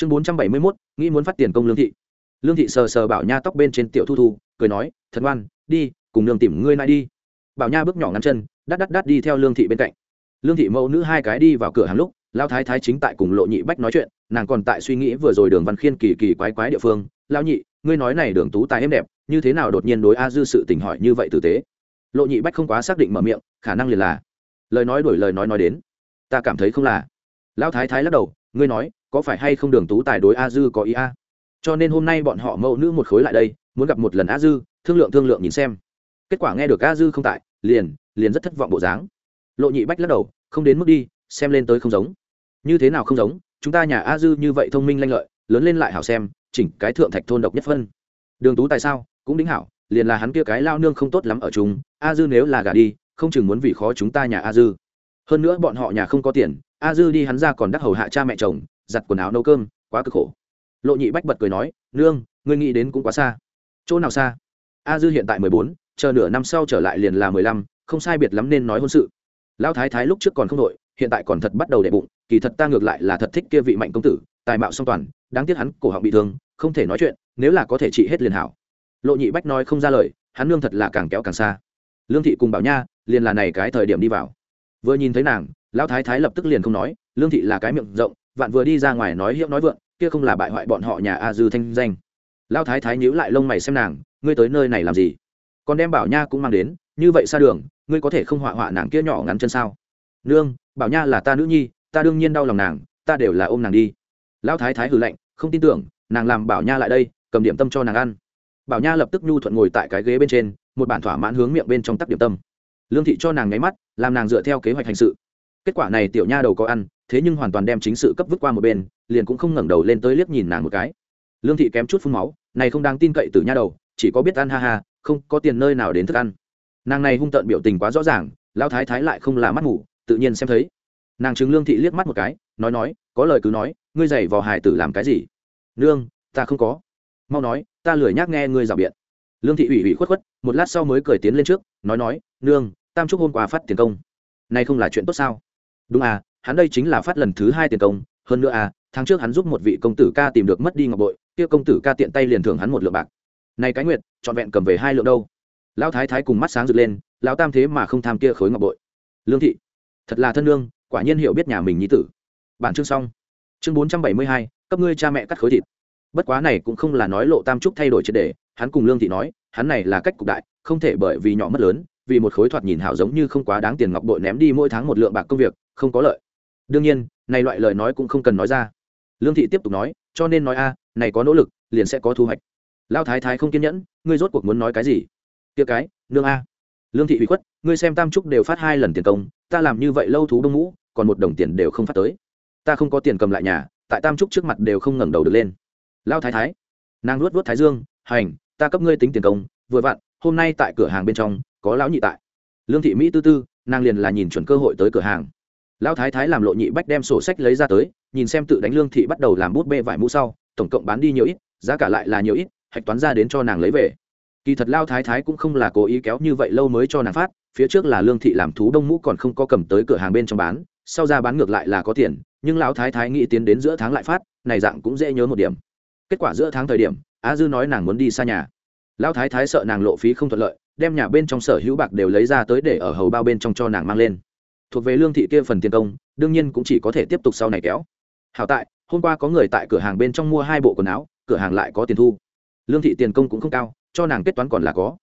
chương bốn trăm bảy mươi mốt, nghĩ muốn phát tiền công lương thị. Lương thị sờ sờ bảo nha tóc bên trên tiểu thu thu, cười nói, thật ngoan, đi, cùng nương tìm ngươi nay đi. Bảo nha bước nhỏ ngắn chân, đắt đắt đắt đi theo lương thị bên cạnh. Lương thị mẫu nữ hai cái đi vào cửa hàng lúc lao thái thái chính tại cùng lộ nhị bách nói chuyện, nàng còn tại suy nghĩ vừa rồi đường văn khiên kỳ kỳ quái quái địa phương lao nhị, ngươi nói này đường tú tài êm đẹp, như thế nào đột nhiên đối a dư sự tình hỏi như vậy tử tế? Lộ nhị bách không quá xác định mở miệng, khả năng liền là, lời nói đổi lời nói nói đến, ta cảm thấy không là. Lão thái thái lắc đầu, ngươi nói có phải hay không đường tú tài đối a dư có ý a? Cho nên hôm nay bọn họ mẫu nữ một khối lại đây, muốn gặp một lần a dư, thương lượng thương lượng nhìn xem. Kết quả nghe được a dư không tại, liền liền rất thất vọng bộ dáng. Lộ nhị bách lắc đầu, không đến mức đi, xem lên tới không giống. Như thế nào không giống? Chúng ta nhà a dư như vậy thông minh lanh lợi, lớn lên lại hảo xem, chỉnh cái thượng thạch thôn độc nhất phân. Đường tú tại sao? Cũng đính hảo, liền là hắn kia cái lao nương không tốt lắm ở chúng a dư nếu là gả đi, không chừng muốn vì khó chúng ta nhà a dư. Hơn nữa bọn họ nhà không có tiền, a dư đi hắn ra còn đắc hầu hạ cha mẹ chồng giặt quần áo nấu cơm, quá cực khổ. Lộ nhị bách bật cười nói, nương, ngươi nghĩ đến cũng quá xa. Chỗ nào xa? A dư hiện tại mười bốn, chờ nửa năm sau trở lại liền là mười lăm, không sai biệt lắm nên nói hôn sự. Lão thái thái lúc trước còn không đội, hiện tại còn thật bắt đầu đệ bụng, kỳ thật ta ngược lại là thật thích kia vị mạnh công tử, tài mạo song toàn, đáng tiếc hắn cổ họng bị thương, không thể nói chuyện, nếu là có thể trị hết liền hảo. Lộ nhị bách nói không ra lời, hắn nương thật là càng kéo càng xa. Lương thị cùng bảo nha, liền là này cái thời điểm đi vào. Vừa nhìn thấy nàng, lão thái thái lập tức liền không nói, lương thị là cái miệng rộng vạn vừa đi ra ngoài nói hiệu nói vượng, kia không là bại hoại bọn họ nhà a dư thanh danh. Lão thái thái nhíu lại lông mày xem nàng, ngươi tới nơi này làm gì? Còn đem bảo nha cũng mang đến, như vậy xa đường, ngươi có thể không họa họa nàng kia nhỏ ngắn chân sao? Nương, bảo nha là ta nữ nhi, ta đương nhiên đau lòng nàng, ta đều là ôm nàng đi. Lão thái thái hừ lạnh, không tin tưởng, nàng làm bảo nha lại đây, cầm điểm tâm cho nàng ăn. Bảo nha lập tức nhu thuận ngồi tại cái ghế bên trên, một bản thỏa mãn hướng miệng bên trong tắc điểm tâm. Lương thị cho nàng nháy mắt, làm nàng dựa theo kế hoạch hành sự. Kết quả này tiểu nha đầu có ăn thế nhưng hoàn toàn đem chính sự cấp vứt qua một bên, liền cũng không ngẩng đầu lên tới liếc nhìn nàng một cái. Lương thị kém chút phun máu, này không đáng tin cậy từ nha đầu, chỉ có biết ăn ha ha, không có tiền nơi nào đến thức ăn. Nàng này hung tợn biểu tình quá rõ ràng, lão thái thái lại không là mắt ngủ, tự nhiên xem thấy. Nàng chứng lương thị liếc mắt một cái, nói nói, có lời cứ nói, ngươi giày vào Hải tử làm cái gì? Nương, ta không có. Mau nói, ta lười nhác nghe ngươi rào biện. Lương thị ủy ủy khuất khuất, một lát sau mới cười tiến lên trước, nói nói, nương, tam trúc hôm qua phát tiền công. Này không là chuyện tốt sao? Đúng à hắn đây chính là phát lần thứ hai tiền công, hơn nữa à tháng trước hắn giúp một vị công tử ca tìm được mất đi ngọc bội, kia công tử ca tiện tay liền thưởng hắn một lượng bạc. Này cái nguyệt, trọn vẹn cầm về hai lượng đâu? Lão thái thái cùng mắt sáng rực lên, lão tam thế mà không tham kia khối ngọc bội. Lương thị, thật là thân lương quả nhiên hiểu biết nhà mình nhi tử. Bản chương xong. Chương bốn trăm bảy mươi hai, cấp ngươi cha mẹ cắt khối thịt. Bất quá này cũng không là nói lộ tam trúc thay đổi triệt đề hắn cùng lương thị nói, hắn này là cách cục đại, không thể bởi vì nhỏ mất lớn, vì một khối thoạt nhìn hảo giống như không quá đáng tiền ngọc bội ném đi mỗi tháng một lượng bạc công việc, không có lợi đương nhiên, này loại lời nói cũng không cần nói ra. Lương thị tiếp tục nói, cho nên nói a, này có nỗ lực, liền sẽ có thu hoạch. Lao thái thái không kiên nhẫn, ngươi rốt cuộc muốn nói cái gì? Kia cái, nương a. Lương thị hủy khuất, ngươi xem tam trúc đều phát hai lần tiền công, ta làm như vậy lâu thú đông ngũ còn một đồng tiền đều không phát tới. Ta không có tiền cầm lại nhà, tại tam trúc trước mặt đều không ngẩng đầu được lên. Lao thái thái, nàng luốt luốt thái dương, hành, ta cấp ngươi tính tiền công, vừa vặn, hôm nay tại cửa hàng bên trong, có lão nhị tại. Lương thị mỹ tư tư, nàng liền là nhìn chuẩn cơ hội tới cửa hàng lão thái thái làm lộ nhị bách đem sổ sách lấy ra tới, nhìn xem tự đánh lương thị bắt đầu làm bút bê vải mũ sau, tổng cộng bán đi nhiều ít, giá cả lại là nhiều ít, hạch toán ra đến cho nàng lấy về. Kỳ thật lao thái thái cũng không là cố ý kéo như vậy lâu mới cho nàng phát, phía trước là lương thị làm thú đông mũ còn không có cầm tới cửa hàng bên trong bán, sau ra bán ngược lại là có tiền, nhưng lão thái thái nghĩ tiến đến giữa tháng lại phát, này dạng cũng dễ nhớ một điểm. Kết quả giữa tháng thời điểm, á dư nói nàng muốn đi xa nhà. Lão thái thái sợ nàng lộ phí không thuận lợi, đem nhà bên trong sở hữu bạc đều lấy ra tới để ở hầu bao bên trong cho nàng mang lên thuộc về lương thị kia phần tiền công, đương nhiên cũng chỉ có thể tiếp tục sau này kéo. Hảo tại, hôm qua có người tại cửa hàng bên trong mua hai bộ quần áo, cửa hàng lại có tiền thu. Lương thị tiền công cũng không cao, cho nàng kết toán còn là có.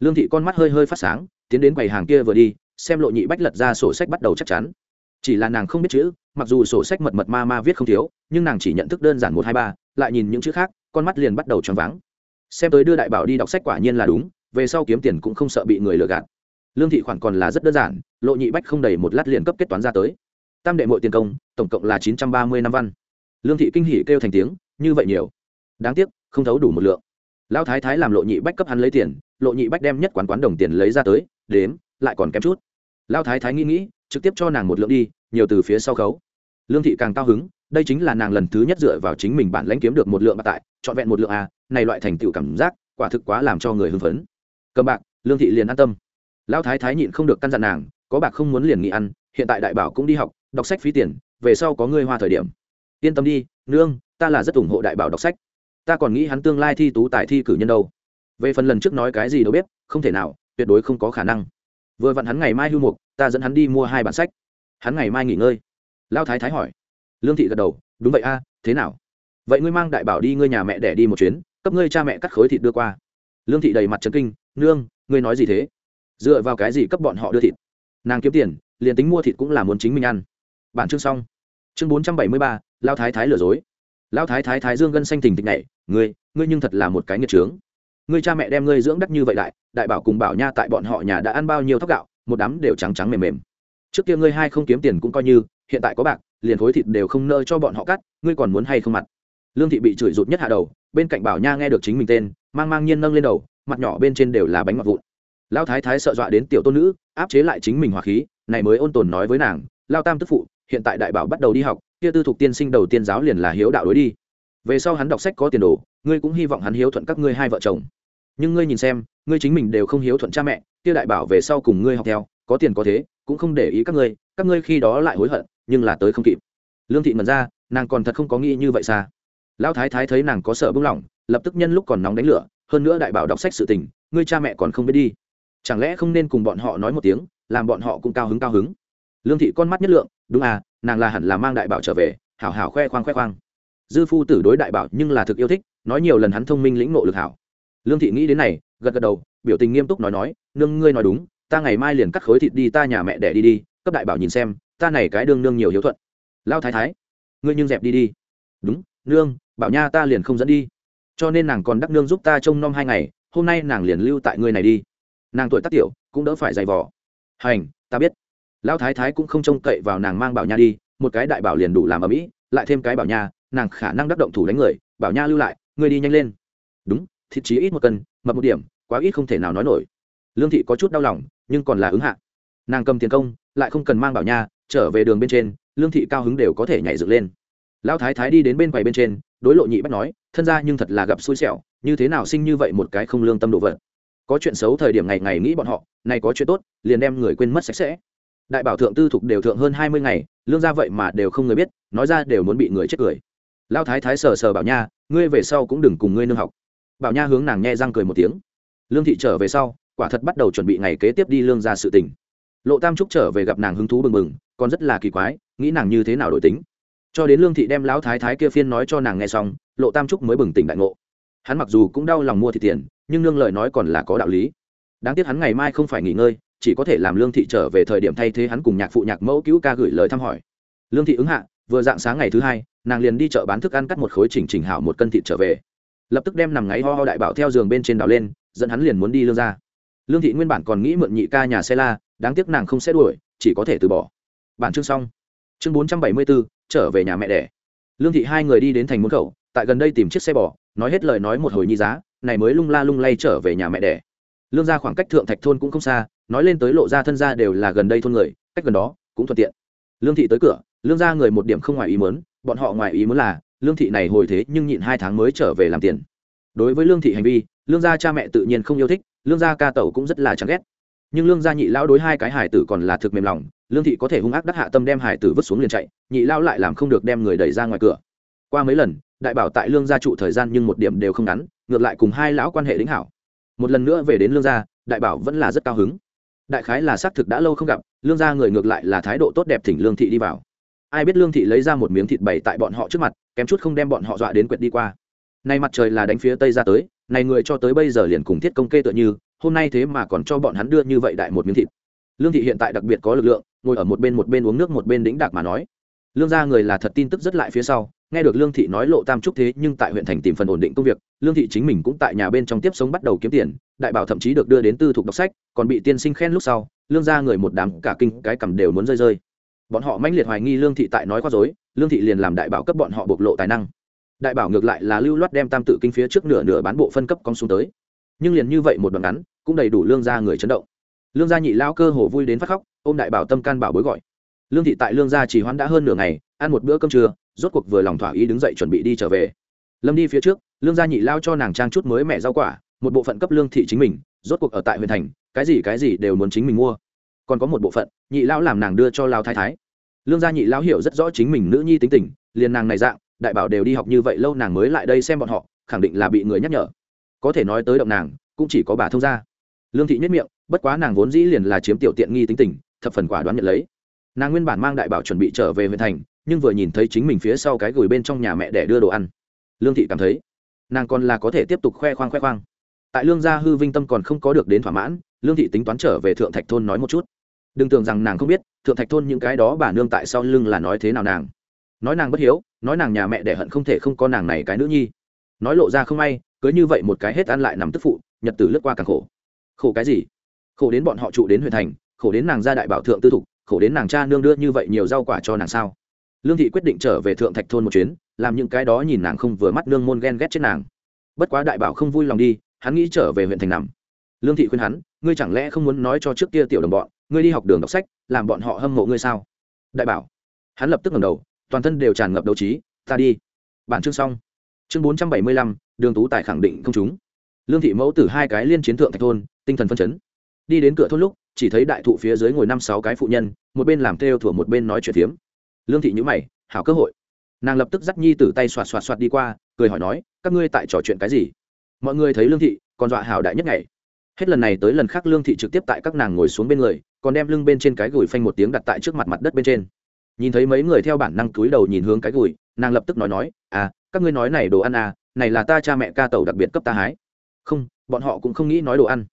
Lương thị con mắt hơi hơi phát sáng, tiến đến quầy hàng kia vừa đi, xem lộ nhị bách lật ra sổ sách bắt đầu chắc chắn. Chỉ là nàng không biết chữ, mặc dù sổ sách mật mật ma ma viết không thiếu, nhưng nàng chỉ nhận thức đơn giản một, hai, ba, lại nhìn những chữ khác, con mắt liền bắt đầu choáng váng. Xem tới đưa đại bảo đi đọc sách quả nhiên là đúng, về sau kiếm tiền cũng không sợ bị người lừa gạt lương thị khoản còn là rất đơn giản, lộ nhị bách không đầy một lát liền cấp kết toán ra tới. Tam đệ mội tiền công, tổng cộng là chín trăm ba mươi năm văn. Lương thị kinh hỉ kêu thành tiếng, như vậy nhiều. Đáng tiếc, không thấu đủ một lượng. Lão thái thái làm lộ nhị bách cấp hắn lấy tiền, lộ nhị bách đem nhất quán quán đồng tiền lấy ra tới, đếm, lại còn kém chút. Lão thái thái nghĩ nghĩ, trực tiếp cho nàng một lượng đi, nhiều từ phía sau khấu. Lương thị càng cao hứng, đây chính là nàng lần thứ nhất dựa vào chính mình bản lãnh kiếm được một lượng bạc tại, trọn vẹn một lượng à này loại thành tựu cảm giác, quả thực quá làm cho người hưng phấn. Cầm bạc, lương thị liền an tâm lão thái thái nhịn không được căn dặn nàng, có bạc không muốn liền nghỉ ăn, hiện tại đại bảo cũng đi học, đọc sách phí tiền, về sau có ngươi hoa thời điểm. Yên tâm đi, nương, ta là rất ủng hộ đại bảo đọc sách. Ta còn nghĩ hắn tương lai thi tú tài thi cử nhân đâu. Về phần lần trước nói cái gì đâu biết, không thể nào, tuyệt đối không có khả năng. Vừa vặn hắn ngày mai hưu mục, ta dẫn hắn đi mua hai bản sách. Hắn ngày mai nghỉ ngơi. Lao thái thái hỏi. Lương thị gật đầu, đúng vậy a, thế nào? Vậy ngươi mang đại bảo đi, ngươi nhà mẹ để đi một chuyến, cấp ngươi cha mẹ cắt khối thịt đưa qua. Lương thị đầy mặt trấn kinh, nương, ngươi nói gì thế? Dựa vào cái gì cấp bọn họ đưa thịt? Nàng kiếm tiền, liền tính mua thịt cũng là muốn chính mình ăn. Bản chương xong. Chương bốn trăm bảy mươi ba lao thái thái lừa dối. Lao thái thái thái dương gân xanh tình tịch này ngươi ngươi nhưng thật là một cái nghiệt trướng. Ngươi cha mẹ đem ngươi dưỡng đắc như vậy đại đại bảo cùng bảo nha tại bọn họ nhà đã ăn bao nhiêu thóc gạo, một đám đều trắng trắng mềm mềm. Trước kia ngươi hai không kiếm tiền cũng coi như, hiện tại có bạc, liền khối thịt đều không nơ cho bọn họ cắt, ngươi còn muốn hay không mặt? Lương thị bị chửi rụt nhất hạ đầu, bên cạnh bảo nha nghe được chính mình tên, mang mang nhiên nâng lên đầu, mặt nhỏ bên trên đều là bánh ngọt vụn lao thái thái sợ dọa đến tiểu tôn nữ, áp chế lại chính mình hòa khí, này mới ôn tồn nói với nàng lao tam tức phụ, hiện tại đại bảo bắt đầu đi học, kia tư thục tiên sinh đầu tiên giáo liền là hiếu đạo đối đi. Về sau hắn đọc sách có tiền đồ, ngươi cũng hy vọng hắn hiếu thuận các ngươi hai vợ chồng. Nhưng ngươi nhìn xem, ngươi chính mình đều không hiếu thuận cha mẹ, kia đại bảo về sau cùng ngươi học theo, có tiền có thế, cũng không để ý các ngươi các ngươi khi đó lại hối hận, nhưng là tới không kịp. Lương thị mật ra, nàng còn thật không có nghĩ như vậy xa. Lão thái thái thấy nàng có sợ bưng lỏng lập tức nhân lúc còn nóng đánh lửa, hơn nữa đại bảo đọc sách sự tình, ngươi cha mẹ còn không biết đi chẳng lẽ không nên cùng bọn họ nói một tiếng, làm bọn họ cũng cao hứng cao hứng? Lương thị con mắt nhất lượng, đúng à nàng là hẳn là mang đại bảo trở về, hảo hảo khoe khoang khoe khoang. Dư phu tử đối đại bảo nhưng là thực yêu thích, nói nhiều lần hắn thông minh lĩnh nộ lực hảo. Lương thị nghĩ đến này, gật gật đầu, biểu tình nghiêm túc nói nói, nương, ngươi nói đúng, ta ngày mai liền cắt khối thịt đi, ta nhà mẹ để đi đi, cấp đại bảo nhìn xem, ta này cái đương nương nhiều hiếu thuận. Lao thái thái, ngươi nhưng dẹp đi đi. Đúng, nương, bảo nha ta liền không dẫn đi. Cho nên nàng còn đắc nương giúp ta trông nom hai ngày, hôm nay nàng liền lưu tại ngươi này đi nàng tuổi tác tiểu cũng đỡ phải dày vò. Hành, ta biết. Lão thái thái cũng không trông cậy vào nàng mang bảo nha đi, một cái đại bảo liền đủ làm ở mỹ lại thêm cái bảo nha, nàng khả năng đắc động thủ đánh người, bảo nha lưu lại, ngươi đi nhanh lên. Đúng, thịt chí ít một cân, mập một điểm, quá ít không thể nào nói nổi. Lương thị có chút đau lòng, nhưng còn là ứng hạ. Nàng cầm tiền công, lại không cần mang bảo nha, trở về đường bên trên, lương thị cao hứng đều có thể nhảy dựng lên. Lão thái thái đi đến bên quầy bên trên, đối lộ nhị bắt nói, thân ra nhưng thật là gặp xui xẻo, như thế nào sinh như vậy một cái không lương tâm đồ vật? Có chuyện xấu thời điểm ngày ngày nghĩ bọn họ, nay có chuyện tốt, liền đem người quên mất sạch sẽ. Đại bảo thượng tư thục đều thượng hơn hai mươi ngày, lương ra vậy mà đều không người biết, nói ra đều muốn bị người chết cười. Lao thái thái sờ sờ bảo nha, ngươi về sau cũng đừng cùng ngươi nương học. Bảo nha hướng nàng nghe răng cười một tiếng. Lương thị trở về sau, quả thật bắt đầu chuẩn bị ngày kế tiếp đi lương ra sự tình. Lộ tam trúc trở về gặp nàng hứng thú bừng bừng, còn rất là kỳ quái, nghĩ nàng như thế nào đổi tính. Cho đến lương thị đem lão thái thái kia phiên nói cho nàng nghe xong, lộ tam trúc mới bừng tỉnh đại ngộ. Hắn mặc dù cũng đau lòng mua thịt tiền nhưng nương lời nói còn là có đạo lý. Đáng tiếc hắn ngày mai không phải nghỉ ngơi, chỉ có thể làm lương thị trở về thời điểm thay thế hắn cùng nhạc phụ nhạc mẫu cứu ca gửi lời thăm hỏi. Lương thị ứng hạ, vừa dạng sáng ngày thứ hai, nàng liền đi chợ bán thức ăn cắt một khối chỉnh chỉnh hảo một cân thịt trở về. Lập tức đem nằm ngáy ho ho đại bảo theo giường bên trên đào lên, dẫn hắn liền muốn đi lương ra lương thị nguyên bản còn nghĩ mượn nhị ca nhà xe la đáng tiếc nàng không sẽ đuổi, chỉ có thể từ bỏ. Bản chương xong. Chương bốn trăm bảy mươi bốn trở về nhà mẹ đẻ. Lương thị hai người đi đến thành môn khẩu, tại gần đây tìm chiếc xe bò, nói hết lời nói một hồi nhi giá này mới lung la lung lay trở về nhà mẹ đẻ. Lương ra khoảng cách thượng thạch thôn cũng không xa, nói lên tới lộ ra thân ra đều là gần đây thôn người, cách gần đó cũng thuận tiện. Lương thị tới cửa, lương ra người một điểm không ngoài ý muốn, bọn họ ngoài ý muốn là, lương thị này hồi thế nhưng nhịn hai tháng mới trở về làm tiền. Đối với lương thị hành vi, lương gia cha mẹ tự nhiên không yêu thích, lương gia ca tẩu cũng rất là chán ghét. Nhưng lương gia nhị lão đối hai cái hải tử còn là thực mềm lòng, lương thị có thể hung ác đắc hạ tâm đem hải tử vứt xuống liền chạy, nhị lão lại làm không được đem người đẩy ra ngoài cửa. Qua mấy lần đại bảo tại lương gia trụ thời gian nhưng một điểm đều không ngắn, ngược lại cùng hai lão quan hệ đính hảo. Một lần nữa về đến lương gia, đại bảo vẫn là rất cao hứng. Đại khái là xác thực đã lâu không gặp, lương gia người ngược lại là thái độ tốt đẹp thỉnh lương thị đi vào. Ai biết lương thị lấy ra một miếng thịt bày tại bọn họ trước mặt, kém chút không đem bọn họ dọa đến quyệt đi qua. Nay mặt trời là đánh phía tây ra tới, này người cho tới bây giờ liền cùng thiết công kê tựa như, hôm nay thế mà còn cho bọn hắn đưa như vậy đại một miếng thịt. Lương thị hiện tại đặc biệt có lực lượng, ngồi ở một bên một bên uống nước một bên đĩnh đạc mà nói. Lương gia người là thật tin tức rất lại phía sau nghe được lương thị nói lộ tam trúc thế nhưng tại huyện thành tìm phần ổn định công việc, lương thị chính mình cũng tại nhà bên trong tiếp sống bắt đầu kiếm tiền, đại bảo thậm chí được đưa đến tư thục đọc sách, còn bị tiên sinh khen lúc sau, lương gia người một đám cả kinh cái cầm đều muốn rơi rơi. Bọn họ mãnh liệt hoài nghi lương thị tại nói qua dối, lương thị liền làm đại bảo cấp bọn họ bộc lộ tài năng. Đại bảo ngược lại là lưu loát đem tam tự kinh phía trước nửa nửa bán bộ phân cấp con xuống tới. Nhưng liền như vậy một đoạn ngắn, cũng đầy đủ lương gia người chấn động. Lương gia nhị lao cơ hồ vui đến phát khóc, ôm đại bảo tâm can bảo bối gọi. Lương thị tại lương gia chỉ hoãn đã hơn nửa ngày, ăn một bữa cơm trưa rốt cuộc vừa lòng thỏa ý đứng dậy chuẩn bị đi trở về. Lâm đi phía trước, lương gia nhị lao cho nàng trang chút mới mẹ rau quả, một bộ phận cấp lương thị chính mình, rốt cuộc ở tại huyện thành, cái gì cái gì đều muốn chính mình mua. Còn có một bộ phận, nhị lao làm nàng đưa cho lao thái thái. Lương gia nhị lao hiểu rất rõ chính mình nữ nhi tính tình, liền nàng này dạng, đại bảo đều đi học như vậy lâu nàng mới lại đây xem bọn họ, khẳng định là bị người nhắc nhở. Có thể nói tới động nàng, cũng chỉ có bà thông gia. Lương thị nhất miệng, bất quá nàng vốn dĩ liền là chiếm tiểu tiện nghi tính tình, thập phần quả đoán nhận lấy. Nàng nguyên bản mang đại bảo chuẩn bị trở về huyện thành nhưng vừa nhìn thấy chính mình phía sau cái gửi bên trong nhà mẹ để đưa đồ ăn. Lương thị cảm thấy, nàng còn là có thể tiếp tục khoe khoang khoe khoang. Tại lương gia hư vinh tâm còn không có được đến thỏa mãn, lương thị tính toán trở về thượng thạch thôn nói một chút. Đừng tưởng rằng nàng không biết, thượng thạch thôn những cái đó bà nương tại sau lưng là nói thế nào nàng. Nói nàng bất hiếu, nói nàng nhà mẹ để hận không thể không có nàng này cái nữ nhi. Nói lộ ra không may, cứ như vậy một cái hết ăn lại nằm tức phụ, nhật tử lướt qua càng khổ. Khổ cái gì? Khổ đến bọn họ trụ đến huyện thành, khổ đến nàng gia đại bảo thượng tư thục, khổ đến nàng cha nương đưa như vậy nhiều rau quả cho nàng sao? Lương thị quyết định trở về thượng thạch thôn một chuyến, làm những cái đó nhìn nàng không vừa mắt nương môn ghen ghét chết nàng. Bất quá đại bảo không vui lòng đi, hắn nghĩ trở về huyện thành nằm. Lương thị khuyên hắn, ngươi chẳng lẽ không muốn nói cho trước kia tiểu đồng bọn, ngươi đi học đường đọc sách, làm bọn họ hâm mộ ngươi sao? Đại bảo, hắn lập tức ngẩng đầu, toàn thân đều tràn ngập đấu trí, ta đi. Bản chương xong. Chương bốn trăm bảy mươi lăm, đường tú tài khẳng định công chúng lương thị mẫu từ hai cái liên chiến thượng thạch thôn, tinh thần phân chấn. Đi đến cửa thôn lúc, chỉ thấy đại thụ phía dưới ngồi năm sáu cái phụ nhân, một bên làm theo thủa một bên nói chuyện phiếm lương thị nhữ mày, hảo cơ hội. Nàng lập tức dắt nhi tử tay xoạt xoạt xoạt đi qua, cười hỏi nói, các ngươi tại trò chuyện cái gì? Mọi người thấy lương thị, còn dọa hảo đại nhất ngày. Hết lần này tới lần khác lương thị trực tiếp tại các nàng ngồi xuống bên người, còn đem lưng bên trên cái gùi phanh một tiếng đặt tại trước mặt mặt đất bên trên. Nhìn thấy mấy người theo bản năng cúi đầu nhìn hướng cái gùi, nàng lập tức nói nói à các ngươi nói này đồ ăn à này là ta cha mẹ ca tàu đặc biệt cấp ta hái. Không, bọn họ cũng không nghĩ nói đồ ăn.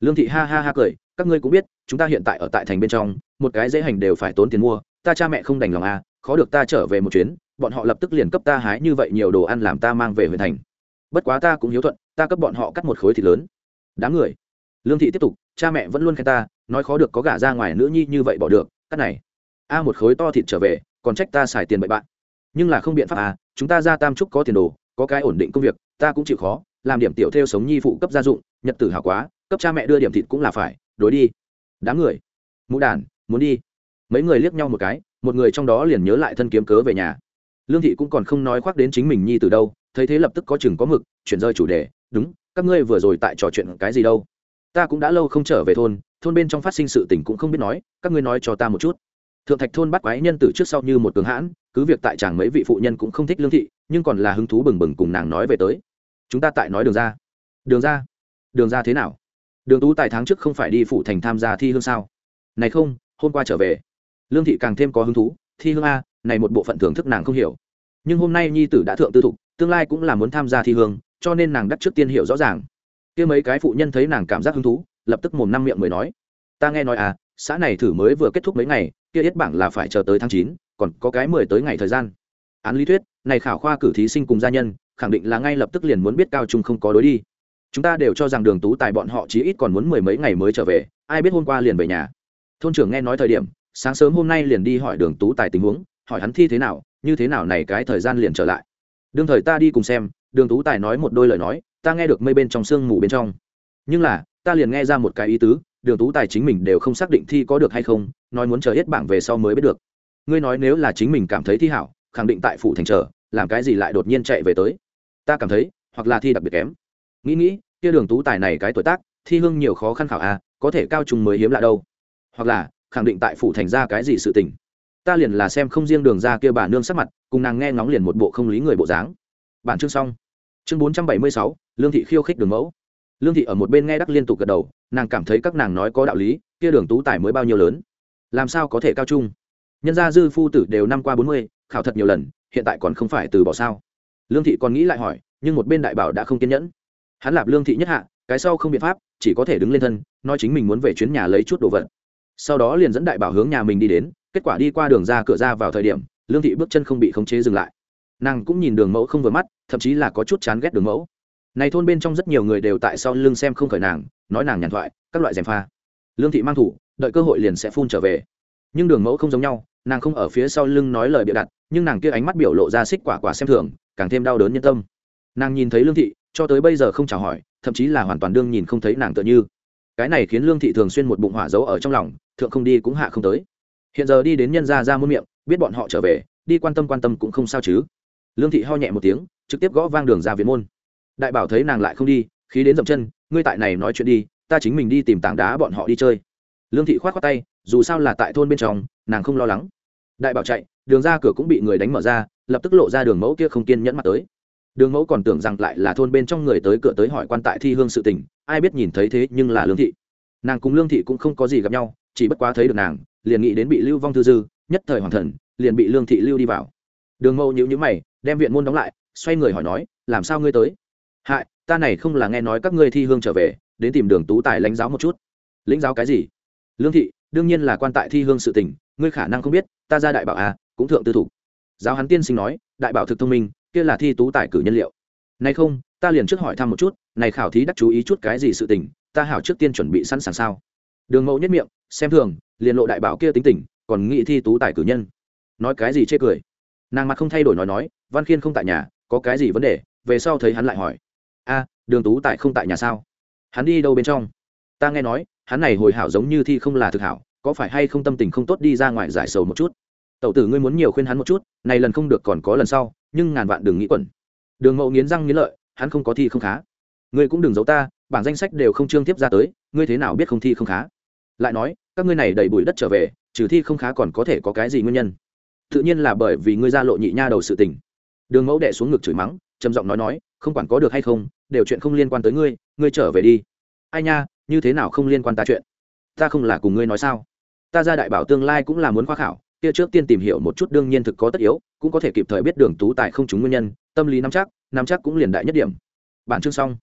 Lương thị ha ha ha cười, các ngươi cũng biết, chúng ta hiện tại ở tại thành bên trong, một cái dễ hành đều phải tốn tiền mua ta cha mẹ không đành lòng à khó được ta trở về một chuyến, bọn họ lập tức liền cấp ta hái như vậy nhiều đồ ăn làm ta mang về huyện thành. Bất quá ta cũng hiếu thuận, ta cấp bọn họ cắt một khối thịt lớn. Đám người. Lương thị tiếp tục, cha mẹ vẫn luôn khen ta, nói khó được có gả ra ngoài nữ nhi như vậy bỏ được, cắt này. A một khối to thịt trở về, còn trách ta xài tiền bậy bạn. Nhưng là không biện pháp à chúng ta ra tam trúc có tiền đồ, có cái ổn định công việc, ta cũng chịu khó, làm điểm tiểu theo sống nhi phụ cấp gia dụng, nhật tử hào quá, cấp cha mẹ đưa điểm thịt cũng là phải đối đi. Đám người. Mũ đàn muốn đi mấy người liếc nhau một cái, một người trong đó liền nhớ lại thân kiếm cớ về nhà. Lương thị cũng còn không nói khoác đến chính mình nhi từ đâu, thấy thế lập tức có chừng có mực, chuyển rơi chủ đề, đúng, các ngươi vừa rồi tại trò chuyện cái gì đâu? Ta cũng đã lâu không trở về thôn thôn bên trong phát sinh sự tình cũng không biết nói, các ngươi nói cho ta một chút. Thượng thạch thôn bắt quái nhân từ trước sau như một cường hãn, cứ việc tại chàng mấy vị phụ nhân cũng không thích lương thị, nhưng còn là hứng thú bừng bừng cùng nàng nói về tới. Chúng ta tại nói đường ra. Đường ra? Đường ra thế nào? Đường tú tại tháng trước không phải đi phụ thành tham gia thi hương sao? Này không, hôm qua trở về lương thị càng thêm có hứng thú, thi hương a, này một bộ phận thưởng thức nàng không hiểu. Nhưng hôm nay nhi tử đã thượng tư thục, tương lai cũng là muốn tham gia thi hương, cho nên nàng đắc trước tiên hiểu rõ ràng. Kia mấy cái phụ nhân thấy nàng cảm giác hứng thú, lập tức mồm năm miệng mới nói, ta nghe nói à xã này thử mới vừa kết thúc mấy ngày, kia yết bảng là phải chờ tới tháng chín, còn có cái mười tới ngày thời gian. Án lý thuyết, này khảo khoa cử thí sinh cùng gia nhân, khẳng định là ngay lập tức liền muốn biết cao trung không có đối đi. Chúng ta đều cho rằng đường tú tài bọn họ chí ít còn muốn mười mấy ngày mới trở về, ai biết hôm qua liền về nhà. Thôn trưởng nghe nói thời điểm sáng sớm hôm nay liền đi hỏi đường tú tài tình huống, hỏi hắn thi thế nào, như thế nào này cái thời gian liền trở lại. Đương thời ta đi cùng xem, đường tú tài nói một đôi lời nói, ta nghe được mây bên trong sương mù bên trong. Nhưng là, ta liền nghe ra một cái ý tứ, đường tú tài chính mình đều không xác định thi có được hay không, nói muốn chờ hết bảng về sau mới biết được. Ngươi nói nếu là chính mình cảm thấy thi hảo, khẳng định tại phủ thành trở làm cái gì lại đột nhiên chạy về tới? Ta cảm thấy, hoặc là thi đặc biệt kém. Nghĩ nghĩ, kia đường tú tài này cái tuổi tác, thi hương nhiều khó khăn khảo a có thể cao trùng mới hiếm lạ đâu. Hoặc là khẳng định tại phủ thành ra cái gì sự tình. Ta liền là xem không riêng đường ra kia bà nương sắc mặt, cùng nàng nghe ngóng liền một bộ không lý người bộ dáng. Bản chương xong. Chương bốn trăm bảy mươi sáu, lương thị khiêu khích đường mẫu. Lương thị ở một bên nghe đắc liên tục gật đầu, nàng cảm thấy các nàng nói có đạo lý, kia đường tú tài mới bao nhiêu lớn. Làm sao có thể cao trung? Nhân gia dư phu tử đều năm qua bốn mươi, khảo thật nhiều lần, hiện tại còn không phải từ bỏ sao? Lương thị còn nghĩ lại hỏi, nhưng một bên đại bảo đã không kiên nhẫn. Hắn lạp lương thị nhất hạ, cái sau không biện pháp, chỉ có thể đứng lên thân, nói chính mình muốn về chuyến nhà lấy chút đồ vật sau đó liền dẫn đại bảo hướng nhà mình đi đến, kết quả đi qua đường ra cửa ra vào thời điểm, lương thị bước chân không bị khống chế dừng lại. Nàng cũng nhìn đường mẫu không vừa mắt, thậm chí là có chút chán ghét đường mẫu. Này thôn bên trong rất nhiều người đều tại sau lưng xem không khởi nàng, nói nàng nhàn thoại, các loại gièm pha. Lương thị mang thủ, đợi cơ hội liền sẽ phun trở về. Nhưng đường mẫu không giống nhau, nàng không ở phía sau lưng nói lời bịa đặt, nhưng nàng kia ánh mắt biểu lộ ra xích quả quả xem thường, càng thêm đau đớn nhân tâm. Nàng nhìn thấy lương thị, cho tới bây giờ không chào hỏi, thậm chí là hoàn toàn đương nhìn không thấy nàng tựa như cái này khiến lương thị thường xuyên một bụng hỏa giấu ở trong lòng, thượng không đi cũng hạ không tới. Hiện giờ đi đến nhân gia ra muôn miệng, biết bọn họ trở về, đi quan tâm quan tâm cũng không sao chứ. Lương thị ho nhẹ một tiếng, trực tiếp gõ vang đường ra viện môn. Đại bảo thấy nàng lại không đi, khí đến dậm chân, ngươi tại này nói chuyện đi, ta chính mình đi tìm tảng đá bọn họ đi chơi. Lương thị k h o á t k tay, dù sao là tại thôn bên trong, nàng không lo lắng. Đại bảo chạy, đường ra cửa cũng bị người đánh mở ra, lập tức lộ ra đường mẫu kia không kiên nhẫn mặt tới. Đường mẫu còn tưởng rằng lại là thôn bên trong người tới cửa tới hỏi quan tại thi hương sự tình ai biết nhìn thấy thế nhưng là lương thị. Nàng cùng lương thị cũng không có gì gặp nhau, chỉ bất quá thấy được nàng, liền nghĩ đến bị lưu vong thư dư, nhất thời hoàng thần, liền bị lương thị lưu đi vào. Đường mẫu nhữ nhữ mày, đem viện môn đóng lại, xoay người hỏi nói, làm sao ngươi tới? Hại ta này không là nghe nói các ngươi thi hương trở về, đến tìm đường tú tài lãnh giáo một chút. Lãnh giáo cái gì? Lương thị, đương nhiên là quan tại thi hương sự tình, ngươi khả năng không biết, ta ra đại bảo à cũng thượng tư thủ. Giáo hắn tiên sinh nói, đại bảo thực thông minh, kia là thi tú tài cử nhân liệu. Nay không ta liền trước hỏi thăm một chút, này khảo thí đắc chú ý chút cái gì sự tình, ta hảo trước tiên chuẩn bị sẵn sàng sao? Đường mẫu nhất miệng, xem thường, liền lộ đại bảo kia tính tình, còn nghĩ thi tú tài cử nhân. Nói cái gì chê cười? Nàng mặt không thay đổi nói nói, văn khiên không tại nhà, có cái gì vấn đề? Về sau thấy hắn lại hỏi. A, đường tú tại không tại nhà sao? Hắn đi đâu bên trong? Ta nghe nói, hắn này hồi hảo giống như thi không là thực hảo, có phải hay không tâm tình không tốt đi ra ngoài giải sầu một chút? Tẩu tử ngươi muốn nhiều khuyên hắn một chút, này lần không được còn có lần sau, nhưng ngàn vạn đừng nghĩ quẩn. Đường mẫu nghiến răng nghiến lợi hắn không có thi không khá. Ngươi cũng đừng giấu ta, bảng danh sách đều không trương tiếp ra tới, ngươi thế nào biết không thi không khá? Lại nói, các ngươi này đầy bụi đất trở về, trừ thi không khá còn có thể có cái gì nguyên nhân? Tự nhiên là bởi vì ngươi ra lộ nhị nha đầu sự tình. Đường mẫu đệ xuống ngực chửi mắng, trầm giọng nói nói, không quản có được hay không, đều chuyện không liên quan tới ngươi ngươi trở về đi. Ai nha, như thế nào không liên quan ta chuyện? Ta không là cùng ngươi nói sao? Ta ra đại bảo tương lai cũng là muốn khoa khảo, kia trước tiên tìm hiểu một chút đương nhiên thực có tất yếu, cũng có thể kịp thời biết đường tú tài không chúng nguyên nhân, tâm lý nắm chắc nắm chắc cũng liền đại nhất điểm. Bản chương xong.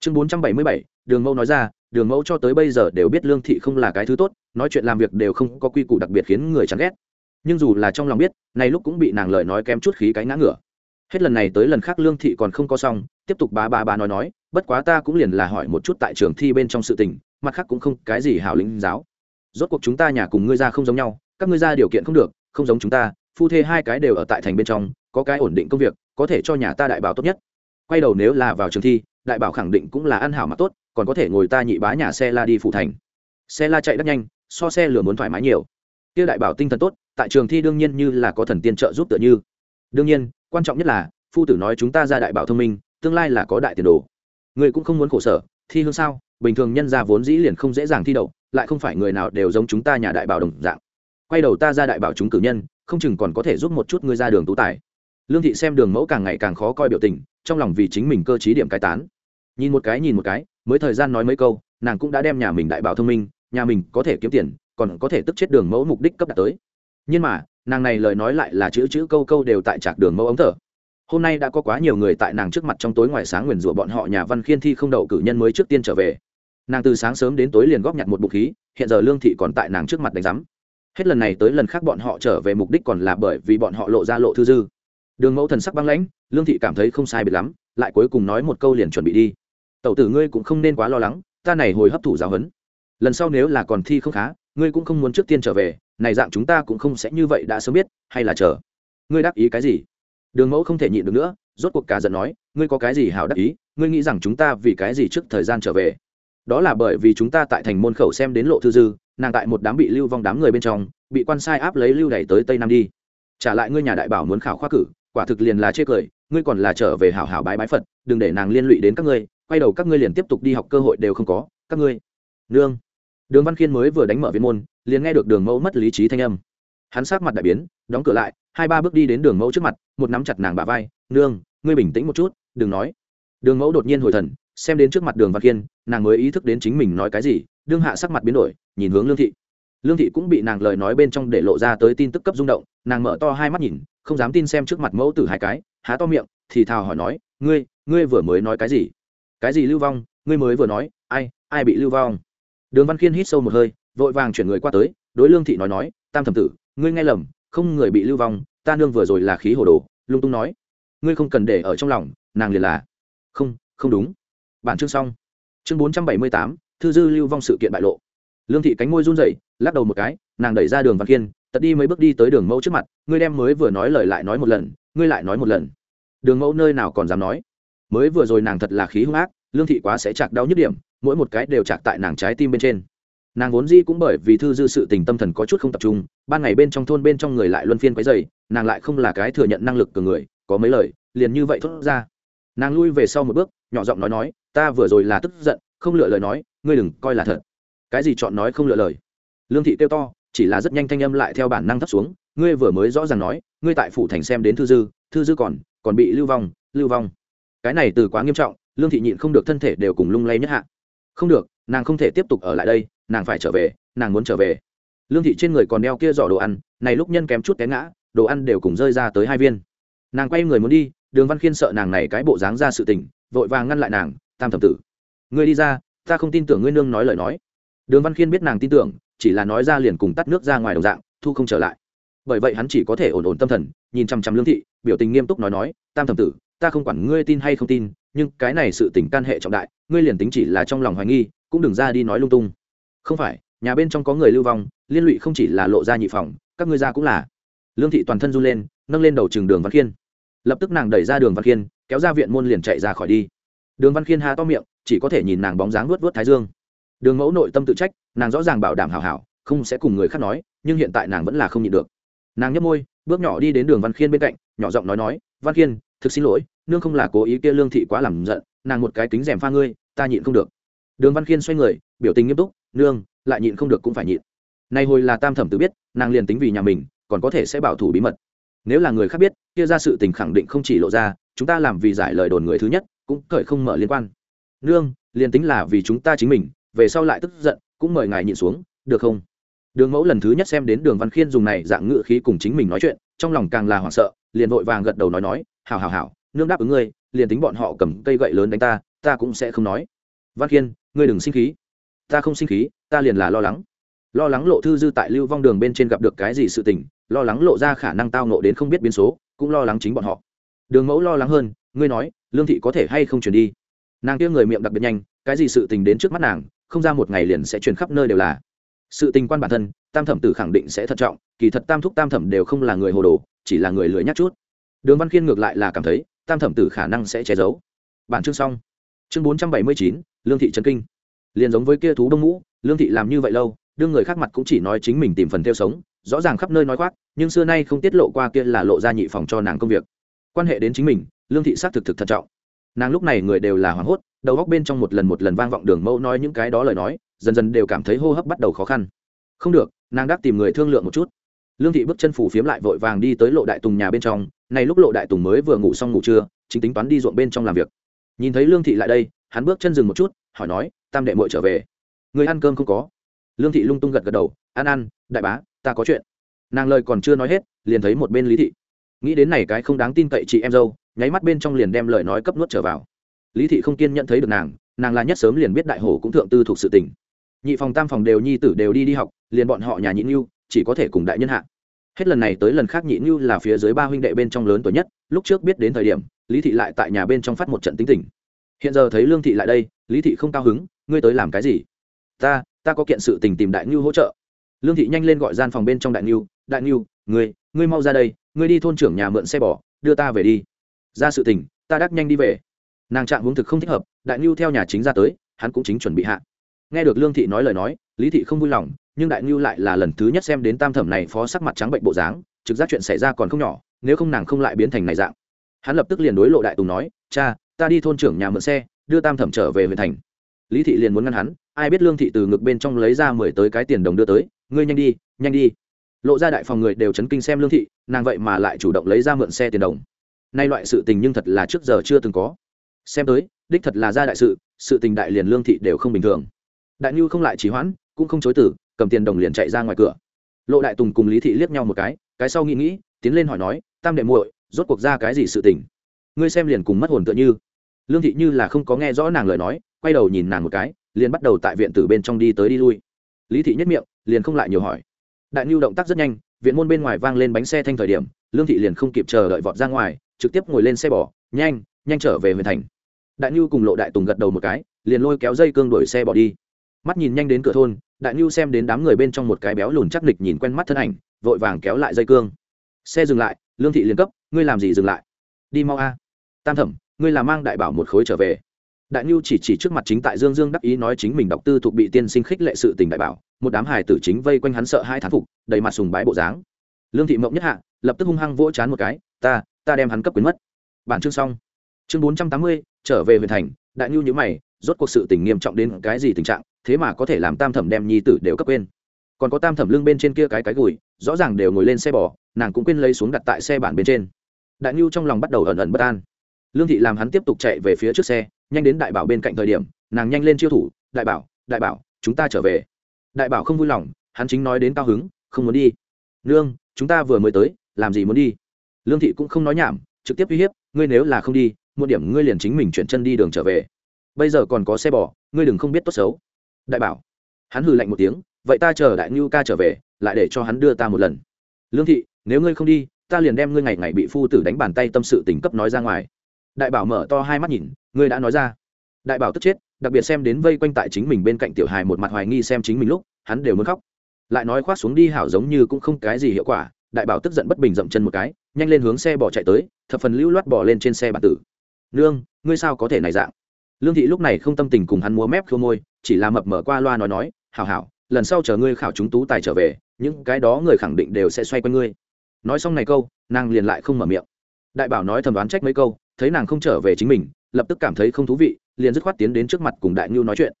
Chương bốn trăm bảy mươi bảy, đường mẫu nói ra, đường mẫu cho tới bây giờ đều biết lương thị không là cái thứ tốt, nói chuyện làm việc đều không có quy củ đặc biệt khiến người chán ghét. Nhưng dù là trong lòng biết, nay lúc cũng bị nàng lời nói kém chút khí cái ngã ngửa. Hết lần này tới lần khác lương thị còn không có xong, tiếp tục bá bá bá nói nói, bất quá ta cũng liền là hỏi một chút tại trường thi bên trong sự tình, mặt khác cũng không cái gì hảo lĩnh giáo. Rốt cuộc chúng ta nhà cùng ngươi ra không giống nhau, các ngươi ra điều kiện không được, không giống chúng ta, phu thê hai cái đều ở tại thành bên trong, có cái ổn định công việc có thể cho nhà ta đại bảo tốt nhất. Quay đầu nếu là vào trường thi, đại bảo khẳng định cũng là ăn hảo mà tốt, còn có thể ngồi ta nhị bá nhà xe la đi phụ thành. Xe la chạy đắt nhanh, so xe lửa muốn thoải mái nhiều. Kia đại bảo tinh thần tốt, tại trường thi đương nhiên như là có thần tiên trợ giúp tựa như. Đương nhiên, quan trọng nhất là, phu tử nói chúng ta ra đại bảo thông minh, tương lai là có đại tiền đồ. Người cũng không muốn khổ sở, thi hương sao, bình thường nhân ra vốn dĩ liền không dễ dàng thi đậu, lại không phải người nào đều giống chúng ta nhà đại bảo đồng dạng. Quay đầu ta ra đại bảo chúng cử nhân, không chừng còn có thể giúp một chút ngươi ra đường tú tài lương thị xem đường mẫu càng ngày càng khó coi biểu tình, trong lòng vì chính mình cơ t điểm cai tán. Nhìn một cái, nhìn một cái, mới thời gian nói mấy câu, nàng cũng đã đem nhà mình đại bảo thông minh, nhà mình có thể kiếm tiền, còn có thể tức chết đường mẫu mục đích cấp đạt tới. Nhưng mà, nàng này lời nói lại là chữ chữ câu câu đều tại trạc đường mẫu ống thở. Hôm nay đã có quá nhiều người tại nàng trước mặt trong tối ngoài sáng nguyền rủa bọn họ nhà văn khiên thi không đậu cử nhân mới trước tiên trở về. Nàng từ sáng sớm đến tối liền góp nhặt một bụng khí, hiện giờ lương thị còn tại nàng trước mặt đánh giám. Hết lần này tới lần khác bọn họ trở về mục đích còn là bởi vì bọn họ lộ ra lộ thư dư đường mẫu thần sắc băng lãnh, lương thị cảm thấy không sai biệt lắm, lại cuối cùng nói một câu liền chuẩn bị đi. Tẩu tử ngươi cũng không nên quá lo lắng, ta này hồi hấp thụ giáo huấn. Lần sau nếu là còn thi không khá, ngươi cũng không muốn trước tiên trở về, này dạng chúng ta cũng không sẽ như vậy đã sớm biết, hay là chờ. Ngươi đắc ý cái gì? Đường mẫu không thể nhịn được nữa, rốt cuộc cả giận nói, ngươi có cái gì hảo đắc ý, ngươi nghĩ rằng chúng ta vì cái gì trước thời gian trở về? Đó là bởi vì chúng ta tại thành môn khẩu xem đến lộ thư dư, nàng tại một đám bị lưu vong đám người bên trong, bị quan sai áp lấy lưu đẩy tới tây nam đi. Trả lại ngươi nhà đại bảo muốn khảo khoa cử quả thực liền là chê cười, ngươi còn là trở về hảo hảo bái bái phật, đừng để nàng liên lụy đến các ngươi, quay đầu các ngươi liền tiếp tục đi học cơ hội đều không có, các ngươi. Nương. Đường văn khiên mới vừa đánh mở viên môn, liền nghe được đường mẫu mất lý trí thanh âm. Hắn sát mặt đại biến, đóng cửa lại, hai ba bước đi đến đường mẫu trước mặt, một nắm chặt nàng bả vai, nương, ngươi bình tĩnh một chút, đừng nói. Đường mẫu đột nhiên hồi thần, xem đến trước mặt đường văn khiên, nàng mới ý thức đến chính mình nói cái gì, đương hạ sắc mặt biến đổi, nhìn hướng lương thị. Lương thị cũng bị nàng lời nói bên trong để lộ ra tới tin tức cấp rung động, nàng mở to hai mắt nhìn không dám tin xem trước mặt mẫu tử hai cái, há to miệng, thì thào hỏi nói, ngươi ngươi vừa mới nói cái gì? Cái gì lưu vong? Ngươi mới vừa nói, ai ai bị lưu vong? Đường văn khiên hít sâu một hơi, vội vàng chuyển người qua tới, đối lương thị nói nói, tam thẩm tử, ngươi nghe lầm, không người bị lưu vong, ta nương vừa rồi là khí hồ đồ. Lung tung nói, ngươi không cần để ở trong lòng, nàng liền là không không đúng. Bản chương xong. Chương bốn trăm bảy mươi tám, thư dư lưu vong sự kiện bại lộ. Lương thị cánh môi run rẩy, lắc đầu một cái, nàng đẩy ra đường văn kiên tật đi mấy bước đi tới đường mẫu trước mặt, ngươi đem mới vừa nói lời lại nói một lần, ngươi lại nói một lần. Đường mẫu nơi nào còn dám nói? Mới vừa rồi nàng thật là khí hung ác, lương thị quá sẽ chạc đau nhức điểm, mỗi một cái đều chạc tại nàng trái tim bên trên. Nàng vốn di cũng bởi vì thư dư sự tình tâm thần có chút không tập trung, ban ngày bên trong thôn bên trong người lại luân phiên quấy dày nàng lại không là cái thừa nhận năng lực của người, có mấy lời, liền như vậy thốt ra. Nàng lui về sau một bước, nhỏ giọng nói nói, ta vừa rồi là tức giận, không lựa lời nói, ngươi đừng coi là thật. Cái gì chọn nói không lựa lời? Lương thị kêu to chỉ là rất nhanh thanh âm lại theo bản năng thấp xuống, ngươi vừa mới rõ ràng nói, ngươi tại phủ thành xem đến thư dư thư dư còn còn bị lưu vong lưu vong. Cái này từ quá nghiêm trọng, lương thị nhịn không được thân thể đều cùng lung lay nhất hạ. Không được, nàng không thể tiếp tục ở lại đây, nàng phải trở về, nàng muốn trở về. Lương thị trên người còn đeo kia giỏ đồ ăn, này lúc nhân kém chút té ngã, đồ ăn đều cùng rơi ra tới hai viên. Nàng quay người muốn đi, đường văn khiên sợ nàng này cái bộ dáng ra sự tình, vội vàng ngăn lại nàng, tam thập tử, ngươi đi ra, ta không tin tưởng ngươi nương nói lời nói. Đường văn khiên biết nàng tin tưởng chỉ là nói ra liền cùng tắt nước ra ngoài đồng dạng, thu không trở lại. Bởi vậy hắn chỉ có thể ổn ổn tâm thần, nhìn chăm chăm lương thị, biểu tình nghiêm túc nói nói, tam thẩm tử, ta không quản ngươi tin hay không tin, nhưng cái này sự tình can hệ trọng đại, ngươi liền tính chỉ là trong lòng hoài nghi, cũng đừng ra đi nói lung tung. Không phải, nhà bên trong có người lưu vong, liên lụy không chỉ là lộ ra nhị phòng, các ngươi ra cũng là. Lương thị toàn thân run lên, nâng lên đầu trường đường văn khiên. Lập tức nàng đẩy ra đường văn khiên, kéo ra viện môn liền chạy ra khỏi đi. Đường văn khiên há to miệng, chỉ có thể nhìn nàng bóng dáng luốt vớt thái dương đường mẫu nội tâm tự trách, nàng rõ ràng bảo đảm hảo hảo, không sẽ cùng người khác nói, nhưng hiện tại nàng vẫn là không nhịn được. Nàng nhấp môi, bước nhỏ đi đến đường văn khiên bên cạnh, nhỏ giọng nói nói, văn khiên, thực xin lỗi, nương không là cố ý kia lương thị quá làm giận, nàng một cái kính rèm pha ngươi, ta nhịn không được. Đường văn khiên xoay người, biểu tình nghiêm túc, nương, lại nhịn không được cũng phải nhịn. Nay hồi là tam thẩm tự biết, nàng liền tính vì nhà mình, còn có thể sẽ bảo thủ bí mật. Nếu là người khác biết, kia ra sự tình khẳng định không chỉ lộ ra, chúng ta làm vì giải lời đồn người thứ nhất, cũng cởi không mở liên quan. Nương, liền tính là vì chúng ta chính mình về sau lại tức giận, cũng mời ngài nhịn xuống, được không? Đường mẫu lần thứ nhất xem đến đường văn khiên dùng này dạng ngự khí cùng chính mình nói chuyện, trong lòng càng là hoảng sợ, liền vội vàng gật đầu nói nói hào hào hào nương đáp ứng ngươi, liền tính bọn họ cầm cây gậy lớn đánh ta ta cũng sẽ không nói. Văn khiên, ngươi đừng sinh khí. Ta không sinh khí, ta liền là lo lắng. Lo lắng lộ thư dư tại lưu vong đường bên trên gặp được cái gì sự tình, lo lắng lộ ra khả năng tao nộ đến không biết biến số, cũng lo lắng chính bọn họ. Đường mẫu lo lắng hơn, ngươi nói, lương thị có thể hay không chuyển đi? Nàng kia người miệng đặc biệt nhanh, cái gì sự tình đến trước mắt nàng không ra một ngày liền sẽ truyền khắp nơi đều là. Sự tình quan bản thân, tam thẩm tử khẳng định sẽ thận trọng, kỳ thật tam thúc tam thẩm đều không là người hồ đồ, chỉ là người lười nhắc chút. Đường văn khiên ngược lại là cảm thấy, tam thẩm tử khả năng sẽ che giấu. Bản chương xong. Chương bốn trăm bảy mươi chín, lương thị trấn kinh. Liền giống với kia thú đông mũ, lương thị làm như vậy lâu, đương người khác mặt cũng chỉ nói chính mình tìm phần theo sống, rõ ràng khắp nơi nói khoác, nhưng xưa nay không tiết lộ qua kia là lộ ra nhị phòng cho nàng công việc. Quan hệ đến chính mình, lương thị xác thực thực thận trọng nàng lúc này người đều là hoảng hốt, đầu góc bên trong một lần một lần vang vọng đường mẫu nói những cái đó lời nói, dần dần đều cảm thấy hô hấp bắt đầu khó khăn. Không được, nàng đáp tìm người thương lượng một chút. Lương thị bước chân phủ phiếm lại vội vàng đi tới lộ đại tùng nhà bên trong, này lúc lộ đại tùng mới vừa ngủ xong ngủ trưa, chính tính toán đi ruộng bên trong làm việc. Nhìn thấy lương thị lại đây, hắn bước chân dừng một chút, hỏi nói, tam đệ muội trở về? Người ăn cơm không có? Lương thị lung tung gật gật đầu, ăn ăn, đại bá, ta có chuyện. Nàng lời còn chưa nói hết, liền thấy một bên lý thị. Nghĩ đến này cái không đáng tin cậy chị em dâu nháy mắt bên trong liền đem lời nói cấp nuốt trở vào. Lý thị không kiên nhận thấy được nàng nàng là nhất sớm liền biết đại hổ cũng thượng tư thuộc sự tình. Nhị phòng tam phòng đều nhi tử đều đi đi học, liền bọn họ nhà nhị nhu chỉ có thể cùng đại nhân hạ. Hết lần này tới lần khác nhị nhu là phía dưới ba huynh đệ bên trong lớn tuổi nhất, lúc trước biết đến thời điểm, lý thị lại tại nhà bên trong phát một trận tính tình. Hiện giờ thấy lương thị lại đây, lý thị không cao hứng, ngươi tới làm cái gì? Ta ta có kiện sự tình tìm đại nhu hỗ trợ. Lương thị nhanh lên gọi gian phòng bên trong đại nhu đại nhu ngươi ngươi mau ra đây, ngươi đi thôn trưởng nhà mượn xe bỏ đưa ta về đi ra sự tình, ta đắc nhanh đi về. Nàng trạng hướng thực không thích hợp, đại ngưu theo nhà chính ra tới, hắn cũng chính chuẩn bị hạ. Nghe được lương thị nói lời nói, lý thị không vui lòng, nhưng đại ngưu lại là lần thứ nhất xem đến tam thẩm này phó sắc mặt trắng bệnh bộ dáng, trực giác chuyện xảy ra còn không nhỏ, nếu không nàng không lại biến thành này dạng. Hắn lập tức liền đối lộ đại tùng nói, cha, ta đi thôn trưởng nhà mượn xe, đưa tam thẩm trở về huyện thành. Lý thị liền muốn ngăn hắn, ai biết lương thị từ ngực bên trong lấy ra mười tới cái tiền đồng đưa tới, ngươi nhanh đi nhanh đi. Lộ ra đại phòng người đều chấn kinh xem lương thị, nàng vậy mà lại chủ động lấy ra mượn xe tiền đồng nay loại sự tình nhưng thật là trước giờ chưa từng có. Xem tới, đích thật là ra đại sự sự tình đại liền lương thị đều không bình thường. Đại nhu không lại trì hoãn, cũng không chối tử, cầm tiền đồng liền chạy ra ngoài cửa. Lộ đại tùng cùng lý thị liếc nhau một cái cái sau nghĩ nghĩ, tiến lên hỏi nói, tam đệ muội, rốt cuộc ra cái gì sự tình? Ngươi xem liền cùng mất hồn tựa như. Lương thị như là không có nghe rõ nàng lời nói, quay đầu nhìn nàng một cái, liền bắt đầu tại viện tử bên trong đi tới đi lui. Lý thị nhất miệng, liền không lại nhiều hỏi. Đại nhu động tác rất nhanh, viện môn bên ngoài vang lên bánh xe thanh thời điểm, lương thị liền không kịp chờ đợi vọt ra ngoài trực tiếp ngồi lên xe bò, nhanh nhanh trở về huyện thành. Đại nhu cùng lộ đại tùng gật đầu một cái, liền lôi kéo dây cương đuổi xe bỏ đi. Mắt nhìn nhanh đến cửa thôn, đại nhu xem đến đám người bên trong một cái béo lùn chắc nịch nhìn quen mắt thân ảnh, vội vàng kéo lại dây cương. Xe dừng lại, lương thị liền cấp, ngươi làm gì dừng lại? Đi mau a. Tam thẩm, ngươi là mang đại bảo một khối trở về. Đại nhu chỉ chỉ trước mặt chính tại dương dương đắc ý nói chính mình đọc tư thuộc bị tiên sinh khích lệ sự tình đại bảo, một đám hài tử chính vây quanh hắn sợ hai thán phục, đầy mặt sùng bái bộ dáng. Lương thị mộng nhất hạ, lập tức hung hăng vỗ chán một cái, ta ta đem hắn cấp quyến mất. Bản chương xong. Chương bốn trăm tám mươi, trở về huyện thành, đại nhu nhữ mày, rốt cuộc sự tình nghiêm trọng đến cái gì tình trạng, thế mà có thể làm tam thẩm đem nhi tử đều cấp quên. Còn có tam thẩm lưng bên trên kia cái cái gùi, rõ ràng đều ngồi lên xe bò, nàng cũng quên lấy xuống đặt tại xe bản bên trên. Đại nhu trong lòng bắt đầu ẩn ẩn bất an. Lương thị làm hắn tiếp tục chạy về phía trước xe, nhanh đến đại bảo bên cạnh thời điểm, nàng nhanh lên chiêu thủ, đại bảo đại bảo, chúng ta trở về. Đại bảo không vui lòng, hắn chính nói đến cao hứng, không muốn đi. Nương, chúng ta vừa mới tới, làm gì muốn đi? Lương thị cũng không nói nhảm, trực tiếp uy hiếp, ngươi nếu là không đi một điểm ngươi liền chính mình chuyển chân đi đường trở về. Bây giờ còn có xe bò, ngươi đừng không biết tốt xấu. Đại bảo, hắn hừ lạnh một tiếng, vậy ta chờ đại ngưu ca trở về, lại để cho hắn đưa ta một lần. Lương thị, nếu ngươi không đi, ta liền đem ngươi ngày ngày bị phu tử đánh bàn tay tâm sự tình cấp nói ra ngoài. Đại bảo mở to hai mắt nhìn, ngươi đã nói ra. Đại bảo tức chết, đặc biệt xem đến vây quanh tại chính mình bên cạnh tiểu hài một mặt hoài nghi xem chính mình lúc, hắn đều muốn khóc. Lại nói khoác xuống đi hảo giống như cũng không cái gì hiệu quả đại bảo tức giận bất bình dậm chân một cái, nhanh lên hướng xe bỏ chạy tới, thập phần lưu loát bỏ lên trên xe bản tử. Nương, ngươi sao có thể này dạng? Lương thị lúc này không tâm tình cùng hắn múa mép khô môi, chỉ là mập mở qua loa nói nói, hảo hảo, lần sau chờ ngươi khảo chúng tú tài trở về, những cái đó người khẳng định đều sẽ xoay quanh ngươi. Nói xong này câu, nàng liền lại không mở miệng. Đại bảo nói thầm đoán trách mấy câu, thấy nàng không trở về chính mình, lập tức cảm thấy không thú vị, liền dứt khoát tiến đến trước mặt cùng đại nhu nói chuyện.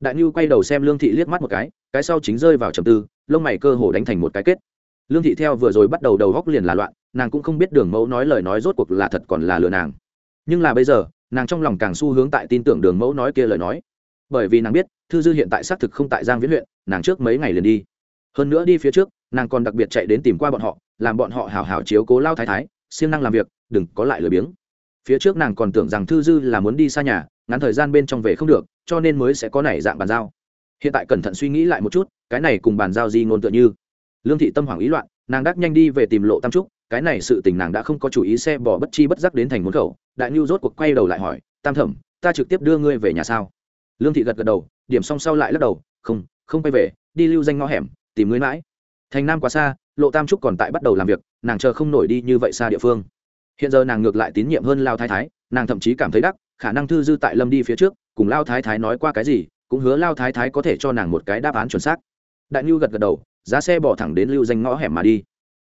Đại nhu quay đầu xem lương thị liếc mắt một cái cái sau chính rơi vào trầm tư, lông mày cơ hồ đánh thành một cái kết lương thị theo vừa rồi bắt đầu đầu góc liền là loạn, nàng cũng không biết đường mẫu nói lời nói rốt cuộc là thật còn là lừa nàng. Nhưng là bây giờ, nàng trong lòng càng xu hướng tại tin tưởng đường mẫu nói kia lời nói. Bởi vì nàng biết, thư dư hiện tại xác thực không tại giang viễn huyện, nàng trước mấy ngày liền đi. Hơn nữa đi phía trước, nàng còn đặc biệt chạy đến tìm qua bọn họ, làm bọn họ hào hào chiếu cố lao thái thái, siêng năng làm việc, đừng có lại lười biếng. Phía trước nàng còn tưởng rằng thư dư là muốn đi xa nhà, ngắn thời gian bên trong về không được, cho nên mới sẽ có nảy dạng bàn giao. Hiện tại cẩn thận suy nghĩ lại một chút, cái này cùng bàn giao gì ngôn tựa như lương thị tâm hoảng ý loạn, nàng đắc nhanh đi về tìm lộ tam trúc, cái này sự tình nàng đã không có chủ ý xe bỏ bất chi bất giác đến thành môn khẩu, đại nhu rốt cuộc quay đầu lại hỏi, tam thẩm, ta trực tiếp đưa ngươi về nhà sao? Lương thị gật gật đầu, điểm xong sau lại lắc đầu, không không quay về, đi lưu danh ngõ hẻm, tìm ngươi mãi. Thành nam quá xa, lộ tam trúc còn tại bắt đầu làm việc, nàng chờ không nổi đi như vậy xa địa phương. Hiện giờ nàng ngược lại tín nhiệm hơn lao thái thái, nàng thậm chí cảm thấy đắc, khả năng thư dư tại lâm đi phía trước, cùng lao thái thái nói qua cái gì, cũng hứa lao thái thái có thể cho nàng một cái đáp án chuẩn xác. Đại nhu gật gật đầu giá xe bỏ thẳng đến lưu danh ngõ hẻm mà đi.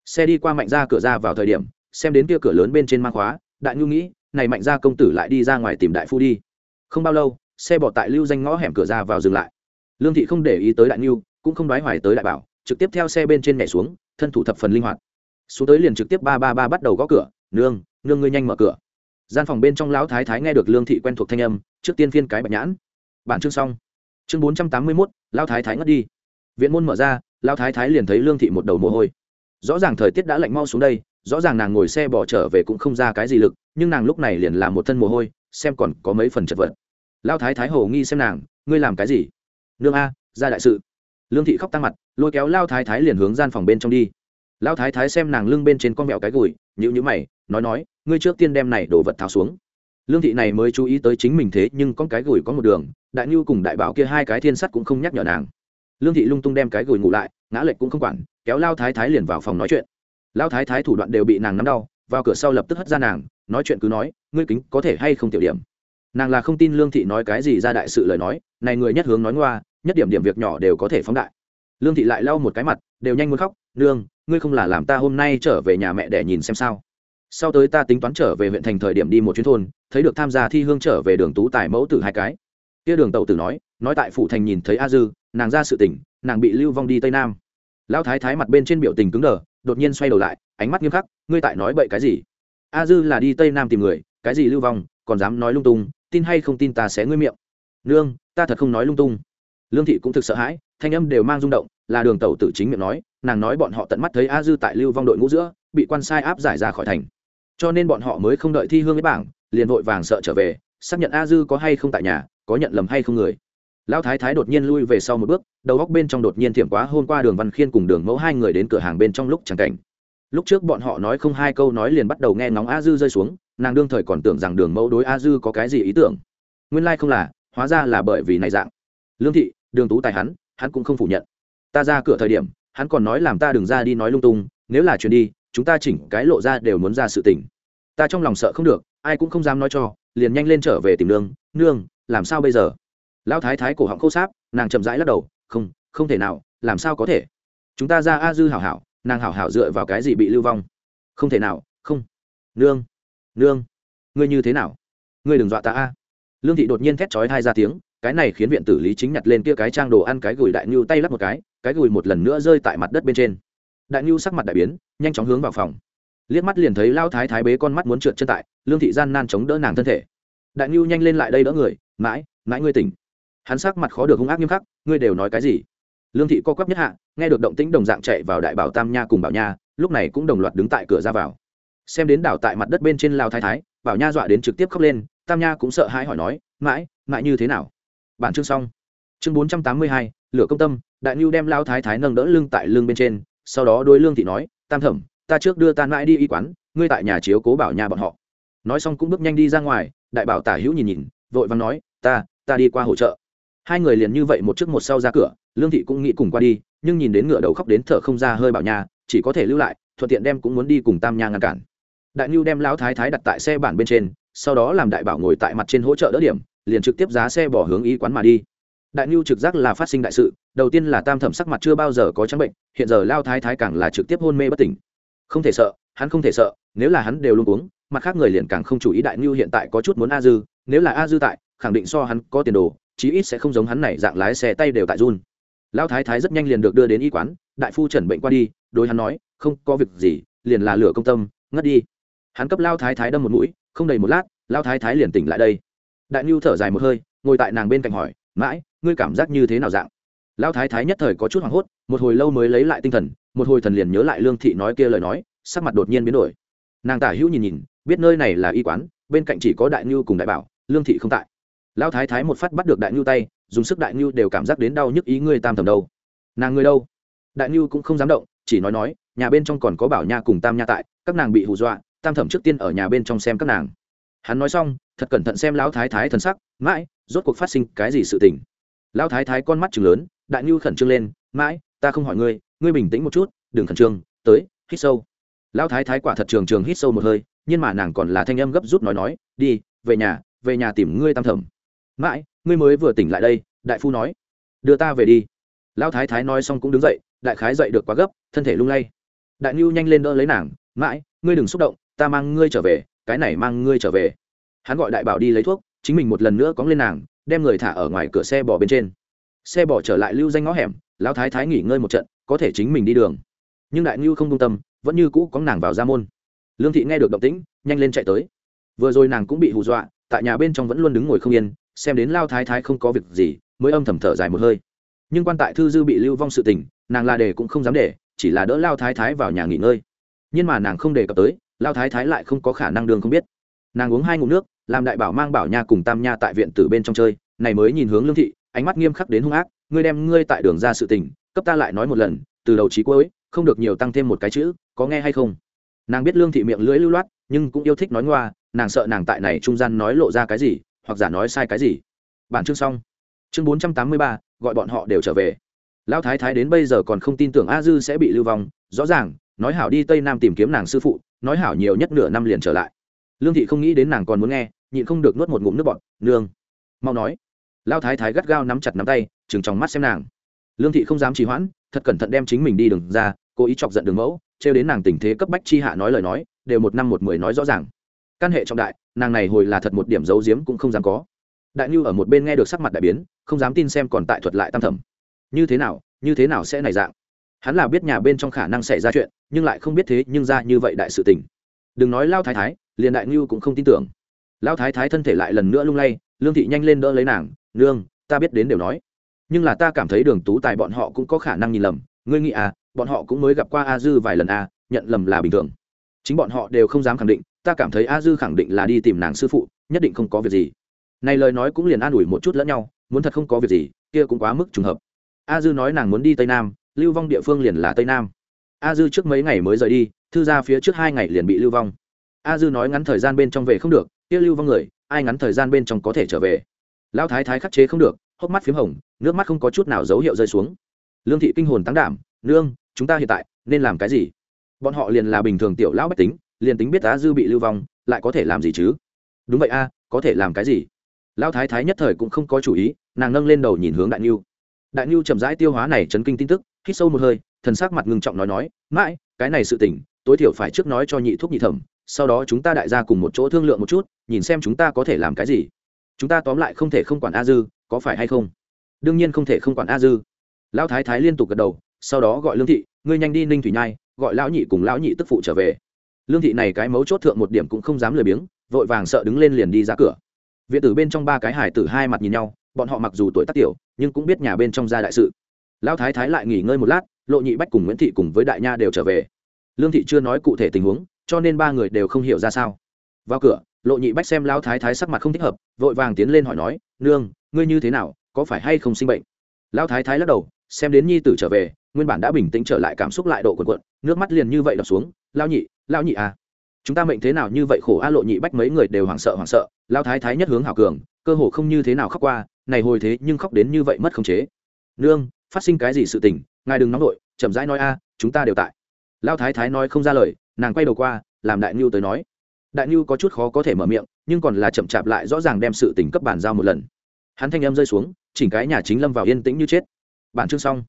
Xe đi qua mạnh ra cửa ra vào thời điểm, xem đến kia cửa lớn bên trên mang khóa, đại nhu nghĩ, này mạnh ra công tử lại đi ra ngoài tìm đại phu đi. Không bao lâu, xe bỏ tại lưu danh ngõ hẻm cửa ra vào dừng lại. Lương thị không để ý tới đại nhu, cũng không đoái hoài tới đại bảo, trực tiếp theo xe bên trên nhảy xuống, thân thủ thập phần linh hoạt. Xuống tới liền trực tiếp ba ba ba bắt đầu gõ cửa, nương nương ngươi nhanh mở cửa. Gian phòng bên trong lão thái thái nghe được lương thị quen thuộc thanh âm, trước tiên phiên cái bạch nhãn. Bản chương xong. Chương bốn trăm tám mươi mốt, lão thái thái ngất đi. Viện môn mở ra lão thái thái liền thấy lương thị một đầu mồ hôi. Rõ ràng thời tiết đã lạnh mau xuống đây, rõ ràng nàng ngồi xe bỏ trở về cũng không ra cái gì lực, nhưng nàng lúc này liền làm một thân mồ hôi, xem còn có mấy phần chật vật. Lão thái thái hồ nghi xem nàng, ngươi làm cái gì? Nương a, ra đại sự. Lương thị khóc tăng mặt, lôi kéo lao thái thái liền hướng gian phòng bên trong đi. Lao thái thái xem nàng lưng bên trên con mẹo cái gùi nhữ nhữ mày, nói nói, ngươi trước tiên đem này đổ vật tháo xuống. Lương thị này mới chú ý tới chính mình thế, nhưng con cái gùi có một đường, đại nhu cùng đại bảo kia hai cái thiên sắt cũng không nhắc nhở nàng lương thị lung tung đem cái gửi ngủ lại, ngã lệch cũng không quản, kéo lao thái thái liền vào phòng nói chuyện. Lao thái thái thủ đoạn đều bị nàng nắm đau, vào cửa sau lập tức hất ra nàng, nói chuyện cứ nói, ngươi kính, có thể hay không tiểu điểm? Nàng là không tin lương thị nói cái gì ra đại sự lời nói, này người nhất hướng nói ngoa, nhất điểm điểm việc nhỏ đều có thể phóng đại. Lương thị lại lau một cái mặt, đều nhanh muốn khóc, nương, ngươi không là làm ta hôm nay trở về nhà mẹ để nhìn xem sao? Sau tới ta tính toán trở về huyện thành thời điểm đi một chuyến thôn, thấy được tham gia thi hương trở về đường tú tài mẫu tử hai cái. Kia đường tàu tử nói nói tại phủ thành nhìn thấy a dư nàng ra sự tỉnh nàng bị lưu vong đi tây nam. Lão thái thái mặt bên trên biểu tình cứng đờ, đột nhiên xoay đầu lại, ánh mắt nghiêm khắc, ngươi tại nói bậy cái gì? A dư là đi tây nam tìm người, cái gì lưu vong, còn dám nói lung tung, tin hay không tin ta sẽ ngươi miệng. Nương, ta thật không nói lung tung. Lương thị cũng thực sợ hãi, thanh âm đều mang rung động, là đường tàu tử chính miệng nói, nàng nói bọn họ tận mắt thấy a dư tại lưu vong đội ngũ giữa, bị quan sai áp giải ra khỏi thành. Cho nên bọn họ mới không đợi thi hương với bảng, liền vội vàng sợ trở về, xác nhận a dư có hay không tại nhà, có nhận lầm hay không người lão thái thái đột nhiên lui về sau một bước, đầu góc bên trong đột nhiên thiểm quá, Hôm qua đường văn khiên cùng đường mẫu hai người đến cửa hàng bên trong lúc chẳng cảnh. Lúc trước bọn họ nói không hai câu nói liền bắt đầu nghe ngóng a dư rơi xuống, nàng đương thời còn tưởng rằng đường mẫu đối a dư có cái gì ý tưởng. Nguyên lai、like、không là, hóa ra là bởi vì này dạng. Lương thị, đường tú tài hắn hắn cũng không phủ nhận. Ta ra cửa thời điểm, hắn còn nói làm ta đừng ra đi nói lung tung, nếu là chuyện đi, chúng ta chỉnh cái lộ ra đều muốn ra sự tình. Ta trong lòng sợ không được, ai cũng không dám nói cho, liền nhanh lên trở về tìm nương. Nương, làm sao bây giờ? Lão thái thái cổ họng khô sáp, nàng chậm rãi lắc đầu, không không thể nào, làm sao có thể? Chúng ta ra a dư hảo hảo, nàng hảo hảo dựa vào cái gì bị lưu vong? Không thể nào, không. Nương nương, ngươi như thế nào? Ngươi đừng dọa ta a. Lương thị đột nhiên thét chói hai ra tiếng, cái này khiến viện tử lý chính nhặt lên kia cái trang đồ ăn cái gùi đại ngưu tay lắp một cái cái gùi một lần nữa rơi tại mặt đất bên trên. Đại ngưu sắc mặt đại biến, nhanh chóng hướng vào phòng. Liếc mắt liền thấy lao thái thái bế con mắt muốn trượt chân tại, lương thị gian nan chống đỡ nàng thân thể. Đại ngưu nhanh lên lại đây đỡ người, mãi mãi ngươi tỉnh hắn sắc mặt khó được hung ác nghiêm khắc, ngươi đều nói cái gì? Lương thị co quắp nhất hạ, nghe được động tĩnh đồng dạng chạy vào đại bảo tam nha cùng bảo nha, lúc này cũng đồng loạt đứng tại cửa ra vào. Xem đến đảo tại mặt đất bên trên lao thái thái, bảo nha dọa đến trực tiếp khóc lên, tam nha cũng sợ hãi hỏi nói, mãi mãi như thế nào? Bản chương xong. Chương bốn trăm tám mươi hai, lửa công tâm, đại nhu đem lao thái thái nâng đỡ lưng tại lưng bên trên, sau đó đôi lương thị nói, tam thẩm, ta trước đưa tan mãi đi y quán, ngươi tại nhà chiếu cố bảo nha bọn họ. Nói xong cũng bước nhanh đi ra ngoài, đại bảo tả hữu nhìn nhìn, vội vàng nói, ta ta đi qua hỗ trợ hai người liền như vậy một trước một sau ra cửa, lương thị cũng nghĩ cùng qua đi, nhưng nhìn đến ngựa đầu khóc đến thở không ra hơi bảo nhà chỉ có thể lưu lại, thuận tiện đem cũng muốn đi cùng tam nha ngăn cản. Đại nhu đem lão thái thái đặt tại xe bản bên trên, sau đó làm đại bảo ngồi tại mặt trên hỗ trợ đỡ điểm, liền trực tiếp giá xe bỏ hướng y quán mà đi. Đại nhu trực giác là phát sinh đại sự, đầu tiên là tam thẩm sắc mặt chưa bao giờ có trắng bệnh, hiện giờ lao thái thái càng là trực tiếp hôn mê bất tỉnh. Không thể sợ, hắn không thể sợ, nếu là hắn đều luôn uống, mặt khác người liền càng không chú ý đại nhu hiện tại có chút muốn a dư, nếu là a dư tại, khẳng định so hắn có tiền đồ chí ít sẽ không giống hắn này dạng lái xe tay đều tại run. Lão thái thái rất nhanh liền được đưa đến y quán, đại phu chẩn bệnh qua đi, đối hắn nói, không có việc gì, liền là lửa công tâm, ngất đi. Hắn cấp lao thái thái đâm một mũi, không đầy một lát lao thái thái liền tỉnh lại đây. Đại nhu thở dài một hơi, ngồi tại nàng bên cạnh hỏi, mãi, ngươi cảm giác như thế nào dạng? Lao thái thái nhất thời có chút hoảng hốt, một hồi lâu mới lấy lại tinh thần, một hồi thần liền nhớ lại lương thị nói kia lời nói, sắc mặt đột nhiên biến đổi. Nàng tả hữu nhìn nhìn, biết nơi này là y quán, bên cạnh chỉ có đại nhu cùng đại bảo, lương thị không tại lao thái thái một phát bắt được đại nhu tay, dùng sức đại nhu đều cảm giác đến đau nhức ý ngươi tam thầm đâu. Nàng ngươi đâu? Đại nhu cũng không dám động, chỉ nói nói, nhà bên trong còn có bảo nha cùng tam nha tại, các nàng bị hù dọa, tam thẩm trước tiên ở nhà bên trong xem các nàng. Hắn nói xong, thật cẩn thận xem lão thái thái thần sắc, mãi, rốt cuộc phát sinh cái gì sự tình? Lão thái thái con mắt chừng lớn, đại nhu khẩn trương lên, mãi, ta không hỏi ngươi ngươi bình tĩnh một chút, đừng khẩn trương, tới, hít sâu. Lão thái thái quả thật trường trường hít sâu một hơi, nhưng mà nàng còn là thanh âm gấp rút nói nói, đi, về nhà về nhà tìm ngươi tam thẩm mãi, ngươi mới vừa tỉnh lại đây, đại phu nói. Đưa ta về đi. Lão thái thái nói xong cũng đứng dậy, đại khái dậy được quá gấp, thân thể lung lay. Đại ngưu nhanh lên đỡ lấy nàng, mãi, ngươi đừng xúc động, ta mang ngươi trở về, cái này mang ngươi trở về. Hắn gọi đại bảo đi lấy thuốc, chính mình một lần nữa cóng lên nàng, đem người thả ở ngoài cửa xe bỏ bên trên. Xe bỏ trở lại lưu danh ngõ hẻm, lão thái thái nghỉ ngơi một trận, có thể chính mình đi đường. Nhưng đại ngưu không công tâm, vẫn như cũ cóng nàng vào ra môn. Lương thị nghe được động tĩnh, nhanh lên chạy tới. Vừa rồi nàng cũng bị hù dọa, tại nhà bên trong vẫn luôn đứng ngồi không yên xem đến lao thái thái không có việc gì, mới âm thầm thở dài một hơi. Nhưng quan tại thư dư bị lưu vong sự tình, nàng là để cũng không dám để, chỉ là đỡ lao thái thái vào nhà nghỉ ngơi. Nhưng mà nàng không đề cập tới, lao thái thái lại không có khả năng đường không biết. Nàng uống hai ngụm nước, làm đại bảo mang bảo nha cùng tam nha tại viện tử bên trong chơi, này mới nhìn hướng lương thị, ánh mắt nghiêm khắc đến hung ác, ngươi đem ngươi tại đường ra sự tình, cấp ta lại nói một lần, từ đầu trí cuối, không được nhiều tăng thêm một cái chữ, có nghe hay không? Nàng biết lương thị miệng lưỡi lưu loát, nhưng cũng yêu thích nói ngoa, nàng sợ nàng tại này trung gian nói lộ ra cái gì hoặc giả nói sai cái gì. Bản chương xong. Chương bốn trăm tám mươi ba, gọi bọn họ đều trở về. Lão thái thái đến bây giờ còn không tin tưởng a dư sẽ bị lưu vong. Rõ ràng, nói hảo đi tây nam tìm kiếm nàng sư phụ, nói hảo nhiều nhất nửa năm liền trở lại. Lương thị không nghĩ đến nàng còn muốn nghe, nhịn không được nuốt một ngụm nước bọt. Nương. Mau nói. Lao thái thái gắt gao nắm chặt nắm tay chừng trong mắt xem nàng. Lương thị không dám trì hoãn, thật cẩn thận đem chính mình đi đường ra, cố ý chọc giận đường mẫu, trêu đến nàng tình thế cấp bách chi hạ nói lời nói, đều một năm một mười nói rõ ràng căn hệ trọng đại, nàng này hồi là thật một điểm giấu giếm cũng không dám có. Đại nhu ở một bên nghe được sắc mặt đại biến, không dám tin xem còn tại thuật lại tam thẩm. Như thế nào, như thế nào sẽ này dạng? Hắn là biết nhà bên trong khả năng xảy ra chuyện, nhưng lại không biết thế nhưng ra như vậy đại sự tình. Đừng nói lao thái thái, liền đại ngưu cũng không tin tưởng. Lao thái thái thân thể lại lần nữa lung lay, lương thị nhanh lên đỡ lấy nàng, nương, ta biết đến đều nói. Nhưng là ta cảm thấy đường tú tài bọn họ cũng có khả năng nhìn lầm. Ngươi nghĩ à bọn họ cũng mới gặp qua a dư vài lần à nhận lầm là bình thường. Chính bọn họ đều không dám khẳng định ta cảm thấy a dư khẳng định là đi tìm nàng sư phụ, nhất định không có việc gì. Này lời nói cũng liền an ủi một chút lẫn nhau, muốn thật không có việc gì, kia cũng quá mức trùng hợp. A dư nói nàng muốn đi tây nam, lưu vong địa phương liền là tây nam. A dư trước mấy ngày mới rời đi, thư ra phía trước hai ngày liền bị lưu vong. A dư nói ngắn thời gian bên trong về không được, kia lưu vong người, ai ngắn thời gian bên trong có thể trở về. Lão thái thái khắc chế không được, hốc mắt p h í m hồng, nước mắt không có chút nào dấu hiệu rơi xuống. Lương thị kinh hồn tăng đảm, nương, chúng ta hiện tại nên làm cái gì? Bọn họ liền là bình thường tiểu lão bách tính liền tính biết á dư bị lưu vong, lại có thể làm gì chứ? Đúng vậy a, có thể làm cái gì? Lão thái thái nhất thời cũng không có chủ ý, nàng nâng lên đầu nhìn hướng đại niu đại niu chậm rãi tiêu hóa này chấn kinh tin tức, hít sâu một hơi, thần sắc mặt ngưng trọng nói nói, mãi, cái này sự tỉnh tối thiểu phải trước nói cho nhị thuốc nhị thẩm, sau đó chúng ta đại gia cùng một chỗ thương lượng một chút, nhìn xem chúng ta có thể làm cái gì. Chúng ta tóm lại không thể không quản a dư, có phải hay không? Đương nhiên không thể không quản a dư. Lão thái thái liên tục gật đầu, sau đó gọi lương thị, ngươi nhanh đi ninh thủy nhai, gọi lão nhị cùng lão nhị tức phụ trở về lương thị này cái mấu chốt thượng một điểm cũng không dám lười biếng, vội vàng sợ đứng lên liền đi ra cửa. Viện tử bên trong ba cái hải tử hai mặt nhìn nhau, bọn họ mặc dù tuổi tác tiểu, nhưng cũng biết nhà bên trong gia đại sự. Lão thái thái lại nghỉ ngơi một lát, lộ nhị bách cùng nguyễn thị cùng với đại nha đều trở về. Lương thị chưa nói cụ thể tình huống, cho nên ba người đều không hiểu ra sao. Vào cửa, lộ nhị bách xem lão thái thái sắc mặt không thích hợp, vội vàng tiến lên hỏi nói, nương, ngươi như thế nào, có phải hay không sinh bệnh? Lão thái thái lắc đầu, xem đến nhi tử trở về, nguyên bản đã bình tĩnh trở lại cảm xúc lại độ quần quận, nước mắt liền như vậy đập xuống lao nhị Lão nhị à chúng ta mệnh thế nào như vậy khổ a, lộ nhị bách mấy người đều hoảng sợ hoảng sợ. Lao thái thái nhất hướng hảo cường, cơ hồ không như thế nào khóc qua, này hồi thế nhưng khóc đến như vậy mất khống chế. Nương, phát sinh cái gì sự tình, ngài đừng nóng đội chậm rãi nói a, chúng ta đều tại. Lao thái thái nói không ra lời, nàng quay đầu qua, làm đại nhu tới nói. Đại nhu có chút khó có thể mở miệng, nhưng còn là chậm chạp lại rõ ràng đem sự tình cấp bàn giao một lần. Hắn thanh âm rơi xuống, chỉnh cái nhà chính lâm vào yên tĩnh như chết. Bản chương xong.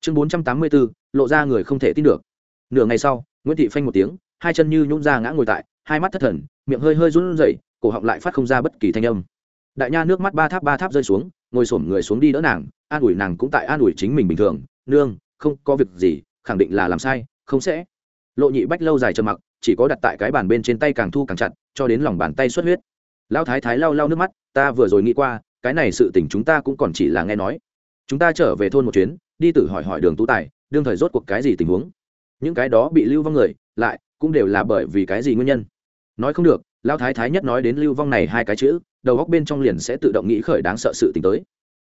Chương bốn trăm tám mươi bốn lộ ra người không thể tin được. Nửa ngày sau, nguyễn thị phanh một tiếng hai chân như nhún ra ngã ngồi tại, hai mắt thất thần, miệng hơi hơi run rẩy, cổ họng lại phát không ra bất kỳ thanh âm. Đại nha nước mắt ba tháp ba tháp rơi xuống, ngồi xổm người xuống đi đỡ nàng, an ủi nàng cũng tại an ủi chính mình bình thường. Nương, không có việc gì, khẳng định là làm sai, không sẽ. Lộ nhị bách lâu dài trầm mặc, chỉ có đặt tại cái bàn bên trên tay càng thu càng chặt, cho đến lòng bàn tay xuất huyết. Lao thái thái lau lau nước mắt, ta vừa rồi nghĩ qua, cái này sự tình chúng ta cũng còn chỉ là nghe nói. Chúng ta trở về thôn một chuyến, đi tự hỏi hỏi đường tú tài, đương thời rốt cuộc cái gì tình huống? Những cái đó bị lưu vong người, lại cũng đều là bởi vì cái gì nguyên nhân. Nói không được lao thái thái nhất nói đến lưu vong này hai cái chữ, đầu góc bên trong liền sẽ tự động nghĩ khởi đáng sợ sự t tới.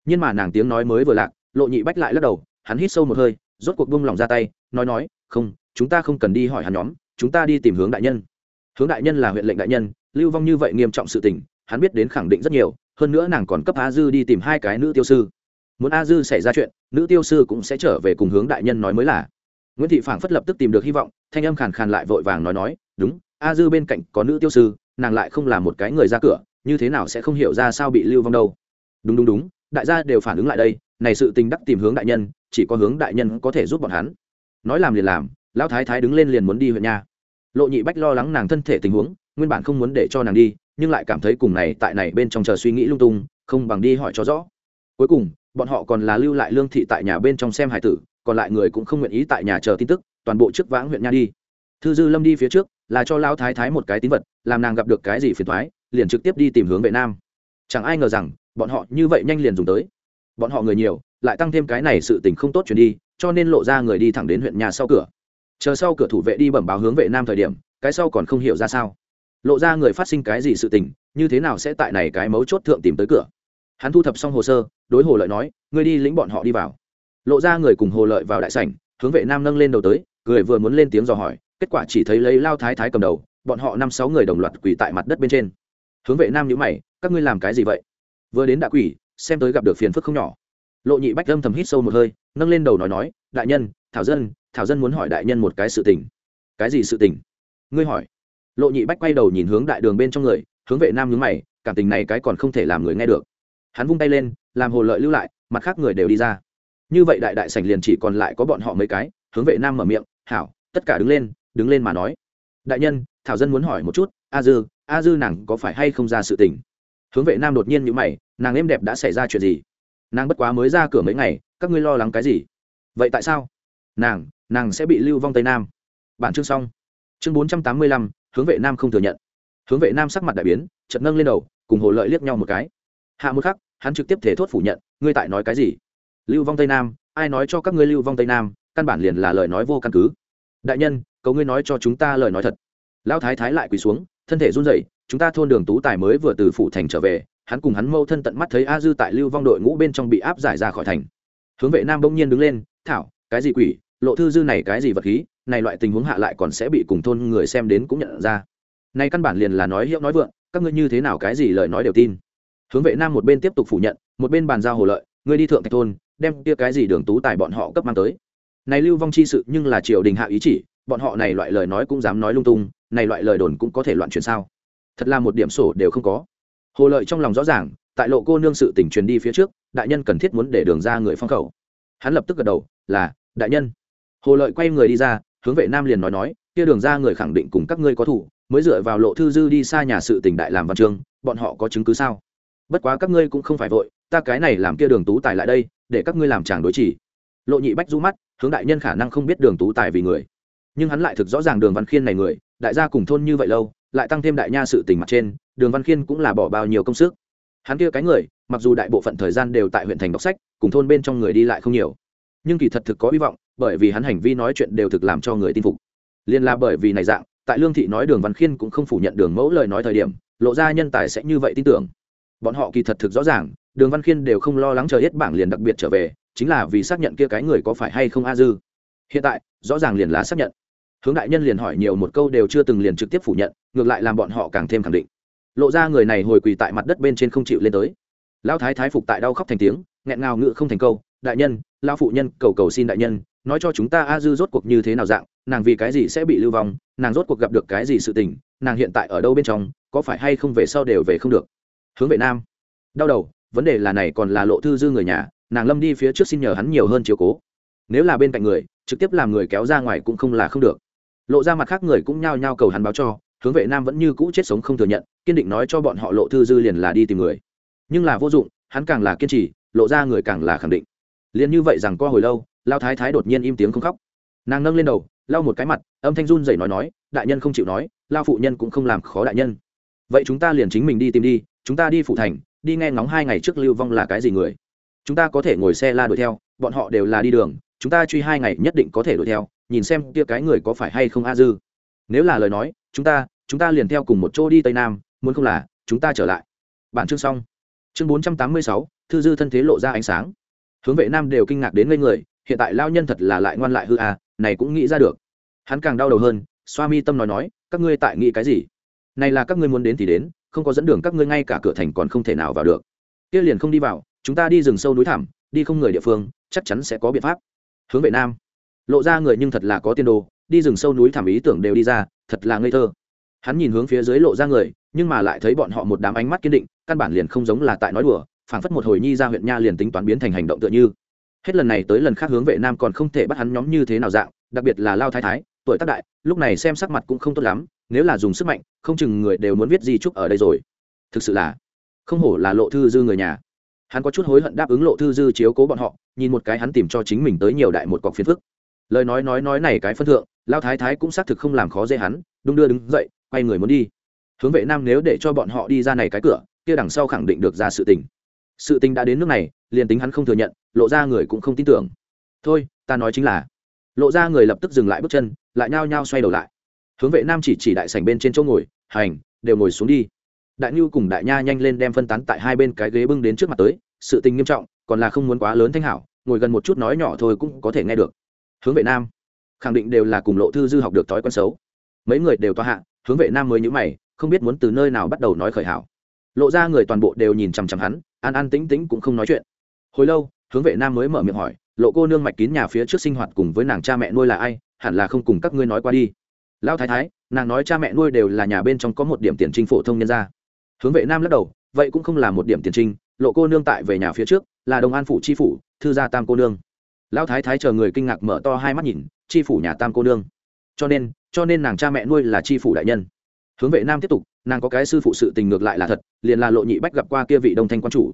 Nhưng mà nàng tiếng nói mới vừa lạc, lộ nhị bách lại lắc đầu, hắn hít sâu một hơi, rốt cuộc bung lòng ra tay, nói nói, không, chúng ta không cần đi hỏi hắn nhóm, chúng ta đi tìm hướng đại nhân. Hướng đại nhân là huyện lệnh đại nhân, lưu vong như vậy nghiêm trọng sự tình, hắn biết đến khẳng định rất nhiều, hơn nữa nàng còn cấp a dư đi tìm hai cái nữ tiêu sư. Muốn a dư xảy ra chuyện, nữ tiêu sư cũng sẽ trở về cùng hướng đại nhân nói mới là nguyễn thị phảng phất lập tức tìm được hy vọng, thanh âm khàn khàn lại vội vàng nói nói, đúng, a dư bên cạnh có nữ tiêu sư, nàng lại không là một cái người ra cửa, như thế nào sẽ không hiểu ra sao bị lưu vong đâu? Đúng đúng đúng, đại gia đều phản ứng lại đây, này sự tình đắc tìm hướng đại nhân, chỉ có hướng đại nhân có thể giúp bọn hắn. Nói làm liền làm, lão thái thái đứng lên liền muốn đi huyện nhà lộ nhị bách lo lắng nàng thân thể tình huống, nguyên bản không muốn để cho nàng đi, nhưng lại cảm thấy cùng này tại này bên trong chờ suy nghĩ lung tung, không bằng đi hỏi cho rõ. Cuối cùng, bọn họ còn là lưu lại lương thị tại nhà bên trong xem hải tử còn lại người cũng không nguyện ý tại nhà chờ tin tức, toàn bộ trước vãng huyện nha đi. Thư dư lâm đi phía trước, là cho lao thái thái một cái tín vật, làm nàng gặp được cái gì phiền thoái liền trực tiếp đi tìm hướng vệ nam. Chẳng ai ngờ rằng, bọn họ như vậy nhanh liền dùng tới. Bọn họ người nhiều, lại tăng thêm cái này sự tình không tốt chuyển đi, cho nên lộ ra người đi thẳng đến huyện nhà sau cửa. Chờ sau cửa thủ vệ đi bẩm báo hướng vệ nam thời điểm, cái sau còn không hiểu ra sao. Lộ ra người phát sinh cái gì sự tình, như thế nào sẽ tại này cái mấu chốt thượng tìm tới cửa. Hắn thu thập xong hồ sơ, đối hồ lợi nói, ngươi đi lĩnh bọn họ đi vào lộ ra người cùng hồ lợi vào đại sảnh, hướng vệ nam nâng lên đầu tới người vừa muốn lên tiếng dò hỏi, kết quả chỉ thấy lấy lao thái thái cầm đầu, bọn họ năm sáu người đồng loạt quỳ tại mặt đất bên trên. Hướng vệ nam nhữ mày, các ngươi làm cái gì vậy? Vừa đến đã quỷ, xem tới gặp được phiền phức không nhỏ. Lộ nhị bách âm thầm hít sâu một hơi, nâng lên đầu nói nói, đại nhân, thảo dân thảo dân muốn hỏi đại nhân một cái sự tình. Cái gì sự tình? Ngươi hỏi. Lộ nhị bách quay đầu nhìn hướng đại đường bên trong người, hướng vệ nam nhướng mày, cảm tình này cái còn không thể làm người nghe được. Hắn vung tay lên, làm hồ lợi lưu lại, mặt khác người đều đi ra như vậy đại đại sảnh liền chỉ còn lại có bọn họ mấy cái, hướng vệ nam mở miệng, hảo, tất cả đứng lên đứng lên mà nói. Đại nhân, thảo dân muốn hỏi một chút, a dư a dư nàng có phải hay không ra sự tình? Hướng vệ nam đột nhiên như mày, nàng êm đẹp đã xảy ra chuyện gì? Nàng bất quá mới ra cửa mấy ngày, các ngươi lo lắng cái gì? Vậy tại sao? Nàng nàng sẽ bị lưu vong tây nam. Bản chương xong. Chương bốn trăm tám mươi lăm, hướng vệ nam không thừa nhận. Hướng vệ nam sắc mặt đại biến chật nâng lên đầu, cùng hồ lợi liếc nhau một cái. Hạ một khắc, hắn trực tiếp thể thốt phủ nhận, ngươi tại nói cái gì? Lưu vong tây nam, ai nói cho các ngươi lưu vong tây nam, căn bản liền là lời nói vô căn cứ. Đại nhân, cầu ngươi nói cho chúng ta lời nói thật. Lão thái thái lại quỳ xuống, thân thể run rẩy, chúng ta thôn đường tú tài mới vừa từ phủ thành trở về, hắn cùng hắn mâu thân tận mắt thấy a dư tại lưu vong đội ngũ bên trong bị áp giải ra khỏi thành. Hướng vệ nam bỗng nhiên đứng lên, thảo, cái gì quỷ? Lộ thư dư này cái gì vật khí? Này loại tình huống hạ lại còn sẽ bị cùng thôn người xem đến cũng nhận ra. Nay căn bản liền là nói hiệu nói vượng, các ngươi như thế nào cái gì lời nói đều tin. Hướng vệ nam một bên tiếp tục phủ nhận, một bên bàn giao hồ lợi, ngươi đi thượng thạch thôn đem kia cái gì đường tú tài bọn họ cấp mang tới. Này lưu vong chi sự nhưng là triều đình hạ ý chỉ, bọn họ này loại lời nói cũng dám nói lung tung, này loại lời đồn cũng có thể loạn truyền sao? Thật là một điểm sổ đều không có. Hồ lợi trong lòng rõ ràng, tại lộ cô nương sự tỉnh truyền đi phía trước, đại nhân cần thiết muốn để đường ra người phong khẩu. Hắn lập tức gật đầu, là, đại nhân. Hồ lợi quay người đi ra, hướng vệ nam liền nói nói, kia đường ra người khẳng định cùng các ngươi có thủ, mới dựa vào lộ thư dư đi xa nhà sự tỉnh đại làm văn chương, bọn họ có chứng cứ sao? Bất quá các ngươi cũng không phải vội, ta cái này làm kia đường tú tài lại đây để các ngươi làm chàng đối chỉ. Lộ nhị bách du mắt, hướng đại nhân khả năng không biết đường tú tài vì người. Nhưng hắn lại thực rõ ràng đường văn khiên này người, đại gia cùng thôn như vậy lâu, lại tăng thêm đại nha sự tình mặt trên, đường văn khiên cũng là bỏ bao nhiêu công sức. Hắn kia cái người, mặc dù đại bộ phận thời gian đều tại huyện thành đọc sách, cùng thôn bên trong người đi lại không nhiều. Nhưng kỳ thật thực có hy vọng, bởi vì hắn hành vi nói chuyện đều thực làm cho người tin phục. Liên là bởi vì này dạng, tại lương thị nói đường văn khiên cũng không phủ nhận đường mẫu lời nói thời điểm, lộ ra nhân tài sẽ như vậy tin tưởng. Bọn họ kỳ thật thực rõ ràng đường văn khiên đều không lo lắng chờ hết bảng liền đặc biệt trở về, chính là vì xác nhận kia cái người có phải hay không a dư. Hiện tại, rõ ràng liền là xác nhận. Hướng đại nhân liền hỏi nhiều một câu đều chưa từng liền trực tiếp phủ nhận, ngược lại làm bọn họ càng thêm khẳng định. Lộ ra người này hồi quỳ tại mặt đất bên trên không chịu lên tới. Lão thái thái phục tại đau khóc thành tiếng, nghẹn ngào ngự không thành câu, đại nhân lao phụ nhân, cầu cầu xin đại nhân, nói cho chúng ta a dư rốt cuộc như thế nào dạng, nàng vì cái gì sẽ bị lưu vong, nàng rốt cuộc gặp được cái gì sự tình, nàng hiện tại ở đâu bên trong, có phải hay không về sau đều về không được? Hướng về nam. Đau đầu vấn đề là này còn là lộ thư dư người nhà, nàng lâm đi phía trước xin nhờ hắn nhiều hơn chiều cố. Nếu là bên cạnh người, trực tiếp làm người kéo ra ngoài cũng không là không được. Lộ ra mặt khác người cũng nhao nhao cầu hắn báo cho, hướng vệ nam vẫn như cũ chết sống không thừa nhận, kiên định nói cho bọn họ lộ thư dư liền là đi tìm người. Nhưng là vô dụng, hắn càng là kiên trì, lộ ra người càng là khẳng định. Liền như vậy rằng qua hồi lâu, lao thái thái đột nhiên im tiếng không khóc. Nàng nâng lên đầu, lau một cái mặt, âm thanh run dậy nói nói, đại nhân không chịu nói, lao phụ nhân cũng không làm khó đại nhân. Vậy chúng ta liền chính mình đi tìm đi, chúng ta đi phụ thành đi nghe ngóng hai ngày trước lưu vong là cái gì người. Chúng ta có thể ngồi xe la đuổi theo, bọn họ đều là đi đường, chúng ta truy hai ngày nhất định có thể đuổi theo, nhìn xem kia cái người có phải hay không a dư. Nếu là lời nói, chúng ta chúng ta liền theo cùng một chỗ đi tây nam, muốn không là, chúng ta trở lại. Bản chương xong. Chương bốn trăm tám mươi sáu, thư dư thân thế lộ ra ánh sáng. Hướng vệ nam đều kinh ngạc đến ngây người, hiện tại lao nhân thật là lại ngoan lại hư à này cũng nghĩ ra được. Hắn càng đau đầu hơn, xoa mi tâm nói nói, các ngươi tại nghĩ cái gì? Này là các ngươi muốn đến thì đến không có dẫn đường các ngươi ngay cả cửa thành còn không thể nào vào được. Kia liền không đi vào, chúng ta đi rừng sâu núi thẳm, đi không người địa phương, chắc chắn sẽ có biện pháp. Hướng về nam. Lộ ra người nhưng thật là có tiên đồ, đi rừng sâu núi thảm ý tưởng đều đi ra, thật là ngây thơ. Hắn nhìn hướng phía dưới lộ ra người, nhưng mà lại thấy bọn họ một đám ánh mắt kiên định, căn bản liền không giống là tại nói đùa, phảng phất một hồi nhi ra huyện nha liền tính toán biến thành hành động tựa như. Hết lần này tới lần khác hướng vệ nam còn không thể bắt hắn nhóm như thế nào dạng, đặc biệt là lao thái thái tuổi tác đại, lúc này xem sắc mặt cũng không tốt lắm, nếu là dùng sức mạnh, không chừng người đều muốn viết di trúc ở đây rồi. Thực sự là, không hổ là lộ thư dư người nhà. Hắn có chút hối hận đáp ứng lộ thư dư chiếu cố bọn họ, nhìn một cái hắn tìm cho chính mình tới nhiều đại một cọc phiền phức. Lời nói nói nói này cái phân thượng, lao thái thái cũng xác thực không làm khó dễ hắn, đung đưa đứng dậy, quay người muốn đi. Hướng vệ nam nếu để cho bọn họ đi ra này cái cửa, kia đằng sau khẳng định được ra sự tình. Sự tình đã đến nước này, liền tính hắn không thừa nhận, lộ ra người cũng không tin tưởng. Thôi, ta nói chính là, lộ ra người lập tức dừng lại bước chân lại nhao nhao xoay đầu lại. Hướng vệ nam chỉ chỉ đại sảnh bên trên chỗ ngồi, hành, đều ngồi xuống đi. Đại nhu cùng đại nha nhanh lên đem phân tán tại hai bên cái ghế bưng đến trước mặt tới, sự tình nghiêm trọng, còn là không muốn quá lớn thanh hảo, ngồi gần một chút nói nhỏ thôi cũng có thể nghe được. Hướng vệ nam, khẳng định đều là cùng lộ thư dư học được thói quen xấu. Mấy người đều toa hạ, hướng vệ nam mới nhữ mày, không biết muốn từ nơi nào bắt đầu nói khởi hảo. Lộ ra người toàn bộ đều nhìn chằm chằm hắn, an an tĩnh tĩnh cũng không nói chuyện. Hồi lâu, hướng vệ nam mới mở miệng hỏi, lộ cô nương mạch kín nhà phía trước sinh hoạt cùng với nàng cha mẹ nuôi là ai? Hẳn là không cùng các ngươi nói qua đi. Lão thái thái, nàng nói cha mẹ nuôi đều là nhà bên trong có một điểm tiền trinh phổ thông nhân ra hướng vệ nam lắc đầu, vậy cũng không là một điểm tiền trinh, lộ cô nương tại về nhà phía trước, là đồng an phủ chi phủ, thư gia tam cô nương. Lão thái thái chờ người kinh ngạc mở to hai mắt nhìn, chi phủ nhà tam cô nương. Cho nên cho nên nàng cha mẹ nuôi là chi phủ đại nhân. Hướng vệ nam tiếp tục, nàng có cái sư phụ sự tình ngược lại là thật, liền là lộ nhị bách gặp qua kia vị đông thanh quan chủ.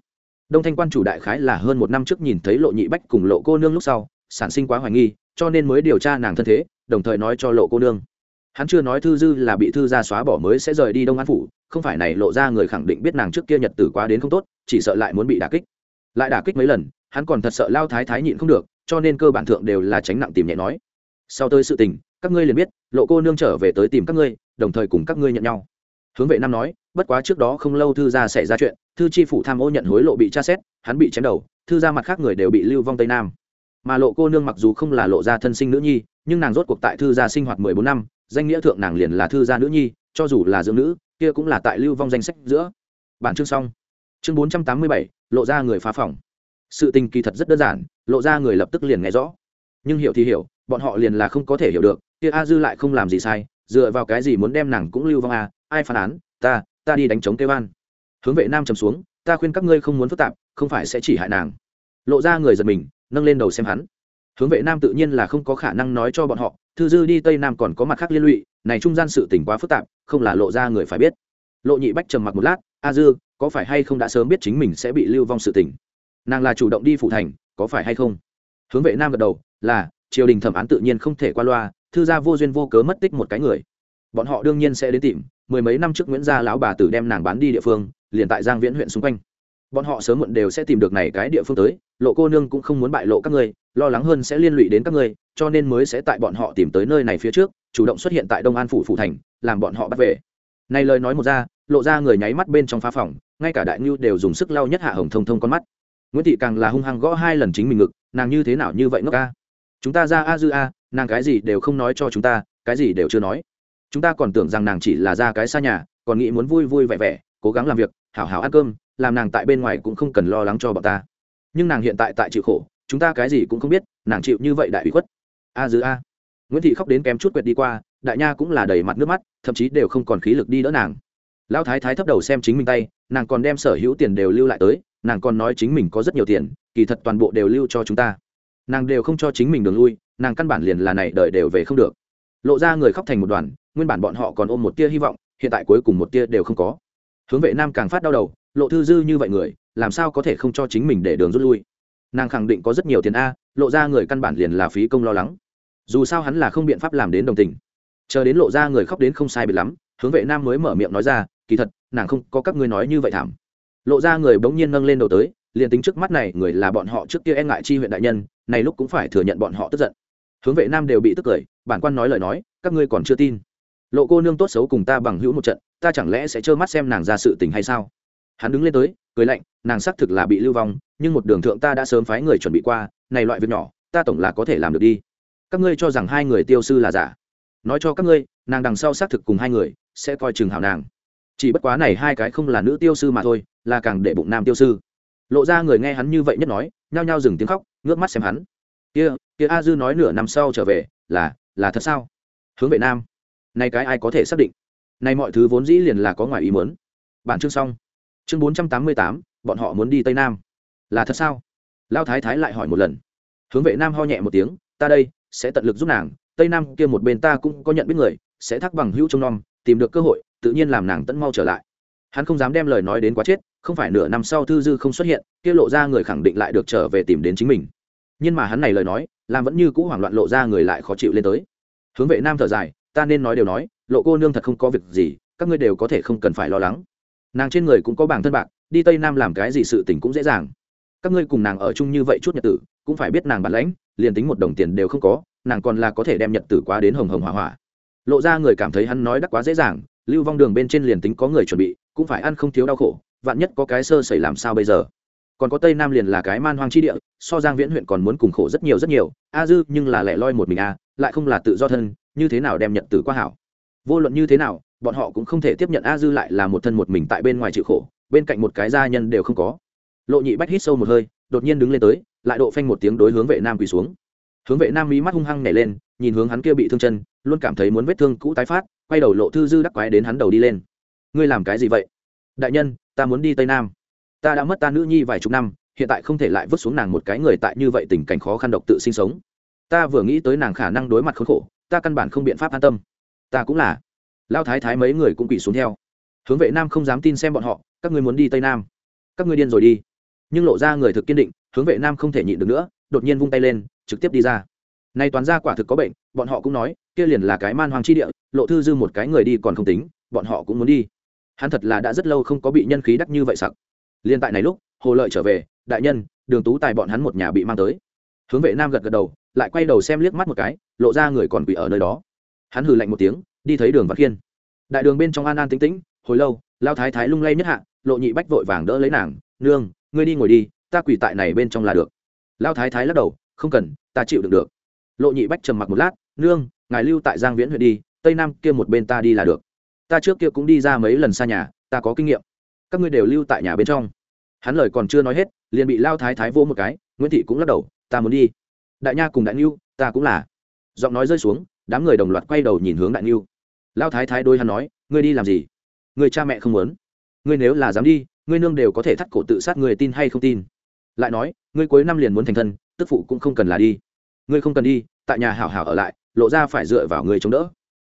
Đông thanh quan chủ đại khái là hơn một năm trước nhìn thấy lộ nhị bách cùng lộ cô nương lúc sau, sản sinh quá hoài nghi cho nên mới điều tra nàng thân thế, đồng thời nói cho lộ cô nương. Hắn chưa nói thư dư là bị thư gia xóa bỏ mới sẽ rời đi đông an phủ, không phải này lộ ra người khẳng định biết nàng trước kia nhật tử quá đến không tốt, chỉ sợ lại muốn bị đả kích. Lại đả kích mấy lần, hắn còn thật sợ lao thái thái nhịn không được, cho nên cơ bản thượng đều là tránh nặng tìm nhẹ nói. Sau tới sự tình, các ngươi liền biết, lộ cô nương trở về tới tìm các ngươi, đồng thời cùng các ngươi nhận nhau. Hướng vệ nam nói, bất quá trước đó không lâu thư gia xảy ra chuyện, thư chi phủ tham ô nhận hối lộ bị tra xét, hắn bị chém đầu, thư gia mặt khác người đều bị lưu vong tây nam mà lộ cô nương mặc dù không là lộ gia thân sinh nữ nhi, nhưng nàng rốt cuộc tại thư gia sinh hoạt mười bốn năm, danh nghĩa thượng nàng liền là thư gia nữ nhi, cho dù là dưỡng nữ, kia cũng là tại lưu vong danh sách giữa. Bản chương xong. Chương bốn trăm tám mươi bảy, lộ ra người phá phòng. Sự tình kỳ thật rất đơn giản, lộ ra người lập tức liền nghe rõ. Nhưng hiểu thì hiểu, bọn họ liền là không có thể hiểu được, kia a dư lại không làm gì sai, dựa vào cái gì muốn đem nàng cũng lưu vong à ai phản án, ta ta đi đánh chống tây ban hướng vệ nam trầm xuống, ta khuyên các ngươi không muốn phức tạp, không phải sẽ chỉ hại nàng. Lộ ra người giật mình nâng lên đầu xem hắn. Hướng vệ nam tự nhiên là không có khả năng nói cho bọn họ, thư dư đi tây nam còn có mặt khác liên lụy, này trung gian sự tình quá phức tạp, không là lộ ra người phải biết. Lộ nhị bách trầm mặc một lát, a dư, có phải hay không đã sớm biết chính mình sẽ bị lưu vong sự tình? Nàng là chủ động đi phụ thành, có phải hay không? Hướng vệ nam gật đầu, là, triều đình thẩm án tự nhiên không thể qua loa, thư gia vô duyên vô cớ mất tích một cái người. Bọn họ đương nhiên sẽ đến tìm, mười mấy năm trước nguyễn gia lão bà tử đem nàng bán đi địa phương, liền tại giang viễn huyện xung quanh bọn họ sớm muộn đều sẽ tìm được này cái địa phương tới, lộ cô nương cũng không muốn bại lộ các ngươi, lo lắng hơn sẽ liên lụy đến các ngươi, cho nên mới sẽ tại bọn họ tìm tới nơi này phía trước, chủ động xuất hiện tại đông an phủ phủ thành, làm bọn họ bắt về. Này lời nói một ra, lộ ra người nháy mắt bên trong phá phòng, ngay cả đại ngưu đều dùng sức lau nhất hạ hồng thông thông con mắt. Nguyễn thị càng là hung hăng gõ hai lần chính mình ngực, nàng như thế nào như vậy ngốc ca? Chúng ta ra a dư a, nàng cái gì đều không nói cho chúng ta, cái gì đều chưa nói. Chúng ta còn tưởng rằng nàng chỉ là ra cái xa nhà, còn nghĩ muốn vui vui vẻ vẻ, cố gắng làm việc, hảo hảo ăn cơm làm nàng tại bên ngoài cũng không cần lo lắng cho bọn ta. Nhưng nàng hiện tại tại chịu khổ, chúng ta cái gì cũng không biết, nàng chịu như vậy đại ủy khuất. A dứ a. Nguyễn thị khóc đến kém chút quẹt đi qua, đại nha cũng là đầy mặt nước mắt, thậm chí đều không còn khí lực đi đỡ nàng. Lão thái thái thấp đầu xem chính mình tay, nàng còn đem sở hữu tiền đều lưu lại tới, nàng còn nói chính mình có rất nhiều tiền, kỳ thật toàn bộ đều lưu cho chúng ta. Nàng đều không cho chính mình đường lui, nàng căn bản liền là này đợi đều về không được. Lộ ra người khóc thành một đoàn, nguyên bản bọn họ còn ôm một tia hy vọng, hiện tại cuối cùng một tia đều không có. Hướng vệ nam càng phát đau đầu lộ thư dư như vậy người, làm sao có thể không cho chính mình để đường rút lui? Nàng khẳng định có rất nhiều tiền a, lộ ra người căn bản liền là phí công lo lắng. Dù sao hắn là không biện pháp làm đến đồng tình. Chờ đến lộ ra người khóc đến không sai biệt lắm, hướng vệ nam mới mở miệng nói ra, kỳ thật, nàng không có các ngươi nói như vậy thảm. Lộ ra người bỗng nhiên nâng lên đầu tới, liền tính trước mắt này người là bọn họ trước kia e ngại chi huyện đại nhân, này lúc cũng phải thừa nhận bọn họ tức giận. Hướng vệ nam đều bị tức cười, bản quan nói lời nói, các ngươi còn chưa tin. Lộ cô nương tốt xấu cùng ta bằng hữu một trận, ta chẳng lẽ sẽ trơ mắt xem nàng ra sự tình hay sao? Hắn đứng lên tới, cười lạnh, nàng xác thực là bị lưu vong, nhưng một đường thượng ta đã sớm phái người chuẩn bị qua, này loại việc nhỏ, ta tổng là có thể làm được đi. Các ngươi cho rằng hai người tiêu sư là giả. Nói cho các ngươi, nàng đằng sau xác thực cùng hai người, sẽ coi chừng hảo nàng. Chỉ bất quá này hai cái không là nữ tiêu sư mà thôi, là càng để bụng nam tiêu sư. Lộ ra người nghe hắn như vậy nhất nói, nhao nhao dừng tiếng khóc, ngước mắt xem hắn. Kia kia a dư nói nửa năm sau trở về, là là thật sao? Hướng về nam. Nay cái ai có thể xác định? Nay mọi thứ vốn dĩ liền là có ngoài ý muốn. Bản chương xong chương bốn trăm tám mươi tám, bọn họ muốn đi tây nam. Là thật sao? Lao thái thái lại hỏi một lần. Hướng vệ nam ho nhẹ một tiếng, ta đây, sẽ tận lực giúp nàng, tây nam kia một bên ta cũng có nhận biết người, sẽ thắc bằng hữu trông nom, tìm được cơ hội, tự nhiên làm nàng tẫn mau trở lại. Hắn không dám đem lời nói đến quá chết, không phải nửa năm sau thư dư không xuất hiện, kia lộ ra người khẳng định lại được trở về tìm đến chính mình. Nhưng mà hắn này lời nói, làm vẫn như cũ hoảng loạn lộ ra người lại khó chịu lên tới. Hướng vệ nam thở dài, ta nên nói đều nói, lộ cô nương thật không có việc gì, các ngươi đều có thể không cần phải lo lắng nàng trên người cũng có bảng thân bạc, đi tây nam làm cái gì sự tình cũng dễ dàng. Các ngươi cùng nàng ở chung như vậy chút nhật tử, cũng phải biết nàng bản lãnh, liền tính một đồng tiền đều không có, nàng còn là có thể đem nhật tử quá đến hồng hồng hỏa hỏa. Lộ ra người cảm thấy hắn nói đắc quá dễ dàng, lưu vong đường bên trên liền tính có người chuẩn bị, cũng phải ăn không thiếu đau khổ, vạn nhất có cái sơ xảy làm sao bây giờ? Còn có tây nam liền là cái man hoang chi địa, so giang viễn huyện còn muốn cùng khổ rất nhiều rất nhiều, a dư nhưng là lẻ loi một mình a lại không là tự do thân, như thế nào đem nhận tử qua hảo? Vô luận như thế nào bọn họ cũng không thể tiếp nhận a dư lại là một thân một mình tại bên ngoài chịu khổ, bên cạnh một cái gia nhân đều không có. Lộ nhị bách hít sâu một hơi, đột nhiên đứng lên tới, lại độ phanh một tiếng đối hướng vệ nam quỳ xuống. Hướng vệ nam mí mắt hung hăng nhảy lên, nhìn hướng hắn kia bị thương chân, luôn cảm thấy muốn vết thương cũ tái phát, quay đầu lộ thư dư đắc quái đến hắn đầu đi lên. Ngươi làm cái gì vậy? Đại nhân, ta muốn đi tây nam. Ta đã mất ta nữ nhi vài chục năm, hiện tại không thể lại vứt xuống nàng một cái người tại như vậy tình cảnh khó khăn độc tự sinh sống. Ta vừa nghĩ tới nàng khả năng đối mặt khốn khổ, ta căn bản không biện pháp an tâm. Ta cũng là lao thái thái mấy người cũng quỳ xuống theo. Hướng vệ nam không dám tin xem bọn họ, các ngươi muốn đi tây nam. Các ngươi điên rồi đi. Nhưng lộ ra người thực kiên định, hướng vệ nam không thể nhịn được nữa, đột nhiên vung tay lên, trực tiếp đi ra. Nay toán ra quả thực có bệnh, bọn họ cũng nói, kia liền là cái man hoàng chi địa, lộ thư dư một cái người đi còn không tính, bọn họ cũng muốn đi. Hắn thật là đã rất lâu không có bị nhân khí đắc như vậy sặc. Liên tại này lúc, hồ lợi trở về, đại nhân, đường tú tài bọn hắn một nhà bị mang tới. Hướng vệ nam gật gật đầu, lại quay đầu xem liếc mắt một cái, lộ ra người còn bị ở nơi đó. Hắn hừ lạnh một tiếng đi thấy đường vạn khiên. Đại đường bên trong an an tĩnh tĩnh, hồi lâu lao thái thái lung lay nhất hạ, lộ nhị bách vội vàng đỡ lấy nàng, nương, ngươi đi ngồi đi, ta quỳ tại này bên trong là được. Lao thái thái lắc đầu, không cần, ta chịu được được. Lộ nhị bách trầm mặc một lát, nương, ngài lưu tại giang viễn huyện đi, tây nam kia một bên ta đi là được. Ta trước kia cũng đi ra mấy lần xa nhà, ta có kinh nghiệm. Các ngươi đều lưu tại nhà bên trong. Hắn lời còn chưa nói hết, liền bị lao thái thái vỗ một cái, nguyễn thị cũng lắc đầu, ta muốn đi. Đại nha cùng đại ngưu ta cũng là. Giọng nói rơi xuống, đám người đồng loạt quay đầu nhìn hướng đại ngưu lao thái thái đôi hắn nói, ngươi đi làm gì? Người cha mẹ không muốn. Ngươi nếu là dám đi, ngươi nương đều có thể thắt cổ tự sát người tin hay không tin. Lại nói, ngươi cuối năm liền muốn thành thân, tức phụ cũng không cần là đi. Ngươi không cần đi, tại nhà hảo hảo ở lại, lộ ra phải dựa vào người chống đỡ.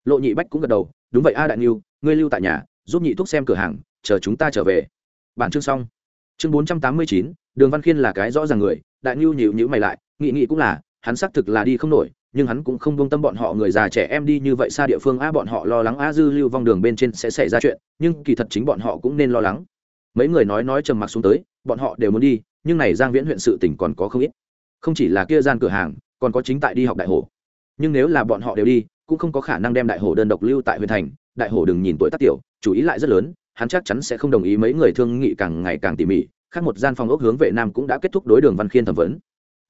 Lộ nhị bách cũng gật đầu, đúng vậy a đại niu, ngươi lưu tại nhà, giúp nhị thúc xem cửa hàng, chờ chúng ta trở về. Bản chương xong. Chương bốn trăm tám mươi chín, đường văn khiên là cái rõ ràng người, đại niu nhịu nhữ mày lại, nghị nghị cũng là, hắn xác thực là đi không nổi nhưng hắn cũng không buông tâm bọn họ người già trẻ em đi như vậy xa địa phương a bọn họ lo lắng a dư lưu vong đường bên trên sẽ xảy ra chuyện, nhưng kỳ thật chính bọn họ cũng nên lo lắng. Mấy người nói nói trầm mặc xuống tới, bọn họ đều muốn đi, nhưng này giang viễn huyện sự tỉnh còn có không ít. Không chỉ là kia gian cửa hàng, còn có chính tại đi học đại hồ. Nhưng nếu là bọn họ đều đi, cũng không có khả năng đem đại hồ đơn độc lưu tại huyện thành, đại hồ đừng nhìn tuổi tác tiểu, chủ ý lại rất lớn, hắn chắc chắn sẽ không đồng ý mấy người thương nghị càng ngày càng tỉ mỉ, khác một gian phòng ốc hướng vệ nam cũng đã kết thúc đối đường văn khiên thẩm vấn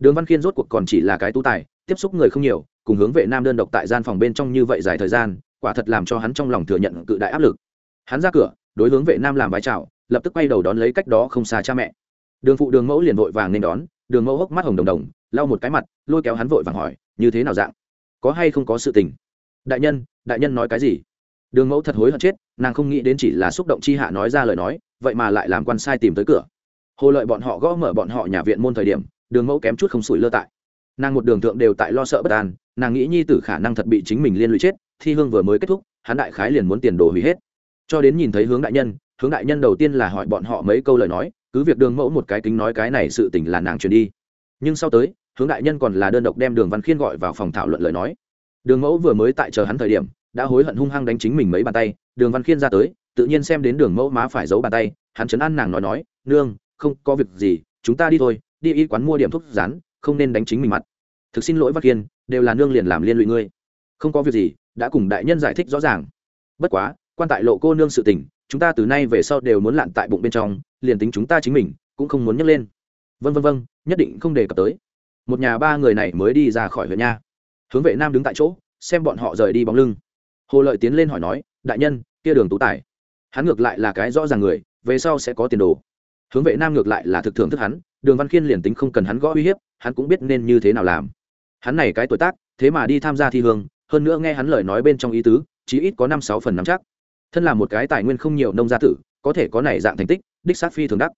đường văn khiên rốt cuộc còn chỉ là cái tú tài, tiếp xúc người không nhiều, cùng hướng vệ nam đơn độc tại gian phòng bên trong như vậy dài thời gian, quả thật làm cho hắn trong lòng thừa nhận cự đại áp lực. Hắn ra cửa, đối hướng vệ nam làm vái chào, lập tức quay đầu đón lấy cách đó không xa cha mẹ. Đường phụ đường mẫu liền vội vàng nên đón, đường mẫu hốc mắt hồng đồng đồng, lau một cái mặt, lôi kéo hắn vội vàng hỏi, như thế nào dạng? Có hay không có sự tình? Đại nhân đại nhân nói cái gì? Đường mẫu thật hối hận chết, nàng không nghĩ đến chỉ là xúc động chi hạ nói ra lời nói, vậy mà lại làm quan sai tìm tới cửa. Hồ lợi bọn họ gõ mở bọn họ nhà viện môn thời điểm đường mẫu kém chút không sủi lơ tại. Nàng một đường thượng đều tại lo sợ bất an, nàng nghĩ nhi tử khả năng thật bị chính mình liên lụy chết, thi hương vừa mới kết thúc, hắn đại khái liền muốn tiền đồ hủy hết. Cho đến nhìn thấy hướng đại nhân, hướng đại nhân đầu tiên là hỏi bọn họ mấy câu lời nói, cứ việc đường mẫu một cái kính nói cái này sự tình là nàng truyền đi. Nhưng sau tới, hướng đại nhân còn là đơn độc đem đường văn khiên gọi vào phòng thảo luận lời nói. Đường mẫu vừa mới tại chờ hắn thời điểm, đã hối hận hung hăng đánh chính mình mấy bàn tay, đường văn khiên ra tới, tự nhiên xem đến đường mẫu má phải giấu bàn tay, hắn chấn an nàng nói nói, nương, không có việc gì, chúng ta đi thôi đi y quán mua điểm thuốc rán, không nên đánh chính mình mặt. Thực xin lỗi văn kiên, đều là nương liền làm liên lụy ngươi. Không có việc gì, đã cùng đại nhân giải thích rõ ràng. Bất quá, quan tại lộ cô nương sự tình, chúng ta từ nay về sau đều muốn lặn tại bụng bên trong, liền tính chúng ta chính mình, cũng không muốn nhấc lên. Vân vân vân nhất định không đề cập tới. Một nhà ba người này mới đi ra khỏi huyện nha. Hướng vệ nam đứng tại chỗ, xem bọn họ rời đi bóng lưng. Hồ lợi tiến lên hỏi nói, đại nhân, kia đường tú tài, hắn ngược lại là cái rõ ràng người, về sau sẽ có tiền đồ. Hướng vệ nam ngược lại là thực thưởng thức hắn đường văn khiên liền tính không cần hắn gõ uy hiếp, hắn cũng biết nên như thế nào làm. Hắn này cái tuổi tác, thế mà đi tham gia thi hương, hơn nữa nghe hắn lời nói bên trong ý tứ, chí ít có năm sáu phần nắm chắc. Thân là một cái tài nguyên không nhiều nông gia tử, có thể có này dạng thành tích, đích sát phi thường đắc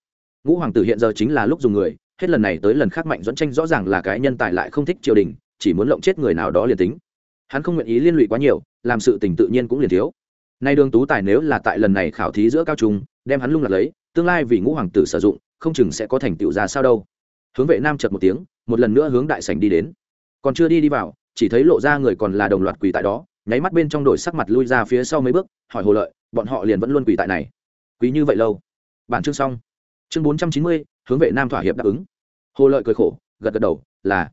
ngũ hoàng tử hiện giờ chính là lúc dùng người, hết lần này tới lần khác mạnh dẫn tranh rõ ràng là cái nhân tài lại không thích triều đình, chỉ muốn lộng chết người nào đó liền tính. Hắn không nguyện ý liên lụy quá nhiều, làm sự tình tự nhiên cũng liền thiếu. Nay đường tú tài nếu là tại lần này khảo thí giữa cao trung, đem hắn lung lạc lấy, tương lai vì ngũ hoàng tử sử dụng không chừng sẽ có thành tựu ra sao đâu. Hướng vệ nam chật một tiếng, một lần nữa hướng đại sảnh đi đến. Còn chưa đi đi vào, chỉ thấy lộ ra người còn là đồng loạt quỳ tại đó, nháy mắt bên trong đổi sắc mặt lui ra phía sau mấy bước, hỏi hồ lợi, bọn họ liền vẫn luôn quỳ tại này? Quỳ như vậy lâu? Bản chương xong. Chương bốn trăm chín mươi, hướng vệ nam thỏa hiệp đáp ứng. Hồ lợi cười khổ, gật gật đầu, là.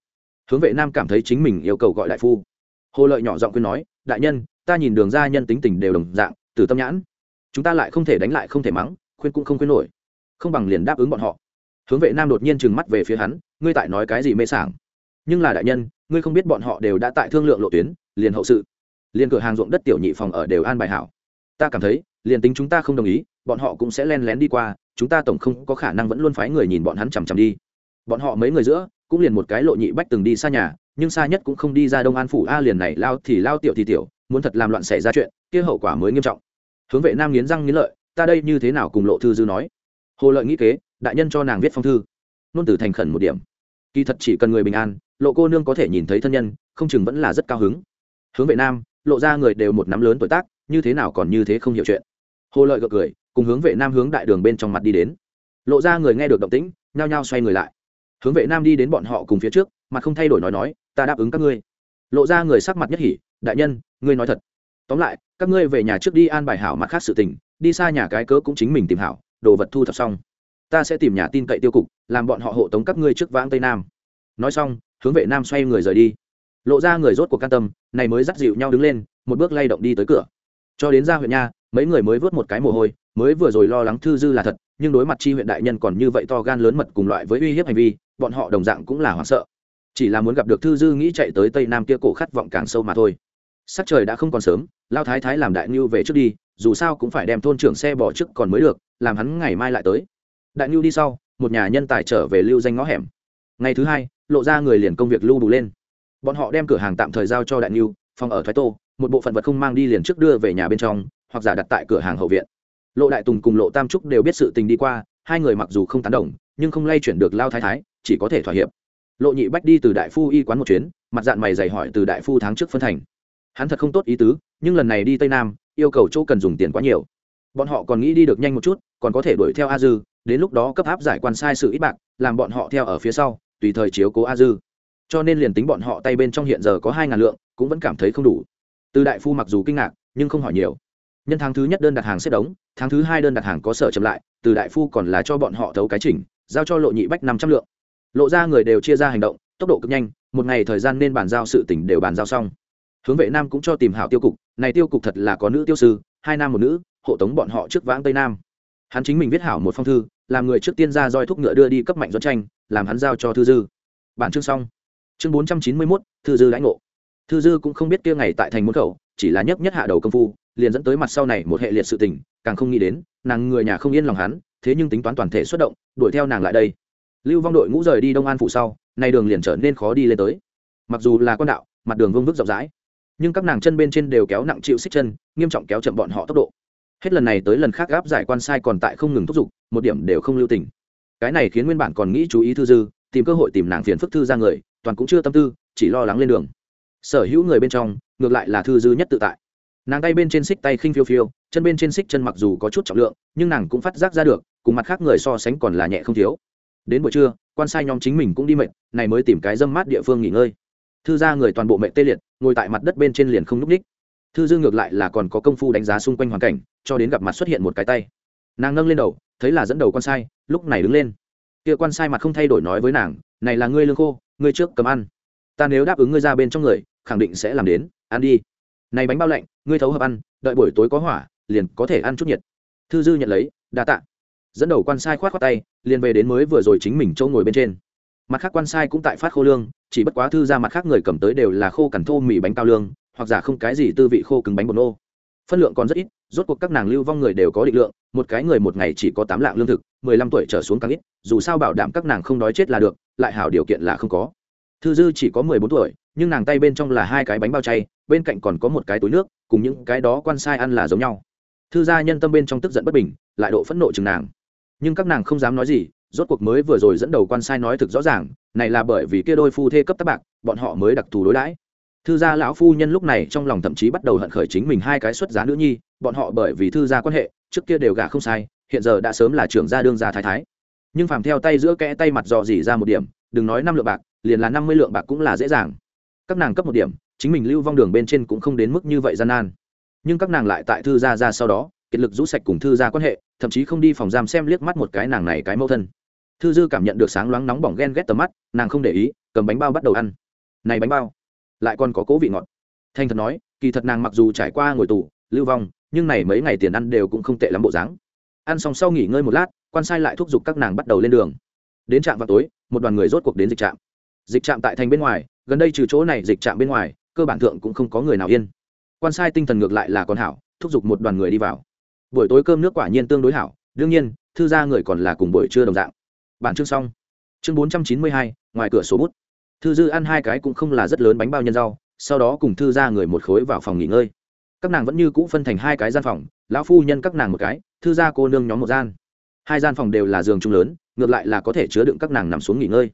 Hướng vệ nam cảm thấy chính mình yêu cầu gọi đại phu. Hồ lợi nhỏ giọng khuyên nói, đại nhân, ta nhìn đường ra nhân tính tình đều đồng dạng từ tâm nhãn. Chúng ta lại không thể đánh lại không thể mắng, khuyên cũng không khuyên nổi không bằng liền đáp ứng bọn họ. Hướng vệ nam đột nhiên trừng mắt về phía hắn, ngươi tại nói cái gì mê sảng? Nhưng là đại nhân, ngươi không biết bọn họ đều đã tại thương lượng lộ tuyến, liền hậu sự. Liền cửa hàng ruộng đất tiểu nhị phòng ở đều an bài hảo. Ta cảm thấy, liền tính chúng ta không đồng ý, bọn họ cũng sẽ len lén đi qua, chúng ta tổng không có khả năng vẫn luôn phái người nhìn bọn hắn chằm chằm đi. Bọn họ mấy người giữa, cũng liền một cái lộ nhị bách từng đi xa nhà, nhưng xa nhất cũng không đi ra đông an phủ, a, liền này, lao thì lao tiểu thì tiểu, muốn thật làm loạn xảy ra chuyện, kia hậu quả mới nghiêm trọng. Hướng vệ nam nghiến răng nghiến lợi, ta đây như thế nào cùng lộ thư dư nói? Hồ lợi nghĩ kế, đại nhân cho nàng viết phong thư. Nôn tử thành khẩn một điểm. Kỳ thật chỉ cần người bình an, lộ cô nương có thể nhìn thấy thân nhân, không chừng vẫn là rất cao hứng. Hướng vệ nam, lộ ra người đều một nắm lớn tuổi tác, như thế nào còn như thế không hiểu chuyện. Hồ lợi gật cười, cùng hướng vệ nam hướng đại đường bên trong mặt đi đến. Lộ ra người nghe được động tĩnh, nhao nhao xoay người lại. Hướng vệ nam đi đến bọn họ cùng phía trước mà không thay đổi nói nói, ta đáp ứng các ngươi. Lộ ra người sắc mặt nhất hỉ, đại nhân, ngươi nói thật. Tóm lại, các ngươi về nhà trước đi an bài hảo mặt khác sự tình, đi xa nhà cái cớ cũng chính mình tìm hảo đồ vật thu thập xong. Ta sẽ tìm nhà tin cậy tiêu cục, làm bọn họ hộ tống các ngươi trước vãng tây nam. Nói xong, hướng vệ nam xoay người rời đi. Lộ ra người rốt cuộc can tâm, này mới dắt dịu nhau đứng lên, một bước lay động đi tới cửa. Cho đến ra huyện nha, mấy người mới vớt một cái mồ hôi, mới vừa rồi lo lắng thư dư là thật, nhưng đối mặt chi huyện đại nhân còn như vậy to gan lớn mật cùng loại với uy hiếp hành vi, bọn họ đồng dạng cũng là hoảng sợ. Chỉ là muốn gặp được thư dư nghĩ chạy tới tây nam kia cổ khát vọng càng sâu mà thôi. Sắc trời đã không còn sớm, lao thái thái làm đại ngưu về trước đi dù sao cũng phải đem thôn trưởng xe bỏ trước còn mới được, làm hắn ngày mai lại tới. Đại ngưu đi sau, một nhà nhân tài trở về lưu danh ngõ hẻm. Ngày thứ hai, lộ ra người liền công việc lưu đủ lên. Bọn họ đem cửa hàng tạm thời giao cho đại ngưu phòng ở thoái tô, một bộ phận vật không mang đi liền trước đưa về nhà bên trong, hoặc giả đặt tại cửa hàng hậu viện. Lộ đại tùng cùng lộ tam trúc đều biết sự tình đi qua, hai người mặc dù không tán đồng, nhưng không lay chuyển được lao thái thái, chỉ có thể thỏa hiệp. Lộ nhị bách đi từ đại phu y quán một chuyến, mặt dạng mày dày hỏi từ đại phu tháng trước phân thành. Hắn thật không tốt ý tứ, nhưng lần này đi tây nam yêu cầu chỗ cần dùng tiền quá nhiều. Bọn họ còn nghĩ đi được nhanh một chút, còn có thể đuổi theo a dư, đến lúc đó cấp áp giải quan sai sự ít bạc, làm bọn họ theo ở phía sau, tùy thời chiếu cố a dư. Cho nên liền tính bọn họ tay bên trong hiện giờ có hai ngàn lượng, cũng vẫn cảm thấy không đủ. Từ đại phu mặc dù kinh ngạc, nhưng không hỏi nhiều. Nhân tháng thứ nhất đơn đặt hàng xếp đống, tháng thứ hai đơn đặt hàng có sở chậm lại, từ đại phu còn là cho bọn họ thấu cái chỉnh, giao cho lộ nhị bách năm trăm lượng. Lộ ra người đều chia ra hành động, tốc độ cực nhanh, một ngày thời gian nên bàn giao sự tỉnh đều bàn giao xong hướng vệ nam cũng cho tìm hảo tiêu cục, này tiêu cục thật là có nữ tiêu sư, hai nam một nữ, hộ tống bọn họ trước vãng tây nam. Hắn chính mình viết hảo một phong thư, làm người trước tiên ra roi thúc ngựa đưa đi cấp mạnh doãn tranh, làm hắn giao cho thư dư. Bản chương xong. Chương bốn trăm chín mươi mốt, thư dư lãnh ngộ. Thư dư cũng không biết kia ngày tại thành môn khẩu, chỉ là nhấc nhất hạ đầu công phu, liền dẫn tới mặt sau này một hệ liệt sự tình, càng không nghĩ đến, nàng người nhà không yên lòng hắn, thế nhưng tính toán toàn thể xuất động, đuổi theo nàng lại đây. Lưu vong đội ngũ rời đi đông an phủ sau, nay đường liền trở nên khó đi lên tới. Mặc dù là con đạo, mặt đường vương vức rộng rãi nhưng các nàng chân bên trên đều kéo nặng chịu xích chân, nghiêm trọng kéo chậm bọn họ tốc độ. Hết lần này tới lần khác gáp giải quan sai còn tại không ngừng thúc giục, một điểm đều không lưu tình. Cái này khiến nguyên bản còn nghĩ chú ý thư dư, tìm cơ hội tìm nàng phiền phức thư ra người, toàn cũng chưa tâm tư, chỉ lo lắng lên đường. Sở hữu người bên trong, ngược lại là thư dư nhất tự tại. Nàng tay bên trên xích tay khinh phiêu phiêu, chân bên trên xích chân mặc dù có chút trọng lượng, nhưng nàng cũng phát giác ra được, cùng mặt khác người so sánh còn là nhẹ không thiếu. Đến buổi trưa, quan sai nhóm chính mình cũng đi mệt, này mới tìm cái dâm mát địa phương nghỉ ngơi thư ra người toàn bộ mẹ tê liệt ngồi tại mặt đất bên trên liền không n ú c ních thư dư ngược lại là còn có công phu đánh giá xung quanh hoàn cảnh cho đến gặp mặt xuất hiện một cái tay nàng nâng lên đầu thấy là dẫn đầu quan sai lúc này đứng lên kia quan sai mặt không thay đổi nói với nàng này là ngươi lương khô ngươi trước cầm ăn ta nếu đáp ứng ngươi ra bên trong người khẳng định sẽ làm đến ăn đi này bánh bao lạnh ngươi thấu hợp ăn đợi buổi tối có hỏa liền có thể ăn chút nhiệt thư dư nhận lấy đa tạ dẫn đầu quan sai khoát khoát tay liền về đến mới vừa rồi chính mình châu ngồi bên trên mặt khác quan sai cũng tại phát khô lương, chỉ bất quá thư ra mặt khác người cầm tới đều là khô cằn thô mì bánh cao lương, hoặc giả không cái gì tư vị khô cứng bánh bột nô. Phân lượng còn rất ít, rốt cuộc các nàng lưu vong người đều có định lượng, một cái người một ngày chỉ có tám lạng lương thực, mười lăm tuổi trở xuống càng ít, dù sao bảo đảm các nàng không đói chết là được, lại hảo điều kiện là không có. Thư dư chỉ có mười bốn tuổi, nhưng nàng tay bên trong là hai cái bánh bao chay, bên cạnh còn có một cái túi nước, cùng những cái đó quan sai ăn là giống nhau. Thư gia nhân tâm bên trong tức giận bất bình, lại độ phẫn nộ chừng nàng. Nhưng các nàng không dám nói gì rốt cuộc mới vừa rồi dẫn đầu quan sai nói thực rõ ràng, này là bởi vì kia đôi phu thê cấp tác bạc, bọn họ mới đặc thù đối đãi. Thư gia lão phu nhân lúc này trong lòng thậm chí bắt đầu hận khởi chính mình hai cái xuất giá nữ nhi, bọn họ bởi vì thư gia quan hệ, trước kia đều gả không sai, hiện giờ đã sớm là trưởng gia đương gia thái thái. Nhưng phàm theo tay giữa kẽ tay mặt dò dỉ ra một điểm, đừng nói năm lượng bạc, liền là năm mươi lượng bạc cũng là dễ dàng. Các nàng cấp một điểm, chính mình lưu vong đường bên trên cũng không đến mức như vậy gian nan. Nhưng các nàng lại tại thư gia ra sau đó, kiệt lực rũ sạch cùng thư gia quan hệ, thậm chí không đi phòng giam xem liếc mắt một cái nàng này cái mẫu thân thư dư cảm nhận được sáng loáng nóng bỏng ghen ghét tầm mắt, nàng không để ý, cầm bánh bao bắt đầu ăn. Này bánh bao, lại còn có cố vị ngọt. Thanh thật nói, kỳ thật nàng mặc dù trải qua ngồi tù, lưu vong, nhưng này mấy ngày tiền ăn đều cũng không tệ lắm bộ dáng. Ăn xong sau nghỉ ngơi một lát, quan sai lại thúc giục các nàng bắt đầu lên đường. Đến trạm vào tối, một đoàn người rốt cuộc đến dịch trạm. Dịch trạm tại thành bên ngoài, gần đây trừ chỗ này dịch trạm bên ngoài, cơ bản thượng cũng không có người nào yên. Quan sai tinh thần ngược lại là còn hảo, thúc giục một đoàn người đi vào. Buổi tối cơm nước quả nhiên tương đối hảo, đương nhiên, thư gia người còn là cùng buổi trưa đồng dạng bản chương xong. Chương bốn trăm chín mươi hai, ngoài cửa số bút. Thư dư ăn hai cái cũng không là rất lớn bánh bao nhân rau, sau đó cùng thư gia người một khối vào phòng nghỉ ngơi. Các nàng vẫn như cũ phân thành hai cái gian phòng, lão phu nhân các nàng một cái, thư gia cô nương nhóm một gian. Hai gian phòng đều là giường chung lớn, ngược lại là có thể chứa đựng các nàng nằm xuống nghỉ ngơi.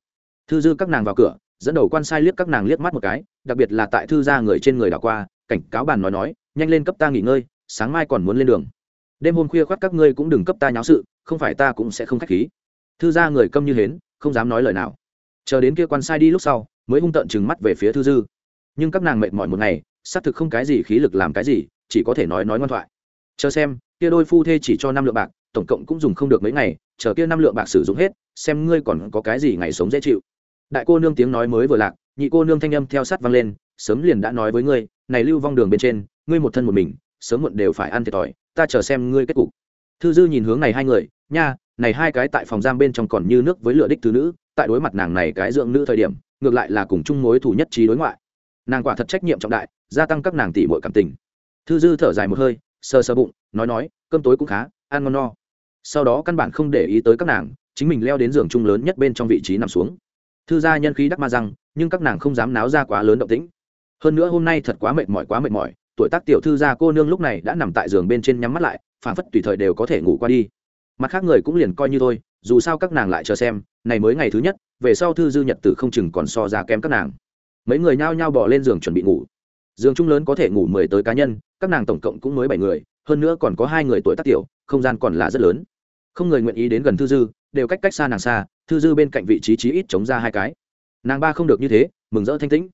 Thư dư các nàng vào cửa, dẫn đầu quan sai liếc các nàng liếc mắt một cái, đặc biệt là tại thư gia người trên người đảo qua, cảnh cáo bàn nói nói, nhanh lên cấp ta nghỉ ngơi, sáng mai còn muốn lên đường. Đêm hôm khuya khoác các ngươi cũng đừng cấp ta nháo sự, không phải ta cũng sẽ không k h á c h khí thư gia người câm như hến, không dám nói lời nào. Chờ đến kia quan sai đi lúc sau, mới hung tợn chừng mắt về phía thư dư. Nhưng các nàng mệt mỏi một ngày, xác thực không cái gì khí lực làm cái gì, chỉ có thể nói nói ngoan thoại. Chờ xem, kia đôi phu thê chỉ cho năm lượng bạc, tổng cộng cũng dùng không được mấy ngày, chờ kia năm lượng bạc sử dụng hết, xem ngươi còn có cái gì ngày sống dễ chịu. Đại cô nương tiếng nói mới vừa lạc, nhị cô nương thanh âm theo sát vang lên, sớm liền đã nói với ngươi, này lưu vong đường bên trên, ngươi một thân một mình, sớm muộn đều phải ăn thiệt thòi, ta chờ xem ngươi kết cục. Thư dư nhìn hướng này hai người, nha này hai cái tại phòng giam bên trong còn như nước với lửa đích thứ nữ tại đối mặt nàng này cái dưỡng nữ thời điểm ngược lại là cùng chung mối thủ nhất trí đối ngoại. Nàng quả thật trách nhiệm trọng đại gia tăng các nàng tỷ muội cảm tình. Thư dư thở dài một hơi sơ sơ bụng nói nói cơm tối cũng khá ăn ngon no. Sau đó căn bản không để ý tới các nàng chính mình leo đến giường chung lớn nhất bên trong vị trí nằm xuống. Thư gia nhân khí đắc ma rằng, nhưng các nàng không dám náo ra quá lớn động tĩnh. Hơn nữa hôm nay thật quá mệt mỏi quá mệt mỏi tuổi tác tiểu thư gia cô nương lúc này đã nằm tại giường bên trên nhắm mắt lại phảng phất tùy thời đều có thể ngủ qua đi mặt khác người cũng liền coi như thôi, dù sao các nàng lại chờ xem, này mới ngày thứ nhất, về sau thư dư nhật tử không chừng còn so ra kém các nàng. Mấy người nhao nhao bỏ lên giường chuẩn bị ngủ. Giường chung lớn có thể ngủ mười tới cá nhân, các nàng tổng cộng cũng mới bảy người, hơn nữa còn có hai người tuổi tác tiểu, không gian còn là rất lớn. Không người nguyện ý đến gần thư dư, đều cách cách xa nàng xa, thư dư bên cạnh vị trí trí ít chống ra hai cái. Nàng ba không được như thế, mừng rỡ thanh tĩnh.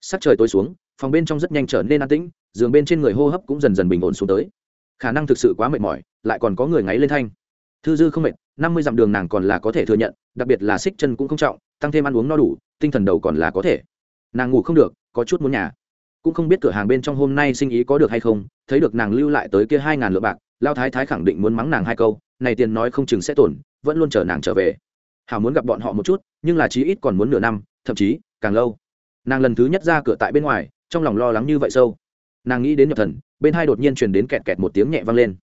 Sắc trời tối xuống, phòng bên trong rất nhanh trở nên an tĩnh, giường bên trên người hô hấp cũng dần dần bình ổn xuống tới. Khả năng thực sự quá mệt mỏi, lại còn có người ngáy lên thanh thư dư không mệt, năm mươi dặm đường nàng còn là có thể thừa nhận, đặc biệt là xích chân cũng không trọng, tăng thêm ăn uống no đủ, tinh thần đầu còn là có thể. Nàng ngủ không được, có chút muốn nhà. Cũng không biết cửa hàng bên trong hôm nay sinh ý có được hay không, thấy được nàng lưu lại tới kia hai ngàn lượng bạc, lao thái thái khẳng định muốn mắng nàng hai câu, này tiền nói không chừng sẽ tổn, vẫn luôn chờ nàng trở về. Hảo muốn gặp bọn họ một chút, nhưng là chí ít còn muốn nửa năm, thậm chí, càng lâu. Nàng lần thứ nhất ra cửa tại bên ngoài, trong lòng lo lắng như vậy sâu. Nàng nghĩ đến nhập thần, bên hai đột nhiên truyền đến kẹt kẹt một tiếng nhẹ vang lên.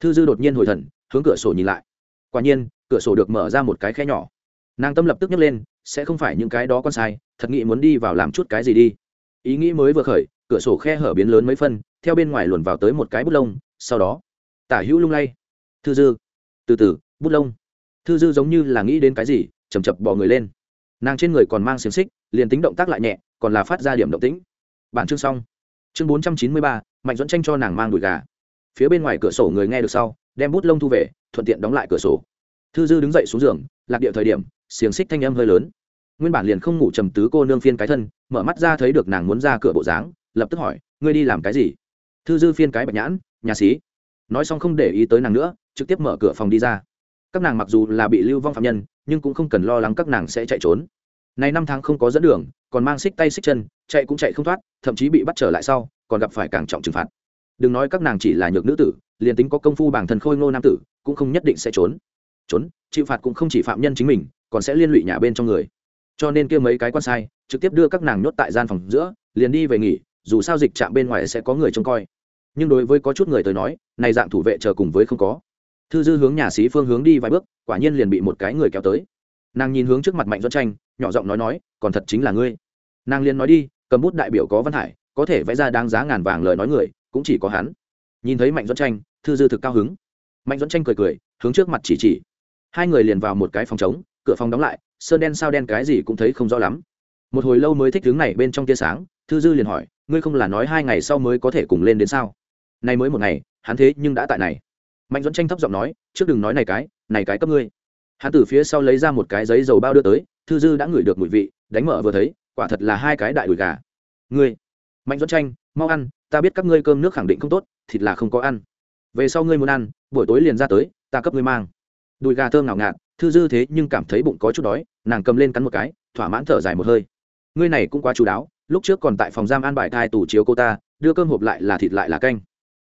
Thư dư đột nhiên hồi thần hướng cửa sổ nhìn lại. Quả nhiên, cửa sổ được mở ra một cái khe nhỏ. Nàng tâm lập tức nhấc lên, sẽ không phải những cái đó con sai, thật nghĩ muốn đi vào làm chút cái gì đi. Ý nghĩ mới vừa khởi, cửa sổ khe hở biến lớn mấy phân, theo bên ngoài luồn vào tới một cái bút lông, sau đó, tả hữu lung lay. Thư dư. Từ từ, bút lông. Thư dư giống như là nghĩ đến cái gì, chầm chập bỏ người lên. Nàng trên người còn mang xiềng xích, liền tính động tác lại nhẹ, còn là phát ra điểm động tĩnh. Bản chương xong. Chương bốn trăm chín mươi ba, mạnh dẫn tranh cho nàng mang đùi gà. Phía bên ngoài cửa sổ người nghe được sau đem bút lông thu về, thuận tiện đóng lại cửa sổ. Thư dư đứng dậy xuống giường, lạc địa thời điểm, xiềng xích thanh âm hơi lớn. Nguyên bản liền không ngủ trầm tứ cô nương phiên cái thân, mở mắt ra thấy được nàng muốn ra cửa bộ dáng, lập tức hỏi, ngươi đi làm cái gì? Thư dư phiên cái bạch nhãn, nhà xí. Nói xong không để ý tới nàng nữa, trực tiếp mở cửa phòng đi ra. Các nàng mặc dù là bị lưu vong phạm nhân, nhưng cũng không cần lo lắng các nàng sẽ chạy trốn. Này năm tháng không có dẫn đường, còn mang xích tay xích chân, chạy cũng chạy không thoát, thậm chí bị bắt trở lại sau, còn gặp phải càng trọng trừng phạt. Đừng nói các nàng chỉ là nhược nữ tử liền tính có công phu bản thân khôi ngô nam tử, cũng không nhất định sẽ trốn. Trốn, chịu phạt cũng không chỉ phạm nhân chính mình, còn sẽ liên lụy nhà bên trong người. Cho nên kia mấy cái quan sai, trực tiếp đưa các nàng nhốt tại gian phòng giữa, liền đi về nghỉ, dù sao dịch trạm bên ngoài sẽ có người trông coi. Nhưng đối với có chút người tới nói, này dạng thủ vệ chờ cùng với không có. Thư dư hướng nhà sĩ phương hướng đi vài bước, quả nhiên liền bị một cái người kéo tới. Nàng nhìn hướng trước mặt mạnh doãn tranh, nhỏ giọng nói nói, còn thật chính là ngươi. Nàng liền nói đi, cầm bút đại biểu có văn hải, có thể vẽ ra đáng giá ngàn vàng lời nói người, cũng chỉ có hắn. Nhìn thấy mạnh doãn tranh thư dư thực cao hứng. Mạnh doãn tranh cười cười, hướng trước mặt chỉ chỉ. Hai người liền vào một cái phòng trống, cửa phòng đóng lại, sơn đen sao đen cái gì cũng thấy không rõ lắm. Một hồi lâu mới thích hướng này bên trong tia sáng, thư dư liền hỏi, ngươi không là nói hai ngày sau mới có thể cùng lên đến sao? Nay mới một ngày, hắn thế nhưng đã tại này. Mạnh dẫn tranh thấp giọng nói, trước đừng nói này cái này cái cấp ngươi. Hắn từ phía sau lấy ra một cái giấy dầu bao đưa tới, thư dư đã ngửi được mùi vị, đánh mở vừa thấy, quả thật là hai cái đại đùi gà. Ngươi, mạnh dẫn tranh, mau ăn, ta biết các ngươi cơm nước khẳng định không tốt, thịt là không có ăn về sau ngươi muốn ăn, buổi tối liền ra tới, ta cấp ngươi mang. Đùi gà thơm ngào ngạt, thư dư thế nhưng cảm thấy bụng có chút đói, nàng cầm lên cắn một cái, thỏa mãn thở dài một hơi. Ngươi này cũng quá chú đáo, lúc trước còn tại phòng giam an bài thai tủ chiếu cô ta, đưa cơm hộp lại là thịt lại là canh.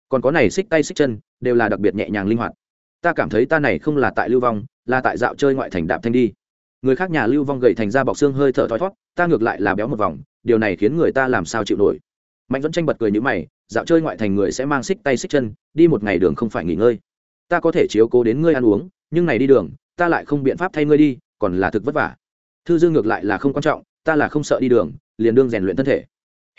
Còn có này xích tay xích chân, đều là đặc biệt nhẹ nhàng linh hoạt. Ta cảm thấy ta này không là tại lưu vong, là tại dạo chơi ngoại thành đạp thanh đi. Người khác nhà lưu vong gậy thành ra bọc xương hơi thở thoi thót ta ngược lại là béo một vòng, điều này khiến người ta làm sao chịu nổi mạnh dẫn tranh bật cười như mày, dạo chơi ngoại thành người sẽ mang xích tay xích chân, đi một ngày đường không phải nghỉ ngơi. Ta có thể chiếu cố đến ngươi ăn uống, nhưng này đi đường, ta lại không biện pháp thay ngươi đi, còn là thực vất vả. Thư dương ngược lại là không quan trọng, ta là không sợ đi đường, liền đương rèn luyện thân thể.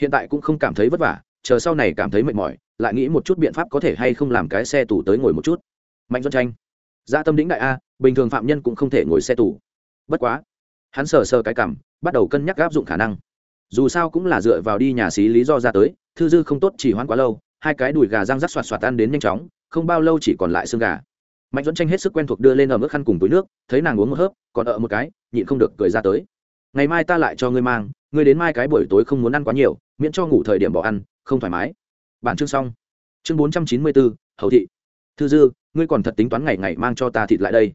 Hiện tại cũng không cảm thấy vất vả, chờ sau này cảm thấy mệt mỏi, lại nghĩ một chút biện pháp có thể hay không làm cái xe tù tới ngồi một chút. Mạnh dẫn tranh gia dạ tâm đĩnh đại a, bình thường phạm nhân cũng không thể ngồi xe tù. Bất quá, hắn sờ sờ cái cảm bắt đầu cân nhắc áp dụng khả năng dù sao cũng là dựa vào đi nhà xí lý do ra tới, thư dư không tốt chỉ hoãn quá lâu, hai cái đùi gà răng rắc xoạt xoạt ăn đến nhanh chóng, không bao lâu chỉ còn lại xương gà. Mạnh dẫn tranh hết sức quen thuộc đưa lên ở mức khăn cùng túi nước, thấy nàng uống một hớp, còn ở một cái, nhịn không được cười ra tới. Ngày mai ta lại cho ngươi mang, ngươi đến mai cái buổi tối không muốn ăn quá nhiều, miễn cho ngủ thời điểm bỏ ăn, không thoải mái. Bản chương xong. Chương bốn trăm chín mươi bốn hậu thị. Thư dư, ngươi còn thật tính toán ngày ngày mang cho ta thịt lại đây.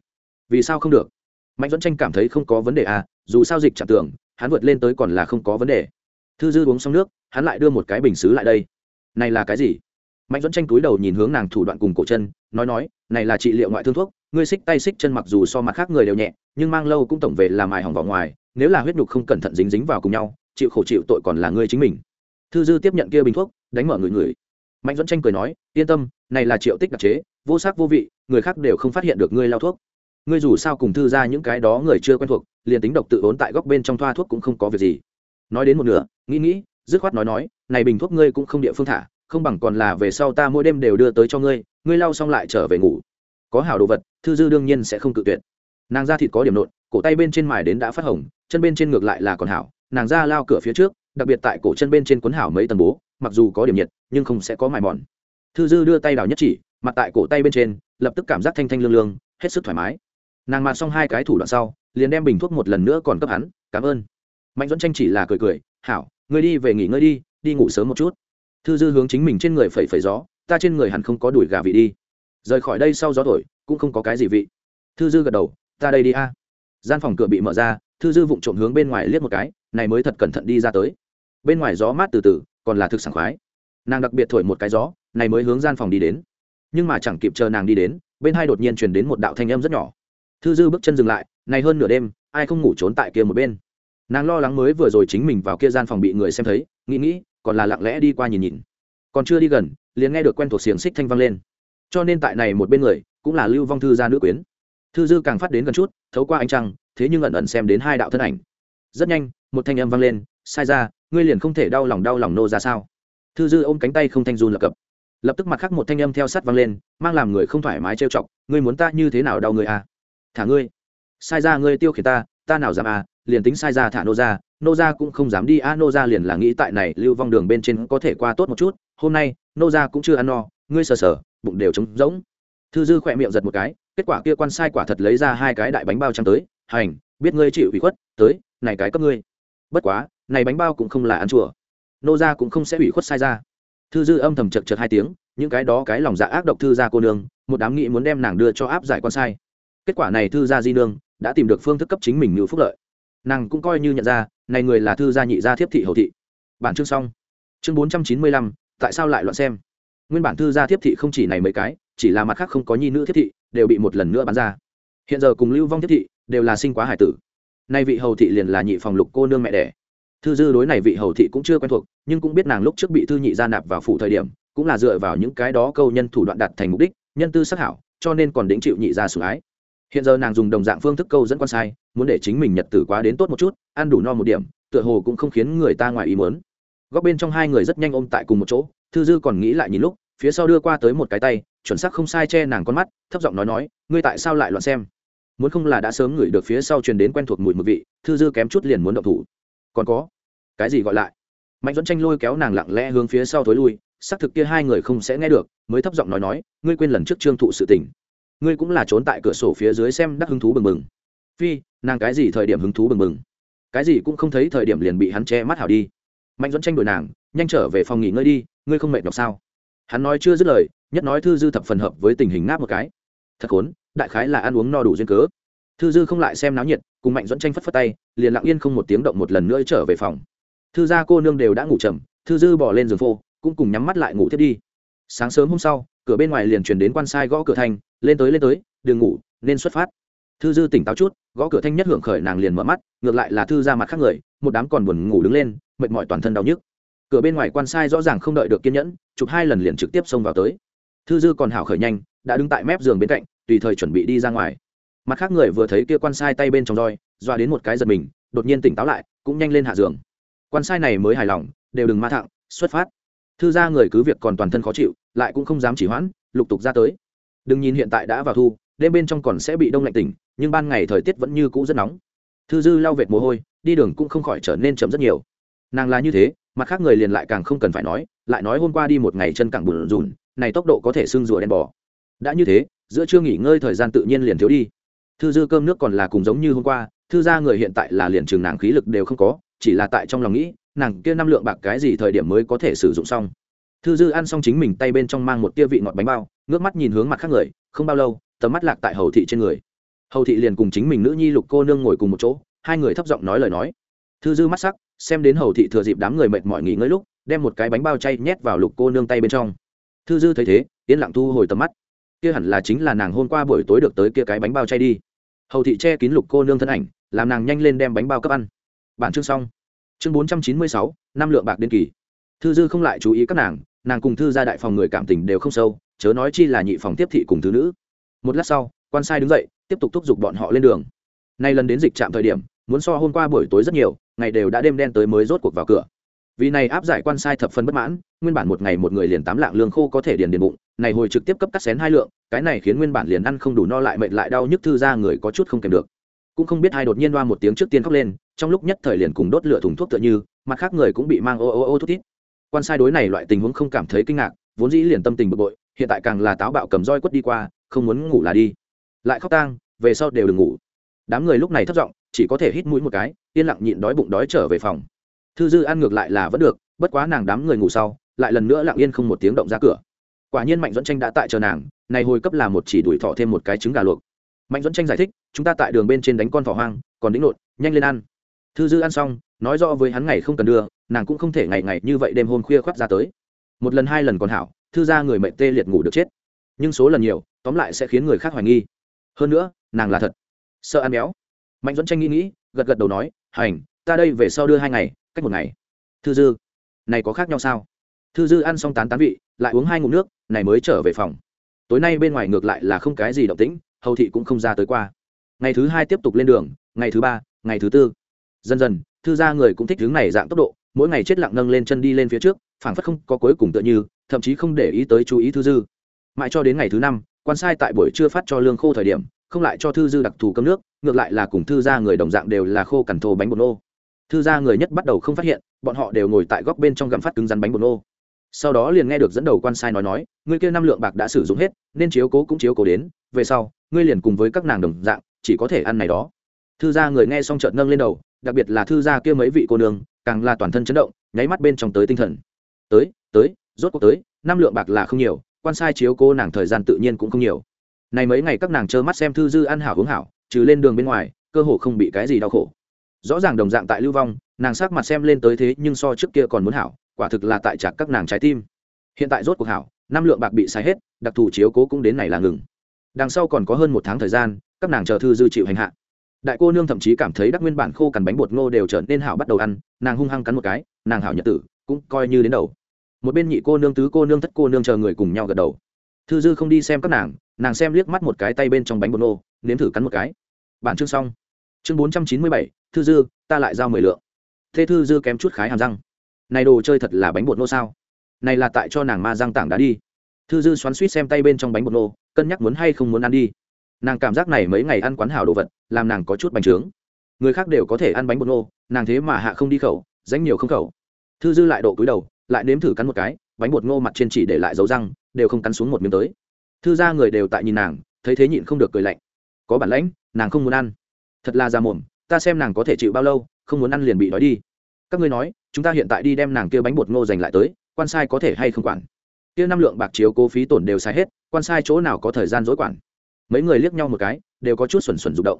Vì sao không được? Mạnh dẫn tranh cảm thấy không có vấn đề à dù sao dịch chặt tưởng hắn vượt lên tới còn là không có vấn đề. Thư dư uống xong nước, hắn lại đưa một cái bình xứ lại đây. Này là cái gì? Mạnh dẫn tranh túi đầu nhìn hướng nàng thủ đoạn cùng cổ chân, nói nói, này là trị liệu ngoại thương thuốc, ngươi xích tay xích chân mặc dù so mặt khác người đều nhẹ, nhưng mang lâu cũng tổng về làm mài hỏng vào ngoài, nếu là huyết nhục không cẩn thận dính dính vào cùng nhau, chịu khổ chịu tội còn là ngươi chính mình. Thư dư tiếp nhận kia bình thuốc, đánh mở người người. Mạnh dẫn tranh cười nói, yên tâm, này là triệu tích đặc chế, vô sắc vô vị, người khác đều không phát hiện được ngươi lao thuốc ngươi dù sao cùng thư ra những cái đó người chưa quen thuộc, liền tính độc tự ốn tại góc bên trong thoa thuốc cũng không có việc gì. Nói đến một nửa, nghĩ nghĩ, dứt khoát nói nói, này bình thuốc ngươi cũng không địa phương thả, không bằng còn là về sau ta mỗi đêm đều đưa tới cho ngươi ngươi lau xong lại trở về ngủ. Có hảo đồ vật, thư dư đương nhiên sẽ không cự tuyệt. Nàng da thịt có điểm nộn, cổ tay bên trên mài đến đã phát hồng, chân bên trên ngược lại là còn hảo, nàng ra lao cửa phía trước, đặc biệt tại cổ chân bên trên cuốn hảo mấy tầng bố, mặc dù có điểm nhiệt, nhưng không sẽ có mài mòn. Thư dư đưa tay đào nhất chỉ, mặt tại cổ tay bên trên, lập tức cảm giác thanh thanh lương lương, hết sức thoải mái nàng mạt xong hai cái thủ đoạn sau, liền đem bình thuốc một lần nữa còn cấp hắn, cảm ơn. Mạnh dẫn tranh chỉ là cười cười, hảo, ngươi đi về nghỉ ngơi đi đi ngủ sớm một chút. Thư dư hướng chính mình trên người phẩy phẩy gió, ta trên người hẳn không có đùi gà vị đi. Rời khỏi đây sau gió thổi, cũng không có cái gì vị. Thư dư gật đầu, ta đây đi a. Gian phòng cửa bị mở ra, thư dư vụng trộm hướng bên ngoài liếc một cái, này mới thật cẩn thận đi ra tới. Bên ngoài gió mát từ từ, còn là thực sảng khoái. Nàng đặc biệt thổi một cái gió, này mới hướng gian phòng đi đến. Nhưng mà chẳng kịp chờ nàng đi đến, bên hai đột nhiên truyền đến một đạo thanh âm rất nhỏ thư dư bước chân dừng lại, này hơn nửa đêm, ai không ngủ trốn tại kia một bên? Nàng lo lắng mới vừa rồi chính mình vào kia gian phòng bị người xem thấy, nghĩ nghĩ, còn là lặng lẽ đi qua nhìn nhìn. Còn chưa đi gần, liền nghe được quen thuộc xiềng xích thanh vang lên. Cho nên tại này một bên người, cũng là lưu vong thư gia nữ quyến. Thư dư càng phát đến gần chút, thấu qua ánh trăng, thế nhưng ẩn ẩn xem đến hai đạo thân ảnh. Rất nhanh, một thanh âm vang lên, sai ra, ngươi liền không thể đau lòng đau lòng nô ra sao? Thư dư ôm cánh tay không thanh run lập cập. Lập tức mặt khác một thanh âm theo sát vang lên, mang làm người không thoải mái trêu chọc, ngươi muốn ta như thế nào đau người à? Thả ngươi. Sai ra ngươi tiêu khiển ta ta nào dám à liền tính sai ra thả nô ra nô ra cũng không dám đi a à, nô ra liền là nghĩ tại này lưu vong đường bên trên có thể qua tốt một chút. Hôm nay nô ra cũng chưa ăn no ngươi sờ sờ bụng đều trống rỗng. Thư dư khỏe miệng giật một cái kết quả kia quan sai quả thật lấy ra hai cái đại bánh bao trắng tới hành biết ngươi chịu ủy khuất tới này cái cấp ngươi. Bất quá này bánh bao cũng không là ăn chùa. Nô ra cũng không sẽ ủy khuất sai ra. Thư dư âm thầm chật chật hai tiếng những cái đó cái lòng dạ ác độc thư ra cô nương một đám nghị muốn đem nàng đưa cho áp giải quan sai kết quả này thư gia di nương đã tìm được phương thức cấp chính mình ngự phúc lợi. Nàng cũng coi như nhận ra, này người là thư gia nhị gia thiếp thị hầu thị. Bản chương xong. Chương bốn trăm chín mươi lăm, tại sao lại loạn xem? Nguyên bản thư gia thiếp thị không chỉ này mấy cái, chỉ là mặt khác không có nhi nữ thiếp thị, đều bị một lần nữa bán ra. Hiện giờ cùng lưu vong thiếp thị đều là sinh quá hải tử. Nay vị hầu thị liền là nhị phòng lục cô nương mẹ đẻ. Thư dư đối này vị hầu thị cũng chưa quen thuộc, nhưng cũng biết nàng lúc trước bị thư nhị gia nạp vào phủ thời điểm, cũng là dựa vào những cái đó câu nhân thủ đoạn đặt thành mục đích, nhân tư sắc hảo, cho nên còn đính chịu nhị gia sủng ái hiện giờ nàng dùng đồng dạng phương thức câu dẫn quan sai, muốn để chính mình nhật tử quá đến tốt một chút, ăn đủ no một điểm, tựa hồ cũng không khiến người ta ngoài ý muốn. Góc bên trong hai người rất nhanh ôm tại cùng một chỗ, thư dư còn nghĩ lại nhìn lúc, phía sau đưa qua tới một cái tay, chuẩn xác không sai che nàng con mắt, thấp giọng nói nói, ngươi tại sao lại loạn xem? Muốn không là đã sớm ngửi được phía sau truyền đến quen thuộc mùi mực vị, thư dư kém chút liền muốn động thủ. Còn có? Cái gì gọi lại? Mạnh dẫn tranh lôi kéo nàng lặng lẽ hướng phía sau thối lui, xác thực kia hai người không sẽ nghe được, mới thấp giọng nói nói, ngươi quên lần trước trương thụ sự tình ngươi cũng là trốn tại cửa sổ phía dưới xem đắc hứng thú bừng bừng. Phi, nàng cái gì thời điểm hứng thú bừng bừng? Cái gì cũng không thấy thời điểm liền bị hắn che mắt hảo đi. Mạnh dẫn tranh đổi nàng, nhanh trở về phòng nghỉ ngơi đi, ngươi không mệt nhọc sao? Hắn nói chưa dứt lời, nhất nói thư dư thập phần hợp với tình hình ngáp một cái. Thật khốn, đại khái là ăn uống no đủ duyên cớ. Thư dư không lại xem náo nhiệt, cùng mạnh dẫn tranh phất phất tay, liền lặng yên không một tiếng động một lần nữa trở về phòng. Thư gia cô nương đều đã ngủ trầm thư dư bỏ lên giường phô, cũng cùng nhắm mắt lại ngủ thiết đi. Sáng sớm hôm sau, cửa bên ngoài liền truyền đến quan sai gõ cửa thanh lên tới lên tới, đừng ngủ, nên xuất phát. Thư dư tỉnh táo chút, gõ cửa thanh nhất hưởng khởi nàng liền mở mắt, ngược lại là thư ra mặt khác người, một đám còn buồn ngủ đứng lên, mệt mỏi toàn thân đau nhức. Cửa bên ngoài quan sai rõ ràng không đợi được kiên nhẫn, chụp hai lần liền trực tiếp xông vào tới. Thư dư còn hảo khởi nhanh, đã đứng tại mép giường bên cạnh, tùy thời chuẩn bị đi ra ngoài. Mặt khác người vừa thấy kia quan sai tay bên trong roi doa đến một cái giật mình, đột nhiên tỉnh táo lại, cũng nhanh lên hạ giường. Quan sai này mới hài lòng, đều đừng ma thẳng, xuất phát. Thư ra người cứ việc còn toàn thân khó chịu, lại cũng không dám chỉ hoãn, lục tục ra tới đừng nhìn hiện tại đã vào thu, đêm bên trong còn sẽ bị đông lạnh tỉnh, nhưng ban ngày thời tiết vẫn như cũ rất nóng. Thư dư lau vệt mồ hôi, đi đường cũng không khỏi trở nên chậm rất nhiều. Nàng là như thế, mặt khác người liền lại càng không cần phải nói, lại nói hôm qua đi một ngày chân càng bùn rùn, này tốc độ có thể sưng rùa đen bò. Đã như thế, giữa chưa nghỉ ngơi thời gian tự nhiên liền thiếu đi. Thư dư cơm nước còn là cùng giống như hôm qua, thư gia người hiện tại là liền trường nàng khí lực đều không có, chỉ là tại trong lòng nghĩ, nàng kia năm lượng bạc cái gì thời điểm mới có thể sử dụng xong. Thư dư ăn xong chính mình tay bên trong mang một tia vị ngọt bánh bao ngước mắt nhìn hướng mặt khác người, không bao lâu, tầm mắt lạc tại hầu thị trên người. Hầu thị liền cùng chính mình nữ nhi lục cô nương ngồi cùng một chỗ, hai người thấp giọng nói lời nói. Thư dư mắt sắc, xem đến hầu thị thừa dịp đám người mệt mỏi nghỉ ngơi lúc, đem một cái bánh bao chay nhét vào lục cô nương tay bên trong. Thư dư thấy thế, yên lặng thu hồi tầm mắt. Kia hẳn là chính là nàng hôm qua buổi tối được tới kia cái bánh bao chay đi. Hầu thị che kín lục cô nương thân ảnh, làm nàng nhanh lên đem bánh bao cấp ăn. Bản chương xong. Chương bốn trăm chín mươi sáu, năm lượng bạc đ kỳ. Thư dư không lại chú ý các nàng nàng cùng thư ra đại phòng người cảm tình đều không sâu chớ nói chi là nhị phòng tiếp thị cùng thứ nữ. Một lát sau, quan sai đứng dậy, tiếp tục thúc giục bọn họ lên đường. Nay lần đến dịch trạm thời điểm, muốn so hôm qua buổi tối rất nhiều, ngày đều đã đêm đen tới mới rốt cuộc vào cửa. Vì này áp giải quan sai thập phân bất mãn, nguyên bản một ngày một người liền tám lạng lương khô có thể điền điền bụng, này hồi trực tiếp cấp cắt xén hai lượng, cái này khiến nguyên bản liền ăn không đủ no lại mệt lại đau nhức thư ra người có chút không kèm được. Cũng không biết hai đột nhiên đoa một tiếng trước tiên khóc lên, trong lúc nhất thời liền cùng đốt lửa thùng thuốc tựa như, mặt khác người cũng bị mang ô ô ô thút thít. Quan sai đối này loại tình huống không cảm thấy kinh ngạc, vốn dĩ liền tâm tình bực bội hiện tại càng là táo bạo cầm roi quất đi qua không muốn ngủ là đi. Lại khóc tang về sau đều đừng ngủ. Đám người lúc này thất vọng, chỉ có thể hít mũi một cái yên lặng nhịn đói bụng đói trở về phòng. Thư dư ăn ngược lại là vẫn được bất quá nàng đám người ngủ sau lại lần nữa lặng yên không một tiếng động ra cửa. Quả nhiên mạnh dẫn tranh đã tại chờ nàng này hồi cấp là một chỉ đuổi thọ thêm một cái trứng gà luộc. Mạnh dẫn tranh giải thích chúng ta tại đường bên trên đánh con thỏ hoang còn đĩnh nộn nhanh lên ăn. Thư dư ăn xong nói rõ với hắn ngày không cần đưa nàng cũng không thể ngày ngày như vậy đêm hôm khuya khoác ra tới. Một lần hai lần còn hảo thư ra người mệnh tê liệt ngủ được chết. Nhưng số lần nhiều, tóm lại sẽ khiến người khác hoài nghi. Hơn nữa, nàng là thật. Sợ ăn béo. Mạnh dẫn tranh nghĩ nghĩ, gật gật đầu nói, hành, ta đây về sau đưa hai ngày, cách một ngày. Thư dư, này có khác nhau sao? Thư dư ăn xong tán tán vị, lại uống hai ngụm nước, này mới trở về phòng. Tối nay bên ngoài ngược lại là không cái gì động tĩnh, hầu thị cũng không ra tới qua. Ngày thứ hai tiếp tục lên đường, ngày thứ ba, ngày thứ tư. Dần dần, thư gia người cũng thích hướng này dạng tốc độ, mỗi ngày chết lặng nâng lên chân đi lên phía trước, phảng phất không có cuối cùng tựa như thậm chí không để ý tới chú ý thư dư. Mãi cho đến ngày thứ năm, quan sai tại buổi trưa phát cho lương khô thời điểm, không lại cho thư dư đặc thù cơm nước, ngược lại là cùng thư gia người đồng dạng đều là khô cằn thô bánh bột nô. Thư gia người nhất bắt đầu không phát hiện, bọn họ đều ngồi tại góc bên trong gặm phát cứng rắn bánh bột nô. Sau đó liền nghe được dẫn đầu quan sai nói nói, ngươi kia năm lượng bạc đã sử dụng hết, nên chiếu cố cũng chiếu cố đến, về sau, ngươi liền cùng với các nàng đồng dạng, chỉ có thể ăn này đó. Thư gia người nghe xong chợt nâng lên đầu, đặc biệt là thư gia kia mấy vị cô nương, càng là toàn thân chấn động, nháy mắt bên trong tới tinh thần. Tới tới rốt cuộc tới, năm lượng bạc là không nhiều, quan sai chiếu cố nàng thời gian tự nhiên cũng không nhiều. Này mấy ngày các nàng trơ mắt xem thư dư ăn hảo hướng hảo, trừ lên đường bên ngoài, cơ hồ không bị cái gì đau khổ. Rõ ràng đồng dạng tại lưu vong, nàng sắc mặt xem lên tới thế nhưng so trước kia còn muốn hảo, quả thực là tại chặt các nàng trái tim. Hiện tại rốt cuộc hảo, năm lượng bạc bị sai hết, đặc thù chiếu cố cũng đến này là ngừng. Đằng sau còn có hơn một tháng thời gian, các nàng chờ thư dư chịu hành hạ. Đại cô nương thậm chí cảm thấy đắc nguyên bản khô cằn bánh bột ngô đều trở nên hảo bắt đầu ăn, nàng hung hăng cắn một cái, nàng hảo nhật tử, cũng coi như đến đầu một bên nhị cô nương tứ cô nương thất cô nương chờ người cùng nhau gật đầu. Thư dư không đi xem các nàng nàng xem liếc mắt một cái tay bên trong bánh bột nô, nếm thử cắn một cái. Bản chương xong. Chương bốn trăm chín mươi bảy, thư dư, ta lại giao mười lượng. Thế thư dư kém chút khái hàm răng. Này đồ chơi thật là bánh bột nô sao? Này là tại cho nàng ma răng tảng đã đi. Thư dư xoắn suýt xem tay bên trong bánh bột nô, cân nhắc muốn hay không muốn ăn đi. Nàng cảm giác này mấy ngày ăn quán hảo đồ vật, làm nàng có chút bánh trướng. Người khác đều có thể ăn bánh bột nô, nàng thế mà hạ không đi khẩu dánh nhiều không khẩu. Thư dư lại độ cúi đầu lại nếm thử cắn một cái, bánh bột ngô mặt trên chỉ để lại dấu răng, đều không cắn xuống một miếng tới. Thư ra người đều tại nhìn nàng, thấy thế nhịn không được cười lạnh. Có bản lãnh, nàng không muốn ăn. Thật là ra mồm, ta xem nàng có thể chịu bao lâu, không muốn ăn liền bị đói đi. Các ngươi nói, chúng ta hiện tại đi đem nàng kia bánh bột ngô dành lại tới, quan sai có thể hay không quản? Kia năm lượng bạc chiếu cố phí tổn đều sai hết, quan sai chỗ nào có thời gian dối quản? Mấy người liếc nhau một cái, đều có chút xuẩn xuẩn rụng động.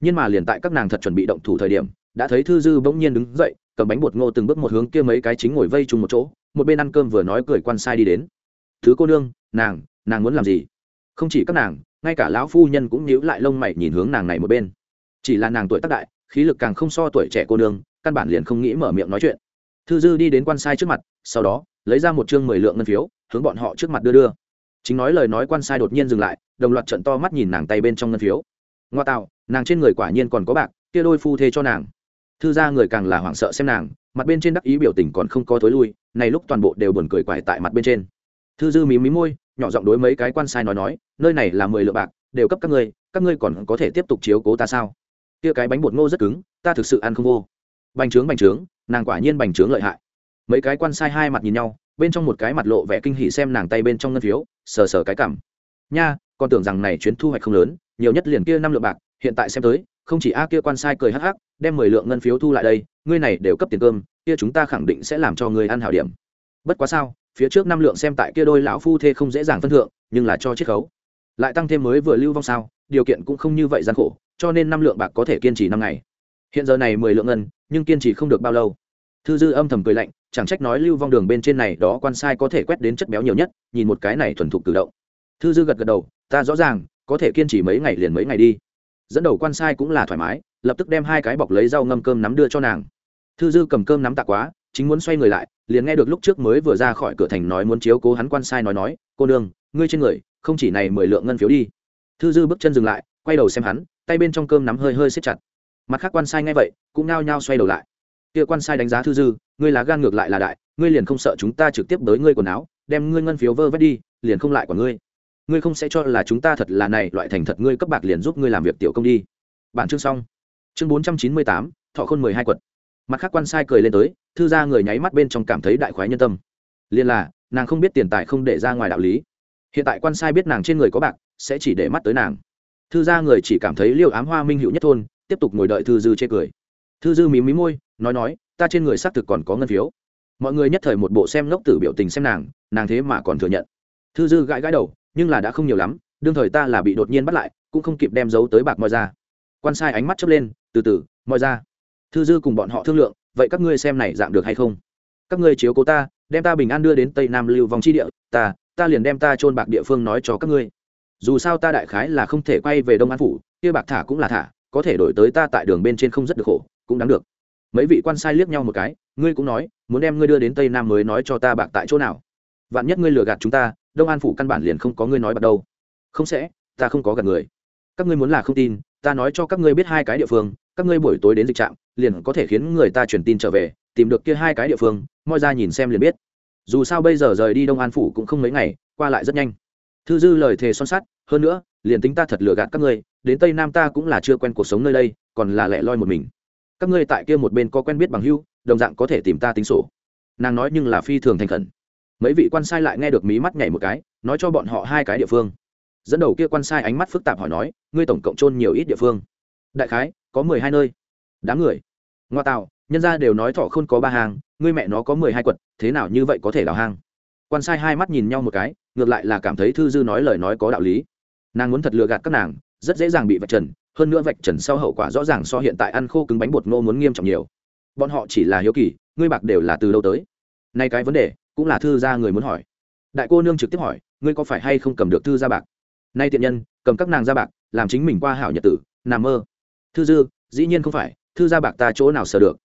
Nhưng mà liền tại các nàng thật chuẩn bị động thủ thời điểm, đã thấy thư dư bỗng nhiên đứng dậy cầm bánh bột ngô từng bước một hướng kia mấy cái chính ngồi vây chung một chỗ, một bên ăn cơm vừa nói cười quan sai đi đến. Thứ cô nương, nàng nàng muốn làm gì? Không chỉ các nàng, ngay cả lão phu nhân cũng nhíu lại lông mày nhìn hướng nàng này một bên. Chỉ là nàng tuổi tác đại, khí lực càng không so tuổi trẻ cô nương, căn bản liền không nghĩ mở miệng nói chuyện. Thư dư đi đến quan sai trước mặt, sau đó, lấy ra một chương mười lượng ngân phiếu, hướng bọn họ trước mặt đưa đưa. Chính nói lời nói quan sai đột nhiên dừng lại, đồng loạt trận to mắt nhìn nàng tay bên trong ngân phiếu. Ngoa tạo, nàng trên người quả nhiên còn có bạc, kia đôi phu thê cho nàng thư gia người càng là hoảng sợ xem nàng, mặt bên trên đắc ý biểu tình còn không có thối lui, này lúc toàn bộ đều buồn cười quải tại mặt bên trên. Thư dư mí mí môi, nhỏ giọng đối mấy cái quan sai nói nói, nơi này là mười lượng bạc, đều cấp các ngươi các ngươi còn có thể tiếp tục chiếu cố ta sao? Kia cái bánh bột ngô rất cứng, ta thực sự ăn không vô. Bành trướng bành trướng, nàng quả nhiên bành trướng lợi hại. Mấy cái quan sai hai mặt nhìn nhau, bên trong một cái mặt lộ vẻ kinh hỉ xem nàng tay bên trong ngân phiếu, sờ sờ cái cảm. Nha, còn tưởng rằng này chuyến thu hoạch không lớn, nhiều nhất liền kia năm lượng bạc, hiện tại xem tới không chỉ a kia quan sai cười hắc hắc, đem mười lượng ngân phiếu thu lại đây, ngươi này đều cấp tiền cơm, kia chúng ta khẳng định sẽ làm cho ngươi ăn hảo điểm. Bất quá sao, phía trước năm lượng xem tại kia đôi lão phu thê không dễ dàng phân thượng, nhưng là cho chiết khấu. Lại tăng thêm mới vừa lưu vong sao, điều kiện cũng không như vậy gian khổ, cho nên năm lượng bạc có thể kiên trì năm ngày. Hiện giờ này mười lượng ngân, nhưng kiên trì không được bao lâu. Thư dư âm thầm cười lạnh, chẳng trách nói lưu vong đường bên trên này đó quan sai có thể quét đến chất béo nhiều nhất, nhìn một cái này thuần thục tự động. Thư dư gật gật đầu, ta rõ ràng, có thể kiên trì mấy ngày liền mấy ngày đi dẫn đầu quan sai cũng là thoải mái, lập tức đem hai cái bọc lấy rau ngâm cơm nắm đưa cho nàng. Thư dư cầm cơm nắm tạ quá, chính muốn xoay người lại, liền nghe được lúc trước mới vừa ra khỏi cửa thành nói muốn chiếu cố hắn quan sai nói nói, cô nương, ngươi trên người, không chỉ này mười lượng ngân phiếu đi. Thư dư bước chân dừng lại, quay đầu xem hắn, tay bên trong cơm nắm hơi hơi xếp chặt. Mặt khác quan sai nghe vậy, cũng nao nhao xoay đầu lại. Kia quan sai đánh giá thư dư, ngươi là gan ngược lại là đại, ngươi liền không sợ chúng ta trực tiếp tới ngươi quần áo, đem ngươi ngân phiếu vơ vét đi, liền không lại của ngươi ngươi không sẽ cho là chúng ta thật là này, loại thành thật ngươi cấp bạc liền giúp ngươi làm việc tiểu công đi. Bản chương xong. Chương bốn trăm chín mươi tám, thọ khôn mười hai quật. Mặt khác quan sai cười lên tới, thư ra người nháy mắt bên trong cảm thấy đại khoái nhân tâm. Liên là, nàng không biết tiền tài không để ra ngoài đạo lý. Hiện tại quan sai biết nàng trên người có bạc, sẽ chỉ để mắt tới nàng. Thư ra người chỉ cảm thấy liêu ám hoa minh hữu nhất thôn, tiếp tục ngồi đợi thư dư chê cười. Thư dư mí mí môi, nói nói, ta trên người xác thực còn có ngân phiếu. Mọi người nhất thời một bộ xem ngốc tử biểu tình xem nàng nàng thế mà còn thừa nhận. Thư dư gãi gãi đầu nhưng là đã không nhiều lắm, đương thời ta là bị đột nhiên bắt lại, cũng không kịp đem dấu tới bạc moi ra quan sai ánh mắt chớp lên, từ từ, moi ra thư dư cùng bọn họ thương lượng, vậy các ngươi xem này dạng được hay không? Các ngươi chiếu cố ta, đem ta bình an đưa đến tây nam lưu vòng chi địa, ta ta liền đem ta trôn bạc địa phương nói cho các ngươi. Dù sao ta đại khái là không thể quay về đông an phủ, kia bạc thả cũng là thả, có thể đổi tới ta tại đường bên trên không rất được khổ, cũng đáng được. Mấy vị quan sai liếc nhau một cái, ngươi cũng nói, muốn đem ngươi đưa đến tây nam mới nói cho ta bạc tại chỗ nào? Vạn nhất ngươi lừa gạt chúng ta đông an phủ căn bản liền không có ngươi nói bật đâu. Không sẽ, ta không có gặp người. Các ngươi muốn là không tin, ta nói cho các ngươi biết hai cái địa phương, các ngươi buổi tối đến dịch trạm, liền có thể khiến người ta truyền tin trở về, tìm được kia hai cái địa phương, moi ra nhìn xem liền biết. Dù sao bây giờ rời đi đông an phủ cũng không mấy ngày, qua lại rất nhanh. Thư dư lời thề son sắt, hơn nữa, liền tính ta thật lừa gạt các ngươi, đến tây nam ta cũng là chưa quen cuộc sống nơi đây, còn là lẻ loi một mình. Các ngươi tại kia một bên có quen biết bằng hưu đồng dạng có thể tìm ta tính sổ. Nàng nói nhưng là phi thường thành khẩn mấy vị quan sai lại nghe được mí mắt nhảy một cái, nói cho bọn họ hai cái địa phương. Dẫn đầu kia quan sai ánh mắt phức tạp hỏi nói, ngươi tổng cộng trôn nhiều ít địa phương? Đại khái, có mười hai nơi. Đám người? Ngoa tạo, nhân ra đều nói thọ không có ba hàng, ngươi mẹ nó có mười hai quật, thế nào như vậy có thể đào hang? Quan sai hai mắt nhìn nhau một cái, ngược lại là cảm thấy thư dư nói lời nói có đạo lý. Nàng muốn thật lừa gạt các nàng, rất dễ dàng bị vạch trần, hơn nữa vạch trần sau hậu quả rõ ràng so hiện tại ăn khô cứng bánh bột ngô muốn nghiêm trọng nhiều. Bọn họ chỉ là hiếu kỳ, ngươi bạc đều là từ đâu tới? Nay cái vấn đề cũng là thư gia người muốn hỏi. Đại cô nương trực tiếp hỏi, ngươi có phải hay không cầm được thư gia bạc? Nay tiện nhân, cầm các nàng gia bạc, làm chính mình qua hảo nhật tử, nằm mơ. Thư dư, dĩ nhiên không phải, thư gia bạc ta chỗ nào sờ được?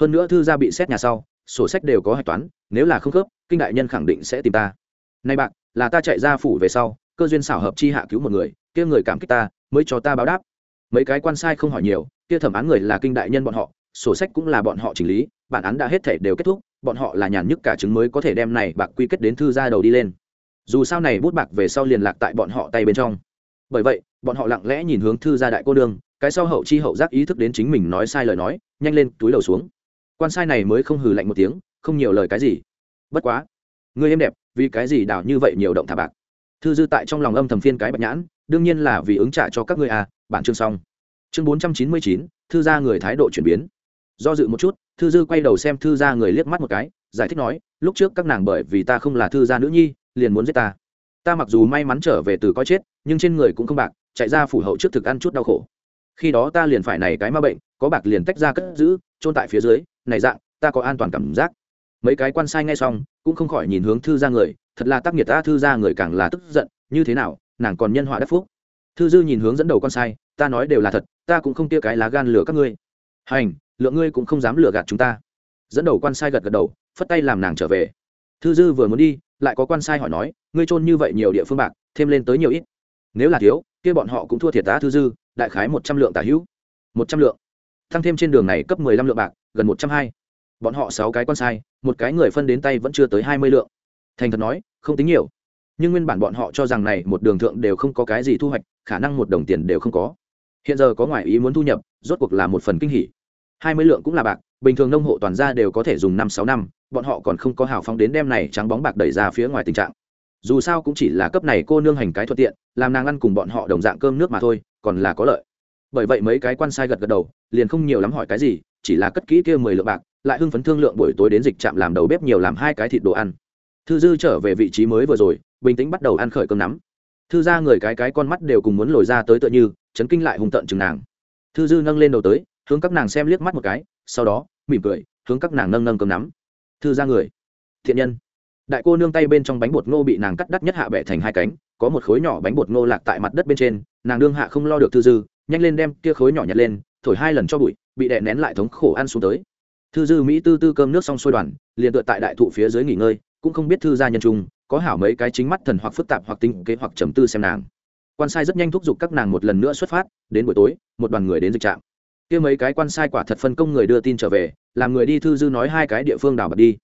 Hơn nữa thư gia bị xét nhà sau, sổ sách đều có hạch toán, nếu là không khớp, kinh đại nhân khẳng định sẽ tìm ta. Nay bạc, là ta chạy ra phủ về sau, cơ duyên xảo hợp chi hạ cứu một người, kia người cảm kích ta, mới cho ta báo đáp. Mấy cái quan sai không hỏi nhiều, kia thẩm án người là kinh đại nhân bọn họ, sổ sách cũng là bọn họ chỉnh lý, bản án đã hết thể đều kết thúc bọn họ là nhàn nhức cả chứng mới có thể đem này bạc quy kết đến thư gia đầu đi lên. Dù sao này bút bạc về sau liền lạc tại bọn họ tay bên trong. Bởi vậy, bọn họ lặng lẽ nhìn hướng thư gia đại cô đương cái sau hậu chi hậu giác ý thức đến chính mình nói sai lời nói, nhanh lên túi đầu xuống. Quan sai này mới không hừ lạnh một tiếng, không nhiều lời cái gì. Bất quá, người em đẹp, vì cái gì đảo như vậy nhiều động thả bạc? Thư dư tại trong lòng âm thầm phiên cái bạch nhãn, đương nhiên là vì ứng trả cho các ngươi à bản chương xong. Chương bốn trăm chín mươi chín, thư gia người thái độ chuyển biến do dự một chút, thư dư quay đầu xem thư gia người liếc mắt một cái, giải thích nói, lúc trước các nàng bởi vì ta không là thư gia nữ nhi, liền muốn giết ta. Ta mặc dù may mắn trở về từ coi chết, nhưng trên người cũng không bạc, chạy ra phủ hậu trước thực ăn chút đau khổ. Khi đó ta liền phải này cái ma bệnh, có bạc liền tách ra cất giữ trôn tại phía dưới, này dạng, ta có an toàn cảm giác. Mấy cái quan sai ngay xong, cũng không khỏi nhìn hướng thư gia người, thật là tác nghiệt ta, thư gia người càng là tức giận, như thế nào, nàng còn nhân họa đất phúc. Thư dư nhìn hướng dẫn đầu con sai, ta nói đều là thật, ta cũng không tia cái lá gan lửa các ngươi. Hành lượng ngươi cũng không dám lừa gạt chúng ta. Dẫn đầu quan sai gật gật đầu, phất tay làm nàng trở về. Thư dư vừa muốn đi, lại có quan sai hỏi nói, ngươi trôn như vậy nhiều địa phương bạc, thêm lên tới nhiều ít. Nếu là thiếu, kia bọn họ cũng thua thiệt tá thư dư, đại khái một trăm lượng tả hữu. Một trăm lượng. Thăng thêm trên đường này cấp mười lăm lượng bạc, gần một trăm hai. Bọn họ sáu cái quan sai, một cái người phân đến tay vẫn chưa tới hai mươi lượng. Thành thật nói, không tính nhiều. Nhưng nguyên bản bọn họ cho rằng này một đường thượng đều không có cái gì thu hoạch, khả năng một đồng tiền đều không có. Hiện giờ có ngoại ý muốn thu nhập, rốt cuộc là một phần kinh hỉ hai mươi lượng cũng là bạc, bình thường nông hộ toàn gia đều có thể dùng năm sáu năm, bọn họ còn không có hào phóng đến đem này trắng bóng bạc đẩy ra phía ngoài tình trạng. Dù sao cũng chỉ là cấp này cô nương hành cái thuận tiện, làm nàng ăn cùng bọn họ đồng dạng cơm nước mà thôi, còn là có lợi. Bởi vậy mấy cái quan sai gật gật đầu, liền không nhiều lắm hỏi cái gì, chỉ là cất kỹ kia mười lượng bạc, lại hưng phấn thương lượng buổi tối đến dịch trạm làm đầu bếp nhiều làm hai cái thịt đồ ăn. Thư dư trở về vị trí mới vừa rồi, bình tĩnh bắt đầu ăn khởi cơm nắm. Thư ra người cái cái con mắt đều cùng muốn lồi ra tới tựa như, chấn kinh lại hùng tận chừng nàng. Thư dư nâng lên đầu tới hướng các nàng xem liếc mắt một cái, sau đó, mỉm cười, hướng các nàng nâng nâng cơm nắm. Thư ra người. Thiện nhân. Đại cô nương tay bên trong bánh bột ngô bị nàng cắt đắt nhất hạ bẻ thành hai cánh, có một khối nhỏ bánh bột ngô lạc tại mặt đất bên trên, nàng đương hạ không lo được thư dư, nhanh lên đem kia khối nhỏ nhặt lên, thổi hai lần cho bụi, bị đè nén lại thống khổ ăn xuống tới. Thư dư mỹ tư tư cơm nước xong sôi đoàn, liền tựa tại đại thụ phía dưới nghỉ ngơi, cũng không biết thư gia nhân trung, có hảo mấy cái chính mắt thần hoặc phức tạp hoặc tinh kế hoặc trầm tư xem nàng. Quan sai rất nhanh thúc giục các nàng một lần nữa xuất phát, đến buổi tối, một đoàn người đến dịch trạm kia mấy cái quan sai quả thật phân công người đưa tin trở về, làm người đi thư dư nói hai cái địa phương đảo bật đi.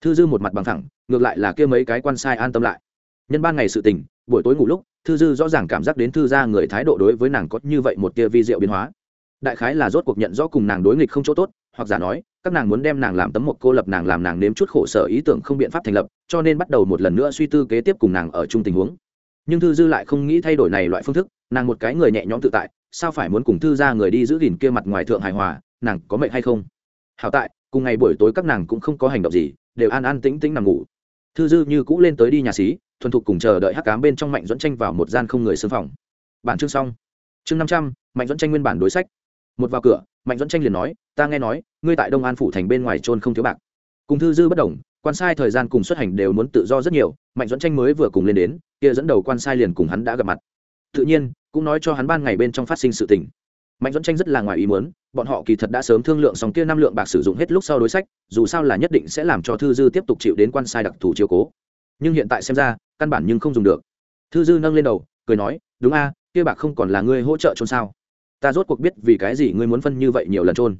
Thư dư một mặt bằng thẳng ngược lại là kia mấy cái quan sai an tâm lại. Nhân ban ngày sự tình, buổi tối ngủ lúc, thư dư rõ ràng cảm giác đến thư gia người thái độ đối với nàng có như vậy một tia vi diệu biến hóa. Đại khái là rốt cuộc nhận rõ cùng nàng đối nghịch không chỗ tốt, hoặc giả nói, các nàng muốn đem nàng làm tấm một cô lập nàng làm nàng nếm chút khổ sở ý tưởng không biện pháp thành lập, cho nên bắt đầu một lần nữa suy tư kế tiếp cùng nàng ở chung tình huống. Nhưng thư dư lại không nghĩ thay đổi này loại phương thức, nàng một cái người nhẹ nhõm tự tại sao phải muốn cùng thư ra người đi giữ gìn kia mặt ngoài thượng hài hòa, nàng có mệnh hay không? Hảo tại, cùng ngày buổi tối các nàng cũng không có hành động gì, đều an an tĩnh tĩnh nằm ngủ. Thư dư như cũ lên tới đi nhà xí, thuần thục cùng chờ đợi hắc cám bên trong mạnh dẫn tranh vào một gian không người xương phòng. Bản chương xong. Chương năm trăm, mạnh dẫn tranh nguyên bản đối sách. Một vào cửa, mạnh dẫn tranh liền nói, ta nghe nói, ngươi tại đông an phủ thành bên ngoài trôn không thiếu bạc. Cùng thư dư bất đồng, quan sai thời gian cùng xuất hành đều muốn tự do rất nhiều, mạnh dẫn tranh mới vừa cùng lên đến, kia dẫn đầu quan sai liền cùng hắn đã gặp mặt tự nhiên, cũng nói cho hắn ban ngày bên trong phát sinh sự tình. Mạnh dẫn tranh rất là ngoài ý muốn, bọn họ kỳ thật đã sớm thương lượng xong kia năm lượng bạc sử dụng hết lúc sau đối sách, dù sao là nhất định sẽ làm cho thư dư tiếp tục chịu đến quan sai đặc thù chiều cố. Nhưng hiện tại xem ra, căn bản nhưng không dùng được. Thư dư nâng lên đầu, cười nói, đúng a, kia bạc không còn là ngươi hỗ trợ trôn sao? Ta rốt cuộc biết vì cái gì ngươi muốn phân như vậy nhiều lần trôn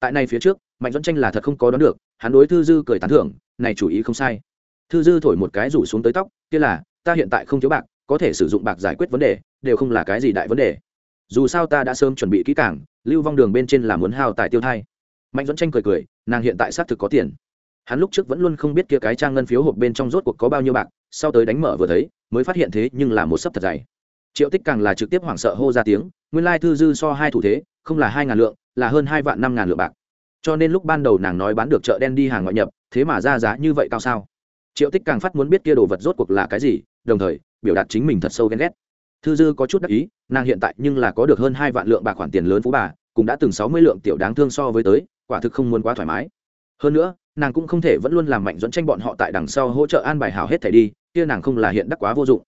tại này phía trước, mạnh dẫn tranh là thật không có đoán được, hắn đối thư dư cười tán thưởng, này chủ ý không sai. Thư dư thổi một cái rủ xuống tới tóc, kia là, ta hiện tại không thiếu bạc, có thể sử dụng bạc giải quyết vấn đề đều không là cái gì đại vấn đề. Dù sao ta đã sớm chuẩn bị kỹ càng, lưu vong đường bên trên là muốn hao tài tiêu thai. Mạnh dẫn tranh cười cười, nàng hiện tại xác thực có tiền. Hắn lúc trước vẫn luôn không biết kia cái trang ngân phiếu hộp bên trong rốt cuộc có bao nhiêu bạc, sau tới đánh mở vừa thấy, mới phát hiện thế nhưng là một sấp thật dày. Triệu tích càng là trực tiếp hoảng sợ hô ra tiếng, nguyên lai thư dư so hai thủ thế, không là hai ngàn lượng, là hơn hai vạn năm ngàn lượng bạc. Cho nên lúc ban đầu nàng nói bán được chợ đen đi hàng ngoại nhập, thế mà ra giá như vậy cao sao? Triệu tích càng phát muốn biết kia đồ vật rốt cuộc là cái gì, đồng thời, biểu đạt chính mình thật sâu ghen ghét thư dư có chút đắc ý, nàng hiện tại nhưng là có được hơn hai vạn lượng bạc khoản tiền lớn phú bà, cũng đã từng sáu mươi lượng tiểu đáng thương so với tới, quả thực không muốn quá thoải mái. Hơn nữa, nàng cũng không thể vẫn luôn làm mạnh dẫn tranh bọn họ tại đằng sau hỗ trợ an bài hảo hết thảy đi, kia nàng không là hiện đắc quá vô dụng.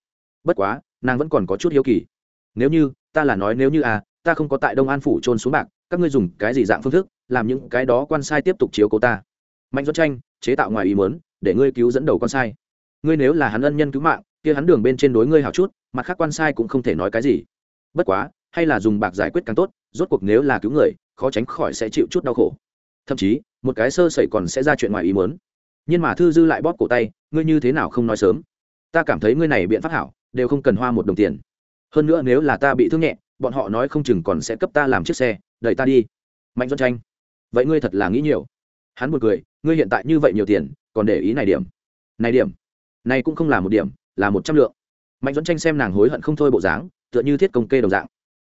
Bất quá, nàng vẫn còn có chút hiếu kỳ. Nếu như, ta là nói nếu như à ta không có tại đông an phủ trôn xuống bạc, các ngươi dùng cái gì dạng phương thức, làm những cái đó quan sai tiếp tục chiếu cố ta? Mạnh dẫn tranh, chế tạo ngoài ý muốn, để ngươi cứu dẫn đầu con sai. Ngươi nếu là hắn ân nhân cứu mạng, kia hắn đường bên trên đối ngươi hảo chút mặt khác quan sai cũng không thể nói cái gì. Bất quá, hay là dùng bạc giải quyết càng tốt, rốt cuộc nếu là cứu người, khó tránh khỏi sẽ chịu chút đau khổ. Thậm chí, một cái sơ sẩy còn sẽ ra chuyện ngoài ý muốn. Nhưng mà thư dư lại bóp cổ tay, ngươi như thế nào không nói sớm? Ta cảm thấy ngươi này biện pháp hảo, đều không cần hoa một đồng tiền. Hơn nữa nếu là ta bị thương nhẹ, bọn họ nói không chừng còn sẽ cấp ta làm chiếc xe, đẩy ta đi. Mạnh doan tranh, vậy ngươi thật là nghĩ nhiều. Hắn một cười, ngươi hiện tại như vậy nhiều tiền, còn để ý này điểm. Này điểm, này cũng không là một điểm, là một trăm lượng mạnh dẫn tranh xem nàng hối hận không thôi bộ dáng, tựa như thiết công kê đồng dạng.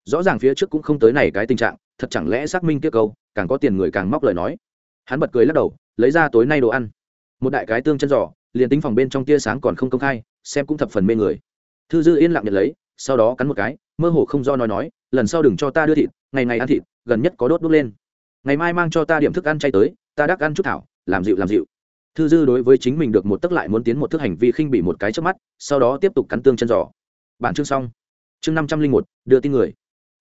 Rõ ràng phía trước cũng không tới này cái tình trạng, thật chẳng lẽ xác minh kia câu, càng có tiền người càng móc lời nói. Hắn bật cười lắc đầu, lấy ra tối nay đồ ăn. Một đại cái tương chân giò, liền tính phòng bên trong tia sáng còn không công khai, xem cũng thập phần mê người. Thư dư yên lặng nhận lấy, sau đó cắn một cái, mơ hồ không do nói nói, lần sau đừng cho ta đưa thịt, ngày ngày ăn thịt, gần nhất có đốt đốt lên. Ngày mai mang cho ta điểm thức ăn chay tới, ta đắc ăn chút thảo, làm dịu làm dịu thư dư đối với chính mình được một tức lại muốn tiến một thức hành vi khinh bị một cái trước mắt, sau đó tiếp tục cắn tương chân giò. Bản chương xong. Chương năm trăm linh một, đưa tin người.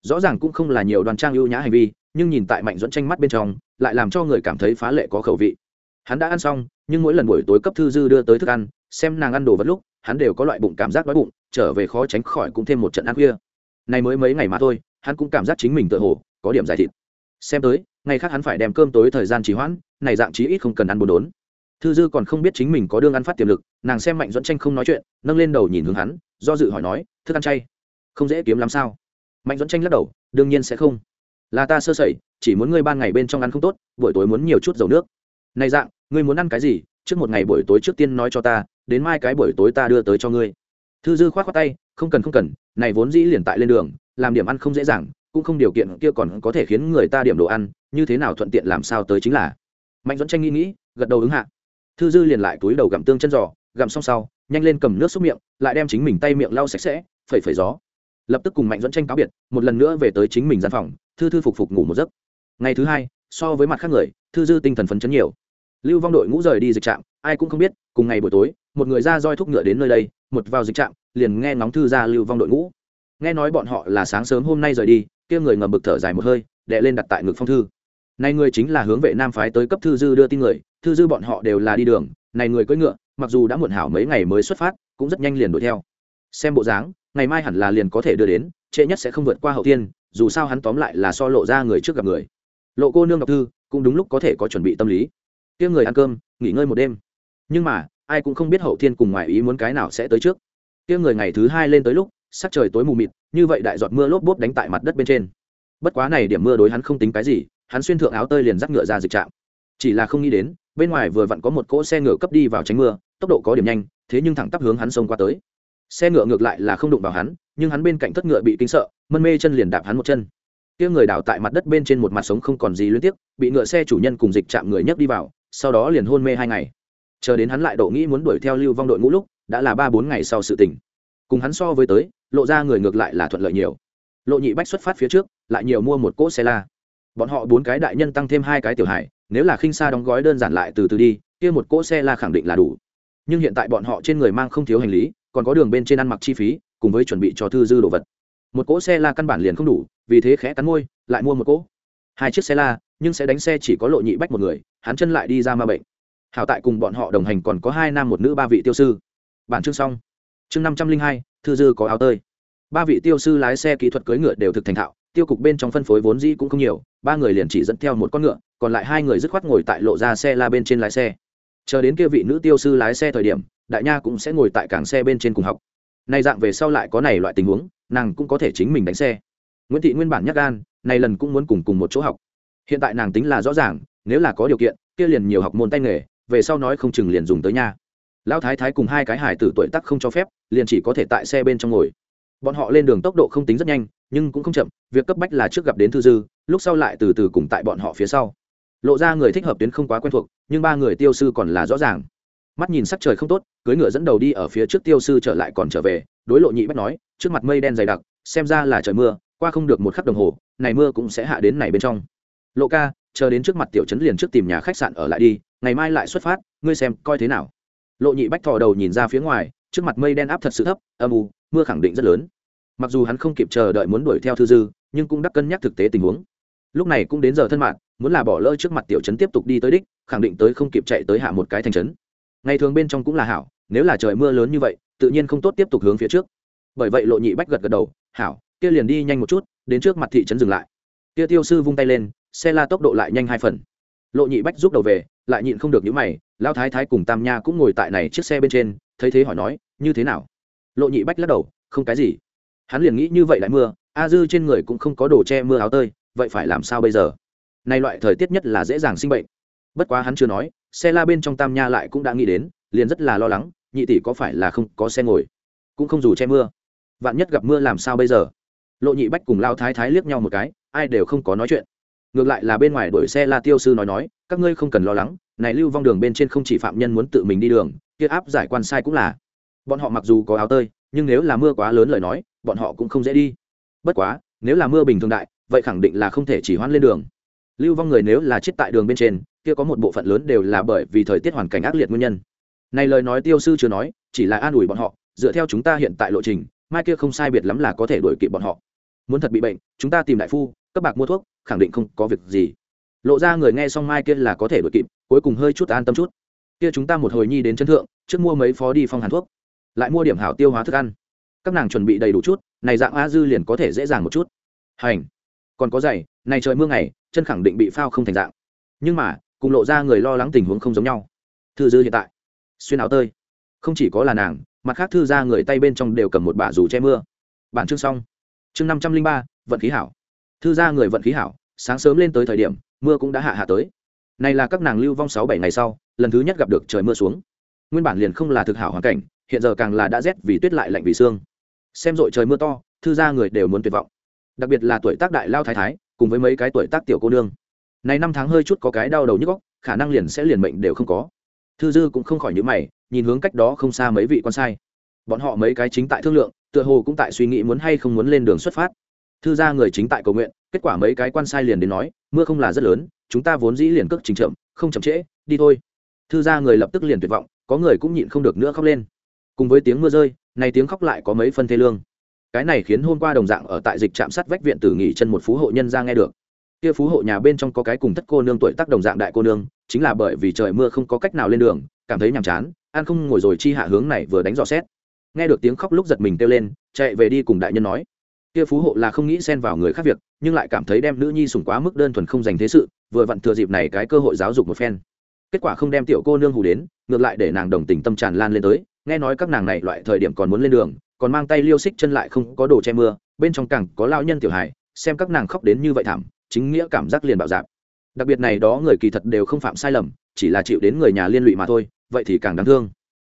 Rõ ràng cũng không là nhiều đoàn trang ưu nhã hành vi, nhưng nhìn tại mạnh dẫn tranh mắt bên trong, lại làm cho người cảm thấy phá lệ có khẩu vị. Hắn đã ăn xong, nhưng mỗi lần buổi tối cấp thư dư đưa tới thức ăn, xem nàng ăn đồ vật lúc, hắn đều có loại bụng cảm giác đói bụng, trở về khó tránh khỏi cũng thêm một trận ăn khuya. Này mới mấy ngày mà thôi, hắn cũng cảm giác chính mình tự hồ có điểm giải thịt. Xem tới, ngày khác hắn phải đem cơm tối thời gian trì hoãn, này dạng chí ít không cần ăn bồn đốn thư dư còn không biết chính mình có đương ăn phát tiềm lực, nàng xem mạnh dẫn tranh không nói chuyện, nâng lên đầu nhìn hướng hắn, do dự hỏi nói, thức ăn chay, không dễ kiếm làm sao? Mạnh dẫn tranh lắc đầu, đương nhiên sẽ không. Là ta sơ sẩy, chỉ muốn ngươi ban ngày bên trong ăn không tốt, buổi tối muốn nhiều chút dầu nước. Này dạng, ngươi muốn ăn cái gì? Trước một ngày buổi tối trước tiên nói cho ta, đến mai cái buổi tối ta đưa tới cho ngươi. Thư dư k h o á t khoác tay, không cần không cần, này vốn dĩ liền tại lên đường, làm điểm ăn không dễ dàng, cũng không điều kiện kia còn có thể khiến người ta điểm đồ ăn, như thế nào thuận tiện làm sao tới chính là. Mạnh dẫn tranh nghĩ nghĩ, gật đầu ứng hạ thư dư liền lại túi đầu gặm tương chân giò, gặm xong sau, nhanh lên cầm nước xúc miệng, lại đem chính mình tay miệng lau sạch sẽ, phẩy phẩy gió. Lập tức cùng mạnh dẫn tranh cáo biệt, một lần nữa về tới chính mình gian phòng, thư thư phục phục ngủ một giấc. Ngày thứ hai, so với mặt khác người, thư dư tinh thần phấn chấn nhiều. Lưu vong đội ngũ rời đi dịch trạm, ai cũng không biết, cùng ngày buổi tối, một người ra roi thúc ngựa đến nơi đây, một vào dịch trạm, liền nghe ngóng thư ra lưu vong đội ngũ. Nghe nói bọn họ là sáng sớm hôm nay rời đi, kia người ngầm bực thở dài một hơi đệ lên đặt tại ngực phong thư này người chính là hướng vệ nam phái tới cấp thư dư đưa tin người, thư dư bọn họ đều là đi đường, này người cưỡi ngựa, mặc dù đã muộn hảo mấy ngày mới xuất phát, cũng rất nhanh liền đuổi theo. Xem bộ dáng, ngày mai hẳn là liền có thể đưa đến, trễ nhất sẽ không vượt qua hậu tiên dù sao hắn tóm lại là so lộ ra người trước gặp người. Lộ cô nương đọc thư, cũng đúng lúc có thể có chuẩn bị tâm lý. Kia người ăn cơm, nghỉ ngơi một đêm. Nhưng mà, ai cũng không biết hậu thiên cùng ngoài ý muốn cái nào sẽ tới trước. Kia người ngày thứ hai lên tới lúc, sắc trời tối mù mịt, như vậy đại giọt mưa lốp bốp đánh tại mặt đất bên trên. Bất quá này điểm mưa đối hắn không tính cái gì hắn xuyên thượng áo tơi liền dắt ngựa ra dịch trạm. Chỉ là không nghĩ đến, bên ngoài vừa vặn có một cỗ xe ngựa cấp đi vào tránh mưa, tốc độ có điểm nhanh, thế nhưng thẳng tắp hướng hắn xông qua tới. Xe ngựa ngược lại là không đụng vào hắn, nhưng hắn bên cạnh thất ngựa bị kinh sợ, mân mê chân liền đạp hắn một chân. Kia người đảo tại mặt đất bên trên một mặt sống không còn gì liên tiếp bị ngựa xe chủ nhân cùng dịch chạm người nhấc đi vào, sau đó liền hôn mê hai ngày. Chờ đến hắn lại độ nghĩ muốn đuổi theo lưu vong đội ngũ lúc, đã là ba bốn ngày sau sự tình. Cùng hắn so với tới, lộ ra người ngược lại là thuận lợi nhiều. Lộ nhị bách xuất phát phía trước, lại nhiều mua một cỗ xe la bọn họ bốn cái đại nhân tăng thêm hai cái tiểu hải nếu là khinh xa đóng gói đơn giản lại từ từ đi, kia một cỗ xe là khẳng định là đủ. Nhưng hiện tại bọn họ trên người mang không thiếu hành lý, còn có đường bên trên ăn mặc chi phí, cùng với chuẩn bị cho thư dư đồ vật. Một cỗ xe la căn bản liền không đủ, vì thế khẽ cắn môi, lại mua một cỗ. Hai chiếc xe la, nhưng sẽ đánh xe chỉ có lộ nhị bách một người, hắn chân lại đi ra ma bệnh. Hảo tại cùng bọn họ đồng hành còn có hai nam một nữ ba vị tiêu sư. Bản chương xong. Chương năm trăm linh hai, thư dư có áo tơi. Ba vị tiêu sư lái xe kỹ thuật cưỡi ngựa đều thực thành thạo tiêu cục bên trong phân phối vốn dĩ cũng không nhiều, ba người liền chỉ dẫn theo một con ngựa, còn lại hai người dứt khoát ngồi tại lộ ra xe la bên trên lái xe. Chờ đến kia vị nữ tiêu sư lái xe thời điểm, đại nha cũng sẽ ngồi tại cảng xe bên trên cùng học. Nay dạng về sau lại có này loại tình huống, nàng cũng có thể chính mình đánh xe. Nguyễn thị nguyên bản nhắc gan này lần cũng muốn cùng cùng một chỗ học. Hiện tại nàng tính là rõ ràng, nếu là có điều kiện, kia liền nhiều học môn tay nghề, về sau nói không chừng liền dùng tới nha. Lão thái thái cùng hai cái hải tử tuổi tắc không cho phép, liền chỉ có thể tại xe bên trong ngồi bọn họ lên đường tốc độ không tính rất nhanh, nhưng cũng không chậm, việc cấp bách là trước gặp đến thư dư, lúc sau lại từ từ cùng tại bọn họ phía sau. Lộ ra người thích hợp tuyến không quá quen thuộc, nhưng ba người tiêu sư còn là rõ ràng. Mắt nhìn sắc trời không tốt cưới ngựa dẫn đầu đi ở phía trước tiêu sư trở lại còn trở về, đối lộ nhị bách nói, trước mặt mây đen dày đặc, xem ra là trời mưa, qua không được một khắc đồng hồ, này mưa cũng sẽ hạ đến này bên trong. Lộ ca, chờ đến trước mặt tiểu trấn liền trước tìm nhà khách sạn ở lại đi, ngày mai lại xuất phát, ngươi xem coi thế nào. Lộ nhị bách thò đầu nhìn ra phía ngoài, trước mặt mây đen áp thật sự thấp, âm u mưa khẳng định rất lớn. Mặc dù hắn không kịp chờ đợi muốn đuổi theo thư dư, nhưng cũng đắc cân nhắc thực tế tình huống. Lúc này cũng đến giờ thân mạng, muốn là bỏ lỡ trước mặt tiểu trấn tiếp tục đi tới đích, khẳng định tới không kịp chạy tới hạ một cái thành trấn. Ngày thường bên trong cũng là hảo, nếu là trời mưa lớn như vậy, tự nhiên không tốt tiếp tục hướng phía trước. Bởi vậy lộ nhị bách gật gật đầu, hảo, kia liền đi nhanh một chút, đến trước mặt thị trấn dừng lại. Kia tiêu sư vung tay lên, xe la tốc độ lại nhanh hai phần. Lộ nhị bách rút đầu về, lại nhịn không được những mày lao thái thái cùng tam nha cũng ngồi tại này chiếc xe bên trên, thấy thế hỏi nói, như thế nào? Lộ nhị bách lắc đầu, không cái gì. Hắn liền nghĩ như vậy lại mưa, a dư trên người cũng không có đồ che mưa áo tơi, vậy phải làm sao bây giờ? Nay loại thời tiết nhất là dễ dàng sinh bệnh. Bất quá hắn chưa nói, xe la bên trong tam nha lại cũng đã nghĩ đến, liền rất là lo lắng, nhị tỷ có phải là không có xe ngồi? Cũng không dù che mưa. Vạn nhất gặp mưa làm sao bây giờ? Lộ nhị bách cùng lao thái thái liếc nhau một cái, ai đều không có nói chuyện. Ngược lại là bên ngoài đuổi xe la tiêu sư nói nói, các ngươi không cần lo lắng, này lưu vong đường bên trên không chỉ phạm nhân muốn tự mình đi đường, kia áp giải quan sai cũng là bọn họ mặc dù có áo tơi, nhưng nếu là mưa quá lớn lời nói, bọn họ cũng không dễ đi. Bất quá, nếu là mưa bình thường đại, vậy khẳng định là không thể chỉ hoãn lên đường. Lưu vong người nếu là chết tại đường bên trên, kia có một bộ phận lớn đều là bởi vì thời tiết hoàn cảnh ác liệt nguyên nhân. Này lời nói tiêu sư chưa nói, chỉ là an ủi bọn họ, dựa theo chúng ta hiện tại lộ trình, mai kia không sai biệt lắm là có thể đuổi kịp bọn họ. Muốn thật bị bệnh, chúng ta tìm đại phu, cấp bạc mua thuốc, khẳng định không có việc gì. Lộ ra người nghe xong mai kia là có thể đuổi kịp, cuối cùng hơi chút an tâm chút. Kia chúng ta một hồi nhi đến chân thượng, trước mua mấy phó đi phong hàn thuốc lại mua điểm hảo tiêu hóa thức ăn. Các nàng chuẩn bị đầy đủ chút, này dạng a dư liền có thể dễ dàng một chút. Hành. Còn có giày, này trời mưa ngày, chân khẳng định bị phao không thành dạng. Nhưng mà, cùng lộ ra người lo lắng tình huống không giống nhau. Thư dư hiện tại, xuyên áo tơi. Không chỉ có là nàng, mặt khác thư ra người tay bên trong đều cầm một bả dù che mưa. Bản chương xong. Chương năm trăm linh ba, vận khí hảo. Thư ra người vận khí hảo, sáng sớm lên tới thời điểm, mưa cũng đã hạ hạ tới. Này là các nàng lưu vong sáu bảy ngày sau, lần thứ nhất gặp được trời mưa xuống. Nguyên bản liền không là thực hảo hoàn cảnh hiện giờ càng là đã rét vì tuyết lại lạnh vì xương xem rội trời mưa to, thư ra người đều muốn tuyệt vọng. Đặc biệt là tuổi tác đại lao thái thái, cùng với mấy cái tuổi tác tiểu cô nương. Này năm tháng hơi chút có cái đau đầu nhức góc khả năng liền sẽ liền mệnh đều không có. Thư dư cũng không khỏi nhữ mày, nhìn hướng cách đó không xa mấy vị con sai. Bọn họ mấy cái chính tại thương lượng, tựa hồ cũng tại suy nghĩ muốn hay không muốn lên đường xuất phát. Thư ra người chính tại cầu nguyện, kết quả mấy cái quan sai liền đến nói, mưa không là rất lớn, chúng ta vốn dĩ liền cước trình chậm, không chậm trễ, đi thôi. Thư ra người lập tức liền tuyệt vọng, có người cũng nhịn không được nữa khóc lên cùng với tiếng mưa rơi này tiếng khóc lại có mấy phân thê lương. Cái này khiến hôm qua đồng dạng ở tại dịch trạm sát vách viện tử nghỉ chân một phú hộ nhân ra nghe được. Kia phú hộ nhà bên trong có cái cùng thất cô nương tuổi tác đồng dạng đại cô nương, chính là bởi vì trời mưa không có cách nào lên đường, cảm thấy nhàm chán an không ngồi rồi chi hạ hướng này vừa đánh dò xét. Nghe được tiếng khóc lúc giật mình kêu lên, chạy về đi cùng đại nhân nói. Kia phú hộ là không nghĩ xen vào người khác việc, nhưng lại cảm thấy đem nữ nhi sủng quá mức đơn thuần không dành thế sự, vừa vặn thừa dịp này cái cơ hội giáo dục một phen. Kết quả không đem tiểu cô nương hù đến, ngược lại để nàng đồng tình tâm tràn lan lên tới nghe nói các nàng này loại thời điểm còn muốn lên đường, còn mang tay liêu xích chân lại không có đồ che mưa, bên trong càng có lao nhân tiểu hài, xem các nàng khóc đến như vậy thảm, chính nghĩa cảm giác liền bạo dạp đặc biệt này đó người kỳ thật đều không phạm sai lầm, chỉ là chịu đến người nhà liên lụy mà thôi, vậy thì càng đáng thương.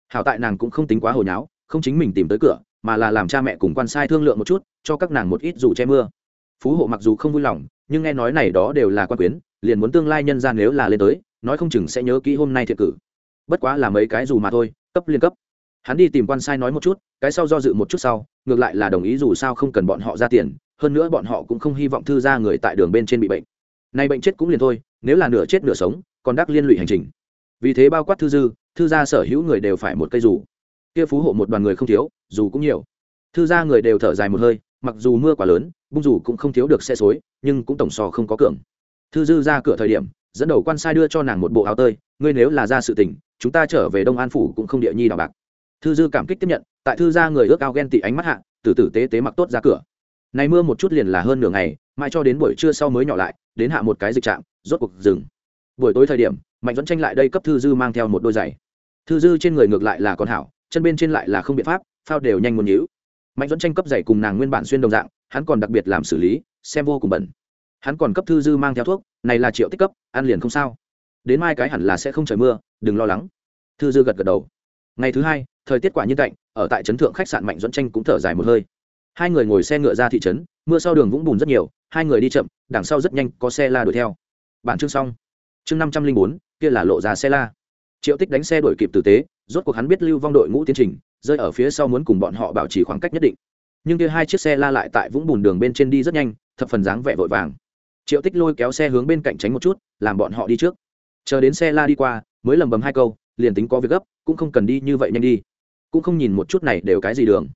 Hảo tại nàng cũng không tính quá hồi nháo, không chính mình tìm tới cửa, mà là làm cha mẹ cùng quan sai thương lượng một chút, cho các nàng một ít dù che mưa. Phú hộ mặc dù không vui lòng, nhưng nghe nói này đó đều là quan quyến, liền muốn tương lai nhân gian nếu là lên tới, nói không chừng sẽ nhớ kỹ hôm nay thiệt cử. Bất quá là mấy cái dù mà thôi, cấp liên cấp hắn đi tìm quan sai nói một chút, cái sau do dự một chút sau, ngược lại là đồng ý dù sao không cần bọn họ ra tiền, hơn nữa bọn họ cũng không hy vọng thư ra người tại đường bên trên bị bệnh. Nay bệnh chết cũng liền thôi, nếu là nửa chết nửa sống, còn đắc liên lụy hành trình. Vì thế bao quát thư dư, thư gia sở hữu người đều phải một cây dù. Kia phú hộ một đoàn người không thiếu, dù cũng nhiều. Thư gia người đều thở dài một hơi, mặc dù mưa quá lớn, bung dù cũng không thiếu được xe xối, nhưng cũng tổng sò không có cường. Thư dư ra cửa thời điểm, dẫn đầu quan sai đưa cho nàng một bộ áo tơi, ngươi nếu là ra sự tình, chúng ta trở về đông an phủ cũng không địa nhi đào bạc thư dư cảm kích tiếp nhận, tại thư gia người ước ao ghen tị ánh mắt hạ, từ tử tế tế mặc tốt ra cửa. Này mưa một chút liền là hơn nửa ngày, mãi cho đến buổi trưa sau mới nhỏ lại, đến hạ một cái dịch trạm rốt cuộc dừng. Buổi tối thời điểm, mạnh dẫn tranh lại đây cấp thư dư mang theo một đôi giày. Thư dư trên người ngược lại là con hảo, chân bên trên lại là không biện pháp, phao đều nhanh muốn nhíu. Mạnh dẫn tranh cấp giày cùng nàng nguyên bản xuyên đồng dạng, hắn còn đặc biệt làm xử lý, xem vô cùng bẩn. Hắn còn cấp thư dư mang theo thuốc, này là triệu tích cấp, ăn liền không sao. Đến mai cái hẳn là sẽ không trời mưa, đừng lo lắng. Thư dư gật gật đầu ngày thứ hai, thời tiết quả nhiên cạnh ở tại trấn thượng khách sạn mạnh dẫn tranh cũng thở dài một hơi. Hai người ngồi xe ngựa ra thị trấn, mưa sau đường vũng bùn rất nhiều, hai người đi chậm, đằng sau rất nhanh có xe la đuổi theo. Bản chương xong. Chương năm trăm linh bốn, kia là lộ ra xe la. Triệu tích đánh xe đuổi kịp tử tế, rốt cuộc hắn biết lưu vong đội ngũ tiến trình, rơi ở phía sau muốn cùng bọn họ bảo trì khoảng cách nhất định. Nhưng kia hai chiếc xe la lại tại vũng bùn đường bên trên đi rất nhanh, thập phần dáng vẻ vội vàng. Triệu tích lôi kéo xe hướng bên cạnh tránh một chút, làm bọn họ đi trước. Chờ đến xe la đi qua, mới lầm bầm hai câu, liền tính có việc gấp cũng không cần đi như vậy nhanh đi. Cũng không nhìn một chút này đều cái gì đường.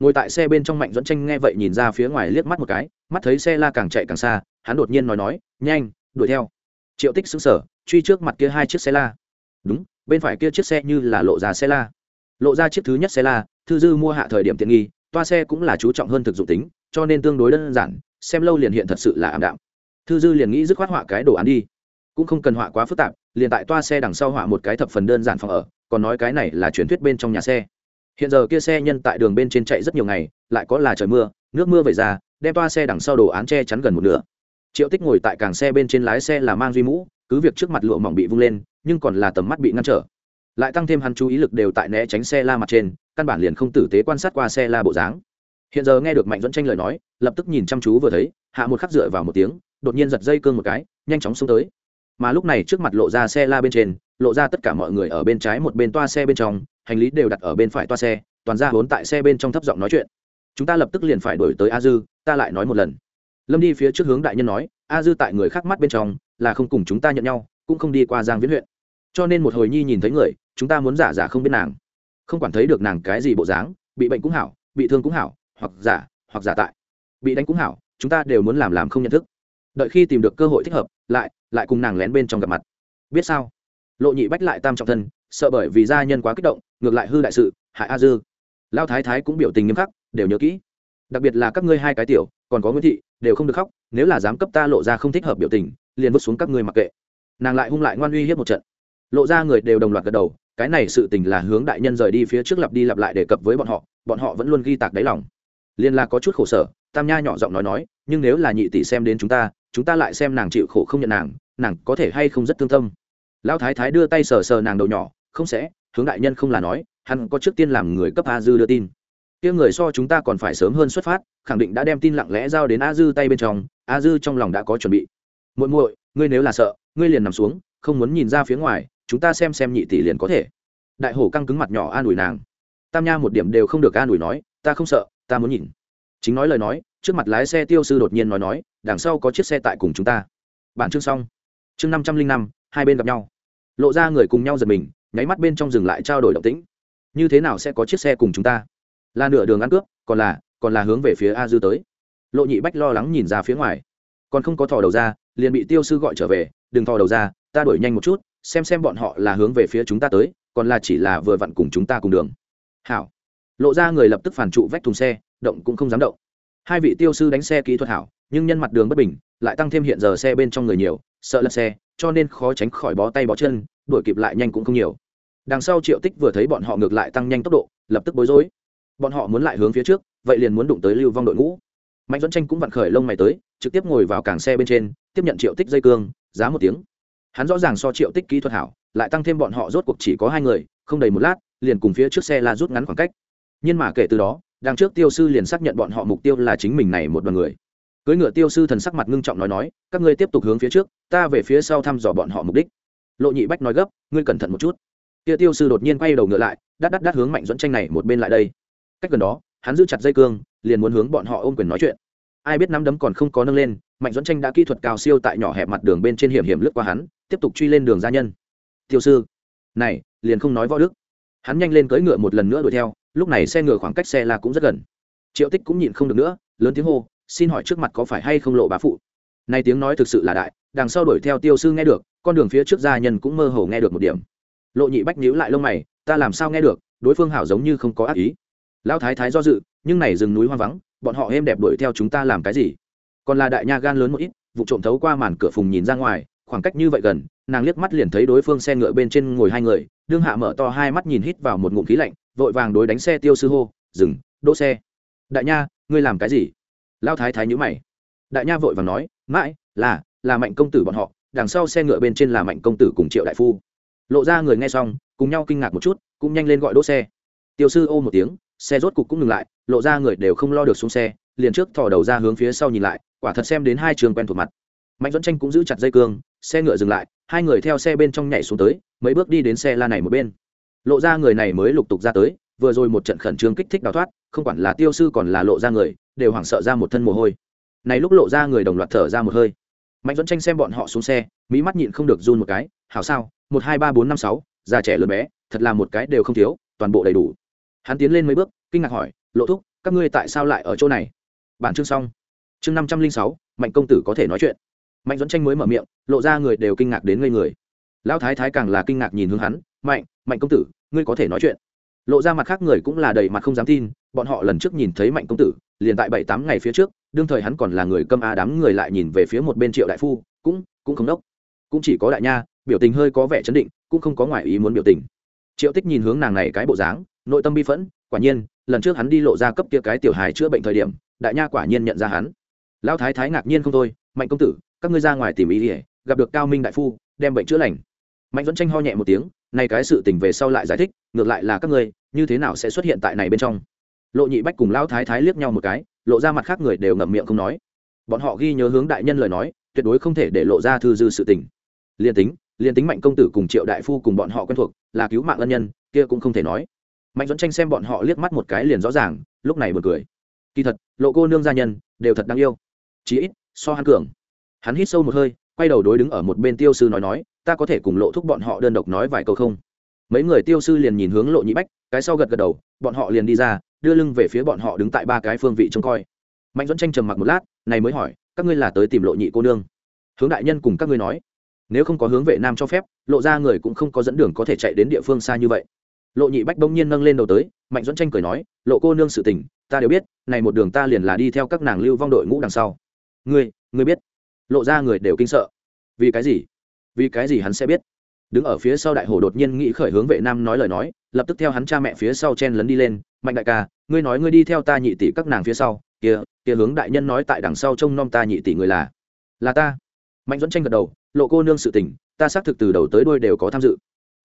Ngồi tại xe bên trong mạnh dẫn tranh nghe vậy nhìn ra phía ngoài liếc mắt một cái, mắt thấy xe la càng chạy càng xa, hắn đột nhiên nói nói, nhanh, đuổi theo. Triệu tích xứng sở truy trước mặt kia hai chiếc xe la. Đúng, bên phải kia chiếc xe như là lộ ra xe la. Lộ ra chiếc thứ nhất xe la, thư dư mua hạ thời điểm tiện nghi, toa xe cũng là chú trọng hơn thực dụng tính, cho nên tương đối đơn giản, xem lâu liền hiện thật sự là ảm đạm. Thư dư liền nghĩ dứt khoát họa cái đồ án đi. Cũng không cần họa quá phức tạp, liền tại toa xe đằng sau họa một cái thập phần đơn giản phòng ở còn nói cái này là truyền thuyết bên trong nhà xe. Hiện giờ kia xe nhân tại đường bên trên chạy rất nhiều ngày, lại có là trời mưa, nước mưa vậy ra, đem toa xe đằng sau đồ án che chắn gần một nửa. Triệu tích ngồi tại càng xe bên trên lái xe là mang duy mũ, cứ việc trước mặt lụa mỏng bị vung lên, nhưng còn là tầm mắt bị ngăn trở. Lại tăng thêm hắn chú ý lực đều tại né tránh xe la mặt trên, căn bản liền không tử tế quan sát qua xe la bộ dáng. Hiện giờ nghe được mạnh dẫn tranh lời nói, lập tức nhìn chăm chú vừa thấy, hạ một khắc dựa vào một tiếng, đột nhiên giật dây cương một cái, nhanh chóng xuống tới. Mà lúc này trước mặt lộ ra xe la bên trên lộ ra tất cả mọi người ở bên trái một bên toa xe bên trong, hành lý đều đặt ở bên phải toa xe, toàn ra vốn tại xe bên trong thấp giọng nói chuyện. Chúng ta lập tức liền phải đổi tới a dư, ta lại nói một lần. Lâm đi phía trước hướng đại nhân nói, a dư tại người khác mắt bên trong là không cùng chúng ta nhận nhau, cũng không đi qua giang viễn huyện. Cho nên một hồi nhi nhìn thấy người, chúng ta muốn giả giả không biết nàng. Không quản thấy được nàng cái gì bộ dáng, bị bệnh cũng hảo, bị thương cũng hảo, hoặc giả hoặc giả tại. Bị đánh cũng hảo, chúng ta đều muốn làm làm không nhận thức. Đợi khi tìm được cơ hội thích hợp, lại lại cùng nàng lén bên trong gặp mặt. Biết sao? Lộ nhị bách lại tam trọng thân, sợ bởi vì gia nhân quá kích động, ngược lại hư đại sự, hại a dư. Lao thái thái cũng biểu tình nghiêm khắc, đều nhớ kỹ. Đặc biệt là các ngươi hai cái tiểu, còn có nguyễn thị, đều không được khóc, nếu là dám cấp ta lộ ra không thích hợp biểu tình, liền vứt xuống các ngươi mặc kệ. Nàng lại hung lại ngoan uy hiếp một trận. Lộ ra người đều đồng loạt gật đầu, cái này sự tình là hướng đại nhân rời đi phía trước lặp đi lặp lại đề cập với bọn họ bọn họ vẫn luôn ghi tạc đáy lòng. Liên là có chút khổ sở, tam nha nhỏ giọng nói nói, nhưng nếu là nhị tỷ xem đến chúng ta chúng ta lại xem nàng chịu khổ không nhận nàng nàng có thể hay không rất thương tâm lão thái thái đưa tay sờ sờ nàng đầu nhỏ, không sẽ, hướng đại nhân không là nói, hắn có trước tiên làm người cấp a dư đưa tin. Kia người so chúng ta còn phải sớm hơn xuất phát, khẳng định đã đem tin lặng lẽ giao đến a dư tay bên trong a dư trong lòng đã có chuẩn bị. Muội muội, ngươi nếu là sợ, ngươi liền nằm xuống, không muốn nhìn ra phía ngoài, chúng ta xem xem nhị tỷ liền có thể. Đại hổ căng cứng mặt nhỏ an ủi nàng. Tam nha một điểm đều không được an ủi nói, ta không sợ, ta muốn nhìn. Chính nói lời nói, trước mặt lái xe tiêu sư đột nhiên nói nói, đằng sau có chiếc xe tại cùng chúng ta. Bản chương xong. Chương năm trăm linh năm, hai bên gặp nhau lộ ra người cùng nhau giật mình, nháy mắt bên trong dừng lại trao đổi động tĩnh. Như thế nào sẽ có chiếc xe cùng chúng ta? Là nửa đường ăn cướp, còn là còn là hướng về phía a dư tới. Lộ nhị bách lo lắng nhìn ra phía ngoài. Còn không có thò đầu ra, liền bị tiêu sư gọi trở về, đừng thò đầu ra, ta đuổi nhanh một chút, xem xem bọn họ là hướng về phía chúng ta tới, còn là chỉ là vừa vặn cùng chúng ta cùng đường. Hảo. Lộ ra người lập tức phản trụ vách thùng xe, động cũng không dám động. Hai vị tiêu sư đánh xe kỹ thuật hảo, nhưng nhân mặt đường bất bình, lại tăng thêm hiện giờ xe bên trong người nhiều, sợ lật xe cho nên khó tránh khỏi bó tay bó chân, đuổi kịp lại nhanh cũng không nhiều. Đằng sau triệu tích vừa thấy bọn họ ngược lại tăng nhanh tốc độ, lập tức bối rối. Bọn họ muốn lại hướng phía trước, vậy liền muốn đụng tới lưu vong đội ngũ. Mạnh dẫn tranh cũng vặn khởi lông mày tới, trực tiếp ngồi vào càng xe bên trên, tiếp nhận triệu tích dây cương, giá một tiếng. Hắn rõ ràng so triệu tích kỹ thuật hảo, lại tăng thêm bọn họ rốt cuộc chỉ có hai người, không đầy một lát, liền cùng phía trước xe la rút ngắn khoảng cách. Nhưng mà kể từ đó, đằng trước tiêu sư liền xác nhận bọn họ mục tiêu là chính mình này một đoàn người cưỡi ngựa tiêu sư thần sắc mặt ngưng trọng nói nói, các ngươi tiếp tục hướng phía trước, ta về phía sau thăm dò bọn họ mục đích. Lộ nhị bách nói gấp, ngươi cẩn thận một chút. Kia tiêu sư đột nhiên quay đầu ngựa lại, đắt đắt đắt hướng mạnh dẫn tranh này một bên lại đây. Cách gần đó, hắn giữ chặt dây cương, liền muốn hướng bọn họ ôm quyền nói chuyện. Ai biết nắm đấm còn không có nâng lên, mạnh dẫn tranh đã kỹ thuật cao siêu tại nhỏ hẹp mặt đường bên trên hiểm hiểm lướt qua hắn, tiếp tục truy lên đường gia nhân. Tiêu sư, này, liền không nói võ đức. Hắn nhanh lên cưỡi ngựa một lần nữa đuổi theo, lúc này xe ngựa khoảng cách xe là cũng rất gần. Triệu tích cũng nhịn không được nữa, lớn tiếng hô xin hỏi trước mặt có phải hay không lộ bá phụ? Nay tiếng nói thực sự là đại, đằng sau đuổi theo tiêu sư nghe được, con đường phía trước gia nhân cũng mơ hồ nghe được một điểm. Lộ nhị bách nhíu lại lông mày, ta làm sao nghe được, đối phương hảo giống như không có ác ý. Lão thái thái do dự, nhưng này rừng núi hoang vắng, bọn họ êm đẹp đuổi theo chúng ta làm cái gì? Còn là đại nha gan lớn một ít, vụ trộm thấu qua màn cửa phùng nhìn ra ngoài, khoảng cách như vậy gần, nàng liếc mắt liền thấy đối phương xe ngựa bên trên ngồi hai người, đương hạ mở to hai mắt nhìn hít vào một ngụm khí lạnh, vội vàng đối đánh xe tiêu sư hô, dừng, đỗ xe. Đại nha, ngươi làm cái gì? Lao thái thái nhữ mày. Đại nha vội vàng nói, mãi, là là mạnh công tử bọn họ, đằng sau xe ngựa bên trên là mạnh công tử cùng triệu đại phu. Lộ ra người nghe xong, cùng nhau kinh ngạc một chút, cũng nhanh lên gọi đỗ xe. Tiểu sư ô một tiếng, xe rốt cục cũng ngừng lại, lộ ra người đều không lo được xuống xe, liền trước thò đầu ra hướng phía sau nhìn lại, quả thật xem đến hai trường quen thuộc mặt. Mạnh dẫn tranh cũng giữ chặt dây cương, xe ngựa dừng lại, hai người theo xe bên trong nhảy xuống tới, mấy bước đi đến xe la này một bên. Lộ ra người này mới lục tục ra tới vừa rồi một trận khẩn trương kích thích đào thoát, không quản là tiêu sư còn là lộ ra người, đều hoảng sợ ra một thân mồ hôi. Này lúc lộ ra người đồng loạt thở ra một hơi. Mạnh dẫn tranh xem bọn họ xuống xe mỹ mắt nhịn không được run một cái, hảo sao? Một hai ba bốn năm sáu, già trẻ lớn bé, thật là một cái đều không thiếu, toàn bộ đầy đủ. Hắn tiến lên mấy bước, kinh ngạc hỏi, lộ thúc, các ngươi tại sao lại ở chỗ này? Bản chương xong. Chương năm trăm linh sáu, mạnh công tử có thể nói chuyện. Mạnh dẫn tranh mới mở miệng, lộ ra người đều kinh ngạc đến ngây người. Lão thái thái càng là kinh ngạc nhìn hướng hắn, mạnh mạnh công tử, ngươi có thể nói chuyện lộ ra mặt khác người cũng là đầy mặt không dám tin, bọn họ lần trước nhìn thấy mạnh công tử, liền tại bảy tám ngày phía trước, đương thời hắn còn là người câm a đám người lại nhìn về phía một bên triệu đại phu, cũng cũng không đốc. Cũng chỉ có đại nha, biểu tình hơi có vẻ chấn định, cũng không có ngoại ý muốn biểu tình. Triệu tích nhìn hướng nàng này cái bộ dáng, nội tâm bi phẫn, quả nhiên, lần trước hắn đi lộ ra cấp kia cái tiểu hài chữa bệnh thời điểm, đại nha quả nhiên nhận ra hắn. Lão thái thái ngạc nhiên không thôi, mạnh công tử, các ngươi ra ngoài tìm ý ỉa gặp được cao minh đại phu, đem bệnh chữa lành mạnh dẫn tranh ho nhẹ một tiếng nay cái sự tình về sau lại giải thích, ngược lại là các ngươi, như thế nào sẽ xuất hiện tại này bên trong? Lộ nhị bách cùng lão thái thái liếc nhau một cái, lộ ra mặt khác người đều ngậm miệng không nói. Bọn họ ghi nhớ hướng đại nhân lời nói, tuyệt đối không thể để lộ ra thư dư sự tình. Liên tính liên tính mạnh công tử cùng triệu đại phu cùng bọn họ quen thuộc, là cứu mạng ân nhân, kia cũng không thể nói. Mạnh dẫn tranh xem bọn họ liếc mắt một cái liền rõ ràng, lúc này bật cười. Kỳ thật, lộ cô nương gia nhân, đều thật đáng yêu. Chí ít, so hắn cường. Hắn hít sâu một hơi quay đầu đối đứng ở một bên tiêu sư nói nói, ta có thể cùng lộ thúc bọn họ đơn độc nói vài câu không? Mấy người tiêu sư liền nhìn hướng lộ nhị bách, cái sau gật gật đầu, bọn họ liền đi ra, đưa lưng về phía bọn họ đứng tại ba cái phương vị trông coi. Mạnh dẫn tranh trầm mặc một lát, này mới hỏi, các ngươi là tới tìm lộ nhị cô nương? Hướng đại nhân cùng các ngươi nói. Nếu không có hướng vệ nam cho phép, lộ ra người cũng không có dẫn đường có thể chạy đến địa phương xa như vậy. Lộ nhị bách bỗng nhiên nâng lên đầu tới, mạnh dẫn tranh cười nói, lộ cô nương sự tình, ta đều biết, này một đường ta liền là đi theo các nàng lưu vong đội ngũ đằng sau. Ngươi ngươi biết? Lộ ra người đều kinh sợ. Vì cái gì? Vì cái gì hắn sẽ biết? Đứng ở phía sau đại hồ đột nhiên nghĩ khởi hướng vệ nam nói lời nói, lập tức theo hắn cha mẹ phía sau chen lấn đi lên, mạnh đại ca, ngươi nói ngươi đi theo ta nhị tỷ các nàng phía sau, kia kia hướng đại nhân nói tại đằng sau trông nom ta nhị tỷ người là là ta. Mạnh dẫn tranh gật đầu, lộ cô nương sự tình, ta xác thực từ đầu tới đôi đều có tham dự.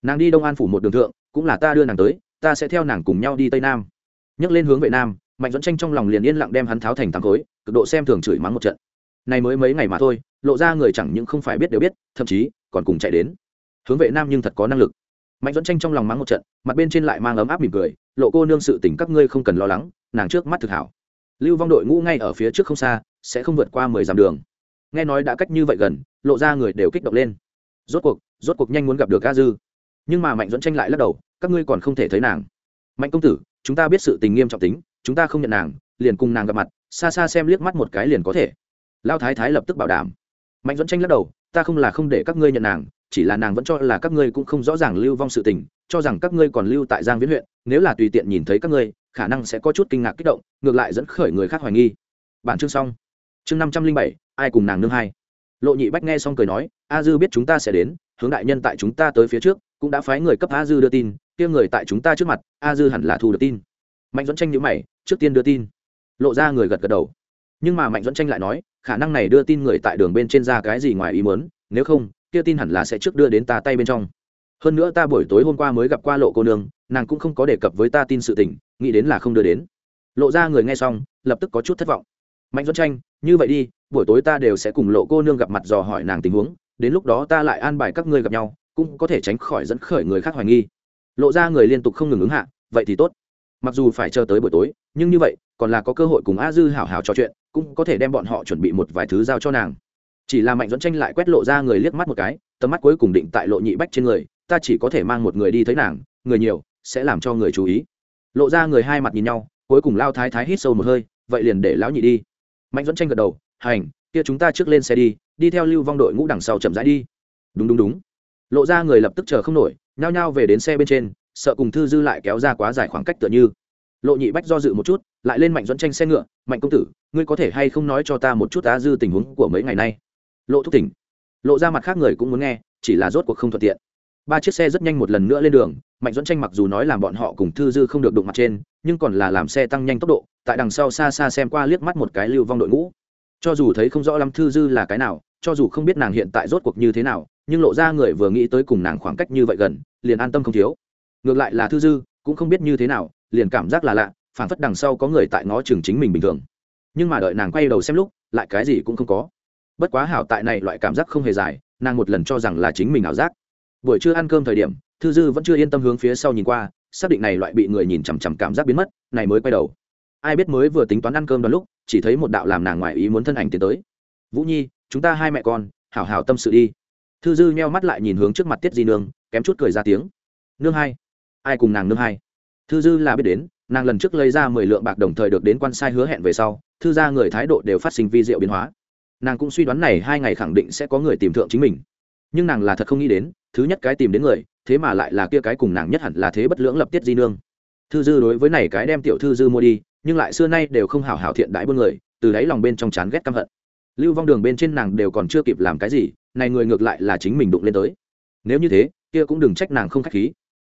Nàng đi đông an phủ một đường thượng, cũng là ta đưa nàng tới, ta sẽ theo nàng cùng nhau đi tây nam. Nhấc lên hướng vệ nam, mạnh dẫn tranh trong lòng liền yên lặng đem hắn tháo thành tám khối, cực độ xem thường chửi mắng một trận này mới mấy ngày mà thôi, lộ ra người chẳng những không phải biết đều biết, thậm chí còn cùng chạy đến. Hướng vệ nam nhưng thật có năng lực. Mạnh dẫn tranh trong lòng mắng một trận, mặt bên trên lại mang ấm áp mỉm cười, lộ cô nương sự tình các ngươi không cần lo lắng, nàng trước mắt thực hảo. Lưu vong đội ngũ ngay ở phía trước không xa, sẽ không vượt qua mười dặm đường. Nghe nói đã cách như vậy gần, lộ ra người đều kích động lên. Rốt cuộc rốt cuộc nhanh muốn gặp được a dư. Nhưng mà mạnh dẫn tranh lại lắc đầu, các ngươi còn không thể thấy nàng. Mạnh công tử, chúng ta biết sự tình nghiêm trọng tính, chúng ta không nhận nàng, liền cùng nàng gặp mặt, xa xa xem liếc mắt một cái liền có thể lao thái thái lập tức bảo đảm. Mạnh dẫn tranh lắc đầu, ta không là không để các ngươi nhận nàng, chỉ là nàng vẫn cho là các ngươi cũng không rõ ràng lưu vong sự tình, cho rằng các ngươi còn lưu tại giang viễn huyện, nếu là tùy tiện nhìn thấy các ngươi, khả năng sẽ có chút kinh ngạc kích động, ngược lại dẫn khởi người khác hoài nghi. Bản chương xong. Chương năm trăm linh bảy, ai cùng nàng nương hai. Lộ nhị bách nghe xong cười nói, a dư biết chúng ta sẽ đến, hướng đại nhân tại chúng ta tới phía trước, cũng đã phái người cấp a dư đưa tin, kia người tại chúng ta trước mặt, a dư hẳn là thu được tin. Mạnh dẫn tranh nhữ mày, trước tiên đưa tin. Lộ ra người gật gật đầu. Nhưng mà mạnh dẫn tranh lại nói khả năng này đưa tin người tại đường bên trên ra cái gì ngoài ý muốn, nếu không, kia tin hẳn là sẽ trước đưa đến ta tay bên trong. Hơn nữa ta buổi tối hôm qua mới gặp qua lộ cô nương, nàng cũng không có đề cập với ta tin sự tình, nghĩ đến là không đưa đến. Lộ ra người nghe xong, lập tức có chút thất vọng. Mạnh dẫn tranh, như vậy đi, buổi tối ta đều sẽ cùng lộ cô nương gặp mặt dò hỏi nàng tình huống, đến lúc đó ta lại an bài các ngươi gặp nhau, cũng có thể tránh khỏi dẫn khởi người khác hoài nghi. Lộ ra người liên tục không ngừng ứng hạ, vậy thì tốt. Mặc dù phải chờ tới buổi tối, nhưng như vậy còn là có cơ hội cùng a dư hảo hảo trò chuyện, cũng có thể đem bọn họ chuẩn bị một vài thứ giao cho nàng. Chỉ là mạnh dẫn tranh lại quét lộ ra người liếc mắt một cái, tầm mắt cuối cùng định tại lộ nhị bách trên người, ta chỉ có thể mang một người đi thấy nàng, người nhiều, sẽ làm cho người chú ý. Lộ ra người hai mặt nhìn nhau, cuối cùng lao thái thái hít sâu một hơi, vậy liền để lão nhị đi. Mạnh dẫn tranh gật đầu, hành, kia chúng ta trước lên xe đi đi theo lưu vong đội ngũ đằng sau chậm rãi đi. Đúng đúng đúng. Lộ ra người lập tức chờ không nổi, nhao nhao về đến xe bên trên, sợ cùng thư dư lại kéo ra quá dài khoảng cách tựa như lộ nhị bách do dự một chút, lại lên mạnh dẫn tranh xe ngựa, mạnh công tử, ngươi có thể hay không nói cho ta một chút á dư tình huống của mấy ngày nay? Lộ thúc tỉnh lộ ra mặt khác người cũng muốn nghe, chỉ là rốt cuộc không thuận tiện. Ba chiếc xe rất nhanh một lần nữa lên đường, mạnh dẫn tranh mặc dù nói làm bọn họ cùng thư dư không được đụng mặt trên, nhưng còn là làm xe tăng nhanh tốc độ, tại đằng sau xa xa xem qua liếc mắt một cái lưu vong đội ngũ. Cho dù thấy không rõ lắm thư dư là cái nào, cho dù không biết nàng hiện tại rốt cuộc như thế nào, nhưng lộ ra người vừa nghĩ tới cùng nàng khoảng cách như vậy gần, liền an tâm không thiếu. Ngược lại là thư dư, cũng không biết như thế nào liền cảm giác là lạ phản phất đằng sau có người tại ngó chừng chính mình bình thường. Nhưng mà đợi nàng quay đầu xem lúc, lại cái gì cũng không có. Bất quá hảo tại này loại cảm giác không hề dài, nàng một lần cho rằng là chính mình ảo giác. Buổi trưa ăn cơm thời điểm, thư dư vẫn chưa yên tâm hướng phía sau nhìn qua, xác định này loại bị người nhìn chằm chằm cảm giác biến mất, này mới quay đầu. Ai biết mới vừa tính toán ăn cơm đón lúc, chỉ thấy một đạo làm nàng ngoài ý muốn thân ảnh tiến tới. Vũ nhi, chúng ta hai mẹ con, hảo hảo tâm sự đi. Thư dư nheo mắt lại nhìn hướng trước mặt tiết di nương, kém chút cười ra tiếng. Nương hai. Ai cùng nàng nương hai? Thư dư là biết đến, nàng lần trước lấy ra mười lượng bạc đồng thời được đến quan sai hứa hẹn về sau, thư ra người thái độ đều phát sinh vi diệu biến hóa. Nàng cũng suy đoán này hai ngày khẳng định sẽ có người tìm thượng chính mình. Nhưng nàng là thật không nghĩ đến, thứ nhất cái tìm đến người, thế mà lại là kia cái cùng nàng nhất hẳn là thế bất lưỡng lập tiết di nương. Thư dư đối với này cái đem tiểu thư dư mua đi, nhưng lại xưa nay đều không hảo hảo thiện đãi buôn người, từ đáy lòng bên trong chán ghét căm hận. Lưu vong đường bên trên nàng đều còn chưa kịp làm cái gì, này người ngược lại là chính mình đụng lên tới. Nếu như thế, kia cũng đừng trách nàng không khách khí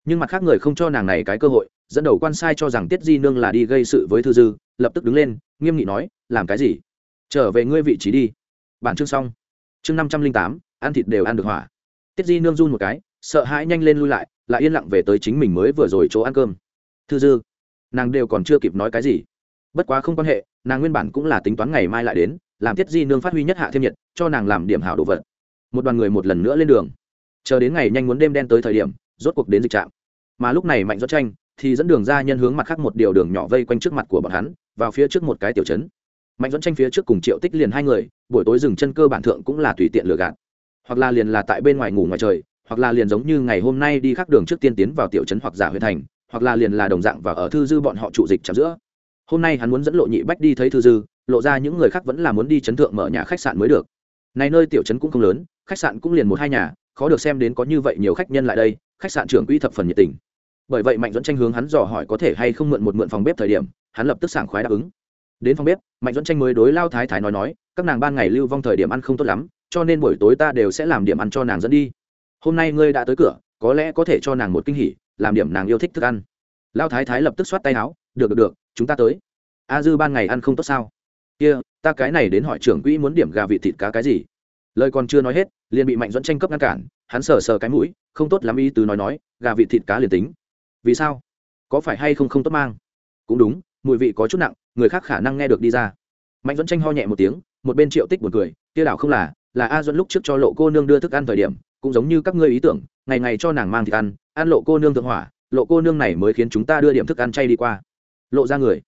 nhưng mặt khác người không cho nàng này cái cơ hội, dẫn đầu quan sai cho rằng tiết di nương là đi gây sự với thư dư, lập tức đứng lên, nghiêm nghị nói, làm cái gì? Trở về ngươi vị trí đi. Bản chương xong. Chương năm trăm linh tám, ăn thịt đều ăn được hỏa. Tiết di nương run một cái, sợ hãi nhanh lên lui lại lại yên lặng về tới chính mình mới vừa rồi chỗ ăn cơm. Thư dư, nàng đều còn chưa kịp nói cái gì. Bất quá không quan hệ, nàng nguyên bản cũng là tính toán ngày mai lại đến, làm tiết di nương phát huy nhất hạ thêm nhiệt, cho nàng làm điểm hảo đồ vật. Một đoàn người một lần nữa lên đường. Chờ đến ngày nhanh muốn đêm đen tới thời điểm rốt cuộc đến dịch trạm. Mà lúc này mạnh do tranh thì dẫn đường ra nhân hướng mặt khác một điều đường nhỏ vây quanh trước mặt của bọn hắn, vào phía trước một cái tiểu trấn. Mạnh dẫn tranh phía trước cùng triệu tích liền hai người, buổi tối dừng chân cơ bản thượng cũng là tùy tiện lừa gạt. Hoặc là liền là tại bên ngoài ngủ ngoài trời, hoặc là liền giống như ngày hôm nay đi khắc đường trước tiên tiến vào tiểu trấn hoặc giả huyện thành, hoặc là liền là đồng dạng và ở thư dư bọn họ trụ dịch chạm giữa. Hôm nay hắn muốn dẫn lộ nhị bách đi thấy thư dư, lộ ra những người khác vẫn là muốn đi chấn thượng mở nhà khách sạn mới được. Này nơi tiểu trấn cũng không lớn, khách sạn cũng liền một hai nhà, khó được xem đến có như vậy nhiều khách nhân lại đây khách sạn trưởng quỹ thập phần nhiệt tình. Bởi vậy mạnh dẫn tranh hướng hắn dò hỏi có thể hay không mượn một mượn phòng bếp thời điểm, hắn lập tức sảng khoái đáp ứng. Đến phòng bếp, mạnh dẫn tranh mới đối lao thái thái nói nói, các nàng ban ngày lưu vong thời điểm ăn không tốt lắm, cho nên buổi tối ta đều sẽ làm điểm ăn cho nàng dẫn đi. Hôm nay ngươi đã tới cửa, có lẽ có thể cho nàng một kinh hỉ, làm điểm nàng yêu thích thức ăn. Lao thái thái lập tức xoát tay áo, được được được, chúng ta tới. A dư ban ngày ăn không tốt sao? Kia, ta cái này đến hỏi trưởng quỹ muốn điểm gà vị thịt cá cái gì? Lời còn chưa nói hết, liền bị mạnh dẫn tranh cấp ngăn cản hắn sờ sờ cái mũi, không tốt lắm ý tứ nói nói, gà vị thịt cá liền tính. Vì sao? Có phải hay không không tốt mang? Cũng đúng, mùi vị có chút nặng, người khác khả năng nghe được đi ra. Mạnh dẫn tranh ho nhẹ một tiếng, một bên triệu tích buồn cười tia đảo không là là a dẫn lúc trước cho lộ cô nương đưa thức ăn thời điểm, cũng giống như các ngươi ý tưởng, ngày ngày cho nàng mang thịt ăn ăn lộ cô nương thượng hỏa, lộ cô nương này mới khiến chúng ta đưa điểm thức ăn chay đi qua. Lộ ra người.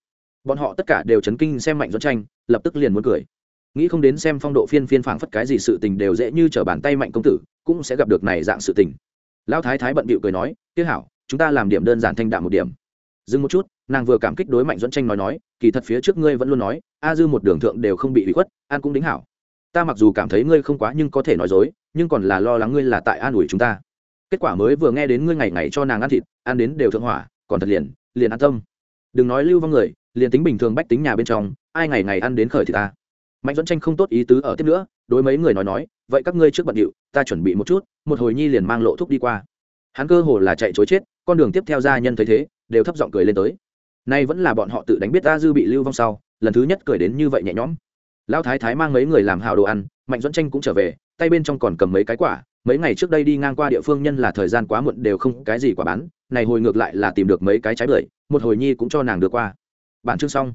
Bọn họ tất cả đều chấn kinh xem mạnh dẫn tranh, lập tức liền muốn cười. Nghĩ không đến xem phong độ phiên phiên phảng phất cái gì sự tình đều dễ như t bàn tay mạnh công tử cũng sẽ gặp được này dạng sự tình. Lão thái thái bận bịu cười nói tiếc hảo, chúng ta làm điểm đơn giản thanh đạm một điểm. Dừng một chút, nàng vừa cảm kích đối mạnh dẫn tranh nói nói, kỳ thật phía trước ngươi vẫn luôn nói, a dư một đường thượng đều không bị bị khuất, an cũng đính hảo. Ta mặc dù cảm thấy ngươi không quá nhưng có thể nói dối, nhưng còn là lo lắng ngươi là tại an ủi chúng ta. Kết quả mới vừa nghe đến ngươi ngày ngày cho nàng ăn thịt, ăn đến đều thượng hỏa, còn thật liền liền an tâm. Đừng nói lưu vong người, liền tính bình thường bách tính nhà bên trong, ai ngày ngày ăn đến khởi thì ta. Mạnh dẫn tranh không tốt ý tứ ở tiếp nữa đối mấy người nói nói, vậy các ngươi trước bận điệu, ta chuẩn bị một chút, một hồi nhi liền mang lộ thuốc đi qua. Hắn cơ hồ là chạy chối chết, con đường tiếp theo gia nhân thấy thế, đều thấp giọng cười lên tới. Nay vẫn là bọn họ tự đánh biết ta dư bị lưu vong sau, lần thứ nhất cười đến như vậy nhẹ nhõm. Lão thái thái mang mấy người làm hào đồ ăn, mạnh dẫn tranh cũng trở về, tay bên trong còn cầm mấy cái quả. Mấy ngày trước đây đi ngang qua địa phương nhân là thời gian quá muộn đều không cái gì quả bán, này hồi ngược lại là tìm được mấy cái trái bưởi, một hồi nhi cũng cho nàng được qua. Bản chương xong.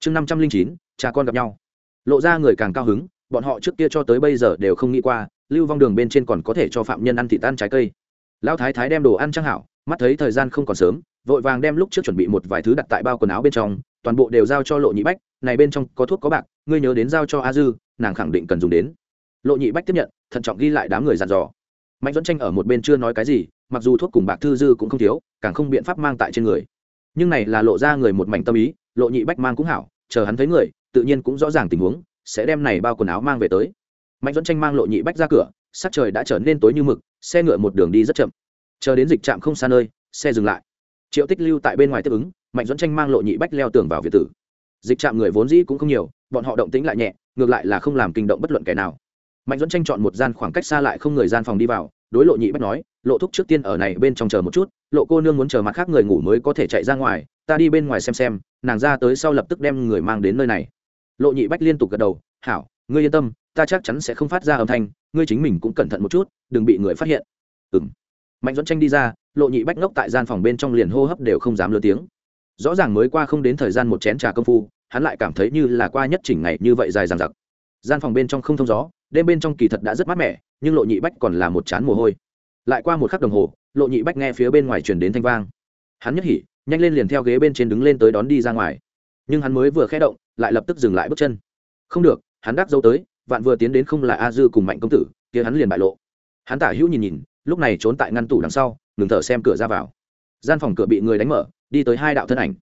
Chương năm trăm linh chín, cha con gặp nhau. Lộ ra người càng cao hứng bọn họ trước kia cho tới bây giờ đều không nghĩ qua, lưu vong đường bên trên còn có thể cho phạm nhân ăn thịt ăn trái cây. Lão thái thái đem đồ ăn trang hảo, mắt thấy thời gian không còn sớm, vội vàng đem lúc trước chuẩn bị một vài thứ đặt tại bao quần áo bên trong, toàn bộ đều giao cho lộ nhị bách, này bên trong có thuốc có bạc, ngươi nhớ đến giao cho a dư, nàng khẳng định cần dùng đến. Lộ nhị bách tiếp nhận, thận trọng ghi lại đám người dàn dò. Mạnh dẫn tranh ở một bên chưa nói cái gì, mặc dù thuốc cùng bạc thư dư cũng không thiếu, càng không biện pháp mang tại trên người. Nhưng này là lộ ra người một mảnh tâm ý, lộ nhị bách mang cũng hảo, chờ hắn thấy người, tự nhiên cũng rõ ràng tình huống sẽ đem này bao quần áo mang về tới. Mạnh dẫn tranh mang lộ nhị bách ra cửa, sắc trời đã trở nên tối như mực, xe ngựa một đường đi rất chậm. Chờ đến dịch trạm không xa nơi, xe dừng lại. Triệu tích lưu tại bên ngoài tiếp ứng, mạnh dẫn tranh mang lộ nhị bách leo tường vào việt tử. Dịch trạm người vốn dĩ cũng không nhiều, bọn họ động tính lại nhẹ, ngược lại là không làm kinh động bất luận kẻ nào. Mạnh dẫn tranh chọn một gian khoảng cách xa lại không người gian phòng đi vào, đối lộ nhị bách nói, lộ thúc trước tiên ở này bên trong chờ một chút, lộ cô nương muốn chờ mặt khác người ngủ mới có thể chạy ra ngoài, ta đi bên ngoài xem xem, nàng ra tới sau lập tức đem người mang đến nơi này lộ nhị bách liên tục gật đầu, hảo, ngươi yên tâm, ta chắc chắn sẽ không phát ra âm thanh, ngươi chính mình cũng cẩn thận một chút, đừng bị người phát hiện. Ừng mạnh dẫn tranh đi ra, lộ nhị bách ngốc tại gian phòng bên trong liền hô hấp đều không dám lơ tiếng. Rõ ràng mới qua không đến thời gian một chén trà công phu, hắn lại cảm thấy như là qua nhất chỉnh ngày như vậy dài dằng dặc. Gian phòng bên trong không thông gió, đêm bên trong kỳ thật đã rất mát mẻ, nhưng lộ nhị bách còn là một chán mồ hôi. Lại qua một khắc đồng hồ, lộ nhị bách nghe phía bên ngoài truyền đến thanh vang. Hắn nhất hỉ, nhanh lên liền theo ghế bên trên đứng lên tới đón đi ra ngoài nhưng hắn mới vừa khé động, lại lập tức dừng lại bước chân. Không được, hắn đắc dâu tới, vạn vừa tiến đến không là a dư cùng mạnh công tử, kia hắn liền bại lộ. Hắn tả hữu nhìn nhìn, lúc này trốn tại ngăn tủ đằng sau, ngừng thở xem cửa ra vào. Gian phòng cửa bị người đánh mở, đi tới hai đạo thân ảnh.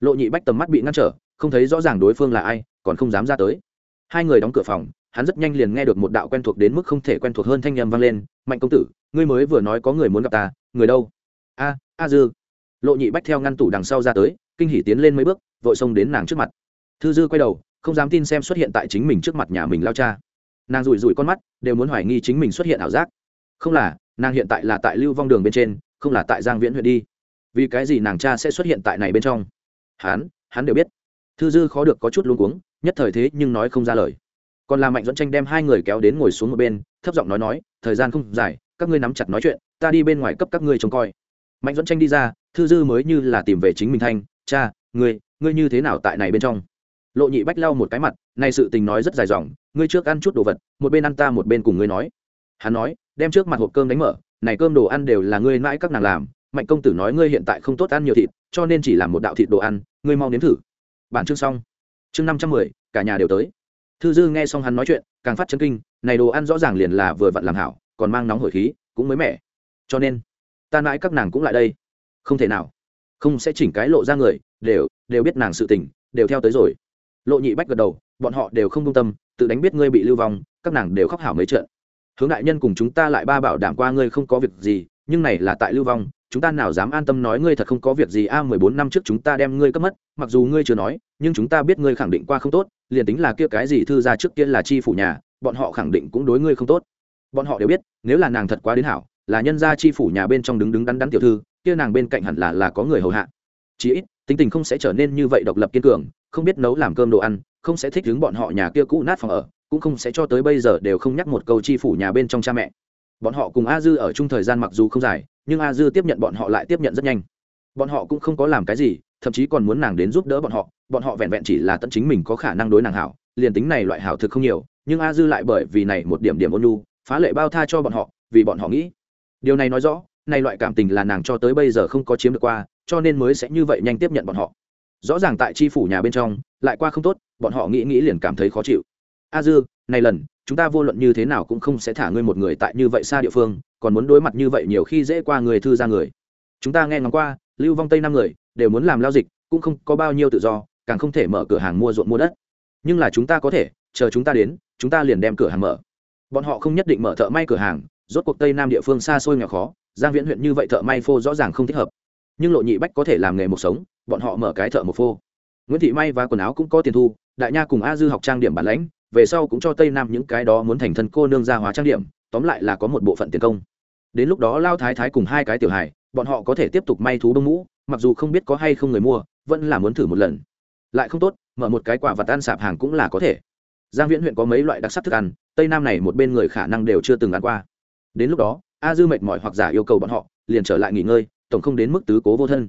Lộ nhị bách tầm mắt bị ngăn trở, không thấy rõ ràng đối phương là ai, còn không dám ra tới. Hai người đóng cửa phòng, hắn rất nhanh liền nghe được một đạo quen thuộc đến mức không thể quen thuộc hơn thanh â m vang lên, mạnh công tử, ngươi mới vừa nói có người muốn gặp ta, người đâu? A a dư. Lộ nhị bách theo ngăn tủ đằng sau ra tới, kinh hỉ tiến lên mấy bước vội xông đến nàng trước mặt. Thư dư quay đầu, không dám tin xem xuất hiện tại chính mình trước mặt nhà mình lao cha. Nàng rủi rủi con mắt, đều muốn hoài nghi chính mình xuất hiện ảo giác. Không là, nàng hiện tại là tại lưu vong đường bên trên, không là tại giang viễn huyện đi. Vì cái gì nàng cha sẽ xuất hiện tại này bên trong? Hắn hắn đều biết. Thư dư khó được có chút luống cuống, nhất thời thế nhưng nói không ra lời. Còn là mạnh dẫn tranh đem hai người kéo đến ngồi xuống một bên, thấp giọng nói nói, thời gian không dài, các ngươi nắm chặt nói chuyện, ta đi bên ngoài cấp các ngươi trông coi. Mạnh dẫn tranh đi ra, thư dư mới như là tìm về chính mình thanh, cha, ngươi ngươi như thế nào tại này bên trong? Lộ nhị bách lau một cái mặt này sự tình nói rất dài dòng, ngươi trước ăn chút đồ vật, một bên ăn ta một bên cùng ngươi nói. Hắn nói, đem trước mặt hộp cơm đánh mở, này cơm đồ ăn đều là ngươi mãi các nàng làm, mạnh công tử nói ngươi hiện tại không tốt ăn nhiều thịt, cho nên chỉ làm một đạo thịt đồ ăn, ngươi mau nếm thử. Bản chương xong. Chương năm trăm mười, cả nhà đều tới. Thư dư nghe xong hắn nói chuyện, càng phát chân kinh, này đồ ăn rõ ràng liền là vừa vặn làm hảo, còn mang nóng hổi khí, cũng mới mẻ. Cho nên, ta mãi các nàng cũng lại đây. Không thể nào không sẽ chỉnh cái lộ ra người, đều đều biết nàng sự tình, đều theo tới rồi. Lộ nhị bách gật đầu, bọn họ đều không công tâm, tự đánh biết ngươi bị lưu vong, các nàng đều khóc hảo mấy trận. Hướng đại nhân cùng chúng ta lại ba bảo đảm qua ngươi không có việc gì, nhưng này là tại lưu vong, chúng ta nào dám an tâm nói ngươi thật không có việc gì, a, mười bốn năm trước chúng ta đem ngươi cấp mất, mặc dù ngươi chưa nói, nhưng chúng ta biết ngươi khẳng định qua không tốt, liền tính là kia cái gì thư ra trước kia là chi phủ nhà, bọn họ khẳng định cũng đối ngươi không tốt. Bọn họ đều biết, nếu là nàng thật quá đến hảo, là nhân gia chi phủ nhà bên trong đứng đứng đắn đắn tiểu thư kia nàng bên cạnh hẳn là là có người hầu hạ. Chí ít, tính tình không sẽ trở nên như vậy độc lập kiên cường, không biết nấu làm cơm đồ ăn, không sẽ thích đứng bọn họ nhà kia cũ nát phòng ở, cũng không sẽ cho tới bây giờ đều không nhắc một câu chi phủ nhà bên trong cha mẹ. Bọn họ cùng a dư ở chung thời gian mặc dù không dài, nhưng a dư tiếp nhận bọn họ lại tiếp nhận rất nhanh. Bọn họ cũng không có làm cái gì, thậm chí còn muốn nàng đến giúp đỡ bọn họ bọn họ vẹn vẹn chỉ là tận chính mình có khả năng đối nàng hảo, liền tính này loại hảo thực không nhiều, nhưng a dư lại bởi vì này một điểm điểm ôn nhu, phá lệ bao tha cho bọn họ, vì bọn họ nghĩ. Điều này nói rõ này loại cảm tình là nàng cho tới bây giờ không có chiếm được qua, cho nên mới sẽ như vậy nhanh tiếp nhận bọn họ. Rõ ràng tại tri phủ nhà bên trong, lại qua không tốt, bọn họ nghĩ nghĩ liền cảm thấy khó chịu. A dư, này lần, chúng ta vô luận như thế nào cũng không sẽ thả ngươi một người tại như vậy xa địa phương, còn muốn đối mặt như vậy nhiều khi dễ qua người thư ra người. Chúng ta nghe ngóng qua, lưu vong tây năm người, đều muốn làm lao dịch, cũng không có bao nhiêu tự do, càng không thể mở cửa hàng mua ruộng mua đất. Nhưng là chúng ta có thể, chờ chúng ta đến, chúng ta liền đem cửa hàng mở. Bọn họ không nhất định mở thợ may cửa hàng, rốt cuộc tây nam địa phương xa xôi nghèo khó giang viễn huyện như vậy thợ may phô rõ ràng không thích hợp. Nhưng lộ nhị bách có thể làm nghề một sống, bọn họ mở cái thợ một phô. Nguyễn thị may và quần áo cũng có tiền thu, đại nha cùng a dư học trang điểm bản lãnh, về sau cũng cho tây nam những cái đó muốn thành thân cô nương gia hóa trang điểm, tóm lại là có một bộ phận tiền công. Đến lúc đó lao thái thái cùng hai cái tiểu hài, bọn họ có thể tiếp tục may thú bông mũ, mặc dù không biết có hay không người mua, vẫn là muốn thử một lần. Lại không tốt, mở một cái quả vật ăn sạp hàng cũng là có thể. Giang viễn huyện có mấy loại đặc sắc thức ăn, tây nam này một bên người khả năng đều chưa từng ăn qua. Đến lúc đó a dư mệt mỏi hoặc giả yêu cầu bọn họ, liền trở lại nghỉ ngơi, tổng không đến mức tứ cố vô thân.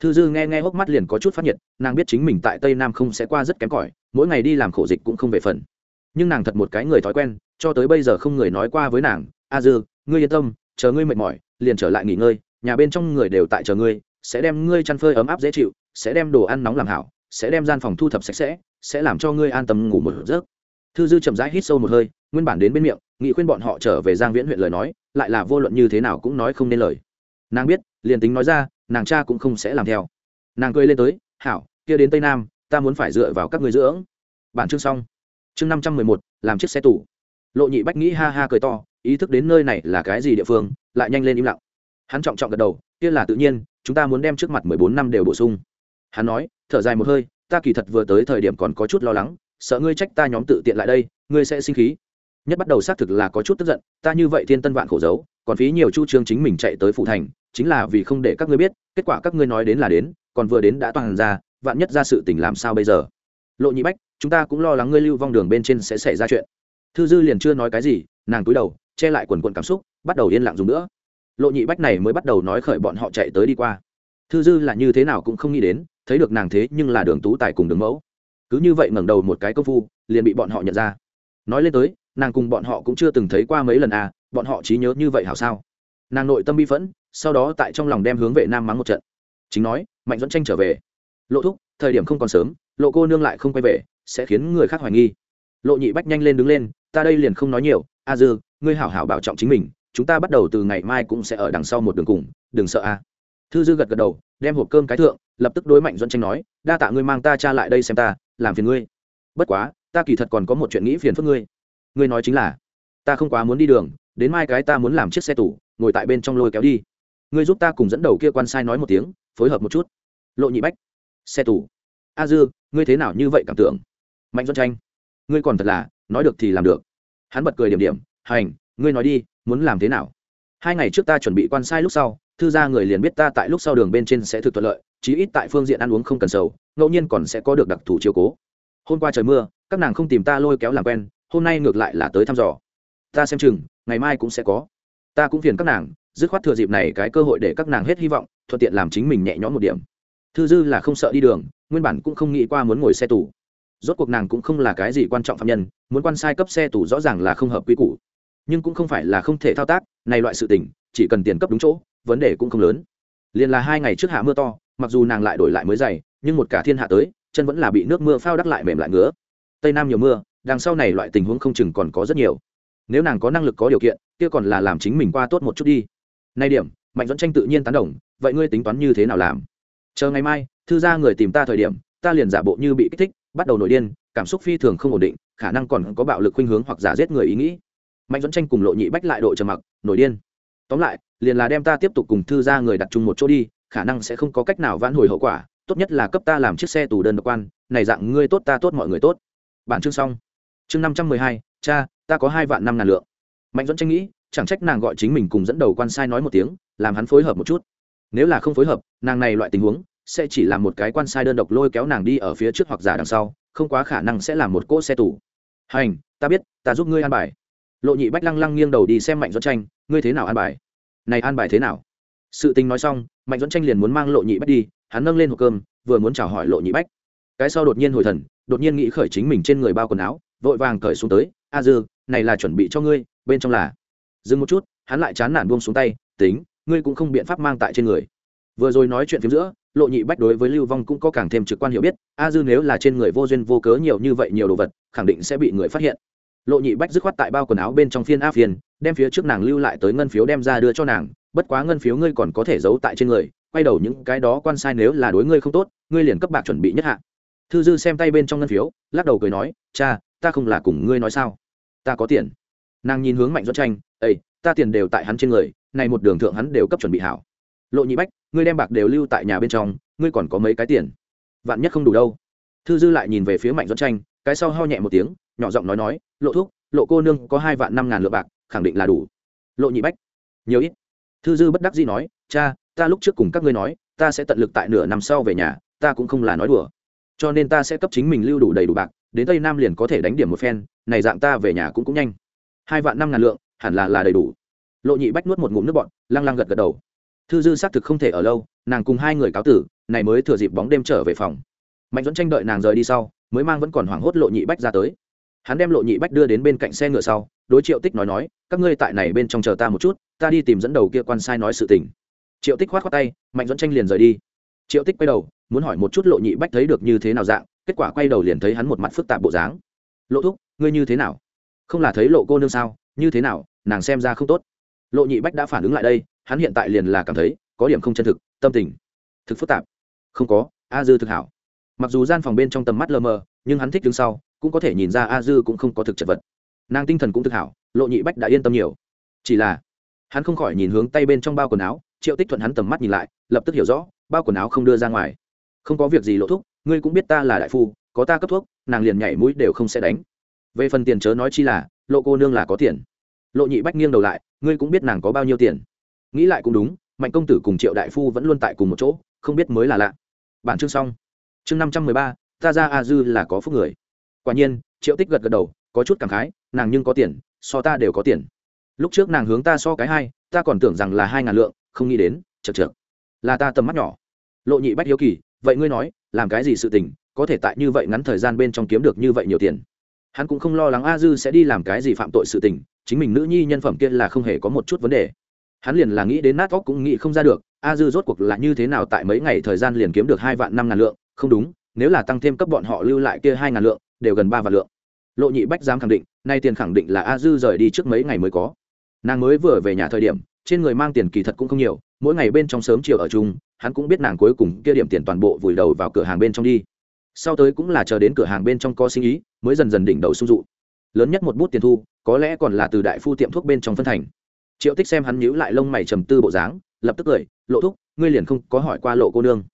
Thư dư nghe nghe hốc mắt liền có chút phát nhiệt, nàng biết chính mình tại tây nam không sẽ qua rất kém cỏi, mỗi ngày đi làm khổ dịch cũng không về phần. Nhưng nàng thật một cái người thói quen, cho tới bây giờ không người nói qua với nàng, a dư, ngươi yên tâm, chờ ngươi mệt mỏi, liền trở lại nghỉ ngơi, nhà bên trong người đều tại chờ ngươi, sẽ đem ngươi chăn phơi ấm áp dễ chịu, sẽ đem đồ ăn nóng làm hảo, sẽ đem gian phòng thu thập sạch sẽ sẽ làm cho ngươi an tâm ngủ một giấc. Thư dư chậm rãi hít sâu một hơi nguyên bản đến bên miệng, nghị khuyên bọn họ trở về giang viễn huyện lời nói, lại là vô luận như thế nào cũng nói không nên lời. Nàng biết, liền tính nói ra, nàng cha cũng không sẽ làm theo. Nàng cười lên tới, hảo, kia đến tây nam, ta muốn phải dựa vào các người dưỡng. Bản chương xong. Chương năm trăm mười một, làm chiếc xe tủ lộ nhị bách nghĩ ha ha cười to, ý thức đến nơi này là cái gì địa phương, lại nhanh lên im lặng. Hắn trọng trọng gật đầu, kia là tự nhiên, chúng ta muốn đem trước mặt mười bốn năm đều bổ sung. Hắn nói, thở dài một hơi, ta kỳ thật vừa tới thời điểm còn có chút lo lắng, sợ ngươi trách ta nhóm tự tiện lại đây, ngươi sẽ sinh khí nhất bắt đầu xác thực là có chút tức giận, ta như vậy thiên tân vạn khổ giấu, còn phí nhiều chu trương chính mình chạy tới phụ thành, chính là vì không để các ngươi biết, kết quả các ngươi nói đến là đến, còn vừa đến đã toàn ra, vạn nhất ra sự tình làm sao bây giờ? Lộ nhị bách, chúng ta cũng lo lắng ngươi lưu vong đường bên trên sẽ xảy ra chuyện. Thư dư liền chưa nói cái gì, nàng cúi đầu, che lại quần quần cảm xúc, bắt đầu yên lặng dùng nữa. Lộ nhị bách này mới bắt đầu nói khởi bọn họ chạy tới đi qua. Thư dư là như thế nào cũng không nghĩ đến, thấy được nàng thế nhưng là đường tú tài cùng đường mẫu. Cứ như vậy ngẩng đầu một cái công phu, liền bị bọn họ nhận ra. Nói lên tới nàng cùng bọn họ cũng chưa từng thấy qua mấy lần à bọn họ trí nhớ như vậy hảo sao? Nàng nội tâm bi phẫn, sau đó tại trong lòng đem hướng vệ nam mắng một trận. Chính nói, mạnh dẫn tranh trở về. Lộ thúc, thời điểm không còn sớm, lộ cô nương lại không quay về, sẽ khiến người khác hoài nghi. Lộ nhị bách nhanh lên đứng lên, ta đây liền không nói nhiều, a dư, ngươi hảo hảo bảo trọng chính mình, chúng ta bắt đầu từ ngày mai cũng sẽ ở đằng sau một đường cùng, đừng sợ a. Thư dư gật gật đầu, đem hộp cơm cái thượng, lập tức đối mạnh dẫn tranh nói, đa tạ ngươi mang ta cha lại đây xem ta, làm phiền ngươi. Bất quá, ta kỳ thật còn có một chuyện nghĩ phiền phức ngươi ngươi nói chính là, ta không quá muốn đi đường, đến mai cái ta muốn làm chiếc xe tủ, ngồi tại bên trong lôi kéo đi. Ngươi giúp ta cùng dẫn đầu kia quan sai nói một tiếng, phối hợp một chút. Lộ nhị bách, xe tủ. A dư, ngươi thế nào như vậy cảm tưởng? Mạnh dẫn tranh, ngươi còn thật là, nói được thì làm được. Hắn bật cười điểm điểm, hành, ngươi nói đi, muốn làm thế nào? Hai ngày trước ta chuẩn bị quan sai lúc sau, thư gia người liền biết ta tại lúc sau đường bên trên sẽ thực thuận lợi, chí ít tại phương diện ăn uống không cần sầu, ngẫu nhiên còn sẽ có được đặc thù chiếu cố. Hôm qua trời mưa, các nàng không tìm ta lôi kéo làm quen hôm nay ngược lại là tới thăm dò. Ta xem chừng, ngày mai cũng sẽ có. Ta cũng phiền các nàng, dứt khoát thừa dịp này cái cơ hội để các nàng hết hy vọng, thuận tiện làm chính mình nhẹ nhõm một điểm. Thư dư là không sợ đi đường, nguyên bản cũng không nghĩ qua muốn ngồi xe tù. Rốt cuộc nàng cũng không là cái gì quan trọng phạm nhân, muốn quan sai cấp xe tù rõ ràng là không hợp quy củ. Nhưng cũng không phải là không thể thao tác, này loại sự tình, chỉ cần tiền cấp đúng chỗ, vấn đề cũng không lớn. Liền là hai ngày trước hạ mưa to, mặc dù nàng lại đổi lại mới dày, nhưng một cả thiên hạ tới, chân vẫn là bị nước mưa phao đắc lại mềm lại ngứa. Tây nam nhiều mưa đằng sau này loại tình huống không chừng còn có rất nhiều. Nếu nàng có năng lực có điều kiện, kia còn là làm chính mình qua tốt một chút đi. Nay điểm, mạnh dẫn tranh tự nhiên tán đồng, vậy ngươi tính toán như thế nào làm? Chờ ngày mai, thư gia người tìm ta thời điểm, ta liền giả bộ như bị kích thích, bắt đầu nổi điên, cảm xúc phi thường không ổn định, khả năng còn có bạo lực khuynh hướng hoặc giả giết người ý nghĩ. Mạnh dẫn tranh cùng lộ nhị bách lại độ trầm mặc, nổi điên. Tóm lại, liền là đem ta tiếp tục cùng thư gia người đặt chung một chỗ đi, khả năng sẽ không có cách nào vãn hồi hậu quả, tốt nhất là cấp ta làm chiếc xe tù đơn độc quan, này dạng ngươi tốt ta tốt mọi người tốt. Bản chương xong chương năm trăm mười hai, cha, ta có hai vạn năm ngàn lượng. Mạnh dẫn tranh nghĩ, chẳng trách nàng gọi chính mình cùng dẫn đầu quan sai nói một tiếng, làm hắn phối hợp một chút. Nếu là không phối hợp, nàng này loại tình huống, sẽ chỉ là một cái quan sai đơn độc lôi kéo nàng đi ở phía trước hoặc giả đằng sau, không quá khả năng sẽ là một cỗ xe tù. Hành, ta biết, ta giúp ngươi an bài. Lộ nhị bách lăng lăng nghiêng đầu đi xem mạnh dẫn tranh, ngươi thế nào an bài? Này an bài thế nào? Sự tình nói xong, mạnh dẫn tranh liền muốn mang lộ nhị bách đi, hắn nâng lên hộp cơm, vừa muốn chào hỏi lộ nhị bách. Cái sau đột nhiên hồi thần, đột nhiên nghĩ khởi chính mình trên người bao quần áo vội vàng cởi xuống tới, a dư, này là chuẩn bị cho ngươi, bên trong là. Dừng một chút, hắn lại chán nản buông xuống tay, tính, ngươi cũng không biện pháp mang tại trên người. Vừa rồi nói chuyện phía giữa, lộ nhị bách đối với lưu vong cũng có càng thêm trực quan hiểu biết, a dư nếu là trên người vô duyên vô cớ nhiều như vậy nhiều đồ vật, khẳng định sẽ bị người phát hiện. Lộ nhị bách dứt khoát tại bao quần áo bên trong phiên a phiên, đem phía trước nàng lưu lại tới ngân phiếu đem ra đưa cho nàng, bất quá ngân phiếu ngươi còn có thể giấu tại trên người, quay đầu những cái đó quan sai nếu là đối ngươi không tốt, ngươi liền cấp bạc chuẩn bị nhất hạ. Thư dư xem tay bên trong ngân phiếu, lắc đầu cười nói, cha ta không là cùng ngươi nói sao? Ta có tiền. Nàng nhìn hướng mạnh dẫn tranh ây ta tiền đều tại hắn trên người, này một đường thượng hắn đều cấp chuẩn bị hảo. Lộ nhị bách, ngươi đem bạc đều lưu tại nhà bên trong, ngươi còn có mấy cái tiền? Vạn nhất không đủ đâu. Thư dư lại nhìn về phía mạnh dẫn tranh, cái sau ho nhẹ một tiếng, nhỏ giọng nói nói, lộ thuốc lộ cô nương có hai vạn năm ngàn lượng bạc, khẳng định là đủ. Lộ nhị bách, nhiều ít. Thư dư bất đắc dĩ nói, cha, ta lúc trước cùng các ngươi nói, ta sẽ tận lực tại nửa năm sau về nhà, ta cũng không là nói đùa. Cho nên ta sẽ cấp chính mình lưu đủ đầy đủ bạc đến tây nam liền có thể đánh điểm một phen, này dạng ta về nhà cũng cũng nhanh. Hai vạn năm ngàn lượng, hẳn là là đầy đủ. Lộ nhị bách nuốt một ngụm nước bọn lăng lăng gật gật đầu. Thư dư xác thực không thể ở lâu, nàng cùng hai người cáo tử, này mới thừa dịp bóng đêm trở về phòng. Mạnh dẫn tranh đợi nàng rời đi sau, mới mang vẫn còn hoảng hốt lộ nhị bách ra tới. Hắn đem lộ nhị bách đưa đến bên cạnh xe ngựa sau, đối triệu tích nói nói, các ngươi tại này bên trong chờ ta một chút, ta đi tìm dẫn đầu kia quan sai nói sự tình. Triệu tích khoát khoát tay, mạnh dẫn tranh liền rời đi. Triệu tích quay đầu, muốn hỏi một chút lộ nhị bách thấy được như thế nào dạng kết quả quay đầu liền thấy hắn một mặt phức tạp bộ dáng. Lộ thúc, ngươi như thế nào? Không là thấy lộ cô nương sao? Như thế nào? Nàng xem ra không tốt. Lộ nhị bách đã phản ứng lại đây, hắn hiện tại liền là cảm thấy có điểm không chân thực, tâm tình thực phức tạp. Không có, a dư thực hảo. Mặc dù gian phòng bên trong tầm mắt lờ mờ, nhưng hắn thích đứng sau, cũng có thể nhìn ra a dư cũng không có thực chật vật. Nàng tinh thần cũng thực hảo, lộ nhị bách đã yên tâm nhiều. Chỉ là, hắn không khỏi nhìn hướng tay bên trong bao quần áo, triệu tích thuận hắn tầm mắt nhìn lại, lập tức hiểu rõ, bao quần áo không đưa ra ngoài. Không có việc gì, lộ thúc ngươi cũng biết ta là đại phu, có ta cấp thuốc, nàng liền nhảy mũi đều không sẽ đánh. Về phần tiền chớ nói chi là, lộ cô nương là có tiền. Lộ nhị bách nghiêng đầu lại, ngươi cũng biết nàng có bao nhiêu tiền. Nghĩ lại cũng đúng, mạnh công tử cùng triệu đại phu vẫn luôn tại cùng một chỗ, không biết mới là lạ. Bản chương xong. Chương năm trăm mười ba, ta ra a dư là có phúc người. Quả nhiên, triệu tích gật gật đầu, có chút cảm khái, nàng nhưng có tiền, so ta đều có tiền. Lúc trước nàng hướng ta so cái hai, ta còn tưởng rằng là hai ngàn lượng, không nghĩ đến chật chược là ta tầm mắt nhỏ. Lộ nhị bách hiếu kỳ, vậy ngươi nói làm cái gì sự tình, có thể tại như vậy ngắn thời gian bên trong kiếm được như vậy nhiều tiền. Hắn cũng không lo lắng a dư sẽ đi làm cái gì phạm tội sự tình, chính mình nữ nhi nhân phẩm kia là không hề có một chút vấn đề. Hắn liền là nghĩ đến nát óc cũng nghĩ không ra được, a dư rốt cuộc là như thế nào tại mấy ngày thời gian liền kiếm được hai vạn năm ngàn lượng, không đúng, nếu là tăng thêm cấp bọn họ lưu lại kia hai ngàn lượng, đều gần ba vạn lượng. Lộ nhị bách dám khẳng định, nay tiền khẳng định là a dư rời đi trước mấy ngày mới có. Nàng mới vừa về nhà thời điểm trên người mang tiền kỳ thật cũng không nhiều, mỗi ngày bên trong sớm chiều ở chung, hắn cũng biết nàng cuối cùng kia điểm tiền toàn bộ vùi đầu vào cửa hàng bên trong đi. Sau tới cũng là chờ đến cửa hàng bên trong có sinh ý, mới dần dần đỉnh đầu sung dụ. Lớn nhất một bút tiền thu, có lẽ còn là từ đại phu tiệm thuốc bên trong phân thành. Triệu tích xem hắn nhíu lại lông mày trầm tư bộ dáng, lập tức cười, lộ thúc, ngươi liền không có hỏi qua lộ cô nương.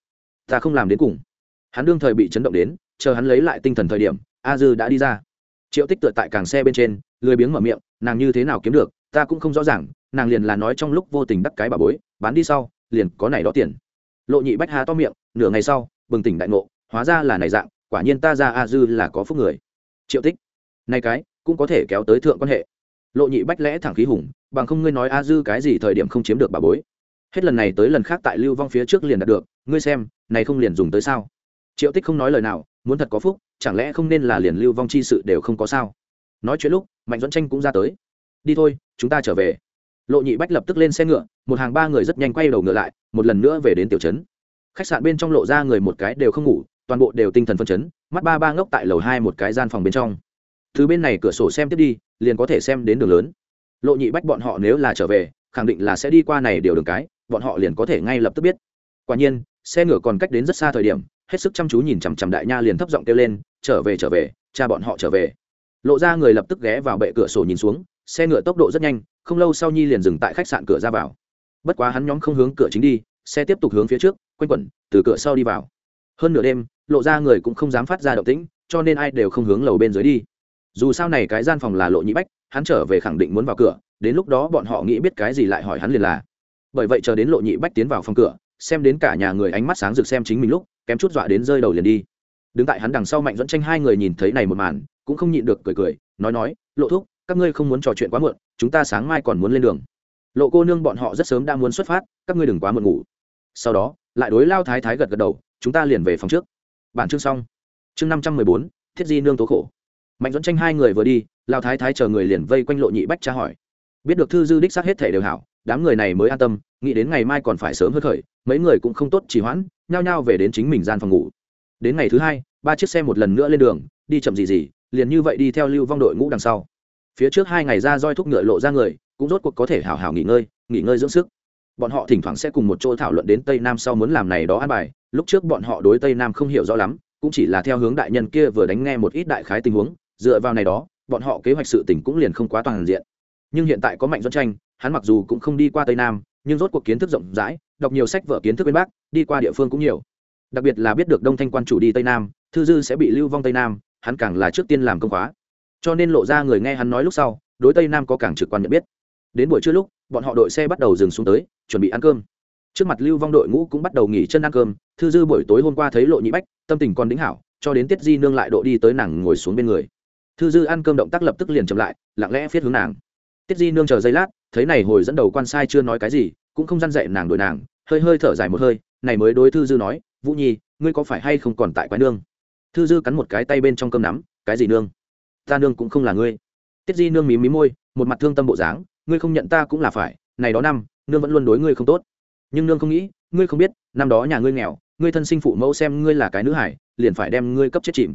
Ta không làm đến cùng. Hắn đương thời bị chấn động đến, chờ hắn lấy lại tinh thần thời điểm, a dư đã đi ra. Triệu tích tựa tại càng xe bên trên, lười biếng mở miệng, nàng như thế nào kiếm được, ta cũng không rõ ràng nàng liền là nói trong lúc vô tình đắc cái bà bối, bán đi sau, liền có này đó tiền. Lộ nhị bách há to miệng, nửa ngày sau, bừng tỉnh đại ngộ, hóa ra là này dạng, quả nhiên ta ra a dư là có phúc người. Triệu tích này cái, cũng có thể kéo tới thượng quan hệ. Lộ nhị bách lẽ thẳng khí hùng, bằng không ngươi nói a dư cái gì thời điểm không chiếm được bà bối. Hết lần này tới lần khác tại lưu vong phía trước liền đạt được, ngươi xem, này không liền dùng tới sao? Triệu tích không nói lời nào, muốn thật có phúc, chẳng lẽ không nên là liền lưu vong chi sự đều không có sao? Nói chuyện lúc, mạnh dẫn tranh cũng ra tới. Đi thôi, chúng ta trở về lộ nhị bách lập tức lên xe ngựa, một hàng ba người rất nhanh quay đầu ngựa lại, một lần nữa về đến tiểu trấn. Khách sạn bên trong lộ ra người một cái đều không ngủ, toàn bộ đều tinh thần phân chấn, mắt ba ba ngốc tại lầu hai một cái gian phòng bên trong. Thứ bên này cửa sổ xem tiếp đi, liền có thể xem đến đường lớn. Lộ nhị bách bọn họ nếu là trở về, khẳng định là sẽ đi qua này điều đường cái, bọn họ liền có thể ngay lập tức biết. Quả nhiên, xe ngựa còn cách đến rất xa thời điểm, hết sức chăm chú nhìn chằm chằm đại nha liền thấp giọng kêu lên, trở về trở về, cha bọn họ trở về. Lộ ra người lập tức ghé vào bệ cửa sổ nhìn xuống xe ngựa tốc độ rất nhanh, không lâu sau nhi liền dừng tại khách sạn cửa ra vào. Bất quá hắn nhóm không hướng cửa chính đi, xe tiếp tục hướng phía trước, quanh quẩn, từ cửa sau đi vào. Hơn nửa đêm, lộ ra người cũng không dám phát ra động tĩnh, cho nên ai đều không hướng lầu bên dưới đi. Dù sao này cái gian phòng là lộ nhị bách, hắn trở về khẳng định muốn vào cửa, đến lúc đó bọn họ nghĩ biết cái gì lại hỏi hắn liền là. Bởi vậy chờ đến lộ nhị bách tiến vào phòng cửa, xem đến cả nhà người ánh mắt sáng rực xem chính mình lúc, kém chút dọa đến rơi đầu liền đi. Đứng tại hắn đằng sau mạnh dẫn tranh hai người nhìn thấy này một màn, cũng không nhịn được cười cười, nói nói, lộ thúc các ngươi không muốn trò chuyện quá muộn, chúng ta sáng mai còn muốn lên đường. Lộ cô nương bọn họ rất sớm đã muốn xuất phát, các ngươi đừng quá muộn ngủ. Sau đó, lại đối lao thái thái gật gật đầu, chúng ta liền về phòng trước. Bản chương xong. Chương năm trăm mười bốn, thiết di nương tố khổ. Mạnh dẫn tranh hai người vừa đi, lao thái thái chờ người liền vây quanh lộ nhị bách tra hỏi. Biết được thư dư đích xác hết thể đều hảo, đám người này mới an tâm, nghĩ đến ngày mai còn phải sớm hơn khởi, mấy người cũng không tốt trì hoãn, nhao nhao về đến chính mình gian phòng ngủ. Đến ngày thứ hai, ba chiếc xe một lần nữa lên đường, đi chậm gì gì, liền như vậy đi theo lưu vong đội ngũ đằng sau phía trước hai ngày ra roi thúc ngựa lộ ra người, cũng rốt cuộc có thể hào hào nghỉ ngơi nghỉ ngơi dưỡng sức. Bọn họ thỉnh thoảng sẽ cùng một chỗ thảo luận đến tây nam sau muốn làm này đó an bài, lúc trước bọn họ đối tây nam không hiểu rõ lắm, cũng chỉ là theo hướng đại nhân kia vừa đánh nghe một ít đại khái tình huống, dựa vào này đó, bọn họ kế hoạch sự tình cũng liền không quá toàn diện. Nhưng hiện tại có mạnh dẫn tranh, hắn mặc dù cũng không đi qua tây nam, nhưng rốt cuộc kiến thức rộng rãi, đọc nhiều sách vở kiến thức bên bắc, đi qua địa phương cũng nhiều. Đặc biệt là biết được đông thanh quan chủ đi tây nam, thư dư sẽ bị lưu vong tây nam, hắn càng là trước tiên làm công khóa cho nên lộ ra người nghe hắn nói lúc sau, đối tây nam có càng trực quan nhận biết. Đến buổi trưa lúc, bọn họ đội xe bắt đầu dừng xuống tới, chuẩn bị ăn cơm. Trước mặt lưu vong đội ngũ cũng bắt đầu nghỉ chân ăn cơm, thư dư buổi tối hôm qua thấy lộ nhị bách, tâm tình còn đính hảo, cho đến tiết di nương lại độ đi tới nàng ngồi xuống bên người. Thư dư ăn cơm động tác lập tức liền chậm lại, lặng lẽ viết hướng nàng. Tiết di nương chờ giây lát, thấy này hồi dẫn đầu quan sai chưa nói cái gì, cũng không dăn dạy nàng đổi nàng, hơi hơi thở dài một hơi, này mới đối thư dư nói, vũ nhi, ngươi có phải hay không còn tại quái nương? Thư dư cắn một cái tay bên trong cơm nắm, cái gì nương? Ta nương cũng không là ngươi. Tiết di nương mí mí môi, một mặt thương tâm bộ dáng, ngươi không nhận ta cũng là phải, này đó năm, nương vẫn luôn đối ngươi không tốt. Nhưng nương không nghĩ, ngươi không biết, năm đó nhà ngươi nghèo, ngươi thân sinh phụ mẫu xem ngươi là cái nữ hải liền phải đem ngươi cấp chết chìm.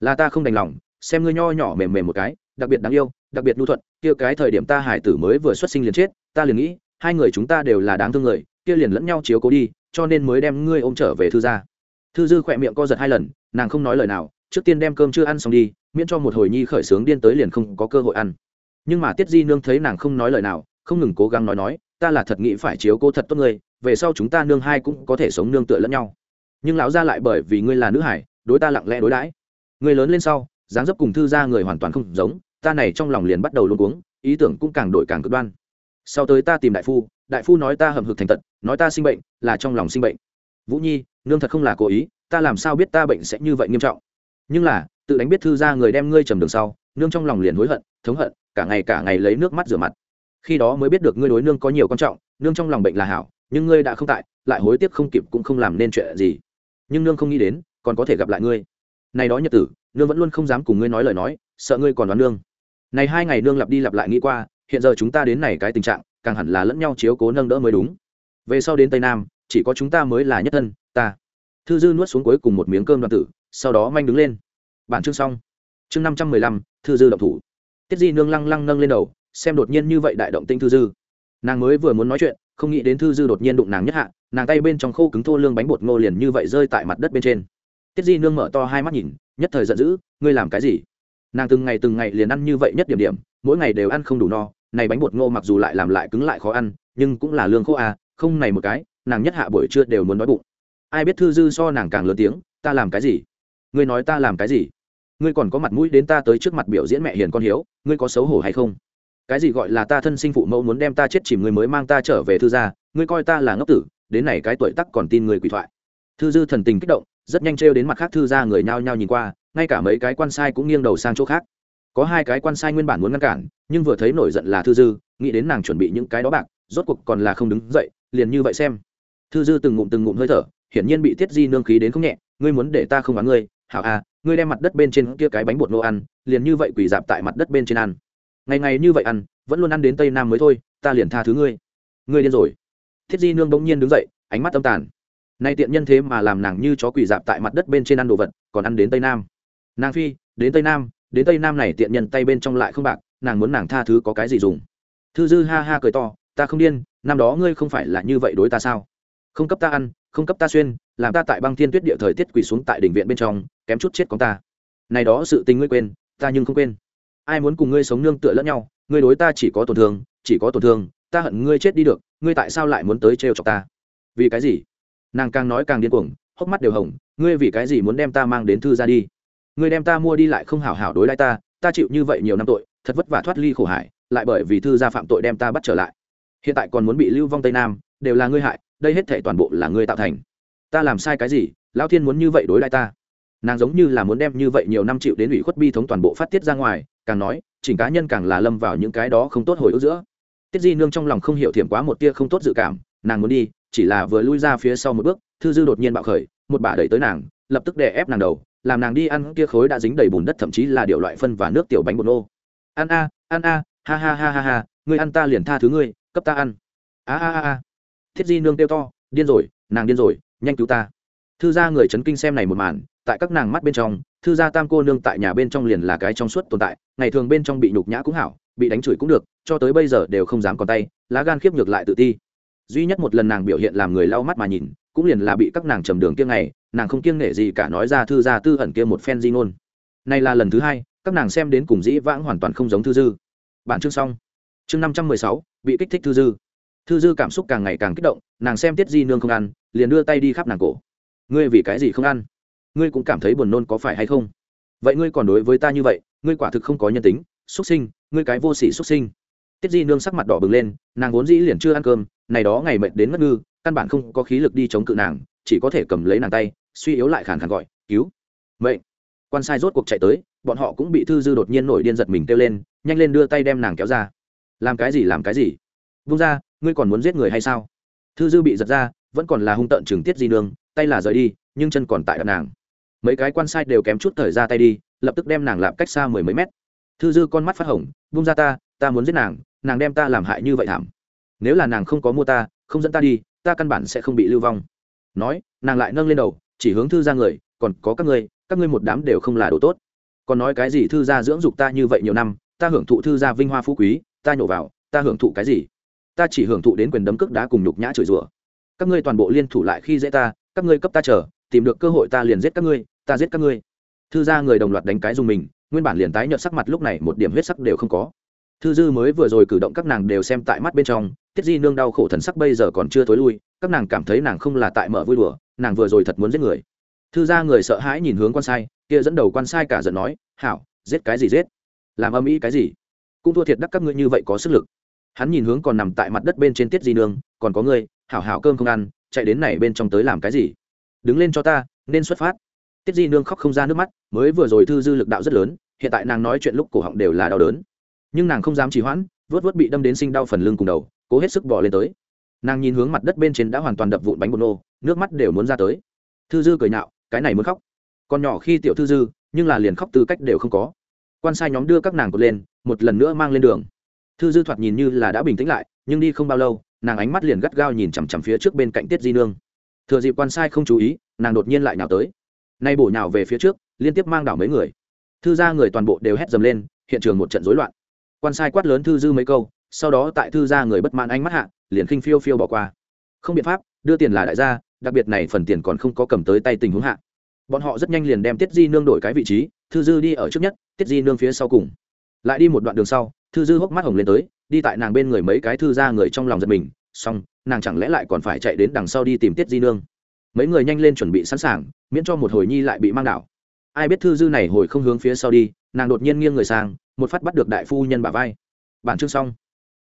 Là ta không đành lòng, xem ngươi nho nhỏ mềm mềm một cái, đặc biệt đáng yêu, đặc biệt nhu thuận, kia cái thời điểm ta hải tử mới vừa xuất sinh liền chết, ta liền nghĩ, hai người chúng ta đều là đáng thương người, kia liền lẫn nhau chiếu cố đi, cho nên mới đem ngươi ôm trở về thư gia. Thư dư khỏe miệng co giật hai lần, nàng không nói lời nào trước tiên đem cơm chưa ăn xong đi, miễn cho một hồi nhi khởi sướng điên tới liền không có cơ hội ăn. Nhưng mà tiết di nương thấy nàng không nói lời nào, không ngừng cố gắng nói nói, ta là thật nghĩ phải chiếu cô thật tốt ngươi, về sau chúng ta nương hai cũng có thể sống nương tựa lẫn nhau. Nhưng lão gia lại bởi vì ngươi là nữ hải, đối ta lặng lẽ đối đãi. Người lớn lên sau, dáng dấp cùng thư gia người hoàn toàn không giống, ta này trong lòng liền bắt đầu luôn uống ý tưởng cũng càng đổi càng cực đoan. Sau tới ta tìm đại phu đại phu nói ta hầm hực thành tật, nói ta sinh bệnh, là trong lòng sinh bệnh. Vũ nhi, nương thật không là cố ý, ta làm sao biết ta bệnh sẽ như vậy nghiêm trọng? Nhưng là, tự đánh biết thư ra người đem ngươi trầm đường sau, nương trong lòng liền hối hận, thống hận, cả ngày cả ngày lấy nước mắt rửa mặt. Khi đó mới biết được ngươi đối nương có nhiều quan trọng, nương trong lòng bệnh là hảo, nhưng ngươi đã không tại, lại hối tiếc không kịp cũng không làm nên chuyện gì. Nhưng nương không nghĩ đến, còn có thể gặp lại ngươi. Này đó nhật tử, nương vẫn luôn không dám cùng ngươi nói lời nói, sợ ngươi còn đoán nương. Này hai ngày nương lặp đi lặp lại nghĩ qua, hiện giờ chúng ta đến này cái tình trạng, càng hẳn là lẫn nhau chiếu cố nâng đỡ mới đúng. Về sau đến tây nam, chỉ có chúng ta mới là nhất thân, ta. Thư dư nuốt xuống cuối cùng một miếng cơm đoàn tử sau đó manh đứng lên. Bản chương xong. Chương năm trăm mười lăm, thư dư động thủ. Tiết di nương lăng lăng nâng lên đầu, xem đột nhiên như vậy đại động tinh thư dư. Nàng mới vừa muốn nói chuyện, không nghĩ đến thư dư đột nhiên đụng nàng nhất hạ, nàng tay bên trong khô cứng thô lương bánh bột ngô liền như vậy rơi tại mặt đất bên trên. Tiết di nương mở to hai mắt nhìn, nhất thời giận dữ, ngươi làm cái gì? Nàng từng ngày từng ngày liền ăn như vậy nhất điểm điểm, mỗi ngày đều ăn không đủ no, này bánh bột ngô mặc dù lại làm lại cứng lại khó ăn, nhưng cũng là lương khô à không này một cái, nàng nhất hạ buổi trưa đều muốn nói bụng. Ai biết thư dư so nàng càng lớn tiếng, ta làm cái gì? Ngươi nói ta làm cái gì? Ngươi còn có mặt mũi đến ta tới trước mặt biểu diễn mẹ hiền con hiếu, ngươi có xấu hổ hay không? Cái gì gọi là ta thân sinh phụ mẫu muốn đem ta chết chìm ngươi mới mang ta trở về thư gia, ngươi coi ta là ngốc tử, đến này cái tuổi tắc còn tin người quỷ thoại. Thư dư thần tình kích động, rất nhanh trêu đến mặt khác thư gia người nhao nhao nhìn qua, ngay cả mấy cái quan sai cũng nghiêng đầu sang chỗ khác. Có hai cái quan sai nguyên bản muốn ngăn cản, nhưng vừa thấy nổi giận là thư dư, nghĩ đến nàng chuẩn bị những cái đó bạc, rốt cuộc còn là không đứng dậy, liền như vậy xem. Thư dư từng ngụm từng ngụm hơi thở, hiển nhiên bị tiết di nương khí đến không nhẹ, ngươi muốn để ta không bán ngươi hảo à ngươi đem mặt đất bên trên kia cái bánh bột nô ăn, liền như vậy quỳ dạp tại mặt đất bên trên ăn. Ngày ngày như vậy ăn, vẫn luôn ăn đến tây nam mới thôi, ta liền tha thứ ngươi. Ngươi điên rồi. Thiết di nương bỗng nhiên đứng dậy, ánh mắt âm tàn. Nay tiện nhân thế mà làm nàng như chó quỳ dạp tại mặt đất bên trên ăn đồ vật, còn ăn đến tây nam. Nàng phi, đến tây nam, đến tây nam này tiện nhân tay bên trong lại không bạc, nàng muốn nàng tha thứ có cái gì dùng? Thư dư ha ha cười to, ta không điên, năm đó ngươi không phải là như vậy đối ta sao? Không cấp ta ăn, không cấp ta xuyên, làm ta tại băng thiên tuyết địa thời tiết quỳ xuống tại đỉnh viện bên trong kém chút chết con ta. Này đó sự tình ngươi quên, ta nhưng không quên. Ai muốn cùng ngươi sống nương tựa lẫn nhau, ngươi đối ta chỉ có tổn thương, chỉ có tổn thương, ta hận ngươi chết đi được, ngươi tại sao lại muốn tới trêu chọc ta? Vì cái gì? Nàng càng nói càng điên cuồng, hốc mắt đều hồng, ngươi vì cái gì muốn đem ta mang đến thư ra đi? Ngươi đem ta mua đi lại không hảo hảo đối lại ta ta chịu như vậy nhiều năm tội, thật vất vả thoát ly khổ hải lại bởi vì thư gia phạm tội đem ta bắt trở lại. Hiện tại còn muốn bị lưu vong tây nam, đều là ngươi hại, đây hết thể toàn bộ là ngươi tạo thành. Ta làm sai cái gì? Lão thiên muốn như vậy đối lại ta nàng giống như là muốn đem như vậy nhiều năm chịu đến ủy khuất bi thống toàn bộ phát tiết ra ngoài, càng nói, chỉnh cá nhân càng là lâm vào những cái đó không tốt hồi ức giữa. Tiết di nương trong lòng không hiểu thiểm quá một tia không tốt dự cảm, nàng muốn đi, chỉ là vừa lui ra phía sau một bước, thư dư đột nhiên bạo khởi, một bà đẩy tới nàng, lập tức đè ép nàng đầu, làm nàng đi ăn kia khối đã dính đầy bùn đất thậm chí là điệu loại phân và nước tiểu bánh bột nô. Ăn a ăn a, ha ha ha ha ha, ngươi ăn ta liền tha thứ ngươi, cấp ta ăn. A a a a. Thiết di nương kêu to, điên rồi, nàng điên rồi, nhanh cứu ta. Thư gia người chấn kinh xem này một màn tại các nàng mắt bên trong, thư gia tam cô nương tại nhà bên trong liền là cái trong suốt tồn tại, ngày thường bên trong bị nhục nhã cũng hảo, bị đánh chửi cũng được, cho tới bây giờ đều không dám còn tay, lá gan khiếp nhược lại tự ti. Duy nhất một lần nàng biểu hiện làm người lau mắt mà nhìn, cũng liền là bị các nàng trầm đường kiêng này nàng không kiêng nể gì cả nói ra thư gia tư ẩn kia một phen di ngôn. Nay là lần thứ hai, các nàng xem đến cùng dĩ vãng hoàn toàn không giống thư dư. Bản chương xong. Chương năm trăm mười sáu, bị kích thích thư dư. Thư dư cảm xúc càng ngày càng kích động, nàng xem tiết di nương không ăn, liền đưa tay đi khắp nàng cổ. Ngươi vì cái gì không ăn? Ngươi cũng cảm thấy buồn nôn có phải hay không? Vậy ngươi còn đối với ta như vậy, ngươi quả thực không có nhân tính, xuất sinh, ngươi cái vô sỉ xuất sinh. Tiết di nương sắc mặt đỏ bừng lên, nàng vốn dĩ liền chưa ăn cơm, này đó ngày mệt đến mất ngư, căn bản không có khí lực đi chống cự nàng, chỉ có thể cầm lấy nàng tay, suy yếu lại khàn khàn gọi, cứu. Vậy quan sai rốt cuộc chạy tới, bọn họ cũng bị thư dư đột nhiên nổi điên giật mình kêu lên, nhanh lên đưa tay đem nàng kéo ra. Làm cái gì, làm cái gì? Vung ra, ngươi còn muốn giết người hay sao? Thư dư bị giật ra, vẫn còn là hung tợn chừng tiết di nương, tay là rời đi, nhưng chân còn tại đặt nàng mấy cái quan sai đều kém chút thời ra tay đi, lập tức đem nàng lạp cách xa mười mấy mét. Thư dư con mắt phát hồng bung ra ta ta muốn giết nàng nàng đem ta làm hại như vậy thảm. Nếu là nàng không có mua ta, không dẫn ta đi, ta căn bản sẽ không bị lưu vong. Nói, nàng lại nâng lên đầu, chỉ hướng thư ra người, còn có các ngươi các ngươi một đám đều không là đồ tốt. Còn nói cái gì thư gia dưỡng dục ta như vậy nhiều năm, ta hưởng thụ thư gia vinh hoa phú quý, ta nhổ vào, ta hưởng thụ cái gì? Ta chỉ hưởng thụ đến quyền đấm cước đá cùng nhục nhã chửi rủa. Các ngươi toàn bộ liên thủ lại khi dễ ta, các ngươi cấp ta chờ tìm được cơ hội ta liền giết các ngươi, ta giết các ngươi. Thư gia người đồng loạt đánh cái dùng mình, nguyên bản liền tái nhợt sắc mặt lúc này một điểm huyết sắc đều không có. Thư dư mới vừa rồi cử động các nàng đều xem tại mắt bên trong, tiết di nương đau khổ thần sắc bây giờ còn chưa tối lui, các nàng cảm thấy nàng không là tại mở vui đùa, nàng vừa rồi thật muốn giết người. Thư gia người sợ hãi nhìn hướng quan sai, kia dẫn đầu quan sai cả giận nói, hảo, giết cái gì giết? Làm âm ý cái gì? Cũng thua thiệt đắc các ngươi như vậy có sức lực. Hắn nhìn hướng còn nằm tại mặt đất bên trên tiết di nương, còn có ngươi, hảo hảo cơm không ăn, chạy đến này bên trong tới làm cái gì? Đứng lên cho ta nên xuất phát. Tiết di nương khóc không ra nước mắt mới vừa rồi thư dư lực đạo rất lớn hiện tại nàng nói chuyện lúc cổ họng đều là đau đớn. Nhưng nàng không dám trì hoãn vớt vớt bị đâm đến sinh đau phần lưng cùng đầu cố hết sức bỏ lên tới. Nàng nhìn hướng mặt đất bên trên đã hoàn toàn đập vụn bánh bột nô nước mắt đều muốn ra tới. Thư dư cười nạo, cái này muốn khóc. Còn nhỏ khi tiểu thư dư nhưng là liền khóc tư cách đều không có. Quan sai nhóm đưa các nàng cột lên một lần nữa mang lên đường. Thư dư thoạt nhìn như là đã bình tĩnh lại nhưng đi không bao lâu nàng ánh mắt liền gắt gao nhìn chằm chằm phía trước bên cạnh tiết di nương thừa dịp quan sai không chú ý, nàng đột nhiên lại nhào tới. Nay bổ nhào về phía trước, liên tiếp mang đảo mấy người. Thư gia người toàn bộ đều hét dầm lên, hiện trường một trận rối loạn. Quan sai quát lớn thư dư mấy câu, sau đó tại thư gia người bất mãn ánh mắt hạ, liền khinh phiêu phiêu bỏ qua. Không biện pháp, đưa tiền là đại gia, đặc biệt này phần tiền còn không có cầm tới tay tình huống hạ. Bọn họ rất nhanh liền đem tiết di nương đổi cái vị trí, thư dư đi ở trước nhất, tiết di nương phía sau cùng. Lại đi một đoạn đường sau, thư dư hốc mắt hồng lên tới, đi tại nàng bên người mấy cái thư ra người trong lòng giật mình, xong nàng chẳng lẽ lại còn phải chạy đến đằng sau đi tìm tiết di nương? Mấy người nhanh lên chuẩn bị sẵn sàng, miễn cho một hồi nhi lại bị mang đảo. Ai biết thư dư này hồi không hướng phía sau đi, nàng đột nhiên nghiêng người sang, một phát bắt được đại phu nhân bà vai. Bản chương xong.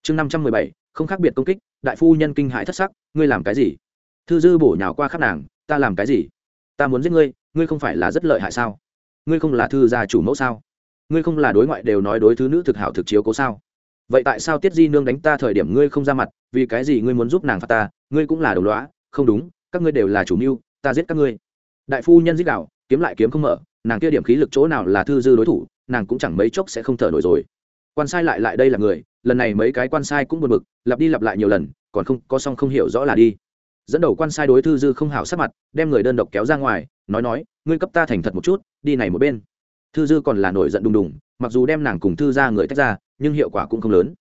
Chương năm trăm mười bảy, không khác biệt công kích, đại phu nhân kinh hãi thất sắc, ngươi làm cái gì? Thư dư bổ nhào qua khắp nàng, ta làm cái gì? Ta muốn giết ngươi ngươi không phải là rất lợi hại sao? Ngươi không là thư gia chủ mẫu sao? Ngươi không là đối ngoại đều nói đối thứ nữ thực hảo thực chiếu cố sao? Vậy tại sao tiết di nương đánh ta thời điểm ngươi không ra mặt, vì cái gì ngươi muốn giúp nàng phạt ta, ngươi cũng là đồng lõa, không đúng, các ngươi đều là chủ mưu, ta giết các ngươi. Đại phu nhân giết đạo kiếm lại kiếm không mở, nàng kia điểm khí lực chỗ nào là thư dư đối thủ, nàng cũng chẳng mấy chốc sẽ không thở nổi rồi. Quan sai lại lại đây là người, lần này mấy cái quan sai cũng buồn bực, lặp đi lặp lại nhiều lần, còn không, có xong không hiểu rõ là đi. Dẫn đầu quan sai đối thư dư không hảo sắc mặt, đem người đơn độc kéo ra ngoài, nói nói, ngươi cấp ta thành thật một chút, đi này một bên. Thư dư còn là nổi giận đùng đùng, mặc dù đem nàng cùng thư ra người tách ra nhưng hiệu quả cũng không lớn.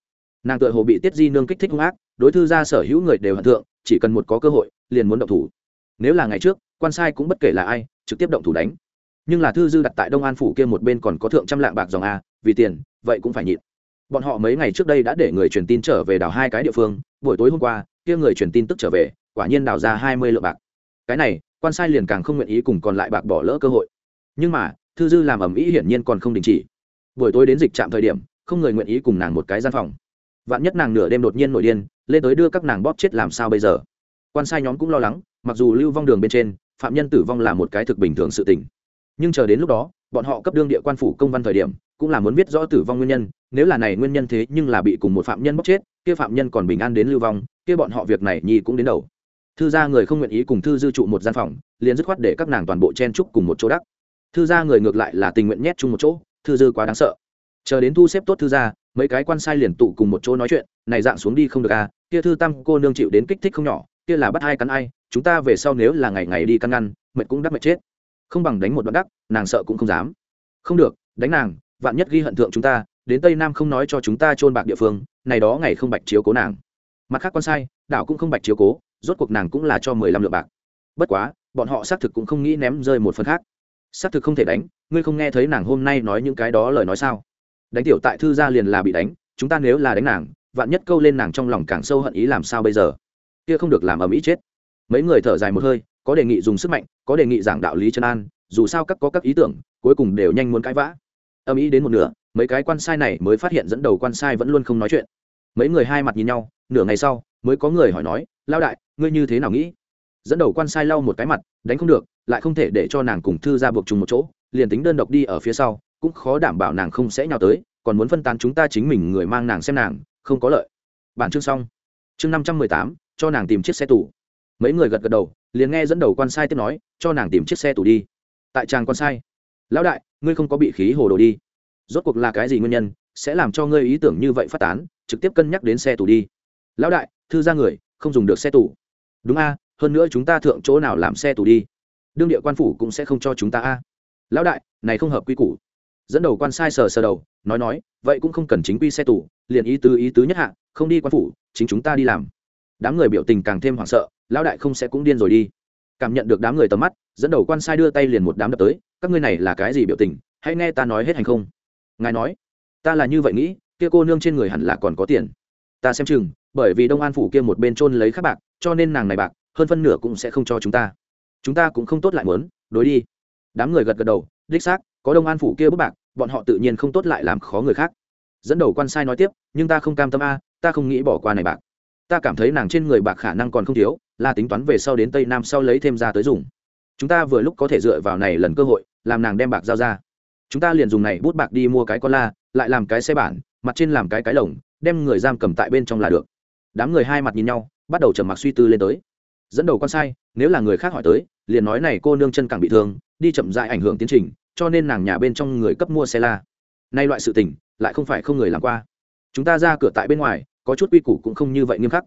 Nàng tự hồ bị tiết di nương kích thích hung ác, đối thư gia sở hữu người đều hận thượng, chỉ cần một có cơ hội, liền muốn động thủ. Nếu là ngày trước, quan sai cũng bất kể là ai, trực tiếp động thủ đánh. Nhưng là thư dư đặt tại đông an phủ kia một bên còn có thượng trăm lạng bạc dòng a, vì tiền, vậy cũng phải nhịn. Bọn họ mấy ngày trước đây đã để người truyền tin trở về đảo hai cái địa phương, buổi tối hôm qua, kia người truyền tin tức trở về, quả nhiên đào ra hai mươi lượng bạc. Cái này, quan sai liền càng không nguyện ý cùng còn lại bạc bỏ lỡ cơ hội. Nhưng mà, thư dư làm ẩm ý hiển nhiên còn không đình chỉ. Buổi tối đến dịch trạm thời điểm không người nguyện ý cùng nàng một cái gian phòng. Vạn nhất nàng nửa đêm đột nhiên nổi điên, lên tới đưa các nàng bóp chết làm sao bây giờ? Quan sai nhóm cũng lo lắng, mặc dù lưu vong đường bên trên, phạm nhân tử vong là một cái thực bình thường sự tình. Nhưng chờ đến lúc đó, bọn họ cấp đương địa quan phủ công văn thời điểm, cũng là muốn biết rõ tử vong nguyên nhân, nếu là này nguyên nhân thế nhưng là bị cùng một phạm nhân bóp chết, kia phạm nhân còn bình an đến lưu vong, kia bọn họ việc này nhi cũng đến đầu. Thư gia người không nguyện ý cùng thư dư trụ một gian phòng, liền dứt khoát để các nàng toàn bộ chen trúc cùng một chỗ đắc. Thư gia người ngược lại là tình nguyện nhét chung một chỗ, thư dư quá đáng sợ chờ đến thu xếp tốt thư ra, mấy cái quan sai liền tụ cùng một chỗ nói chuyện này dạng xuống đi không được à kia thư tam cô nương chịu đến kích thích không nhỏ kia là bắt ai cắn ai chúng ta về sau nếu là ngày ngày đi căn ngăn mệt cũng đắc mệt chết. Không bằng đánh một đoạn đắc nàng sợ cũng không dám. Không được đánh nàng vạn nhất ghi hận thượng chúng ta đến tây nam không nói cho chúng ta trôn bạc địa phương này đó ngày không bạch chiếu cố nàng. Mặt khác quan sai đảo cũng không bạch chiếu cố rốt cuộc nàng cũng là cho mười lăm lượng bạc. Bất quá bọn họ xác thực cũng không nghĩ ném rơi một phần khác. Xác thực không thể đánh ngươi không nghe thấy nàng hôm nay nói những cái đó lời nói sao? Đánh tiểu tại thư gia liền là bị đánh, chúng ta nếu là đánh nàng, vạn nhất câu lên nàng trong lòng càng sâu hận ý làm sao bây giờ? Kia không được làm ở mỹ chết. Mấy người thở dài một hơi, có đề nghị dùng sức mạnh, có đề nghị giảng đạo lý chân an, dù sao các có các ý tưởng, cuối cùng đều nhanh muốn cãi vã. Âm ý đến một nửa, mấy cái quan sai này mới phát hiện dẫn đầu quan sai vẫn luôn không nói chuyện. Mấy người hai mặt nhìn nhau, nửa ngày sau, mới có người hỏi nói lao đại, ngươi như thế nào nghĩ? Dẫn đầu quan sai lau một cái mặt, đánh không được, lại không thể để cho nàng cùng thư ra buộc chung một chỗ, liền tính đơn độc đi ở phía sau cũng khó đảm bảo nàng không sẽ nhào tới, còn muốn phân tán chúng ta chính mình người mang nàng xem nàng, không có lợi. Bản chương xong. Chương năm trăm mười tám, cho nàng tìm chiếc xe tủ mấy người gật gật đầu, liền nghe dẫn đầu quan sai tiếp nói, cho nàng tìm chiếc xe tủ đi. Tại chàng quan sai, lão đại, ngươi không có bị khí hồ đồ đi. Rốt cuộc là cái gì nguyên nhân, sẽ làm cho ngươi ý tưởng như vậy phát tán, trực tiếp cân nhắc đến xe tù đi. Lão đại, thư ra người, không dùng được xe tù. Đúng a, hơn nữa chúng ta thượng chỗ nào làm xe tù đi? Đương địa quan phủ cũng sẽ không cho chúng ta a. Lão đại, này không hợp quy củ dẫn đầu quan sai sờ sờ đầu, nói nói, vậy cũng không cần chính quy xe tù, liền ý tứ ý tứ nhất hạ, không đi quan phủ, chính chúng ta đi làm. Đám người biểu tình càng thêm hoảng sợ, lão đại không sẽ cũng điên rồi đi. Cảm nhận được đám người tầm mắt, dẫn đầu quan sai đưa tay liền một đám đập tới, các ngươi này là cái gì biểu tình, hãy nghe ta nói hết hành không? Ngài nói, ta là như vậy nghĩ, kia cô nương trên người hẳn là còn có tiền. Ta xem chừng, bởi vì đông an phủ kia một bên trôn lấy các bạc, cho nên nàng này bạc, hơn phân nửa cũng sẽ không cho chúng ta. Chúng ta cũng không tốt lại muốn, đối đi. Đám người gật gật đầu, đích xác có đông an phủ kia bức bạc, bọn họ tự nhiên không tốt lại làm khó người khác. Dẫn đầu quan sai nói tiếp, nhưng ta không cam tâm a, ta không nghĩ bỏ qua này bạc. Ta cảm thấy nàng trên người bạc khả năng còn không thiếu, là tính toán về sau đến tây nam sau lấy thêm ra tới dùng. Chúng ta vừa lúc có thể dựa vào này lần cơ hội, làm nàng đem bạc giao ra. Chúng ta liền dùng này bút bạc đi mua cái con la, lại làm cái xe bản, mặt trên làm cái cái lồng, đem người giam cầm tại bên trong là được. Đám người hai mặt nhìn nhau, bắt đầu trầm mặc suy tư lên tới. Dẫn đầu con sai, nếu là người khác hỏi tới, liền nói này cô nương chân càng bị thương, đi chậm dại ảnh hưởng tiến trình cho nên nàng nhà bên trong người cấp mua xe la. Nay loại sự tình, lại không phải không người làm qua. Chúng ta ra cửa tại bên ngoài, có chút quy củ cũng không như vậy nghiêm khắc.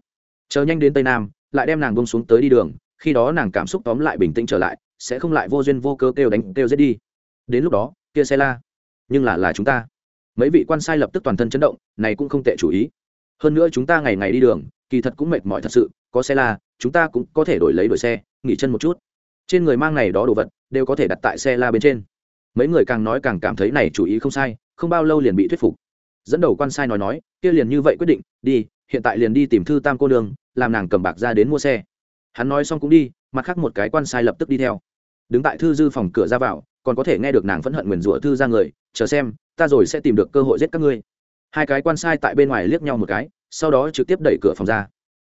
Chờ nhanh đến tây nam, lại đem nàng bông xuống tới đi đường, khi đó nàng cảm xúc tóm lại bình tĩnh trở lại, sẽ không lại vô duyên vô cơ kêu đánh, kêu giết đi. Đến lúc đó, kia xe la, nhưng là là chúng ta. Mấy vị quan sai lập tức toàn thân chấn động, này cũng không tệ chủ ý. Hơn nữa chúng ta ngày ngày đi đường, kỳ thật cũng mệt mỏi thật sự, có xe la, chúng ta cũng có thể đổi lấy đổi xe, nghỉ chân một chút. Trên người mang này đó đồ vật, đều có thể đặt tại xe la bên trên mấy người càng nói càng cảm thấy này chủ ý không sai không bao lâu liền bị thuyết phục. Dẫn đầu quan sai nói nói kia liền như vậy quyết định đi hiện tại liền đi tìm thư tam cô đường, làm nàng cầm bạc ra đến mua xe. Hắn nói xong cũng đi mặt khác một cái quan sai lập tức đi theo. Đứng tại thư dư phòng cửa ra vào còn có thể nghe được nàng phẫn hận nguyền rủa thư ra người chờ xem ta rồi sẽ tìm được cơ hội giết các ngươi. Hai cái quan sai tại bên ngoài liếc nhau một cái sau đó trực tiếp đẩy cửa phòng ra.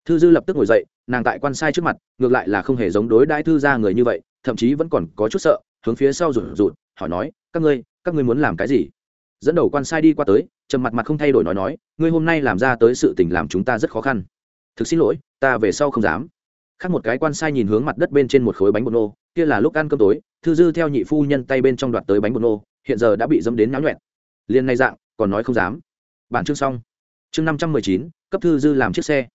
Thư dư lập tức ngồi dậy nàng tại quan sai trước mặt ngược lại là không hề giống đối đãi thư ra người như vậy thậm chí vẫn còn có chút sợ hướng phía sau rụt rụt hỏi nói, các ngươi các ngươi muốn làm cái gì? Dẫn đầu quan sai đi qua tới, trầm mặt mặt không thay đổi nói nói, ngươi hôm nay làm ra tới sự tình làm chúng ta rất khó khăn. Thực xin lỗi, ta về sau không dám. Khác một cái quan sai nhìn hướng mặt đất bên trên một khối bánh bột nô, kia là lúc ăn cơm tối, thư dư theo nhị phu nhân tay bên trong đoạt tới bánh bột nô, hiện giờ đã bị dâm đến náo nhuẹn. Liền nay dạng, còn nói không dám. Bản chương xong. Chương năm trăm mười chín, cấp thư dư làm chiếc xe.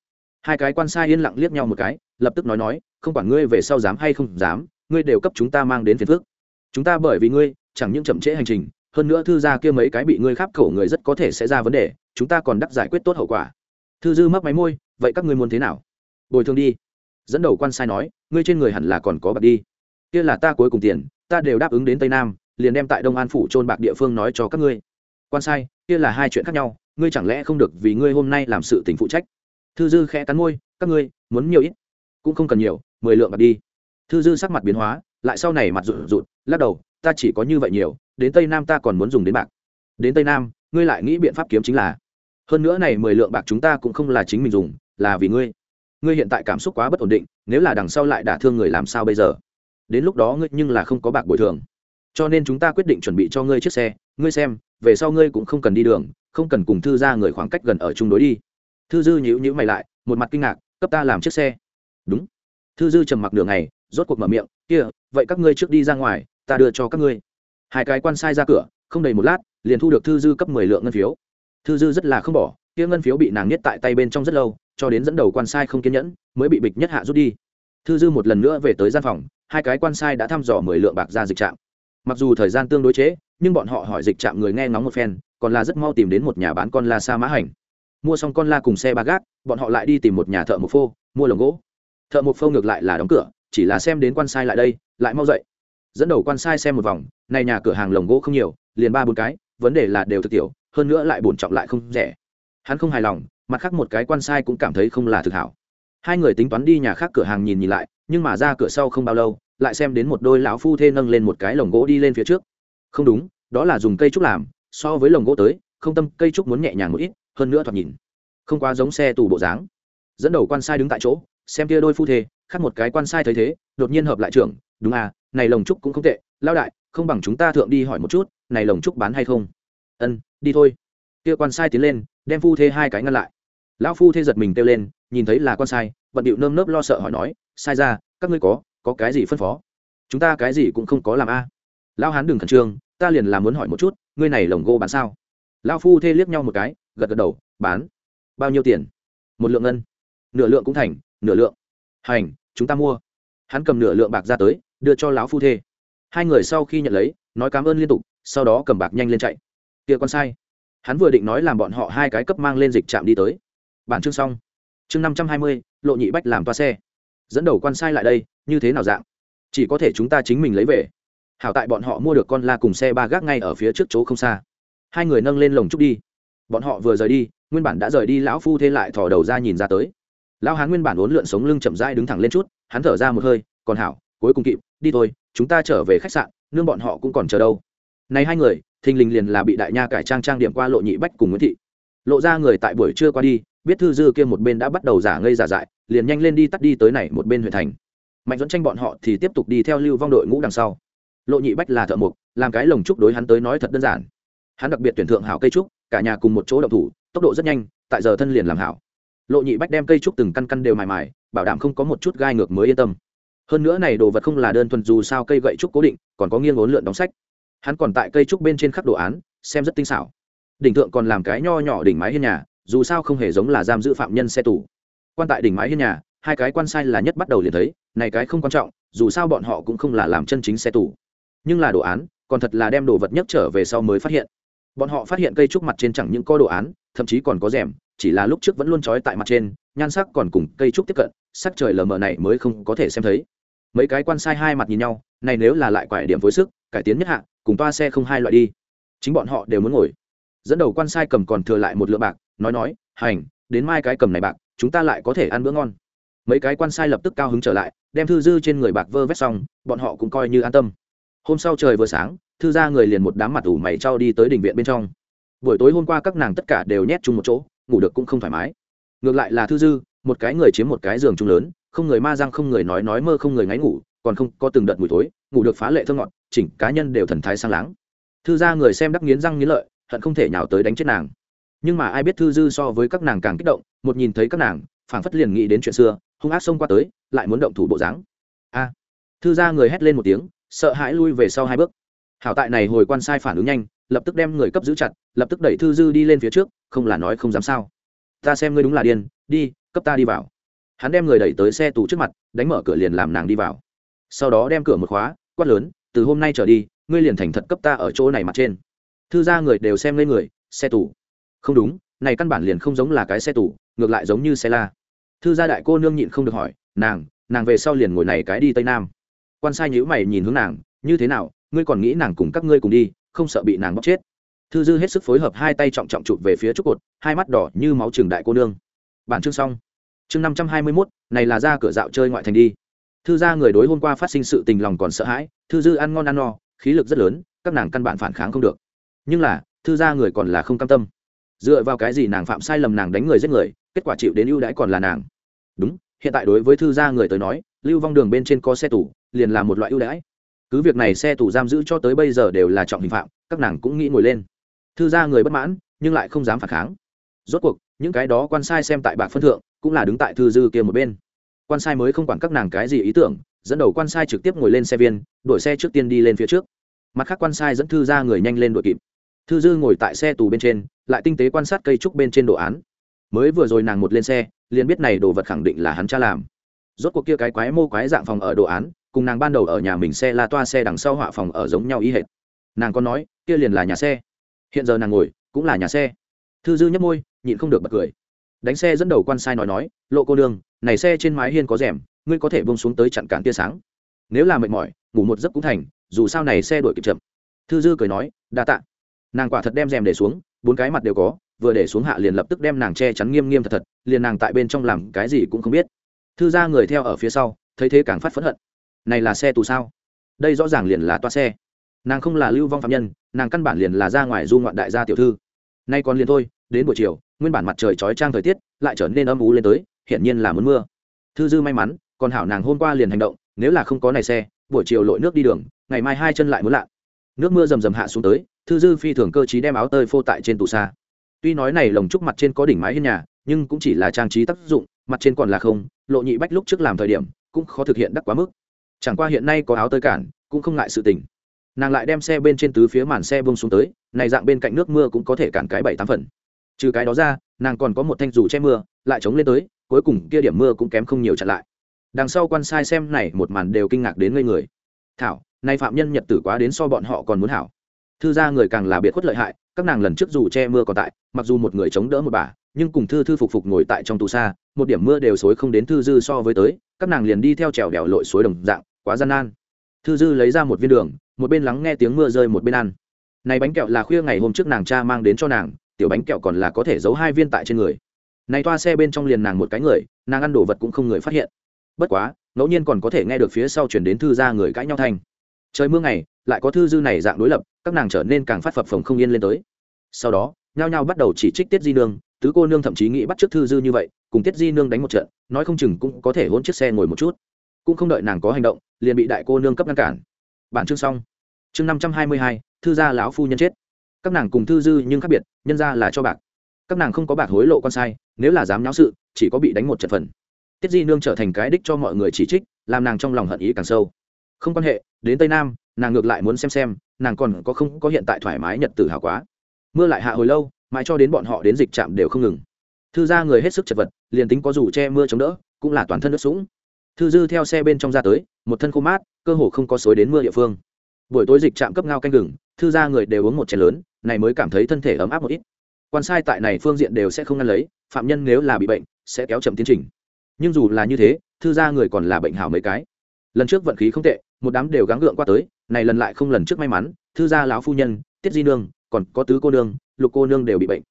Hai cái quan sai yên lặng liếc nhau một cái, lập tức nói nói, không quản ngươi về sau dám hay không dám, ngươi đều cấp chúng ta mang đến phiền phước chúng ta bởi vì ngươi, chẳng những chậm trễ hành trình, hơn nữa thư gia kia mấy cái bị ngươi khắp khẩu người rất có thể sẽ ra vấn đề, chúng ta còn đắc giải quyết tốt hậu quả. Thư dư mấp máy môi, vậy các ngươi muốn thế nào? Bồi thường đi. Dẫn đầu quan sai nói, ngươi trên người hẳn là còn có bạc đi. Kia là ta cuối cùng tiền, ta đều đáp ứng đến tây nam, liền đem tại đông an phủ trôn bạc địa phương nói cho các ngươi. Quan sai, kia là hai chuyện khác nhau, ngươi chẳng lẽ không được vì ngươi hôm nay làm sự tình phụ trách? Thư dư khẽ cắn môi, các ngươi, muốn nhiều ít? Cũng không cần nhiều, mười lượng bạc đi. Thư dư sắc mặt biến hóa lại sau này mặt rụt rụt, lắc đầu, ta chỉ có như vậy nhiều, đến tây nam ta còn muốn dùng đến bạc. Đến tây nam, ngươi lại nghĩ biện pháp kiếm chính là? Hơn nữa này mười lượng bạc chúng ta cũng không là chính mình dùng, là vì ngươi. Ngươi hiện tại cảm xúc quá bất ổn định, nếu là đằng sau lại đả thương người làm sao bây giờ? Đến lúc đó ngươi nhưng là không có bạc bồi thường. Cho nên chúng ta quyết định chuẩn bị cho ngươi chiếc xe, ngươi xem, về sau ngươi cũng không cần đi đường, không cần cùng thư ra người khoảng cách gần ở chung đối đi. Thư dư nhữ nhữ mày lại, một mặt kinh ngạc, cấp ta làm chiếc xe. Đúng. Thư dư trầm mặc nửa ngày, rốt cuộc mở miệng kia, vậy các ngươi trước đi ra ngoài, ta đưa cho các ngươi. Hai cái quan sai ra cửa, không đầy một lát, liền thu được thư dư cấp mười lượng ngân phiếu. Thư dư rất là không bỏ, kia ngân phiếu bị nàng nhất tại tay bên trong rất lâu, cho đến dẫn đầu quan sai không kiên nhẫn, mới bị bịch nhất hạ rút đi. Thư dư một lần nữa về tới gian phòng, hai cái quan sai đã thăm dò mười lượng bạc ra dịch trạm. Mặc dù thời gian tương đối chế, nhưng bọn họ hỏi dịch trạm người nghe ngóng một phen, còn là rất mau tìm đến một nhà bán con la sa mã hành. Mua xong con la cùng xe ba gác, bọn họ lại đi tìm một nhà thợ mộc phô, mua lồng gỗ. Thợ mộc phô ngược lại là đóng cửa chỉ là xem đến quan sai lại đây, lại mau dậy. Dẫn đầu quan sai xem một vòng này nhà cửa hàng lồng gỗ không nhiều, liền ba bốn cái, vấn đề là đều thực tiểu, hơn nữa lại bổn trọng lại không rẻ. Hắn không hài lòng, mặt khác một cái quan sai cũng cảm thấy không là thực hảo. Hai người tính toán đi nhà khác cửa hàng nhìn nhìn lại, nhưng mà ra cửa sau không bao lâu, lại xem đến một đôi lão phu thê nâng lên một cái lồng gỗ đi lên phía trước. Không đúng, đó là dùng cây trúc làm, so với lồng gỗ tới, không tâm, cây trúc muốn nhẹ nhàng một ít, hơn nữa thoạt nhìn không quá giống xe tù bộ dáng. Dẫn đầu quan sai đứng tại chỗ, xem kia đôi phu thê khác một cái quan sai thấy thế, đột nhiên hợp lại trưởng, đúng à này lồng trúc cũng không tệ lao đại, không bằng chúng ta thượng đi hỏi một chút, này lồng trúc bán hay không? Ân, đi thôi. Kia quan sai tiến lên, đem phu thê hai cái ngăn lại. Lão phu thê giật mình kêu lên, nhìn thấy là quan sai bận điệu nơm nớp lo sợ hỏi nói, sai ra, các ngươi có có cái gì phân phó? Chúng ta cái gì cũng không có làm a. Lão hán đừng khẩn trương, ta liền là muốn hỏi một chút, ngươi này lồng gỗ bán sao? Lão phu thê liếc nhau một cái, gật gật đầu, bán. Bao nhiêu tiền? Một lượng ngân. Nửa lượng cũng thành, nửa lượng. Hành chúng ta mua. Hắn cầm nửa lượng bạc ra tới, đưa cho lão phu thê. Hai người sau khi nhận lấy, nói cảm ơn liên tục, sau đó cầm bạc nhanh lên chạy. Kia con sai. Hắn vừa định nói làm bọn họ hai cái cấp mang lên dịch trạm đi tới. Bản chương xong. Chương năm trăm hai mươi, lộ nhị bách làm toa xe. Dẫn đầu quan sai lại đây, như thế nào dạng? Chỉ có thể chúng ta chính mình lấy về. Hảo tại bọn họ mua được con la cùng xe ba gác ngay ở phía trước chỗ không xa. Hai người nâng lên lồng trúc đi. Bọn họ vừa rời đi, nguyên bản đã rời đi, lão phu thế lại thò đầu ra nhìn ra tới lão hán nguyên bản uốn lượn sống lưng chậm rãi đứng thẳng lên chút, hắn thở ra một hơi, còn hảo, cuối cùng kịp, đi thôi, chúng ta trở về khách sạn, nương bọn họ cũng còn chờ đâu. Này hai người, thình lình liền là bị đại nha cải trang trang điểm qua lộ nhị bách cùng nguyễn thị. Lộ ra người tại buổi trưa qua đi, biết thư dư kia một bên đã bắt đầu giả ngây giả dại, liền nhanh lên đi tắt đi tới này một bên huyện thành. Mạnh dẫn tranh bọn họ thì tiếp tục đi theo lưu vong đội ngũ đằng sau. Lộ nhị bách là thợ mộc, làm cái lồng trúc đối hắn tới nói thật đơn giản. Hắn đặc biệt tuyển thượng hảo cây trúc, cả nhà cùng một chỗ động thủ, tốc độ rất nhanh, tại giờ thân liền làm hảo lộ nhị bách đem cây trúc từng căn căn đều mài mài, bảo đảm không có một chút gai ngược mới yên tâm. Hơn nữa này đồ vật không là đơn thuần dù sao cây gậy trúc cố định, còn có nghiêng ốn lượn đóng sách. Hắn còn tại cây trúc bên trên khắc đồ án, xem rất tinh xảo. Đỉnh thượng còn làm cái nho nhỏ đỉnh mái hiên nhà, dù sao không hề giống là giam giữ phạm nhân xe tù. Quan tại đỉnh mái hiên nhà, hai cái quan sai là nhất bắt đầu liền thấy, này cái không quan trọng, dù sao bọn họ cũng không là làm chân chính xe tù. Nhưng là đồ án, còn thật là đem đồ vật nhất trở về sau mới phát hiện. Bọn họ phát hiện cây trúc mặt trên chẳng những có đồ án thậm chí còn có rèm, chỉ là lúc trước vẫn luôn trói tại mặt trên, nhan sắc còn cùng cây trúc tiếp cận, sắc trời lờ mờ này mới không có thể xem thấy. Mấy cái quan sai hai mặt nhìn nhau, này nếu là lại quải điểm với sức, cải tiến nhất hạ, cùng toa xe không hai loại đi. Chính bọn họ đều muốn ngồi. Dẫn đầu quan sai cầm còn thừa lại một lượng bạc, nói nói, hành, đến mai cái cầm này bạc, chúng ta lại có thể ăn bữa ngon. Mấy cái quan sai lập tức cao hứng trở lại, đem thư dư trên người bạc vơ vét xong, bọn họ cũng coi như an tâm. Hôm sau trời vừa sáng, thư ra người liền một đám mặt ủ mày trao đi tới đình viện bên trong buổi tối hôm qua các nàng tất cả đều nhét chung một chỗ, ngủ được cũng không thoải mái. Ngược lại là thư dư, một cái người chiếm một cái giường chung lớn, không người ma răng không người nói nói mơ không người ngáy ngủ, còn không có từng đợt mùi tối ngủ được phá lệ thơ ngọt, chỉnh cá nhân đều thần thái sang láng. Thư ra người xem đắc nghiến răng nghiến lợi, hận không thể nhào tới đánh chết nàng. Nhưng mà ai biết thư dư so với các nàng càng kích động, một nhìn thấy các nàng, phảng phất liền nghĩ đến chuyện xưa, hung ác xông qua tới, lại muốn động thủ bộ dáng. A! Thư ra người hét lên một tiếng, sợ hãi lui về sau hai bước. Hảo tại này hồi quan sai phản ứng nhanh lập tức đem người cấp giữ chặt, lập tức đẩy thư dư đi lên phía trước, không là nói không dám sao. Ta xem ngươi đúng là điên, đi, cấp ta đi vào. Hắn đem người đẩy tới xe tù trước mặt, đánh mở cửa liền làm nàng đi vào. Sau đó đem cửa một khóa, quát lớn, từ hôm nay trở đi, ngươi liền thành thật cấp ta ở chỗ này mặt trên. Thư ra người đều xem lên người, xe tù? Không đúng, này căn bản liền không giống là cái xe tù, ngược lại giống như xe la. Thư gia đại cô nương nhịn không được hỏi, nàng nàng về sau liền ngồi này cái đi tây nam. Quan sai nhữ mày nhìn hướng nàng, như thế nào, ngươi còn nghĩ nàng cùng các ngươi cùng đi? Không sợ bị nàng bóc chết. Thư dư hết sức phối hợp hai tay trọng trọng chụp về phía trúc cột hai mắt đỏ như máu trường đại cô nương. Bản chương xong. Chương năm trăm hai mươi mốt này là ra cửa dạo chơi ngoại thành đi. Thư gia người đối hôm qua phát sinh sự tình lòng còn sợ hãi thư dư ăn ngon ăn no khí lực rất lớn các nàng căn bản phản kháng không được. Nhưng là thư gia người còn là không cam tâm. Dựa vào cái gì nàng phạm sai lầm nàng đánh người giết người kết quả chịu đến ưu đãi còn là nàng. Đúng hiện tại đối với thư gia người tới nói lưu vong đường bên trên có xe tủ, liền là một loại ưu đãi cứ việc này xe tù giam giữ cho tới bây giờ đều là trọng hình phạm, các nàng cũng nghĩ ngồi lên. Thư gia người bất mãn, nhưng lại không dám phản kháng. Rốt cuộc, những cái đó quan sai xem tại bạc phân thượng, cũng là đứng tại thư dư kia một bên. Quan sai mới không quản các nàng cái gì ý tưởng, dẫn đầu quan sai trực tiếp ngồi lên xe viên đổi xe trước tiên đi lên phía trước. Mặt khác quan sai dẫn thư ra người nhanh lên đội kịp. Thư dư ngồi tại xe tù bên trên, lại tinh tế quan sát cây trúc bên trên đồ án. Mới vừa rồi nàng một lên xe, liền biết này đồ vật khẳng định là hắn cha làm. Rốt cuộc kia cái quái mô quái dạng phòng ở đồ án cùng nàng ban đầu ở nhà mình xe la toa xe đằng sau họa phòng ở giống nhau ý hệt. Nàng có nói, kia liền là nhà xe. Hiện giờ nàng ngồi, cũng là nhà xe. Thư dư nhấp môi, nhịn không được bật cười. Đánh xe dẫn đầu quan sai nói nói, lộ cô đường này xe trên mái hiên có rèm, ngươi có thể bông xuống tới chặn cản tia sáng. Nếu là mệt mỏi, ngủ một giấc cũng thành, dù sao này xe đuổi kịp chậm. Thư dư cười nói, đa tạ. Nàng quả thật đem rèm để xuống, bốn cái mặt đều có, vừa để xuống hạ liền lập tức đem nàng che chắn nghiêm nghiêm thật thật, liền nàng tại bên trong làm cái gì cũng không biết. Thư ra người theo ở phía sau, thấy thế càng phát phẫn hận này là xe tù sao? Đây rõ ràng liền là toa xe. Nàng không là lưu vong phạm nhân, nàng căn bản liền là ra ngoài du ngoạn đại gia tiểu thư. Nay còn liền thôi, đến buổi chiều, nguyên bản mặt trời chói trang thời tiết, lại trở nên âm ú lên tới, hiển nhiên là muốn mưa. Thư dư may mắn, còn hảo nàng hôm qua liền hành động, nếu là không có này xe, buổi chiều lội nước đi đường, ngày mai hai chân lại muốn lạ. Nước mưa rầm rầm hạ xuống tới, thư dư phi thường cơ chí đem áo tơi phô tại trên tủ xa. Tuy nói này lồng trúc mặt trên có đỉnh mái hiên nhà, nhưng cũng chỉ là trang trí tác dụng, mặt trên còn là không, lộ nhị bách lúc trước làm thời điểm, cũng khó thực hiện đắc quá mức chẳng qua hiện nay có áo tơi cản, cũng không ngại sự tình. Nàng lại đem xe bên trên tứ phía màn xe bông xuống tới, này dạng bên cạnh nước mưa cũng có thể cản cái bảy tám phần. Trừ cái đó ra, nàng còn có một thanh dù che mưa, lại chống lên tới, cuối cùng kia điểm mưa cũng kém không nhiều chặn lại. Đằng sau quan sai xem này, một màn đều kinh ngạc đến ngây người. Thảo nay phạm nhân nhật tử quá đến so bọn họ còn muốn hảo. Thư gia người càng là biệt khuất lợi hại, các nàng lần trước dù che mưa còn tại, mặc dù một người chống đỡ một bà, nhưng cùng thư thư phục phục ngồi tại trong tù xa, một điểm mưa đều xối không đến thư dư so với tới, các nàng liền đi theo trèo đèo lội suối đồng dạng quá gian nan. Thư dư lấy ra một viên đường, một bên lắng nghe tiếng mưa rơi một bên ăn. Này bánh kẹo là khuya ngày hôm trước nàng cha mang đến cho nàng, tiểu bánh kẹo còn là có thể giấu hai viên tại trên người. Này toa xe bên trong liền nàng một cái người, nàng ăn đồ vật cũng không người phát hiện. Bất quá, ngẫu nhiên còn có thể nghe được phía sau chuyển đến thư ra người cãi nhau thanh. Trời mưa ngày, lại có thư dư này dạng đối lập, các nàng trở nên càng phát phập phồng không yên lên tới. Sau đó, nhao nhao bắt đầu chỉ trích tiết di nương, tứ cô nương thậm chí nghĩ bắt t thư dư như vậy, cùng tiết di nương đánh một trận, nói không chừng cũng có thể hôn chiếc xe ngồi một chút cũng không đợi nàng có hành động, liền bị đại cô nương cấp ngăn cản. Bản chương xong. Chương năm trăm hai mươi hai, thư gia lão phu nhân chết. Các nàng cùng thư dư nhưng khác biệt, nhân ra là cho bạc. Các nàng không có bạc hối lộ con sai, nếu là dám nháo sự, chỉ có bị đánh một trận phần. Tiết di nương trở thành cái đích cho mọi người chỉ trích, làm nàng trong lòng hận ý càng sâu. Không quan hệ, đến tây nam, nàng ngược lại muốn xem xem, nàng còn có không có hiện tại thoải mái nhật tử hào quá. Mưa lại hạ hồi lâu, mãi cho đến bọn họ đến dịch trạm đều không ngừng. Thư ra người hết sức chật vật, liền tính có dù che mưa chống đỡ, cũng là toàn thân nước sũng thư dư theo xe bên trong ra tới, một thân khô mát, cơ hồ không có xối đến mưa địa phương. Buổi tối dịch trạm cấp ngao canh gừng, thư ra người đều uống một chén lớn, này mới cảm thấy thân thể ấm áp một ít. Quan sai tại này phương diện đều sẽ không ngăn lấy, phạm nhân nếu là bị bệnh, sẽ kéo chậm tiến trình. Nhưng dù là như thế, thư ra người còn là bệnh hảo mấy cái. Lần trước vận khí không tệ, một đám đều gắng gượng qua tới, này lần lại không lần trước may mắn, thư gia lão phu nhân, tiết di nương, còn có tứ cô nương, lục cô nương đều bị bệnh.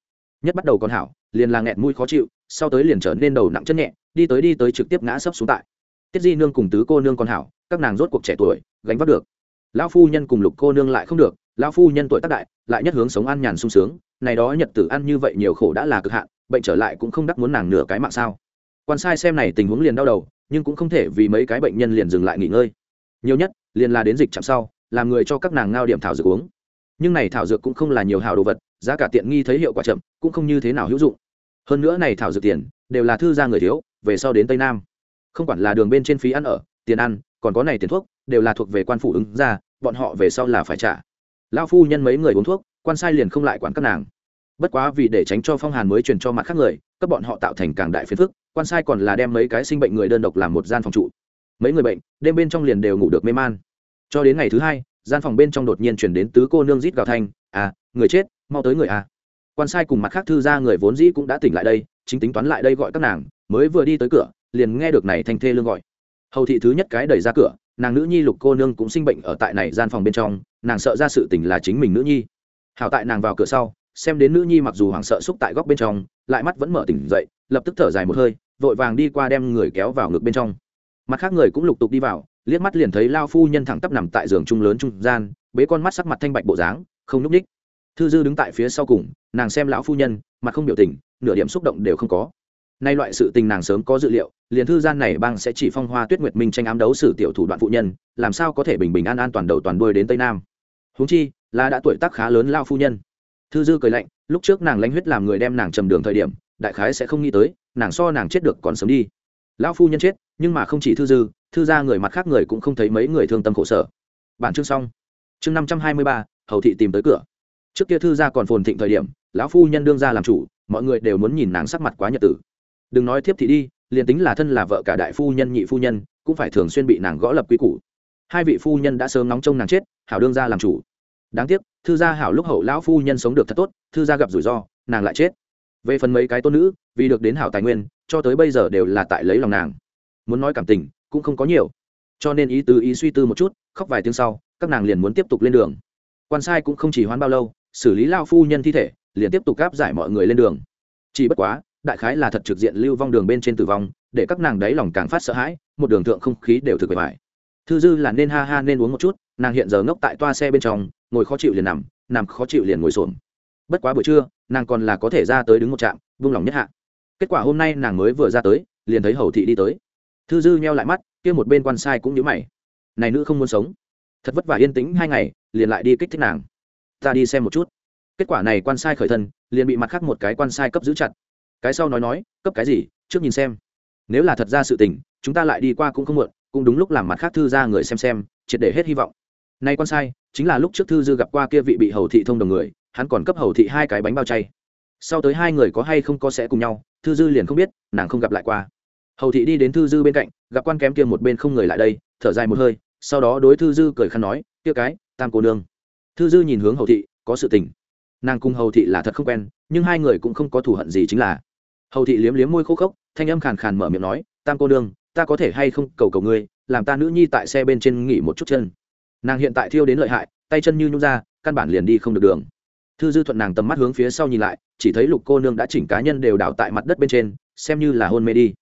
Nhất bắt đầu còn hảo, liền là nghẹn mũi khó chịu, sau tới liền trở nên đầu nặng chân nhẹ, đi tới đi tới trực tiếp ngã sấp xuống tại tiết di nương cùng tứ cô nương còn hảo, các nàng rốt cuộc trẻ tuổi, gánh vác được. Lão phu nhân cùng lục cô nương lại không được, lão phu nhân tuổi tác đại, lại nhất hướng sống ăn nhàn sung sướng, này đó nhật tử ăn như vậy nhiều khổ đã là cực hạn, bệnh trở lại cũng không đắc muốn nàng nửa cái mạng sao. Quan sai xem này tình huống liền đau đầu, nhưng cũng không thể vì mấy cái bệnh nhân liền dừng lại nghỉ ngơi. Nhiều nhất, liền là đến dịch chạm sau, làm người cho các nàng ngao điểm thảo dược uống. Nhưng này thảo dược cũng không là nhiều hào đồ vật, giá cả tiện nghi thấy hiệu quả chậm, cũng không như thế nào hữu dụng. Hơn nữa này thảo dược tiền, đều là thư gia người thiếu, về sau đến tây nam không quản là đường bên trên phí ăn ở, tiền ăn, còn có này tiền thuốc, đều là thuộc về quan phủ ứng ra, bọn họ về sau là phải trả. Lao phu nhân mấy người uống thuốc, quan sai liền không lại quản các nàng. Bất quá vì để tránh cho phong hàn mới truyền cho mặt khác người các bọn họ tạo thành càng đại phiền phức, quan sai còn là đem mấy cái sinh bệnh người đơn độc làm một gian phòng trụ. Mấy người bệnh, đêm bên trong liền đều ngủ được mê man. Cho đến ngày thứ hai, gian phòng bên trong đột nhiên chuyển đến tứ cô nương rít gào thanh à người chết, mau tới người à. Quan sai cùng mặt khác thư ra người vốn dĩ cũng đã tỉnh lại đây, chính tính toán lại đây gọi các nàng, mới vừa đi tới cửa liền nghe được này thanh thê lương gọi. Hầu thị thứ nhất cái đẩy ra cửa, nàng nữ nhi lục cô nương cũng sinh bệnh ở tại này gian phòng bên trong, nàng sợ ra sự tình là chính mình nữ nhi. Hảo tại nàng vào cửa sau, xem đến nữ nhi mặc dù hoảng sợ xúc tại góc bên trong, lại mắt vẫn mở tỉnh dậy, lập tức thở dài một hơi, vội vàng đi qua đem người kéo vào ngực bên trong. Mặt khác người cũng lục tục đi vào, liếc mắt liền thấy lao phu nhân thẳng tắp nằm tại giường trung lớn trung gian, bế con mắt sắc mặt thanh bạch bộ dáng, không núp ních thư dư đứng tại phía sau cùng, nàng xem lão phu nhân, mặt không biểu tình, nửa điểm xúc động đều không có. Nay loại sự tình nàng sớm có dự liệu liền thư gian này bang sẽ chỉ phong hoa tuyết nguyệt minh tranh ám đấu sử tiểu thủ đoạn phụ nhân, làm sao có thể bình bình an an toàn đầu toàn đuôi đến tây nam? Huống chi, là đã tuổi tác khá lớn lao phu nhân. Thư dư cười lạnh, lúc trước nàng lãnh huyết làm người đem nàng trầm đường thời điểm, đại khái sẽ không nghĩ tới, nàng so nàng chết được còn sớm đi. Lão phu nhân chết, nhưng mà không chỉ thư dư, thư ra người mặt khác người cũng không thấy mấy người thương tâm khổ sở. Bản chương xong. Chương năm trăm hai mươi ba, hầu thị tìm tới cửa. Trước kia thư ra còn phồn thịnh thời điểm, lão phu nhân đương ra làm chủ, mọi người đều muốn nhìn nàng sắc mặt quá nhật tử. Đừng nói thiếp thị đi liền tính là thân là vợ cả đại phu nhân, nhị phu nhân, cũng phải thường xuyên bị nàng gõ lập quy củ. Hai vị phu nhân đã sớm nóng trông nàng chết, hảo đương ra làm chủ. Đáng tiếc, thư gia hảo lúc hậu lão phu nhân sống được thật tốt, thư gia gặp rủi ro, nàng lại chết. Về phần mấy cái tôn nữ, vì được đến hảo tài nguyên, cho tới bây giờ đều là tại lấy lòng nàng. Muốn nói cảm tình, cũng không có nhiều. Cho nên ý tứ ý suy tư một chút, khóc vài tiếng sau, các nàng liền muốn tiếp tục lên đường. Quan sai cũng không chỉ hoán bao lâu, xử lý lao phu nhân thi thể, liền tiếp tục gáp giải mọi người lên đường. Chỉ bất quá đại khái là thật trực diện lưu vong đường bên trên tử vong, để các nàng đáy lòng càng phát sợ hãi, một đường thượng không khí đều thực bề bài thư dư là nên ha ha nên uống một chút, nàng hiện giờ ngốc tại toa xe bên trong, ngồi khó chịu liền nằm nằm khó chịu liền ngồi xổm. Bất quá buổi trưa, nàng còn là có thể ra tới đứng một trạm, vung lòng nhất hạ. Kết quả hôm nay nàng mới vừa ra tới, liền thấy hầu thị đi tới. Thư dư nheo lại mắt, kia một bên quan sai cũng nhớ mày. Này nữ không muốn sống. Thật vất vả yên tĩnh hai ngày, liền lại đi kích thích nàng. Ta đi xem một chút. Kết quả này quan sai khởi thân, liền bị mặt khác một cái quan sai cấp giữ chặt cái sau nói nói, cấp cái gì, trước nhìn xem. Nếu là thật ra sự tình, chúng ta lại đi qua cũng không muộn, cũng đúng lúc làm mặt khác thư ra người xem xem, triệt để hết hy vọng. Nay quan sai, chính là lúc trước thư dư gặp qua kia vị bị hầu thị thông đồng người, hắn còn cấp hầu thị hai cái bánh bao chay. Sau tới hai người có hay không có sẽ cùng nhau, thư dư liền không biết, nàng không gặp lại qua. Hầu thị đi đến thư dư bên cạnh, gặp quan kém kia một bên không người lại đây, thở dài một hơi, sau đó đối thư dư cười khăn nói, kia cái, tam cô nương. Thư dư nhìn hướng hầu thị, có sự tình. Nàng cùng hầu thị là thật không quen, nhưng hai người cũng không có thù hận gì chính là hầu thị liếm liếm môi khô khốc, thanh âm khàn khàn mở miệng nói, tam cô nương, ta có thể hay không cầu cầu ngươi, làm ta nữ nhi tại xe bên trên nghỉ một chút chân. Nàng hiện tại thiêu đến lợi hại, tay chân như nhung ra, căn bản liền đi không được đường. Thư dư thuận nàng tầm mắt hướng phía sau nhìn lại, chỉ thấy lục cô nương đã chỉnh cá nhân đều đảo tại mặt đất bên trên, xem như là hôn mê đi.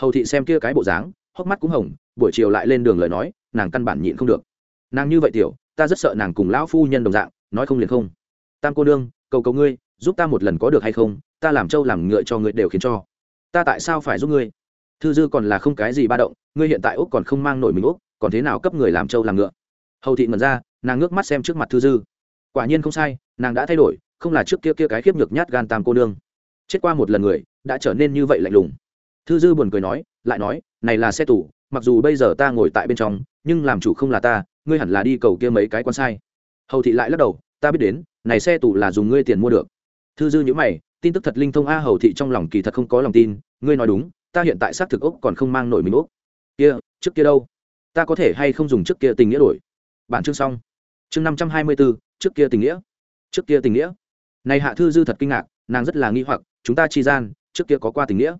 Hầu thị xem kia cái bộ dáng, hốc mắt cũng hồng, buổi chiều lại lên đường lời nói, nàng căn bản nhịn không được. Nàng như vậy tiểu, ta rất sợ nàng cùng lão phu nhân đồng dạng, nói không liền không. Tam cô nương, cầu cầu ngươi, giúp ta một lần có được hay không? Ta làm trâu làm ngựa cho ngươi đều khiến cho. Ta tại sao phải giúp ngươi? Thư dư còn là không cái gì ba động, ngươi hiện tại úc còn không mang nổi mình úc, còn thế nào cấp người làm trâu làm ngựa? Hầu thị ngẩn ra, nàng ngước mắt xem trước mặt thư dư. Quả nhiên không sai, nàng đã thay đổi, không là trước kia kia cái khiếp nhược nhát gan tam cô nương. Chết qua một lần người, đã trở nên như vậy lạnh lùng. Thư dư buồn cười nói, lại nói, này là xe tủ mặc dù bây giờ ta ngồi tại bên trong, nhưng làm chủ không là ta, ngươi hẳn là đi cầu kia mấy cái quan sai. Hầu thị lại lắc đầu, ta biết đến, này xe tủ là dùng ngươi tiền mua được. Thư dư nhữ mày tin tức thật linh thông a hầu thị trong lòng kỳ thật không có lòng tin, ngươi nói đúng, ta hiện tại xác thực ốc còn không mang nổi mình ốc. Kia, trước kia đâu? Ta có thể hay không dùng trước kia tình nghĩa đổi? Bản chương xong. Chương năm trăm hai mươi bốn trước kia tình nghĩa. Trước kia tình nghĩa. Này hạ thư dư thật kinh ngạc, nàng rất là nghi hoặc, chúng ta chi gian, trước kia có qua tình nghĩa?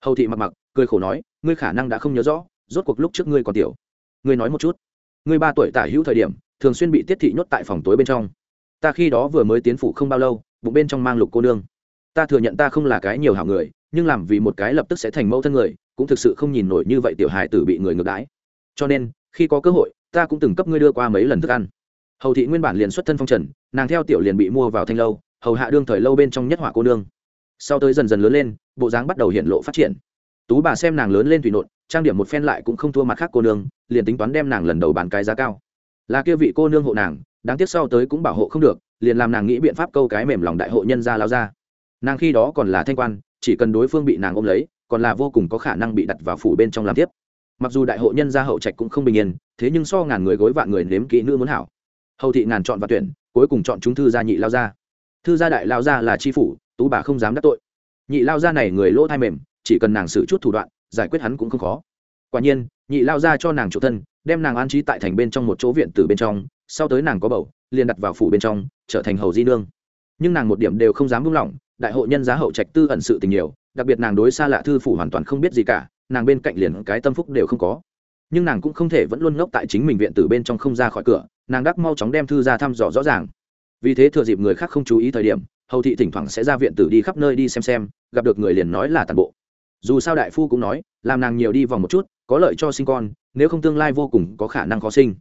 Hầu thị mặc mặc, cười khổ nói, ngươi khả năng đã không nhớ rõ, rốt cuộc lúc trước ngươi còn tiểu. Ngươi nói một chút. Ngươi ba tuổi tả hữu thời điểm, thường xuyên bị tiết thị nhốt tại phòng tối bên trong. Ta khi đó vừa mới tiến phủ không bao lâu, bụng bên trong mang lục cô nương ta thừa nhận ta không là cái nhiều hảo người, nhưng làm vì một cái lập tức sẽ thành mẫu thân người, cũng thực sự không nhìn nổi như vậy tiểu hài tử bị người ngược đãi. Cho nên, khi có cơ hội, ta cũng từng cấp ngươi đưa qua mấy lần thức ăn. Hầu thị nguyên bản liền xuất thân phong trần, nàng theo tiểu liền bị mua vào thanh lâu, hầu hạ đương thời lâu bên trong nhất hỏa cô nương. Sau tới dần dần lớn lên, bộ dáng bắt đầu hiện lộ phát triển. Tú bà xem nàng lớn lên thủy nộn, trang điểm một phen lại cũng không thua mặt khác cô nương, liền tính toán đem nàng lần đầu bán cái giá cao. Là kia vị cô nương hộ nàng, đáng tiếc sau tới cũng bảo hộ không được, liền làm nàng nghĩ biện pháp câu cái mềm lòng đại hộ nhân ra lao ra nàng khi đó còn là thanh quan, chỉ cần đối phương bị nàng ôm lấy, còn là vô cùng có khả năng bị đặt vào phủ bên trong làm tiếp. Mặc dù đại hộ nhân gia hậu trạch cũng không bình yên, thế nhưng so ngàn người gối vạn người nếm kỹ nữ muốn hảo. Hầu thị ngàn chọn và tuyển, cuối cùng chọn chúng thư gia nhị lao gia. Thư gia đại lao gia là tri phủ, tú bà không dám đắc tội. Nhị lao gia này người lỗ thai mềm, chỉ cần nàng xử chút thủ đoạn, giải quyết hắn cũng không khó. Quả nhiên, nhị lao gia cho nàng chủ thân, đem nàng an trí tại thành bên trong một chỗ viện từ bên trong, sau tới nàng có bầu, liền đặt vào phủ bên trong, trở thành hầu di nương. Nhưng nàng một điểm đều không dám buông lỏng đại hộ nhân giá hậu trạch tư ẩn sự tình nhiều, đặc biệt nàng đối xa lạ thư phủ hoàn toàn không biết gì cả, nàng bên cạnh liền cái tâm phúc đều không có. Nhưng nàng cũng không thể vẫn luôn ngốc tại chính mình viện từ bên trong không ra khỏi cửa, nàng đắc mau chóng đem thư ra thăm dò rõ ràng. Vì thế thừa dịp người khác không chú ý thời điểm, hầu thị thỉnh thoảng sẽ ra viện tử đi khắp nơi đi xem xem, gặp được người liền nói là tàn bộ. Dù sao đại phu cũng nói, làm nàng nhiều đi vòng một chút, có lợi cho sinh con, nếu không tương lai vô cùng có khả năng khó sinh.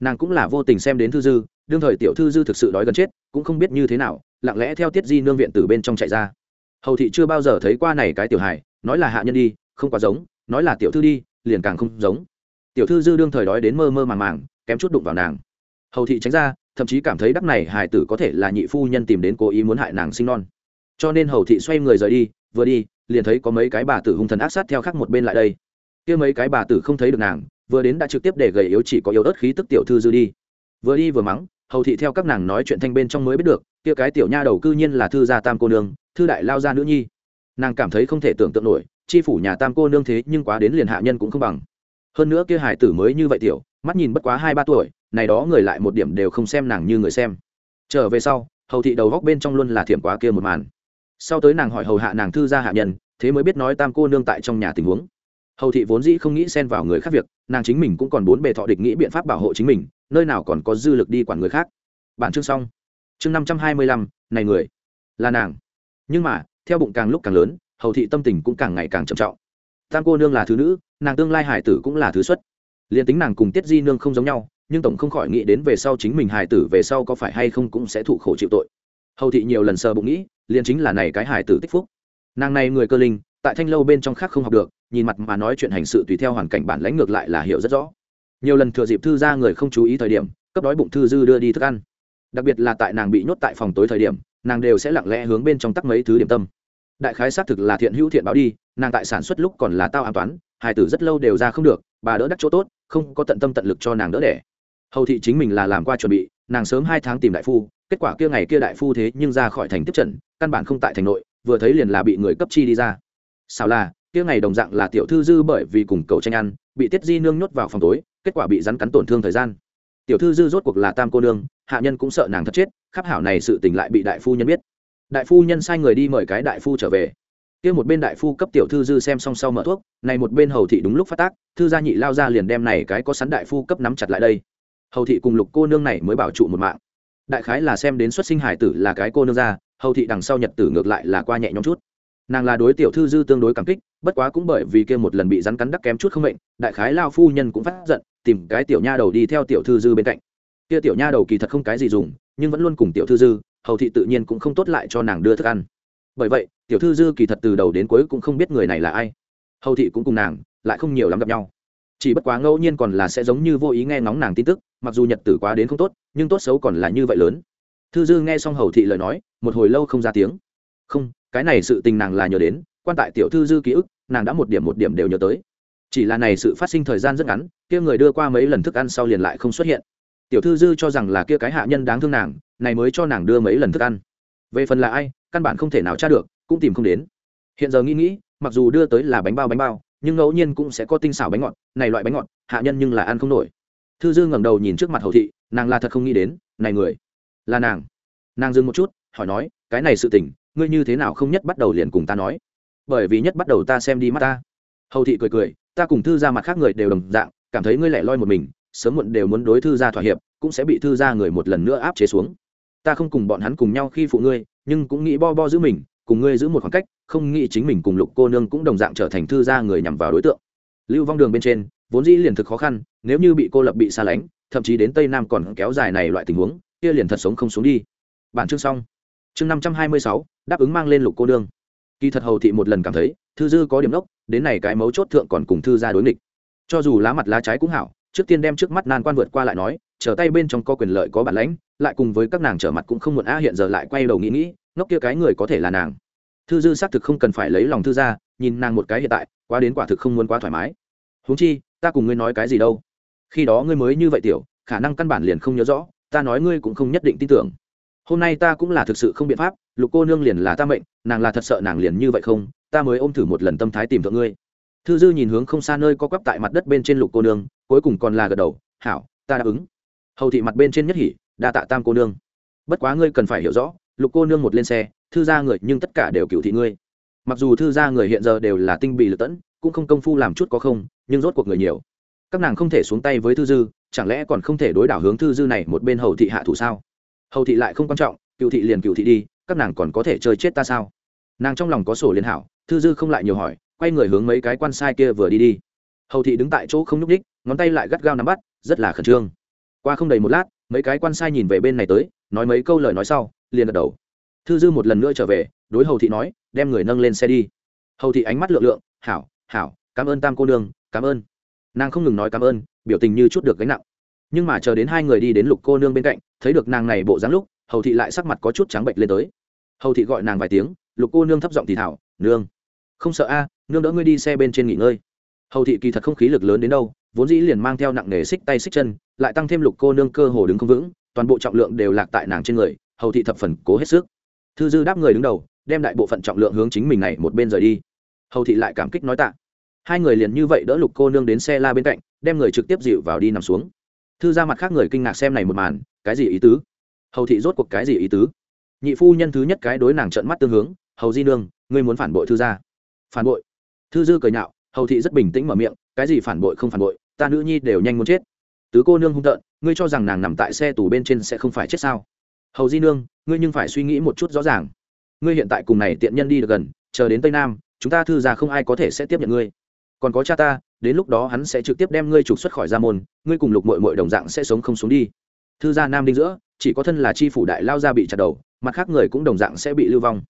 Nàng cũng là vô tình xem đến thư dư, đương thời tiểu thư dư thực sự đói gần chết, cũng không biết như thế nào lặng lẽ theo tiết di nương viện từ bên trong chạy ra. Hầu thị chưa bao giờ thấy qua này cái tiểu hài, nói là hạ nhân đi, không quá giống, nói là tiểu thư đi, liền càng không giống. Tiểu thư dư đương thời đói đến mơ mơ màng màng, kém chút đụng vào nàng. Hầu thị tránh ra, thậm chí cảm thấy đắc này hài tử có thể là nhị phu nhân tìm đến cố ý muốn hại nàng sinh non. Cho nên hầu thị xoay người rời đi, vừa đi, liền thấy có mấy cái bà tử hung thần ác sát theo khác một bên lại đây. Kia mấy cái bà tử không thấy được nàng, vừa đến đã trực tiếp để gầy yếu chỉ có yếu ớt khí tức tiểu thư dư đi. Vừa đi vừa mắng hầu thị theo các nàng nói chuyện thanh bên trong mới biết được, kia cái tiểu nha đầu cư nhiên là thư gia tam cô nương, thư đại lao gia nữ nhi. Nàng cảm thấy không thể tưởng tượng nổi, chi phủ nhà tam cô nương thế nhưng quá đến liền hạ nhân cũng không bằng. Hơn nữa kia hải tử mới như vậy tiểu, mắt nhìn bất quá hai ba tuổi, này đó người lại một điểm đều không xem nàng như người xem. Trở về sau, hầu thị đầu góc bên trong luôn là thiểm quá kia một màn. Sau tới nàng hỏi hầu hạ nàng thư gia hạ nhân, thế mới biết nói tam cô nương tại trong nhà tình huống hầu thị vốn dĩ không nghĩ xen vào người khác việc, nàng chính mình cũng còn bốn bề thọ địch nghĩ biện pháp bảo hộ chính mình, nơi nào còn có dư lực đi quản người khác. Bản chương xong. Chương năm trăm hai mươi lăm, này người, là nàng. Nhưng mà, theo bụng càng lúc càng lớn, hầu thị tâm tình cũng càng ngày càng trầm trọng. Tam cô nương là thứ nữ, nàng tương lai hải tử cũng là thứ xuất. Liền tính nàng cùng tiết di nương không giống nhau, nhưng tổng không khỏi nghĩ đến về sau chính mình hải tử về sau có phải hay không cũng sẽ thụ khổ chịu tội. Hầu thị nhiều lần sờ bụng nghĩ, liền chính là này cái hải tử tích phúc. Nàng này người cơ linh tại thanh lâu bên trong khác không học được, nhìn mặt mà nói chuyện hành sự tùy theo hoàn cảnh bản lãnh ngược lại là hiểu rất rõ. Nhiều lần thừa dịp thư ra người không chú ý thời điểm, cấp đói bụng thư dư đưa đi thức ăn. Đặc biệt là tại nàng bị nhốt tại phòng tối thời điểm, nàng đều sẽ lặng lẽ hướng bên trong tắc mấy thứ điểm tâm. Đại khái xác thực là thiện hữu thiện báo đi, nàng tại sản xuất lúc còn là tao an toán hải tử rất lâu đều ra không được, bà đỡ đắc chỗ tốt, không có tận tâm tận lực cho nàng đỡ đẻ. Hầu thị chính mình là làm qua chuẩn bị, nàng sớm hai tháng tìm đại phu, kết quả kia ngày kia đại phu thế nhưng ra khỏi thành tiếp trận, căn bản không tại thành nội, vừa thấy liền là bị người cấp chi đi ra sao là, kia ngày đồng dạng là tiểu thư dư bởi vì cùng cầu tranh ăn, bị tiết di nương nhốt vào phòng tối, kết quả bị rắn cắn tổn thương thời gian. Tiểu thư dư rốt cuộc là tam cô nương, hạ nhân cũng sợ nàng thật chết, khắp hảo này sự tình lại bị đại phu nhân biết. Đại phu nhân sai người đi mời cái đại phu trở về. Kia một bên đại phu cấp tiểu thư dư xem xong sau mở thuốc, này một bên hầu thị đúng lúc phát tác, thư gia nhị lao ra liền đem này cái có sắn đại phu cấp nắm chặt lại đây. Hầu thị cùng lục cô nương này mới bảo trụ một mạng. Đại khái là xem đến xuất sinh hải tử là cái cô nương ra, hầu thị đằng sau nhật tử ngược lại là qua nhẹ nhõm chút nàng là đối tiểu thư dư tương đối cảm kích, bất quá cũng bởi vì kia một lần bị rắn cắn đắc kém chút không mệnh, đại khái lao phu nhân cũng phát giận, tìm cái tiểu nha đầu đi theo tiểu thư dư bên cạnh. Kia tiểu nha đầu kỳ thật không cái gì dùng, nhưng vẫn luôn cùng tiểu thư dư, hầu thị tự nhiên cũng không tốt lại cho nàng đưa thức ăn. Bởi vậy, tiểu thư dư kỳ thật từ đầu đến cuối cũng không biết người này là ai. Hầu thị cũng cùng nàng, lại không nhiều lắm gặp nhau. Chỉ bất quá ngẫu nhiên còn là sẽ giống như vô ý nghe ngóng nàng tin tức, mặc dù nhật tử quá đến không tốt, nhưng tốt xấu còn là như vậy lớn. Thư dư nghe xong hầu thị lời nói, một hồi lâu không ra tiếng. Không cái này sự tình nàng là nhớ đến, quan tại tiểu thư dư ký ức, nàng đã một điểm một điểm đều nhớ tới. Chỉ là này sự phát sinh thời gian rất ngắn, kia người đưa qua mấy lần thức ăn sau liền lại không xuất hiện. Tiểu thư dư cho rằng là kia cái hạ nhân đáng thương nàng, này mới cho nàng đưa mấy lần thức ăn. Về phần là ai, căn bản không thể nào tra được, cũng tìm không đến. Hiện giờ nghĩ nghĩ, mặc dù đưa tới là bánh bao bánh bao, nhưng ngẫu nhiên cũng sẽ có tinh xảo bánh ngọt, này loại bánh ngọt, hạ nhân nhưng là ăn không nổi. Thư dư ngẩng đầu nhìn trước mặt hầu thị, nàng là thật không nghĩ đến, này người, là nàng. Nàng dừng một chút, hỏi nói, cái này sự tình ngươi như thế nào không nhất bắt đầu liền cùng ta nói? Bởi vì nhất bắt đầu ta xem đi mắt ta. Hầu thị cười cười, ta cùng thư ra mặt khác người đều đồng dạng, cảm thấy ngươi lẻ loi một mình, sớm muộn đều muốn đối thư ra thỏa hiệp, cũng sẽ bị thư ra người một lần nữa áp chế xuống. Ta không cùng bọn hắn cùng nhau khi phụ ngươi, nhưng cũng nghĩ bo bo giữ mình, cùng ngươi giữ một khoảng cách, không nghĩ chính mình cùng lục cô nương cũng đồng dạng trở thành thư gia người nhằm vào đối tượng. Lưu vong đường bên trên, vốn dĩ liền thực khó khăn, nếu như bị cô lập bị xa lánh, thậm chí đến tây nam còn kéo dài này loại tình huống, kia liền thật sống không xuống đi. Bản chương xong chương năm trăm hai mươi sáu, đáp ứng mang lên lục cô nương. Kỳ thật hầu thị một lần cảm thấy, thư dư có điểm đốc, đến này cái mấu chốt thượng còn cùng thư gia đối nghịch. Cho dù lá mặt lá trái cũng hảo, trước tiên đem trước mắt nan quan vượt qua lại nói, trở tay bên trong có quyền lợi có bản lãnh, lại cùng với các nàng trở mặt cũng không muộn a hiện giờ lại quay đầu nghĩ nghĩ, ngốc kia cái người có thể là nàng. Thư dư xác thực không cần phải lấy lòng thư ra nhìn nàng một cái hiện tại, quá đến quả thực không muốn quá thoải mái. Huống chi, ta cùng ngươi nói cái gì đâu? Khi đó ngươi mới như vậy tiểu, khả năng căn bản liền không nhớ rõ, ta nói ngươi cũng không nhất định tin tưởng hôm nay ta cũng là thực sự không biện pháp, lục cô nương liền là ta mệnh, nàng là thật sợ nàng liền như vậy không, ta mới ôm thử một lần tâm thái tìm thượng ngươi. Thư dư nhìn hướng không xa nơi có quắp tại mặt đất bên trên lục cô nương, cuối cùng còn là gật đầu, hảo, ta đáp ứng. Hầu thị mặt bên trên nhất hỉ, đa tạ tam cô nương. Bất quá ngươi cần phải hiểu rõ, lục cô nương một lên xe, thư gia người nhưng tất cả đều cựu thị ngươi. Mặc dù thư gia người hiện giờ đều là tinh bị lật tẫn, cũng không công phu làm chút có không, nhưng rốt cuộc người nhiều. Các nàng không thể xuống tay với thư dư, chẳng lẽ còn không thể đối đảo hướng thư dư này một bên hầu thị hạ thủ sao? Hầu thị lại không quan trọng, cựu thị liền cựu thị đi, các nàng còn có thể chơi chết ta sao? Nàng trong lòng có sổ liên hảo, thư dư không lại nhiều hỏi, quay người hướng mấy cái quan sai kia vừa đi đi. Hầu thị đứng tại chỗ không nhúc ních ngón tay lại gắt gao nắm bắt, rất là khẩn trương. Qua không đầy một lát, mấy cái quan sai nhìn về bên này tới, nói mấy câu lời nói sau, liền gật đầu. Thư dư một lần nữa trở về, đối hầu thị nói, đem người nâng lên xe đi. Hầu thị ánh mắt lượng lượng, hảo hảo, cảm ơn tam cô nương, cảm ơn. Nàng không ngừng nói cảm ơn, biểu tình như chút được gánh nặng. Nhưng mà chờ đến hai người đi đến lục cô nương bên cạnh thấy được nàng này bộ dáng lúc, hầu thị lại sắc mặt có chút trắng bệnh lên tới. Hầu thị gọi nàng vài tiếng, lục cô nương thấp giọng thì thảo, nương. Không sợ a, nương đỡ ngươi đi xe bên trên nghỉ ngơi. Hầu thị kỳ thật không khí lực lớn đến đâu, vốn dĩ liền mang theo nặng nề xích tay xích chân, lại tăng thêm lục cô nương cơ hồ đứng không vững, toàn bộ trọng lượng đều lạc tại nàng trên người, hầu thị thập phần cố hết sức. Thư dư đáp người đứng đầu, đem đại bộ phận trọng lượng hướng chính mình này một bên rời đi. Hầu thị lại cảm kích nói tạ. Hai người liền như vậy đỡ lục cô nương đến xe la bên cạnh, đem người trực tiếp dịu vào đi nằm xuống. Thư ra mặt khác người kinh ngạc xem này một màn cái gì ý tứ? Hầu thị rốt cuộc cái gì ý tứ? Nhị phu nhân thứ nhất cái đối nàng trận mắt tương hướng, hầu di nương, ngươi muốn phản bội thư gia? Phản bội? Thư dư cười nhạo, hầu thị rất bình tĩnh mở miệng, cái gì phản bội không phản bội, ta nữ nhi đều nhanh muốn chết. Tứ cô nương hung tợn, ngươi cho rằng nàng nằm tại xe tù bên trên sẽ không phải chết sao? Hầu di nương, ngươi nhưng phải suy nghĩ một chút rõ ràng. Ngươi hiện tại cùng này tiện nhân đi được gần, chờ đến tây nam, chúng ta thư gia không ai có thể sẽ tiếp nhận ngươi. Còn có cha ta, đến lúc đó hắn sẽ trực tiếp đem ngươi trục xuất khỏi gia môn, ngươi cùng lục mội mội đồng dạng sẽ sống không xuống đi thư gia nam đinh giữa, chỉ có thân là chi phủ đại lao ra bị chặt đầu, mặt khác người cũng đồng dạng sẽ bị lưu vong.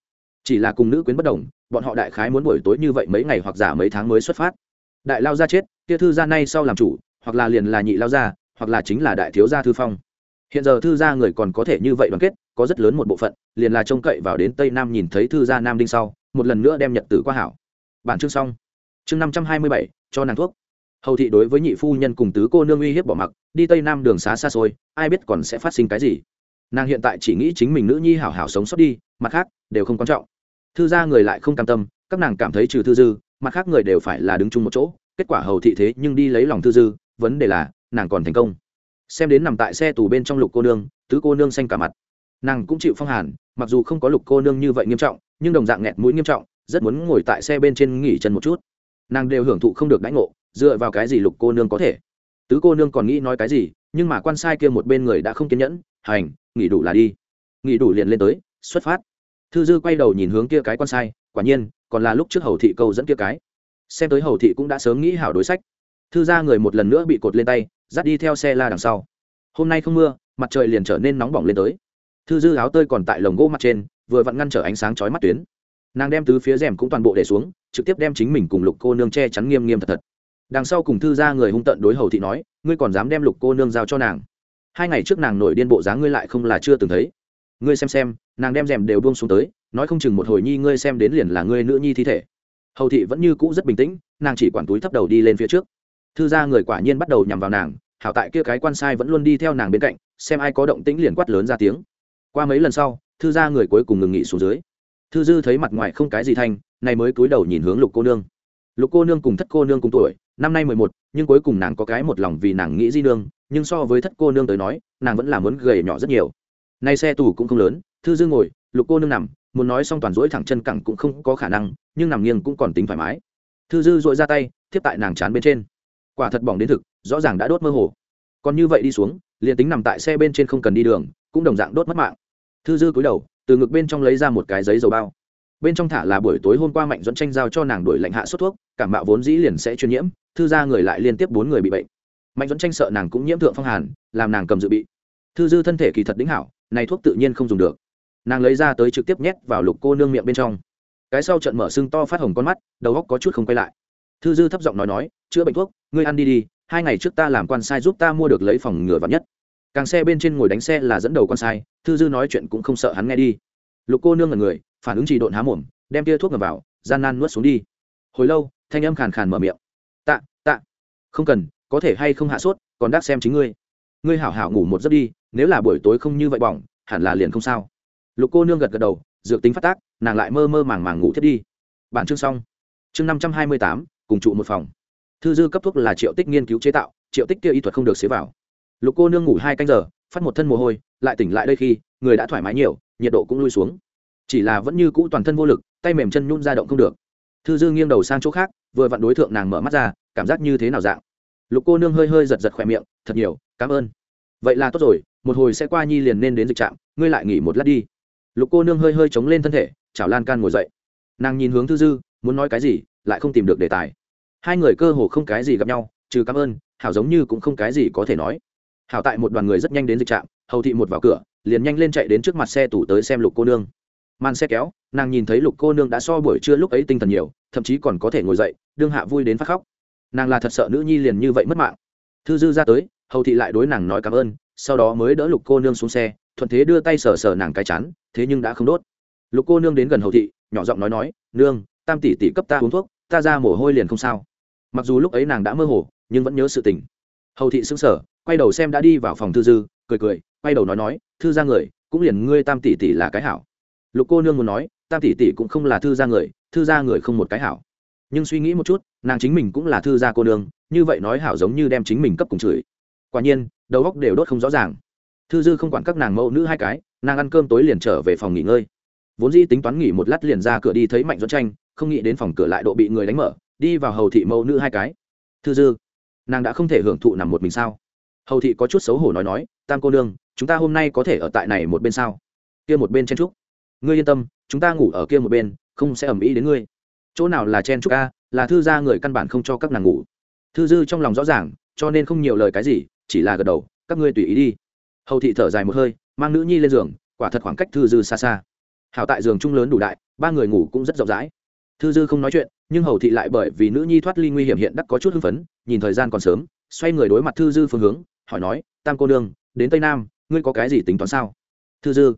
Chỉ là cùng nữ quyến bất đồng, bọn họ đại khái muốn buổi tối như vậy mấy ngày hoặc giả mấy tháng mới xuất phát. Đại lao gia chết, kia thư gia nay sau làm chủ, hoặc là liền là nhị lao gia, hoặc là chính là đại thiếu gia thư phong. Hiện giờ thư gia người còn có thể như vậy đoàn kết, có rất lớn một bộ phận, liền là trông cậy vào đến tây nam nhìn thấy thư gia nam đinh sau, một lần nữa đem nhật tử qua hảo. Bản chương xong. Chương năm trăm hai mươi bảy, cho nàng thuốc hầu thị đối với nhị phu nhân cùng tứ cô nương uy hiếp bỏ mặc, đi tây nam đường xá xa xôi, ai biết còn sẽ phát sinh cái gì. Nàng hiện tại chỉ nghĩ chính mình nữ nhi hảo hảo sống sót đi, mặt khác, đều không quan trọng. Thư gia người lại không cam tâm, các nàng cảm thấy trừ thư dư, mặt khác người đều phải là đứng chung một chỗ, kết quả hầu thị thế nhưng đi lấy lòng thư dư, vấn đề là, nàng còn thành công. Xem đến nằm tại xe tù bên trong lục cô nương, tứ cô nương xanh cả mặt. Nàng cũng chịu phong hàn, mặc dù không có lục cô nương như vậy nghiêm trọng, nhưng đồng dạng nghẹt mũi nghiêm trọng, rất muốn ngồi tại xe bên trên nghỉ chân một chút. Nàng đều hưởng thụ không được đãi ngộ dựa vào cái gì lục cô nương có thể? Tứ cô nương còn nghĩ nói cái gì, nhưng mà quan sai kia một bên người đã không kiên nhẫn, hành, nghỉ đủ là đi. Nghỉ đủ liền lên tới, xuất phát. Thư dư quay đầu nhìn hướng kia cái quan sai, quả nhiên, còn là lúc trước hầu thị câu dẫn kia cái. Xem tới hầu thị cũng đã sớm nghĩ hảo đối sách. Thư ra người một lần nữa bị cột lên tay, dắt đi theo xe la đằng sau. Hôm nay không mưa, mặt trời liền trở nên nóng bỏng lên tới. Thư dư áo tơi còn tại lồng gỗ mặt trên, vừa vặn ngăn trở ánh sáng chói mắt tuyến. Nàng đem tứ phía rèm cũng toàn bộ để xuống, trực tiếp đem chính mình cùng lục cô nương che chắn nghiêm nghiêm thật thật đằng sau cùng thư ra người hung tận đối hầu thị nói, ngươi còn dám đem lục cô nương giao cho nàng? Hai ngày trước nàng nổi điên bộ dáng ngươi lại không là chưa từng thấy. Ngươi xem xem, nàng đem rèm đều buông xuống tới, nói không chừng một hồi nhi ngươi xem đến liền là ngươi nữ nhi thi thể. Hầu thị vẫn như cũ rất bình tĩnh, nàng chỉ quản túi thấp đầu đi lên phía trước. Thư ra người quả nhiên bắt đầu nhằm vào nàng, hảo tại kia cái quan sai vẫn luôn đi theo nàng bên cạnh, xem ai có động tĩnh liền quát lớn ra tiếng. Qua mấy lần sau, thư ra người cuối cùng ngừng nghỉ xuống dưới. Thư dư thấy mặt ngoài không cái gì thanh, này mới cúi đầu nhìn hướng lục cô nương. Lục cô nương cùng thất cô nương cùng tuổi năm nay mười một, nhưng cuối cùng nàng có cái một lòng vì nàng nghĩ di nương, nhưng so với thất cô nương tới nói, nàng vẫn là muốn gầy nhỏ rất nhiều. Nay xe tù cũng không lớn, thư dư ngồi, lục cô nương nằm, muốn nói xong toàn rỗi thẳng chân cẳng cũng không có khả năng, nhưng nằm nghiêng cũng còn tính thoải mái. Thư dư dội ra tay tiếp tại nàng chán bên trên. Quả thật bỏng đến thực, rõ ràng đã đốt mơ hồ. Còn như vậy đi xuống, liền tính nằm tại xe bên trên không cần đi đường, cũng đồng dạng đốt mất mạng. Thư dư cúi đầu, từ ngực bên trong lấy ra một cái giấy dầu bao bên trong thả là buổi tối hôm qua mạnh dẫn tranh giao cho nàng đuổi lạnh hạ sốt thuốc, cảm mạo vốn dĩ liền sẽ truyền nhiễm, thư ra người lại liên tiếp bốn người bị bệnh. Mạnh dẫn tranh sợ nàng cũng nhiễm thượng phong hàn, làm nàng cầm dự bị. Thư dư thân thể kỳ thật đính hảo, này thuốc tự nhiên không dùng được. Nàng lấy ra tới trực tiếp nhét vào lục cô nương miệng bên trong. Cái sau trận mở sưng to phát hồng con mắt, đầu góc có chút không quay lại. Thư dư thấp giọng nói nói, chữa bệnh thuốc, ngươi ăn đi đi, hai ngày trước ta làm quan sai giúp ta mua được lấy phòng ngừa vắn nhất. Càng xe bên trên ngồi đánh xe là dẫn đầu quan sai, thư dư nói chuyện cũng không sợ hắn nghe đi. Lục cô nương là người phản ứng chỉ độn há mồm, đem tia thuốc ngầm vào, gian nan nuốt xuống đi. Hồi lâu, thanh âm khàn khàn mở miệng. Tạ tạ. Không cần, có thể hay không hạ sốt, còn đắc xem chính ngươi. Ngươi hảo hảo ngủ một giấc đi, nếu là buổi tối không như vậy bỏng, hẳn là liền không sao. Lục cô nương gật gật đầu, dược tính phát tác, nàng lại mơ mơ màng màng ngủ thiết đi. Bản chương xong. Chương năm trăm hai mươi tám, cùng trụ một phòng. Thư dư cấp thuốc là triệu tích nghiên cứu chế tạo, triệu tích kia y thuật không được xế vào. Lục cô nương ngủ hai canh giờ, phát một thân mồ hôi, lại tỉnh lại đây khi, người đã thoải mái nhiều, nhiệt độ cũng lui xuống chỉ là vẫn như cũ toàn thân vô lực, tay mềm chân nhún ra động không được. Thư dư nghiêng đầu sang chỗ khác, vừa vặn đối tượng nàng mở mắt ra, cảm giác như thế nào dạng? Lục cô nương hơi hơi giật giật khỏe miệng, thật nhiều, cảm ơn. Vậy là tốt rồi, một hồi sẽ qua nhi liền nên đến dịch trạm, ngươi lại nghỉ một lát đi. Lục cô nương hơi hơi chống lên thân thể, chảo lan can ngồi dậy. Nàng nhìn hướng thư dư, muốn nói cái gì, lại không tìm được đề tài. Hai người cơ hồ không cái gì gặp nhau, trừ cảm ơn, hảo giống như cũng không cái gì có thể nói. Hảo tại một đoàn người rất nhanh đến dịch trạm, hầu thị một vào cửa, liền nhanh lên chạy đến trước mặt xe tủ tới xem lục cô nương màn xe kéo, nàng nhìn thấy lục cô nương đã so buổi trưa lúc ấy tinh thần nhiều, thậm chí còn có thể ngồi dậy, đương hạ vui đến phát khóc. Nàng là thật sợ nữ nhi liền như vậy mất mạng. Thư dư ra tới, hầu thị lại đối nàng nói cảm ơn, sau đó mới đỡ lục cô nương xuống xe, thuận thế đưa tay sờ sờ nàng cái chán, thế nhưng đã không đốt. Lục cô nương đến gần hầu thị, nhỏ giọng nói nói, nương, tam tỷ tỷ cấp ta uống thuốc, ta ra mồ hôi liền không sao. Mặc dù lúc ấy nàng đã mơ hồ, nhưng vẫn nhớ sự tình. Hầu thị xứng sở quay đầu xem đã đi vào phòng thư dư, cười cười, quay đầu nói nói, thư ra người, cũng liền ngươi tam tỷ tỷ là cái hảo lục cô nương muốn nói, tam tỷ tỷ cũng không là thư gia người, thư gia người không một cái hảo. Nhưng suy nghĩ một chút, nàng chính mình cũng là thư gia cô nương, như vậy nói hảo giống như đem chính mình cấp cùng chửi. Quả nhiên, đầu góc đều đốt không rõ ràng. Thư dư không quản các nàng mẫu nữ hai cái, nàng ăn cơm tối liền trở về phòng nghỉ ngơi. Vốn dĩ tính toán nghỉ một lát liền ra cửa đi thấy mạnh dẫn tranh, không nghĩ đến phòng cửa lại độ bị người đánh mở, đi vào hầu thị mẫu nữ hai cái. Thư dư, nàng đã không thể hưởng thụ nằm một mình sao? Hầu thị có chút xấu hổ nói nói, tam cô nương, chúng ta hôm nay có thể ở tại này một bên sao? Kia một bên chen trúc ngươi yên tâm, chúng ta ngủ ở kia một bên, không sẽ ầm ĩ đến ngươi. Chỗ nào là chen chúc ca, là thư gia người căn bản không cho các nàng ngủ. Thư dư trong lòng rõ ràng, cho nên không nhiều lời cái gì, chỉ là gật đầu, các ngươi tùy ý đi. Hầu thị thở dài một hơi, mang nữ nhi lên giường, quả thật khoảng cách thư dư xa xa. Hảo tại giường chung lớn đủ đại, ba người ngủ cũng rất rộng rãi. Thư dư không nói chuyện, nhưng hầu thị lại bởi vì nữ nhi thoát ly nguy hiểm hiện đắc có chút hưng phấn, nhìn thời gian còn sớm, xoay người đối mặt thư dư phương hướng, hỏi nói, tam cô nương, đến tây nam, ngươi có cái gì tính toán sao? Thư dư,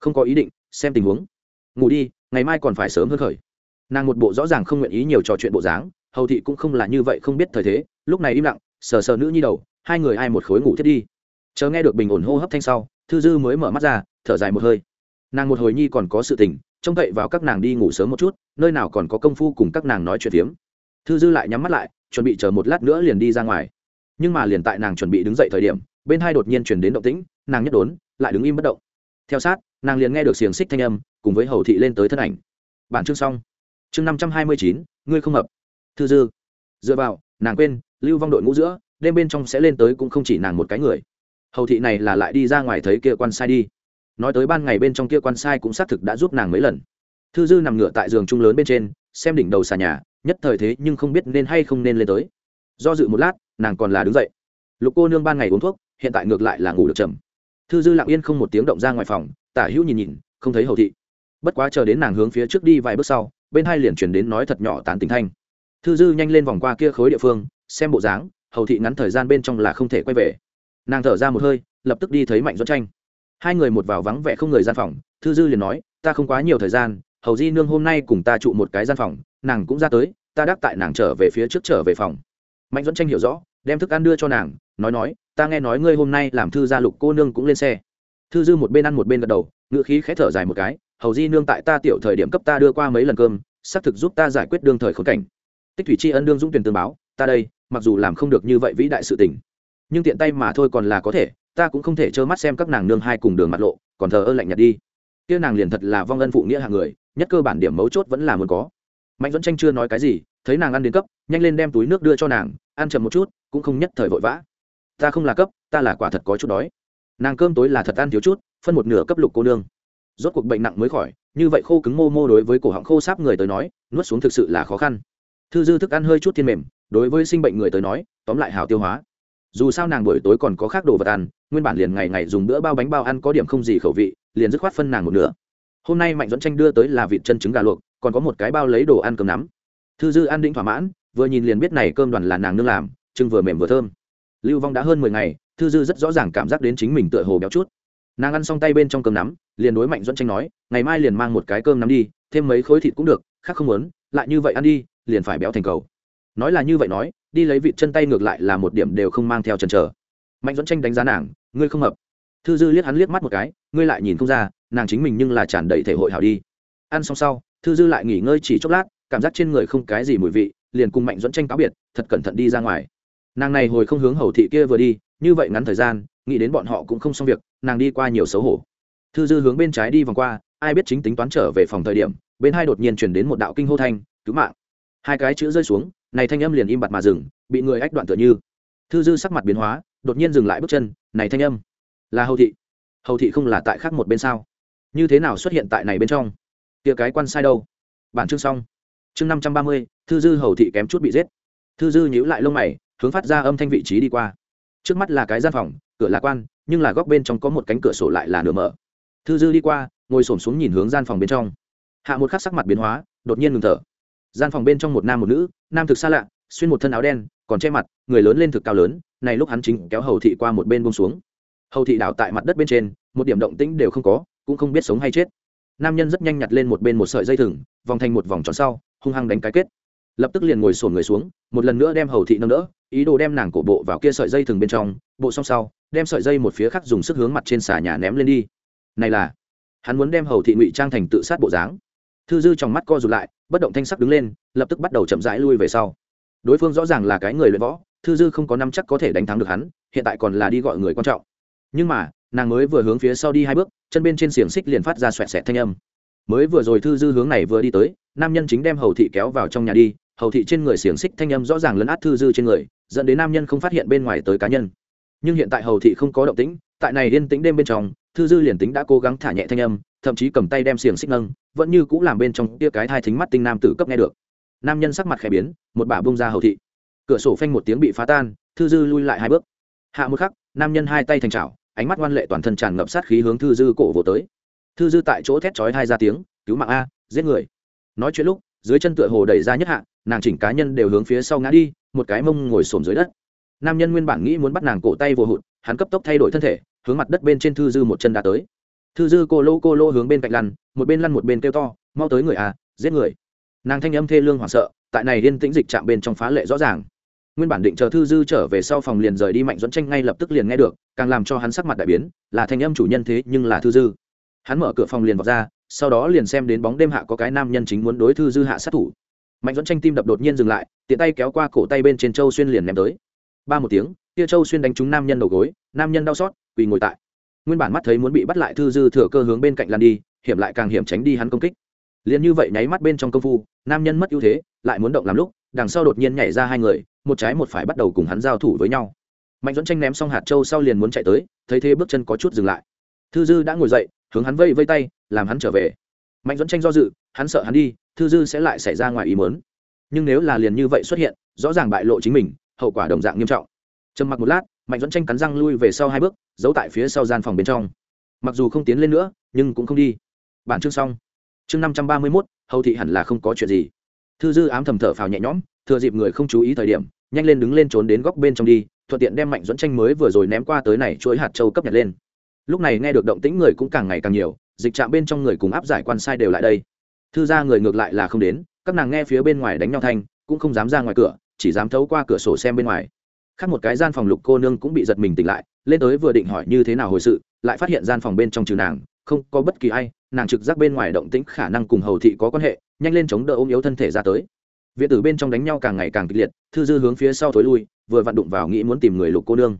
không có ý định xem tình huống. Ngủ đi, ngày mai còn phải sớm hơn khởi. Nàng một bộ rõ ràng không nguyện ý nhiều trò chuyện bộ dáng, hầu thị cũng không là như vậy không biết thời thế, lúc này im lặng, sờ sờ nữ nhi đầu, hai người ai một khối ngủ thiết đi. Chờ nghe được bình ổn hô hấp thanh sau, thư dư mới mở mắt ra, thở dài một hơi. Nàng một hồi nhi còn có sự tình, trông cậy vào các nàng đi ngủ sớm một chút, nơi nào còn có công phu cùng các nàng nói chuyện phiếm. Thư dư lại nhắm mắt lại, chuẩn bị chờ một lát nữa liền đi ra ngoài. Nhưng mà liền tại nàng chuẩn bị đứng dậy thời điểm, bên hai đột nhiên chuyển đến động tĩnh, nàng nhất đốn, lại đứng im bất động. Theo sát nàng liền nghe được xiềng xích thanh âm, cùng với hầu thị lên tới thân ảnh. Bản chương xong. Chương năm trăm hai mươi chín, ngươi không hợp. Thư dư. Dựa vào, nàng quên, lưu vong đội ngũ giữa, đêm bên trong sẽ lên tới cũng không chỉ nàng một cái người. Hầu thị này là lại đi ra ngoài thấy kia quan sai đi. Nói tới ban ngày bên trong kia quan sai cũng xác thực đã giúp nàng mấy lần. Thư dư nằm ngựa tại giường trung lớn bên trên, xem đỉnh đầu xà nhà, nhất thời thế nhưng không biết nên hay không nên lên tới. Do dự một lát, nàng còn là đứng dậy. Lục cô nương ban ngày uống thuốc, hiện tại ngược lại là ngủ được chậm. Thư dư lặng yên không một tiếng động ra ngoài phòng tả hữu nhìn nhìn, không thấy hầu thị. Bất quá chờ đến nàng hướng phía trước đi vài bước sau, bên hai liền chuyển đến nói thật nhỏ tán tình thanh. Thư dư nhanh lên vòng qua kia khối địa phương, xem bộ dáng, hầu thị ngắn thời gian bên trong là không thể quay về. Nàng thở ra một hơi, lập tức đi thấy mạnh dẫn tranh. Hai người một vào vắng vẻ không người gian phòng, thư dư liền nói, ta không quá nhiều thời gian, hầu di nương hôm nay cùng ta trụ một cái gian phòng, nàng cũng ra tới, ta đáp tại nàng trở về phía trước trở về phòng. Mạnh dẫn tranh hiểu rõ, đem thức ăn đưa cho nàng, nói nói, ta nghe nói ngươi hôm nay làm thư gia lục cô nương cũng lên xe thư dư một bên ăn một bên gật đầu ngựa khí khẽ thở dài một cái, hầu di nương tại ta tiểu thời điểm cấp ta đưa qua mấy lần cơm, xác thực giúp ta giải quyết đương thời khốn cảnh. Tích thủy tri ân đương dũng tuyển tương báo, ta đây, mặc dù làm không được như vậy vĩ đại sự tình, nhưng tiện tay mà thôi còn là có thể, ta cũng không thể trơ mắt xem các nàng nương hai cùng đường mặt lộ, còn thờ ơ lạnh nhạt đi. Kia nàng liền thật là vong ân phụ nghĩa hạng người, nhất cơ bản điểm mấu chốt vẫn là muốn có. Mạnh dẫn tranh chưa nói cái gì, thấy nàng ăn đến cấp, nhanh lên đem túi nước đưa cho nàng, ăn chậm một chút, cũng không nhất thời vội vã. Ta không là cấp, ta là quả thật có chút đói nàng cơm tối là thật ăn thiếu chút, phân một nửa cấp lục cô nương. Rốt cuộc bệnh nặng mới khỏi, như vậy khô cứng mô mô đối với cổ họng khô sáp người tới nói, nuốt xuống thực sự là khó khăn. Thư dư thức ăn hơi chút thiên mềm, đối với sinh bệnh người tới nói, tóm lại hào tiêu hóa. Dù sao nàng buổi tối còn có khác đồ vật ăn, nguyên bản liền ngày ngày dùng bữa bao bánh bao ăn có điểm không gì khẩu vị, liền dứt khoát phân nàng một nửa. Hôm nay mạnh dẫn tranh đưa tới là vịt chân trứng gà luộc, còn có một cái bao lấy đồ ăn cơm nắm. Thư dư ăn định thỏa mãn, vừa nhìn liền biết này cơm đoàn là nàng nương làm chưng vừa mềm vừa thơm. Lưu vong đã hơn mười ngày thư dư rất rõ ràng cảm giác đến chính mình tựa hồ béo chút. Nàng ăn xong tay bên trong cơm nắm, liền đối mạnh dẫn tranh nói, ngày mai liền mang một cái cơm nắm đi, thêm mấy khối thịt cũng được, khác không muốn, lại như vậy ăn đi, liền phải béo thành cầu. Nói là như vậy nói, đi lấy vịt chân tay ngược lại là một điểm đều không mang theo trần trở mạnh dẫn tranh đánh giá nàng, ngươi không hợp. Thư dư liếc hắn liếc mắt một cái, ngươi lại nhìn không ra, nàng chính mình nhưng là tràn đầy thể hội hảo đi. Ăn xong sau, thư dư lại nghỉ ngơi chỉ chốc lát, cảm giác trên người không cái gì mùi vị, liền cùng mạnh dẫn tranh cáo biệt, thật cẩn thận đi ra ngoài. Nàng này hồi không hướng hầu thị kia vừa đi như vậy ngắn thời gian, nghĩ đến bọn họ cũng không xong việc, nàng đi qua nhiều xấu hổ. Thư dư hướng bên trái đi vòng qua, ai biết chính tính toán trở về phòng thời điểm, bên hai đột nhiên chuyển đến một đạo kinh hô thanh, cứu mạng. Hai cái chữ rơi xuống, này thanh âm liền im bặt mà dừng, bị người ách đoạn tựa như. Thư dư sắc mặt biến hóa, đột nhiên dừng lại bước chân, này thanh âm, là hầu thị. Hầu thị không là tại khác một bên sao? Như thế nào xuất hiện tại này bên trong? Kia cái quan sai đâu? Bản chương xong. Chương năm trăm ba mươi, thư dư hầu thị kém chút bị giết. Thư dư nhíu lại lông mày, hướng phát ra âm thanh vị trí đi qua trước mắt là cái gian phòng, cửa là quan, nhưng là góc bên trong có một cánh cửa sổ lại là nửa mở. Thư dư đi qua, ngồi s xuống nhìn hướng gian phòng bên trong. Hạ một khắc sắc mặt biến hóa, đột nhiên ngừng thở. Gian phòng bên trong một nam một nữ, nam thực xa lạ, xuyên một thân áo đen, còn che mặt, người lớn lên thực cao lớn, này lúc hắn chính kéo hầu thị qua một bên bông xuống. Hầu thị đảo tại mặt đất bên trên, một điểm động tĩnh đều không có, cũng không biết sống hay chết. Nam nhân rất nhanh nhặt lên một bên một sợi dây thừng, vòng thành một vòng tròn sau, hung hăng đánh cái kết lập tức liền ngồi sổn người xuống, một lần nữa đem hầu thị nâng đỡ, ý đồ đem nàng cổ bộ vào kia sợi dây thừng bên trong, bộ xong sau, đem sợi dây một phía khác dùng sức hướng mặt trên xà nhà ném lên đi. Này là, hắn muốn đem hầu thị ngụy trang thành tự sát bộ dáng. Thư dư trong mắt co rụt lại, bất động thanh sắc đứng lên, lập tức bắt đầu chậm rãi lui về sau. Đối phương rõ ràng là cái người luyện võ, thư dư không có năm chắc có thể đánh thắng được hắn, hiện tại còn là đi gọi người quan trọng. Nhưng mà, nàng mới vừa hướng phía sau đi hai bước, chân bên trên xiềng xích liền phát ra xoẹt xẹt thanh âm mới vừa rồi thư dư hướng này vừa đi tới, nam nhân chính đem hầu thị kéo vào trong nhà đi, hầu thị trên người xiềng xích thanh âm rõ ràng lấn át thư dư trên người, dẫn đến nam nhân không phát hiện bên ngoài tới cá nhân. Nhưng hiện tại hầu thị không có động tĩnh, tại này yên tĩnh đêm bên trong, thư dư liền tính đã cố gắng thả nhẹ thanh âm, thậm chí cầm tay đem xiềng xích nâng, vẫn như cũng làm bên trong tia cái thai thính mắt tinh nam tử cấp nghe được. Nam nhân sắc mặt khẽ biến, một bà bông ra hầu thị. Cửa sổ phanh một tiếng bị phá tan, thư dư lui lại hai bước. Hạ một khắc, nam nhân hai tay thành trào ánh mắt ngoan lệ toàn thân tràn ngập sát khí hướng thư dư cổ vỗ tới thư dư tại chỗ thét chói hai ra tiếng, cứu mạng a, giết người. Nói chuyện lúc, dưới chân tựa hồ đẩy ra nhất hạ, nàng chỉnh cá nhân đều hướng phía sau ngã đi, một cái mông ngồi xổm dưới đất. Nam nhân nguyên bản nghĩ muốn bắt nàng cổ tay vô hụt, hắn cấp tốc thay đổi thân thể, hướng mặt đất bên trên thư dư một chân đã tới. Thư dư cô lô cô lô hướng bên cạnh lăn, một bên lăn một bên kêu to, mau tới người à giết người. Nàng thanh âm thê lương hoảng sợ, tại này yên tĩnh dịch chạm bên trong phá lệ rõ ràng. Nguyên bản định chờ thư dư trở về sau phòng liền rời đi mạnh dẫn tranh ngay lập tức liền nghe được, càng làm cho hắn sắc mặt đại biến, là thanh âm chủ nhân thế nhưng là thư dư hắn mở cửa phòng liền vào ra, sau đó liền xem đến bóng đêm hạ có cái nam nhân chính muốn đối thư dư hạ sát thủ. Mạnh dẫn tranh tim đập đột nhiên dừng lại, tiện tay kéo qua cổ tay bên trên châu xuyên liền ném tới. Ba một tiếng tia châu xuyên đánh trúng nam nhân đầu gối, nam nhân đau xót, quỳ ngồi tại. Nguyên bản mắt thấy muốn bị bắt lại thư dư thừa cơ hướng bên cạnh lan đi, hiểm lại càng hiểm tránh đi hắn công kích. Liền như vậy nháy mắt bên trong công phu, nam nhân mất ưu thế, lại muốn động làm lúc, đằng sau đột nhiên nhảy ra hai người, một trái một phải bắt đầu cùng hắn giao thủ với nhau. Mạnh dẫn tranh ném xong hạt châu sau liền muốn chạy tới, thấy thế bước chân có chút dừng lại. Thư dư đã ngồi dậy hướng hắn vây vây tay, làm hắn trở về. Mạnh dẫn tranh do dự, hắn sợ hắn đi, thư dư sẽ lại xảy ra ngoài ý mớn nhưng nếu là liền như vậy xuất hiện, rõ ràng bại lộ chính mình, hậu quả đồng dạng nghiêm trọng. Trầm mặc một lát, mạnh dẫn tranh cắn răng lui về sau hai bước, giấu tại phía sau gian phòng bên trong. Mặc dù không tiến lên nữa, nhưng cũng không đi. Bản chương xong. Chương năm trăm ba mươi mốt, hầu thị hẳn là không có chuyện gì. Thư dư ám thầm thở phào nhẹ nhõm, thừa dịp người không chú ý thời điểm, nhanh lên đứng lên trốn đến góc bên trong đi, thuận tiện đem mạnh dẫn tranh mới vừa rồi ném qua tới này chuỗi hạt châu cấp nhặt lên lúc này nghe được động tĩnh người cũng càng ngày càng nhiều, dịch trạm bên trong người cùng áp giải quan sai đều lại đây. Thư ra người ngược lại là không đến, các nàng nghe phía bên ngoài đánh nhau thanh, cũng không dám ra ngoài cửa, chỉ dám thấu qua cửa sổ xem bên ngoài. Khác một cái gian phòng lục cô nương cũng bị giật mình tỉnh lại, lên tới vừa định hỏi như thế nào hồi sự, lại phát hiện gian phòng bên trong trừ nàng, không có bất kỳ ai, nàng trực giác bên ngoài động tĩnh khả năng cùng hầu thị có quan hệ, nhanh lên chống đỡ ôm yếu thân thể ra tới. Viện tử bên trong đánh nhau càng ngày càng kịch liệt, thư dư hướng phía sau thối lui, vừa vặn đụng vào nghĩ muốn tìm người lục cô nương.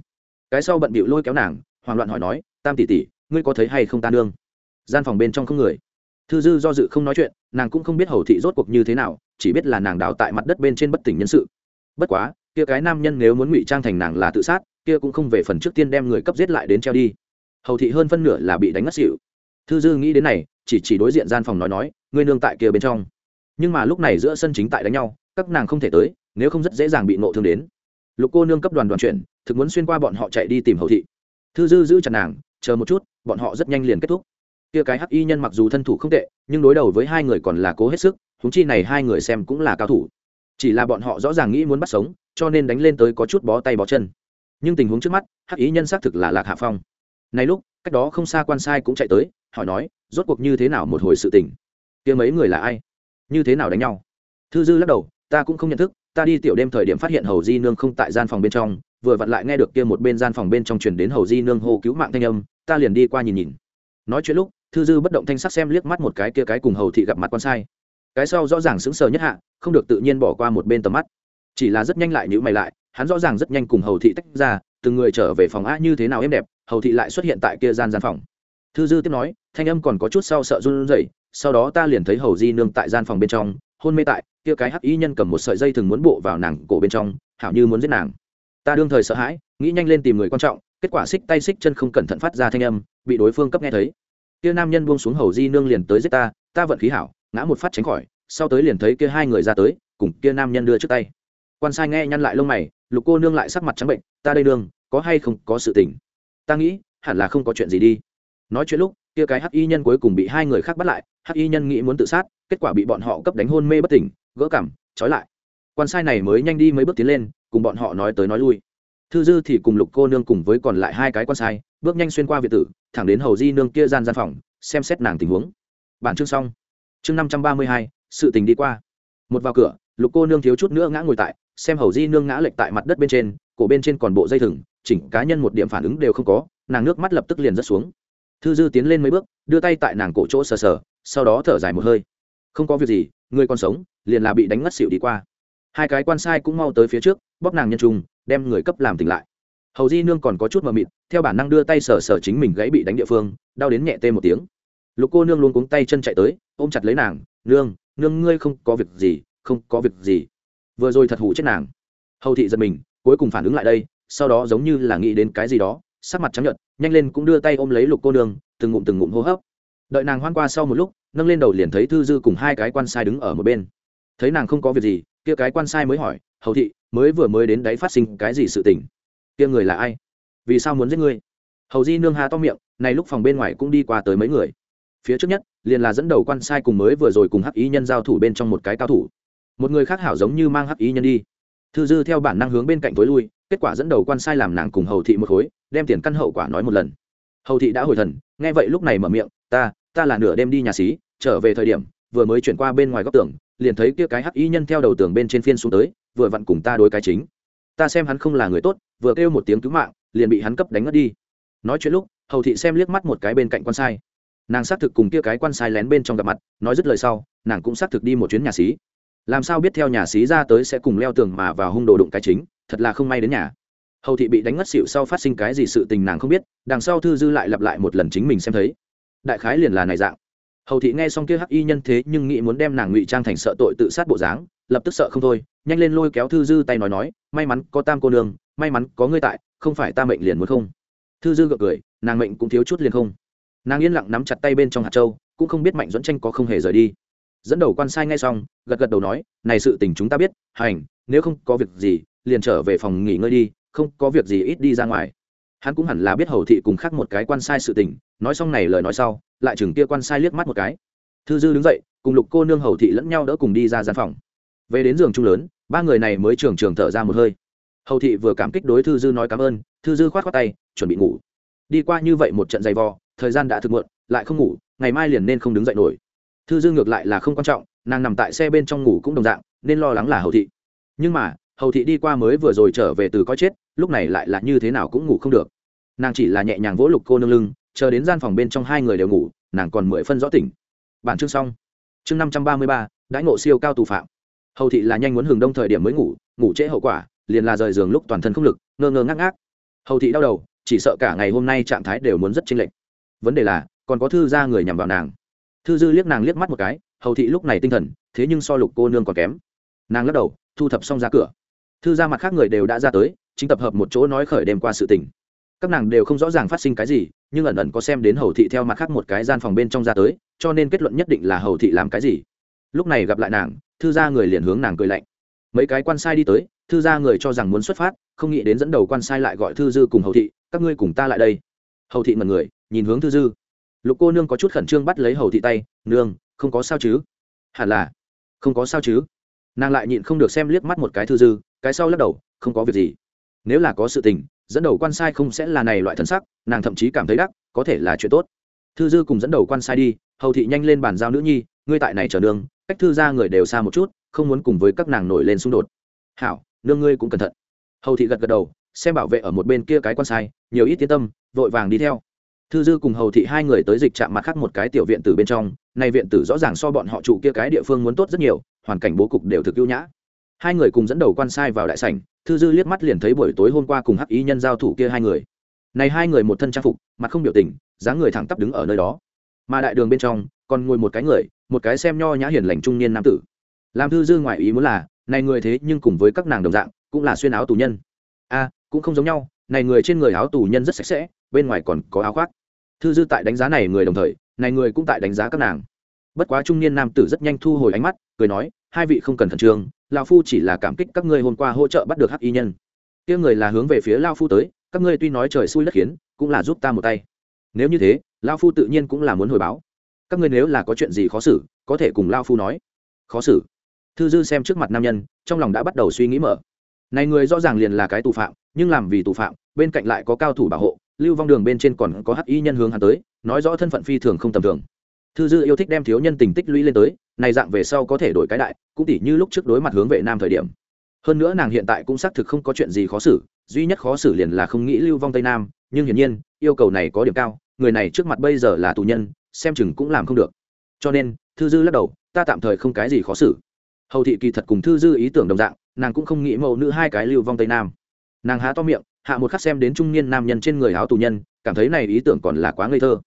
Cái sau bận bịu lôi kéo nàng, hoảng loạn hỏi nói tam tỷ tỷ, ngươi có thấy hay không ta nương? Gian phòng bên trong không người. Thư dư do dự không nói chuyện, nàng cũng không biết hầu thị rốt cuộc như thế nào, chỉ biết là nàng đào tại mặt đất bên trên bất tỉnh nhân sự. Bất quá, kia cái nam nhân nếu muốn ngụy trang thành nàng là tự sát, kia cũng không về phần trước tiên đem người cấp giết lại đến treo đi. Hầu thị hơn phân nửa là bị đánh ngất xỉu. Thư dư nghĩ đến này, chỉ chỉ đối diện gian phòng nói nói, ngươi nương tại kia bên trong. Nhưng mà lúc này giữa sân chính tại đánh nhau, các nàng không thể tới, nếu không rất dễ dàng bị nộ thương đến. Lục cô nương cấp đoàn đoàn chuyển, thực muốn xuyên qua bọn họ chạy đi tìm hầu thị. Thư dư giữ chặt nàng chờ một chút, bọn họ rất nhanh liền kết thúc. Kia cái hắc y nhân mặc dù thân thủ không tệ, nhưng đối đầu với hai người còn là cố hết sức húng chi này hai người xem cũng là cao thủ. Chỉ là bọn họ rõ ràng nghĩ muốn bắt sống, cho nên đánh lên tới có chút bó tay bó chân. Nhưng tình huống trước mắt, hắc ý nhân xác thực là lạc hạ phong. Nay lúc, cách đó không xa quan sai cũng chạy tới, hỏi nói, rốt cuộc như thế nào một hồi sự tình? Kia mấy người là ai? Như thế nào đánh nhau? Thư dư lắc đầu, ta cũng không nhận thức, ta đi tiểu đêm thời điểm phát hiện hầu di nương không tại gian phòng bên trong, vừa vặn lại nghe được kia một bên gian phòng bên trong truyền đến hầu di nương hô cứu mạng thanh âm ta liền đi qua nhìn nhìn. Nói chuyện lúc, thư dư bất động thanh sắc xem liếc mắt một cái kia cái cùng hầu thị gặp mặt quan sai cái sau rõ ràng sững sờ nhất hạ, không được tự nhiên bỏ qua một bên tầm mắt. Chỉ là rất nhanh lại nhữ mày lại, hắn rõ ràng rất nhanh cùng hầu thị tách ra, từng người trở về phòng a như thế nào êm đẹp, hầu thị lại xuất hiện tại kia gian gian phòng. Thư dư tiếp nói, thanh âm còn có chút sau sợ run rẩy, sau đó ta liền thấy hầu di nương tại gian phòng bên trong, hôn mê tại, kia cái hắc y nhân cầm một sợi dây thừng muốn bộ vào nàng cổ bên trong, hảo như muốn giết nàng. Ta đương thời sợ hãi, nghĩ nhanh lên tìm người quan trọng kết quả xích tay xích chân không cẩn thận phát ra thanh âm, bị đối phương cấp nghe thấy. Kia nam nhân buông xuống hầu di nương liền tới giết ta ta vận khí hảo, ngã một phát tránh khỏi, sau tới liền thấy kia hai người ra tới, cùng kia nam nhân đưa trước tay. Quan sai nghe nhăn lại lông mày, lục cô nương lại sắc mặt trắng bệnh, ta đây nương, có hay không có sự tình? Ta nghĩ, hẳn là không có chuyện gì đi. Nói chuyện lúc, kia cái hắc y nhân cuối cùng bị hai người khác bắt lại, hắc y nhân nghĩ muốn tự sát, kết quả bị bọn họ cấp đánh hôn mê bất tỉnh, gỡ cảm trói lại. Quan sai này mới nhanh đi mấy bước tiến lên, cùng bọn họ nói tới nói lui thư dư thì cùng lục cô nương cùng với còn lại hai cái quan sai, bước nhanh xuyên qua việt tử, thẳng đến hầu di nương kia gian gian phòng, xem xét nàng tình huống. Bản chương xong. Chương năm trăm ba mươi hai, sự tình đi qua. Một vào cửa, lục cô nương thiếu chút nữa ngã ngồi tại, xem hầu di nương ngã lệch tại mặt đất bên trên, cổ bên trên còn bộ dây thừng, chỉnh cá nhân một điểm phản ứng đều không có, nàng nước mắt lập tức liền rớt xuống. Thư dư tiến lên mấy bước, đưa tay tại nàng cổ chỗ sờ sờ, sau đó thở dài một hơi. Không có việc gì, người còn sống, liền là bị đánh ngất xịu đi qua. Hai cái quan sai cũng mau tới phía trước, bóp nàng nhân trung đem người cấp làm tỉnh lại. Hầu di nương còn có chút mờ mịt, theo bản năng đưa tay sờ sờ chính mình gãy bị đánh địa phương, đau đến nhẹ tê một tiếng. Lục cô nương luôn cuống tay chân chạy tới, ôm chặt lấy nàng, nương nương ngươi không có việc gì, không có việc gì. Vừa rồi thật hủ chết nàng. Hầu thị giật mình, cuối cùng phản ứng lại đây, sau đó giống như là nghĩ đến cái gì đó, sắc mặt trắng nhợt, nhanh lên cũng đưa tay ôm lấy lục cô nương, từng ngụm từng ngụm hô hấp. Đợi nàng hoan qua sau một lúc, nâng lên đầu liền thấy thư dư cùng hai cái quan sai đứng ở một bên. Thấy nàng không có việc gì, kia cái quan sai mới hỏi hầu thị, mới vừa mới đến đấy phát sinh cái gì sự tình? Kia người là ai? Vì sao muốn giết ngươi? Hầu di nương hà to miệng, này lúc phòng bên ngoài cũng đi qua tới mấy người. Phía trước nhất, liền là dẫn đầu quan sai cùng mới vừa rồi cùng hắc ý nhân giao thủ bên trong một cái cao thủ. Một người khác hảo giống như mang hắc ý nhân đi. Thư dư theo bản năng hướng bên cạnh tối lui, kết quả dẫn đầu quan sai làm nàng cùng hầu thị một khối, đem tiền căn hậu quả nói một lần. Hầu thị đã hồi thần, nghe vậy lúc này mở miệng, ta ta là nửa đêm đi nhà xí, trở về thời điểm, vừa mới chuyển qua bên ngoài góc tường, liền thấy kia cái hắc y nhân theo đầu tường bên trên phiên xuống tới vừa vặn cùng ta đối cái chính. Ta xem hắn không là người tốt, vừa kêu một tiếng cứu mạng, liền bị hắn cấp đánh ngất đi. Nói chuyện lúc, hầu thị xem liếc mắt một cái bên cạnh quan sai. Nàng xác thực cùng kia cái quan sai lén bên trong gặp mặt, nói dứt lời sau, nàng cũng xác thực đi một chuyến nhà xí. Làm sao biết theo nhà xí ra tới sẽ cùng leo tường mà vào hung đồ đụng cái chính, thật là không may đến nhà. Hầu thị bị đánh ngất xỉu sau phát sinh cái gì sự tình nàng không biết, đằng sau thư dư lại lặp lại một lần chính mình xem thấy. Đại khái liền là này dạng. Hầu thị nghe xong kia hắc y nhân thế nhưng nghĩ muốn đem nàng ngụy trang thành sợ tội tự sát bộ dáng, lập tức sợ không thôi nhanh lên lôi kéo thư dư tay nói nói, may mắn có tam cô nương, may mắn có ngươi tại, không phải ta mệnh liền muốn không? Thư dư gượng cười, nàng mệnh cũng thiếu chút liền không. Nàng yên lặng nắm chặt tay bên trong hạt châu, cũng không biết mạnh dẫn tranh có không hề rời đi. Dẫn đầu quan sai ngay xong, gật gật đầu nói, này sự tình chúng ta biết, hành, nếu không có việc gì, liền trở về phòng nghỉ ngơi đi, không có việc gì ít đi ra ngoài. Hắn cũng hẳn là biết hầu thị cùng khác một cái quan sai sự tình, nói xong này lời nói sau, lại chừng kia quan sai liếc mắt một cái. Thư dư đứng dậy, cùng lục cô nương hầu thị lẫn nhau đỡ cùng đi ra gian phòng về đến giường chung lớn, ba người này mới trường trường thở ra một hơi. Hầu thị vừa cảm kích đối thư dư nói cảm ơn, thư dư khoát khoát tay, chuẩn bị ngủ. Đi qua như vậy một trận giày vò, thời gian đã thực muộn, lại không ngủ, ngày mai liền nên không đứng dậy nổi. Thư dư ngược lại là không quan trọng, nàng nằm tại xe bên trong ngủ cũng đồng dạng, nên lo lắng là hầu thị. Nhưng mà, hầu thị đi qua mới vừa rồi trở về từ coi chết, lúc này lại là như thế nào cũng ngủ không được. Nàng chỉ là nhẹ nhàng vỗ lục cô nương lưng, chờ đến gian phòng bên trong hai người đều ngủ, nàng còn mười phân rõ tỉnh. Bản chương xong. Chương năm trăm ba mươi ba, đãi ngộ siêu cao tù phạm hầu thị là nhanh muốn hừng đông thời điểm mới ngủ ngủ trễ hậu quả, liền là rời giường lúc toàn thân không lực, ngơ ngơ ngác ngác. Hầu thị đau đầu, chỉ sợ cả ngày hôm nay trạng thái đều muốn rất chênh lệch. Vấn đề là, còn có thư ra người nhằm vào nàng. Thư dư liếc nàng liếc mắt một cái, hầu thị lúc này tinh thần, thế nhưng so lục cô nương còn kém. Nàng lắc đầu, thu thập xong ra cửa. Thư ra mặt khác người đều đã ra tới, chính tập hợp một chỗ nói khởi đêm qua sự tình. Các nàng đều không rõ ràng phát sinh cái gì, nhưng ẩn ẩn có xem đến hầu thị theo mặt khác một cái gian phòng bên trong ra tới, cho nên kết luận nhất định là hầu thị làm cái gì lúc này gặp lại nàng, thư gia người liền hướng nàng cười lạnh. Mấy cái quan sai đi tới, thư gia người cho rằng muốn xuất phát, không nghĩ đến dẫn đầu quan sai lại gọi thư dư cùng hầu thị, các ngươi cùng ta lại đây. Hầu thị mật người, nhìn hướng thư dư. Lục cô nương có chút khẩn trương bắt lấy hầu thị tay, nương, không có sao chứ? Hẳn là. Không có sao chứ? Nàng lại nhịn không được xem liếc mắt một cái thư dư, cái sau lắc đầu, không có việc gì. Nếu là có sự tình, dẫn đầu quan sai không sẽ là này loại thân sắc, nàng thậm chí cảm thấy đắc, có thể là chuyện tốt. Thư dư cùng dẫn đầu quan sai đi, hầu thị nhanh lên bàn giao nữ nhi, ngươi tại này chờ nương cách thư ra người đều xa một chút, không muốn cùng với các nàng nổi lên xung đột. Hảo, nương ngươi cũng cẩn thận. Hầu thị gật gật đầu, xem bảo vệ ở một bên kia cái quan sai, nhiều ít tiến tâm, vội vàng đi theo. Thư dư cùng hầu thị hai người tới dịch chạm mặt khác một cái tiểu viện tử bên trong, nay viện tử rõ ràng so bọn họ trụ kia cái địa phương muốn tốt rất nhiều, hoàn cảnh bố cục đều thực ưu nhã. Hai người cùng dẫn đầu quan sai vào đại sảnh, thư dư liếc mắt liền thấy buổi tối hôm qua cùng hắc ý nhân giao thủ kia hai người. Này hai người một thân trang phục, mặt không biểu tình, dáng người thẳng tắp đứng ở nơi đó mà đại đường bên trong còn ngồi một cái người, một cái xem nho nhã hiền lành trung niên nam tử. Làm thư dư ngoại ý muốn là, này người thế nhưng cùng với các nàng đồng dạng, cũng là xuyên áo tù nhân. A, cũng không giống nhau, này người trên người áo tù nhân rất sạch sẽ, bên ngoài còn có áo khoác. Thư dư tại đánh giá này người đồng thời, này người cũng tại đánh giá các nàng. Bất quá trung niên nam tử rất nhanh thu hồi ánh mắt, cười nói, hai vị không cần khẩn trương lao phu chỉ là cảm kích các ngươi hôm qua hỗ trợ bắt được hắc y nhân. Kia người là hướng về phía lao phu tới, các ngươi tuy nói trời xui đất khiến, cũng là giúp ta một tay. Nếu như thế lao phu tự nhiên cũng là muốn hồi báo. Các ngươi nếu là có chuyện gì khó xử, có thể cùng lao phu nói. Khó xử. Thư dư xem trước mặt nam nhân, trong lòng đã bắt đầu suy nghĩ mở. Này người rõ ràng liền là cái tù phạm, nhưng làm vì tù phạm, bên cạnh lại có cao thủ bảo hộ, lưu vong đường bên trên còn có hắc y nhân hướng hắn tới, nói rõ thân phận phi thường không tầm thường. Thư dư yêu thích đem thiếu nhân tình tích lũy lên tới, này dạng về sau có thể đổi cái đại, cũng tỉ như lúc trước đối mặt hướng vệ nam thời điểm. Hơn nữa nàng hiện tại cũng xác thực không có chuyện gì khó xử, duy nhất khó xử liền là không nghĩ lưu vong tây nam, nhưng hiển nhiên, yêu cầu này có điểm cao người này trước mặt bây giờ là tù nhân, xem chừng cũng làm không được. Cho nên, thư dư lắc đầu, ta tạm thời không cái gì khó xử. Hầu thị kỳ thật cùng thư dư ý tưởng đồng dạng, nàng cũng không nghĩ mẫu nữ hai cái lưu vong tây nam. Nàng há to miệng, hạ một khắc xem đến trung niên nam nhân trên người áo tù nhân, cảm thấy này ý tưởng còn là quá ngây thơ.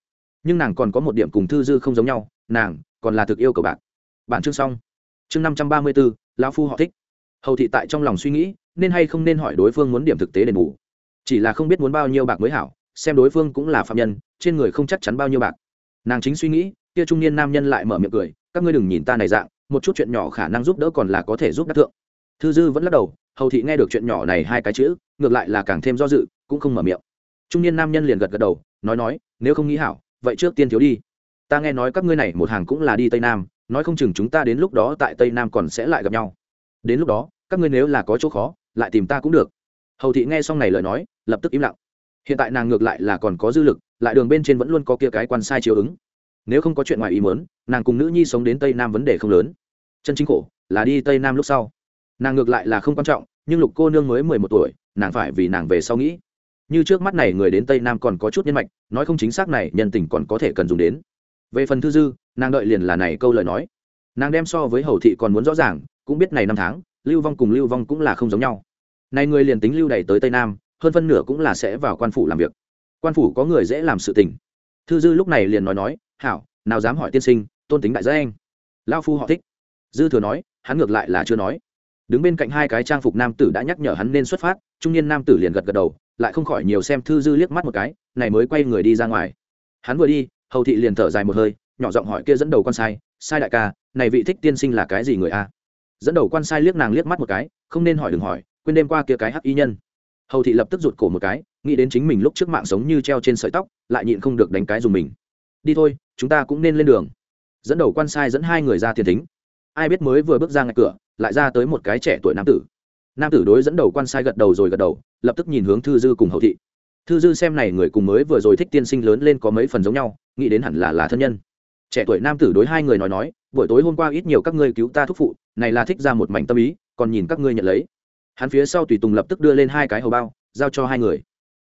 Nhưng nàng còn có một điểm cùng thư dư không giống nhau, nàng còn là thực yêu cầu bạn bản chương xong. Chương năm trăm ba mươi bốn lão phu họ thích. Hầu thị tại trong lòng suy nghĩ, nên hay không nên hỏi đối phương muốn điểm thực tế đền bù. Chỉ là không biết muốn bao nhiêu bạc mới hảo xem đối phương cũng là phạm nhân, trên người không chắc chắn bao nhiêu bạc. Nàng chính suy nghĩ, kia trung niên nam nhân lại mở miệng cười, các ngươi đừng nhìn ta này dạng, một chút chuyện nhỏ khả năng giúp đỡ còn là có thể giúp đắc thượng. Thư dư vẫn lắc đầu, hầu thị nghe được chuyện nhỏ này hai cái chữ, ngược lại là càng thêm do dự, cũng không mở miệng. Trung niên nam nhân liền gật gật đầu, nói nói, nếu không nghĩ hảo, vậy trước tiên thiếu đi. Ta nghe nói các ngươi này một hàng cũng là đi tây nam, nói không chừng chúng ta đến lúc đó tại tây nam còn sẽ lại gặp nhau. Đến lúc đó, các ngươi nếu là có chỗ khó, lại tìm ta cũng được. Hầu thị nghe xong này lời nói, lập tức im lặng hiện tại nàng ngược lại là còn có dư lực, lại đường bên trên vẫn luôn có kia cái quan sai chiếu ứng. Nếu không có chuyện ngoài ý mớn nàng cùng nữ nhi sống đến tây nam vấn đề không lớn. Chân chính khổ là đi tây nam lúc sau. Nàng ngược lại là không quan trọng, nhưng lục cô nương mới mười một tuổi, nàng phải vì nàng về sau nghĩ. Như trước mắt này người đến tây nam còn có chút nhân mạch, nói không chính xác này nhân tình còn có thể cần dùng đến. Về phần thư dư, nàng đợi liền là này câu lời nói. Nàng đem so với hầu thị còn muốn rõ ràng, cũng biết này năm tháng, lưu vong cùng lưu vong cũng là không giống nhau. Này người liền tính lưu đày tới tây nam hơn phân nửa cũng là sẽ vào quan phủ làm việc. Quan phủ có người dễ làm sự tình. Thư dư lúc này liền nói nói, hảo, nào dám hỏi tiên sinh, tôn tính đại gia anh. Lao phu họ thích. Dư thừa nói, hắn ngược lại là chưa nói. Đứng bên cạnh hai cái trang phục nam tử đã nhắc nhở hắn nên xuất phát, trung niên nam tử liền gật gật đầu, lại không khỏi nhiều xem thư dư liếc mắt một cái, này mới quay người đi ra ngoài. Hắn vừa đi, hầu thị liền thở dài một hơi, nhỏ giọng hỏi kia dẫn đầu con sai sai đại ca, này vị thích tiên sinh là cái gì người a? Dẫn đầu quan sai liếc nàng liếc mắt một cái, không nên hỏi đừng hỏi, quên đêm qua kia cái hắc y nhân hầu thị lập tức rụt cổ một cái, nghĩ đến chính mình lúc trước mạng sống như treo trên sợi tóc, lại nhịn không được đánh cái dùng mình. Đi thôi, chúng ta cũng nên lên đường. Dẫn đầu quan sai dẫn hai người ra tiền thính. Ai biết mới vừa bước ra ngay cửa, lại ra tới một cái trẻ tuổi nam tử. Nam tử đối dẫn đầu quan sai gật đầu rồi gật đầu, lập tức nhìn hướng thư dư cùng hậu thị. Thư dư xem này người cùng mới vừa rồi thích tiên sinh lớn lên có mấy phần giống nhau, nghĩ đến hẳn là là thân nhân. Trẻ tuổi nam tử đối hai người nói nói, buổi tối hôm qua ít nhiều các ngươi cứu ta thúc phụ, này là thích ra một mảnh tâm ý, còn nhìn các ngươi nhận lấy hắn phía sau tùy tùng lập tức đưa lên hai cái hầu bao, giao cho hai người.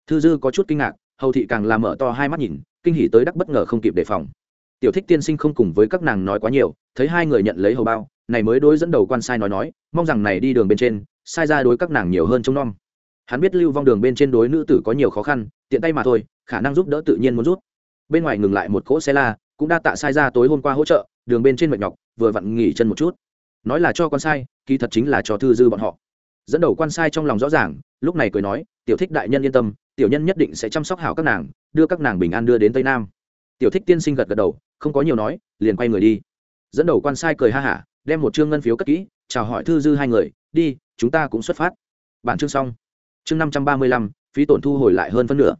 Thư dư có chút kinh ngạc, hầu thị càng làm mở to hai mắt nhìn, kinh hỉ tới đắc bất ngờ không kịp đề phòng. Tiểu thích tiên sinh không cùng với các nàng nói quá nhiều, thấy hai người nhận lấy hầu bao, này mới đối dẫn đầu quan sai nói nói, mong rằng này đi đường bên trên, sai ra đối các nàng nhiều hơn trông nom. Hắn biết lưu vong đường bên trên đối nữ tử có nhiều khó khăn, tiện tay mà thôi, khả năng giúp đỡ tự nhiên muốn rút. Bên ngoài ngừng lại một cỗ xe la, cũng đa tạ sai ra tối hôm qua hỗ trợ, đường bên trên mệt nhọc, vừa vặn nghỉ chân một chút. Nói là cho con sai, kỳ thật chính là cho thư dư bọn họ dẫn đầu quan sai trong lòng rõ ràng, lúc này cười nói, tiểu thích đại nhân yên tâm, tiểu nhân nhất định sẽ chăm sóc hảo các nàng, đưa các nàng bình an đưa đến tây nam. Tiểu thích tiên sinh gật gật đầu, không có nhiều nói, liền quay người đi. Dẫn đầu quan sai cười ha hả, đem một chương ngân phiếu cất kỹ, chào hỏi thư dư hai người, đi, chúng ta cũng xuất phát. Bản chương xong. Chương năm trăm ba mươi lăm, phí tổn thu hồi lại hơn phân nửa.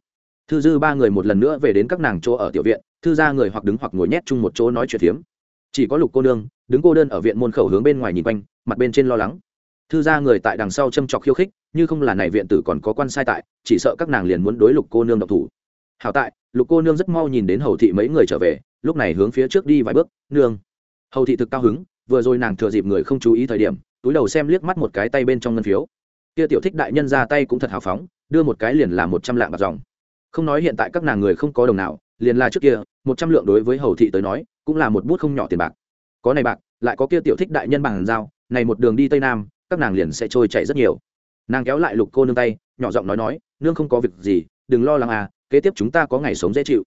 Thư dư ba người một lần nữa về đến các nàng chỗ ở tiểu viện, thư ra người hoặc đứng hoặc ngồi nhét chung một chỗ nói chuyện phiếm. Chỉ có lục cô nương, đứng cô đơn ở viện môn khẩu hướng bên ngoài nhìn quanh, mặt bên trên lo lắng thư gia người tại đằng sau châm chọc khiêu khích, như không là này viện tử còn có quan sai tại, chỉ sợ các nàng liền muốn đối lục cô nương độc thủ. Hảo tại, lục cô nương rất mau nhìn đến hầu thị mấy người trở về, lúc này hướng phía trước đi vài bước, nương. Hầu thị thực cao hứng, vừa rồi nàng thừa dịp người không chú ý thời điểm, túi đầu xem liếc mắt một cái tay bên trong ngân phiếu. Kia tiểu thích đại nhân ra tay cũng thật hào phóng, đưa một cái liền là một trăm lạng bạc dòng. Không nói hiện tại các nàng người không có đồng nào, liền là trước kia, một trăm lượng đối với hầu thị tới nói, cũng là một bút không nhỏ tiền bạc. Có này bạc, lại có kia tiểu thích đại nhân bằng dao này một đường đi tây nam các nàng liền sẽ trôi chảy rất nhiều. Nàng kéo lại lục cô nương tay, nhỏ giọng nói nói, nương không có việc gì, đừng lo lắng à kế tiếp chúng ta có ngày sống dễ chịu.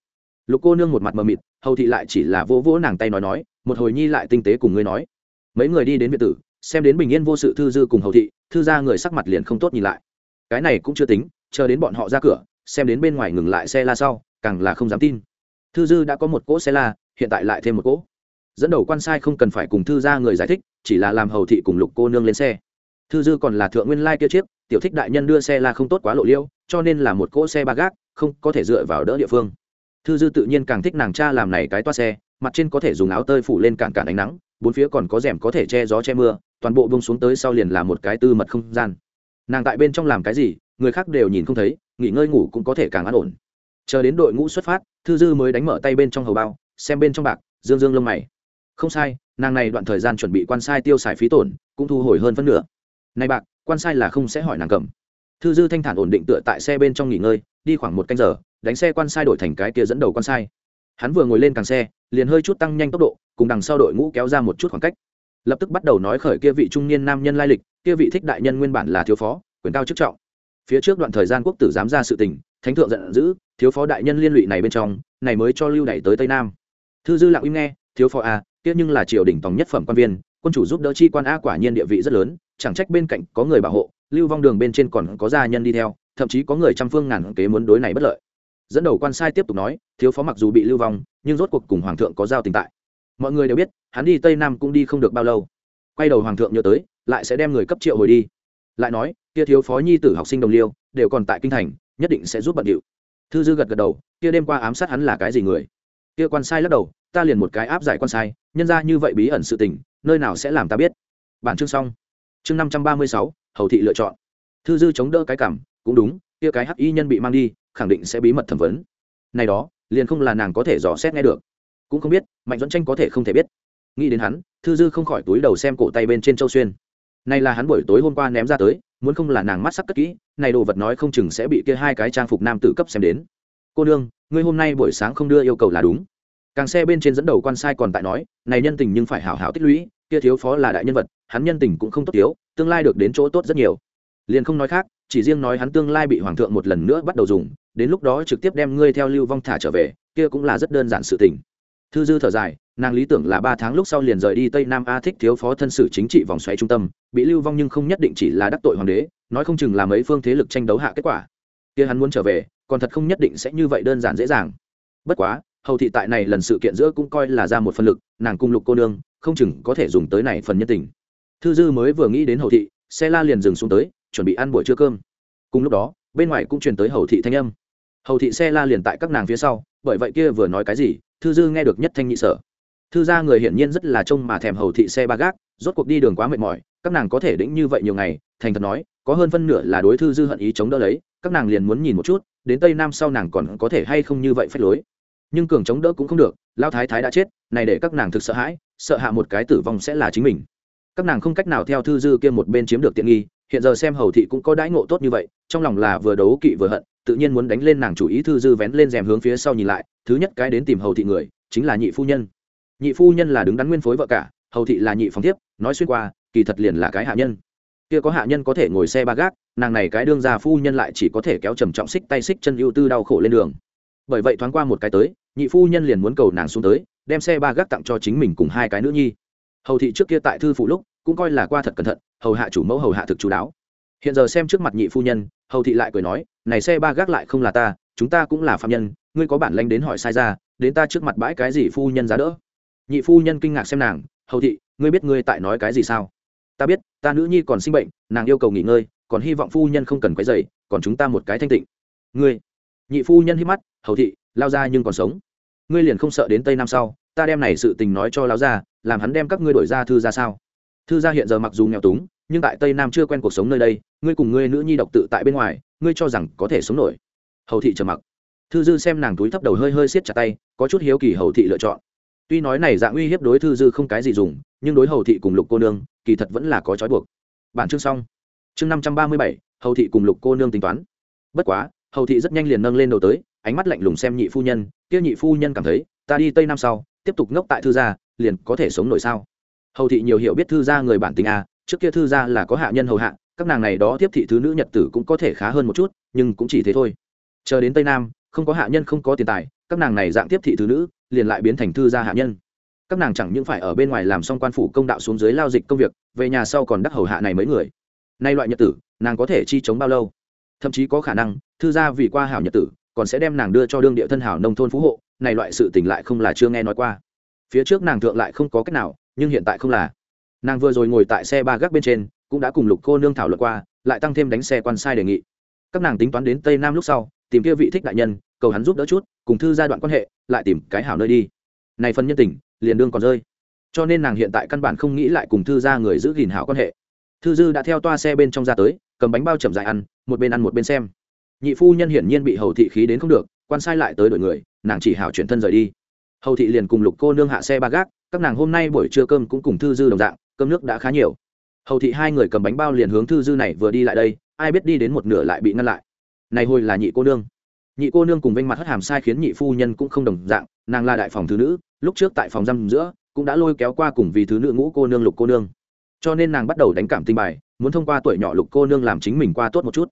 Lục cô nương một mặt mờ mịt, hầu thị lại chỉ là vỗ vỗ nàng tay nói nói, một hồi nhi lại tinh tế cùng ngươi nói. Mấy người đi đến biệt tử, xem đến bình yên vô sự thư dư cùng hầu thị, thư ra người sắc mặt liền không tốt nhìn lại. Cái này cũng chưa tính, chờ đến bọn họ ra cửa, xem đến bên ngoài ngừng lại xe la sau, càng là không dám tin. Thư dư đã có một cỗ xe la, hiện tại lại thêm một cỗ. Dẫn đầu quan sai không cần phải cùng thư ra người giải thích, chỉ là làm hầu thị cùng lục cô nương lên xe thư dư còn là thượng nguyên lai chiếc, tiểu thích đại nhân đưa xe là không tốt quá lộ liêu, cho nên là một cỗ xe ba gác, không có thể dựa vào đỡ địa phương. Thư dư tự nhiên càng thích nàng cha làm này cái toa xe, mặt trên có thể dùng áo tơi phủ lên cản cản ánh nắng, bốn phía còn có rèm có thể che gió che mưa, toàn bộ bông xuống tới sau liền là một cái tư mật không gian. Nàng tại bên trong làm cái gì, người khác đều nhìn không thấy, nghỉ ngơi ngủ cũng có thể càng an ổn. Chờ đến đội ngũ xuất phát, thư dư mới đánh mở tay bên trong hầu bao, xem bên trong bạc, dương dương lông mày. Không sai, nàng này đoạn thời gian chuẩn bị quan sai tiêu xài phí tổn, cũng thu hồi hơn phân nửa này bạc, quan sai là không sẽ hỏi nàng cầm. Thư dư thanh thản ổn định tựa tại xe bên trong nghỉ ngơi, đi khoảng một canh giờ, đánh xe quan sai đổi thành cái kia dẫn đầu quan sai. Hắn vừa ngồi lên càng xe, liền hơi chút tăng nhanh tốc độ, cùng đằng sau đội ngũ kéo ra một chút khoảng cách. Lập tức bắt đầu nói khởi kia vị trung niên nam nhân lai lịch, kia vị thích đại nhân nguyên bản là thiếu phó, quyền cao chức trọng. Phía trước đoạn thời gian quốc tử giám ra sự tình, thánh thượng giận dữ, thiếu phó đại nhân liên lụy này bên trong, này mới cho lưu đẩy tới tây nam. Thư dư lặng im nghe, thiếu phó a kia nhưng là triều đình tòng nhất phẩm quan viên quân chủ giúp đỡ chi quan a quả nhiên địa vị rất lớn, chẳng trách bên cạnh có người bảo hộ, lưu vong đường bên trên còn có gia nhân đi theo, thậm chí có người trăm phương ngàn kế muốn đối này bất lợi. Dẫn đầu quan sai tiếp tục nói, thiếu phó mặc dù bị lưu vong, nhưng rốt cuộc cùng hoàng thượng có giao tình tại. Mọi người đều biết, hắn đi tây nam cũng đi không được bao lâu. Quay đầu hoàng thượng nhớ tới, lại sẽ đem người cấp triệu hồi đi. Lại nói, kia thiếu phó nhi tử học sinh đồng liêu, đều còn tại kinh thành, nhất định sẽ giúp bận điệu. Thư dư gật gật đầu, kia đêm qua ám sát hắn là cái gì người? Kia quan sai lắc đầu, ta liền một cái áp giải quan sai, nhân ra như vậy bí ẩn sự tình nơi nào sẽ làm ta biết? Bản chương xong. Chương năm trăm ba mươi sáu, hầu thị lựa chọn. Thư dư chống đỡ cái cảm, cũng đúng, kia cái hắc y nhân bị mang đi, khẳng định sẽ bí mật thẩm vấn. Này đó, liền không là nàng có thể dò xét nghe được. Cũng không biết, mạnh dẫn tranh có thể không thể biết. Nghĩ đến hắn, thư dư không khỏi túi đầu xem cổ tay bên trên châu xuyên. Này là hắn buổi tối hôm qua ném ra tới, muốn không là nàng mắt sắc cất kỹ, này đồ vật nói không chừng sẽ bị kia hai cái trang phục nam tử cấp xem đến. Cô nương, ngươi hôm nay buổi sáng không đưa yêu cầu là đúng càng xe bên trên dẫn đầu quan sai còn tại nói, này nhân tình nhưng phải hảo hảo tích lũy, kia thiếu phó là đại nhân vật, hắn nhân tình cũng không tốt thiếu, tương lai được đến chỗ tốt rất nhiều. Liền không nói khác, chỉ riêng nói hắn tương lai bị hoàng thượng một lần nữa bắt đầu dùng, đến lúc đó trực tiếp đem ngươi theo lưu vong thả trở về, kia cũng là rất đơn giản sự tình. Thư dư thở dài, nàng lý tưởng là ba tháng lúc sau liền rời đi tây nam a thích thiếu phó thân sử chính trị vòng xoáy trung tâm, bị lưu vong nhưng không nhất định chỉ là đắc tội hoàng đế, nói không chừng là mấy phương thế lực tranh đấu hạ kết quả. Kia hắn muốn trở về, còn thật không nhất định sẽ như vậy đơn giản dễ dàng. Bất quá hầu thị tại này lần sự kiện giữa cũng coi là ra một phần lực, nàng cung lục cô nương, không chừng có thể dùng tới này phần nhân tình. Thư dư mới vừa nghĩ đến hầu thị, xe la liền dừng xuống tới, chuẩn bị ăn buổi trưa cơm. Cùng lúc đó, bên ngoài cũng truyền tới hầu thị thanh âm. Hầu thị xe la liền tại các nàng phía sau, bởi vậy kia vừa nói cái gì, thư dư nghe được nhất thanh nhị sở. Thư gia người hiển nhiên rất là trông mà thèm hầu thị xe ba gác, rốt cuộc đi đường quá mệt mỏi, các nàng có thể đĩnh như vậy nhiều ngày, thành thật nói, có hơn phân nửa là đối thư dư hận ý chống đỡ lấy, các nàng liền muốn nhìn một chút, đến tây nam sau nàng còn có thể hay không như vậy phép lối nhưng cường chống đỡ cũng không được lao thái thái đã chết, này để các nàng thực sợ hãi, sợ hạ một cái tử vong sẽ là chính mình. Các nàng không cách nào theo thư dư kia một bên chiếm được tiện nghi, hiện giờ xem hầu thị cũng có đãi ngộ tốt như vậy, trong lòng là vừa đấu kỵ vừa hận, tự nhiên muốn đánh lên nàng chủ ý thư dư vén lên rèm hướng phía sau nhìn lại, thứ nhất cái đến tìm hầu thị người, chính là nhị phu nhân. Nhị phu nhân là đứng đắn nguyên phối vợ cả, hầu thị là nhị phòng thiếp, nói xuyên qua, kỳ thật liền là cái hạ nhân. Kia có hạ nhân có thể ngồi xe ba gác, nàng này cái đương gia phu nhân lại chỉ có thể kéo trầm trọng xích tay xích chân ưu tư đau khổ lên đường. Bởi vậy thoáng qua một cái tới nhị phu nhân liền muốn cầu nàng xuống tới, đem xe ba gác tặng cho chính mình cùng hai cái nữ nhi. Hầu thị trước kia tại thư phụ lúc, cũng coi là qua thật cẩn thận, hầu hạ chủ mẫu, hầu hạ thực chú đáo. Hiện giờ xem trước mặt nhị phu nhân, hầu thị lại cười nói, này xe ba gác lại không là ta, chúng ta cũng là phạm nhân, ngươi có bản lanh đến hỏi sai ra, đến ta trước mặt bãi cái gì phu nhân giá đỡ? Nhị phu nhân kinh ngạc xem nàng, hầu thị, ngươi biết ngươi tại nói cái gì sao? Ta biết, ta nữ nhi còn sinh bệnh, nàng yêu cầu nghỉ ngơi, còn hy vọng phu nhân không cần quấy dày còn chúng ta một cái thanh tịnh. Ngươi? Nhị phu nhân hít mắt, hầu thị lao ra nhưng còn sống. Ngươi liền không sợ đến tây nam sau, ta đem này sự tình nói cho lao ra làm hắn đem các ngươi đổi ra thư ra sao? Thư gia hiện giờ mặc dù nghèo túng, nhưng tại tây nam chưa quen cuộc sống nơi đây, ngươi cùng ngươi nữ nhi độc tự tại bên ngoài, ngươi cho rằng có thể sống nổi. Hầu thị trầm mặc. Thư dư xem nàng túi thấp đầu hơi hơi siết chặt tay, có chút hiếu kỳ hầu thị lựa chọn. Tuy nói này dạng uy hiếp đối thư dư không cái gì dùng, nhưng đối hầu thị cùng lục cô nương, kỳ thật vẫn là có trói buộc. Bản chương xong. Chương năm trăm ba mươi bảy, hầu thị cùng lục cô nương tính toán. Bất quá, hầu thị rất nhanh liền nâng lên đầu tới ánh mắt lạnh lùng xem nhị phu nhân, kia nhị phu nhân cảm thấy, ta đi tây nam sau, tiếp tục ngốc tại thư gia, liền có thể sống nổi sao? Hầu thị nhiều hiểu biết thư gia người bản tính a, trước kia thư gia là có hạ nhân hầu hạ, các nàng này đó tiếp thị thứ nữ nhật tử cũng có thể khá hơn một chút, nhưng cũng chỉ thế thôi. Chờ đến tây nam, không có hạ nhân không có tiền tài, các nàng này dạng tiếp thị thứ nữ, liền lại biến thành thư gia hạ nhân. Các nàng chẳng những phải ở bên ngoài làm xong quan phủ công đạo xuống dưới lao dịch công việc, về nhà sau còn đắc hầu hạ này mấy người. Nay loại nhật tử, nàng có thể chi chống bao lâu? Thậm chí có khả năng, thư gia vì qua hảo nhật tử còn sẽ đem nàng đưa cho đương địa thân hảo nông thôn phú hộ, này loại sự tình lại không là chưa nghe nói qua. Phía trước nàng thượng lại không có cách nào, nhưng hiện tại không là. Nàng vừa rồi ngồi tại xe ba gác bên trên, cũng đã cùng lục cô nương thảo luận qua, lại tăng thêm đánh xe quan sai đề nghị. Các nàng tính toán đến tây nam lúc sau, tìm kia vị thích đại nhân, cầu hắn giúp đỡ chút, cùng thư gia đoạn quan hệ, lại tìm cái hảo nơi đi. Này phần nhân tình, liền đương còn rơi. Cho nên nàng hiện tại căn bản không nghĩ lại cùng thư gia người giữ gìn hảo quan hệ. Thư dư đã theo toa xe bên trong ra tới, cầm bánh bao chậm dài ăn, một bên ăn một bên xem nhị phu nhân hiển nhiên bị hầu thị khí đến không được, quan sai lại tới đổi người, nàng chỉ hảo chuyển thân rời đi. Hầu thị liền cùng lục cô nương hạ xe ba gác, các nàng hôm nay buổi trưa cơm cũng cùng thư dư đồng dạng, cơm nước đã khá nhiều. Hầu thị hai người cầm bánh bao liền hướng thư dư này vừa đi lại đây, ai biết đi đến một nửa lại bị ngăn lại. Này hồi là nhị cô nương. Nhị cô nương cùng vinh mặt hất hàm sai khiến nhị phu nhân cũng không đồng dạng, nàng là đại phòng thứ nữ, lúc trước tại phòng giam giữa, cũng đã lôi kéo qua cùng vì thứ nữ ngũ cô nương lục cô nương. Cho nên nàng bắt đầu đánh cảm tinh bài, muốn thông qua tuổi nhỏ lục cô nương làm chính mình qua tốt một chút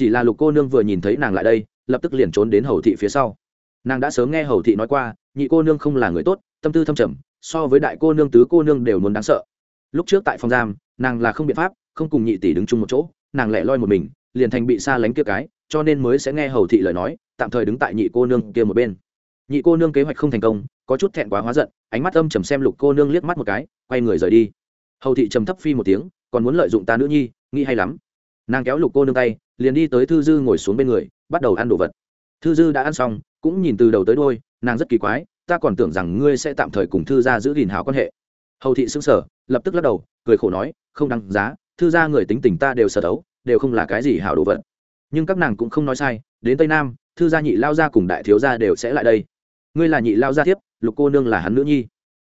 chỉ là lục cô nương vừa nhìn thấy nàng lại đây, lập tức liền trốn đến hầu thị phía sau. Nàng đã sớm nghe hầu thị nói qua, nhị cô nương không là người tốt, tâm tư thâm trầm, so với đại cô nương tứ cô nương đều muốn đáng sợ. Lúc trước tại phòng giam, nàng là không biện pháp, không cùng nhị tỷ đứng chung một chỗ, nàng lẻ loi một mình, liền thành bị xa lánh kia cái, cho nên mới sẽ nghe hầu thị lời nói, tạm thời đứng tại nhị cô nương kia một bên. Nhị cô nương kế hoạch không thành công, có chút thẹn quá hóa giận, ánh mắt âm trầm xem lục cô nương liếc mắt một cái, quay người rời đi. Hầu thị trầm thấp phi một tiếng, còn muốn lợi dụng ta nữ nhi, nghĩ hay lắm nàng kéo lục cô nương tay, liền đi tới thư dư ngồi xuống bên người, bắt đầu ăn đồ vật. Thư dư đã ăn xong, cũng nhìn từ đầu tới đôi nàng rất kỳ quái, ta còn tưởng rằng ngươi sẽ tạm thời cùng thư gia giữ gìn hảo quan hệ. Hầu thị xứng sở lập tức lắc đầu, cười khổ nói, không đăng giá, thư gia người tính tình ta đều sở đấu, đều không là cái gì hảo đồ vật. Nhưng các nàng cũng không nói sai, đến tây nam, thư gia nhị lao gia cùng đại thiếu gia đều sẽ lại đây. Ngươi là nhị lao gia tiếp lục cô nương là hắn nữ nhi.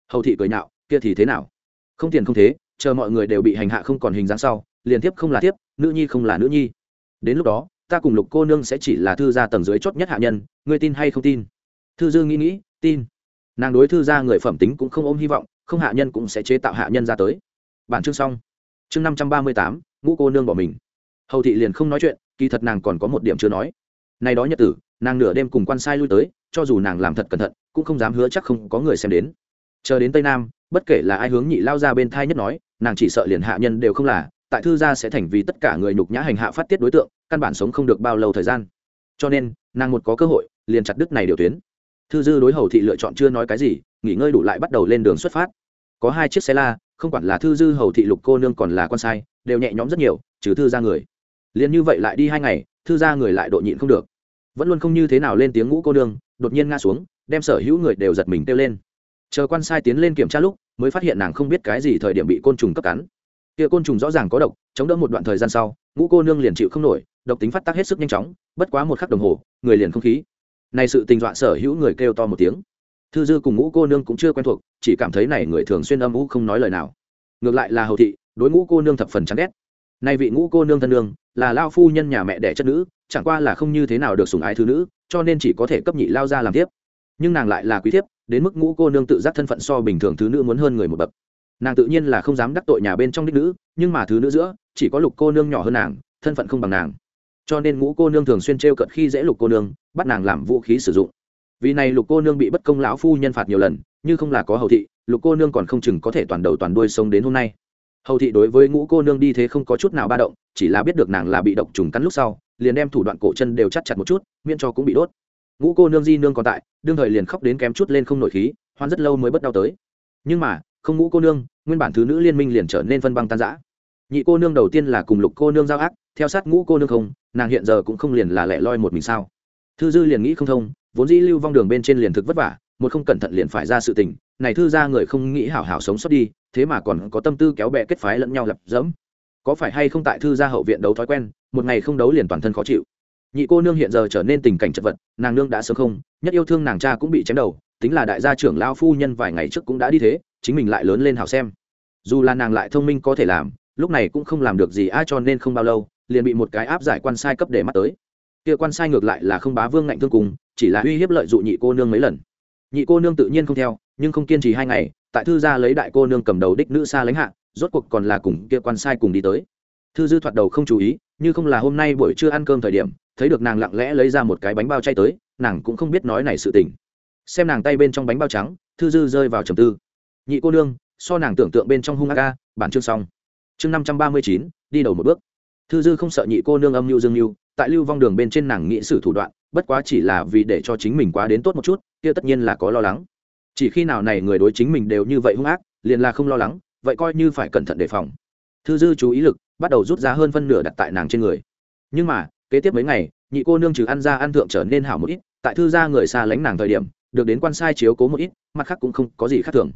Hầu thị cười nhạo, kia thì thế nào? Không tiền không thế, chờ mọi người đều bị hành hạ không còn hình dáng sau liền tiếp không là tiếp nữ nhi không là nữ nhi. Đến lúc đó, ta cùng lục cô nương sẽ chỉ là thư gia tầng dưới chót nhất hạ nhân, ngươi tin hay không tin? Thư dư nghĩ nghĩ, tin. Nàng đối thư gia người phẩm tính cũng không ôm hy vọng, không hạ nhân cũng sẽ chế tạo hạ nhân ra tới. Bản chương xong. Chương năm trăm ba mươi tám, ngũ cô nương bỏ mình. Hầu thị liền không nói chuyện, kỳ thật nàng còn có một điểm chưa nói. Nay đó nhật tử, nàng nửa đêm cùng quan sai lui tới, cho dù nàng làm thật cẩn thận, cũng không dám hứa chắc không có người xem đến. Chờ đến tây nam, bất kể là ai hướng nhị lao ra bên thai nhất nói, nàng chỉ sợ liền hạ nhân đều không là tại thư gia sẽ thành vì tất cả người nhục nhã hành hạ phát tiết đối tượng, căn bản sống không được bao lâu thời gian. Cho nên, nàng một có cơ hội, liền chặt đứt này điều tuyến. Thư dư đối hầu thị lựa chọn chưa nói cái gì, nghỉ ngơi đủ lại bắt đầu lên đường xuất phát. Có hai chiếc xe la, không quản là thư dư hầu thị lục cô nương còn là con sai, đều nhẹ nhõm rất nhiều, trừ thư ra người. Liền như vậy lại đi hai ngày, thư ra người lại độ nhịn không được. Vẫn luôn không như thế nào lên tiếng ngũ cô nương, đột nhiên ngã xuống, đem sở hữu người đều giật mình kêu lên. Chờ quan sai tiến lên kiểm tra lúc, mới phát hiện nàng không biết cái gì thời điểm bị côn trùng cấp cắn kia côn trùng rõ ràng có độc, chống đỡ một đoạn thời gian sau, ngũ cô nương liền chịu không nổi, độc tính phát tác hết sức nhanh chóng, bất quá một khắc đồng hồ, người liền không khí. Này sự tình dọa sở hữu người kêu to một tiếng. Thư dư cùng ngũ cô nương cũng chưa quen thuộc, chỉ cảm thấy này người thường xuyên âm ngũ không nói lời nào. Ngược lại là hầu thị, đối ngũ cô nương thập phần chán ghét. Nay vị ngũ cô nương thân nương, là lao phu nhân nhà mẹ đẻ chất nữ, chẳng qua là không như thế nào được sủng ái thứ nữ, cho nên chỉ có thể cấp nhị lao ra làm tiếp nhưng nàng lại là quý thiếp, đến mức ngũ cô nương tự giác thân phận so bình thường thứ nữ muốn hơn người một bậc nàng tự nhiên là không dám đắc tội nhà bên trong đích nữ, nhưng mà thứ nữ giữa, chỉ có lục cô nương nhỏ hơn nàng, thân phận không bằng nàng. Cho nên ngũ cô nương thường xuyên t r e o cận khi dễ lục cô nương, bắt nàng làm vũ khí sử dụng. Vì này lục cô nương bị bất công lão phu nhân phạt nhiều lần nhưng không là có hầu thị, lục cô nương còn không chừng có thể toàn đầu toàn đuôi sống đến hôm nay. Hầu thị đối với ngũ cô nương đi thế không có chút nào ba động, chỉ là biết được nàng là bị độc trùng cắn lúc sau, liền đem thủ đoạn cổ chân đều chắt chặt một chút, miễn cho cũng bị đốt. Ngũ cô nương di nương còn tại, đương thời liền khóc đến kém chút lên không nổi khí, hoan rất lâu mới bất đau tới. Nhưng mà không ngũ cô nương, nguyên bản thứ nữ liên minh liền trở nên phân băng tan giã nhị cô nương đầu tiên là cùng lục cô nương giao ác, theo sát ngũ cô nương không, nàng hiện giờ cũng không liền là lẻ loi một mình sao? Thư dư liền nghĩ không thông, vốn dĩ lưu vong đường bên trên liền thực vất vả, một không cẩn thận liền phải ra sự tình, này thư ra người không nghĩ hảo hảo sống sót đi, thế mà còn có tâm tư kéo bè kết phái lẫn nhau lập dẫm. Có phải hay không tại thư gia hậu viện đấu thói quen, một ngày không đấu liền toàn thân khó chịu. Nhị cô nương hiện giờ trở nên tình cảnh chật vật, nàng nương đã sớm không, nhất yêu thương nàng cha cũng bị chém đầu tính là đại gia trưởng lao phu nhân vài ngày trước cũng đã đi thế, chính mình lại lớn lên hào xem. Dù là nàng lại thông minh có thể làm, lúc này cũng không làm được gì ai cho nên không bao lâu, liền bị một cái áp giải quan sai cấp để mắt tới. Kia quan sai ngược lại là không bá vương ngạnh thương cùng, chỉ là uy hiếp lợi dụng nhị cô nương mấy lần. Nhị cô nương tự nhiên không theo, nhưng không kiên trì hai ngày, tại thư gia lấy đại cô nương cầm đầu đích nữ xa lãnh hạ, rốt cuộc còn là cùng kia quan sai cùng đi tới. Thư dư thoạt đầu không chú ý, như không là hôm nay buổi trưa ăn cơm thời điểm, thấy được nàng lặng lẽ lấy ra một cái bánh bao chay tới, nàng cũng không biết nói này sự tình xem nàng tay bên trong bánh bao trắng, thư dư rơi vào trầm tư. Nhị cô nương, so nàng tưởng tượng bên trong hung ác bản chương xong. Chương năm trăm ba mươi chín, đi đầu một bước. Thư dư không sợ nhị cô nương âm mưu dương mưu, tại lưu vong đường bên trên nàng nghĩ sử thủ đoạn, bất quá chỉ là vì để cho chính mình quá đến tốt một chút, kia tất nhiên là có lo lắng. Chỉ khi nào này người đối chính mình đều như vậy hung ác, liền là không lo lắng, vậy coi như phải cẩn thận đề phòng. Thư dư chú ý lực bắt đầu rút ra hơn phân nửa đặt tại nàng trên người. Nhưng mà, kế tiếp mấy ngày, nhị cô nương trừ ăn ra ăn thượng trở nên hảo một ít, tại thư gia người xa lánh nàng thời điểm được đến quan sai chiếu cố một ít, mặt khác cũng không có gì khác thường.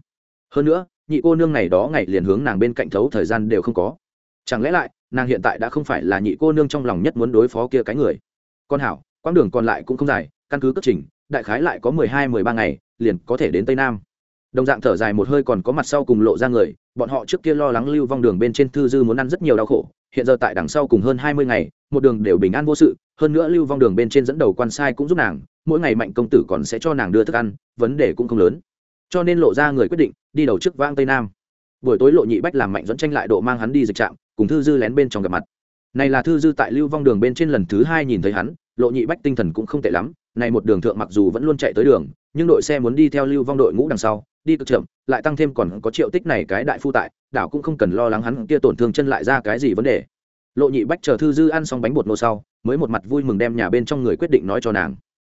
Hơn nữa, nhị cô nương này đó ngày liền hướng nàng bên cạnh thấu thời gian đều không có. Chẳng lẽ lại, nàng hiện tại đã không phải là nhị cô nương trong lòng nhất muốn đối phó kia cái người? Con hảo, quãng đường còn lại cũng không dài, căn cứ cất trình, đại khái lại có mười hai, mười ba ngày, liền có thể đến tây nam. Đồng dạng thở dài một hơi còn có mặt sau cùng lộ ra người, bọn họ trước kia lo lắng lưu vong đường bên trên thư dư muốn ăn rất nhiều đau khổ, hiện giờ tại đằng sau cùng hơn hai mươi ngày, một đường đều bình an vô sự hơn nữa lưu vong đường bên trên dẫn đầu quan sai cũng giúp nàng, mỗi ngày mạnh công tử còn sẽ cho nàng đưa thức ăn, vấn đề cũng không lớn. Cho nên lộ ra người quyết định, đi đầu trước vang tây nam. Buổi tối lộ nhị bách làm mạnh dẫn tranh lại độ mang hắn đi dịch trạm, cùng thư dư lén bên trong gặp mặt. Này là thư dư tại lưu vong đường bên trên lần thứ hai nhìn thấy hắn, lộ nhị bách tinh thần cũng không tệ lắm, này một đường thượng mặc dù vẫn luôn chạy tới đường, nhưng đội xe muốn đi theo lưu vong đội ngũ đằng sau, đi cực chậm, lại tăng thêm còn có triệu tích này cái đại phu tại, đảo cũng không cần lo lắng hắn kia tổn thương chân lại ra cái gì vấn đề lộ nhị bách chờ thư dư ăn xong bánh bột nô sau, mới một mặt vui mừng đem nhà bên trong người quyết định nói cho nàng.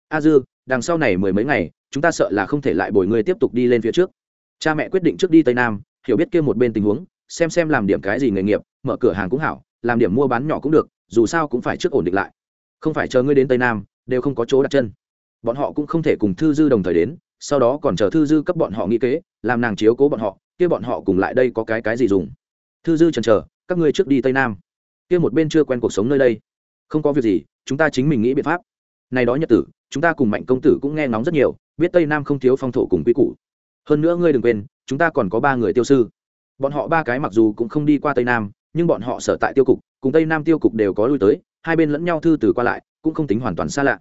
A dư, đằng sau này mười mấy ngày, chúng ta sợ là không thể lại bồi người tiếp tục đi lên phía trước. Cha mẹ quyết định trước đi tây nam, hiểu biết kia một bên tình huống, xem xem làm điểm cái gì nghề nghiệp, mở cửa hàng cũng hảo, làm điểm mua bán nhỏ cũng được, dù sao cũng phải trước ổn định lại. Không phải chờ ngươi đến tây nam, đều không có chỗ đặt chân. Bọn họ cũng không thể cùng thư dư đồng thời đến, sau đó còn chờ thư dư cấp bọn họ nghĩ kế, làm nàng chiếu cố bọn họ, kia bọn họ cùng lại đây có cái cái gì dùng. Thư dư chần chờ, các ngươi trước đi tây nam kia một bên chưa quen cuộc sống nơi đây. Không có việc gì, chúng ta chính mình nghĩ biện pháp. Này đó nhật tử, chúng ta cùng mạnh công tử cũng nghe ngóng rất nhiều, biết tây nam không thiếu phong thổ cùng quy củ. Hơn nữa ngươi đừng quên, chúng ta còn có ba người tiêu sư. Bọn họ ba cái mặc dù cũng không đi qua tây nam, nhưng bọn họ sở tại tiêu cục, cùng tây nam tiêu cục đều có lui tới, hai bên lẫn nhau thư từ qua lại, cũng không tính hoàn toàn xa lạ.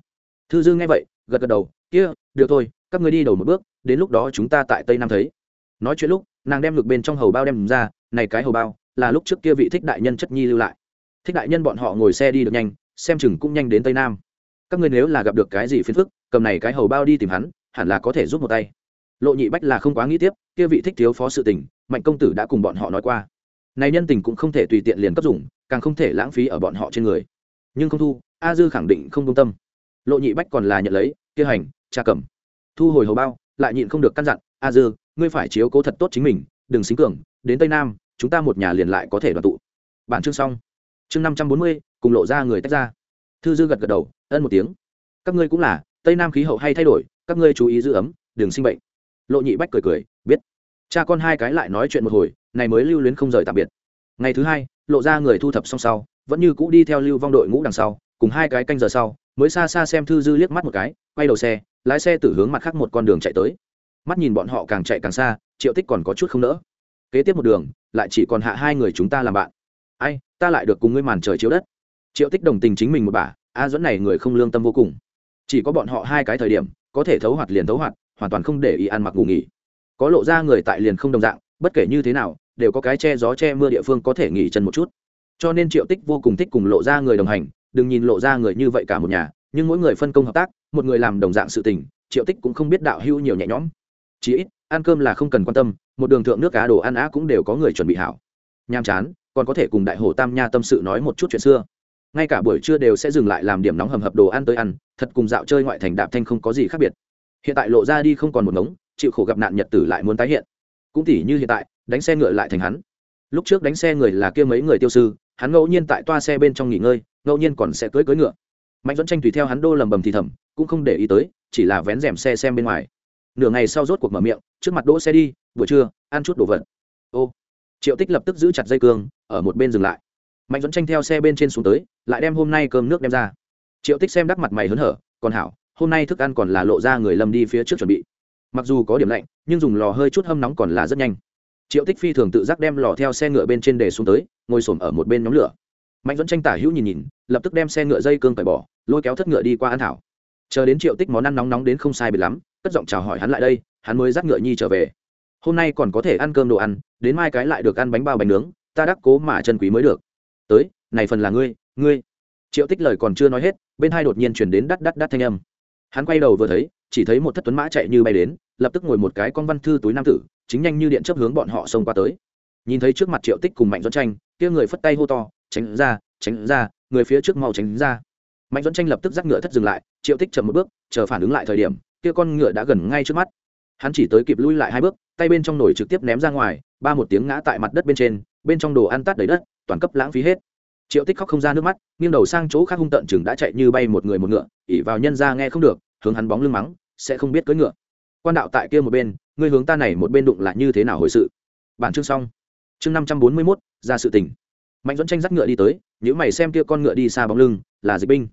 Thư dư nghe vậy, gật gật đầu, kia, được thôi, các ngươi đi đầu một bước, đến lúc đó chúng ta tại tây nam thấy. Nói chuyện lúc, nàng đem ngược bên trong hầu bao đem ra, này cái hầu bao, là lúc trước kia vị thích đại nhân chất nhi lưu lại thích đại nhân bọn họ ngồi xe đi được nhanh, xem chừng cũng nhanh đến tây nam. Các ngươi nếu là gặp được cái gì phiền phức, cầm này cái hầu bao đi tìm hắn, hẳn là có thể giúp một tay. Lộ nhị bách là không quá nghĩ tiếp, kia vị thích thiếu phó sự tình, mạnh công tử đã cùng bọn họ nói qua. Này nhân tình cũng không thể tùy tiện liền cấp dụng càng không thể lãng phí ở bọn họ trên người. Nhưng không thu, a dư khẳng định không công tâm. Lộ nhị bách còn là nhận lấy, kia hành, cha cầm. Thu hồi hầu bao, lại nhịn không được căn dặn, a dư, ngươi phải chiếu cố thật tốt chính mình, đừng xính cường, đến tây nam, chúng ta một nhà liền lại có thể đoàn tụ. Bản chương xong chương năm trăm bốn mươi, cùng lộ ra người tách ra. Thư dư gật gật đầu, ân một tiếng. Các ngươi cũng là, tây nam khí hậu hay thay đổi, các ngươi chú ý giữ ấm, đừng sinh bệnh. Lộ nhị bách cười cười, biết. Cha con hai cái lại nói chuyện một hồi, này mới lưu luyến không rời tạm biệt. Ngày thứ hai, lộ ra người thu thập xong sau, vẫn như cũ đi theo lưu vong đội ngũ đằng sau, cùng hai cái canh giờ sau, mới xa xa xem thư dư liếc mắt một cái, quay đầu xe, lái xe từ hướng mặt khác một con đường chạy tới. Mắt nhìn bọn họ càng chạy càng xa, triệu tích còn có chút không nỡ. Kế tiếp một đường, lại chỉ còn hạ hai người chúng ta làm bạn ai, ta lại được cùng ngươi màn trời chiếu đất. Triệu tích đồng tình chính mình một bà, a dẫn này người không lương tâm vô cùng. Chỉ có bọn họ hai cái thời điểm, có thể thấu hoạt liền thấu hoạt, hoàn toàn không để ý ăn mặc ngủ nghỉ. Có lộ ra người tại liền không đồng dạng, bất kể như thế nào, đều có cái che gió che mưa địa phương có thể nghỉ chân một chút. Cho nên triệu tích vô cùng thích cùng lộ ra người đồng hành, đừng nhìn lộ ra người như vậy cả một nhà, nhưng mỗi người phân công hợp tác, một người làm đồng dạng sự tình, triệu tích cũng không biết đạo hưu nhiều nhẹ nhõm. Chỉ ít, ăn cơm là không cần quan tâm, một đường thượng nước cá đồ ăn á cũng đều có người chuẩn bị hảo. Nhàm chán còn có thể cùng đại hồ tam nha tâm sự nói một chút chuyện xưa. Ngay cả buổi trưa đều sẽ dừng lại làm điểm nóng hầm hập đồ ăn tới ăn, thật cùng dạo chơi ngoại thành đạp thanh không có gì khác biệt. Hiện tại lộ ra đi không còn một ngống, chịu khổ gặp nạn nhật tử lại muốn tái hiện. Cũng tỉ như hiện tại, đánh xe ngựa lại thành hắn. Lúc trước đánh xe người là kia mấy người tiêu sư, hắn ngẫu nhiên tại toa xe bên trong nghỉ ngơi, ngẫu nhiên còn sẽ cưới cưới ngựa. Mạnh dẫn tranh tùy theo hắn đô lầm bầm thì thầm, cũng không để ý tới, chỉ là vén rèm xe xem bên ngoài. Nửa ngày sau rốt cuộc mở miệng, trước mặt đỗ xe đi, buổi trưa, ăn chút đồ vật. Ô triệu tích lập tức giữ chặt dây cương, ở một bên dừng lại. Mạnh dẫn tranh theo xe bên trên xuống tới, lại đem hôm nay cơm nước đem ra. Triệu tích xem đắc mặt mày hớn hở, còn hảo, hôm nay thức ăn còn là lộ ra người lâm đi phía trước chuẩn bị. Mặc dù có điểm lạnh, nhưng dùng lò hơi chút hâm nóng còn là rất nhanh. Triệu tích phi thường tự giác đem lò theo xe ngựa bên trên để xuống tới, ngồi s ở một bên nhóm lửa. Mạnh dẫn tranh tả hữu nhìn nhìn, lập tức đem xe ngựa dây cương cởi bỏ, lôi kéo thất ngựa đi qua ăn thảo. Chờ đến triệu tích món ăn nóng nóng đến không sai biệt lắm, cất giọng chào hỏi hắn lại đây, hắn mới dắt ngựa nhi trở về hôm nay còn có thể ăn cơm đồ ăn, đến mai cái lại được ăn bánh bao bánh nướng, ta đắc cố mà chân quý mới được. Tới, này phần là ngươi ngươi. Triệu tích lời còn chưa nói hết, bên hai đột nhiên chuyển đến đắt đắt đắt thanh âm. Hắn quay đầu vừa thấy, chỉ thấy một thất tuấn mã chạy như bay đến, lập tức ngồi một cái con văn thư túi nam tử, chính nhanh như điện chấp hướng bọn họ xông qua tới. Nhìn thấy trước mặt triệu tích cùng mạnh dẫn tranh, kia người phất tay hô to, tránh ra tránh ra, người phía trước mau tránh ra. Mạnh dẫn tranh lập tức dắt ngựa thất dừng lại, triệu tích chậm một bước, chờ phản ứng lại thời điểm, kia con ngựa đã gần ngay trước mắt hắn chỉ tới kịp lui lại hai bước, tay bên trong nồi trực tiếp ném ra ngoài, ba một tiếng ngã tại mặt đất bên trên, bên trong đồ ăn tát đầy đất, toàn cấp lãng phí hết. Triệu tích khóc không ra nước mắt, nghiêng đầu sang chỗ khác hung tận chừng đã chạy như bay một người một ngựa ỉ vào nhân ra nghe không được, hướng hắn bóng lưng mắng, sẽ không biết cưỡi ngựa. Quan đạo tại kia một bên, ngươi hướng ta này một bên đụng lại như thế nào hồi sự? Bản chương xong. Chương năm trăm bốn mươi mốt, ra sự tình. Mạnh dẫn tranh dắt ngựa đi tới nếu mày xem kia con ngựa đi xa bóng lưng, là dịch binh.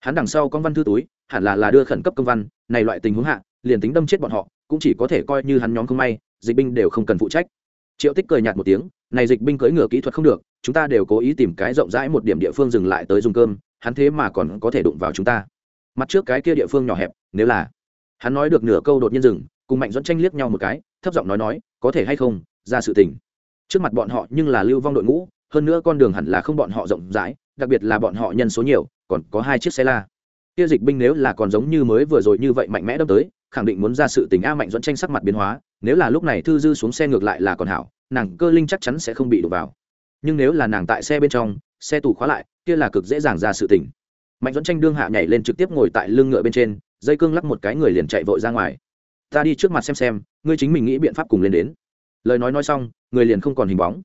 Hắn đằng sau con văn thư túi, hẳn là là đưa khẩn cấp công văn, này loại tình huống hạ, liền tính đâm chết bọn họ cũng chỉ có thể coi như hắn nhóm không may, dịch binh đều không cần phụ trách. Triệu tích cười nhạt một tiếng, này dịch binh cưỡi ngựa kỹ thuật không được, chúng ta đều cố ý tìm cái rộng rãi một điểm địa phương dừng lại tới dùng cơm, hắn thế mà còn có thể đụng vào chúng ta. Mặt trước cái kia địa phương nhỏ hẹp, nếu là hắn nói được nửa câu đột nhiên dừng, cùng mạnh dẫn tranh liếc nhau một cái, thấp giọng nói nói, có thể hay không, ra sự tình. Trước mặt bọn họ nhưng là lưu vong đội ngũ, hơn nữa con đường hẳn là không bọn họ rộng rãi, đặc biệt là bọn họ nhân số nhiều, còn có hai chiếc xe la kia dịch binh nếu là còn giống như mới vừa rồi như vậy mạnh mẽ đâm tới, khẳng định muốn ra sự tình a mạnh dẫn tranh sắc mặt biến hóa, nếu là lúc này thư dư xuống xe ngược lại là còn hảo, nàng cơ linh chắc chắn sẽ không bị đụng vào. Nhưng nếu là nàng tại xe bên trong, xe tủ khóa lại, kia là cực dễ dàng ra sự tình. Mạnh dẫn tranh đương hạ nhảy lên trực tiếp ngồi tại lưng ngựa bên trên, dây cương lắc một cái người liền chạy vội ra ngoài. Ta đi trước mặt xem xem, ngươi chính mình nghĩ biện pháp cùng lên đến. Lời nói nói xong, người liền không còn hình bóng.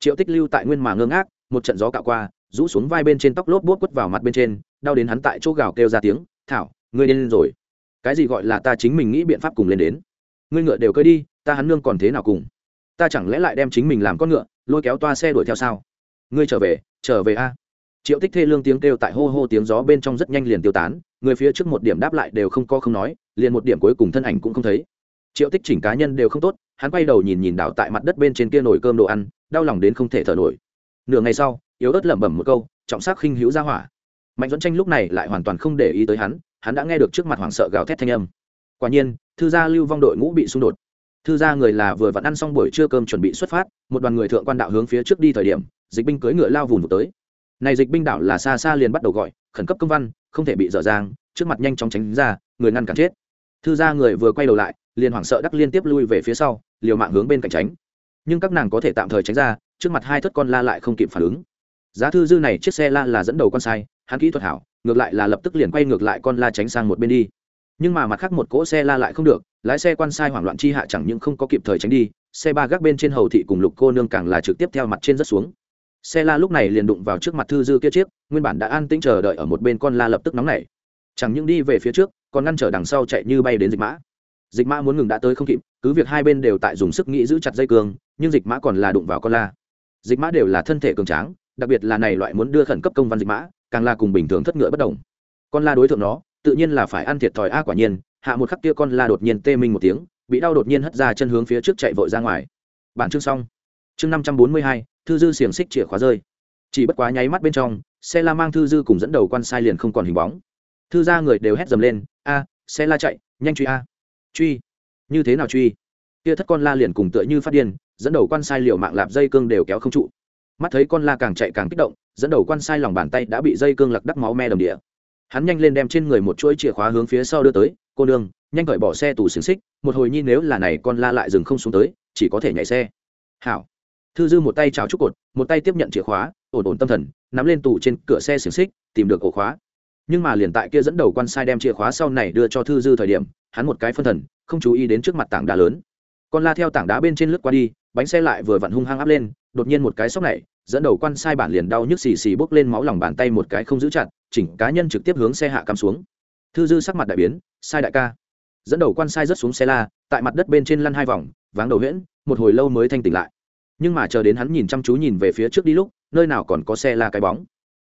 Triệu tích lưu tại nguyên mà ngơ ngác, một trận gió cạo qua, rũ xuống vai bên trên tóc lốp bốt quất vào mặt bên trên đau đến hắn tại chỗ gào kêu ra tiếng, thảo, ngươi điên rồi. Cái gì gọi là ta chính mình nghĩ biện pháp cùng lên đến? Ngươi ngựa đều cơi đi, ta hắn nương còn thế nào cùng? Ta chẳng lẽ lại đem chính mình làm con ngựa, lôi kéo toa xe đuổi theo sao? Ngươi trở về trở về a. Triệu tích thê lương tiếng kêu tại hô hô tiếng gió bên trong rất nhanh liền tiêu tán, người phía trước một điểm đáp lại đều không có không nói, liền một điểm cuối cùng thân ảnh cũng không thấy. Triệu tích chỉnh cá nhân đều không tốt, hắn quay đầu nhìn nhìn đảo tại mặt đất bên trên kia nồi cơm đồ ăn, đau lòng đến không thể thở nổi. Nửa ngày sau, yếu ớt lẩm bẩm một câu, trọng sắc khinh hữu ra hỏa mạnh dẫn tranh lúc này lại hoàn toàn không để ý tới hắn hắn đã nghe được trước mặt hoảng sợ gào thét thanh âm. Quả nhiên, thư gia lưu vong đội ngũ bị xung đột. Thư gia người là vừa vặn ăn xong buổi trưa cơm chuẩn bị xuất phát, một đoàn người thượng quan đạo hướng phía trước đi thời điểm, dịch binh cưỡi ngựa lao vùng vụt tới. Này dịch binh đảo là xa xa liền bắt đầu gọi, khẩn cấp công văn, không thể bị dở dang, trước mặt nhanh chóng tránh ra, người ngăn cản chết. Thư gia người vừa quay đầu lại, liền hoảng sợ đắc liên tiếp lui về phía sau, liều mạng hướng bên cạnh tránh. Nhưng các nàng có thể tạm thời tránh ra, trước mặt hai thất con la lại không kịp phản ứng. Giá thư dư này chiếc xe la là dẫn đầu con sai hắn kỹ thuật hảo ngược lại là lập tức liền quay ngược lại con la tránh sang một bên đi. Nhưng mà mặt khác một cỗ xe la lại không được lái xe quan sai hoảng loạn chi hạ chẳng những không có kịp thời tránh đi xe ba gác bên trên hầu thị cùng lục cô nương càng là trực tiếp theo mặt trên rất xuống. Xe la lúc này liền đụng vào trước mặt thư dư kia chiếc nguyên bản đã an tĩnh chờ đợi ở một bên con la lập tức nóng nảy. Chẳng những đi về phía trước còn ngăn trở đằng sau chạy như bay đến dịch mã. Dịch mã muốn ngừng đã tới không kịp cứ việc hai bên đều tại dùng sức nghĩ giữ chặt dây cường, nhưng dịch mã còn là đụng vào con la. Dịch mã đều là thân thể cường tráng đặc biệt là này loại muốn đưa khẩn cấp công văn dịch mã, càng là cùng bình thường thất ngựa bất đồng. Con la đối tượng nó, tự nhiên là phải ăn thiệt thòi a, quả nhiên, hạ một khắc kia con la đột nhiên tê minh một tiếng, bị đau đột nhiên hất ra chân hướng phía trước chạy vội ra ngoài. Bản chương xong. Chương năm trăm bốn mươi hai, thư dư xiềng xích chìa khóa rơi. Chỉ bất quá nháy mắt bên trong, xe la mang thư dư cùng dẫn đầu quan sai liền không còn hình bóng. Thư ra người đều hét dầm lên, a, xe la chạy, nhanh truy a. Truy? Như thế nào truy? Kia thất con la liền cùng tựa như phát điên, dẫn đầu quan sai liều mạng lạp dây cương đều kéo không trụ mắt thấy con la càng chạy càng kích động, dẫn đầu quan sai lòng bàn tay đã bị dây cương lặc đắc máu me đồng địa. Hắn nhanh lên đem trên người một chuỗi chìa khóa hướng phía sau đưa tới, cô nương, nhanh cởi bỏ xe tù xiềng xích, một hồi nhi nếu là này con la lại dừng không xuống tới, chỉ có thể nhảy xe. Hảo. Thư dư một tay chào trúc cột, một tay tiếp nhận chìa khóa, ổn ổn tâm thần, nắm lên tủ trên cửa xe xiềng xích, tìm được ổ khóa. Nhưng mà liền tại kia dẫn đầu quan sai đem chìa khóa sau này đưa cho thư dư thời điểm, hắn một cái phân thần, không chú ý đến trước mặt tảng đá lớn. Con la theo tảng đá bên trên lướt qua đi, bánh xe lại vừa vặn hung hăng áp lên đột nhiên một cái sốc này, dẫn đầu quan sai bản liền đau nhức xì xì bốc lên máu lòng bàn tay một cái không giữ chặt, chỉnh cá nhân trực tiếp hướng xe hạ cắm xuống. Thư dư sắc mặt đại biến, sai đại ca. Dẫn đầu quan sai rớt xuống xe la, tại mặt đất bên trên lăn hai vòng, váng đầu huyễn, một hồi lâu mới thanh tỉnh lại. Nhưng mà chờ đến hắn nhìn chăm chú nhìn về phía trước đi lúc, nơi nào còn có xe la cái bóng.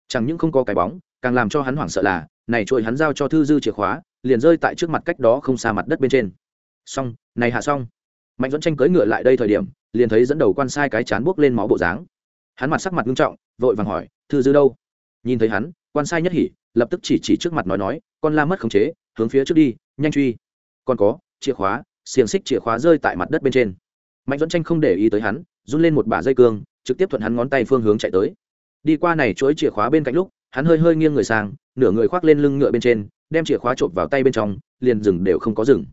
Chẳng những không có cái bóng, càng làm cho hắn hoảng sợ là, này trội hắn giao cho thư dư chìa khóa, liền rơi tại trước mặt cách đó không xa mặt đất bên trên. Xong, này hạ xong. Mạnh dẫn tranh cưỡi ngựa lại đây thời điểm liền thấy dẫn đầu quan sai cái chán buốc lên máu bộ dáng. Hắn mặt sắc mặt nghiêm trọng, vội vàng hỏi, thư dư đâu? Nhìn thấy hắn, quan sai nhất hỉ, lập tức chỉ chỉ trước mặt nói nói, con la mất khống chế, hướng phía trước đi, nhanh truy. Còn có, chìa khóa, xiềng xích chìa khóa rơi tại mặt đất bên trên. Mạnh dẫn tranh không để ý tới hắn, run lên một bả dây cương, trực tiếp thuận hắn ngón tay phương hướng chạy tới. Đi qua này chuỗi chìa khóa bên cạnh lúc, hắn hơi hơi nghiêng người sang, nửa người khoác lên lưng ngựa bên trên, đem chìa khóa trộm vào tay bên trong, liền dừng đều không có dừng.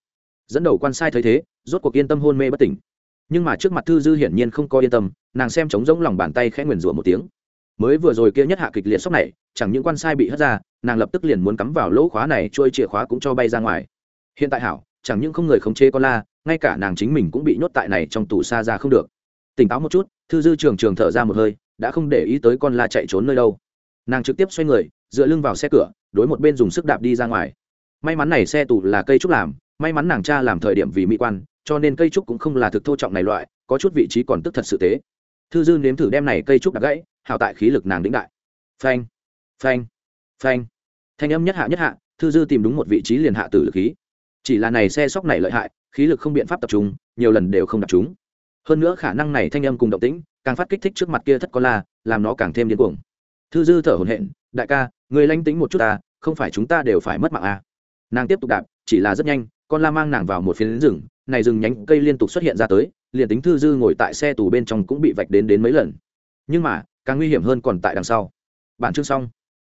Dẫn đầu quan sai thấy thế, rốt cuộc yên tâm hôn mê bất tỉnh nhưng mà trước mặt thư dư hiển nhiên không có yên tâm, nàng xem trống rỗng lòng bàn tay khẽ nguyền rủa một tiếng. Mới vừa rồi kia nhất hạ kịch liệt sốc này, chẳng những quan sai bị hất ra, nàng lập tức liền muốn cắm vào lỗ khóa này trôi chìa khóa cũng cho bay ra ngoài. Hiện tại hảo, chẳng những không người khống chế con la, ngay cả nàng chính mình cũng bị nhốt tại này trong tủ xa ra không được. Tỉnh táo một chút, thư dư trường trường thở ra một hơi, đã không để ý tới con la chạy trốn nơi đâu. Nàng trực tiếp xoay người, dựa lưng vào xe cửa, đối một bên dùng sức đạp đi ra ngoài. May mắn này xe tù là cây trúc làm, may mắn nàng cha làm thời điểm vì mỹ quan cho nên cây trúc cũng không là thực thô trọng này loại, có chút vị trí còn tức thật sự tế. Thư dư nếm thử đem này cây trúc đã gãy, hào tại khí lực nàng đĩnh đại. Phanh phanh phanh. Thanh âm nhất hạ nhất hạ, thư dư tìm đúng một vị trí liền hạ tử lực khí. Chỉ là này xe sóc này lợi hại, khí lực không biện pháp tập trung, nhiều lần đều không đặt chúng. Hơn nữa khả năng này thanh âm cùng động tĩnh, càng phát kích thích trước mặt kia thất con la, làm nó càng thêm điên cuồng. Thư dư thở hổn hển, đại ca, người lanh tính một chút ta, không phải chúng ta đều phải mất mạng à. nàng tiếp tục đạp, chỉ là rất nhanh con la mang nàng vào một phiến rừng, này rừng nhánh cây liên tục xuất hiện ra tới, liền tính thư dư ngồi tại xe tù bên trong cũng bị vạch đến đến mấy lần. Nhưng mà, càng nguy hiểm hơn còn tại đằng sau. Bản chương xong.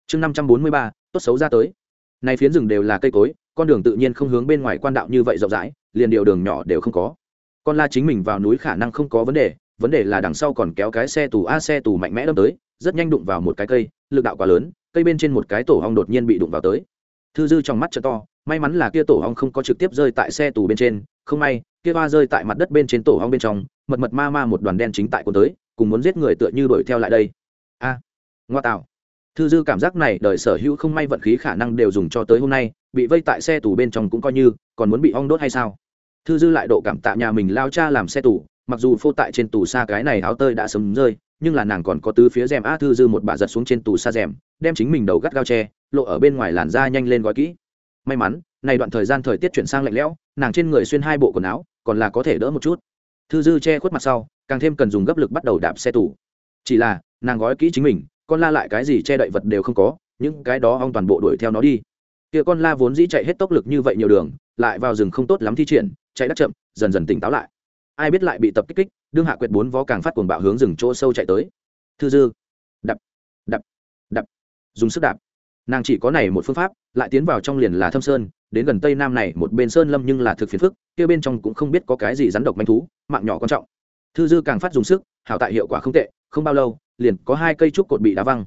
Chương năm trăm bốn mươi ba, tốt xấu ra tới. Này phiến rừng đều là cây cối, con đường tự nhiên không hướng bên ngoài quan đạo như vậy rộng rãi, liền điều đường nhỏ đều không có. Con la chính mình vào núi khả năng không có vấn đề vấn đề là đằng sau còn kéo cái xe tù a, xe tù mạnh mẽ đâm tới, rất nhanh đụng vào một cái cây, lực đạo quá lớn, cây bên trên một cái tổ hong đột nhiên bị đụng vào tới thư dư trong mắt t to, may mắn là kia tổ hong không có trực tiếp rơi tại xe tù bên trên, không may, kia ba rơi tại mặt đất bên trên tổ hong bên trong, mật mật ma ma một đoàn đen chính tại cuốn tới, cùng muốn giết người tựa như đuổi theo lại đây. A, ngoa tạo. Thư dư cảm giác này đời sở hữu không may vận khí khả năng đều dùng cho tới hôm nay, bị vây tại xe tù bên trong cũng coi như, còn muốn bị ong đốt hay sao? Thư dư lại độ cảm tạ nhà mình lao cha làm xe tù, mặc dù phô tại trên tù xa cái này áo tơi đã sớm rơi, nhưng là nàng còn có tứ phía rèm. A, thư dư một bà giật xuống trên tù xa rèm, đem chính mình đầu gắt gao tre lộ ở bên ngoài làn da nhanh lên gói kỹ. May mắn, này đoạn thời gian thời tiết chuyển sang lạnh lẽo, nàng trên người xuyên hai bộ quần áo, còn là có thể đỡ một chút. Thư dư che khuất mặt sau, càng thêm cần dùng gấp lực bắt đầu đạp xe tủ chỉ là, nàng gói kỹ chính mình, con la lại cái gì che đậy vật đều không có, những cái đó ong toàn bộ đuổi theo nó đi. Kia con la vốn dĩ chạy hết tốc lực như vậy nhiều đường, lại vào rừng không tốt lắm thi triển, chạy đắt chậm, dần dần tỉnh táo lại. Ai biết lại bị tập kích kích, đương hạ quyệt bốn vó càng phát cuồng bạo hướng rừng chỗ sâu chạy tới. Thư dư, đập đập đập, dùng sức đạp nàng chỉ có này một phương pháp, lại tiến vào trong liền là thâm sơn, đến gần tây nam này, một bên sơn lâm nhưng là thực phiền phức, kia bên trong cũng không biết có cái gì rắn độc manh thú, mạng nhỏ quan trọng. Thư dư càng phát dùng sức, hảo tại hiệu quả không tệ, không bao lâu, liền có hai cây trúc cột bị đá văng.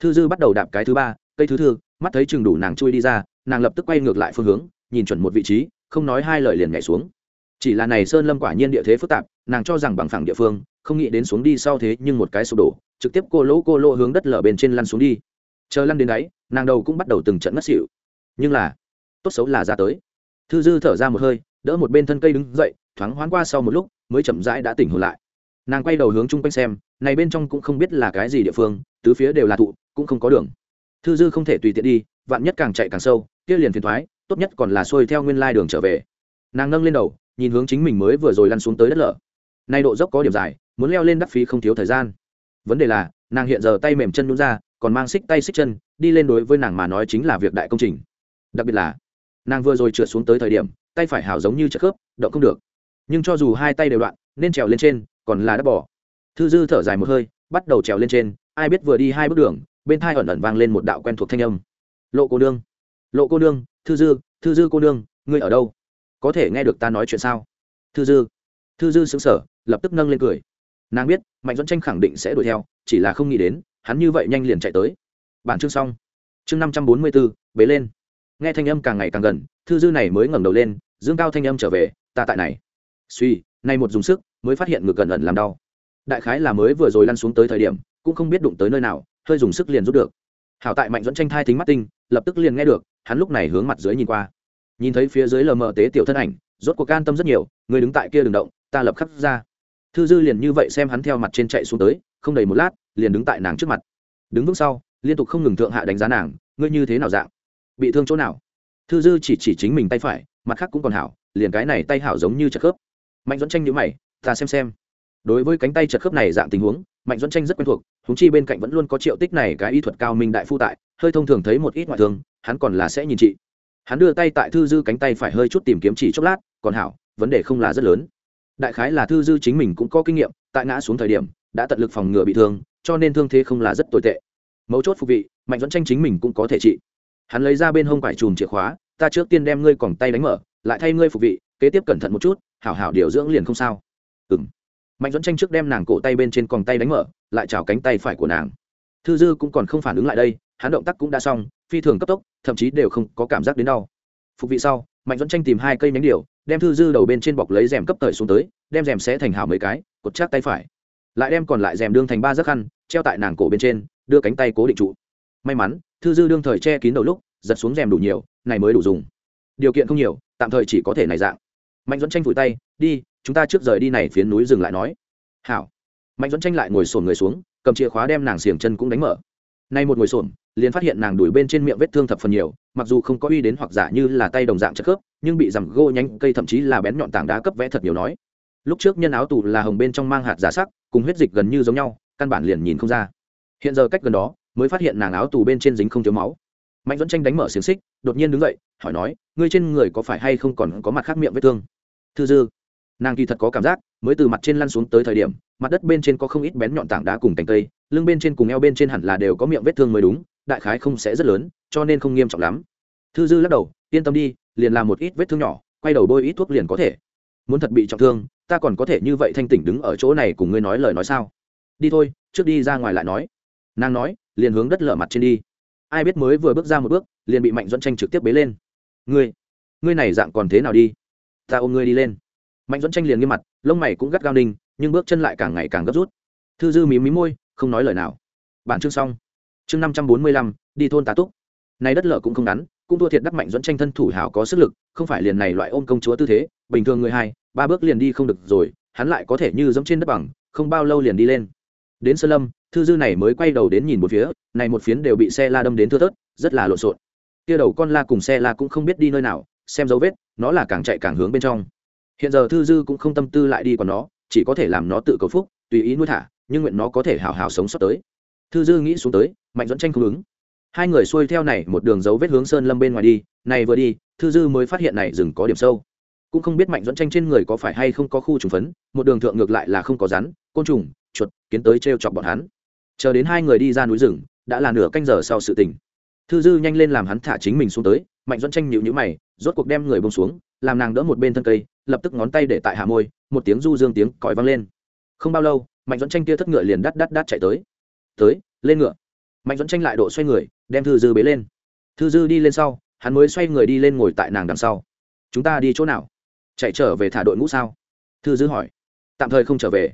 Thư dư bắt đầu đạp cái thứ ba, cây thứ thư, mắt thấy chừng đủ nàng chui đi ra, nàng lập tức quay ngược lại phương hướng, nhìn chuẩn một vị trí, không nói hai lời liền nhảy xuống. Chỉ là này sơn lâm quả nhiên địa thế phức tạp, nàng cho rằng bằng phẳng địa phương, không nghĩ đến xuống đi sau thế nhưng một cái sụp đổ, trực tiếp cô lỗ cô lỗ hướng đất lở bên trên lăn xuống đi chờ lăn đến đáy, nàng đầu cũng bắt đầu từng trận ngất xỉu. Nhưng là, tốt xấu là ra tới. Thư dư thở ra một hơi, đỡ một bên thân cây đứng dậy, thoáng hoán qua sau một lúc, mới chậm rãi đã tỉnh hồn lại. Nàng quay đầu hướng chung quanh xem, này bên trong cũng không biết là cái gì địa phương, tứ phía đều là thụ, cũng không có đường. Thư dư không thể tùy tiện đi, vạn nhất càng chạy càng sâu, kia liền phiền thoái, tốt nhất còn là xuôi theo nguyên lai đường trở về. Nàng nâng lên đầu, nhìn hướng chính mình mới vừa rồi lăn xuống tới đất lở. Nay độ dốc có điểm dài, muốn leo lên đắc phí không thiếu thời gian. Vấn đề là, nàng hiện giờ tay mềm chân nhún ra còn mang xích tay xích chân, đi lên đối với nàng mà nói chính là việc đại công trình. Đặc biệt là, nàng vừa rồi trượt xuống tới thời điểm, tay phải hào giống như chất khớp, động không được. Nhưng cho dù hai tay đều đoạn, nên trèo lên trên, còn là đắp bỏ. Thư dư thở dài một hơi, bắt đầu trèo lên trên, ai biết vừa đi hai bước đường, bên thai ẩn ẩn vang lên một đạo quen thuộc thanh âm. Lộ cô nương, lộ cô nương, thư dư thư dư cô nương, ngươi ở đâu? Có thể nghe được ta nói chuyện sao? Thư dư thư dư xứng sở lập tức nâng lên cười. Nàng biết, mạnh dẫn tranh khẳng định sẽ đuổi theo, chỉ là không nghĩ đến hắn như vậy nhanh liền chạy tới. Bản chương xong. Chương năm trăm bốn mươi bốn, bế lên. Nghe thanh âm càng ngày càng gần, thư dư này mới ngẩng đầu lên, dương cao thanh âm trở về, ta tại này. Suy, nay một dùng sức, mới phát hiện ngực gần ẩn làm đau. Đại khái là mới vừa rồi lăn xuống tới thời điểm, cũng không biết đụng tới nơi nào, hơi dùng sức liền rút được. Hảo tại mạnh dẫn tranh thai thính mắt tinh, lập tức liền nghe được, hắn lúc này hướng mặt dưới nhìn qua. Nhìn thấy phía dưới lờ mờ tế tiểu thân ảnh, rốt cuộc can tâm rất nhiều, người đứng tại kia đừng động, ta lập khắc ra. Thư dư liền như vậy xem hắn theo mặt trên chạy xuống tới, không đầy một lát liền đứng tại nàng trước mặt. Đứng vững sau, liên tục không ngừng thượng hạ đánh giá nàng, ngươi như thế nào dạng? Bị thương chỗ nào? Thư dư chỉ chỉ chính mình tay phải, mặt khác cũng còn hảo, liền cái này tay hảo giống như chật khớp. Mạnh dẫn tranh nhữ mày, ta xem xem. Đối với cánh tay chật khớp này dạng tình huống, mạnh dẫn tranh rất quen thuộc húng chi bên cạnh vẫn luôn có triệu tích này cái y thuật cao minh đại phu tại, hơi thông thường thấy một ít ngoại thương, hắn còn là sẽ nhìn chị. Hắn đưa tay tại thư dư cánh tay phải hơi chút tìm kiếm chỉ chốc lát, còn hảo, vấn đề không là rất lớn. Đại khái là thư dư chính mình cũng có kinh nghiệm, tại ngã xuống thời điểm, đã tận lực phòng ngừa bị thương cho nên thương thế không là rất tồi tệ. Mấu chốt phục vị, mạnh dẫn tranh chính mình cũng có thể trị. Hắn lấy ra bên hông quải chùm chìa khóa, ta trước tiên đem ngươi còng tay đánh mở, lại thay ngươi phục vị, kế tiếp cẩn thận một chút, hảo hảo điều dưỡng liền không sao. Ừ m mạnh dẫn tranh trước đem nàng cổ tay bên trên còng tay đánh mở, lại chào cánh tay phải của nàng. Thư dư cũng còn không phản ứng lại đây, hắn động tác cũng đã xong, phi thường cấp tốc, thậm chí đều không có cảm giác đến đau. Phục vị sau, mạnh dẫn tranh tìm hai cây nhánh điều, đem thư dư đầu bên trên bọc lấy rèm cấp thời xuống tới, đem rèm sẽ thành hảo mấy cái, cột chắc tay phải. Lại đem còn lại rèm đương thành ba giấc khăn treo tại nàng cổ bên trên, đưa cánh tay cố định trụ. May mắn, thư dư đương thời che kín đầu lúc, giật xuống rèm đủ nhiều, này mới đủ dùng. Điều kiện không nhiều, tạm thời chỉ có thể này dạng. Mạnh dẫn tranh vùi tay, đi, chúng ta trước rời đi này phía núi dừng lại nói. Hảo. Mạnh dẫn tranh lại ngồi sổn người xuống, cầm chìa khóa đem nàng xiềng chân cũng đánh mở. Nay một ngồi sổn liền phát hiện nàng đuổi bên trên miệng vết thương thập phần nhiều, mặc dù không có uy đến hoặc giả như là tay đồng dạng chất khớp, nhưng bị rằm gô nhanh cây thậm chí là bén nhọn tảng đá cấp vẽ thật nhiều nói. Lúc trước nhân áo tù là hồng bên trong mang hạt giả sắc, cùng huyết dịch gần như giống nhau căn bản liền nhìn không ra. Hiện giờ cách gần đó, mới phát hiện nàng áo tù bên trên dính không thiếu máu. Mạnh dẫn tranh đánh mở xiềng xích, đột nhiên đứng dậy, hỏi nói, ngươi trên người có phải hay không còn có mặt khác miệng vết thương? Thư dư. Nàng kỳ thật có cảm giác, mới từ mặt trên lăn xuống tới thời điểm, mặt đất bên trên có không ít bén nhọn tảng đá cùng cành cây, lưng bên trên cùng eo bên trên hẳn là đều có miệng vết thương mới đúng, đại khái không sẽ rất lớn, cho nên không nghiêm trọng lắm. Thư dư lắc đầu, yên tâm đi, liền làm một ít vết thương nhỏ, quay đầu bôi ít thuốc liền có thể. Muốn thật bị trọng thương, ta còn có thể như vậy thanh tỉnh đứng ở chỗ này cùng ngươi nói lời nói sao? Đi thôi, trước đi ra ngoài lại nói. Nàng nói, liền hướng đất lở mặt trên đi. Ai biết mới vừa bước ra một bước, liền bị mạnh dẫn tranh trực tiếp bế lên. Ngươi ngươi này dạng còn thế nào đi? Ta ôm ngươi đi lên. Mạnh dẫn tranh liền nghiêm mặt, lông mày cũng gắt gao ninh, nhưng bước chân lại càng ngày càng gấp rút. Thư dư mí mí môi, không nói lời nào. Bản chương xong. Chương năm trăm bốn mươi lăm, đi thôn tá túc. Nay đất lở cũng không ngắn, cũng thua thiệt đắc mạnh dẫn tranh thân thủ hảo có sức lực, không phải liền này loại ôm công chúa tư thế, bình thường người hai, ba bước liền đi không được rồi, hắn lại có thể như giống trên đất bằng, không bao lâu liền đi lên đến sơn lâm, thư dư này mới quay đầu đến nhìn một phía, này một phiến đều bị xe la đâm đến thưa thớt, rất là lộn xộn. Kia đầu con la cùng xe la cũng không biết đi nơi nào, xem dấu vết, nó là càng chạy càng hướng bên trong. Hiện giờ thư dư cũng không tâm tư lại đi còn nó, chỉ có thể làm nó tự cầu phúc, tùy ý nuôi thả, nhưng nguyện nó có thể hào hào sống sót tới. Thư dư nghĩ xuống tới, mạnh dẫn tranh không ứng. Hai người xuôi theo này một đường dấu vết hướng sơn lâm bên ngoài đi, này vừa đi, thư dư mới phát hiện này rừng có điểm sâu. Cũng không biết mạnh dẫn tranh trên người có phải hay không có khu trùng phấn, một đường thượng ngược lại là không có rắn, côn trùng chuột, kiến tới t r e o chọc bọn hắn. Chờ đến hai người đi ra núi rừng, đã là nửa canh giờ sau sự tình. Thư dư nhanh lên làm hắn thả chính mình xuống tới, mạnh dẫn tranh nhịu nhữ mày, rốt cuộc đem người bông xuống, làm nàng đỡ một bên thân cây, lập tức ngón tay để tại hạ môi, một tiếng du dương tiếng còi vang lên. Không bao lâu, mạnh dẫn tranh kia thất ngựa liền đắt đắt đắt chạy tới. Tới, lên ngựa. Mạnh dẫn tranh lại độ xoay người, đem thư dư bế lên. Thư dư đi lên sau, hắn mới xoay người đi lên ngồi tại nàng đằng sau. Chúng ta đi chỗ nào? Chạy trở về thả đội ngũ sao? Thư dư hỏi. Tạm thời không trở về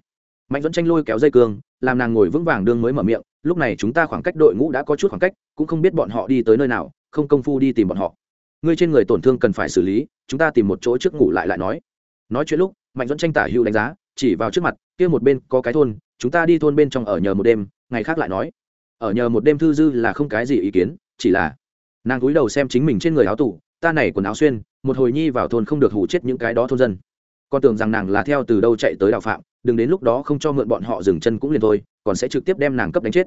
mạnh dẫn tranh lôi kéo dây cương, làm nàng ngồi vững vàng đương mới mở miệng, lúc này chúng ta khoảng cách đội ngũ đã có chút khoảng cách, cũng không biết bọn họ đi tới nơi nào, không công phu đi tìm bọn họ. Ngươi trên người tổn thương cần phải xử lý, chúng ta tìm một chỗ trước ngủ lại lại nói. Nói chuyện lúc, mạnh dẫn tranh tả hữu đánh giá, chỉ vào trước mặt, kia một bên có cái thôn, chúng ta đi thôn bên trong ở nhờ một đêm, ngày khác lại nói. Ở nhờ một đêm thư dư là không cái gì ý kiến, chỉ là nàng cúi đầu xem chính mình trên người áo tủ ta này quần áo xuyên, một hồi nhi vào thôn không được hủ chết những cái đó thôn dân con tưởng rằng nàng là theo từ đâu chạy tới đào phạm, đừng đến lúc đó không cho mượn bọn họ dừng chân cũng liền thôi, còn sẽ trực tiếp đem nàng cấp đánh chết.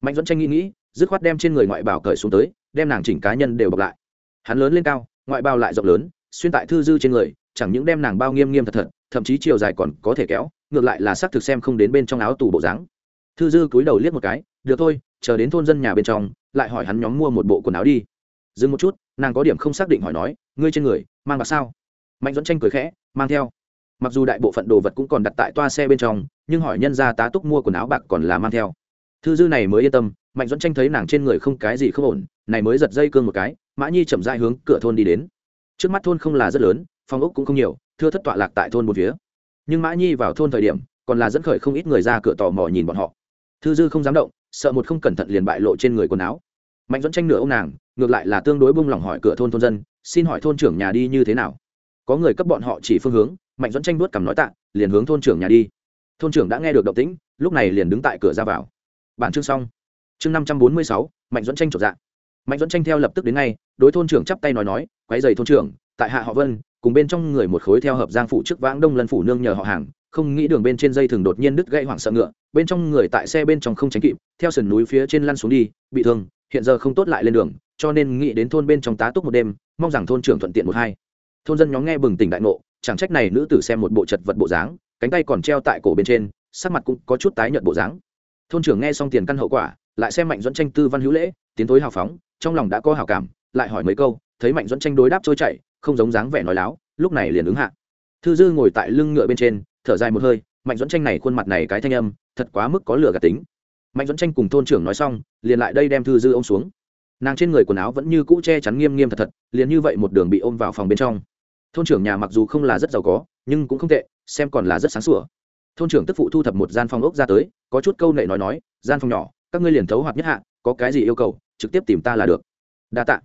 Mạnh dẫn tranh nghĩ nghĩ, dứt khoát đem trên người ngoại bào cởi xuống tới, đem nàng chỉnh cá nhân đều bọc lại. Hắn lớn lên cao, ngoại bào lại rộng lớn, xuyên tại thư dư trên người, chẳng những đem nàng bao nghiêm nghiêm thật thật, thậm chí chiều dài còn có thể kéo, ngược lại là xác thực xem không đến bên trong áo tù bộ dáng. Thư dư cúi đầu liếc một cái, được thôi, chờ đến thôn dân nhà bên trong, lại hỏi hắn nhóm mua một bộ quần áo đi. Dừng một chút, nàng có điểm không xác định hỏi nói, ngươi trên người, mang bạc sao? Mạnh dẫn tranh cười khẽ, mang theo mặc dù đại bộ phận đồ vật cũng còn đặt tại toa xe bên trong, nhưng hỏi nhân ra tá túc mua quần áo bạc còn là mang theo. Thư dư này mới yên tâm, mạnh dẫn tranh thấy nàng trên người không cái gì không ổn, này mới giật dây cương một cái, mã nhi chậm dai hướng cửa thôn đi đến. Trước mắt thôn không là rất lớn, phòng ốc cũng không nhiều, thưa thất tọa lạc tại thôn một phía. Nhưng mã nhi vào thôn thời điểm, còn là dẫn khởi không ít người ra cửa tò mò nhìn bọn họ. Thư dư không dám động, sợ một không cẩn thận liền bại lộ trên người quần áo. Mạnh dẫn tranh nửa ông nàng, ngược lại là tương đối bung lỏng hỏi cửa thôn thôn dân, xin hỏi thôn trưởng nhà đi như thế nào? Có người cấp bọn họ chỉ phương hướng mạnh dẫn tranh đuốt cằm nói tạ, liền hướng thôn trưởng nhà đi. Thôn trưởng đã nghe được động tĩnh, lúc này liền đứng tại cửa ra vào. Bản chương xong. Chương năm trăm bốn mươi sáu, mạnh dẫn tranh trộm dạ. Mạnh dẫn tranh theo lập tức đến ngay, đối thôn trưởng chắp tay nói nói quái dày thôn trưởng, tại hạ họ vân, cùng bên trong người một khối theo hợp giang phụ trước vãng đông lân phủ nương nhờ họ hàng, không nghĩ đường bên trên dây thường đột nhiên đứt gãy hoảng sợ ngựa, bên trong người tại xe bên trong không tránh kịp, theo sườn núi phía trên lăn xuống đi, bị thương, hiện giờ không tốt lại lên đường, cho nên nghĩ đến thôn bên trong tá túc một đêm, mong rằng thôn trưởng thuận tiện một hai. Thôn dân nhóm nghe bừng tỉnh đại ngộ chẳng trách này nữ tử xem một bộ chật vật bộ dáng, cánh tay còn treo tại cổ bên trên, sắc mặt cũng có chút tái nhợt bộ dáng. Thôn trưởng nghe xong tiền căn hậu quả, lại xem mạnh dẫn tranh tư văn hữu lễ, tiến thối hào phóng, trong lòng đã có hào cảm, lại hỏi mấy câu, thấy mạnh dẫn tranh đối đáp trôi chảy, không giống dáng vẻ nói láo, lúc này liền ứng hạ. Thư dư ngồi tại lưng ngựa bên trên, thở dài một hơi, mạnh dẫn tranh này khuôn mặt này cái thanh âm, thật quá mức có lửa gạt tính. Mạnh dẫn tranh cùng thôn trưởng nói xong, liền lại đây đem thư dư ô m xuống. Nàng trên người quần áo vẫn như cũ che chắn nghiêm nghiêm thật thật, liền như vậy một đường bị ôm vào phòng bên trong thôn trưởng nhà mặc dù không là rất giàu có, nhưng cũng không tệ, xem còn là rất sáng sủa. Thôn trưởng tức phụ thu thập một gian phòng ốc ra tới, có chút câu nệ nói nói, gian phòng nhỏ, các ngươi liền thấu hoạt nhất hạ, có cái gì yêu cầu, trực tiếp tìm ta là được. Đa t ạ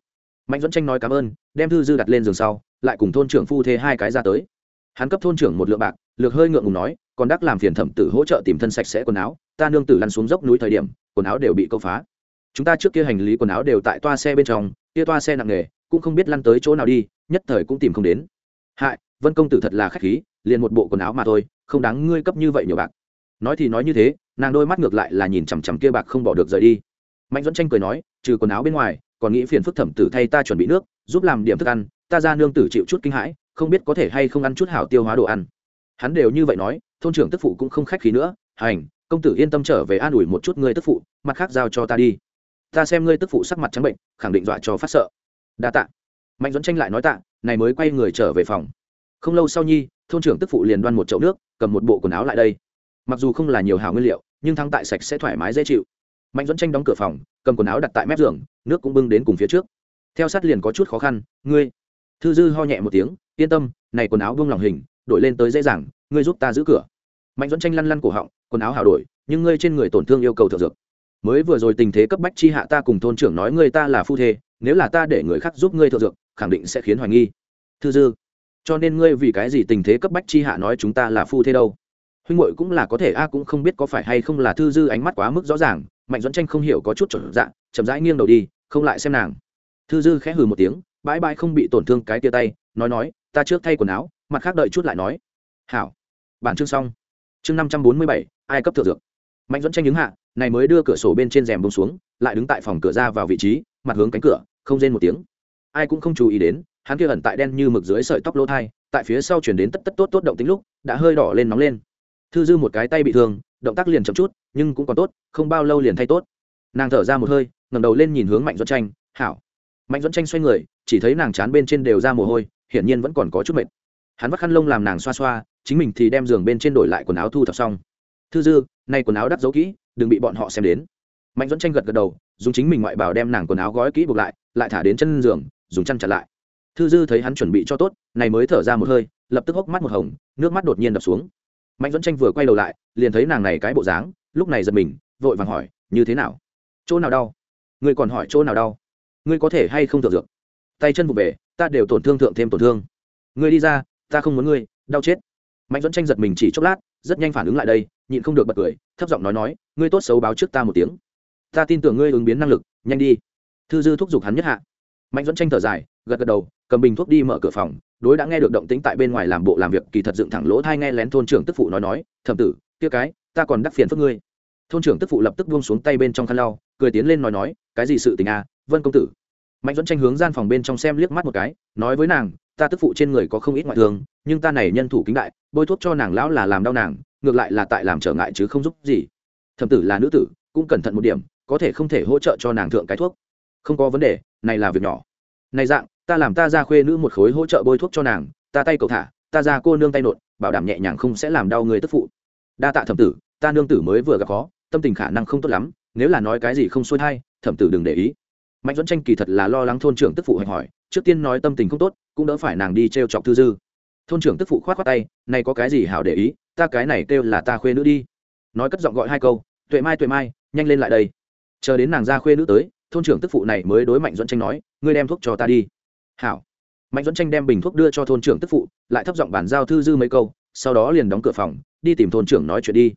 mạnh dẫn tranh nói cảm ơn, đem thư dư đặt lên giường sau, lại cùng thôn trưởng phu thê hai cái ra tới. Hắn cấp thôn trưởng một lượng bạc, lược hơi ngượng ngùng nói, còn đắc làm phiền thẩm tử hỗ trợ tìm thân sạch sẽ quần áo, ta nương tử lăn xuống dốc núi thời điểm, quần áo đều bị câu phá. Chúng ta trước kia hành lý quần áo đều tại toa xe bên trong, kia toa xe nặng nghề cũng không biết lăn tới chỗ nào đi, nhất thời cũng tìm không đến hại, vân công tử thật là khách khí, liền một bộ quần áo mà thôi, không đáng ngươi cấp như vậy nhiều bạc. Nói thì nói như thế, nàng đôi mắt ngược lại là nhìn chằm chằm kia bạc không bỏ được rời đi. Mạnh dẫn tranh cười nói, trừ quần áo bên ngoài, còn nghĩ phiền phức thẩm tử thay ta chuẩn bị nước, giúp làm điểm thức ăn, ta ra nương tử chịu chút kinh hãi, không biết có thể hay không ăn chút hảo tiêu hóa đồ ăn. Hắn đều như vậy nói, thôn trưởng tức phụ cũng không khách khí nữa, hành, công tử yên tâm trở về an ủi một chút ngươi tức phụ, mặt khác giao cho ta đi. Ta xem ngươi tức phụ sắc mặt trắng bệnh, khẳng định dọa cho phát sợ. Đa tạ. Mạnh dẫn tranh lại nói tạ này mới quay người trở về phòng. Không lâu sau nhi, thôn trưởng tức phụ liền đoan một chậu nước, cầm một bộ quần áo lại đây. Mặc dù không là nhiều hào nguyên liệu, nhưng thắng tại sạch sẽ thoải mái dễ chịu. Mạnh dẫn tranh đóng cửa phòng, cầm quần áo đặt tại mép giường, nước cũng bưng đến cùng phía trước. Theo sát liền có chút khó khăn, ngươi. Thư dư ho nhẹ một tiếng, yên tâm, này quần áo buông lòng hình, đổi lên tới dễ dàng, ngươi giúp ta giữ cửa. Mạnh dẫn tranh lăn lăn cổ họng, quần áo hào đổi, nhưng ngươi trên người tổn thương yêu cầu thượng dược. Mới vừa rồi tình thế cấp bách chi hạ ta cùng thôn trưởng nói ngươi ta là phu thê nếu là ta để người khác giúp ngươi thượng dược, khẳng định sẽ khiến hoài nghi. Thư dư, cho nên ngươi vì cái gì tình thế cấp bách chi hạ nói chúng ta là phu thế đâu? Huynh muội cũng là có thể, a cũng không biết có phải hay không là thư dư ánh mắt quá mức rõ ràng, mạnh dẫn tranh không hiểu có chút chuẩn dạ chậm rãi nghiêng đầu đi, không lại xem nàng. Thư dư khẽ hừ một tiếng, bãi bãi không bị tổn thương cái tia tay, nói nói, ta trước thay quần áo, mặt khác đợi chút lại nói. Hảo, bản chương xong. Chương năm trăm bốn mươi bảy, ai cấp thượng dược? Mạnh dẫn tranh đứng hạ, này mới đưa cửa sổ bên trên rèm bông xuống, lại đứng tại phòng cửa ra vào vị trí, mặt hướng cánh cửa không rên một tiếng. Ai cũng không chú ý đến, hắn kia ẩn tại đen như mực dưới sợi tóc lỗ thai, tại phía sau chuyển đến tất tất tốt tốt động tính lúc, đã hơi đỏ lên nóng lên. Thư dư một cái tay bị thương, động tác liền chậm chút, nhưng cũng còn tốt, không bao lâu liền thay tốt. Nàng thở ra một hơi, ngẩng đầu lên nhìn hướng mạnh dẫn tranh hảo. Mạnh dẫn tranh xoay người, chỉ thấy nàng chán bên trên đều ra mồ hôi, hiển nhiên vẫn còn có chút mệt. Hắn vắt khăn lông làm nàng xoa xoa, chính mình thì đem giường bên trên đổi lại quần áo thu thập xong. Thư dư, nay quần áo đắp giấu kỹ, đừng bị bọn họ xem đến. Mạnh dẫn tranh gật gật đầu dùng chính mình ngoại bảo đem nàng quần áo gói kỹ buộc lại lại thả đến chân giường, dùng chăn chặt lại. Thư dư thấy hắn chuẩn bị cho tốt, này mới thở ra một hơi, lập tức hốc mắt một hồng, nước mắt đột nhiên đập xuống. Mạnh dẫn tranh vừa quay đầu lại, liền thấy nàng này cái bộ dáng, lúc này giật mình, vội vàng hỏi, như thế nào? Chỗ nào đau? Ngươi còn hỏi chỗ nào đau? Ngươi có thể hay không thượng dược? Tay chân vụ về, ta đều tổn thương thượng thêm tổn thương. Ngươi đi ra, ta không muốn ngươi, đau chết. Mạnh dẫn tranh giật mình chỉ chốc lát, rất nhanh phản ứng lại đây, nhịn không được bật cười, thấp giọng nói nói, ngươi tốt xấu báo trước ta một tiếng ta tin tưởng ngươi ứng biến năng lực, nhanh đi. Thư dư thúc giục hắn nhất hạ. Mạnh dẫn tranh thở dài, gật gật đầu, cầm bình thuốc đi mở cửa phòng, đối đã nghe được động tĩnh tại bên ngoài làm bộ làm việc, kỳ thật dựng thẳng lỗ thai nghe lén thôn trưởng tức phụ nói nói, thẩm tử, kia cái, ta còn đắc phiền phức ngươi. Thôn trưởng tức phụ lập tức buông xuống tay bên trong khăn lau, cười tiến lên nói nói, cái gì sự tình à vân công tử? Mạnh dẫn tranh hướng gian phòng bên trong xem liếc mắt một cái, nói với nàng, ta tức phụ trên người có không ít ngoại thương, nhưng ta này nhân thủ kính đại, bôi thuốc cho nàng lão là làm đau nàng, ngược lại là tại làm trở ngại chứ không giúp gì. Thẩm tử là nữ tử, cũng cẩn thận một điểm có thể không thể hỗ trợ cho nàng thượng cái thuốc. Không có vấn đề, này là việc nhỏ. Này dạng, ta làm ta ra khuê nữ một khối hỗ trợ bôi thuốc cho nàng, ta tay cầu thả, ta ra cô nương tay nột, bảo đảm nhẹ nhàng không sẽ làm đau người tức phụ. Đa tạ thẩm tử, ta nương tử mới vừa gặp khó, tâm tình khả năng không tốt lắm, nếu là nói cái gì không xuôi hay thẩm tử đừng để ý. Mạnh dẫn tranh kỳ thật là lo lắng thôn trưởng tức phụ hỏi hỏi, trước tiên nói tâm tình không tốt, cũng đỡ phải nàng đi t r e o chọc thư dư. Thôn trưởng tức phụ k h o á t khoác tay, này có cái gì hảo để ý, ta cái này kêu là ta khuê nữ đi. Nói cất giọng gọi hai câu, tuệ mai tuệ mai, nhanh lên lại đây chờ đến nàng ra khuê nữ tới, thôn trưởng tức phụ này mới đối mạnh dẫn tranh nói, ngươi đem thuốc cho ta đi. Hảo. Mạnh dẫn tranh đem bình thuốc đưa cho thôn trưởng tức phụ, lại thấp giọng bản giao thư dư mấy câu, sau đó liền đóng cửa phòng, đi tìm thôn trưởng nói chuyện đi.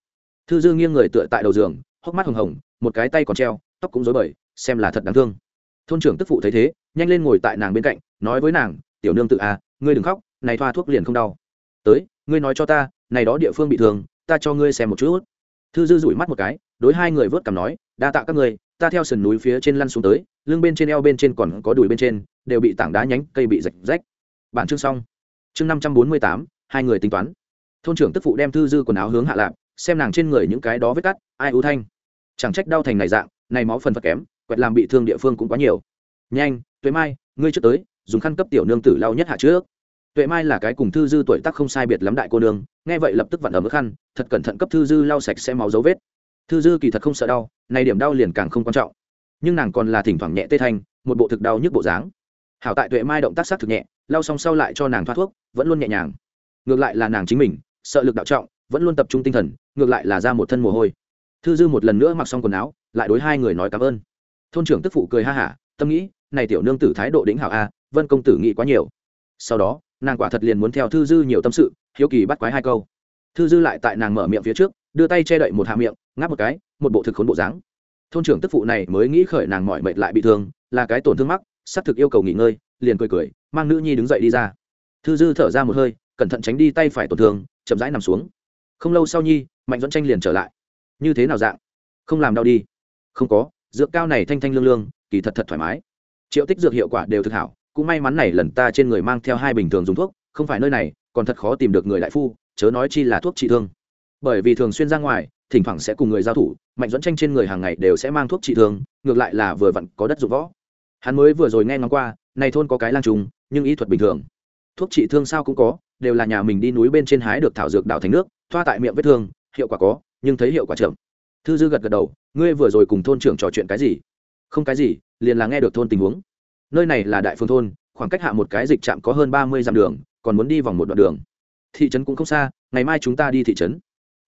Thư dư nghiêng người tựa tại đầu giường, hốc mắt hồng hồng, một cái tay còn treo, tóc cũng rối bời, xem là thật đáng thương. Thôn trưởng tức phụ thấy thế, nhanh lên ngồi tại nàng bên cạnh, nói với nàng, tiểu nương tự à ngươi đừng khóc, này thoa thuốc liền không đau. Tới, ngươi nói cho ta, này đó địa phương bị thương, ta cho ngươi xem một chút. Thư dư rủi mắt một cái, đối hai người vớt cằm nói đa tạ các ngươi, ta theo sườn núi phía trên lăn xuống tới, lưng bên trên eo bên trên còn có đùi bên trên, đều bị tảng đá nhánh cây bị rạch rách. Bản chương xong. Chương năm trăm bốn mươi tám, hai người tính toán. Thôn trưởng tức phụ đem thư dư quần áo hướng hạ lạp xem nàng trên người những cái đó vết cắt, ai ưu thanh. Chẳng trách đau thành này dạng, này máu phần phật kém, quẹt làm bị thương địa phương cũng quá nhiều. Nhanh, tuệ mai, ngươi trước tới, dùng khăn cấp tiểu nương tử lau nhất hạ trước. Tuệ mai là cái cùng thư dư tuổi tác không sai biệt lắm đại cô nương, nghe vậy lập tức vặn ở mức khăn, thật cẩn thận cấp thư dư lau sạch sẽ máu dấu vết thư dư kỳ thật không sợ đau, này điểm đau liền càng không quan trọng. Nhưng nàng còn là thỉnh thoảng nhẹ tê thanh một bộ thực đau nhức bộ dáng. Hảo tại tuệ mai động tác sát thực nhẹ, lau xong sau lại cho nàng thoát thuốc, vẫn luôn nhẹ nhàng. Ngược lại là nàng chính mình, sợ lực đạo trọng, vẫn luôn tập trung tinh thần, ngược lại là ra một thân mồ hôi. Thư dư một lần nữa mặc xong quần áo, lại đối hai người nói cảm ơn. Thôn trưởng tức phụ cười ha hả, tâm nghĩ, này tiểu nương tử thái độ đĩnh hảo a, vân công tử nghĩ quá nhiều. Sau đó, nàng quả thật liền muốn theo thư dư nhiều tâm sự, hiếu kỳ bắt quái hai câu. Thư dư lại tại nàng mở miệng phía trước đưa tay che đậy một hạ miệng, ngáp một cái, một bộ thực khốn bộ dáng. Thôn trưởng tức phụ này mới nghĩ khởi nàng mỏi mệt lại bị thương, là cái tổn thương mắc xác thực yêu cầu nghỉ ngơi, liền cười cười, mang nữ nhi đứng dậy đi ra. Thư dư thở ra một hơi, cẩn thận tránh đi tay phải tổn thương, chậm rãi nằm xuống. Không lâu sau nhi, mạnh dẫn tranh liền trở lại. Như thế nào dạng? Không làm đau đi. Không có, dược cao này thanh thanh lương lương, kỳ thật thật thoải mái. Triệu tích dược hiệu quả đều thực hảo, cũng may mắn này lần ta trên người mang theo hai bình thường dùng thuốc, không phải nơi này, còn thật khó tìm được người đại phu, chớ nói chi là thuốc trị thương bởi vì thường xuyên ra ngoài, thỉnh thoảng sẽ cùng người giao thủ, mạnh dẫn tranh trên người hàng ngày đều sẽ mang thuốc trị thương, ngược lại là vừa vặn có đất dụng võ. Hắn mới vừa rồi nghe ngóng qua, này thôn có cái lang trùng, nhưng ý thuật bình thường. Thuốc trị thương sao cũng có, đều là nhà mình đi núi bên trên hái được thảo dược đảo thành nước, thoa tại miệng vết thương, hiệu quả có, nhưng thấy hiệu quả chậm. Thư dư gật gật đầu, ngươi vừa rồi cùng thôn trưởng trò chuyện cái gì? Không cái gì, liền là nghe được thôn tình huống. Nơi này là đại phương thôn, khoảng cách hạ một cái dịch trạm có hơn ba mươi dặm đường, còn muốn đi vòng một đoạn đường. Thị trấn cũng không xa, ngày mai chúng ta đi thị trấn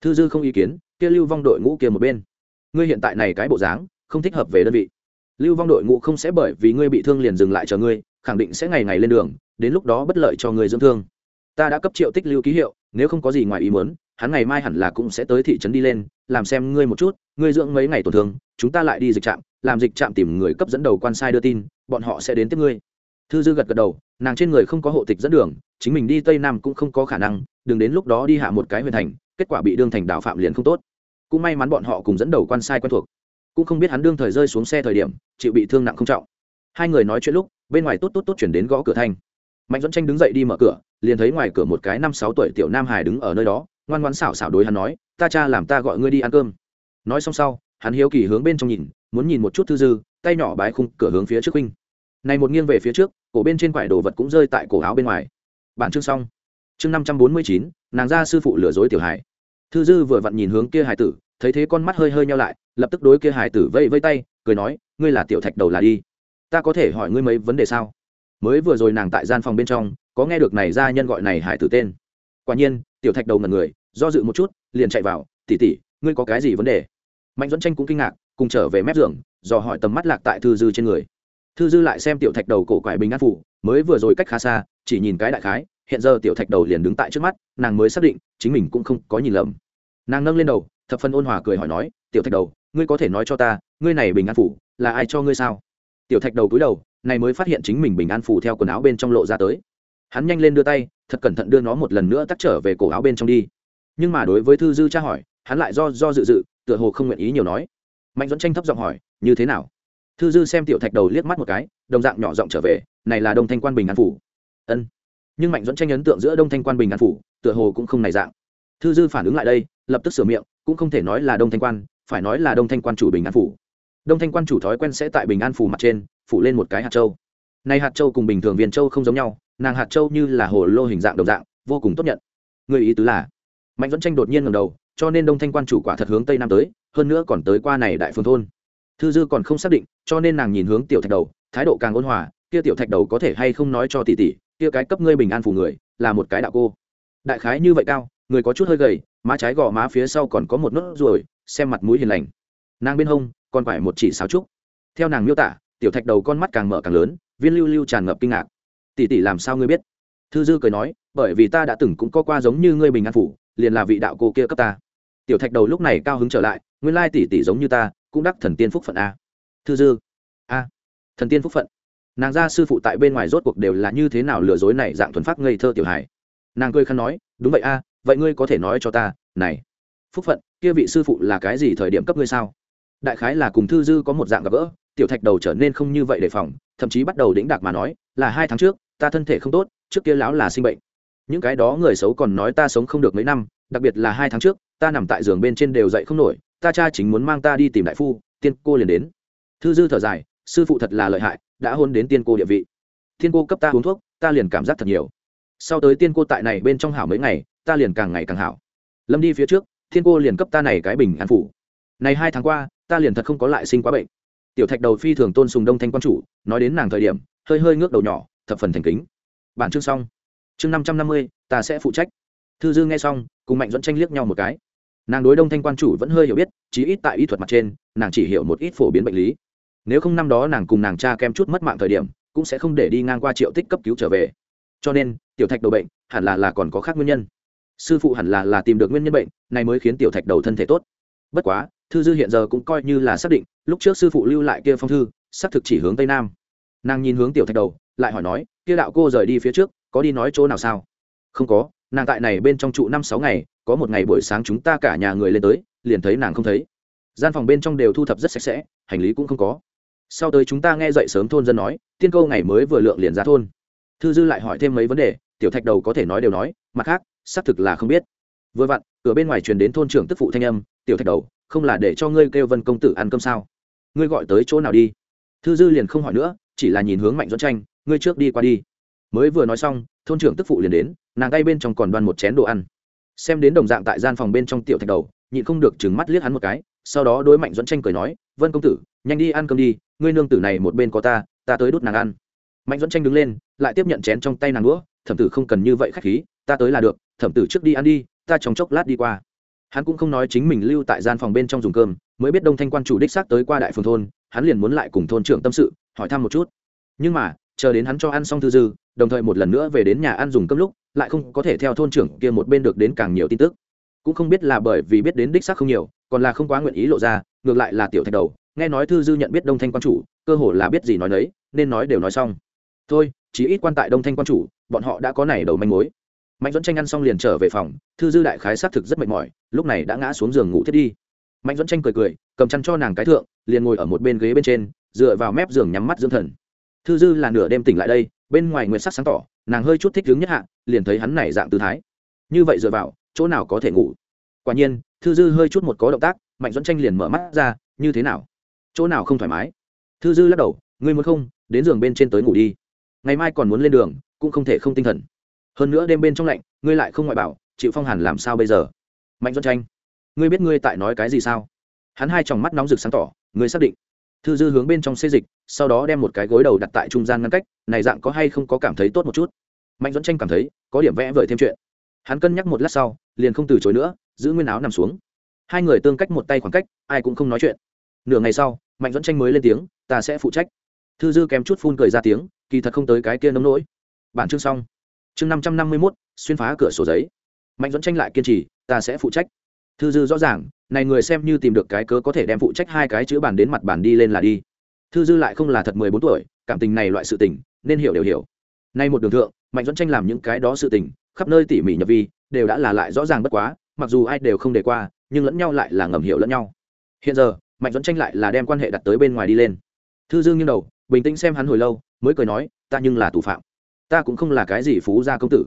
thư dư không ý kiến, kia lưu vong đội ngũ kia một bên. Ngươi hiện tại này cái bộ dáng, không thích hợp về đơn vị. Lưu vong đội ngũ không sẽ bởi vì ngươi bị thương liền dừng lại chờ ngươi, khẳng định sẽ ngày ngày lên đường, đến lúc đó bất lợi cho người dưỡng thương. Ta đã cấp triệu tích lưu ký hiệu, nếu không có gì ngoài ý muốn, hắn ngày mai hẳn là cũng sẽ tới thị trấn đi lên, làm xem ngươi một chút, ngươi dưỡng mấy ngày tổn thương, chúng ta lại đi dịch trạm, làm dịch trạm tìm người cấp dẫn đầu quan sai đưa tin, bọn họ sẽ đến tiếp ngươi. Thư dư gật gật đầu, nàng trên người không có hộ tịch dẫn đường, chính mình đi tây nam cũng không có khả năng, đừng đến lúc đó đi hạ một cái huyện thành kết quả bị đương thành đạo phạm liền không tốt. Cũng may mắn bọn họ cùng dẫn đầu quan sai quen thuộc. Cũng không biết hắn đương thời rơi xuống xe thời điểm, chịu bị thương nặng không trọng. Hai người nói chuyện lúc, bên ngoài tốt tốt tốt chuyển đến gõ cửa thanh. Mạnh dẫn tranh đứng dậy đi mở cửa, liền thấy ngoài cửa một cái năm sáu tuổi tiểu nam hải đứng ở nơi đó, ngoan ngoan xảo xảo đối hắn nói, ta cha làm ta gọi ngươi đi ăn cơm. Nói xong sau, hắn hiếu kỳ hướng bên trong nhìn, muốn nhìn một chút thư dư, tay nhỏ bái khung cửa hướng phía trước huynh. Này một nghiêng về phía trước, cổ bên trên quải đồ vật cũng rơi tại cổ áo bên ngoài. Bản chương xong chương năm trăm bốn mươi chín, nàng ra sư phụ lừa dối tiểu hải thư dư vừa vặn nhìn hướng kia hải tử, thấy thế con mắt hơi hơi nhau lại, lập tức đối kia hải tử vây vây tay, cười nói, ngươi là tiểu thạch đầu là đi. Ta có thể hỏi ngươi mấy vấn đề sao? Mới vừa rồi nàng tại gian phòng bên trong, có nghe được này ra nhân gọi này hải tử tên. Quả nhiên, tiểu thạch đầu ngần người, do dự một chút, liền chạy vào tỉ tỉ ngươi có cái gì vấn đề? Mạnh dẫn tranh cũng kinh ngạc, cùng trở về mép giường, dò hỏi tầm mắt lạc tại thư dư trên người. Thư dư lại xem tiểu thạch đầu cổ quải bình an phủ, mới vừa rồi cách khá xa, chỉ nhìn cái đại khái hiện giờ tiểu thạch đầu liền đứng tại trước mắt, nàng mới xác định, chính mình cũng không có nhìn lầm. Nàng nâng lên đầu, thập phân ôn hòa cười hỏi nói, tiểu thạch đầu, ngươi có thể nói cho ta, ngươi này bình an phủ, là ai cho ngươi sao? Tiểu thạch đầu cúi đầu, này mới phát hiện chính mình bình an phủ theo quần áo bên trong lộ ra tới. Hắn nhanh lên đưa tay, thật cẩn thận đưa nó một lần nữa tắt trở về cổ áo bên trong đi. Nhưng mà đối với thư dư tra hỏi, hắn lại do do dự dự, tựa hồ không nguyện ý nhiều nói. Mạnh dẫn tranh thấp giọng hỏi, như thế nào? Thư dư xem tiểu thạch đầu liếc mắt một cái, đồng dạng nhỏ giọng trở về, này là đông thanh quan bình an phủ. Ân nhưng mạnh dẫn tranh ấn tượng giữa đông thanh quan bình an phủ, tựa hồ cũng không này dạng. Thư dư phản ứng lại đây, lập tức sửa miệng, cũng không thể nói là đông thanh quan, phải nói là đông thanh quan chủ bình an phủ. Đông thanh quan chủ thói quen sẽ tại bình an phủ mặt trên, phủ lên một cái hạt châu. Này hạt châu cùng bình thường viên châu không giống nhau, nàng hạt châu như là hồ lô hình dạng đồng dạng, vô cùng tốt nhận. Người ý tứ là, mạnh dẫn tranh đột nhiên ngầm đầu, cho nên đông thanh quan chủ quả thật hướng tây nam tới, hơn nữa còn tới qua này đại phương thôn. Thư dư còn không xác định, cho nên nàng nhìn hướng tiểu thạch đầu, thái độ càng ôn hòa, kia tiểu thạch đầu có thể hay không nói cho tỷ tỷ kia cái cấp ngươi bình an phủ người, là một cái đạo cô. Đại khái như vậy cao, người có chút hơi gầy, má trái gò má phía sau còn có một nốt ruồi, xem mặt mũi hiền lành. Nàng bên hông, còn phải một chỉ sáo trúc. Theo nàng miêu tả, tiểu thạch đầu con mắt càng mở càng lớn, viên lưu lưu tràn ngập kinh ngạc. Tỷ tỷ làm sao ngươi biết? Thư dư cười nói, bởi vì ta đã từng cũng có qua giống như ngươi bình an phủ, liền là vị đạo cô kia cấp ta. Tiểu thạch đầu lúc này cao hứng trở lại, nguyên lai tỷ tỷ giống như ta, cũng đắc thần tiên phúc phận a. Thư dư, a, thần tiên phúc phận nàng ra sư phụ tại bên ngoài rốt cuộc đều là như thế nào lừa dối này dạng thuần pháp ngây thơ tiểu hải nàng cười khăn nói, đúng vậy a, vậy ngươi có thể nói cho ta, này, phúc phận, kia vị sư phụ là cái gì thời điểm cấp ngươi sao? Đại khái là cùng thư dư có một dạng gặp gỡ, tiểu thạch đầu trở nên không như vậy đề phòng, thậm chí bắt đầu đĩnh đạc mà nói, là hai tháng trước, ta thân thể không tốt, trước kia lão là sinh bệnh. Những cái đó người xấu còn nói ta sống không được mấy năm, đặc biệt là hai tháng trước, ta nằm tại giường bên trên đều dậy không nổi, ta cha chính muốn mang ta đi tìm đại phu, tiên cô liền đến. Thư dư thở dài sư phụ thật là lợi hại, đã hôn đến tiên cô địa vị. Tiên cô cấp ta uống thuốc, ta liền cảm giác thật nhiều. Sau tới tiên cô tại này bên trong hảo mấy ngày, ta liền càng ngày càng hảo. Lâm đi phía trước thiên cô liền cấp ta này cái bình an phủ. Này hai tháng qua, ta liền thật không có lại sinh quá bệnh. Tiểu thạch đầu phi thường tôn sùng đông thanh quan chủ, nói đến nàng thời điểm, hơi hơi ngước đầu nhỏ, thập phần thành kính. Bản chương xong. Chương năm trăm năm mươi, ta sẽ phụ trách. Thư dư nghe xong, cùng mạnh dẫn tranh liếc nhau một cái. Nàng đối đông thanh quan chủ vẫn hơi hiểu biết, chí ít tại y thuật mặt trên, nàng chỉ hiểu một ít phổ biến bệnh lý nếu không năm đó nàng cùng nàng cha kem chút mất mạng thời điểm, cũng sẽ không để đi ngang qua triệu tích cấp cứu trở về. Cho nên, tiểu thạch đầu bệnh, hẳn là là còn có khác nguyên nhân. Sư phụ hẳn là là tìm được nguyên nhân bệnh, này mới khiến tiểu thạch đầu thân thể tốt. Bất quá, thư dư hiện giờ cũng coi như là xác định, lúc trước sư phụ lưu lại kia phong thư, xác thực chỉ hướng tây nam. Nàng nhìn hướng tiểu thạch đầu, lại hỏi nói, kia đạo cô rời đi phía trước, có đi nói chỗ nào sao? Không có, nàng tại này bên trong trụ năm sáu ngày, có một ngày buổi sáng chúng ta cả nhà người lên tới, liền thấy nàng không thấy. Gian phòng bên trong đều thu thập rất sạch sẽ, hành lý cũng không có sau tới chúng ta nghe dậy sớm thôn dân nói, tiên câu ngày mới vừa lượng liền ra thôn. Thư dư lại hỏi thêm mấy vấn đề, tiểu thạch đầu có thể nói đều nói, mặt khác, xác thực là không biết. Vừa vặn, cửa bên ngoài truyền đến thôn trưởng tức phụ thanh âm, tiểu thạch đầu, không là để cho ngươi kêu vân công tử ăn cơm sao? Ngươi gọi tới chỗ nào đi? Thư dư liền không hỏi nữa, chỉ là nhìn hướng mạnh dẫn tranh, ngươi trước đi qua đi. Mới vừa nói xong, thôn trưởng tức phụ liền đến, nàng tay bên trong còn đoan một chén đồ ăn. Xem đến đồng dạng tại gian phòng bên trong tiểu thạch đầu, nhịn không được chừng mắt liếc hắn một cái, sau đó đối mạnh dẫn tranh cười nói, vân công tử, nhanh đi ăn cơm đi ngươi nương tử này một bên có ta ta tới đốt nàng ăn. Mạnh dẫn tranh đứng lên, lại tiếp nhận chén trong tay nàng đũa, thẩm tử không cần như vậy khách khí, ta tới là được, thẩm tử trước đi ăn đi, ta trong chốc lát đi qua. Hắn cũng không nói chính mình lưu tại gian phòng bên trong dùng cơm, mới biết đông thanh quan chủ đích xác tới qua đại phường thôn, hắn liền muốn lại cùng thôn trưởng tâm sự, hỏi thăm một chút. Nhưng mà, chờ đến hắn cho ăn xong thư dư, đồng thời một lần nữa về đến nhà ăn dùng cơm lúc, lại không có thể theo thôn trưởng kia một bên được đến càng nhiều tin tức. Cũng không biết là bởi vì biết đến đích xác không nhiều, còn là không quá nguyện ý lộ ra, ngược lại là tiểu thạch đầu nghe nói thư dư nhận biết đông thanh quan chủ, cơ hồ là biết gì nói đấy nên nói đều nói xong. Thôi chỉ ít quan tại đông thanh quan chủ, bọn họ đã có này đầu manh mối. Mạnh dẫn tranh ăn xong liền trở về phòng, thư dư đại khái xác thực rất mệt mỏi, lúc này đã ngã xuống giường ngủ thiết đi. Mạnh dẫn tranh cười cười, cầm chăn cho nàng cái thượng, liền ngồi ở một bên ghế bên trên, dựa vào mép giường nhắm mắt dưỡng thần. Thư dư là nửa đêm tỉnh lại đây, bên ngoài nguyệt sắc sáng tỏ, nàng hơi chút thích đứng nhất hạ, liền thấy hắn này dạng tư thái. Như vậy dựa vào, chỗ nào có thể ngủ? Quả nhiên, thư dư hơi chút một có động tác, mạnh dẫn tranh liền mở mắt ra, như thế nào? Chỗ nào không thoải mái? Thư dư lắc đầu, ngươi muốn không, đến giường bên trên tới ngủ đi. Ngày mai còn muốn lên đường, cũng không thể không tinh thần. Hơn nữa đêm bên trong lạnh, ngươi lại không ngoại bảo, chịu phong hàn làm sao bây giờ? Mạnh dẫn tranh, ngươi biết ngươi tại nói cái gì sao? Hắn hai tròng mắt nóng rực sáng tỏ, ngươi xác định. Thư dư hướng bên trong xê dịch, sau đó đem một cái gối đầu đặt tại trung gian ngăn cách, này dạng có hay không có cảm thấy tốt một chút? Mạnh dẫn tranh cảm thấy, có điểm vẽ vời thêm chuyện. Hắn cân nhắc một lát sau, liền không từ chối nữa, giữ nguyên áo nằm xuống. Hai người tương cách một tay khoảng cách, ai cũng không nói chuyện. Nửa ngày sau mạnh dẫn tranh mới lên tiếng, ta sẽ phụ trách. Thư dư kém chút phun cười ra tiếng, kỳ thật không tới cái kia nông nỗi. Bản chương xong. Chương năm trăm năm mươi mốt, xuyên phá cửa sổ giấy. Mạnh dẫn tranh lại kiên trì, ta sẽ phụ trách. Thư dư rõ ràng, này người xem như tìm được cái cớ có thể đem phụ trách hai cái chữ bàn đến mặt bàn đi lên là đi. Thư dư lại không là thật mười bốn tuổi, cảm tình này loại sự tình, nên hiểu đều hiểu. Nay một đường thượng, mạnh dẫn tranh làm những cái đó sự tình, khắp nơi tỉ mỉ nhập vi, đều đã là lại rõ ràng bất quá, mặc dù ai đều không để qua, nhưng lẫn nhau lại là ngầm hiểu lẫn nhau. Hiện giờ mạnh dẫn tranh lại là đem quan hệ đặt tới bên ngoài đi lên. Thư dương nghiêng đầu, bình tĩnh xem hắn hồi lâu, mới cười nói, ta nhưng là thủ phạm. Ta cũng không là cái gì phú gia công tử.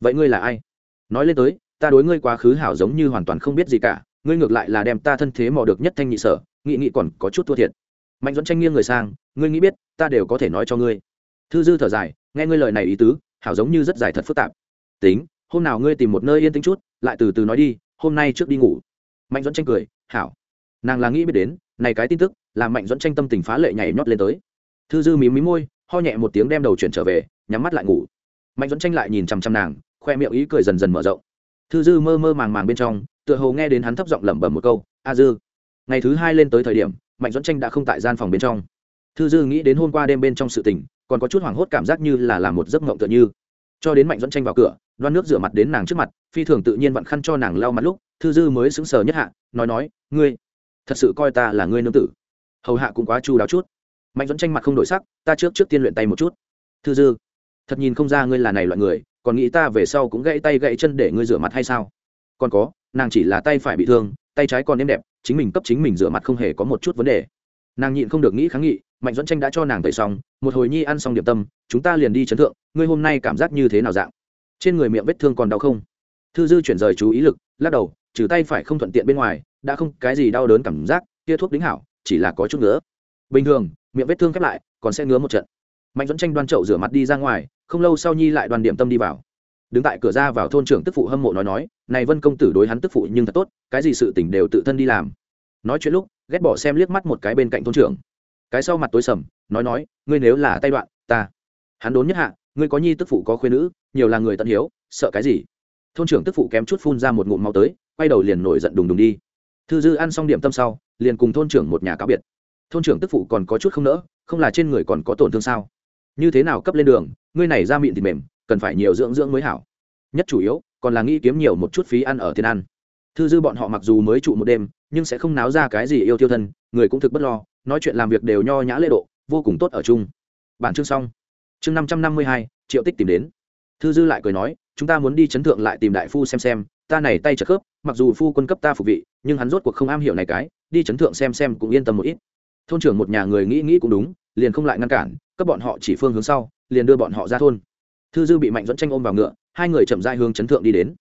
Vậy ngươi là ai? Nói lên tới, ta đối ngươi quá khứ hảo giống như hoàn toàn không biết gì cả, ngươi ngược lại là đem ta thân thế mò được nhất thanh nhị sở nghị nghị còn có chút thua thiệt. Mạnh dẫn tranh nghiêng người sang, ngươi nghĩ biết, ta đều có thể nói cho ngươi. Thư dư thở dài, nghe ngươi lời này ý tứ, hảo giống như rất dài thật phức tạp. Tính, hôm nào ngươi tìm một nơi yên tĩnh chút, lại từ từ nói đi, hôm nay trước đi ngủ. Mạnh dẫn tranh cười, hảo nàng là nghĩ biết đến, này cái tin tức, làm mạnh dẫn tranh tâm tình phá lệ nhảy nhót lên tới. Thư dư mí mí môi, ho nhẹ một tiếng đem đầu chuyển trở về, nhắm mắt lại ngủ. Mạnh dẫn tranh lại nhìn chằm chằm nàng, khoe miệng ý cười dần dần mở rộng. Thư dư mơ mơ màng màng bên trong, tựa hồ nghe đến hắn thấp giọng lẩm bẩm một câu, a dư, ngày thứ hai lên tới thời điểm, mạnh dẫn tranh đã không tại gian phòng bên trong. Thư dư nghĩ đến hôm qua đêm bên trong sự tình, còn có chút hoảng hốt cảm giác như là làm một giấc mộng tựa như. Cho đến mạnh dẫn tranh vào cửa, đoan nước rửa mặt đến nàng trước mặt, phi thường tự nhiên vặn khăn cho nàng lau mặt lúc, thư dư mới sững sờ nhất hạ, nói nói, ngươi thật sự coi ta là ngươi nương tử. Hầu hạ cũng quá chu đáo chút. Mạnh dẫn tranh mặt không đổi sắc, ta trước trước tiên luyện tay một chút. Thư dư, thật nhìn không ra ngươi là này loại người, còn nghĩ ta về sau cũng gãy tay gãy chân để ngươi rửa mặt hay sao? Còn có, nàng chỉ là tay phải bị thương, tay trái còn êm đẹp, chính mình cấp chính mình rửa mặt không hề có một chút vấn đề. Nàng nhịn không được nghĩ kháng nghị, mạnh dẫn tranh đã cho nàng tẩy xong, một hồi nhi ăn xong điểm tâm, chúng ta liền đi chấn thượng, ngươi hôm nay cảm giác như thế nào dạng? Trên người miệng vết thương còn đau không? Thư dư chuyển rời chú ý lực, lắc đầu, trừ tay phải không thuận tiện bên ngoài đã không cái gì đau đớn cảm giác, kia thuốc đính hảo, chỉ là có chút ngứa. Bình thường, miệng vết thương khép lại, còn sẽ ngứa một trận. Mạnh dẫn tranh đoan chậu rửa mặt đi ra ngoài, không lâu sau nhi lại đoàn điểm tâm đi vào. Đứng tại cửa ra vào thôn trưởng tức phụ hâm mộ nói nói, này vân công tử đối hắn tức phụ nhưng thật tốt, cái gì sự tỉnh đều tự thân đi làm. Nói chuyện lúc, ghét bỏ xem liếc mắt một cái bên cạnh thôn trưởng. Cái sau mặt tối sầm, nói nói, ngươi nếu là tay đoạn, ta. Hắn đốn nhất hạ, ngươi có nhi tức phụ có khuyên nữ, nhiều là người tận hiếu, sợ cái gì? Thôn trưởng tức phụ kém chút phun ra một ngụm máu tới, quay đầu liền nổi giận đùng đùng đi thư dư ăn xong điểm tâm sau, liền cùng thôn trưởng một nhà cáo biệt. Thôn trưởng tức phụ còn có chút không nỡ, không là trên người còn có tổn thương sao? Như thế nào cấp lên đường, ngươi này ra miệng thịt mềm, cần phải nhiều dưỡng dưỡng mới hảo. Nhất chủ yếu, còn là nghĩ kiếm nhiều một chút phí ăn ở tiền ăn thư dư bọn họ mặc dù mới trụ một đêm, nhưng sẽ không náo ra cái gì yêu tiêu thân, người cũng thực bất lo, nói chuyện làm việc đều nho nhã lễ độ, vô cùng tốt ở chung. Bản chương xong. Chương năm trăm năm mươi hai, triệu tích tìm đến. Thư dư lại cười nói, chúng ta muốn đi chấn thượng lại tìm đại phu xem xem ta này tay chật khớp, mặc dù phu quân cấp ta phục vị, nhưng hắn rốt cuộc không am hiểu này cái, đi chấn thượng xem xem cũng yên tâm một ít. Thôn trưởng một nhà người nghĩ nghĩ cũng đúng, liền không lại ngăn cản, cấp bọn họ chỉ phương hướng sau, liền đưa bọn họ ra thôn. Thư dư bị mạnh dẫn tranh ôm vào ngựa, hai người chậm dai hướng chấn thượng đi đến.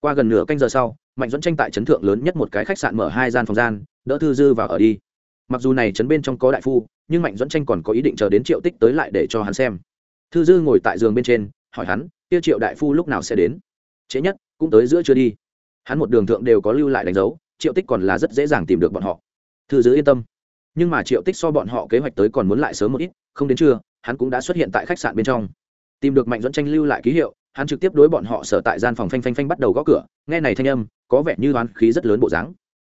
Qua gần nửa canh giờ sau, mạnh dẫn tranh tại chấn thượng lớn nhất một cái khách sạn mở hai gian phòng gian, đỡ thư dư vào ở đi. Mặc dù này chấn bên trong có đại phu, nhưng mạnh dẫn tranh còn có ý định chờ đến triệu tích tới lại để cho hắn xem. Thư dư ngồi tại giường bên trên, hỏi hắn, kia triệu đại phu lúc nào sẽ đến? Trễ nhất cũng tới giữa chưa đi. Hắn một đường thượng đều có lưu lại đánh dấu, triệu tích còn là rất dễ dàng tìm được bọn họ. Thư giữ yên tâm. Nhưng mà triệu tích so bọn họ kế hoạch tới còn muốn lại sớm một ít, không đến trưa, hắn cũng đã xuất hiện tại khách sạn bên trong. Tìm được mạnh dẫn tranh lưu lại ký hiệu, hắn trực tiếp đối bọn họ sở tại gian phòng phanh phanh phanh bắt đầu gõ cửa, nghe này thanh âm, có vẻ như đoán khí rất lớn bộ dáng.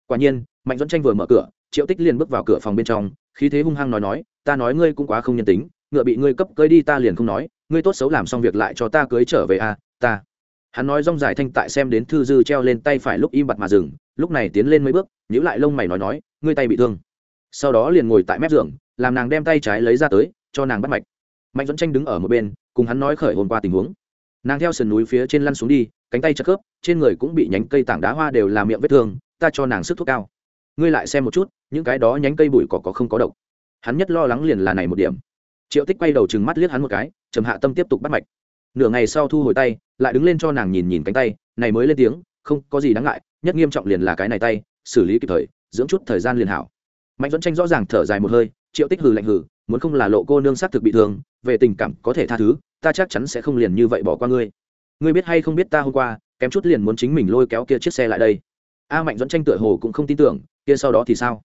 Quả nhiên, mạnh dẫn tranh vừa mở cửa, triệu tích liền bước vào cửa phòng bên trong, khí thế hung hăng nói nói, ta nói ngươi cũng quá không nhân tính, ngựa bị ngươi cấp cưới đi ta liền không nói, ngươi tốt xấu làm xong việc lại cho ta cưới trở về à ta hắn nói rong dài thanh tại xem đến thư dư treo lên tay phải lúc im bặt mà dừng, lúc này tiến lên mấy bước nhữ lại lông mày nói nói, ngươi tay bị thương. Sau đó liền ngồi tại mép giường, làm nàng đem tay trái lấy ra tới, cho nàng bắt mạch. Mạnh dẫn tranh đứng ở một bên, cùng hắn nói khởi hôm qua tình huống. Nàng theo sườn núi phía trên lăn xuống đi, cánh tay chất khớp, trên người cũng bị nhánh cây tảng đá hoa đều làm miệng vết thương, ta cho nàng sức thuốc cao. Ngươi lại xem một chút, những cái đó nhánh cây bụi cỏ có không có độc. Hắn nhất lo lắng liền là này một điểm. Triệu tích quay đầu chừng mắt liếc hắn một cái, trầm hạ tâm tiếp tục bắt mạch. Nửa ngày sau thu hồi tay lại đứng lên cho nàng nhìn nhìn cánh tay, này mới lên tiếng, không có gì đáng ngại, nhất nghiêm trọng liền là cái này tay, xử lý kịp thời, dưỡng chút thời gian liền hảo. Mạnh dẫn tranh rõ ràng thở dài một hơi, triệu tích hừ lạnh hừ, muốn không là lộ cô nương xác thực bị thương, về tình cảm có thể tha thứ, ta chắc chắn sẽ không liền như vậy bỏ qua ngươi. Ngươi biết hay không biết ta hôm qua, kém chút liền muốn chính mình lôi kéo kia chiếc xe lại đây. A mạnh dẫn tranh tựa hồ cũng không tin tưởng, kia sau đó thì sao?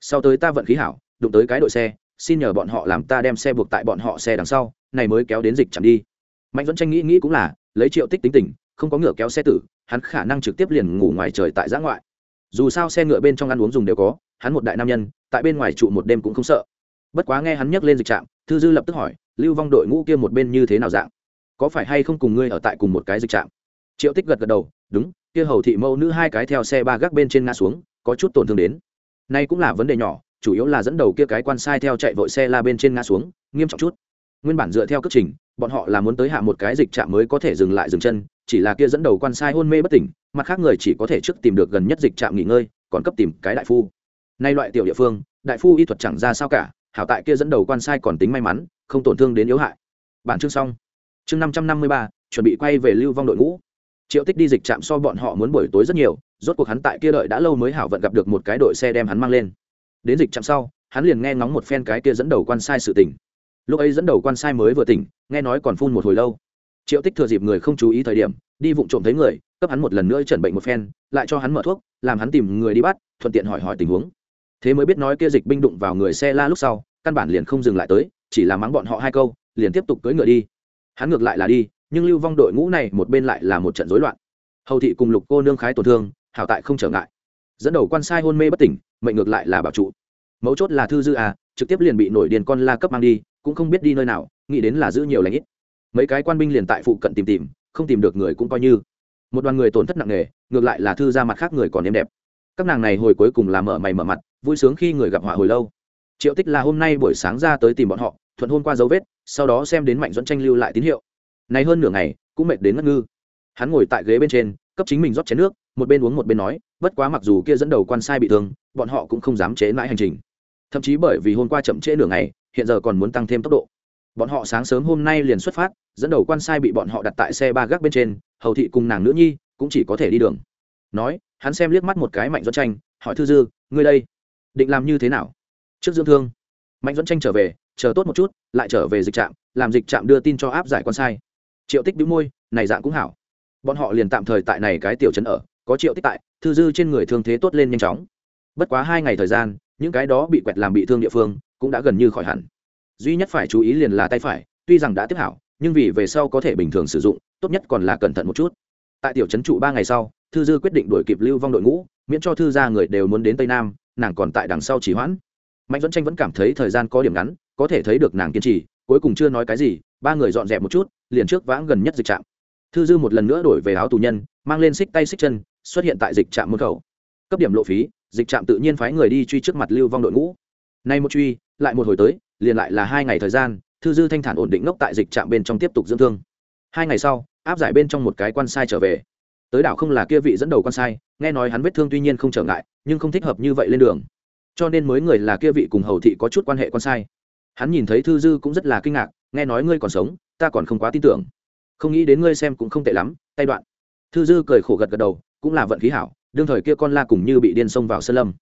Sau tới ta vận khí hảo, đụng tới cái đội xe, xin nhờ bọn họ làm ta đem xe buộc tại bọn họ xe đằng sau, này mới kéo đến dịch chẳng đi. Mạnh dẫn tranh nghĩ nghĩ cũng là lấy triệu tích tính tình, không có ngựa kéo xe tử, hắn khả năng trực tiếp liền ngủ ngoài trời tại giã ngoại. Dù sao xe ngựa bên trong ăn uống dùng đều có, hắn một đại nam nhân, tại bên ngoài trụ một đêm cũng không sợ. Bất quá nghe hắn nhắc lên dịch trạm, thư dư lập tức hỏi, lưu vong đội ngũ kia một bên như thế nào dạng? Có phải hay không cùng ngươi ở tại cùng một cái dịch trạm? Triệu tích gật gật đầu, đúng, kia hầu thị mẫu nữ hai cái theo xe ba gác bên trên ngã xuống, có chút tổn thương đến. Nay cũng là vấn đề nhỏ, chủ yếu là dẫn đầu kia cái quan sai theo chạy vội xe la bên trên ngã xuống, nghiêm trọng chút nguyên bản dựa theo cấp trình, bọn họ là muốn tới hạ một cái dịch trạm mới có thể dừng lại dừng chân, chỉ là kia dẫn đầu quan sai hôn mê bất tỉnh, mặt khác người chỉ có thể trước tìm được gần nhất dịch trạm nghỉ ngơi, còn cấp tìm cái đại phu. Nay loại tiểu địa phương, đại phu y thuật chẳng ra sao cả, hảo tại kia dẫn đầu quan sai còn tính may mắn, không tổn thương đến yếu hại. Bản chương xong. Chương năm trăm năm mươi ba, chuẩn bị quay về lưu vong đội ngũ. Triệu tích đi dịch trạm so bọn họ muốn buổi tối rất nhiều, rốt cuộc hắn tại kia đợi đã lâu mới hảo vận gặp được một cái đội xe đem hắn mang lên. Đến dịch trạm sau, hắn liền nghe ngóng một phen cái kia dẫn đầu quan sai sự tỉnh lúc ấy dẫn đầu quan sai mới vừa tỉnh, nghe nói còn phun một hồi lâu. Triệu tích thừa dịp người không chú ý thời điểm, đi vụng trộm thấy người, cấp hắn một lần nữa chẩn bệnh một phen, lại cho hắn mở thuốc, làm hắn tìm người đi bắt, thuận tiện hỏi hỏi tình huống. Thế mới biết nói kia dịch binh đụng vào người xe la lúc sau, căn bản liền không dừng lại tới, chỉ là mắng bọn họ hai câu, liền tiếp tục cưỡi ngựa đi. Hắn ngược lại là đi, nhưng lưu vong đội ngũ này một bên lại là một trận rối loạn. Hầu thị cùng lục cô nương khái tổn thương, hảo tại không trở ngại. Dẫn đầu quan sai hôn mê bất tỉnh, mệnh ngược lại là bảo trụ. Mấu chốt là thư dư à trực tiếp liền bị nổi điền con la cấp mang đi cũng không biết đi nơi nào, nghĩ đến là giữ nhiều lãnh ít. Mấy cái quan binh liền tại phụ cận tìm tìm, không tìm được người cũng coi như. Một đoàn người tổn thất nặng nề, ngược lại là thư ra mặt khác người còn êm đẹp. Các nàng này hồi cuối cùng là mở mày mở mặt, vui sướng khi người gặp họa hồi lâu. Triệu tích là hôm nay buổi sáng ra tới tìm bọn họ, thuận hôn qua dấu vết, sau đó xem đến mạnh dẫn tranh lưu lại tín hiệu. Này hơn nửa ngày, cũng mệt đến ngất ngư. Hắn ngồi tại ghế bên trên, cấp chính mình rót chén nước, một bên uống một bên nói, bất quá mặc dù kia dẫn đầu quan sai bị thương, bọn họ cũng không dám chế mãi hành trình. Thậm chí bởi vì hôm qua chậm trễ nửa ngày hiện giờ còn muốn tăng thêm tốc độ. Bọn họ sáng sớm hôm nay liền xuất phát, dẫn đầu quan sai bị bọn họ đặt tại xe ba gác bên trên, hầu thị cùng nàng nữ nhi cũng chỉ có thể đi đường. Nói, hắn xem liếc mắt một cái mạnh dẫn tranh, hỏi thư dư, ngươi đây, định làm như thế nào? Trước dưỡng thương. Mạnh dẫn tranh trở về, chờ tốt một chút, lại trở về dịch trạm, làm dịch trạm đưa tin cho áp giải quan sai. Triệu tích đĩu môi, này dạng cũng hảo. Bọn họ liền tạm thời tại này cái tiểu trấn ở, có triệu tích tại, thư dư trên người thương thế tốt lên nhanh chóng. Bất quá hai ngày thời gian, những cái đó bị quẹt làm bị thương địa phương cũng đã gần như khỏi hẳn. Duy nhất phải chú ý liền là tay phải, tuy rằng đã tiếp hảo, nhưng vì về sau có thể bình thường sử dụng, tốt nhất còn là cẩn thận một chút. Tại tiểu trấn trụ ba ngày sau, thư dư quyết định đuổi kịp lưu vong đội ngũ, miễn cho thư ra người đều muốn đến tây nam, nàng còn tại đằng sau chỉ hoãn. Mạnh dẫn tranh vẫn cảm thấy thời gian có điểm ngắn, có thể thấy được nàng kiên trì, cuối cùng chưa nói cái gì, ba người dọn dẹp một chút, liền trước vãng gần nhất dịch trạm. Thư dư một lần nữa đổi về áo tù nhân, mang lên xích tay xích chân, xuất hiện tại dịch trạm môn khẩu. Cấp điểm lộ phí, dịch trạm tự nhiên phái người đi truy trước mặt lưu vong đội ngũ nay một truy, lại một hồi tới, liền lại là hai ngày thời gian, thư dư thanh thản ổn định ngốc tại dịch trạm bên trong tiếp tục dưỡng thương. Hai ngày sau, áp giải bên trong một cái quan sai trở về. Tới đảo không là kia vị dẫn đầu quan sai, nghe nói hắn vết thương tuy nhiên không trở ngại, nhưng không thích hợp như vậy lên đường. Cho nên mới người là kia vị cùng hầu thị có chút quan hệ quan sai. Hắn nhìn thấy thư dư cũng rất là kinh ngạc, nghe nói ngươi còn sống, ta còn không quá tin tưởng. Không nghĩ đến ngươi xem cũng không tệ lắm, tay đoạn. Thư dư cười khổ gật gật đầu, cũng là vận khí hảo, đương thời kia con la cùng như bị điên xông vào sân lâm.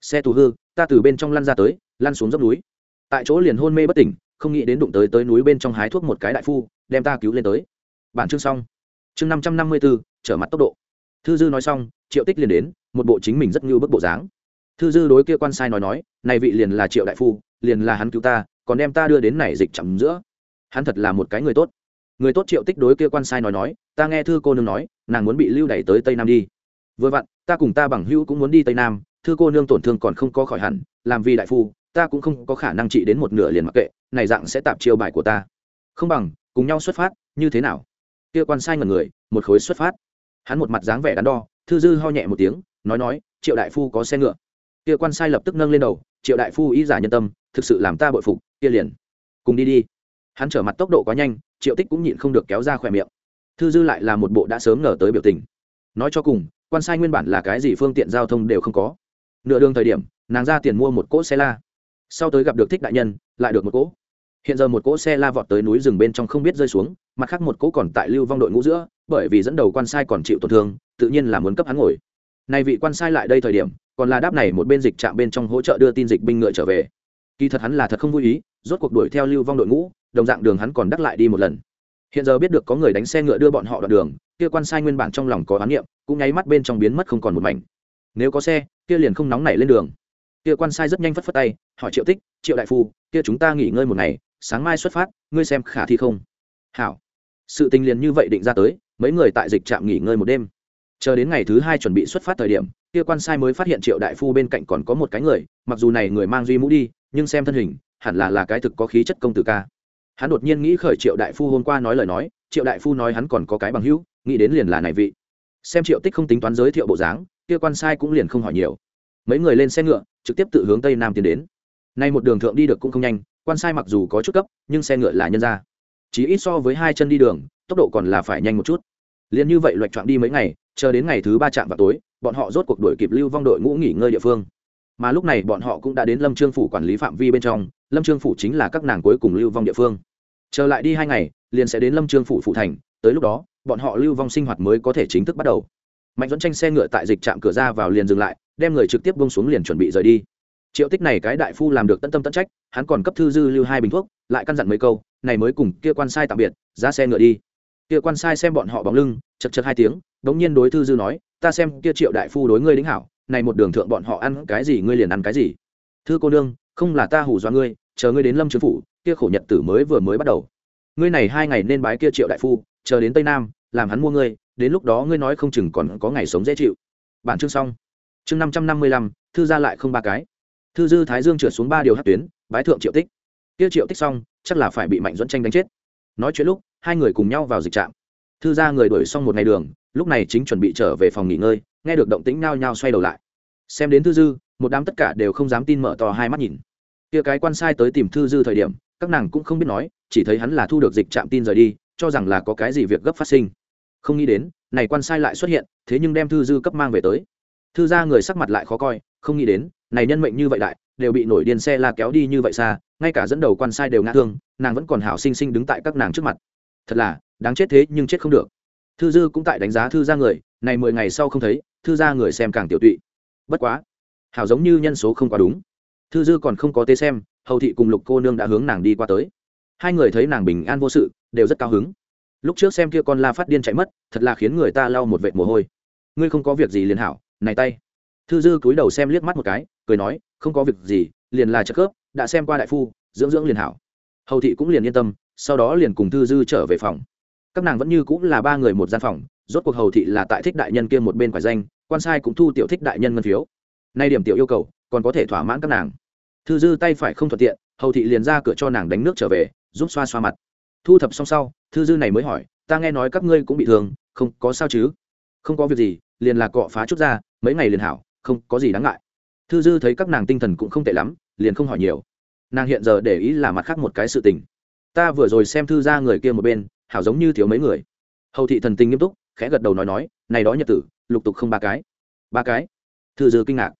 Xe tù hư, ta từ bên trong lăn ra tới lăn xuống dốc núi. Tại chỗ liền hôn mê bất tỉnh, không nghĩ đến đụng tới tới núi bên trong hái thuốc một cái đại phu, đem ta cứu lên tới. Bản chương xong. Chương năm trăm năm mươi bốn trở mặt tốc độ. Thư dư nói xong, triệu tích liền đến, một bộ chính mình rất như bức bộ dáng. Thư dư đối kia quan sai nói nói, này vị liền là triệu đại phu, liền là hắn cứu ta, còn đem ta đưa đến này dịch chậm giữa. Hắn thật là một cái người tốt. Người tốt triệu tích đối kia quan sai nói nói, ta nghe thư cô nương nói, nàng muốn bị lưu đẩy tới tây nam đi. Vừa vặn, ta cùng ta bằng hữu cũng muốn đi tây nam, thư cô nương tổn thương còn không có khỏi hẳn, làm vì đại phu ta cũng không có khả năng trị đến một nửa liền mặc kệ, này dạng sẽ tạp chiêu bài của ta. Không bằng, cùng nhau xuất phát, như thế nào? Kia quan sai ngần người, một khối xuất phát. Hắn một mặt dáng vẻ đắn đo, thư dư ho nhẹ một tiếng, nói nói, triệu đại phu có xe ngựa. Kia quan sai lập tức nâng lên đầu, triệu đại phu ý giả nhân tâm, thực sự làm ta bội phục, kia liền, cùng đi đi. Hắn trở mặt tốc độ quá nhanh, triệu tích cũng nhịn không được kéo ra khỏe miệng. Thư dư lại là một bộ đã sớm ngờ tới biểu tình. Nói cho cùng, quan sai nguyên bản là cái gì phương tiện giao thông đều không có. Nửa đường thời điểm, nàng ra tiền mua một cỗ xe la sau tới gặp được thích đại nhân, lại được một cỗ. Hiện giờ một cỗ xe la vọt tới núi rừng bên trong không biết rơi xuống, mặt khác một cỗ còn tại lưu vong đội ngũ giữa, bởi vì dẫn đầu quan sai còn chịu tổn thương, tự nhiên là muốn cấp hắn ngồi. Nay vị quan sai lại đây thời điểm, còn là đáp này một bên dịch trạm bên trong hỗ trợ đưa tin dịch binh ngựa trở về. Kỳ thật hắn là thật không vui ý, rốt cuộc đuổi theo lưu vong đội ngũ, đồng dạng đường hắn còn đắc lại đi một lần. Hiện giờ biết được có người đánh xe ngựa đưa bọn họ đoạn đường, kia quan sai nguyên bản trong lòng có oán niệm, cũng nháy mắt bên trong biến mất không còn một mảnh. Nếu có xe, kia liền không nóng nảy lên đường kia quan sai rất nhanh phất phất tay, hỏi triệu tích, triệu đại phu, kia chúng ta nghỉ ngơi một ngày, sáng mai xuất phát, ngươi xem khả thi không? Hảo. Sự tình liền như vậy định ra tới, mấy người tại dịch trạm nghỉ ngơi một đêm. Chờ đến ngày thứ hai chuẩn bị xuất phát thời điểm, kia quan sai mới phát hiện triệu đại phu bên cạnh còn có một cái người, mặc dù này người mang duy mũ đi, nhưng xem thân hình, hẳn là là cái thực có khí chất công tử ca. Hắn đột nhiên nghĩ khởi triệu đại phu hôm qua nói lời nói, triệu đại phu nói hắn còn có cái bằng hữu, nghĩ đến liền là này vị. Xem triệu tích không tính toán giới thiệu bộ dáng, kia quan sai cũng liền không hỏi nhiều. Mấy người lên xe ngựa trực tiếp tự hướng tây nam tiến đến. Nay một đường thượng đi được cũng không nhanh, quan sai mặc dù có chút cấp, nhưng xe ngựa là nhân ra. Chỉ ít so với hai chân đi đường, tốc độ còn là phải nhanh một chút. Liền như vậy loạch trọn đi mấy ngày, chờ đến ngày thứ ba chạm vào tối, bọn họ rốt cuộc đuổi kịp lưu vong đội ngũ nghỉ ngơi địa phương. Mà lúc này bọn họ cũng đã đến lâm trương phủ quản lý phạm vi bên trong, lâm trương phủ chính là các nàng cuối cùng lưu vong địa phương. Chờ lại đi hai ngày, liền sẽ đến lâm trương phủ phụ thành, tới lúc đó, bọn họ lưu vong sinh hoạt mới có thể chính thức bắt đầu. Mạnh dẫn tranh xe ngựa tại dịch trạm cửa ra vào liền dừng lại đem người trực tiếp bông xuống liền chuẩn bị rời đi. Triệu tích này cái đại phu làm được tận tâm tận trách, hắn còn cấp thư dư lưu hai bình thuốc, lại căn dặn mấy câu, này mới cùng kia quan sai tạm biệt ra xe ngựa đi. Kia quan sai xem bọn họ bóng lưng, chật chật hai tiếng, đống nhiên đối thư dư nói, ta xem kia triệu đại phu đối ngươi lính hảo, này một đường thượng bọn họ ăn cái gì, ngươi liền ăn cái gì? Thư cô nương, không là ta hù dọa ngươi, chờ ngươi đến lâm trường phủ, kia khổ nhật tử mới vừa mới bắt đầu. Ngươi này hai ngày nên bái kia triệu đại phu, chờ đến tây nam, làm hắn mua ngươi, đến lúc đó ngươi nói không chừng còn có ngày sống dễ chịu. Bản chương xong chương năm trăm năm mươi lăm, thư ra lại không ba cái. Thư dư thái dương trượt xuống ba điều hát tuyến, bái thượng triệu tích. Kia triệu tích xong, chắc là phải bị mạnh dẫn tranh đánh chết. Nói chuyện lúc, hai người cùng nhau vào dịch trạm. Thư ra người đuổi xong một ngày đường, lúc này chính chuẩn bị trở về phòng nghỉ ngơi, nghe được động tĩnh nao nhao xoay đầu lại. Xem đến thư dư, một đám tất cả đều không dám tin mở to hai mắt nhìn. Kia cái quan sai tới tìm thư dư thời điểm, các nàng cũng không biết nói, chỉ thấy hắn là thu được dịch trạm tin rời đi, cho rằng là có cái gì việc gấp phát sinh. Không nghĩ đến, này quan sai lại xuất hiện, thế nhưng đem thư dư cấp mang về tới thư gia người sắc mặt lại khó coi, không nghĩ đến, này nhân mệnh như vậy đại, đều bị nổi điên xe la kéo đi như vậy xa, ngay cả dẫn đầu quan sai đều ngã thương, nàng vẫn còn hảo sinh sinh đứng tại các nàng trước mặt. Thật là, đáng chết thế nhưng chết không được. Thư dư cũng tại đánh giá thư gia người, này mười ngày sau không thấy, thư gia người xem càng tiểu tụy. Bất quá, hảo giống như nhân số không quá đúng. Thư dư còn không có tế xem, hầu thị cùng lục cô nương đã hướng nàng đi qua tới. Hai người thấy nàng bình an vô sự, đều rất cao hứng. Lúc trước xem kia con la phát điên chạy mất, thật là khiến người ta lau một vệt mồ hôi. Ngươi không có việc gì liền hảo này tay. Thư dư cúi đầu xem liếc mắt một cái, cười nói, không có việc gì, liền là chất khớp, đã xem qua đại phu, dưỡng dưỡng liền hảo. Hầu thị cũng liền yên tâm, sau đó liền cùng thư dư trở về phòng. Các nàng vẫn như cũng là ba người một gian phòng, rốt cuộc hầu thị là tại thích đại nhân kia một bên quả danh, quan sai cũng thu tiểu thích đại nhân ngân phiếu. Nay điểm tiểu yêu cầu, còn có thể thỏa mãn các nàng. Thư dư tay phải không thuận tiện, hầu thị liền ra cửa cho nàng đánh nước trở về, giúp xoa xoa mặt. Thu thập xong sau, thư dư này mới hỏi, ta nghe nói các ngươi cũng bị thương, không, có sao chứ? Không có việc gì, liền là cọ phá chút ra, mấy ngày liền hảo, không có gì đáng ngại. Thư dư thấy các nàng tinh thần cũng không tệ lắm, liền không hỏi nhiều. Nàng hiện giờ để ý là mặt khác một cái sự tình. Ta vừa rồi xem thư ra người kia một bên, hảo giống như thiếu mấy người. Hầu thị thần tình nghiêm túc, khẽ gật đầu nói nói, này đó nhật tử, lục tục không ba cái. Ba cái? Thư dư kinh ngạc.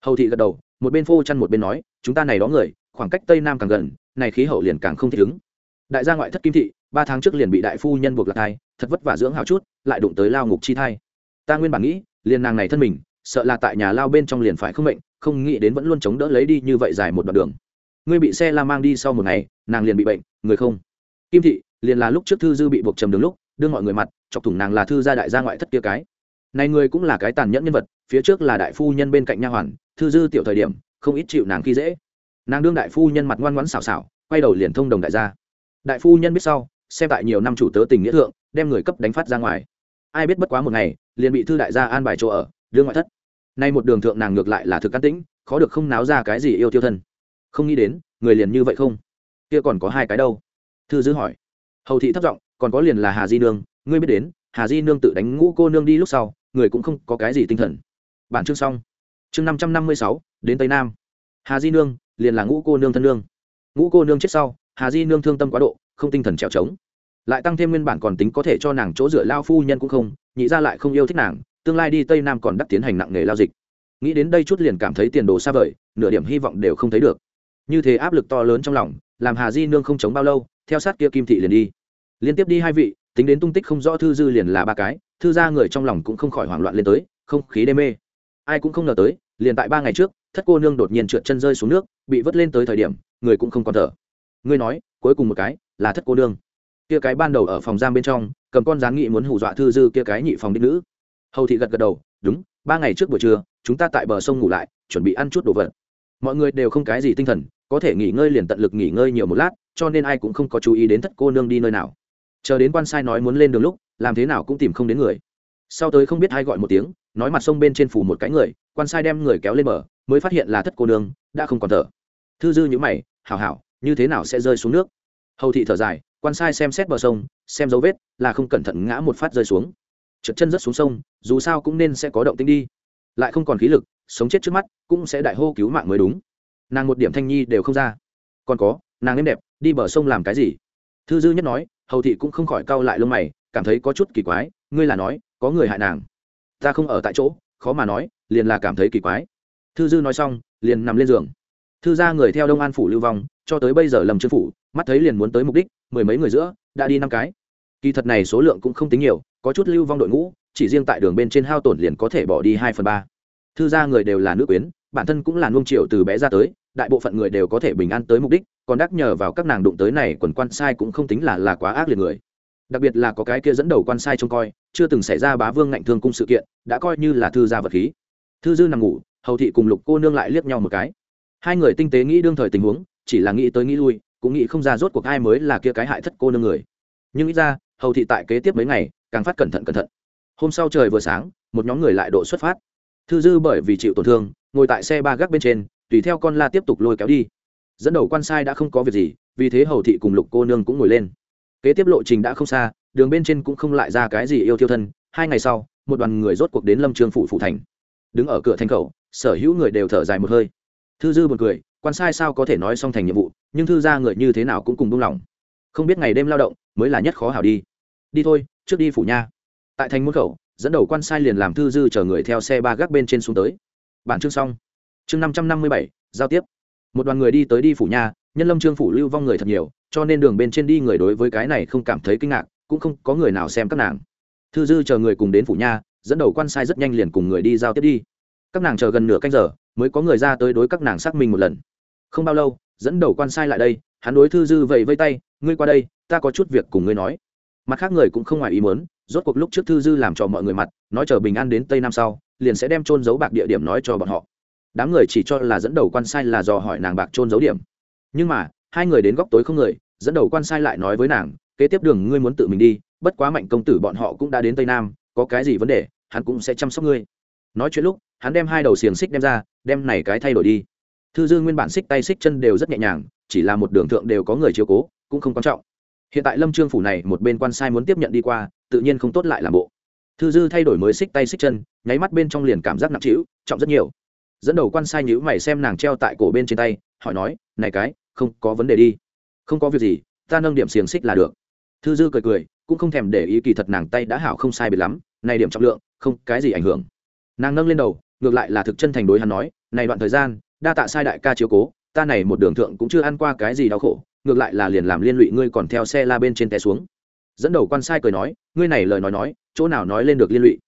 Hầu thị gật đầu, một bên phô chăn một bên nói, chúng ta này đó người, khoảng cách tây nam càng gần, này khí hậu liền càng không thích ứng. Đại gia ngoại thất kim thị, ba tháng trước liền bị đại phu nhân buộc lạc thai, thật vất vả dưỡng hào chút, lại đụng tới lao ngục chi thai ta nguyên bản nghĩ, liền nàng này thân mình, sợ là tại nhà lao bên trong liền phải không mệnh, không nghĩ đến vẫn luôn chống đỡ lấy đi như vậy dài một đoạn đường. Ngươi bị xe la mang đi sau một ngày, nàng liền bị bệnh, người không? Kim thị, liền là lúc trước thư dư bị buộc trầm đường lúc, đưa mọi người mặt, chọc thủng nàng là thư gia đại gia ngoại thất kia cái. Này người cũng là cái tàn nhẫn nhân vật, phía trước là đại phu nhân bên cạnh nha hoàn, thư dư tiểu thời điểm, không ít chịu nàng khi dễ. Nàng đương đại phu nhân mặt ngoan ngoãn xảo xảo, quay đầu liền thông đồng đại gia. Đại phu nhân biết sau, xem tại nhiều năm chủ tớ tình nghĩa thượng, đem người cấp đánh phát ra ngoài ai biết bất quá một ngày, liền bị thư đại gia an bài chỗ ở, đưa ngoại thất. Nay một đường thượng nàng ngược lại là thực can tĩnh, khó được không náo ra cái gì yêu tiêu thân. Không nghĩ đến, người liền như vậy không? Kia còn có hai cái đâu? Thư dư hỏi. Hầu thị thất giọng, còn có liền là hà di nương, ngươi biết đến, hà di nương tự đánh ngũ cô nương đi lúc sau, người cũng không có cái gì tinh thần. Bản chương xong. Chương năm trăm năm mươi sáu, đến tây nam. Hà di nương, liền là ngũ cô nương thân nương. Ngũ cô nương chết sau, hà di nương thương tâm quá độ, không tinh thần trèo trống lại tăng thêm nguyên bản còn tính có thể cho nàng chỗ dựa lao phu nhân cũng không, nhị ra lại không yêu thích nàng, tương lai đi tây nam còn đắc tiến hành nặng nghề lao dịch. Nghĩ đến đây chút liền cảm thấy tiền đồ xa vời, nửa điểm hy vọng đều không thấy được. Như thế áp lực to lớn trong lòng, làm hà di nương không chống bao lâu, theo sát kia kim thị liền đi. Liên tiếp đi hai vị, tính đến tung tích không rõ thư dư liền là ba cái, thư ra người trong lòng cũng không khỏi hoảng loạn lên tới, không khí đê mê. Ai cũng không ngờ tới, liền tại ba ngày trước, thất cô nương đột nhiên trượt chân rơi xuống nước, bị vớt lên tới thời điểm, người cũng không còn thở. Ngươi nói, cuối cùng một cái, là thất cô nương kia cái ban đầu ở phòng giam bên trong, cầm con gián nghị muốn hù dọa thư dư kia cái nhị phòng đích nữ. Hầu thị gật gật đầu, đúng, ba ngày trước buổi trưa, chúng ta tại bờ sông ngủ lại, chuẩn bị ăn chút đồ vật. Mọi người đều không cái gì tinh thần, có thể nghỉ ngơi liền tận lực nghỉ ngơi nhiều một lát, cho nên ai cũng không có chú ý đến thất cô nương đi nơi nào. Chờ đến quan sai nói muốn lên đường lúc, làm thế nào cũng tìm không đến người. Sau tới không biết ai gọi một tiếng, nói mặt sông bên trên phủ một cái người, quan sai đem người kéo lên bờ, mới phát hiện là thất cô nương, đã không còn thở. Thư dư nhữ mày, hảo hảo, như thế nào sẽ rơi xuống nước? Hầu thị thở dài quan sai xem xét bờ sông, xem dấu vết, là không cẩn thận ngã một phát rơi xuống. Trượt chân rất xuống sông, dù sao cũng nên sẽ có động tinh đi. Lại không còn khí lực, sống chết trước mắt cũng sẽ đại hô cứu mạng mới đúng. Nàng một điểm thanh nhi đều không ra. Còn có, nàng êm đẹp, đi bờ sông làm cái gì? Thư dư nhất nói, hầu thị cũng không khỏi cau lại lông mày, cảm thấy có chút kỳ quái, ngươi là nói, có người hại nàng. Ta không ở tại chỗ, khó mà nói, liền là cảm thấy kỳ quái. Thư dư nói xong, liền nằm lên giường. Thư ra người theo đông an phủ lưu vong, cho tới bây giờ lầm chư phủ, mắt thấy liền muốn tới mục đích mười mấy người giữa, đã đi năm cái. Kỳ thật này số lượng cũng không tính nhiều, có chút lưu vong đội ngũ, chỉ riêng tại đường bên trên hao tổn liền có thể bỏ đi hai phần ba. Thư gia người đều là nữ quyến, bản thân cũng là nuông triệu từ bé ra tới, đại bộ phận người đều có thể bình an tới mục đích, còn đắc nhờ vào các nàng đụng tới này quần quan sai cũng không tính là là quá ác liệt người. Đặc biệt là có cái kia dẫn đầu quan sai trông coi, chưa từng xảy ra bá vương ngạnh thương cung sự kiện, đã coi như là thư gia vật khí. Thư dư nằm ngủ, hầu thị cùng lục cô nương lại liếc nhau một cái. Hai người tinh tế nghĩ đương thời tình huống, chỉ là nghĩ tới nghĩ lui cũng nghĩ không ra rốt cuộc ai mới là kia cái hại thất cô nương người. Nhưng ít ra, hầu thị tại kế tiếp mấy ngày, càng phát cẩn thận cẩn thận. Hôm sau trời vừa sáng, một nhóm người lại độ xuất phát. Thư dư bởi vì chịu tổn thương, ngồi tại xe ba gác bên trên, tùy theo con la tiếp tục lôi kéo đi. Dẫn đầu quan sai đã không có việc gì, vì thế hầu thị cùng lục cô nương cũng ngồi lên. Kế tiếp lộ trình đã không xa, đường bên trên cũng không lại ra cái gì yêu thiêu thân. Hai ngày sau, một đoàn người rốt cuộc đến lâm trường phủ phủ thành. Đứng ở cửa thành khẩu, sở hữu người đều thở dài một hơi thư dư buồn cười, quan sai sao có thể nói xong thành nhiệm vụ, nhưng thư ra người như thế nào cũng cùng buông lỏng không biết ngày đêm lao động, mới là nhất khó hảo đi. Đi thôi, trước đi phủ nha. Tại thành môn khẩu, dẫn đầu quan sai liền làm thư dư chờ người theo xe ba gác bên trên xuống tới. Bản chương xong. Chương năm trăm năm mươi bảy, giao tiếp. Một đoàn người đi tới đi phủ nha, nhân lâm trương phủ lưu vong người thật nhiều, cho nên đường bên trên đi người đối với cái này không cảm thấy kinh ngạc, cũng không có người nào xem các nàng. Thư dư chờ người cùng đến phủ nha, dẫn đầu quan sai rất nhanh liền cùng người đi giao tiếp đi các nàng chờ gần nửa canh giờ mới có người ra tới đối các nàng xác minh một lần. Không bao lâu, dẫn đầu quan sai lại đây, hắn đối thư dư vẫy vây tay, ngươi qua đây, ta có chút việc cùng ngươi nói. Mặt khác người cũng không ngoài ý muốn, rốt cuộc lúc trước thư dư làm cho mọi người mặt, nói chờ bình an đến tây nam sau, liền sẽ đem trôn giấu bạc địa điểm nói cho bọn họ. Đám người chỉ cho là dẫn đầu quan sai là dò hỏi nàng bạc trôn giấu điểm. Nhưng mà, hai người đến góc tối không người, dẫn đầu quan sai lại nói với nàng, kế tiếp đường ngươi muốn tự mình đi, bất quá mạnh công tử bọn họ cũng đã đến tây nam, có cái gì vấn đề, hắn cũng sẽ chăm sóc ngươi. Nói chuyện lúc hắn đem hai đầu xiềng xích đem ra, đem này cái thay đổi đi. Thư dư nguyên bản xích tay xích chân đều rất nhẹ nhàng, chỉ là một đường thượng đều có người chiếu cố, cũng không quan trọng. Hiện tại lâm trương phủ này một bên quan sai muốn tiếp nhận đi qua, tự nhiên không tốt lại làm bộ. Thư dư thay đổi mới xích tay xích chân, nháy mắt bên trong liền cảm giác nặng trĩu, trọng rất nhiều. Dẫn đầu quan sai nhữ mày xem nàng treo tại cổ bên trên tay, hỏi nói, này cái, không có vấn đề đi. Không có việc gì, ta nâng điểm xiềng xích là được. Thư dư cười cười, cũng không thèm để ý kỳ thật nàng tay đã hảo không sai biệt lắm, này điểm trọng lượng, không, cái gì ảnh hưởng nàng nâng lên đầu, ngược lại là thực chân thành đối hắn nói, này đoạn thời gian, đa tạ sai đại ca chiếu cố, ta này một đường thượng cũng chưa ăn qua cái gì đau khổ, ngược lại là liền làm liên lụy ngươi còn theo xe la bên trên té xuống. Dẫn đầu quan sai cười nói, ngươi này lời nói nói, chỗ nào nói lên được liên lụy?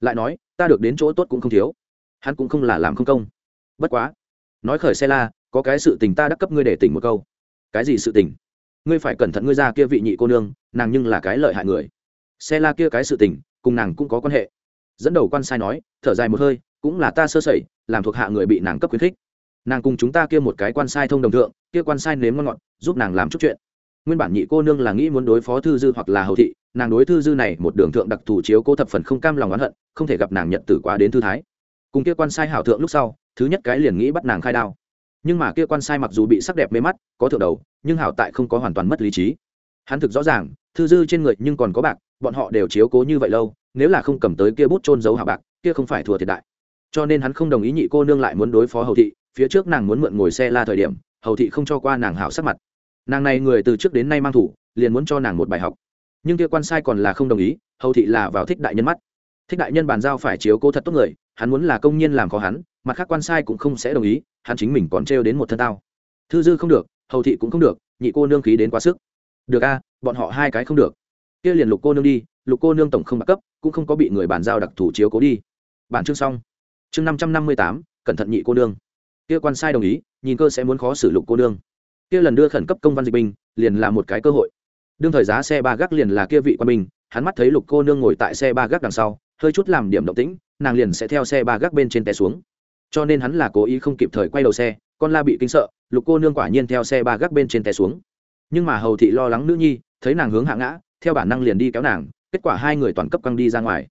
Lại nói, ta được đến chỗ tốt cũng không thiếu, hắn cũng không là làm không công. Bất quá, nói khởi xe la, có cái sự tình ta đắc cấp ngươi để tỉnh một câu. Cái gì sự tình? Ngươi phải cẩn thận ngươi ra kia vị nhị cô nương, nàng nhưng là cái lợi hại người. Xe la kia cái sự tình, cùng nàng cũng có quan hệ dẫn đầu quan sai nói, thở dài một hơi, cũng là ta sơ sẩy, làm thuộc hạ người bị nàng cấp khuyến khích. Nàng cùng chúng ta kia một cái quan sai thông đồng thượng, kia quan sai nếm ngon ngọt, giúp nàng làm chút chuyện. Nguyên bản nhị cô nương là nghĩ muốn đối phó thư dư hoặc là hầu thị, nàng đối thư dư này một đường thượng đặc thù chiếu cô thập phần không cam lòng oán hận, không thể gặp nàng nhận tử quá đến thư thái. Cùng kia quan sai hảo thượng lúc sau, thứ nhất cái liền nghĩ bắt nàng khai đao. Nhưng mà kia quan sai mặc dù bị sắc đẹp mê mắt, có thượng đầu, nhưng hảo tại không có hoàn toàn mất lý trí. Hắn thực rõ ràng, thư dư trên người nhưng còn có bạc, bọn họ đều chiếu cố như vậy lâu nếu là không cầm tới kia bút trôn giấu hảo bạc, kia không phải thua thiệt đại. Cho nên hắn không đồng ý nhị cô nương lại muốn đối phó hầu thị, phía trước nàng muốn mượn ngồi xe la thời điểm, hầu thị không cho qua nàng hảo sắc mặt. Nàng này người từ trước đến nay mang thủ, liền muốn cho nàng một bài học. Nhưng kia quan sai còn là không đồng ý, hầu thị là vào thích đại nhân mắt. Thích đại nhân bàn giao phải chiếu cố thật tốt người, hắn muốn là công nhân làm khó hắn, mặt khác quan sai cũng không sẽ đồng ý, hắn chính mình còn trêu đến một thân tao. Thư dư không được, hầu thị cũng không được, nhị cô nương khí đến quá sức. Được a, bọn họ hai cái không được. Kia liền lục cô nương đi lục cô nương tổng không bạc cấp, cũng không có bị người bàn giao đặc thủ chiếu cố đi. Bản chương xong. Chương năm trăm năm mươi tám, cẩn thận nhị cô nương. Kia quan sai đồng ý, nhìn cơ sẽ muốn khó xử lục cô nương. Kia lần đưa khẩn cấp công văn dịch binh, liền là một cái cơ hội. Đương thời giá xe ba gác liền là kia vị quan binh, hắn mắt thấy lục cô nương ngồi tại xe ba gác đằng sau, hơi chút làm điểm động tĩnh, nàng liền sẽ theo xe ba gác bên trên té xuống. Cho nên hắn là cố ý không kịp thời quay đầu xe, con la bị kinh sợ, lục cô nương quả nhiên theo xe ba gác bên trên té xuống. Nhưng mà hầu thị lo lắng nữ nhi, thấy nàng hướng hạ ngã, theo bản năng liền đi kéo nàng kết quả hai người toàn cấp căng đi ra ngoài.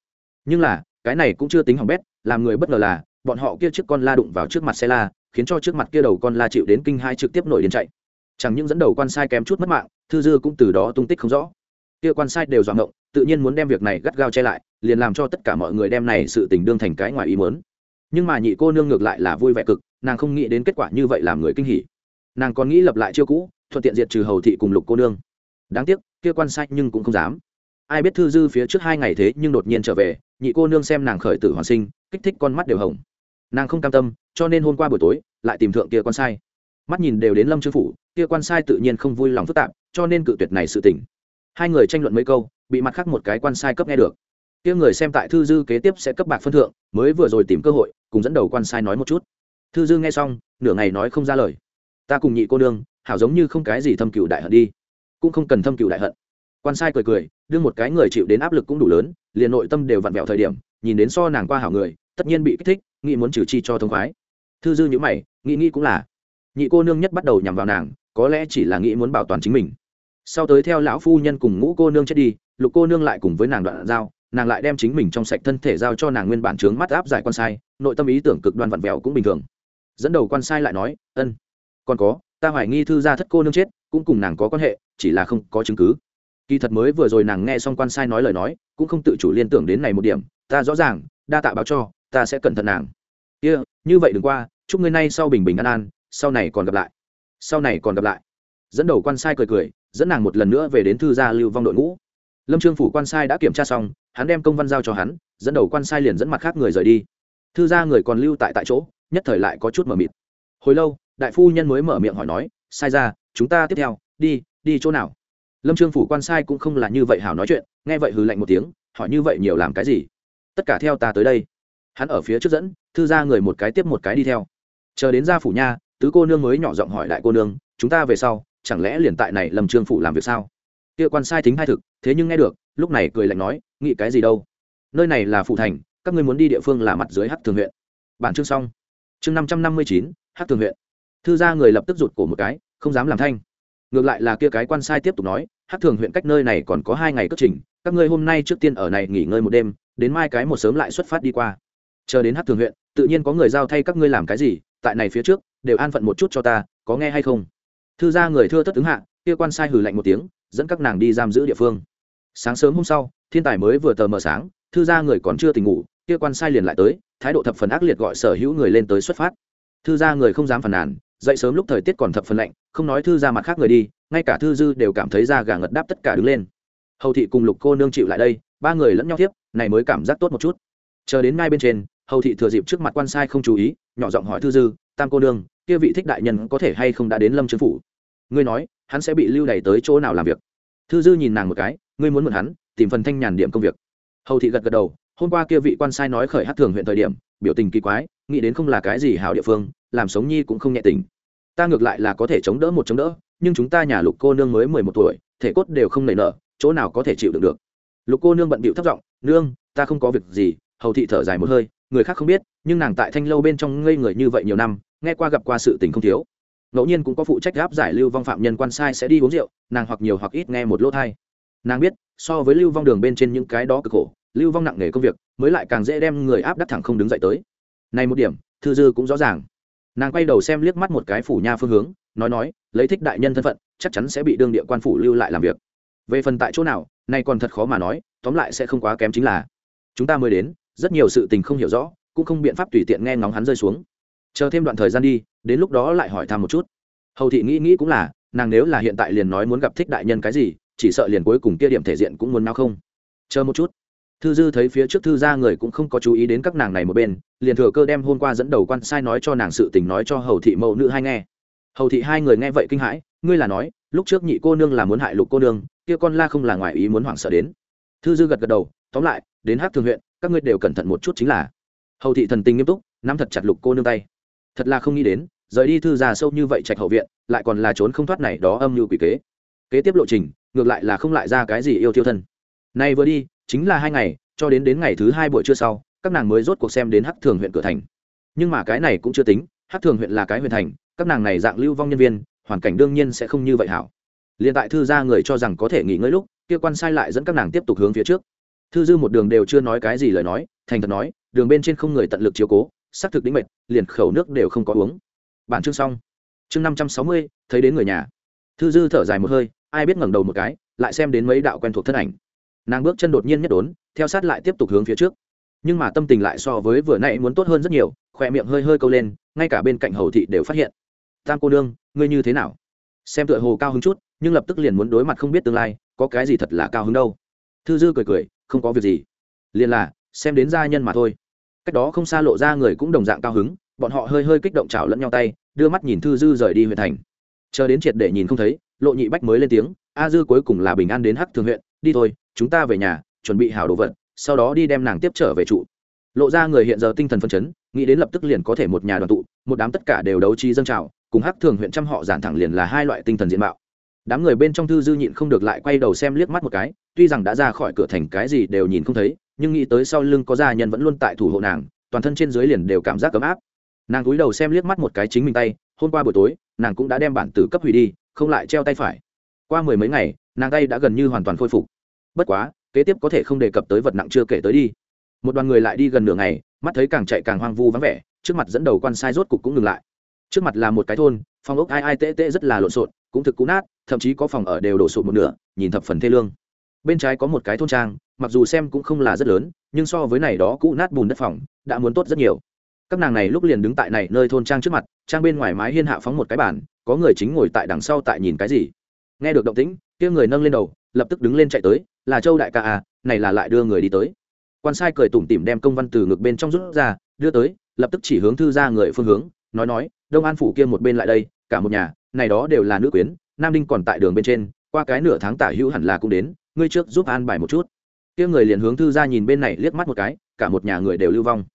Nhưng là, cái này cũng chưa tính hỏng bét, làm người bất ngờ là, bọn họ kia chiếc con la đụng vào trước mặt xe la, khiến cho trước mặt kia đầu con la chịu đến kinh hai trực tiếp nổi điên chạy. Chẳng những dẫn đầu quan sai kém chút mất mạng, thư dư cũng từ đó tung tích không rõ. Kia quan sai đều dọa ngộng, tự nhiên muốn đem việc này gắt gao che lại, liền làm cho tất cả mọi người đem này sự tình đương thành cái ngoài ý muốn. Nhưng mà nhị cô nương ngược lại là vui vẻ cực, nàng không nghĩ đến kết quả như vậy làm người kinh hỉ. Nàng còn nghĩ lập lại chiêu cũ, thuận tiện diệt trừ hầu thị cùng lục cô nương. Đáng tiếc, kia quan sai nhưng cũng không dám ai biết thư dư phía trước hai ngày thế nhưng đột nhiên trở về, nhị cô nương xem nàng khởi tử hoàn sinh, kích thích con mắt đều hồng. Nàng không cam tâm, cho nên hôm qua buổi tối, lại tìm thượng kia quan sai. Mắt nhìn đều đến lâm chư phủ, kia quan sai tự nhiên không vui lòng phức tạp, cho nên cự tuyệt này sự tỉnh hai người tranh luận mấy câu, bị mặt khác một cái quan sai cấp nghe được. Kia người xem tại thư dư kế tiếp sẽ cấp bạc phân thượng, mới vừa rồi tìm cơ hội, cùng dẫn đầu quan sai nói một chút. Thư dư nghe xong, nửa ngày nói không ra lời. Ta cùng nhị cô nương, hảo giống như không cái gì thâm cựu đại hận đi. Cũng không cần thâm cựu đại hận. Quan sai cười cười đương một cái người chịu đến áp lực cũng đủ lớn, liền nội tâm đều vặn vẹo thời điểm, nhìn đến so nàng qua hảo người, tất nhiên bị kích thích, nghĩ muốn trừ chi cho thông khoái. Thư dư nhữ mày, nghĩ nghĩ cũng là. Nhị cô nương nhất bắt đầu nhằm vào nàng, có lẽ chỉ là nghĩ muốn bảo toàn chính mình. Sau tới theo lão phu nhân cùng ngũ cô nương chết đi, lục cô nương lại cùng với nàng đoạn giao, nàng lại đem chính mình trong sạch thân thể giao cho nàng nguyên bản trướng mắt áp giải quan sai, nội tâm ý tưởng cực đoan vặn vẹo cũng bình thường. Dẫn đầu quan sai lại nói, ân, còn có, ta hoài nghi thư gia thất cô nương chết, cũng cùng nàng có quan hệ, chỉ là không có chứng cứ kỳ thật mới vừa rồi nàng nghe xong quan sai nói lời nói cũng không tự chủ liên tưởng đến này một điểm ta rõ ràng đa tạ báo cho ta sẽ cẩn thận nàng. Kia、yeah, như vậy đừng qua chúc ngươi nay sau bình bình an an sau này còn gặp lại. Sau này còn gặp lại. Dẫn đầu quan sai cười cười dẫn nàng một lần nữa về đến thư gia lưu vong đội ngũ. Lâm trương phủ quan sai đã kiểm tra xong hắn đem công văn giao cho hắn dẫn đầu quan sai liền dẫn mặt khác người rời đi. Thư gia người còn lưu tại tại chỗ nhất thời lại có chút mờ mịt. Hồi lâu đại phu nhân mới mở miệng hỏi nói sai ra chúng ta tiếp theo đi đi chỗ nào? Lâm trương phủ quan sai cũng không là như vậy hảo nói chuyện, nghe vậy hừ lạnh một tiếng, hỏi như vậy nhiều làm cái gì? Tất cả theo ta tới đây. Hắn ở phía trước dẫn, thư gia người một cái tiếp một cái đi theo. Chờ đến gia phủ nha, tứ cô nương mới nhỏ giọng hỏi đại cô nương, chúng ta về sau, chẳng lẽ liền tại này lâm trương phủ làm việc sao? Kia quan sai thính hai thực, thế nhưng nghe được, lúc này cười lạnh nói, nghĩ cái gì đâu? Nơi này là phụ thành, các ngươi muốn đi địa phương là mặt dưới Hát thường huyện. Bản chương xong. Chương năm trăm năm mươi chín Hát thường huyện. Thư gia người lập tức rụt cổ một cái, không dám làm thanh. Ngược lại là kia cái quan sai tiếp tục nói Hát thường huyện cách nơi này còn có hai ngày cất trình, các ngươi hôm nay trước tiên ở này nghỉ ngơi một đêm, đến mai cái một sớm lại xuất phát đi qua. Chờ đến Hát thường huyện, tự nhiên có người giao thay các ngươi làm cái gì, tại này phía trước, đều an phận một chút cho ta, có nghe hay không? Thư gia người thưa thất ứng hạ, kia quan sai hử lạnh một tiếng, dẫn các nàng đi giam giữ địa phương. Sáng sớm hôm sau, thiên tài mới vừa tờ mờ sáng, thư gia người còn chưa tỉnh ngủ, kia quan sai liền lại tới, thái độ thập phần ác liệt gọi sở hữu người lên tới xuất phát. Thư gia người không dám phản nàn, dậy sớm lúc thời tiết còn thập phần lạnh, không nói thư gia mặt khác người đi ngay cả thư dư đều cảm thấy da gà ngật đáp tất cả đứng lên. Hầu thị cùng lục cô nương chịu lại đây, ba người lẫn nhau tiếp, này mới cảm giác tốt một chút. Chờ đến ngay bên trên, hầu thị thừa dịp trước mặt quan sai không chú ý, nhỏ giọng hỏi thư dư, tam cô nương, kia vị thích đại nhân có thể hay không đã đến lâm trương phủ? Ngươi nói, hắn sẽ bị lưu đày tới chỗ nào làm việc? Thư dư nhìn nàng một cái, ngươi muốn mượn hắn, tìm phần thanh nhàn điểm công việc. Hầu thị gật gật đầu, hôm qua kia vị quan sai nói khởi hát thường huyện thời điểm, biểu tình kỳ quái, nghĩ đến không là cái gì hảo địa phương, làm sống nhi cũng không nhẹ tình. Ta ngược lại là có thể chống đỡ một chống đỡ nhưng chúng ta nhà lục cô nương mới mười một tuổi, thể cốt đều không nảy nở, chỗ nào có thể chịu được được. Lục cô nương bận bịu thất giọng, nương, ta không có việc gì. Hầu thị thở dài một hơi, người khác không biết, nhưng nàng tại thanh lâu bên trong ngây người như vậy nhiều năm, nghe qua gặp qua sự tình không thiếu. Ngẫu nhiên cũng có phụ trách gáp giải lưu vong phạm nhân quan sai sẽ đi uống rượu, nàng hoặc nhiều hoặc ít nghe một lỗ thai nàng biết, so với lưu vong đường bên trên những cái đó cực khổ, lưu vong nặng nghề công việc, mới lại càng dễ đem người áp đắc thẳng không đứng dậy tới. Này một điểm, thư dư cũng rõ ràng. Nàng quay đầu xem liếc mắt một cái phủ nha phương hướng nói nói, lấy thích đại nhân thân phận, chắc chắn sẽ bị đương địa quan phủ lưu lại làm việc. Về phần tại chỗ nào, nay còn thật khó mà nói, tóm lại sẽ không quá kém chính là, chúng ta mới đến, rất nhiều sự tình không hiểu rõ, cũng không biện pháp tùy tiện nghe ngóng hắn rơi xuống. Chờ thêm đoạn thời gian đi, đến lúc đó lại hỏi thăm một chút. Hầu thị nghĩ nghĩ cũng là, nàng nếu là hiện tại liền nói muốn gặp thích đại nhân cái gì, chỉ sợ liền cuối cùng kia điểm thể diện cũng muốn nào không. Chờ một chút. Thư dư thấy phía trước thư gia người cũng không có chú ý đến các nàng này một bên, liền thừa cơ đem hôm qua dẫn đầu quan sai nói cho nàng sự tình nói cho hầu thị mẫu nữ hai nghe hầu thị hai người nghe vậy kinh hãi, ngươi là nói, lúc trước nhị cô nương là muốn hại lục cô nương, kia con la không là ngoài ý muốn hoảng sợ đến. Thư dư gật gật đầu, tóm lại, đến hát thường huyện, các ngươi đều cẩn thận một chút chính là. Hầu thị thần tình nghiêm túc, nắm thật chặt lục cô nương tay. Thật là không nghĩ đến, rời đi thư già sâu như vậy trạch hậu viện, lại còn là trốn không thoát này đó âm như quỷ kế. Kế tiếp lộ trình, ngược lại là không lại ra cái gì yêu thiêu thân. Nay vừa đi, chính là hai ngày, cho đến đến ngày thứ hai buổi trưa sau, các nàng mới rốt cuộc xem đến hắc thường huyện cửa thành. Nhưng mà cái này cũng chưa tính, hắc thường huyện là cái huyện thành các nàng này dạng lưu vong nhân viên, hoàn cảnh đương nhiên sẽ không như vậy hảo. Liền tại thư gia người cho rằng có thể nghỉ ngơi lúc, kia quan sai lại dẫn các nàng tiếp tục hướng phía trước. Thư dư một đường đều chưa nói cái gì lời nói, thành thật nói, đường bên trên không người tận lực chiếu cố, xác thực đĩnh mệt liền khẩu nước đều không có uống. Bản chương xong. Chương năm trăm sáu mươi, thấy đến người nhà. Thư dư thở dài một hơi, ai biết ngẩng đầu một cái, lại xem đến mấy đạo quen thuộc thân ảnh. Nàng bước chân đột nhiên nhất đốn, theo sát lại tiếp tục hướng phía trước. Nhưng mà tâm tình lại so với vừa nãy muốn tốt hơn rất nhiều khoe miệng hơi hơi câu lên, ngay cả bên cạnh hầu thị đều phát hiện tam cô nương, ngươi như thế nào? Xem tựa hồ cao hứng chút, nhưng lập tức liền muốn đối mặt không biết tương lai, có cái gì thật là cao hứng đâu. Thư dư cười cười, không có việc gì. Liền là, xem đến gia nhân mà thôi. Cách đó không xa lộ ra người cũng đồng dạng cao hứng, bọn họ hơi hơi kích động chảo lẫn nhau tay, đưa mắt nhìn thư dư rời đi huyện thành. Chờ đến triệt để nhìn không thấy, lộ nhị bách mới lên tiếng, a dư cuối cùng là bình an đến hắc thường huyện, đi thôi, chúng ta về nhà, chuẩn bị hảo đồ vật, sau đó đi đem nàng tiếp trở về trụ. Lộ ra người hiện giờ tinh thần phân chấn, nghĩ đến lập tức liền có thể một nhà đoàn tụ, một đám tất cả đều đấu trí dâng trào cùng hắc thường huyện trăm họ giản thẳng liền là hai loại tinh thần diện mạo. Đám người bên trong thư dư nhịn không được lại quay đầu xem liếc mắt một cái, tuy rằng đã ra khỏi cửa thành cái gì đều nhìn không thấy, nhưng nghĩ tới sau lưng có gia nhân vẫn luôn tại thủ hộ nàng, toàn thân trên dưới liền đều cảm giác ấm áp. Nàng cúi đầu xem liếc mắt một cái chính mình tay, hôm qua buổi tối, nàng cũng đã đem bản tử cấp hủy đi, không lại treo tay phải. Qua mười mấy ngày, nàng tay đã gần như hoàn toàn khôi phục. Bất quá, kế tiếp có thể không đề cập tới vật nặng chưa kể tới đi. Một đoàn người lại đi gần nửa ngày, mắt thấy càng chạy càng hoang vu vắng vẻ, trước mặt dẫn đầu quan sai rốt cục cũng ngừng lại trước mặt là một cái thôn, phòng ốc ai ai tê tê rất là lộn xộn, cũng thực cũ nát, thậm chí có phòng ở đều đổ sụt một nửa, nhìn thập phần thê lương. Bên trái có một cái thôn trang, mặc dù xem cũng không là rất lớn, nhưng so với này đó cũ nát bùn đất phòng, đã muốn tốt rất nhiều. Các nàng này lúc liền đứng tại này nơi thôn trang trước mặt, trang bên ngoài mái hiên hạ phóng một cái bàn, có người chính ngồi tại đằng sau tại nhìn cái gì. Nghe được động tĩnh, kia người nâng lên đầu, lập tức đứng lên chạy tới, là châu đại ca à này là lại đưa người đi tới. Quan sai cười tủm tỉm đem công văn từ ngực bên trong rút ra, đưa tới, lập tức chỉ hướng thư ra người phương hướng, nói nói đông an phủ kia một bên lại đây, cả một nhà, này đó đều là nữ quyến, nam đinh còn tại đường bên trên, qua cái nửa tháng tả hữu hẳn là cũng đến, ngươi trước giúp an bài một chút. Kia người liền hướng thư ra nhìn bên này liếc mắt một cái, cả một nhà người đều lưu vong.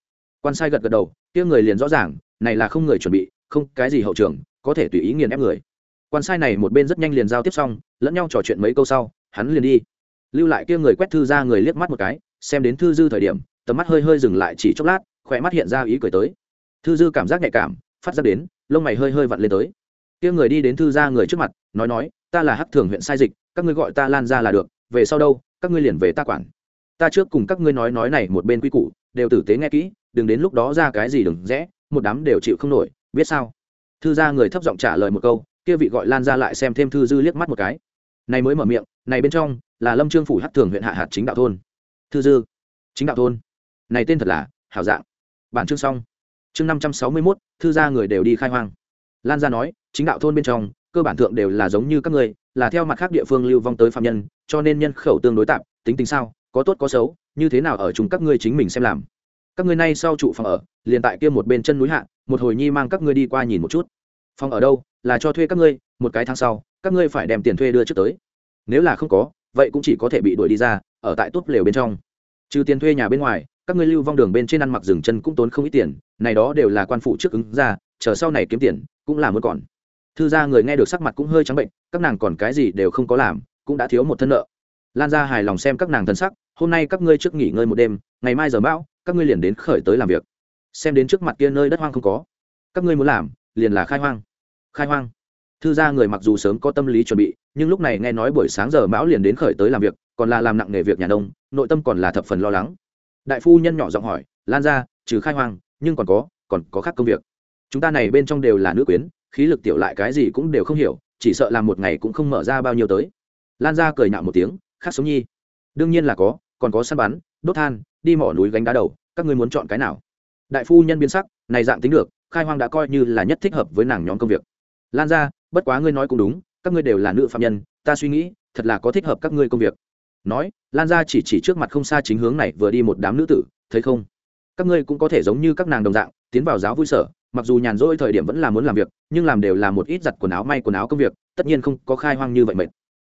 Quan sai gật gật đầu, kia người liền rõ ràng, này là không người chuẩn bị, không, cái gì hậu trường, có thể tùy ý nghiền ép người. Quan sai này một bên rất nhanh liền giao tiếp xong, lẫn nhau trò chuyện mấy câu sau, hắn liền đi. Lưu lại kia người quét thư ra người liếc mắt một cái, xem đến thư dư thời điểm, tầm mắt hơi hơi dừng lại chỉ chốc lát, khỏe mắt hiện ra ý cười tới. Thư dư cảm giác nhạy cảm phát ra đến, lông mày hơi hơi vặn lên tới. Kia người đi đến thư ra người trước mặt, nói nói, ta là hắc thường huyện sai dịch, các ngươi gọi ta lan ra là được, về sau đâu, các ngươi liền về ta quản. Ta trước cùng các ngươi nói nói này một bên quy củ, đều tử tế nghe kỹ, đừng đến lúc đó ra cái gì đừng rẽ, một đám đều chịu không nổi, biết sao? Thư ra người thấp giọng trả lời một câu, kia vị gọi lan ra lại xem thêm thư dư liếc mắt một cái. Này mới mở miệng, này bên trong, là lâm trương phủ hắc thường huyện hạ hạt chính đạo thôn. Thư dư, chính đạo thôn. Này tên thật là, hảo dạng. Bản chương xong chương năm trăm sáu mươi 561, thư gia người đều đi khai hoang. Lan gia nói chính đạo thôn bên trong cơ bản thượng đều là giống như các ngươi là theo mặt khác địa phương lưu vong tới phạm nhân cho nên nhân khẩu tương đối tạp tính tình sao có tốt có xấu như thế nào ở chúng các ngươi chính mình xem làm. Các ngươi nay sau trụ phòng ở liền tại kia một bên chân núi hạ một hồi nhi mang các ngươi đi qua nhìn một chút. Phòng ở đâu là cho thuê các ngươi một cái tháng sau các ngươi phải đem tiền thuê đưa trước tới. Nếu là không có vậy cũng chỉ có thể bị đuổi đi ra ở tại tốt lều bên trong. Trừ tiền thuê nhà bên ngoài các ngươi lưu vong đường bên trên ăn mặc rừng chân cũng tốn không ít tiền, này đó đều là quan phụ trước ứng ra, chờ sau này kiếm tiền, cũng là muốn còn. Thư gia người nghe được sắc mặt cũng hơi trắng bệnh, các nàng còn cái gì đều không có làm, cũng đã thiếu một thân nợ. Lan ra hài lòng xem các nàng thân sắc, hôm nay các ngươi trước nghỉ ngơi một đêm, ngày mai giờ bão, các ngươi liền đến khởi tới làm việc. Xem đến trước mặt kia nơi đất hoang không có. Các ngươi muốn làm, liền là khai hoang. Khai hoang. Thư gia người mặc dù sớm có tâm lý chuẩn bị, nhưng lúc này nghe nói buổi sáng giờ mão liền đến khởi tới làm việc, còn là làm nặng nghề việc nhà nông, nội tâm còn là thập phần lo lắng đại phu nhân nhỏ giọng hỏi, lan ra trừ khai hoang, nhưng còn có còn có khác công việc. Chúng ta này bên trong đều là nữ quyến, khí lực tiểu lại cái gì cũng đều không hiểu, chỉ sợ làm một ngày cũng không mở ra bao nhiêu tới. Lan ra cười nhạo một tiếng, khác sống nhi. Đương nhiên là có, còn có săn bắn, đốt than, đi mỏ núi gánh đá đầu, các ngươi muốn chọn cái nào? Đại phu nhân biến sắc, này dạng tính được, khai hoang đã coi như là nhất thích hợp với nàng nhóm công việc. Lan ra bất quá ngươi nói cũng đúng, các ngươi đều là nữ phạm nhân, ta suy nghĩ, thật là có thích hợp các ngươi công việc nói, lan ra chỉ chỉ trước mặt không xa chính hướng này vừa đi một đám nữ tử, thấy không? Các ngươi cũng có thể giống như các nàng đồng dạng, tiến vào giáo vui sở, mặc dù nhàn rỗi thời điểm vẫn là muốn làm việc, nhưng làm đều là một ít giặt quần áo may quần áo công việc, tất nhiên không có khai hoang như vậy mệt.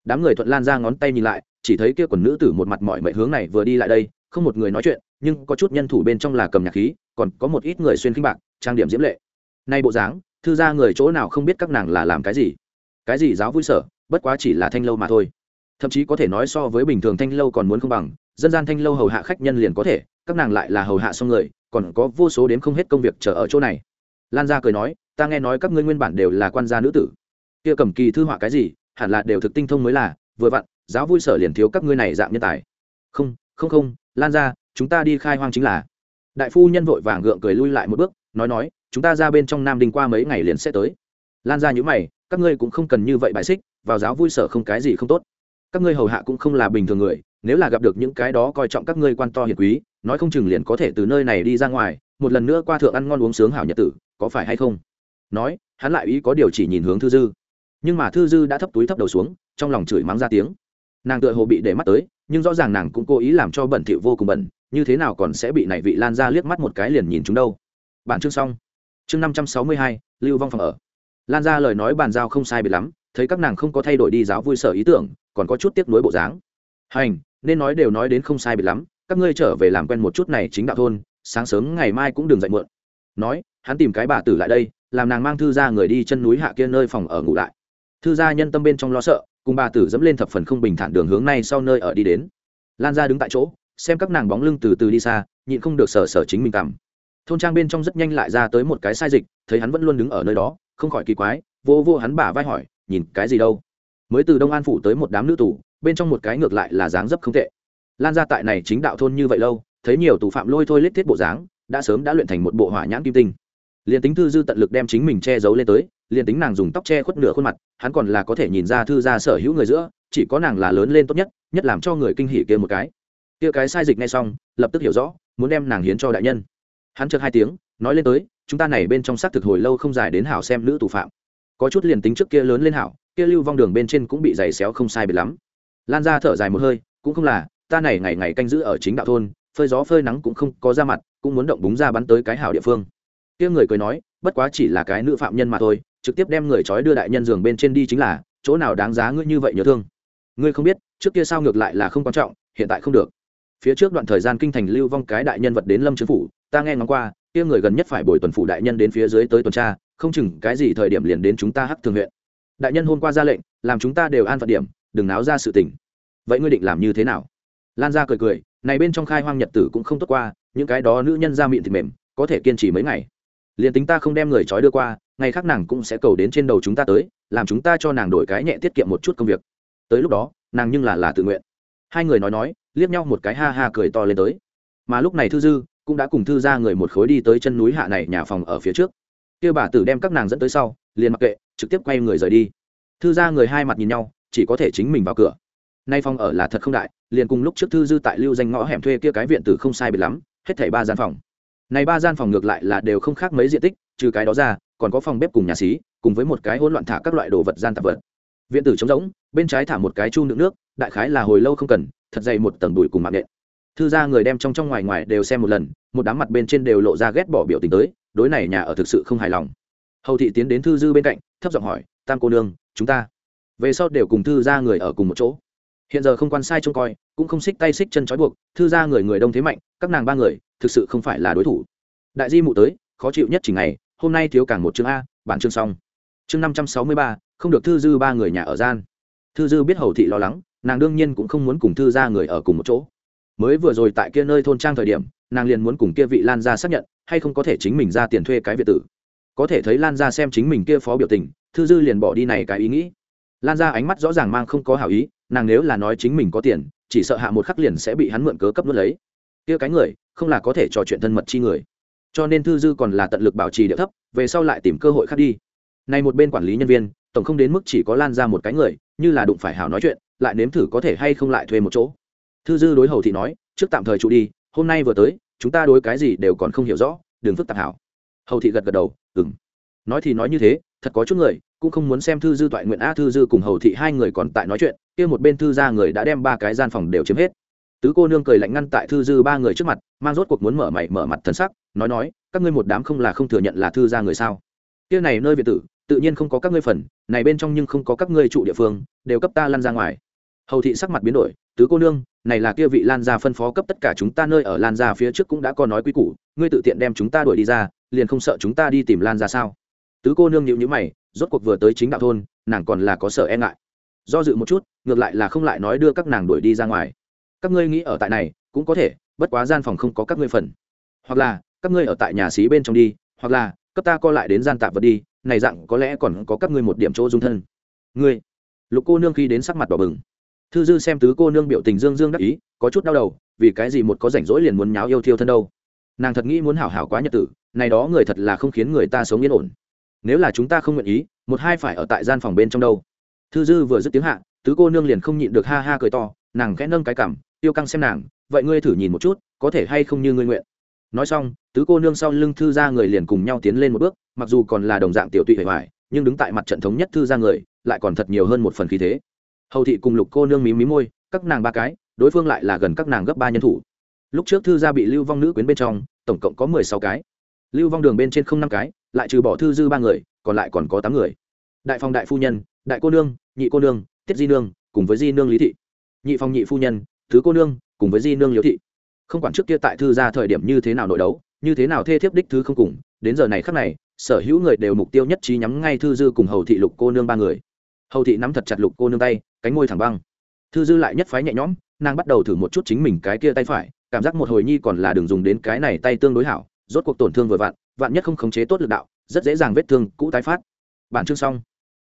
Đám người thuận lan ra ngón tay nhìn lại, chỉ thấy kia quần nữ tử một mặt mọi mệt hướng này vừa đi lại đây, không một người nói chuyện, nhưng có chút nhân thủ bên trong là cầm nhạc khí, còn có một ít người xuyên khinh bạc, trang điểm diễm lệ. Nay bộ dáng, thư ra người chỗ nào không biết các nàng là làm cái gì. Cái gì giáo vui sở, bất quá chỉ là thanh lâu mà thôi thậm chí có thể nói so với bình thường thanh lâu còn muốn không bằng, dân gian thanh lâu hầu hạ khách nhân liền có thể, các nàng lại là hầu hạ xong người, còn có vô số đến không hết công việc chờ ở chỗ này. Lan gia cười nói, ta nghe nói các ngươi nguyên bản đều là quan gia nữ tử. Kia cầm kỳ thư họa cái gì, hẳn là đều thực tinh thông mới là, vừa vặn, giáo vui sở liền thiếu các ngươi này dạng nhân tài. Không không không, lan gia, chúng ta đi khai hoang chính là. Đại phu nhân vội vàng gượng cười lui lại một bước, nói nói, chúng ta ra bên trong nam đình qua mấy ngày liền sẽ tới. Lan ra nhữ mày, các ngươi cũng không cần như vậy bài xích, vào giáo vui sở không cái gì không tốt các ngươi hầu hạ cũng không là bình thường người, nếu là gặp được những cái đó coi trọng các ngươi quan to hiền quý, nói không chừng liền có thể từ nơi này đi ra ngoài, một lần nữa qua thượng ăn ngon uống sướng hảo nhật tử, có phải hay không? Nói, hắn lại ý có điều chỉ nhìn hướng thư dư. Nhưng mà thư dư đã thấp túi thấp đầu xuống, trong lòng chửi mắng ra tiếng. Nàng tựa hồ bị để mắt tới, nhưng rõ ràng nàng cũng cố ý làm cho bẩn thỉu vô cùng bẩn, như thế nào còn sẽ bị này vị lan ra liếc mắt một cái liền nhìn chúng đâu. Bản chương xong. Chương năm trăm sáu mươi hai, lưu vong phòng ở. Lan ra lời nói bàn giao không sai biệt lắm, thấy các nàng không có thay đổi đi giáo vui sở ý tưởng còn có chút tiếc nuối bộ dáng. Hành, nên nói đều nói đến không sai biệt lắm, các ngươi trở về làm quen một chút này chính đạo thôn, sáng sớm ngày mai cũng đừng dậy muộn. Nói, hắn tìm cái bà tử lại đây, làm nàng mang thư ra người đi chân núi hạ kia nơi phòng ở ngủ lại. Thư gia nhân tâm bên trong lo sợ, cùng bà tử dẫm lên thập phần không bình thản đường hướng này sau nơi ở đi đến. Lan ra đứng tại chỗ, xem các nàng bóng lưng từ từ đi xa, nhịn không được sở sở chính mình cảm thôn trang bên trong rất nhanh lại ra tới một cái sai dịch, thấy hắn vẫn luôn đứng ở nơi đó, không khỏi kỳ quái, vô vô hắn bả vai hỏi, nhìn cái gì đâu? Mới từ đông an phủ tới một đám nữ tù, bên trong một cái ngược lại là dáng dấp không tệ. Lan ra tại này chính đạo thôn như vậy lâu, thấy nhiều tù phạm lôi thôi lết thiết bộ dáng, đã sớm đã luyện thành một bộ hỏa nhãn kim tinh. Liền tính thư dư tận lực đem chính mình che giấu lên tới, liền tính nàng dùng tóc che khuất nửa khuôn mặt, hắn còn là có thể nhìn ra thư ra sở hữu người giữa, chỉ có nàng là lớn lên tốt nhất nhất làm cho người kinh hỉ kia một cái. Kia cái sai dịch ngay xong, lập tức hiểu rõ, muốn đem nàng hiến cho đại nhân. Hắn chợt hai tiếng, nói lên tới, chúng ta này bên trong xác thực hồi lâu không dài đến hảo xem nữ tù phạm. Có chút liền tính trước kia lớn lên hảo kia lưu vong đường bên trên cũng bị giày xéo không sai biệt lắm. Lan ra thở dài một hơi, cũng không là, ta này ngày ngày canh giữ ở chính đạo thôn, phơi gió phơi nắng cũng không có ra mặt, cũng muốn động búng ra bắn tới cái hảo địa phương. Kia người cười nói, bất quá chỉ là cái nữ phạm nhân mà thôi, trực tiếp đem người trói đưa đại nhân giường bên trên đi chính là, chỗ nào đáng giá ngươi như vậy nhớ thương. Ngươi không biết, trước kia sao ngược lại là không quan trọng, hiện tại không được. Phía trước đoạn thời gian kinh thành lưu vong cái đại nhân vật đến lâm trấn phủ, ta nghe ngóng qua, kia người gần nhất phải bồi tuần phủ đại nhân đến phía dưới tới tuần tra, không chừng cái gì thời điểm liền đến chúng ta hắc thường huyện đại nhân hôm qua ra lệnh, làm chúng ta đều an phận điểm, đừng náo ra sự tình. Vậy ngươi định làm như thế nào? Lan ra cười cười, này bên trong khai hoang nhật tử cũng không tốt qua, những cái đó nữ nhân ra miệng thì mềm, có thể kiên trì mấy ngày. Liền tính ta không đem người trói đưa qua, ngày khác nàng cũng sẽ cầu đến trên đầu chúng ta tới, làm chúng ta cho nàng đổi cái nhẹ tiết kiệm một chút công việc. Tới lúc đó, nàng nhưng là là tự nguyện. Hai người nói nói, liếc nhau một cái ha ha cười to lên tới. Mà lúc này thư dư cũng đã cùng thư ra người một khối đi tới chân núi hạ này nhà phòng ở phía trước. Kia bà tử đem các nàng dẫn tới sau, liền mặc kệ trực tiếp quay người rời đi. Thư ra người hai mặt nhìn nhau, chỉ có thể chính mình vào cửa. Nay phòng ở là thật không đại, liền cùng lúc trước thư dư tại lưu danh ngõ hẻm thuê kia cái viện tử không sai biệt lắm, hết thảy ba gian phòng. Này ba gian phòng ngược lại là đều không khác mấy diện tích, trừ cái đó ra, còn có phòng bếp cùng nhà xí, cùng với một cái hỗn loạn thả các loại đồ vật gian tạp vật. Viện tử trống rỗng, bên trái thả một cái chu đựng nước, đại khái là hồi lâu không cần, thật dày một tầng đùi cùng mạng nện. Thư gia người đem trong trong ngoài ngoài đều xem một lần, một đám mặt bên trên đều lộ ra ghét bỏ biểu tình tới, đối này nhà ở thực sự không hài lòng hầu thị tiến đến thư dư bên cạnh, thấp giọng hỏi, tam cô nương, chúng ta? Về sau đều cùng thư gia người ở cùng một chỗ. Hiện giờ không quan sai trông coi, cũng không xích tay xích chân trói buộc, thư gia người người đông thế mạnh, các nàng ba người, thực sự không phải là đối thủ. Đại di mụ tới, khó chịu nhất chỉ ngày, hôm nay thiếu càng một chương a, bản chương xong. Chương năm trăm sáu mươi ba, không được thư dư ba người nhà ở gian. Thư dư biết hầu thị lo lắng, nàng đương nhiên cũng không muốn cùng thư gia người ở cùng một chỗ. Mới vừa rồi tại kia nơi thôn trang thời điểm, nàng liền muốn cùng kia vị lan gia xác nhận, hay không có thể chính mình ra tiền thuê cái việt tử có thể thấy lan gia xem chính mình kia phó biểu tình, thư dư liền bỏ đi này cái ý nghĩ. Lan gia ánh mắt rõ ràng mang không có hảo ý, nàng nếu là nói chính mình có tiền, chỉ sợ hạ một khắc liền sẽ bị hắn mượn cớ cấp nuốt lấy. Kia cái người, không là có thể trò chuyện thân mật chi người. Cho nên thư dư còn là tận lực bảo trì địa thấp, về sau lại tìm cơ hội khác đi. Này một bên quản lý nhân viên, tổng không đến mức chỉ có lan ra một cái người, như là đụng phải hảo nói chuyện, lại nếm thử có thể hay không lại thuê một chỗ. Thư dư đối hầu thị nói, trước tạm thời trụ đi, hôm nay vừa tới, chúng ta đối cái gì đều còn không hiểu rõ, đừng phức tạp hảo hầu thị gật gật đầu ừng nói thì nói như thế, thật có chút người, cũng không muốn xem thư dư toại nguyện a, thư dư cùng hầu thị hai người còn tại nói chuyện, kia một bên thư ra người đã đem ba cái gian phòng đều chiếm hết. Tứ cô nương cười lạnh ngăn tại thư dư ba người trước mặt, mang rốt cuộc muốn mở mày, mở mặt thân sắc, nói nói, các ngươi một đám không là không thừa nhận là thư ra người sao? Kia này nơi việt tử, tự nhiên không có các ngươi phần, này bên trong nhưng không có các ngươi trụ địa phương, đều cấp ta lăn ra ngoài. Hầu thị sắc mặt biến đổi, tứ cô nương, này là kia vị lan gia phân phó cấp tất cả chúng ta nơi ở lan gia phía trước cũng đã có nói quy củ, ngươi tự tiện đem chúng ta đuổi đi ra liền không sợ chúng ta đi tìm lan ra sao? Tứ cô nương nhịu nhữ mày, rốt cuộc vừa tới chính đạo thôn, nàng còn là có sợ e ngại. Do dự một chút, ngược lại là không lại nói đưa các nàng đuổi đi ra ngoài. Các ngươi nghĩ ở tại này, cũng có thể, bất quá gian phòng không có các ngươi phần. Hoặc là, các ngươi ở tại nhà xí bên trong đi, hoặc là, cấp ta co lại đến gian tạp vật đi, này dạng có lẽ còn có các ngươi một điểm chỗ dung thân. Ngươi. Lục cô nương khi đến sắc mặt đỏ bừng. Thư dư xem tứ cô nương biểu tình dương dương đắc ý, có chút đau đầu, vì cái gì một có rảnh rỗi liền muốn nháo yêu thiêu thân đâu. Nàng thật nghĩ muốn hảo hảo quá nhật tử này đó người thật là không khiến người ta sống yên ổn. Nếu là chúng ta không nguyện ý, một hai phải ở tại gian phòng bên trong đâu. Thư dư vừa dứt tiếng hạ, tứ cô nương liền không nhịn được ha ha cười to, nàng khẽ nâng cái cảm tiêu căng xem nàng, vậy ngươi thử nhìn một chút, có thể hay không như ngươi nguyện. Nói xong, tứ cô nương sau lưng thư ra người liền cùng nhau tiến lên một bước, mặc dù còn là đồng dạng tiểu tụy hề hoài, nhưng đứng tại mặt trận thống nhất thư ra người, lại còn thật nhiều hơn một phần khí thế. Hầu thị cùng lục cô nương mí mí môi, các nàng ba cái, đối phương lại là gần các nàng gấp ba nhân thủ. Lúc trước thư gia bị lưu vong nữ quyến bên trong, tổng cộng có mười sáu cái lưu vong đường bên trên không năm cái, lại trừ bỏ thư dư ba người, còn lại còn có tám người. Đại phòng đại phu nhân, đại cô nương, nhị cô nương, tiết di nương, cùng với di nương lý thị. Nhị phòng nhị phu nhân, thứ cô nương, cùng với di nương liễu thị. Không quản trước kia tại thư gia thời điểm như thế nào nội đấu, như thế nào thê thiếp đích thứ không cùng, đến giờ này khắc này, sở hữu người đều mục tiêu nhất trí nhắm ngay thư dư cùng hầu thị lục cô nương ba người. Hầu thị nắm thật chặt lục cô nương tay, cánh môi thẳng băng. Thư dư lại nhất phái nhẹ nhõm, nàng bắt đầu thử một chút chính mình cái kia tay phải, cảm giác một hồi nhi còn là đường dùng đến cái này tay tương đối hảo rốt cuộc tổn thương vừa vặn, vạn nhất không khống chế tốt lực đạo, rất dễ dàng vết thương cũ tái phát. Bản chương xong.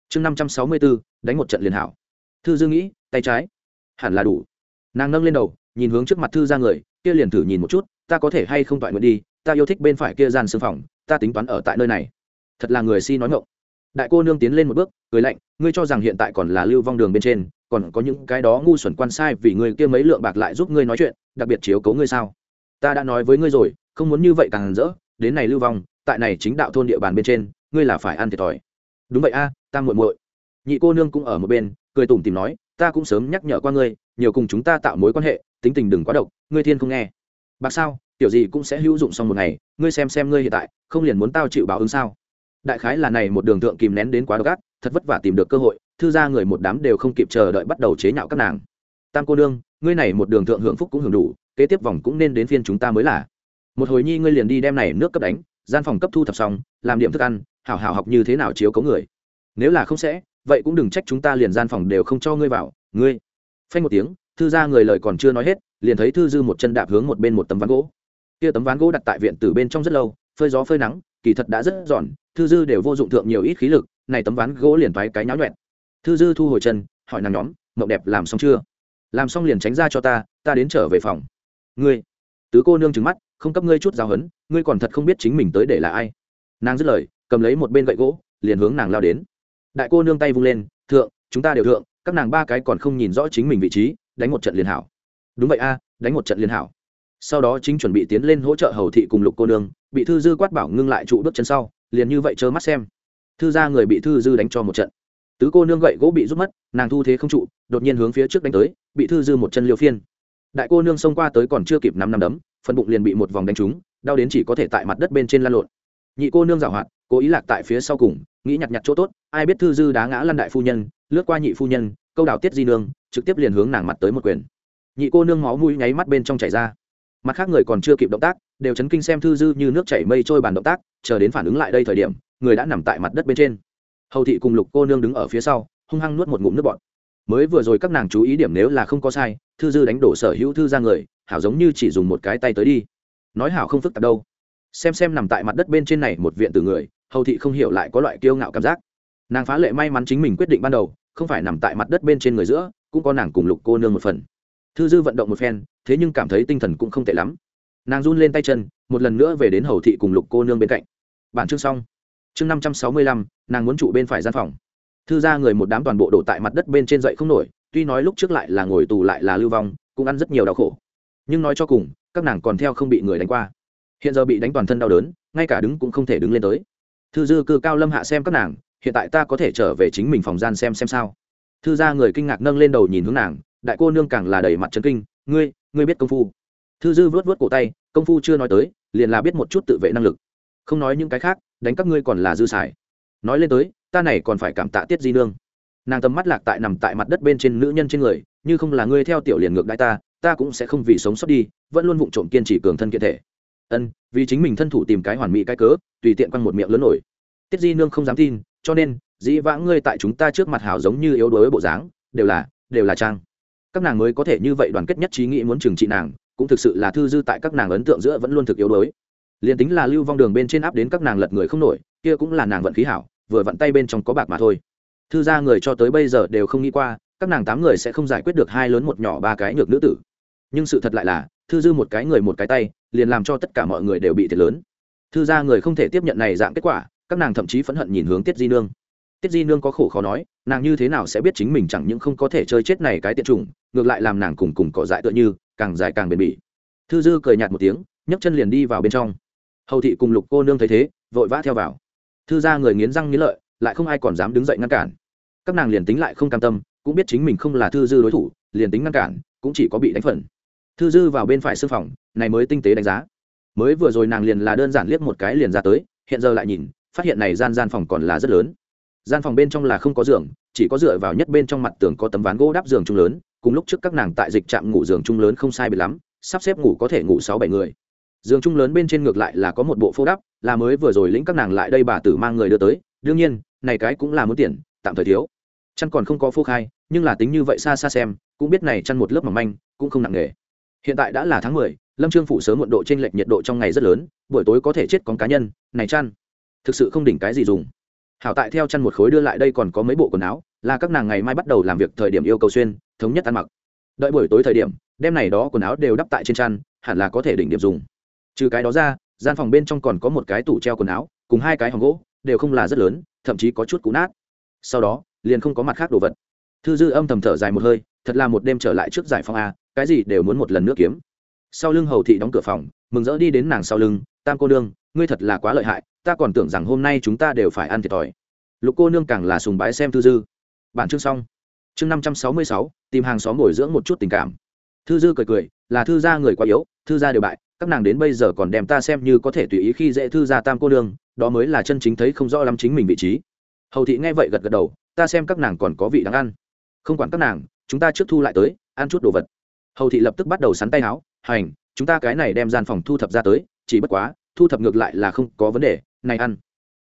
Chương năm trăm sáu mươi bốn đánh một trận liền hảo. Thư dư nghĩ, tay trái. Hẳn là đủ. Nàng nâng lên đầu, nhìn hướng trước mặt thư ra người, kia liền thử nhìn một chút, ta có thể hay không toại nguyện đi, ta yêu thích bên phải kia gian xương phòng, ta tính toán ở tại nơi này. Thật là người si nói ngộng đại cô nương tiến lên một bước, cười lạnh, ngươi cho rằng hiện tại còn là lưu vong đường bên trên, còn có những cái đó ngu xuẩn quan sai vì người kia mấy lượng bạc lại giúp ngươi nói chuyện, đặc biệt chiếu cấu ngươi sao? Ta đã nói với ngươi rồi không muốn như vậy càng rỡ, đến này lưu vong, tại này chính đạo thôn địa bàn bên trên, ngươi là phải ăn thiệt thòi. Đúng vậy a, ta muội muội. Nhị cô nương cũng ở một bên, cười tủm tìm nói, ta cũng sớm nhắc nhở qua ngươi, nhiều cùng chúng ta tạo mối quan hệ, tính tình đừng quá độc, ngươi thiên không nghe. Bạc sao, tiểu gì cũng sẽ hữu dụng xong một ngày, ngươi xem xem ngươi hiện tại, không liền muốn tao chịu báo ứng sao? Đại khái là này một đường thượng kìm nén đến quá độc ác, thật vất vả tìm được cơ hội, thư ra người một đám đều không kịp chờ đợi bắt đầu chế nhạo các nàng. Tam cô nương, ngươi này một đường thượng hưởng phúc cũng hưởng đủ, kế tiếp vòng cũng nên đến phiên chúng ta mới là một hồi nhi ngươi liền đi đem này nước cấp đánh, gian phòng cấp thu thập xong, làm điểm thức ăn, hảo hảo học như thế nào chiếu cấu người. Nếu là không sẽ, vậy cũng đừng trách chúng ta liền gian phòng đều không cho ngươi vào, ngươi. Phanh một tiếng, thư ra người lời còn chưa nói hết, liền thấy thư dư một chân đạp hướng một bên một tấm ván gỗ. Kia tấm ván gỗ đặt tại viện từ bên trong rất lâu, phơi gió phơi nắng, kỳ thật đã rất giòn, thư dư đều vô dụng thượng nhiều ít khí lực, này tấm ván gỗ liền thoái cái nháo nhuẹn. Thư dư thu hồi chân, hỏi nàng nhóm, mộng đẹp làm xong chưa? Làm xong liền tránh ra cho ta ta đến trở về phòng. Ngươi tứ cô nương trừng mắt, không cấp ngươi chút giáo hấn ngươi còn thật không biết chính mình tới để là ai. Nàng dứt lời, cầm lấy một bên gậy gỗ, liền hướng nàng lao đến. Đại cô nương tay vung lên, thượng, chúng ta đều thượng, các nàng ba cái còn không nhìn rõ chính mình vị trí, đánh một trận liền hảo. Đúng vậy a, đánh một trận liền hảo. Sau đó chính chuẩn bị tiến lên hỗ trợ hầu thị cùng lục cô nương, bị thư dư quát bảo ngưng lại trụ bước chân sau, liền như vậy trơ mắt xem. Thư ra người bị thư dư đánh cho một trận. Tứ cô nương gậy gỗ bị rút mất, nàng thu thế không trụ, đột nhiên hướng phía trước đánh tới, bị thư dư một chân liều phiên đại cô nương xông qua tới còn chưa kịp năm năm đấm, phần bụng liền bị một vòng đánh trúng, đau đến chỉ có thể tại mặt đất bên trên lăn lộn. Nhị cô nương giảo hoạt, cố ý lạc tại phía sau cùng, nghĩ nhặt nhặt chỗ tốt, ai biết thư dư đá ngã lăn đại phu nhân, lướt qua nhị phu nhân, câu đào tiết di nương, trực tiếp liền hướng nàng mặt tới một quyền. Nhị cô nương máu mũi nháy mắt bên trong chảy ra. Mặt khác người còn chưa kịp động tác, đều chấn kinh xem thư dư như nước chảy mây trôi bàn động tác, chờ đến phản ứng lại đây thời điểm, người đã nằm tại mặt đất bên trên. Hầu thị cùng lục cô nương đứng ở phía sau, hung hăng nuốt một ngụm nước bọt mới vừa rồi các nàng chú ý điểm nếu là không có sai, thư dư đánh đổ sở hữu thư ra người, hảo giống như chỉ dùng một cái tay tới đi. Nói hảo không phức tạp đâu. Xem xem nằm tại mặt đất bên trên này một viện từ người, hầu thị không hiểu lại có loại kiêu ngạo cảm giác. Nàng phá lệ may mắn chính mình quyết định ban đầu, không phải nằm tại mặt đất bên trên người giữa, cũng có nàng cùng lục cô nương một phần. Thư dư vận động một phen, thế nhưng cảm thấy tinh thần cũng không tệ lắm. Nàng run lên tay chân, một lần nữa về đến hầu thị cùng lục cô nương bên cạnh. Bản chương xong. Chương năm trăm sáu mươi lăm, nàng muốn trụ bên phải gian phòng thư ra người một đám toàn bộ đổ tại mặt đất bên trên dậy không nổi, tuy nói lúc trước lại là ngồi tù lại là lưu vong, cũng ăn rất nhiều đau khổ. Nhưng nói cho cùng, các nàng còn theo không bị người đánh qua. Hiện giờ bị đánh toàn thân đau đớn, ngay cả đứng cũng không thể đứng lên tới. Thư dư cư cao lâm hạ xem các nàng, hiện tại ta có thể trở về chính mình phòng gian xem xem sao. Thư gia người kinh ngạc nâng lên đầu nhìn hướng nàng, đại cô nương càng là đầy mặt trấn kinh, ngươi ngươi biết công phu? Thư dư vớt vớt cổ tay, công phu chưa nói tới, liền là biết một chút tự vệ năng lực. Không nói những cái khác, đánh các ngươi còn là dư xài. Nói lên tới ta này còn phải cảm tạ tiết di nương. Nàng tầm mắt lạc tại nằm tại mặt đất bên trên nữ nhân trên người, như không là ngươi theo tiểu liền ngược đại ta ta cũng sẽ không vì sống sót đi, vẫn luôn vụng trộm kiên trì cường thân kiện thể. Ân, vì chính mình thân thủ tìm cái hoàn mỹ cái cớ, tùy tiện quăng một miệng lớn nổi. Tiết di nương không dám tin, cho nên, dĩ vãng ngươi tại chúng ta trước mặt hảo giống như yếu đuối bộ dáng, đều là đều là trang. Các nàng mới có thể như vậy đoàn kết nhất trí nghĩ muốn trừng trị nàng, cũng thực sự là thư dư tại các nàng ấn tượng giữa vẫn luôn thực yếu đuối. Liền tính là lưu vong đường bên trên áp đến các nàng lật người không nổi, kia cũng là nàng vận khí hảo vừa vặn tay bên trong có bạc mà thôi. Thư gia người cho tới bây giờ đều không nghĩ qua, các nàng tám người sẽ không giải quyết được hai lớn một nhỏ ba cái nhược nữ tử. Nhưng sự thật lại là, thư dư một cái người một cái tay, liền làm cho tất cả mọi người đều bị thiệt lớn. Thư gia người không thể tiếp nhận này dạng kết quả, các nàng thậm chí phẫn hận nhìn hướng tiết di nương. Tiết di nương có khổ khó nói, nàng như thế nào sẽ biết chính mình chẳng những không có thể chơi chết này cái tiện trùng ngược lại làm nàng cùng cùng cỏ dại tựa như, càng dài càng bền bỉ. Thư dư cười nhạt một tiếng, nhấc chân liền đi vào bên trong. Hầu thị cùng lục cô nương thấy thế, vội vã theo vào thư gia người nghiến răng nghiến lợi, lại không ai còn dám đứng dậy ngăn cản. Các nàng liền tính lại không cam tâm, cũng biết chính mình không là thư dư đối thủ, liền tính ngăn cản, cũng chỉ có bị đánh phần. Thư dư vào bên phải sư phòng, này mới tinh tế đánh giá. Mới vừa rồi nàng liền là đơn giản liếc một cái liền ra tới, hiện giờ lại nhìn, phát hiện này gian gian phòng còn là rất lớn. Gian phòng bên trong là không có giường, chỉ có dựa vào nhất bên trong mặt tường có tấm ván gỗ đắp giường chung lớn, cùng lúc trước các nàng tại dịch trạm ngủ giường chung lớn không sai biệt lắm, sắp xếp ngủ có thể ngủ sáu bảy người giường chung lớn bên trên ngược lại là có một bộ phô đắp, là mới vừa rồi lĩnh các nàng lại đây bà tử mang người đưa tới. Đương nhiên, này cái cũng là muốn tiền, tạm thời thiếu. Chăn còn không có phô khai, nhưng là tính như vậy xa xa xem, cũng biết này chăn một lớp mỏng manh, cũng không nặng nghề hiện tại đã là tháng mười, lâm trương phủ sớm muộn độ trên lệch nhiệt độ trong ngày rất lớn, buổi tối có thể chết con cá nhân, này chăn, thực sự không đỉnh cái gì dùng. Hảo tại theo chăn một khối đưa lại đây còn có mấy bộ quần áo, là các nàng ngày mai bắt đầu làm việc thời điểm yêu cầu xuyên, thống nhất ăn mặc. Đợi buổi tối thời điểm đêm này đó quần áo đều đắp tại trên chăn, hẳn là có thể đỉnh điểm dùng trừ cái đó ra, gian phòng bên trong còn có một cái tủ treo quần áo, cùng hai cái hòm gỗ, đều không là rất lớn, thậm chí có chút cũ nát. Sau đó, liền không có mặt khác đồ vật. Thư dư âm thầm thở dài một hơi, thật là một đêm trở lại trước giải phong a, cái gì đều muốn một lần nữa kiếm. Sau lưng hầu thị đóng cửa phòng, mừng rỡ đi đến nàng sau lưng, tam cô nương, ngươi thật là quá lợi hại, ta còn tưởng rằng hôm nay chúng ta đều phải ăn thiệt thòi. Lục cô nương càng là sùng bái xem thư dư. Bản chương xong. Chương năm trăm sáu mươi sáu, tìm hàng xóm bồi dưỡng một chút tình cảm. Thư dư cười cười, là thư gia người quá yếu, thư gia đều bại các nàng đến bây giờ còn đem ta xem như có thể tùy ý khi dễ thư gia tam cô nương, đó mới là chân chính thấy không rõ lắm chính mình vị trí. Hầu thị nghe vậy gật gật đầu, ta xem các nàng còn có vị đáng ăn. Không quản các nàng, chúng ta trước thu lại tới, ăn chút đồ vật. Hầu thị lập tức bắt đầu sắn tay áo, hành, chúng ta cái này đem gian phòng thu thập ra tới, chỉ bất quá, thu thập ngược lại là không có vấn đề, này ăn.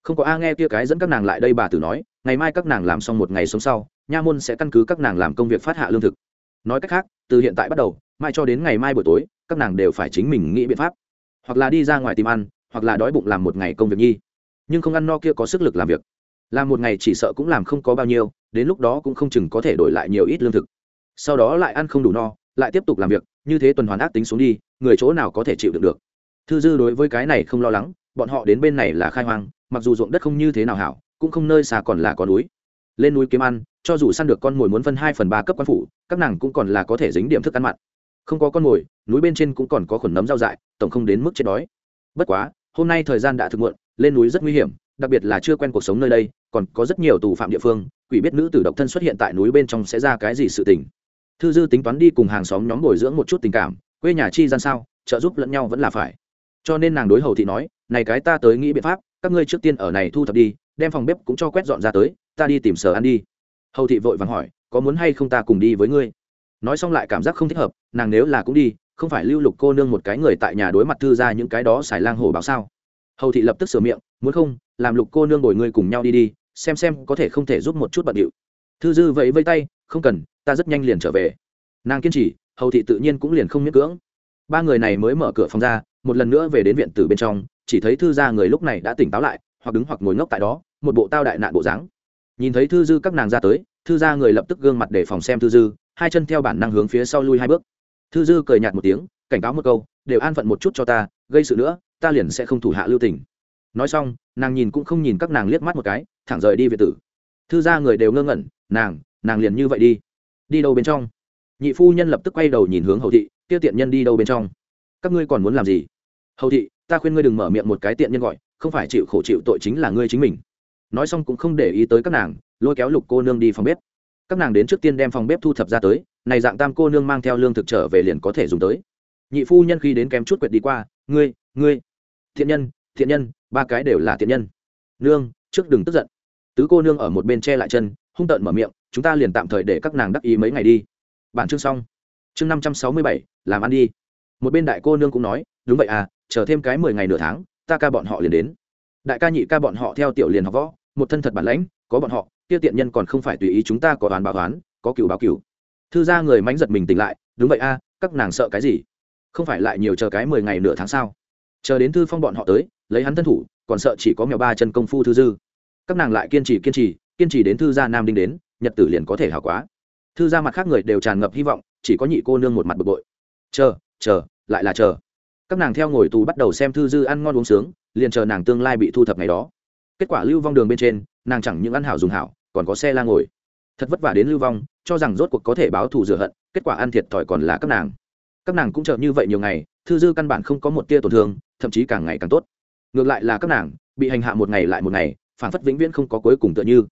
Không có a nghe kia cái dẫn các nàng lại đây bà tử nói, ngày mai các nàng làm xong một ngày sống sau, nha môn sẽ căn cứ các nàng làm công việc phát hạ lương thực. Nói cách khác, từ hiện tại bắt đầu, mai cho đến ngày mai buổi tối các nàng đều phải chính mình nghĩ biện pháp. Hoặc là đi ra ngoài tìm ăn, hoặc là đói bụng làm một ngày công việc nhi. Nhưng không ăn no kia có sức lực làm việc. Làm một ngày chỉ sợ cũng làm không có bao nhiêu, đến lúc đó cũng không chừng có thể đổi lại nhiều ít lương thực. Sau đó lại ăn không đủ no, lại tiếp tục làm việc, như thế tuần hoàn ác tính xuống đi, người chỗ nào có thể chịu được được. Thư dư đối với cái này không lo lắng, bọn họ đến bên này là khai hoang, mặc dù ruộng đất không như thế nào hảo, cũng không nơi xa còn là có núi. Lên núi kiếm ăn, cho dù săn được con mồi muốn phân hai phần ba cấp quan phủ, các nàng cũng còn là có thể dính điểm thức ăn mặn không có con mồi, núi bên trên cũng còn có khuẩn nấm rau dại, tổng không đến mức chết đói. Bất quá, hôm nay thời gian đã thực muộn, lên núi rất nguy hiểm, đặc biệt là chưa quen cuộc sống nơi đây, còn có rất nhiều tù phạm địa phương, quỷ biết nữ tử độc thân xuất hiện tại núi bên trong sẽ ra cái gì sự tình. Thư dư tính toán đi cùng hàng xóm nhóm bồi dưỡng một chút tình cảm, quê nhà chi gian sao, trợ giúp lẫn nhau vẫn là phải. Cho nên nàng đối hầu thị nói, này cái ta tới nghĩ biện pháp, các ngươi trước tiên ở này thu thập đi, đem phòng bếp cũng cho quét dọn ra tới, ta đi tìm sở ăn đi. Hầu thị vội vàng hỏi, có muốn hay không ta cùng đi với ngươi? Nói xong lại cảm giác không thích hợp, nàng nếu là cũng đi, không phải lưu lục cô nương một cái người tại nhà đối mặt thư ra những cái đó xài lang hổ báo sao? Hầu thị lập tức sửa miệng, muốn không, làm lục cô nương bồi ngươi cùng nhau đi đi, xem xem có thể không thể giúp một chút bận điệu. Thư dư vẫy vây tay, không cần, ta rất nhanh liền trở về. Nàng kiên trì, hầu thị tự nhiên cũng liền không miễn cưỡng. Ba người này mới mở cửa phòng ra, một lần nữa về đến viện tử bên trong, chỉ thấy thư gia người lúc này đã tỉnh táo lại, hoặc đứng hoặc ngồi ngốc tại đó, một bộ tao đại nạn bộ dáng. Nhìn thấy thư dư các nàng ra tới, thư gia người lập tức gương mặt để phòng xem thư dư hai chân theo bản năng hướng phía sau lui hai bước. Thư dư cười nhạt một tiếng, cảnh cáo một câu, đều an phận một chút cho ta, gây sự nữa, ta liền sẽ không thủ hạ lưu tình. Nói xong, nàng nhìn cũng không nhìn các nàng liếc mắt một cái, thẳng rời đi về tử. Thư gia người đều ngơ ngẩn, nàng nàng liền như vậy đi. Đi đâu bên trong? Nhị phu nhân lập tức quay đầu nhìn hướng hầu thị tiêu tiện nhân đi đâu bên trong? Các ngươi còn muốn làm gì? Hầu thị, ta khuyên ngươi đừng mở miệng một cái tiện nhân gọi, không phải chịu khổ chịu tội chính là ngươi chính mình. Nói xong cũng không để ý tới các nàng, lôi kéo lục cô nương đi phòng bếp các nàng đến trước tiên đem phòng bếp thu thập ra tới, này dạng tam cô nương mang theo lương thực trở về liền có thể dùng tới. Nhị phu nhân khi đến kém chút quyệt đi qua, ngươi ngươi, thiện nhân thiện nhân, ba cái đều là thiện nhân. Nương, trước đừng tức giận. Tứ cô nương ở một bên che lại chân, hung tợn mở miệng, chúng ta liền tạm thời để các nàng đắc ý mấy ngày đi. Bản chương xong. Chương năm trăm sáu mươi bảy, làm ăn đi. Một bên đại cô nương cũng nói, đúng vậy à chờ thêm cái mười ngày nửa tháng, ta ca bọn họ liền đến. Đại ca nhị ca bọn họ theo tiểu liền học võ, một thân thật bản lãnh có bọn họ, kia tiện nhân còn không phải tùy ý chúng ta có đoán báo toán có cựu báo cựu thư gia người mánh giật mình tỉnh lại, đúng vậy a, các nàng sợ cái gì? Không phải lại nhiều chờ cái mười ngày nửa tháng sao? Chờ đến thư phong bọn họ tới, lấy hắn thân thủ, còn sợ chỉ có mèo ba chân công phu thư dư. Các nàng lại kiên trì kiên trì kiên trì đến thư gia nam đinh đến, nhật tử liền có thể hảo quá. Thư gia mặt khác người đều tràn ngập hy vọng, chỉ có nhị cô nương một mặt bực bội. Chờ chờ, lại là chờ. Các nàng theo ngồi tù bắt đầu xem thư dư ăn ngon uống sướng, liền chờ nàng tương lai bị thu thập ngày đó kết quả lưu vong đường bên trên, nàng chẳng những ăn hảo dùng hảo, còn có xe la ngồi. Thật vất vả đến lưu vong, cho rằng rốt cuộc có thể báo thù rửa hận, kết quả ăn thiệt thòi còn là các nàng. Các nàng cũng chờ như vậy nhiều ngày, thư dư căn bản không có một tia tổn thương, thậm chí càng ngày càng tốt. Ngược lại là các nàng, bị hành hạ một ngày lại một ngày, phản phất vĩnh viễn không có cuối cùng tựa như.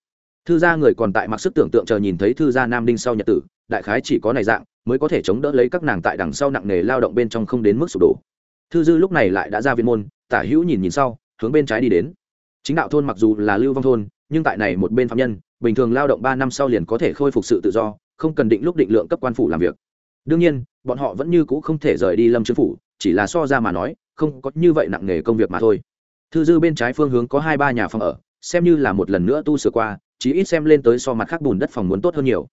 Thư gia người còn tại mặc sức tưởng tượng chờ nhìn thấy thư gia nam đinh sau nhật tử, đại khái chỉ có này dạng, mới có thể chống đỡ lấy các nàng tại đằng sau nặng nề lao động bên trong không đến mức sụp đổ. Thư dư lúc này lại đã ra viên môn, tả hữu nhìn nhìn sau, hướng bên trái đi đến chính đạo thôn mặc dù là lưu vong thôn, nhưng tại này một bên phạm nhân, bình thường lao động ba năm sau liền có thể khôi phục sự tự do, không cần định lúc định lượng cấp quan phủ làm việc. Đương nhiên, bọn họ vẫn như cũ không thể rời đi lâm chư phủ, chỉ là so ra mà nói, không có như vậy nặng nề công việc mà thôi. Thư dư bên trái phương hướng có hai ba nhà phòng ở, xem như là một lần nữa tu sửa qua, chí ít xem lên tới so mặt khác bùn đất phòng muốn tốt hơn nhiều.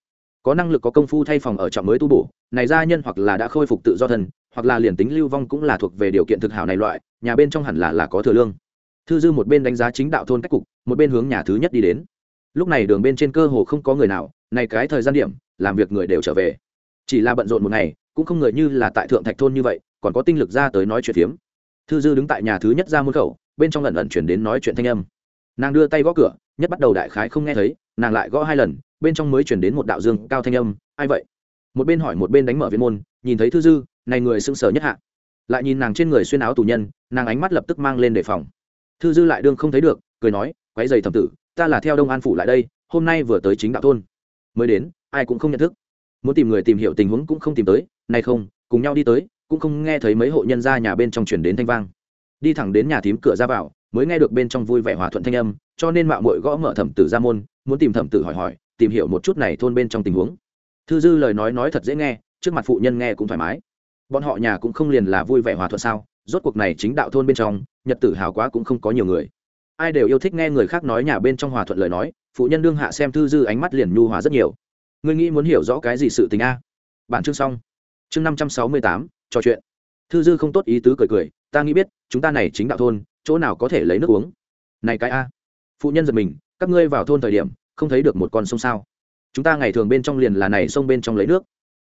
Có năng lực có công phu thay phòng ở trọng mới tu bổ, này gia nhân hoặc là đã khôi phục tự do thân, hoặc là liền tính lưu vong cũng là thuộc về điều kiện thực hảo này loại, nhà bên trong hẳn là là có thừa lương thư dư một bên đánh giá chính đạo thôn cách cục, một bên hướng nhà thứ nhất đi đến. Lúc này đường bên trên cơ hồ không có người nào, này cái thời gian điểm, làm việc người đều trở về. Chỉ là bận rộn một ngày, cũng không người như là tại thượng thạch thôn như vậy, còn có tinh lực ra tới nói chuyện phiếm. Thư dư đứng tại nhà thứ nhất ra môn khẩu, bên trong lần lần chuyển đến nói chuyện thanh âm. Nàng đưa tay gõ cửa, nhất bắt đầu đại khái không nghe thấy, nàng lại gõ hai lần, bên trong mới chuyển đến một đạo dương cao thanh âm, ai vậy? Một bên hỏi một bên đánh mở viên môn, nhìn thấy thư dư, này người sững sờ nhất hạ. Lại nhìn nàng trên người xuyên áo tù nhân, nàng ánh mắt lập tức mang lên đề phòng thư dư lại đương không thấy được, cười nói quái dày thầm tử, ta là theo đông an phủ lại đây, hôm nay vừa tới chính đạo thôn. Mới đến, ai cũng không nhận thức. Muốn tìm người tìm hiểu tình huống cũng không tìm tới, nay không, cùng nhau đi tới, cũng không nghe thấy mấy hộ nhân ra nhà bên trong chuyển đến thanh vang. Đi thẳng đến nhà thím cửa ra vào, mới nghe được bên trong vui vẻ hòa thuận thanh âm, cho nên mạo mội gõ mở thẩm tử ra môn, muốn tìm thẩm tử hỏi hỏi, tìm hiểu một chút này thôn bên trong tình huống. Thư dư lời nói nói thật dễ nghe, trước mặt phụ nhân nghe cũng thoải mái. Bọn họ nhà cũng không liền là vui vẻ hòa thuận sao? Rốt cuộc này chính đạo thôn bên trong nhật tử hào quá cũng không có nhiều người. Ai đều yêu thích nghe người khác nói nhà bên trong hòa thuận lời nói, phụ nhân đương hạ xem thư dư ánh mắt liền nhu hòa rất nhiều. Ngươi nghĩ muốn hiểu rõ cái gì sự tình a? Bản chương xong. Chương năm trăm sáu mươi tám, trò chuyện. Thư dư không tốt ý tứ cười cười, ta nghĩ biết, chúng ta này chính đạo thôn, chỗ nào có thể lấy nước uống? Này cái a. Phụ nhân giật mình, các ngươi vào thôn thời điểm, không thấy được một con sông sao? Chúng ta ngày thường bên trong liền là này sông bên trong lấy nước.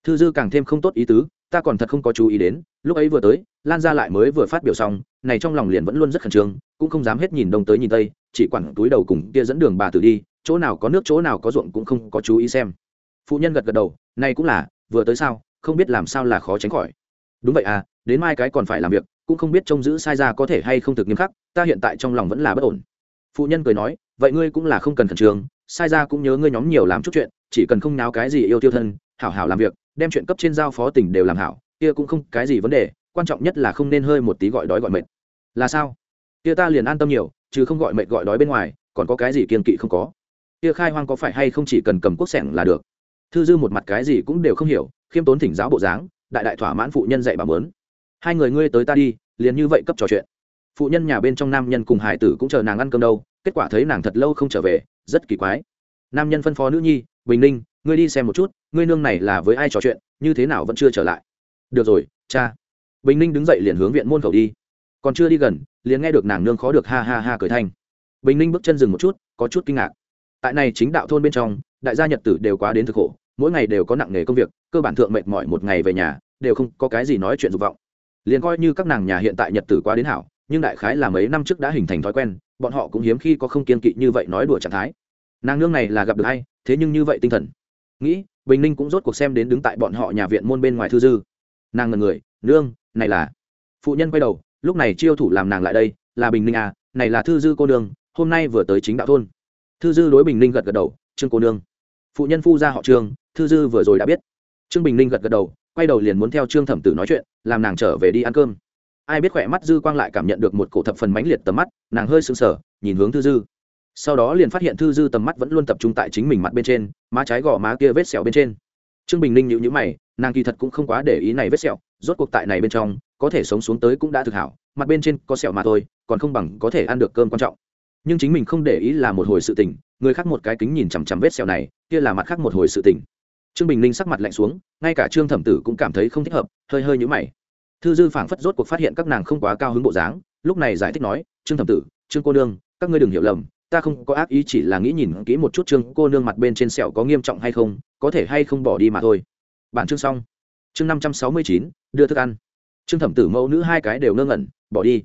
Thư dư càng thêm không tốt ý tứ, ta còn thật không có chú ý đến, lúc ấy vừa tới, lan ra lại mới vừa phát biểu xong này trong lòng liền vẫn luôn rất khẩn trương, cũng không dám hết nhìn đông tới nhìn tây, chỉ quản túi đầu cùng kia dẫn đường bà tử đi, chỗ nào có nước chỗ nào có ruộng cũng không có chú ý xem. Phụ nhân gật gật đầu, này cũng là, vừa tới sao, không biết làm sao là khó tránh khỏi. Đúng vậy à đến mai cái còn phải làm việc, cũng không biết trông giữ sai ra có thể hay không thực nghiêm khắc, ta hiện tại trong lòng vẫn là bất ổn. Phụ nhân cười nói, vậy ngươi cũng là không cần khẩn trương, sai ra cũng nhớ ngươi nhóm nhiều làm chút chuyện, chỉ cần không náo cái gì yêu tiêu thân, hảo hảo làm việc, đem chuyện cấp trên giao phó tỉnh đều làm hảo, kia cũng không cái gì vấn đề quan trọng nhất là không nên hơi một tí gọi đói gọi mệt. Là sao? Kia ta liền an tâm nhiều, chứ không gọi mệt gọi đói bên ngoài, còn có cái gì kiên kỵ không có? Kia khai hoang có phải hay không chỉ cần cầm quốc sẻng là được? Thư dư một mặt cái gì cũng đều không hiểu, khiêm tốn thỉnh giáo bộ dáng, đại đại thỏa mãn phụ nhân dạy bà mớn. Hai người ngươi tới ta đi, liền như vậy cấp trò chuyện. Phụ nhân nhà bên trong nam nhân cùng hải tử cũng chờ nàng ăn cơm đâu, kết quả thấy nàng thật lâu không trở về, rất kỳ quái. Nam nhân phân phó nữ nhi, bình ninh, ngươi đi xem một chút, ngươi nương này là với ai trò chuyện, như thế nào vẫn chưa trở lại? Được rồi, cha bình ninh đứng dậy liền hướng viện môn khẩu đi. Còn chưa đi gần, liền nghe được nàng nương khó được ha ha ha cười thanh. Bình ninh bước chân dừng một chút, có chút kinh ngạc. Tại này chính đạo thôn bên trong, đại gia nhật tử đều quá đến thực khổ, mỗi ngày đều có nặng nghề công việc, cơ bản thượng mệt mỏi một ngày về nhà, đều không có cái gì nói chuyện dục vọng. Liền coi như các nàng nhà hiện tại nhật tử quá đến hảo, nhưng đại khái là mấy năm trước đã hình thành thói quen, bọn họ cũng hiếm khi có không kiên kỵ như vậy nói đùa trạng thái. Nàng nương này là gặp được hay thế nhưng như vậy tinh thần. Nghĩ, bình ninh cũng rốt cuộc xem đến đứng tại bọn họ nhà viện môn bên ngoài thư dư. Nàng ngần người, nương này là. Phụ nhân quay đầu, lúc này chiêu thủ làm nàng lại đây, là bình ninh à này là thư dư cô nương, hôm nay vừa tới chính đạo thôn. Thư dư đối bình ninh gật gật đầu, trương cô nương. Phụ nhân phu ra họ trương, thư dư vừa rồi đã biết. Trương bình ninh gật gật đầu, quay đầu liền muốn theo trương thẩm tử nói chuyện, làm nàng trở về đi ăn cơm. Ai biết khỏe mắt dư quang lại cảm nhận được một cổ thập phần mãnh liệt tầm mắt, nàng hơi sững sờ, nhìn hướng thư dư. Sau đó liền phát hiện thư dư tầm mắt vẫn luôn tập trung tại chính mình mặt bên trên, má trái gò má kia vết sẹo bên trên. Trương bình ninh nhịu nhữ mày, nàng kỳ thật cũng không quá để ý này vết sẹo rốt cuộc tại này bên trong, có thể sống xuống tới cũng đã thực hảo, mặt bên trên có sẹo mà thôi, còn không bằng có thể ăn được cơm quan trọng. Nhưng chính mình không để ý là một hồi sự tình, người khác một cái kính nhìn chằm chằm vết sẹo này, kia là mặt khác một hồi sự tình. Trương bình ninh sắc mặt lạnh xuống, ngay cả trương thẩm tử cũng cảm thấy không thích hợp, hơi hơi nhũ mày. Thư dư phảng phất rốt cuộc phát hiện các nàng không quá cao hứng bộ dáng, lúc này giải thích nói, trương thẩm tử, trương cô nương, các ngươi đừng hiểu lầm, ta không có ác ý chỉ là nghĩ nhìn kỹ một chút trương cô nương mặt bên trên sẹo có nghiêm trọng hay không, có thể hay không bỏ đi mà thôi. Bản chương xong. Chương năm trăm sáu mươi chín đưa thức ăn. Trương thẩm tử mẫu nữ hai cái đều ngơ ngẩn, bỏ đi.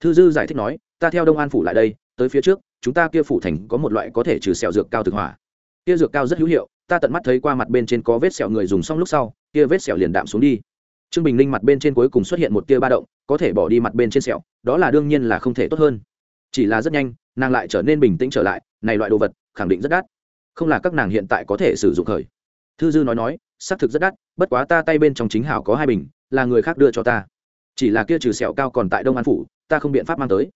Thư dư giải thích nói, ta theo đông an phủ lại đây, tới phía trước, chúng ta kia phủ thành có một loại có thể trừ sẹo dược cao thực hỏa. Kia dược cao rất hữu hiệu, ta tận mắt thấy qua mặt bên trên có vết sẹo người dùng xong lúc sau, kia vết sẹo liền đạm xuống đi. Trương bình linh mặt bên trên cuối cùng xuất hiện một tia ba động, có thể bỏ đi mặt bên trên sẹo, đó là đương nhiên là không thể tốt hơn. Chỉ là rất nhanh, nàng lại trở nên bình tĩnh trở lại, này loại đồ vật, khẳng định rất đắt. Không là các nàng hiện tại có thể sử dụng khởi. Thư dư nói nói, xác thực rất đắt, bất quá ta tay bên trong chính hảo có hai bình là người khác đưa cho ta. Chỉ là kia trừ sẹo cao còn tại đông an phủ, ta không biện pháp mang tới.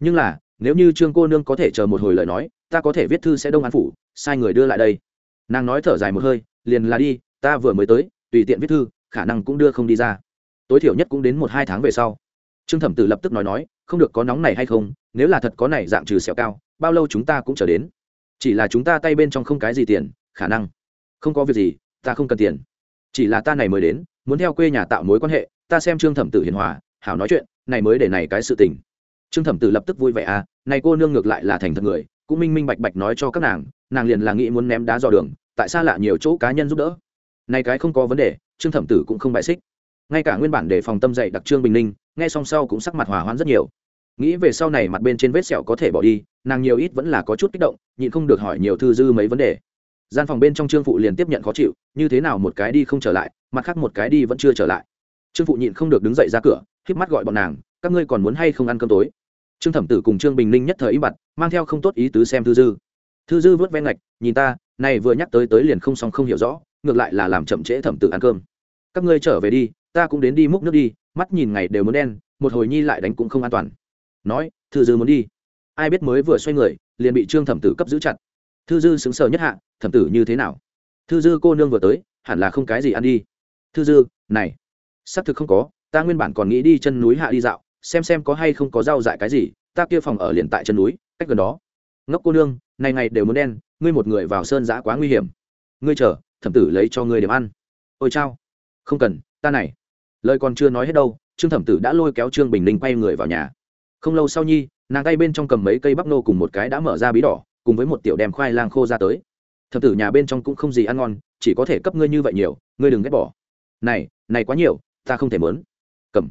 Nhưng là, nếu như trương cô nương có thể chờ một hồi lời nói, ta có thể viết thư sẽ đông an phủ, sai người đưa lại đây. Nàng nói thở dài một hơi, liền là đi, ta vừa mới tới, tùy tiện viết thư, khả năng cũng đưa không đi ra. Tối thiểu nhất cũng đến một hai tháng về sau. Trương thẩm tử lập tức nói nói, không được có nóng này hay không, nếu là thật có này dạng trừ sẹo cao, bao lâu chúng ta cũng chờ đến. Chỉ là chúng ta tay bên trong không cái gì tiền, khả năng. Không có việc gì, ta không cần tiền. Chỉ là ta này mới đến muốn theo quê nhà tạo mối quan hệ, ta xem trương thẩm tử hiền hòa, hảo nói chuyện, này mới để này cái sự tình. Trương thẩm tử lập tức vui vẻ à này cô nương ngược lại là thành thật người, cũng minh minh bạch bạch nói cho các nàng nàng liền là nghĩ muốn ném đá dò đường, tại sao lạ nhiều chỗ cá nhân giúp đỡ. Này cái không có vấn đề, trương thẩm tử cũng không bại xích. Ngay cả nguyên bản để phòng tâm dạy đặc trương bình ninh, nghe song sau cũng sắc mặt hòa hoãn rất nhiều. Nghĩ về sau này mặt bên trên vết sẹo có thể bỏ đi, nàng nhiều ít vẫn là có chút kích động, nhịn không được hỏi nhiều thư dư mấy vấn đề gian phòng bên trong trương phụ liền tiếp nhận khó chịu, như thế nào một cái đi không trở lại, mặt khác một cái đi vẫn chưa trở lại. Trương phụ nhịn không được đứng dậy ra cửa k mắt gọi bọn nàng, các ngươi còn muốn hay không ăn cơm tối? Trương thẩm tử cùng trương bình ninh nhất thời im mặt mang theo không tốt ý tứ xem thư dư. Thư dư vớt ven ngạch, nhìn ta, này vừa nhắc tới tới liền không xong không hiểu rõ, ngược lại là làm chậm trễ thẩm tử ăn cơm. Các ngươi trở về đi, ta cũng đến đi múc nước đi, mắt nhìn ngày đều muốn đen, một hồi nhi lại đánh cũng không an toàn. Nói, thư dư muốn đi. Ai biết mới vừa xoay người, liền bị trương thẩm tử cấp giữ chặt. Thư dư xứng sờ nhất hạ thẩm tử như thế nào? Thư dư cô nương vừa tới, hẳn là không cái gì ăn đi. Thư dư, này xác thực không có, ta nguyên bản còn nghĩ đi chân núi hạ đi dạo, xem xem có hay không có rau dại cái gì, ta kia phòng ở liền tại chân núi, cách gần đó. Ngốc cô nương, này ngày đều muốn đen, ngươi một người vào sơn giã quá nguy hiểm. Ngươi chờ, thẩm tử lấy cho ngươi điểm ăn. Ôi chao, không cần, ta này. Lời còn chưa nói hết đâu, trương thẩm tử đã lôi kéo trương bình ninh quay người vào nhà. Không lâu sau nhi, nàng tay bên trong cầm mấy cây bắp nô cùng một cái đã mở ra bí đỏ, cùng với một tiểu đem khoai lang khô ra tới thập tử nhà bên trong cũng không gì ăn ngon, chỉ có thể cấp ngươi như vậy nhiều, ngươi đừng ghét bỏ. Này này quá nhiều, ta không thể mớn. Cầm.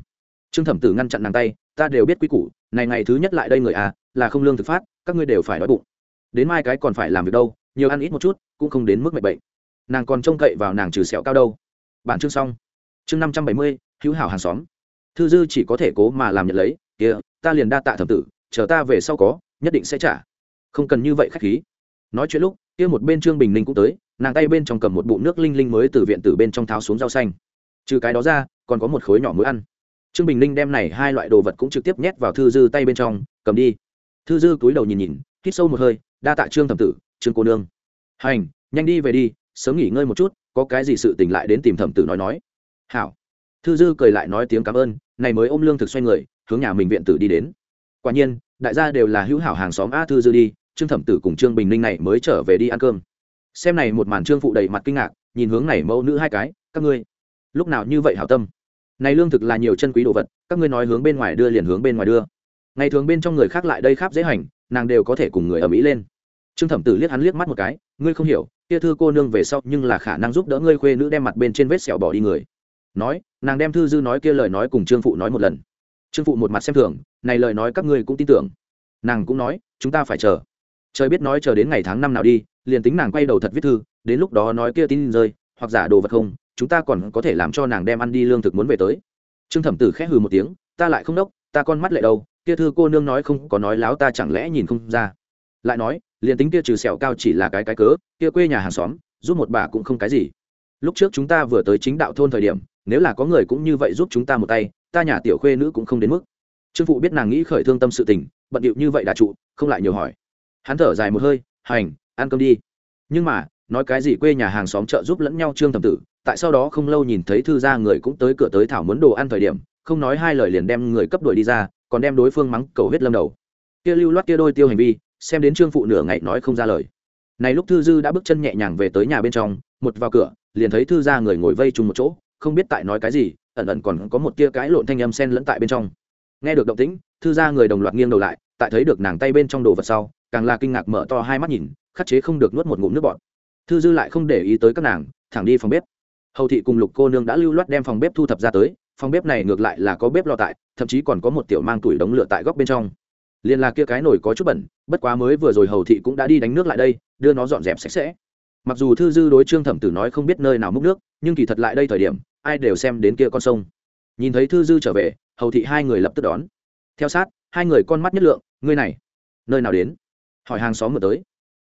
Trương thẩm tử ngăn chặn nàng tay, ta đều biết quy củ, này ngày thứ nhất lại đây người à là không lương thực phát, các ngươi đều phải đói bụng. Đến mai cái còn phải làm việc đâu, nhiều ăn ít một chút, cũng không đến mức mệnh bệnh. Nàng còn trông cậy vào nàng trừ sẹo cao đâu. Bản chương xong. Chương năm trăm bảy mươi, hữu hảo hàng xóm. Thư dư chỉ có thể cố mà làm nhận lấy, kia, ta liền đa tạ thẩm tử, chờ ta về sau có, nhất định sẽ trả. Không cần như vậy khách khí. Nói chuyện lúc kia một bên trương bình ninh cũng tới, nàng tay bên trong cầm một bụng nước linh linh mới từ viện từ bên trong tháo xuống rau xanh. Trừ cái đó ra, còn có một khối nhỏ muối ăn. Trương bình ninh đem này hai loại đồ vật cũng trực tiếp nhét vào thư dư tay bên trong, cầm đi. Thư dư túi đầu nhìn nhìn, hít sâu một hơi, đa tạ trương thẩm tử, trương cô nương. Hành, nhanh đi về đi, sớm nghỉ ngơi một chút, có cái gì sự tình lại đến tìm thẩm tử nói nói. Hảo. Thư dư cười lại nói tiếng cảm ơn, này mới ôm lương thực xoay người, hướng nhà mình viện tử đi đến. Quả nhiên, đại gia đều là hữu hảo hàng xóm a thư dư đi trương thẩm tử cùng trương bình ninh này mới trở về đi ăn cơm. Xem này một màn trương phụ đầy mặt kinh ngạc, nhìn hướng này mẫu nữ hai cái, các ngươi, lúc nào như vậy hảo tâm? Này lương thực là nhiều chân quý đồ vật, các ngươi nói hướng bên ngoài đưa liền hướng bên ngoài đưa. Ngày thường bên trong người khác lại đây khắp dễ hành, nàng đều có thể cùng người ở mỹ lên. Trương thẩm tử liếc hắn liếc mắt một cái, ngươi không hiểu, kia thư cô nương về sau nhưng là khả năng giúp đỡ ngươi khuê nữ đem mặt bên trên vết sẹo bỏ đi người. Nói, nàng đem thư dư nói kia lời nói cùng trương phụ nói một lần. Trương phụ một mặt xem thường, này lời nói các ngươi cũng tin tưởng. Nàng cũng nói, chúng ta phải chờ trời biết nói chờ đến ngày tháng năm nào đi, liền tính nàng quay đầu thật viết thư, đến lúc đó nói kia tin rơi, hoặc giả đồ vật không, chúng ta còn có thể làm cho nàng đem ăn đi lương thực muốn về tới. Trương thẩm tử khẽ hừ một tiếng, ta lại không đốc, ta con mắt lại đâu, kia thư cô nương nói không có nói láo ta chẳng lẽ nhìn không ra. Lại nói, liền tính kia trừ sẹo cao chỉ là cái cái cớ, kia quê nhà hàng xóm, giúp một bà cũng không cái gì. Lúc trước chúng ta vừa tới chính đạo thôn thời điểm, nếu là có người cũng như vậy giúp chúng ta một tay, ta nhà tiểu khuê nữ cũng không đến mức. Trương phụ biết nàng nghĩ khởi thương tâm sự tình, bận điệu như vậy đã trụ, không lại nhiều hỏi hắn thở dài một hơi, hành, ăn cơm đi. Nhưng mà, nói cái gì quê nhà hàng xóm chợ giúp lẫn nhau trương thầm tử, tại sau đó không lâu nhìn thấy thư gia người cũng tới cửa tới thảo muốn đồ ăn thời điểm, không nói hai lời liền đem người cấp đuổi đi ra, còn đem đối phương mắng cầu hết lâm đầu. Kia lưu loát kia đôi tiêu hành vi, xem đến trương phụ nửa ngày nói không ra lời. Này lúc thư dư đã bước chân nhẹ nhàng về tới nhà bên trong, một vào cửa, liền thấy thư gia người ngồi vây chung một chỗ, không biết tại nói cái gì, ẩn ẩn còn có một tia cái lộn thanh âm sen lẫn tại bên trong. Nghe được động tĩnh, thư gia người đồng loạt nghiêng đầu lại, tại thấy được nàng tay bên trong đồ vật sau càng là kinh ngạc mở to hai mắt nhìn, khắc chế không được nuốt một ngụm nước bọt. Thư dư lại không để ý tới các nàng, thẳng đi phòng bếp. Hầu thị cùng lục cô nương đã lưu loát đem phòng bếp thu thập ra tới, phòng bếp này ngược lại là có bếp lo tại, thậm chí còn có một tiểu mang tuổi đống lửa tại góc bên trong. Liên là kia cái nồi có chút bẩn, bất quá mới vừa rồi hầu thị cũng đã đi đánh nước lại đây, đưa nó dọn dẹp sạch sẽ. Mặc dù thư dư đối trương thẩm tử nói không biết nơi nào múc nước, nhưng kỳ thật lại đây thời điểm, ai đều xem đến kia con sông. Nhìn thấy thư dư trở về, hầu thị hai người lập tức đón. Theo sát, hai người con mắt nhất lượng, ngươi này, nơi nào đến? Hỏi hàng xóm mở tới.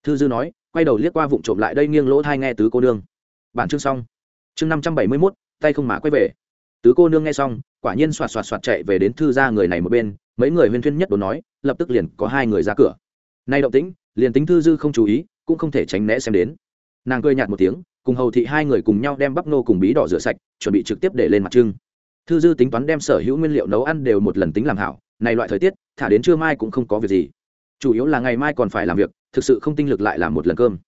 Thư dư nói, quay đầu liếc qua vụ trộm lại đây nghiêng lỗ thai nghe tứ cô nương. Bản chương xong. Chương năm trăm bảy mươi mốt, tay không mã quay về. Tứ cô nương nghe xong, quả nhiên xoạt xoạt xoạt chạy về đến thư gia người này một bên, mấy người huyên thuyên nhất đồn nói, lập tức liền có hai người ra cửa. Nay động tĩnh, liền tính thư dư không chú ý, cũng không thể tránh né xem đến. Nàng cười nhạt một tiếng, cùng hầu thị hai người cùng nhau đem bắp nô cùng bí đỏ rửa sạch, chuẩn bị trực tiếp để lên mặt trưng. Thư dư tính toán đem sở hữu nguyên liệu nấu ăn đều một lần tính làm hảo, này loại thời tiết, thả đến trưa mai cũng không có việc gì chủ yếu là ngày mai còn phải làm việc, thực sự không tinh lực lại làm một lần cơm.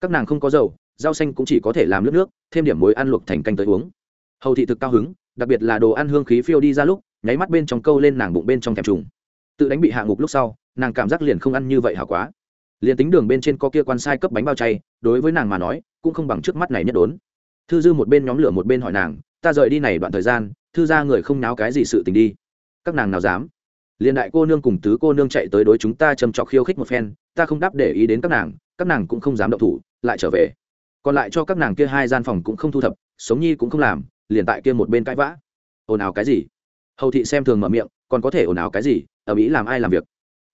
Các nàng không có dầu, rau xanh cũng chỉ có thể làm nước nước, thêm điểm muối ăn luộc thành canh tới uống. Hầu thị thực cao hứng, đặc biệt là đồ ăn hương khí phiêu đi ra lúc, nháy mắt bên trong câu lên nàng bụng bên trong thèm trùng. Tự đánh bị hạ ngục lúc sau, nàng cảm giác liền không ăn như vậy hảo quá. Liền tính đường bên trên có kia quan sai cấp bánh bao chay, đối với nàng mà nói, cũng không bằng trước mắt này nhất đốn. Thư dư một bên nhóm lửa một bên hỏi nàng, ta rời đi này đoạn thời gian, thư ra người không náo cái gì sự tình đi. Các nàng nào dám? Liền đại cô nương cùng tứ cô nương chạy tới đối chúng ta châm trọc khiêu khích một phen, ta không đáp để ý đến các nàng các nàng cũng không dám động thủ, lại trở về. Còn lại cho các nàng kia hai gian phòng cũng không thu thập, sống nhi cũng không làm, liền tại kia một bên cãi vã. Ồn ào cái gì? Hầu thị xem thường mở miệng, còn có thể ồn ào cái gì ở mỹ làm ai làm việc?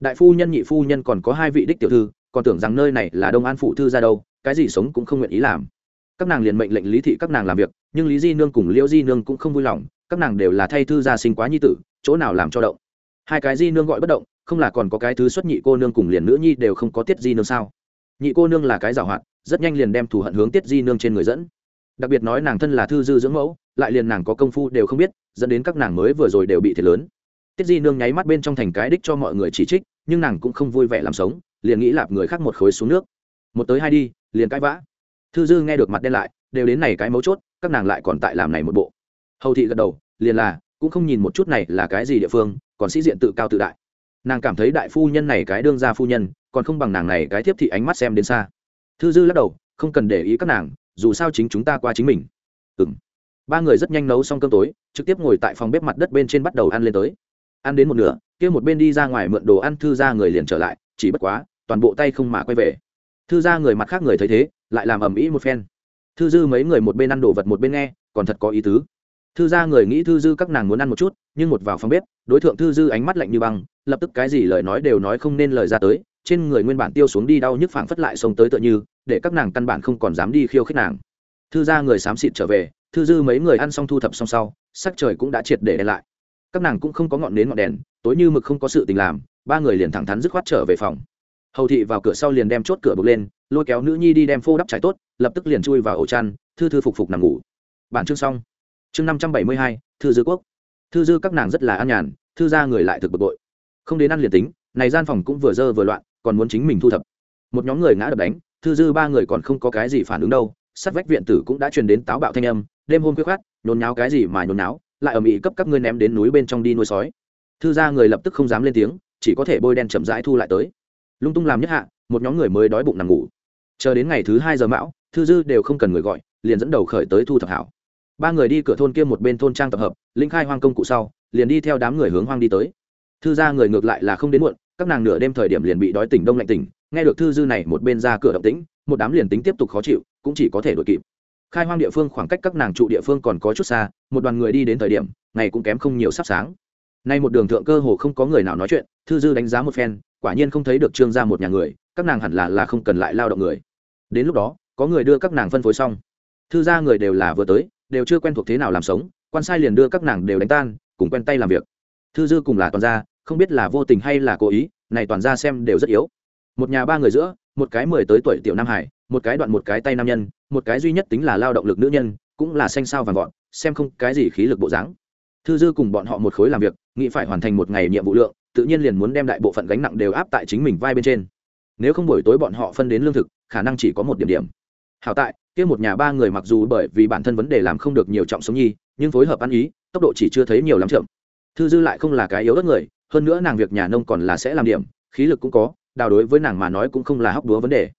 Đại phu nhân, nhị phu nhân còn có hai vị đích tiểu thư, còn tưởng rằng nơi này là đông an phụ thư ra đâu, cái gì sống cũng không nguyện ý làm. Các nàng liền mệnh lệnh lý thị các nàng làm việc, nhưng lý di nương cùng liễu di nương cũng không vui lòng, các nàng đều là thay thư gia sinh quá nhi tử, chỗ nào làm cho động? Hai cái di nương gọi bất động, không là còn có cái thứ xuất nhị cô nương cùng liền nữ nhi đều không có tiết di nương sao? Nhị cô nương là cái giảo hoạt, rất nhanh liền đem thù hận hướng tiết di nương trên người dẫn. Đặc biệt nói nàng thân là thư dư dưỡng mẫu, lại liền nàng có công phu đều không biết, dẫn đến các nàng mới vừa rồi đều bị thiệt lớn. Tiết di nương nháy mắt bên trong thành cái đích cho mọi người chỉ trích, nhưng nàng cũng không vui vẻ làm sống, liền nghĩ lạp người khác một khối xuống nước. Một tới hai đi, liền cãi vã. Thư dư nghe được mặt đen lại, đều đến này cái mấu chốt, các nàng lại còn tại làm này một bộ. Hầu thị gật đầu, liền là, cũng không nhìn một chút này là cái gì địa phương còn sĩ diện tự cao tự đại. Nàng cảm thấy đại phu nhân này cái đương gia phu nhân, còn không bằng nàng này cái tiếp thị ánh mắt xem đến xa. Thư dư lắc đầu, không cần để ý các nàng, dù sao chính chúng ta qua chính mình. Ừ m ba người rất nhanh nấu xong cơm tối, trực tiếp ngồi tại phòng bếp mặt đất bên trên bắt đầu ăn lên tới. Ăn đến một nửa, kia một bên đi ra ngoài mượn đồ ăn thư ra người liền trở lại, chỉ bất quá, toàn bộ tay không mà quay về. Thư ra người mặt khác người thấy thế, lại làm ầm ĩ một phen. Thư dư mấy người một bên ăn đồ vật một bên nghe, còn thật có ý tứ thư gia người nghĩ thư dư các nàng muốn ăn một chút, nhưng một vào phòng bếp, đối tượng thư dư ánh mắt lạnh như băng, lập tức cái gì lời nói đều nói không nên lời ra tới, trên người nguyên bản tiêu xuống đi đau nhức phảng phất lại sống tới tựa như, để các nàng căn bản không còn dám đi khiêu khích nàng. Thư gia người xám xịt trở về, thư dư mấy người ăn xong thu thập xong sau, sắc trời cũng đã triệt để đen lại. Các nàng cũng không có ngọn nến ngọn đèn, tối như mực không có sự tình làm, ba người liền thẳng thắn dứt khoát trở về phòng. Hầu thị vào cửa sau liền đem chốt cửa bực lên, lôi kéo nữ nhi đi đem phô đắp trải tốt, lập tức liền chui vào ổ chăn, thư thư phục phục nằm ngủ. Bản chương xong chương năm trăm bảy mươi hai, thư dư quốc. Thư dư các nàng rất là an nhàn, thư ra người lại thực bực bội. Không đến ăn liền tính, này gian phòng cũng vừa dơ vừa loạn, còn muốn chính mình thu thập. Một nhóm người ngã đập đánh, thư dư ba người còn không có cái gì phản ứng đâu, sát vách viện tử cũng đã truyền đến táo bạo thanh âm, đêm hôm khuya khát nhốn nháo cái gì mà nhốn nháo, lại ở mỹ cấp các ngươi ném đến núi bên trong đi nuôi sói. Thư gia người lập tức không dám lên tiếng, chỉ có thể bôi đen chậm rãi thu lại tới. Lung tung làm nhất hạ, một nhóm người mới đói bụng nằm ngủ. Chờ đến ngày thứ hai giờ mão, thư dư đều không cần người gọi, liền dẫn đầu khởi tới thu thập hảo ba người đi cửa thôn kia một bên thôn trang tập hợp linh khai hoang công cụ sau, liền đi theo đám người hướng hoang đi tới. Thư gia người ngược lại là không đến muộn, các nàng nửa đêm thời điểm liền bị đói tỉnh đông lạnh tỉnh, nghe được thư dư này một bên ra cửa động tĩnh, một đám liền tính tiếp tục khó chịu, cũng chỉ có thể đổi kịp. Khai hoang địa phương khoảng cách các nàng trụ địa phương còn có chút xa, một đoàn người đi đến thời điểm, ngày cũng kém không nhiều sắp sáng. Nay một đường thượng cơ hồ không có người nào nói chuyện, thư dư đánh giá một phen, quả nhiên không thấy được trương ra một nhà người, các nàng hẳn là là không cần lại lao động người. Đến lúc đó, có người đưa các nàng phân phối xong. Thư gia người đều là vừa tới đều chưa quen thuộc thế nào làm sống, quan sai liền đưa các nàng đều đánh tan, cùng quen tay làm việc. Thư dư cùng là toàn gia, không biết là vô tình hay là cố ý, này toàn gia xem đều rất yếu. Một nhà ba người giữa, một cái mười tới tuổi tiểu nam hải, một cái đoạn một cái tay nam nhân, một cái duy nhất tính là lao động lực nữ nhân, cũng là xanh sao vàng gọn xem không cái gì khí lực bộ dáng. Thư dư cùng bọn họ một khối làm việc, nghĩ phải hoàn thành một ngày nhiệm vụ lượng, tự nhiên liền muốn đem đại bộ phận gánh nặng đều áp tại chính mình vai bên trên. Nếu không buổi tối bọn họ phân đến lương thực, khả năng chỉ có một điểm điểm. Hảo tại kia một nhà ba người mặc dù bởi vì bản thân vấn đề làm không được nhiều trọng sống nhi, nhưng phối hợp ăn ý, tốc độ chỉ chưa thấy nhiều lắm chậm. Thư dư lại không là cái yếu đất người, hơn nữa nàng việc nhà nông còn là sẽ làm điểm, khí lực cũng có, đào đối với nàng mà nói cũng không là hóc đúa vấn đề.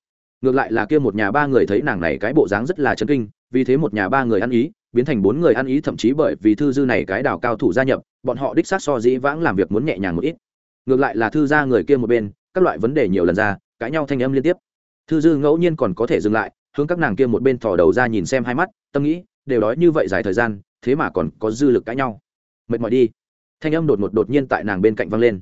Ngược lại là kia một nhà ba người thấy nàng này cái bộ dáng rất là chấn kinh, vì thế một nhà ba người ăn ý, biến thành bốn người ăn ý thậm chí bởi vì thư dư này cái đào cao thủ gia nhập, bọn họ đích xác so dĩ vãng làm việc muốn nhẹ nhàng một ít. Ngược lại là thư gia người kia một bên, các loại vấn đề nhiều lần ra, cãi nhau thanh âm liên tiếp. Thư dư ngẫu nhiên còn có thể dừng lại hướng các nàng kia một bên thò đầu ra nhìn xem hai mắt, tâm nghĩ, đều đói như vậy dài thời gian, thế mà còn có dư lực cãi nhau. Mệt mỏi đi. Thanh âm đột ngột đột nhiên tại nàng bên cạnh văng lên.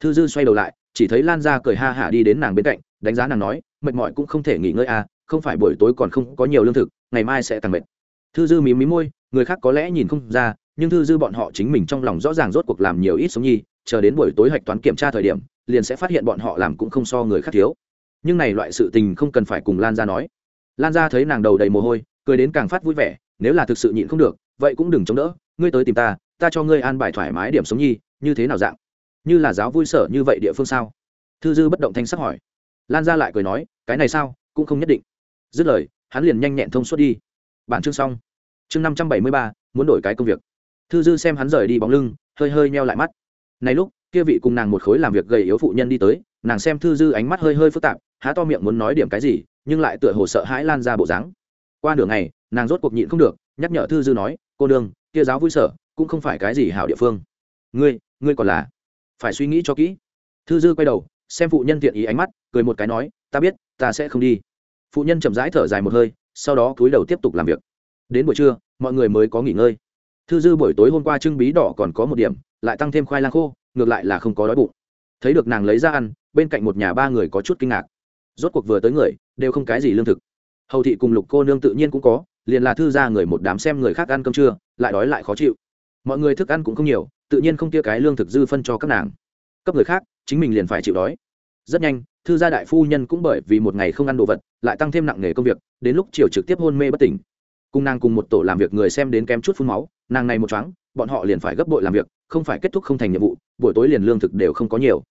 Thư dư xoay đầu lại, chỉ thấy lan ra cười ha hả đi đến nàng bên cạnh, đánh giá nàng nói, mệt mỏi cũng không thể nghỉ ngơi à không phải buổi tối còn không có nhiều lương thực, ngày mai sẽ càng mệt. Thư dư mí mí môi, người khác có lẽ nhìn không ra, nhưng thư dư bọn họ chính mình trong lòng rõ ràng rốt cuộc làm nhiều ít sống nhi, chờ đến buổi tối hạch toán kiểm tra thời điểm, liền sẽ phát hiện bọn họ làm cũng không so người khác thiếu. Nhưng này loại sự tình không cần phải cùng lan ra nói lan ra thấy nàng đầu đầy mồ hôi, cười đến càng phát vui vẻ, nếu là thực sự nhịn không được, vậy cũng đừng chống đỡ, ngươi tới tìm ta ta cho ngươi an bài thoải mái điểm sống nhi, như thế nào dạng? Như là giáo vui sở như vậy địa phương sao? Thư dư bất động thanh sắc hỏi. Lan ra lại cười nói, cái này sao, cũng không nhất định. Dứt lời, hắn liền nhanh nhẹn thông suốt đi. Bản chương xong. Chương năm trăm bảy mươi ba, muốn đổi cái công việc. Thư dư xem hắn rời đi bóng lưng, hơi hơi meo lại mắt. Này lúc, kia vị cùng nàng một khối làm việc gầy yếu phụ nhân đi tới, nàng xem thư dư ánh mắt hơi hơi phức tạp há to miệng muốn nói điểm cái gì, nhưng lại tựa hồ sợ hãi lan ra bộ dáng. Qua nửa ngày, nàng rốt cuộc nhịn không được, nhắc nhở thư dư nói, cô đương kia giáo vui sở, cũng không phải cái gì hảo địa phương. Ngươi ngươi còn là phải suy nghĩ cho kỹ. Thư dư quay đầu, xem phụ nhân thiện ý ánh mắt, cười một cái nói, ta biết, ta sẽ không đi. Phụ nhân chậm rãi thở dài một hơi, sau đó cúi đầu tiếp tục làm việc. Đến buổi trưa, mọi người mới có nghỉ ngơi. Thư dư buổi tối hôm qua trưng bí đỏ còn có một điểm, lại tăng thêm khoai lang khô, ngược lại là không có đói bụng. Thấy được nàng lấy ra ăn, bên cạnh một nhà ba người có chút kinh ngạc rốt cuộc vừa tới người, đều không cái gì lương thực. Hầu thị cùng lục cô nương tự nhiên cũng có, liền là thư ra người một đám xem người khác ăn cơm trưa, lại đói lại khó chịu. Mọi người thức ăn cũng không nhiều, tự nhiên không kia cái lương thực dư phân cho các nàng. Cấp người khác, chính mình liền phải chịu đói. Rất nhanh, thư gia đại phu nhân cũng bởi vì một ngày không ăn đồ vật, lại tăng thêm nặng nghề công việc, đến lúc chiều trực tiếp hôn mê bất tỉnh. Cùng nàng cùng một tổ làm việc người xem đến kém chút phun máu, nàng này một chóng bọn họ liền phải gấp bội làm việc, không phải kết thúc không thành nhiệm vụ, buổi tối liền lương thực đều không có nhiều.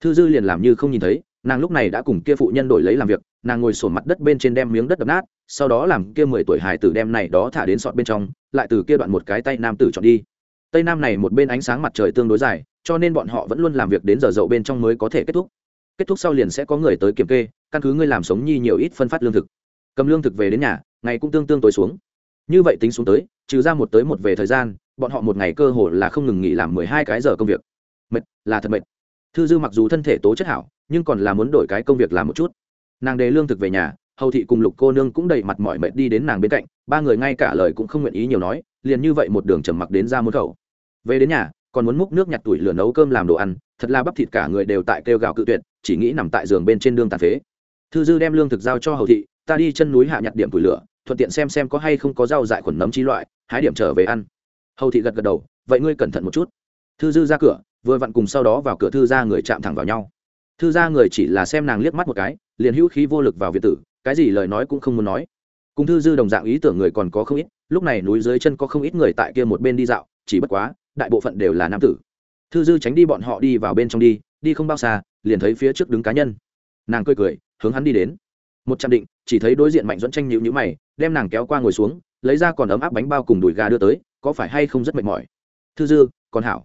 Thư dư liền làm như không nhìn thấy nàng lúc này đã cùng kia phụ nhân đổi lấy làm việc, nàng ngồi sổ mặt đất bên trên đem miếng đất đập nát, sau đó làm kia mười tuổi hải tử đem này đó thả đến sọt bên trong, lại từ kia đoạn một cái tay nam tử chọn đi. Tây nam này một bên ánh sáng mặt trời tương đối dài, cho nên bọn họ vẫn luôn làm việc đến giờ dậu bên trong mới có thể kết thúc. Kết thúc sau liền sẽ có người tới kiểm kê, căn cứ ngươi làm sống nhi nhiều ít phân phát lương thực. Cầm lương thực về đến nhà, ngày cũng tương tương tối xuống. Như vậy tính xuống tới, trừ ra một tới một về thời gian, bọn họ một ngày cơ hồ là không ngừng nghỉ làm mười hai cái giờ công việc. Mệt, là thật mệt. Thư dư mặc dù thân thể tố chất hảo nhưng còn là muốn đổi cái công việc làm một chút. Nàng đề lương thực về nhà, hầu thị cùng lục cô nương cũng đầy mặt mỏi mệt đi đến nàng bên cạnh, ba người ngay cả lời cũng không nguyện ý nhiều nói, liền như vậy một đường trầm mặc đến ra môn khẩu. Về đến nhà, còn muốn múc nước nhặt tuổi lửa nấu cơm làm đồ ăn, thật là bắp thịt cả người đều tại kêu gào cự tuyệt, chỉ nghĩ nằm tại giường bên trên đường tàn phế. Thư dư đem lương thực giao cho hầu thị, ta đi chân núi hạ nhặt điểm tuổi lửa, thuận tiện xem xem có hay không có rau dại khuẩn nấm chi loại, hái điểm trở về ăn. Hầu thị gật gật đầu, vậy ngươi cẩn thận một chút. Thư dư ra cửa, vừa vặn cùng sau đó vào cửa thư ra người chạm thẳng vào nhau thư gia người chỉ là xem nàng liếc mắt một cái, liền hữu khí vô lực vào việt tử, cái gì lời nói cũng không muốn nói. Cùng thư dư đồng dạng ý tưởng người còn có không ít, lúc này núi dưới chân có không ít người tại kia một bên đi dạo, chỉ bất quá, đại bộ phận đều là nam tử. Thư dư tránh đi bọn họ đi vào bên trong đi đi không bao xa, liền thấy phía trước đứng cá nhân. Nàng cười cười, hướng hắn đi đến. Một trăm định, chỉ thấy đối diện mạnh dẫn tranh nhịu nhữ mày, đem nàng kéo qua ngồi xuống, lấy ra còn ấm áp bánh bao cùng đùi gà đưa tới, có phải hay không rất mệt mỏi. Thư dư, còn hảo.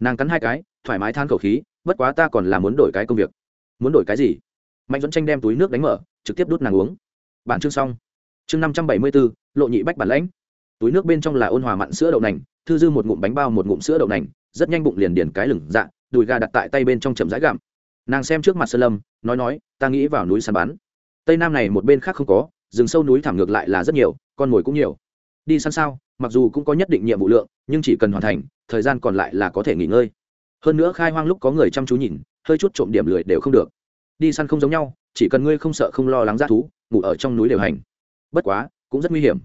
Nàng cắn hai cái, thoải mái than khẩu khí bất quá ta còn là muốn đổi cái công việc. Muốn đổi cái gì? Mạnh dẫn tranh đem túi nước đánh mở, trực tiếp đút nàng uống. Bản chương xong. Chương năm trăm bảy mươi bốn lộ nhị bách bản lãnh. Túi nước bên trong là ôn hòa mặn sữa đậu nành, thư dư một ngụm bánh bao một ngụm sữa đậu nành, rất nhanh bụng liền điền cái lửng dạ đùi gà đặt tại tay bên trong chậm rãi gặm. Nàng xem trước mặt sơn lâm, nói nói, ta nghĩ vào núi săn bắn. Tây nam này một bên khác không có, rừng sâu núi thảm ngược lại là rất nhiều, con mồi cũng nhiều. Đi săn sao, mặc dù cũng có nhất định nhiệm vụ lượng, nhưng chỉ cần hoàn thành, thời gian còn lại là có thể nghỉ ngơi hơn nữa khai hoang lúc có người chăm chú nhìn, hơi chút trộm điểm lười đều không được. Đi săn không giống nhau, chỉ cần ngươi không sợ không lo lắng ra thú, ngủ ở trong núi đều hành. Bất quá, cũng rất nguy hiểm.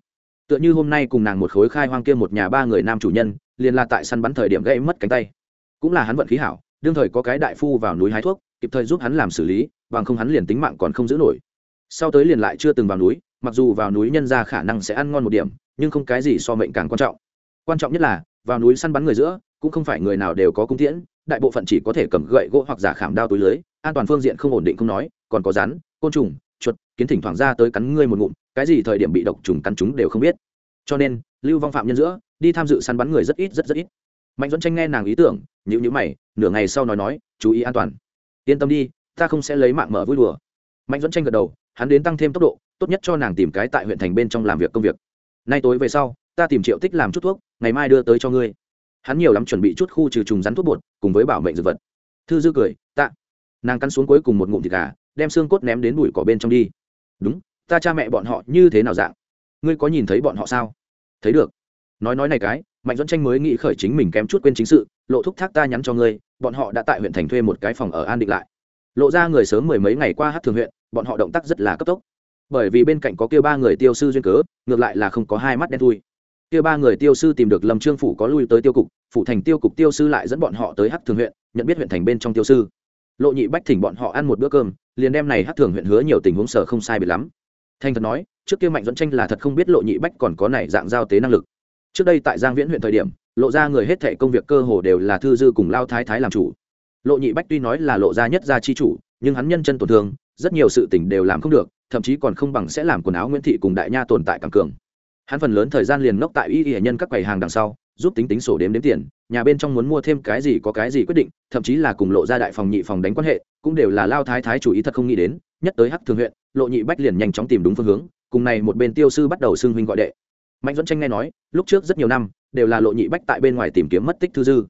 Tựa như hôm nay cùng nàng một khối khai hoang kia một nhà ba người nam chủ nhân, liền là tại săn bắn thời điểm gây mất cánh tay. Cũng là hắn vận khí hảo, đương thời có cái đại phu vào núi hái thuốc, kịp thời giúp hắn làm xử lý, bằng không hắn liền tính mạng còn không giữ nổi. Sau tới liền lại chưa từng vào núi, mặc dù vào núi nhân ra khả năng sẽ ăn ngon một điểm, nhưng không cái gì so mệnh càng quan trọng. Quan trọng nhất là, vào núi săn bắn người giữa cũng không phải người nào đều có cung tiễn, đại bộ phận chỉ có thể cầm gậy gỗ hoặc giả khảm đao túi lưới, an toàn phương diện không ổn định không nói, còn có rắn, côn trùng, chuột, kiến thỉnh thoảng ra tới cắn ngươi một ngụm, cái gì thời điểm bị độc trùng cắn chúng đều không biết. Cho nên, lưu vong phạm nhân giữa, đi tham dự săn bắn người rất ít rất rất ít. Mạnh dẫn tranh nghe nàng ý tưởng nhữ nhữ mày, nửa ngày sau nói nói, chú ý an toàn. Yên tâm đi, ta không sẽ lấy mạng mở vui đùa. Mạnh dẫn tranh gật đầu, hắn đến tăng thêm tốc độ, tốt nhất cho nàng tìm cái tại huyện thành bên trong làm việc công việc. Nay tối về sau, ta tìm triệu tích làm chút thuốc, ngày mai đưa tới cho ngươi hắn nhiều lắm chuẩn bị chút khu trừ trùng rắn thuốc bột, cùng với bảo mệnh dược vật. Thư dư cười, tạ. Nàng cắn xuống cuối cùng một ngụm thịt gà, đem xương cốt ném đến bụi cỏ bên trong đi. Đúng, ta cha mẹ bọn họ như thế nào dạng? Ngươi có nhìn thấy bọn họ sao? Thấy được. Nói nói này cái, mạnh dẫn tranh mới nghĩ khởi chính mình kém chút quên chính sự, lộ thúc thác ta nhắn cho ngươi, bọn họ đã tại huyện thành thuê một cái phòng ở an định lại. Lộ ra người sớm mười mấy ngày qua hát thường huyện, bọn họ động tác rất là cấp tốc. Bởi vì bên cạnh có kia ba người tiêu sư duyên cớ, ngược lại là không có hai mắt đen thui kia ba người tiêu sư tìm được lâm trương phủ có lui tới tiêu cục, phủ thành tiêu cục tiêu sư lại dẫn bọn họ tới hát thường huyện, nhận biết huyện thành bên trong tiêu sư. Lộ nhị bách thỉnh bọn họ ăn một bữa cơm, liền đem này hát thường huyện hứa nhiều tình huống sở không sai biệt lắm. Thanh thật nói, trước kia mạnh dẫn tranh là thật không biết lộ nhị bách còn có này dạng giao tế năng lực. Trước đây tại giang viễn huyện thời điểm, lộ ra người hết thệ công việc cơ hồ đều là thư dư cùng lao thái thái làm chủ. Lộ nhị bách tuy nói là lộ ra nhất gia chi chủ, nhưng hắn nhân chân tổn thương, rất nhiều sự tình đều làm không được, thậm chí còn không bằng sẽ làm quần áo nguyễn thị cùng đại nha tồn tại càng cường hắn phần lớn thời gian liền ngốc tại y y nhân các quầy hàng đằng sau, giúp tính tính sổ đếm đếm tiền, nhà bên trong muốn mua thêm cái gì có cái gì quyết định, thậm chí là cùng lộ ra đại phòng nhị phòng đánh quan hệ, cũng đều là lao thái thái chủ ý thật không nghĩ đến, nhất tới hắc thường huyện, lộ nhị bách liền nhanh chóng tìm đúng phương hướng, cùng này một bên tiêu sư bắt đầu xưng huynh gọi đệ. Mạnh dẫn tranh nghe nói, lúc trước rất nhiều năm, đều là lộ nhị bách tại bên ngoài tìm kiếm mất tích thư dư.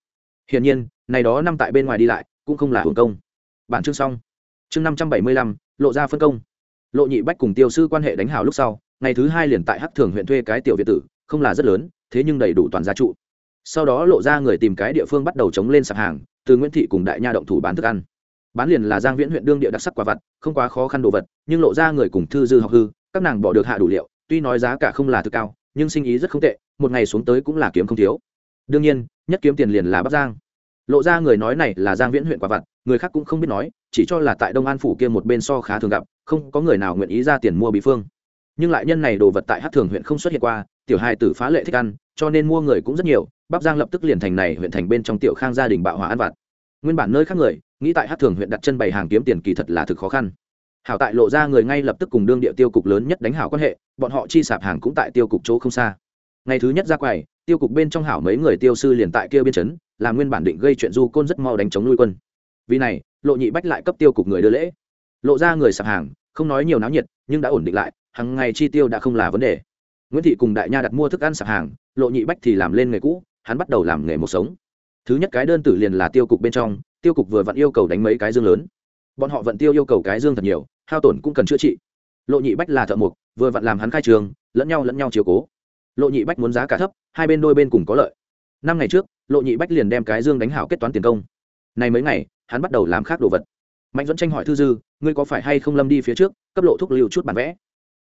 Hiển nhiên, này đó năm tại bên ngoài đi lại, cũng không là hưởng công. Bản chương xong. Chương năm trăm bảy mươi lăm, lộ ra phân công. Lộ nhị bách cùng tiêu sư quan hệ đánh hào lúc sau ngày thứ hai liền tại hắc thường huyện thuê cái tiểu việt tử, không là rất lớn, thế nhưng đầy đủ toàn gia trụ. Sau đó lộ ra người tìm cái địa phương bắt đầu chống lên sạp hàng, từ nguyễn thị cùng đại nha động thủ bán thức ăn. Bán liền là giang viễn huyện đương địa đặc sắc quả vặt, không quá khó khăn đồ vật, nhưng lộ ra người cùng thư dư học hư, các nàng bỏ được hạ đủ liệu, tuy nói giá cả không là thực cao, nhưng sinh ý rất không tệ, một ngày xuống tới cũng là kiếm không thiếu. Đương nhiên, nhất kiếm tiền liền là bắc giang. Lộ ra người nói này là giang viễn huyện quả vặt, người khác cũng không biết nói, chỉ cho là tại đông an phủ kia một bên so khá thường gặp, không có người nào nguyện ý ra tiền mua bí phương nhưng lại nhân này đồ vật tại hát thường huyện không xuất hiện qua, tiểu hai tử phá lệ thích ăn, cho nên mua người cũng rất nhiều bắc giang lập tức liền thành này huyện thành bên trong tiểu khang gia đình bạo hỏa ăn vặt. Nguyên bản nơi khác người, nghĩ tại hát thường huyện đặt chân bày hàng kiếm tiền kỳ thật là thực khó khăn. Hảo tại lộ ra người ngay lập tức cùng đương địa tiêu cục lớn nhất đánh hảo quan hệ, bọn họ chi sạp hàng cũng tại tiêu cục chỗ không xa. Ngày thứ nhất ra quầy, tiêu cục bên trong hảo mấy người tiêu sư liền tại kia biên chấn là nguyên bản định gây chuyện du côn rất mau đánh chống nuôi quân. Vì này, lộ nhị bách lại cấp tiêu cục người đưa lễ. Lộ ra người sạp hàng, không nói nhiều náo nhiệt, nhưng đã ổn định lại hàng ngày chi tiêu đã không là vấn đề. Nguyễn thị cùng đại nha đặt mua thức ăn sạp hàng, lộ nhị bách thì làm lên nghề cũ, hắn bắt đầu làm nghề một sống. Thứ nhất cái đơn tử liền là tiêu cục bên trong, tiêu cục vừa vặn yêu cầu đánh mấy cái dương lớn. Bọn họ vận tiêu yêu cầu cái dương thật nhiều, hao tổn cũng cần chữa trị. Lộ nhị bách là thợ mộc, vừa vặn làm hắn khai trường, lẫn nhau lẫn nhau chiều cố. Lộ nhị bách muốn giá cả thấp, hai bên đôi bên cùng có lợi. Năm ngày trước, lộ nhị bách liền đem cái dương đánh hảo kết toán tiền công. Này mấy ngày, hắn bắt đầu làm khác đồ vật. Mạnh dẫn tranh hỏi thư dư, ngươi có phải hay không lâm đi phía trước, cấp lộ thúc lưu chút bản vẽ?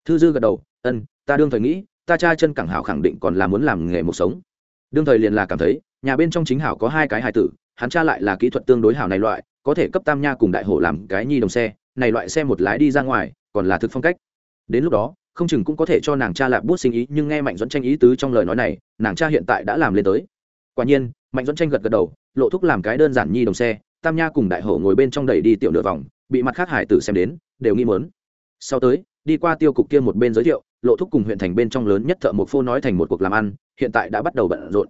Thư dư gật đầu, ân, ta đương thời nghĩ, ta cha chân cẳng hảo khẳng định còn là muốn làm nghề một sống. Đương thời liền là cảm thấy, nhà bên trong chính hảo có hai cái hài tử, hắn cha lại là kỹ thuật tương đối hảo này loại, có thể cấp tam nha cùng đại hổ làm cái nhi đồng xe, này loại xe một lái đi ra ngoài, còn là thực phong cách. Đến lúc đó, không chừng cũng có thể cho nàng cha lạp bút sinh ý, nhưng nghe mạnh dẫn tranh ý tứ trong lời nói này, nàng cha hiện tại đã làm lên tới. Quả nhiên, mạnh dẫn tranh gật gật đầu, lộ thúc làm cái đơn giản nhi đồng xe, tam nha cùng đại hổ ngồi bên trong đẩy đi tiểu nửa vòng, bị mặt khác hải tử xem đến, đều nghi mớn sau tới đi qua tiêu cục kia một bên giới thiệu lộ thúc cùng huyện thành bên trong lớn nhất thợ một phô nói thành một cuộc làm ăn hiện tại đã bắt đầu bận rộn.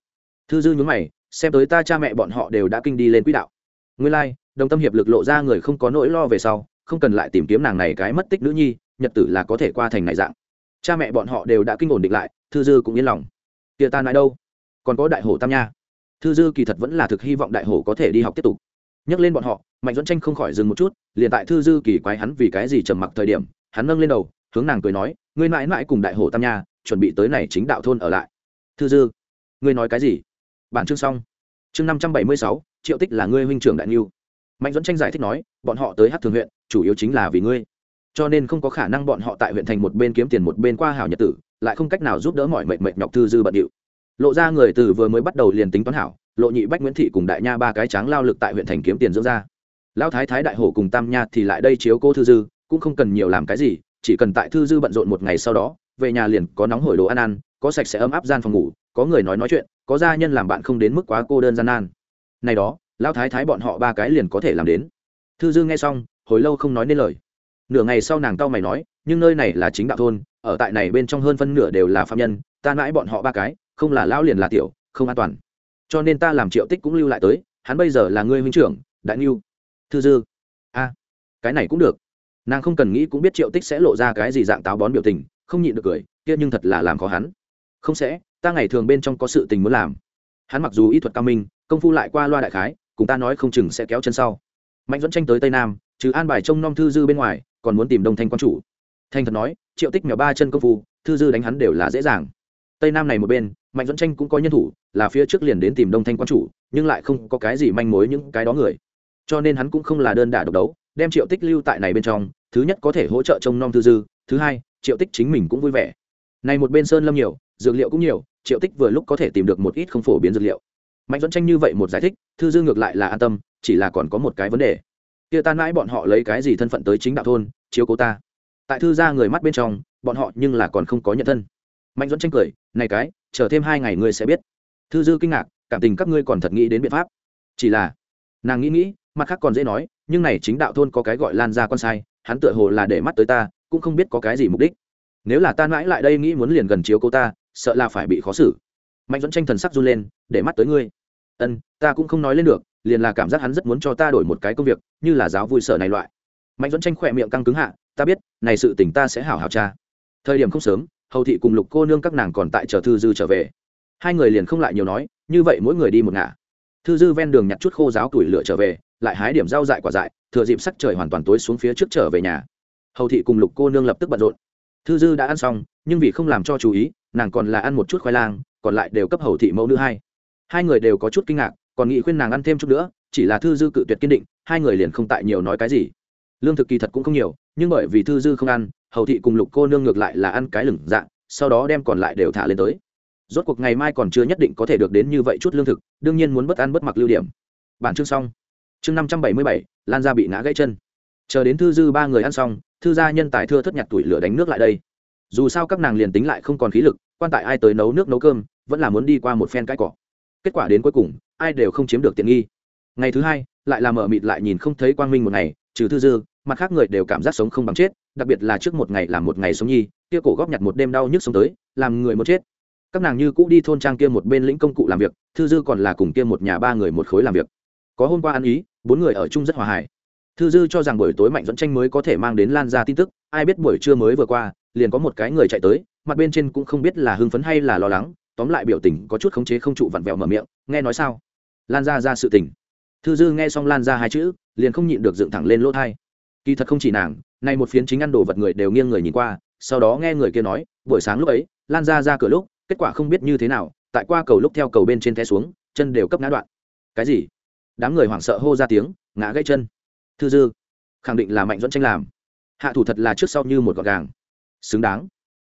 Thư dư nhún mày xem tới ta cha mẹ bọn họ đều đã kinh đi lên quỹ đạo. Nguyên lai、like, đồng tâm hiệp lực lộ ra người không có nỗi lo về sau không cần lại tìm kiếm nàng này cái mất tích nữ nhi nhật tử là có thể qua thành này dạng. Cha mẹ bọn họ đều đã kinh ổn định lại thư dư cũng yên lòng. Tia ta nói đâu? Còn có đại hổ tam nha. Thư dư kỳ thật vẫn là thực hy vọng đại hổ có thể đi học tiếp tục. Nhắc lên bọn họ mạnh dẫn tranh không khỏi dừng một chút liền tại thư dư kỳ quái hắn vì cái gì trầm mặc thời điểm hắn nâng lên đầu, hướng nàng cười nói, ngươi mãi mãi cùng đại Hồ tam nha, chuẩn bị tới này chính đạo thôn ở lại. Thư dư, ngươi nói cái gì? Bản chương xong. Chương năm trăm bảy mươi sáu, triệu tích là ngươi huynh trưởng đại niu. Mạnh dẫn tranh giải thích nói, bọn họ tới hát thường huyện, chủ yếu chính là vì ngươi. Cho nên không có khả năng bọn họ tại huyện thành một bên kiếm tiền một bên qua hảo nhật tử, lại không cách nào giúp đỡ mọi mệnh mệnh nhọc thư dư bận điệu. Lộ ra người từ vừa mới bắt đầu liền tính toán hảo, lộ nhị bách nguyễn thị cùng đại nha ba cái tráng lao lực tại huyện thành kiếm tiền dưỡng ra. Lão thái thái đại hổ cùng tam nha thì lại đây chiếu cô thư dư cũng không cần nhiều làm cái gì, chỉ cần tại thư dư bận rộn một ngày sau đó, về nhà liền có nóng hổi đồ ăn ăn, có sạch sẽ ấm áp gian phòng ngủ, có người nói nói chuyện, có gia nhân làm bạn không đến mức quá cô đơn gian nan. Này đó, lão thái thái bọn họ ba cái liền có thể làm đến. Thư dư nghe xong, hồi lâu không nói nên lời. Nửa ngày sau nàng tao mày nói, nhưng nơi này là chính đạo thôn, ở tại này bên trong hơn phân nửa đều là phạm nhân, ta mãi bọn họ ba cái, không là lão liền là tiểu, không an toàn. Cho nên ta làm triệu tích cũng lưu lại tới, hắn bây giờ là ngươi huynh trưởng, đại niu thư dư. A cái này cũng được nàng không cần nghĩ cũng biết triệu tích sẽ lộ ra cái gì dạng táo bón biểu tình, không nhịn được cười, kia nhưng thật là làm khó hắn. Không sẽ, ta ngày thường bên trong có sự tình muốn làm. Hắn mặc dù ý thuật cao minh, công phu lại qua loa đại khái, cùng ta nói không chừng sẽ kéo chân sau. Mạnh dẫn tranh tới tây nam, trừ an bài trông nom thư dư bên ngoài, còn muốn tìm đông thanh quan chủ. Thanh thật nói, triệu tích mèo ba chân công phu, thư dư đánh hắn đều là dễ dàng. Tây nam này một bên, mạnh dẫn tranh cũng có nhân thủ, là phía trước liền đến tìm đông thanh quan chủ, nhưng lại không có cái gì manh mối những cái đó người. Cho nên hắn cũng không là đơn đả độc đấu, đem triệu tích lưu tại này bên trong thứ nhất có thể hỗ trợ trông nom thư dư, thứ hai, triệu tích chính mình cũng vui vẻ. Này một bên sơn lâm nhiều, dược liệu cũng nhiều, triệu tích vừa lúc có thể tìm được một ít không phổ biến dược liệu. Mạnh dẫn tranh như vậy một giải thích, thư dư ngược lại là an tâm, chỉ là còn có một cái vấn đề. Kia tan mãi bọn họ lấy cái gì thân phận tới chính đạo thôn, chiếu cố ta. Tại thư ra người mắt bên trong, bọn họ nhưng là còn không có nhận thân. Mạnh dẫn tranh cười, này cái, chờ thêm hai ngày ngươi sẽ biết. Thư dư kinh ngạc, cảm tình các ngươi còn thật nghĩ đến biện pháp. Chỉ là, nàng nghĩ nghĩ, mặt khác còn dễ nói, nhưng này chính đạo thôn có cái gọi lan ra con sai hắn tựa hồ là để mắt tới ta, cũng không biết có cái gì mục đích. Nếu là ta mãi lại đây nghĩ muốn liền gần chiếu cô ta, sợ là phải bị khó xử. Mạnh dẫn tranh thần sắc run lên, để mắt tới ngươi. Ân, ta cũng không nói lên được, liền là cảm giác hắn rất muốn cho ta đổi một cái công việc, như là giáo vui sở này loại. Mạnh dẫn tranh khỏe miệng căng cứng hạ, ta biết, này sự tỉnh ta sẽ hảo hảo cha thời điểm không sớm, hầu thị cùng lục cô nương các nàng còn tại chờ thư dư trở về. Hai người liền không lại nhiều nói, như vậy mỗi người đi một ngả. Thư dư ven đường nhặt chút khô giáo tuổi lửa trở về lại hái điểm rau dại quả dại, thừa dịp sắc trời hoàn toàn tối xuống phía trước trở về nhà. Hầu thị cùng lục cô nương lập tức bận rộn. Thư dư đã ăn xong, nhưng vì không làm cho chú ý, nàng còn là ăn một chút khoai lang, còn lại đều cấp hầu thị mẫu nữ hai. Hai người đều có chút kinh ngạc, còn nghị khuyên nàng ăn thêm chút nữa, chỉ là thư dư cự tuyệt kiên định, hai người liền không tại nhiều nói cái gì. Lương thực kỳ thật cũng không nhiều, nhưng bởi vì thư dư không ăn, hầu thị cùng lục cô nương ngược lại là ăn cái lửng dạng, sau đó đem còn lại đều thả lên tới. Rốt cuộc ngày mai còn chưa nhất định có thể được đến như vậy chút lương thực, đương nhiên muốn bất ăn bất mặc lưu điểm. Bản chương xong chương năm trăm bảy mươi bảy, lan ra bị ngã gãy chân. Chờ đến thư dư ba người ăn xong, thư gia nhân tài thưa thất nhặt tuổi lửa đánh nước lại đây. Dù sao các nàng liền tính lại không còn khí lực, quan tại ai tới nấu nước nấu cơm, vẫn là muốn đi qua một phen cãi cọ. kết quả đến cuối cùng, ai đều không chiếm được tiện nghi. Ngày thứ hai, lại là mở mịt lại nhìn không thấy quang minh một ngày, trừ thư dư, mặt khác người đều cảm giác sống không bằng chết, đặc biệt là trước một ngày làm một ngày sống nhi, kia cổ góp nhặt một đêm đau nhức sống tới, làm người một chết. Các nàng như cũ đi thôn trang kia một bên lĩnh công cụ làm việc, thư dư còn là cùng kia một nhà ba người một khối làm việc. Có hôm qua ăn ý bốn người ở chung rất hòa hài. Thư dư cho rằng buổi tối mạnh dẫn tranh mới có thể mang đến lan ra tin tức, ai biết buổi trưa mới vừa qua, liền có một cái người chạy tới, mặt bên trên cũng không biết là hưng phấn hay là lo lắng, tóm lại biểu tình có chút khống chế không trụ vặn vẹo mở miệng, nghe nói sao? Lan ra ra sự tình. Thư dư nghe xong lan ra hai chữ, liền không nhịn được dựng thẳng lên lỗ thai kỳ thật không chỉ nàng, nay một phiến chính ăn đồ vật người đều nghiêng người nhìn qua, sau đó nghe người kia nói, buổi sáng lúc ấy, lan ra ra cửa lúc, kết quả không biết như thế nào, tại qua cầu lúc theo cầu bên trên té xuống, chân đều cấp ngã đoạn. Cái gì? Đám người hoảng sợ hô ra tiếng, ngã gãy chân. Thư dư, khẳng định là mạnh dẫn tranh làm. Hạ thủ thật là trước sau như một gọn gàng. Xứng đáng.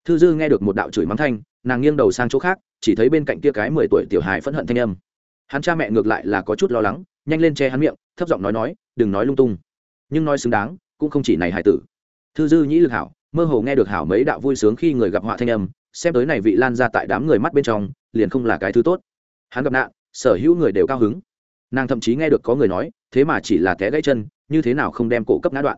Thư dư nghe được một đạo chửi mắng thanh, nàng nghiêng đầu sang chỗ khác, chỉ thấy bên cạnh kia cái mười tuổi tiểu hài phẫn hận thanh âm. Hắn cha mẹ ngược lại là có chút lo lắng, nhanh lên che hắn miệng, thấp giọng nói nói, đừng nói lung tung. Nhưng nói xứng đáng, cũng không chỉ này hài tử. Thư dư nhĩ lực hảo, mơ hồ nghe được hảo mấy đạo vui sướng khi người gặp họa thanh âm, xem tới này vị lan ra tại đám người mắt bên trong, liền không là cái thứ tốt. Hắn gặp nạn, sở hữu người đều cao hứng nàng thậm chí nghe được có người nói, thế mà chỉ là té gãy chân, như thế nào không đem cổ cấp ngã đoạn.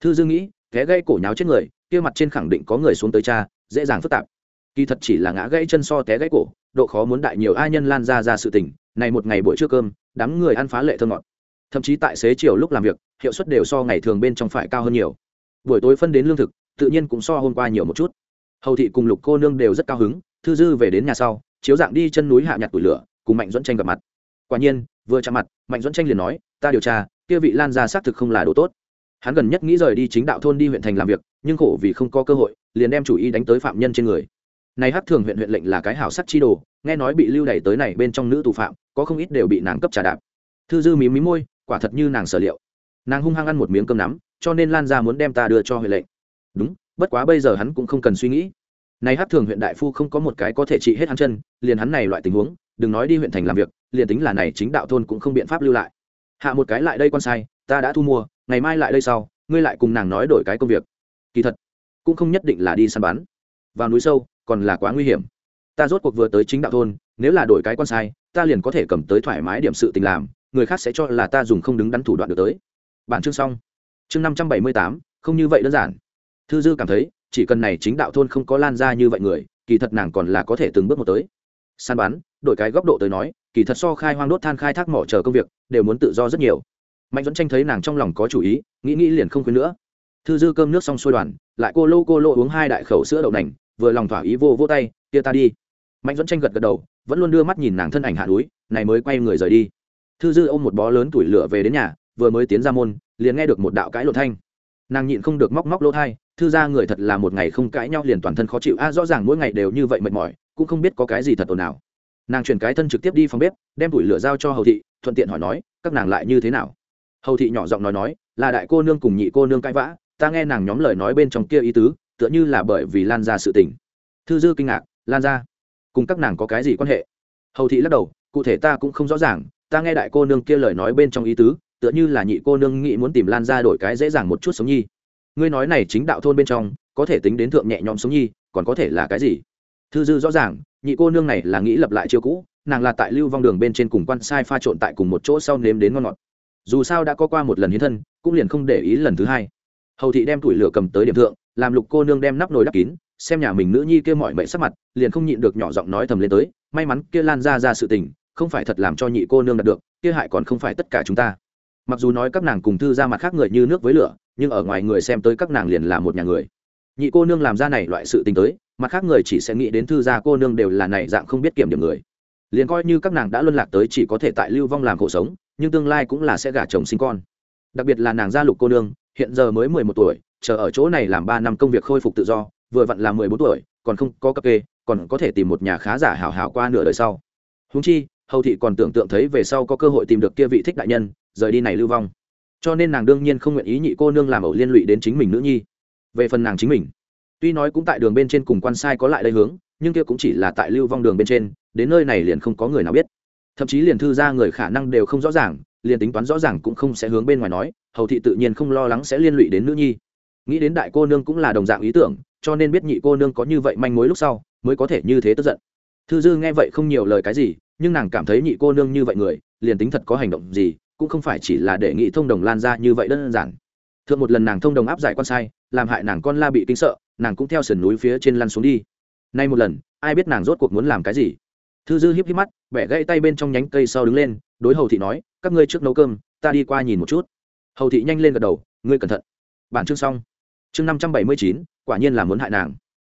Thư dư nghĩ té gãy cổ nháo chết người, kia mặt trên khẳng định có người xuống tới cha dễ dàng phức tạp. Kỳ thật chỉ là ngã gãy chân so té gãy cổ, độ khó muốn đại nhiều, ai nhân lan ra ra sự tình, này một ngày buổi trưa cơm, đám người ăn phá lệ thơ ngọt. Thậm chí tại xế chiều lúc làm việc, hiệu suất đều so ngày thường bên trong phải cao hơn nhiều. Buổi tối phân đến lương thực, tự nhiên cũng so hôm qua nhiều một chút. Hầu thị cùng lục cô nương đều rất cao hứng, thư dư về đến nhà sau, chiếu dạng đi chân núi hạ nhặt tủi lửa, cùng mạnh dẫn tranh gặp mặt. Quả nhiên vừa chạm mặt, mạnh dẫn tranh liền nói, ta điều tra, kia vị lan ra xác thực không là đồ tốt. Hắn gần nhất nghĩ rời đi chính đạo thôn đi huyện thành làm việc, nhưng khổ vì không có cơ hội, liền đem chủ ý đánh tới phạm nhân trên người. Này hát thường huyện huyện lệnh là cái hảo sắc chi đồ, nghe nói bị lưu đày tới này bên trong nữ tù phạm, có không ít đều bị nàng cấp trà đạp. Thư dư mí mí môi, quả thật như nàng sở liệu. Nàng hung hăng ăn một miếng cơm nắm, cho nên lan ra muốn đem ta đưa cho huyện lệnh. Đúng, bất quá bây giờ hắn cũng không cần suy nghĩ. Này hát thường huyện đại phu không có một cái có thể trị hết hắn chân, liền hắn này loại tình huống đừng nói đi huyện thành làm việc, liền tính là này chính đạo thôn cũng không biện pháp lưu lại. Hạ một cái lại đây quan sai, ta đã thu mua, ngày mai lại đây sau, ngươi lại cùng nàng nói đổi cái công việc. Kỳ thật, cũng không nhất định là đi săn bắn. Vào núi sâu, còn là quá nguy hiểm. Ta rốt cuộc vừa tới chính đạo thôn, nếu là đổi cái quan sai, ta liền có thể cầm tới thoải mái điểm sự tình làm, người khác sẽ cho là ta dùng không đứng đắn thủ đoạn được tới. Bản chương xong. Chương năm trăm bảy mươi tám, không như vậy đơn giản. Thư dư cảm thấy, chỉ cần này chính đạo thôn không có lan ra như vậy người, kỳ thật nàng còn là có thể từng bước một tới săn bắn, đổi cái góc độ tới nói, kỳ thật so khai hoang đốt than khai thác mỏ chờ công việc, đều muốn tự do rất nhiều. Mạnh dẫn tranh thấy nàng trong lòng có chủ ý, nghĩ nghĩ liền không khuyên nữa. Thư dư cơm nước xong xuôi đoàn, lại cô lô cô lô uống hai đại khẩu sữa đậu nành, vừa lòng thỏa ý vô vô tay, kia ta đi. Mạnh dẫn tranh gật gật đầu, vẫn luôn đưa mắt nhìn nàng thân ảnh hạ núi, này mới quay người rời đi. Thư dư ôm một bó lớn tuổi lửa về đến nhà, vừa mới tiến ra môn, liền nghe được một đạo cãi lộ thanh. Nàng nhịn không được móc móc lỗ thai thư ra người thật là một ngày không cãi nhau liền toàn thân khó chịu. A, rõ ràng mỗi ngày đều như vậy mệt mỏi cũng không biết có cái gì thật ồn nào nàng chuyển cái thân trực tiếp đi phòng bếp, đem tủi lửa giao cho hầu thị, thuận tiện hỏi nói, các nàng lại như thế nào? Hầu thị nhỏ giọng nói nói, là đại cô nương cùng nhị cô nương cãi vã, ta nghe nàng nhóm lời nói bên trong kia ý tứ, tựa như là bởi vì lan ra sự tình. Thư dư kinh ngạc, lan ra cùng các nàng có cái gì quan hệ? Hầu thị lắc đầu, cụ thể ta cũng không rõ ràng, ta nghe đại cô nương kia lời nói bên trong ý tứ, tựa như là nhị cô nương nghĩ muốn tìm lan ra đổi cái dễ dàng một chút sống nhi. Ngươi nói này chính đạo thôn bên trong, có thể tính đến thượng nhẹ nhõm sống nhi, còn có thể là cái gì? Thư dư rõ ràng, nhị cô nương này là nghĩ lập lại chiêu cũ, nàng là tại lưu vong đường bên trên cùng quan sai pha trộn tại cùng một chỗ sau nếm đến ngon ngọt. Dù sao đã có qua một lần hiến thân, cũng liền không để ý lần thứ hai. Hầu thị đem tuổi lửa cầm tới điểm thượng, làm lục cô nương đem nắp nồi đắp kín, xem nhà mình nữ nhi kia mọi mệnh sắc mặt, liền không nhịn được nhỏ giọng nói thầm lên tới, may mắn kia lan ra ra sự tình, không phải thật làm cho nhị cô nương đạt được, kia hại còn không phải tất cả chúng ta. Mặc dù nói các nàng cùng thư ra mặt khác người như nước với lửa, nhưng ở ngoài người xem tới các nàng liền là một nhà người. Nhị cô nương làm ra này loại sự tình tới mặt khác người chỉ sẽ nghĩ đến thư gia cô nương đều là này dạng không biết kiểm điểm người. Liền coi như các nàng đã luân lạc tới chỉ có thể tại lưu vong làm cuộc sống, nhưng tương lai cũng là sẽ gả chồng sinh con. Đặc biệt là nàng gia lục cô nương, hiện giờ mới mười một tuổi, chờ ở chỗ này làm ba năm công việc khôi phục tự do, vừa vặn là mười bốn tuổi, còn không có cấp kê, còn có thể tìm một nhà khá giả hảo hảo qua nửa đời sau. Húng chi, hầu thị còn tưởng tượng thấy về sau có cơ hội tìm được kia vị thích đại nhân, rời đi này lưu vong. Cho nên nàng đương nhiên không nguyện ý nhị cô nương làm ẩu liên lụy đến chính mình nữ nhi. Về phần nàng chính mình tuy nói cũng tại đường bên trên cùng quan sai có lại đây hướng, nhưng kia cũng chỉ là tại lưu vong đường bên trên, đến nơi này liền không có người nào biết. Thậm chí liền thư ra người khả năng đều không rõ ràng, liền tính toán rõ ràng cũng không sẽ hướng bên ngoài nói, hầu thị tự nhiên không lo lắng sẽ liên lụy đến nữ nhi. Nghĩ đến đại cô nương cũng là đồng dạng ý tưởng, cho nên biết nhị cô nương có như vậy manh mối lúc sau, mới có thể như thế tức giận. Thư dư nghe vậy không nhiều lời cái gì, nhưng nàng cảm thấy nhị cô nương như vậy người, liền tính thật có hành động gì, cũng không phải chỉ là để nghị thông đồng lan ra như vậy đơn giản. Thượng một lần nàng thông đồng áp giải con sai, làm hại nàng con la bị kinh sợ nàng cũng theo sườn núi phía trên lăn xuống đi. Nay một lần, ai biết nàng rốt cuộc muốn làm cái gì? Thư dư híp híp mắt, bẻ gãy tay bên trong nhánh cây sau đứng lên, đối hầu thị nói, các ngươi trước nấu cơm, ta đi qua nhìn một chút. Hầu thị nhanh lên gật đầu, ngươi cẩn thận. Bản chương xong. Chương năm trăm bảy mươi chín, quả nhiên là muốn hại nàng.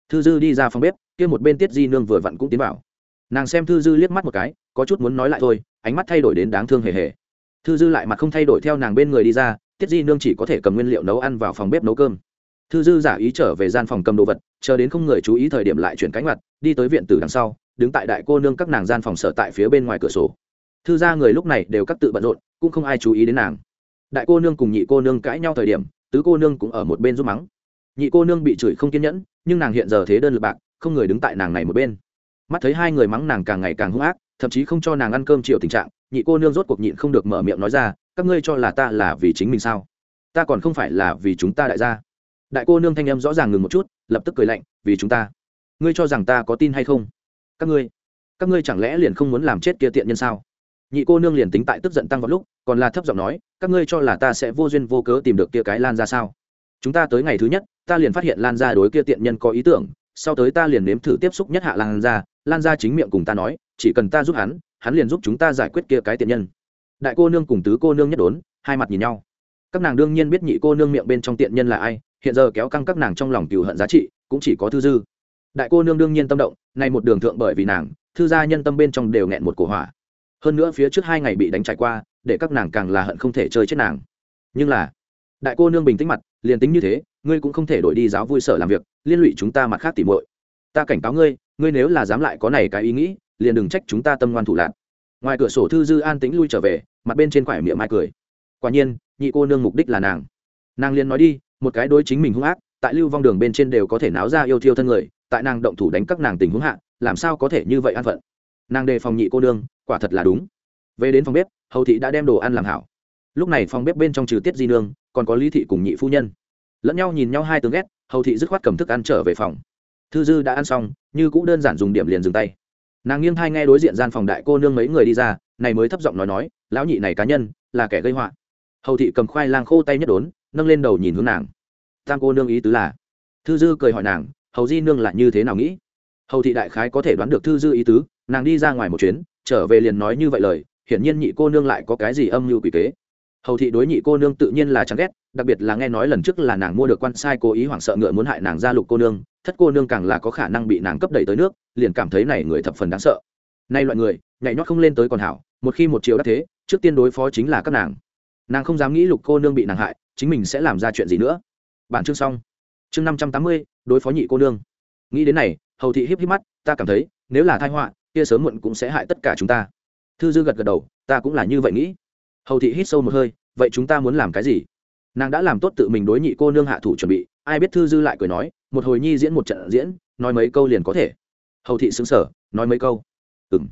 Thư dư đi ra phòng bếp, kia một bên tiết di nương vừa vặn cũng tiến vào. Nàng xem thư dư liếc mắt một cái, có chút muốn nói lại thôi, ánh mắt thay đổi đến đáng thương hề hề. Thư dư lại mặt không thay đổi theo nàng bên người đi ra, tiết di nương chỉ có thể cầm nguyên liệu nấu ăn vào phòng bếp nấu cơm thư dư giả ý trở về gian phòng cầm đồ vật, chờ đến không người chú ý thời điểm lại chuyển cánh mặt, đi tới viện tử đằng sau, đứng tại đại cô nương các nàng gian phòng sở tại phía bên ngoài cửa sổ. Thư ra người lúc này đều các tự bận rộn, cũng không ai chú ý đến nàng. Đại cô nương cùng nhị cô nương cãi nhau thời điểm, tứ cô nương cũng ở một bên giúp mắng. Nhị cô nương bị chửi không kiên nhẫn, nhưng nàng hiện giờ thế đơn lực bạc, không người đứng tại nàng này một bên. Mắt thấy hai người mắng nàng càng ngày càng hung ác, thậm chí không cho nàng ăn cơm chịu tình trạng, nhị cô nương rốt cuộc nhịn không được mở miệng nói ra, các ngươi cho là ta là vì chính mình sao? Ta còn không phải là vì chúng ta đại gia đại cô nương thanh âm rõ ràng ngừng một chút, lập tức cười lạnh, vì chúng ta, ngươi cho rằng ta có tin hay không? Các ngươi các ngươi chẳng lẽ liền không muốn làm chết kia tiện nhân sao? Nhị cô nương liền tính tại tức giận tăng vào lúc, còn là thấp giọng nói, các ngươi cho là ta sẽ vô duyên vô cớ tìm được kia cái lan ra sao? Chúng ta tới ngày thứ nhất, ta liền phát hiện lan ra đối kia tiện nhân có ý tưởng, sau tới ta liền nếm thử tiếp xúc nhất hạ lan ra lan ra chính miệng cùng ta nói, chỉ cần ta giúp hắn hắn liền giúp chúng ta giải quyết kia cái tiện nhân. Đại cô nương cùng tứ cô nương nhất đốn, hai mặt nhìn nhau. Các nàng đương nhiên biết nhị cô nương miệng bên trong tiện nhân là ai hiện giờ kéo căng các nàng trong lòng cừu hận giá trị, cũng chỉ có thư dư. Đại cô nương đương nhiên tâm động, nay một đường thượng bởi vì nàng, thư gia nhân tâm bên trong đều nghẹn một cổ hỏa. Hơn nữa phía trước hai ngày bị đánh trải qua, để các nàng càng là hận không thể chơi chết nàng. Nhưng là, đại cô nương bình tĩnh mặt, liền tính như thế, ngươi cũng không thể đổi đi giáo vui sở làm việc, liên lụy chúng ta mặt khác tỉ muội. Ta cảnh cáo ngươi ngươi nếu là dám lại có này cái ý nghĩ, liền đừng trách chúng ta tâm ngoan thủ lạc ngoài cửa sổ thư dư an tĩnh lui trở về, mặt bên trên quải miệng mai cười. Quả nhiên, nhị cô nương mục đích là nàng. Nàng liền nói đi một cái đối chính mình hung ác tại lưu vong đường bên trên đều có thể náo ra yêu thiêu thân người tại nàng động thủ đánh các nàng tình huống hạ làm sao có thể như vậy an phận? Nàng đề phòng nhị cô đương, quả thật là đúng. Về đến phòng bếp hầu thị đã đem đồ ăn làm hảo. Lúc này phòng bếp bên trong trừ tiết di nương còn có lý thị cùng nhị phu nhân. Lẫn nhau nhìn nhau hai tướng ghét hầu thị dứt khoát cầm thức ăn trở về phòng. Thư dư đã ăn xong như cũng đơn giản dùng điểm liền dừng tay. Nàng nghiêng thai nghe đối diện gian phòng đại cô nương mấy người đi ra này mới thấp giọng nói nói lão nhị này cá nhân là kẻ gây họa. Hầu thị cầm khoai lang khô tay nhất đốn nâng lên đầu nhìn hướng nàng. Tam cô nương ý tứ là, thư dư cười hỏi nàng, hầu di nương là như thế nào nghĩ? Hầu thị đại khái có thể đoán được thư dư ý tứ, nàng đi ra ngoài một chuyến, trở về liền nói như vậy lời, hiển nhiên nhị cô nương lại có cái gì âm mưu quỷ kế. Hầu thị đối nhị cô nương tự nhiên là chán ghét, đặc biệt là nghe nói lần trước là nàng mua được quan sai cố ý hoảng sợ ngựa muốn hại nàng ra lục cô nương, thất cô nương càng là có khả năng bị nàng cấp đẩy tới nước, liền cảm thấy này người thập phần đáng sợ. Nay loại người, nhảy nhót không lên tới còn hảo, một khi một chiều đắc thế, trước tiên đối phó chính là các nàng. Nàng không dám nghĩ lục cô nương bị nàng hại chính mình sẽ làm ra chuyện gì nữa. Bản chương xong. Chương năm trăm tám mươi, đối phó nhị cô nương. Nghĩ đến này, hầu thị híp híp mắt, ta cảm thấy, nếu là thai họa, kia sớm muộn cũng sẽ hại tất cả chúng ta. Thư dư gật gật đầu, ta cũng là như vậy nghĩ. Hầu thị hít sâu một hơi, vậy chúng ta muốn làm cái gì? Nàng đã làm tốt tự mình đối nhị cô nương hạ thủ chuẩn bị, ai biết thư dư lại cười nói, một hồi nhi diễn một trận diễn, nói mấy câu liền có thể. Hầu thị xứng sở nói mấy câu. Ừng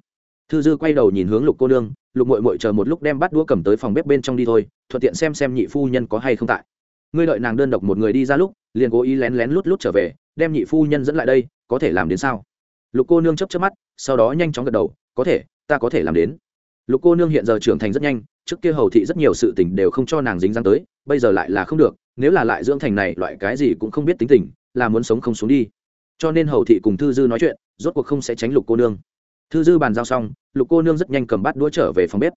thư dư quay đầu nhìn hướng lục cô nương lục mội mội chờ một lúc đem bắt đũa cầm tới phòng bếp bên trong đi thôi, thuận tiện xem xem nhị phu nhân có hay không tại. Ngươi đợi nàng đơn độc một người đi ra lúc, liền cố ý lén lén lút lút trở về, đem nhị phu nhân dẫn lại đây, có thể làm đến sao? Lục cô nương chấp chấp mắt, sau đó nhanh chóng gật đầu, có thể, ta có thể làm đến. Lục cô nương hiện giờ trưởng thành rất nhanh, trước kia hầu thị rất nhiều sự tình đều không cho nàng dính dáng tới, bây giờ lại là không được, nếu là lại dưỡng thành này, loại cái gì cũng không biết tính tình, là muốn sống không xuống đi. Cho nên hầu thị cùng thư dư nói chuyện, rốt cuộc không sẽ tránh lục cô nương thư dư bàn giao xong, lục cô nương rất nhanh cầm bát đũa trở về phòng bếp.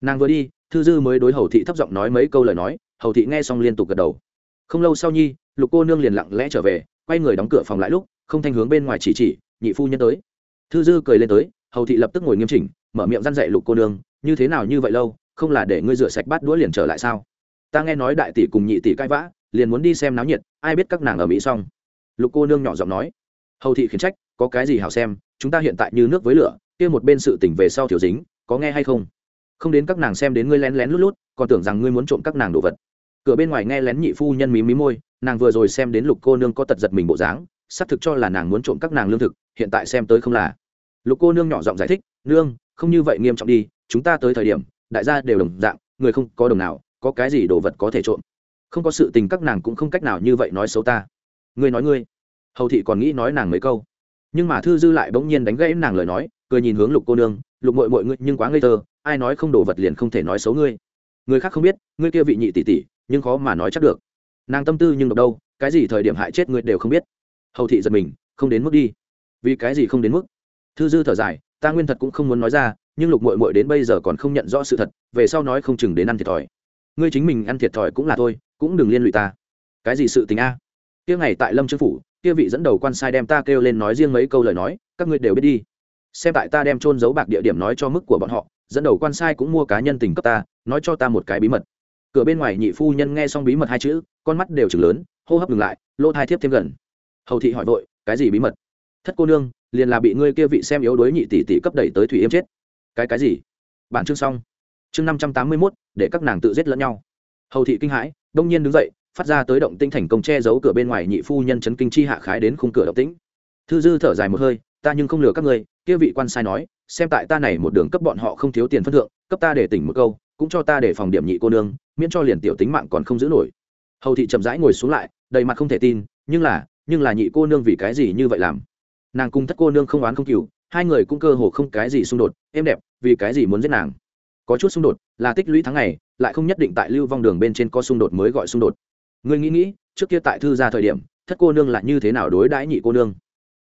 Nàng vừa đi, thư dư mới đối hầu thị thấp giọng nói mấy câu lời nói, hầu thị nghe xong liên tục gật đầu. Không lâu sau nhi, lục cô nương liền lặng lẽ trở về, quay người đóng cửa phòng lại lúc, không thanh hướng bên ngoài chỉ chỉ, nhị phu nhân tới. Thư dư cười lên tới, hầu thị lập tức ngồi nghiêm chỉnh, mở miệng răn dạy lục cô nương, như thế nào như vậy lâu, không là để ngươi rửa sạch bát đũa liền trở lại sao? Ta nghe nói đại tỷ cùng nhị tỷ cãi vã, liền muốn đi xem náo nhiệt, ai biết các nàng ở mỹ xong. Lục cô nương nhỏ giọng nói. Hầu thị khiển trách, có cái gì hảo xem chúng ta hiện tại như nước với lửa, kia một bên sự tỉnh về sau thiểu dính, có nghe hay không? Không đến các nàng xem đến ngươi lén lén lút lút, còn tưởng rằng ngươi muốn trộm các nàng đồ vật. Cửa bên ngoài nghe lén nhị phu nhân mí mí môi, nàng vừa rồi xem đến lục cô nương có tật giật mình bộ dáng, xác thực cho là nàng muốn trộm các nàng lương thực, hiện tại xem tới không là. Lục cô nương nhỏ giọng giải thích, nương, không như vậy nghiêm trọng đi, chúng ta tới thời điểm, đại gia đều đồng dạng, người không có đồng nào, có cái gì đồ vật có thể trộm? Không có sự tình các nàng cũng không cách nào như vậy nói xấu ta. Ngươi nói ngươi. Hầu thị còn nghĩ nói nàng mấy câu nhưng mà thư dư lại bỗng nhiên đánh gãy nàng lời nói, cười nhìn hướng lục cô nương, lục mội mội ngươi nhưng quá ngây thơ, ai nói không đổ vật liền không thể nói xấu ngươi. Người khác không biết, ngươi kia vị nhị tỷ tỷ, nhưng khó mà nói chắc được. Nàng tâm tư nhưng độc đâu, cái gì thời điểm hại chết ngươi đều không biết. Hầu thị giật mình, không đến mức đi. Vì cái gì không đến mức? Thư dư thở dài, ta nguyên thật cũng không muốn nói ra, nhưng lục mội mội đến bây giờ còn không nhận rõ sự thật, về sau nói không chừng đến ăn thiệt thòi. Ngươi chính mình ăn thiệt thòi cũng là thôi, cũng đừng liên lụy ta. Cái gì sự tình a? Kia ngày tại lâm trương phủ kia vị dẫn đầu quan sai đem ta kêu lên nói riêng mấy câu lời nói, các ngươi đều biết đi. Xem tại ta đem trôn giấu bạc địa điểm nói cho mức của bọn họ, dẫn đầu quan sai cũng mua cá nhân tình cấp ta, nói cho ta một cái bí mật. Cửa bên ngoài nhị phu nhân nghe xong bí mật hai chữ, con mắt đều chừng lớn, hô hấp ngừng lại, lỗ thai thiếp thêm gần. Hầu thị hỏi vội, cái gì bí mật? Thất cô nương, liền là bị ngươi kia vị xem yếu đối nhị tỷ tỷ cấp đẩy tới thủy yêm chết. Cái cái gì? Bản chương xong. Chương năm trăm tám mươi mốt, để các nàng tự giết lẫn nhau. Hầu thị kinh hãi, đông nhiên đứng dậy phát ra tới động tinh thành công che giấu cửa bên ngoài nhị phu nhân chấn kinh chi hạ khái đến khung cửa động tĩnh. Thư dư thở dài một hơi, ta nhưng không lừa các ngươi, kia vị quan sai nói, xem tại ta này một đường cấp bọn họ không thiếu tiền phân thượng, cấp ta để tỉnh một câu, cũng cho ta để phòng điểm nhị cô nương, miễn cho liền tiểu tính mạng còn không giữ nổi. Hầu thị chậm rãi ngồi xuống lại, đầy mặt không thể tin, nhưng là nhưng là nhị cô nương vì cái gì như vậy làm? Nàng cung thất cô nương không oán không cừu, hai người cũng cơ hồ không cái gì xung đột êm đẹp, vì cái gì muốn giết nàng? Có chút xung đột, là tích lũy tháng ngày, lại không nhất định tại lưu vong đường bên trên có xung đột mới gọi xung đột. Ngươi nghĩ nghĩ, trước kia tại thư ra thời điểm, thất cô nương là như thế nào đối đãi nhị cô nương?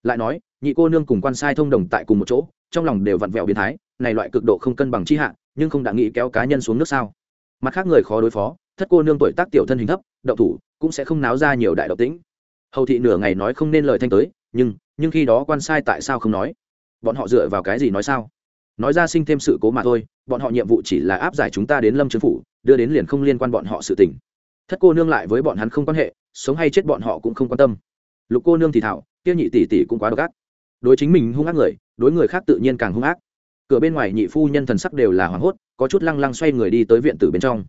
Lại nói, nhị cô nương cùng quan sai thông đồng tại cùng một chỗ, trong lòng đều vặn vẹo biến thái, này loại cực độ không cân bằng chi hạ, nhưng không đã nghĩ kéo cá nhân xuống nước sao? Mặt khác người khó đối phó, thất cô nương tuổi tác tiểu thân hình thấp động thủ, cũng sẽ không náo ra nhiều đại độc tĩnh. Hầu thị nửa ngày nói không nên lời thanh tới, nhưng nhưng khi đó quan sai tại sao không nói? Bọn họ dựa vào cái gì nói sao? Nói ra sinh thêm sự cố mà thôi, bọn họ nhiệm vụ chỉ là áp giải chúng ta đến lâm chính phủ, đưa đến liền không liên quan bọn họ sự tình thất cô nương lại với bọn hắn không quan hệ, sống hay chết bọn họ cũng không quan tâm. Lục cô nương thì thảo tiêu nhị tỷ tỷ cũng quá độc ác. Đối chính mình hung ác người, đối người khác tự nhiên càng hung ác. Cửa bên ngoài nhị phu nhân thần sắc đều là hoảng hốt, có chút lăng lăng xoay người đi tới viện tử bên trong.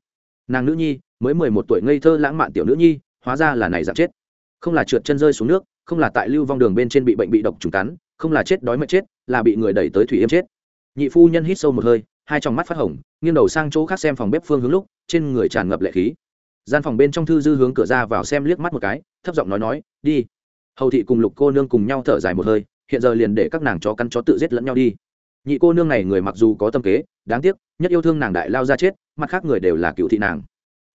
Nàng nữ nhi, mới mười một tuổi ngây thơ lãng mạn tiểu nữ nhi, hóa ra là này giảm chết. Không là trượt chân rơi xuống nước, không là tại lưu vong đường bên trên bị bệnh bị độc trùng cắn, không là chết đói mệt chết, là bị người đẩy tới thủy yêm chết. Nhị phu nhân hít sâu một hơi, hai trong mắt phát hồng, nghiêng đầu sang chỗ khác xem phòng bếp phương hướng lúc, trên người tràn ngập lệ khí gian phòng bên trong thư dư hướng cửa ra vào xem liếc mắt một cái, thấp giọng nói nói, đi. Hầu thị cùng lục cô nương cùng nhau thở dài một hơi, hiện giờ liền để các nàng chó căn chó tự giết lẫn nhau đi. Nhị cô nương này người mặc dù có tâm kế, đáng tiếc, nhất yêu thương nàng đại lao ra chết, mặt khác người đều là cựu thị nàng.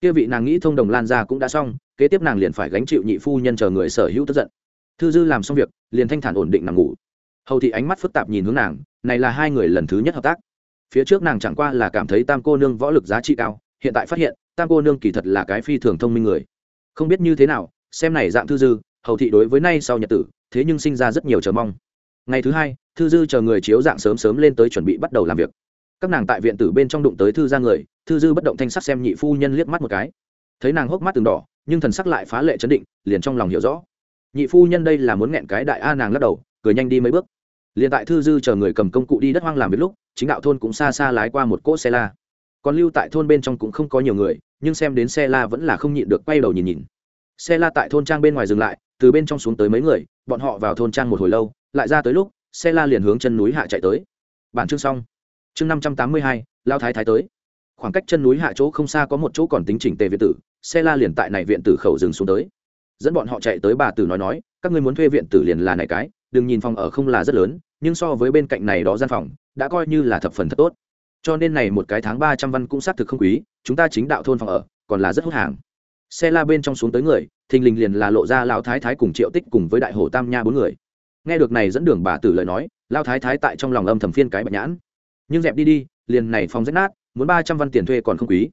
Kia vị nàng nghĩ thông đồng lan ra cũng đã xong, kế tiếp nàng liền phải gánh chịu nhị phu nhân chờ người sở hữu tức giận. Thư dư làm xong việc, liền thanh thản ổn định nằm ngủ. Hầu thị ánh mắt phức tạp nhìn hướng nàng, này là hai người lần thứ nhất hợp tác. Phía trước nàng chẳng qua là cảm thấy tam cô nương võ lực giá trị cao hiện tại phát hiện, tam cô nương kỳ thật là cái phi thường thông minh người. Không biết như thế nào, xem này dạng thư dư, hầu thị đối với nay sau nhật tử, thế nhưng sinh ra rất nhiều chờ mong. Ngày thứ hai, thư dư chờ người chiếu dạng sớm sớm lên tới chuẩn bị bắt đầu làm việc. Các nàng tại viện tử bên trong đụng tới thư ra người, thư dư bất động thanh sắc xem nhị phu nhân liếc mắt một cái. Thấy nàng hốc mắt từng đỏ, nhưng thần sắc lại phá lệ chấn định, liền trong lòng hiểu rõ. Nhị phu nhân đây là muốn nghẹn cái đại a nàng lắc đầu, cười nhanh đi mấy bước. Liền tại thư dư chờ người cầm công cụ đi đất hoang làm việc lúc, chính đạo thôn cũng xa xa lái qua một cỗ xe la còn lưu tại thôn bên trong cũng không có nhiều người, nhưng xem đến xe la vẫn là không nhịn được quay đầu nhìn nhìn. Xe la tại thôn trang bên ngoài dừng lại, từ bên trong xuống tới mấy người, bọn họ vào thôn trang một hồi lâu, lại ra tới lúc, xe la liền hướng chân núi hạ chạy tới. Bản chương xong. Chương năm trăm tám mươi hai, lao thái thái tới. Khoảng cách chân núi hạ chỗ không xa có một chỗ còn tính chỉnh tề viện tử, xe la liền tại này viện tử khẩu dừng xuống tới. Dẫn bọn họ chạy tới bà tử nói nói, các ngươi muốn thuê viện tử liền là này cái, đừng nhìn phòng ở không là rất lớn, nhưng so với bên cạnh này đó gian phòng, đã coi như là thập phần thật tốt cho nên này một cái tháng ba trăm văn cũng xác thực không quý, chúng ta chính đạo thôn phòng ở, còn là rất hút hàng. Xe la bên trong xuống tới người, thình lình liền là lộ ra lão thái thái cùng triệu tích cùng với đại hồ tam nha bốn người. Nghe được này dẫn đường bà tử lời nói lao thái thái tại trong lòng âm thầm phiên cái bạch nhãn. Nhưng dẹp đi đi, liền này phòng rách nát, muốn ba trăm văn tiền thuê còn không quý.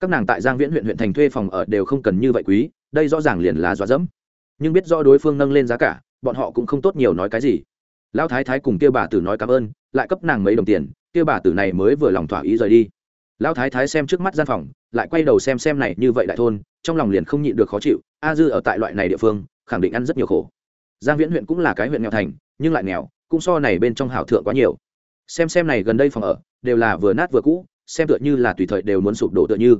Các nàng tại giang viễn huyện huyện thành thuê phòng ở đều không cần như vậy quý, đây rõ ràng liền là dọa dẫm. Nhưng biết do đối phương nâng lên giá cả, bọn họ cũng không tốt nhiều nói cái gì. Lão thái thái cùng kia bà tử nói cảm ơn, lại cấp nàng mấy đồng tiền kia bà tử này mới vừa lòng thỏa ý rời đi. Lão thái thái xem trước mắt gian phòng, lại quay đầu xem xem này như vậy đại thôn, trong lòng liền không nhịn được khó chịu, a dư ở tại loại này địa phương, khẳng định ăn rất nhiều khổ. Giang viễn huyện cũng là cái huyện nghèo thành, nhưng lại nghèo, cũng so này bên trong hảo thượng quá nhiều. Xem xem này gần đây phòng ở, đều là vừa nát vừa cũ, xem tựa như là tùy thời đều muốn sụp đổ tựa như.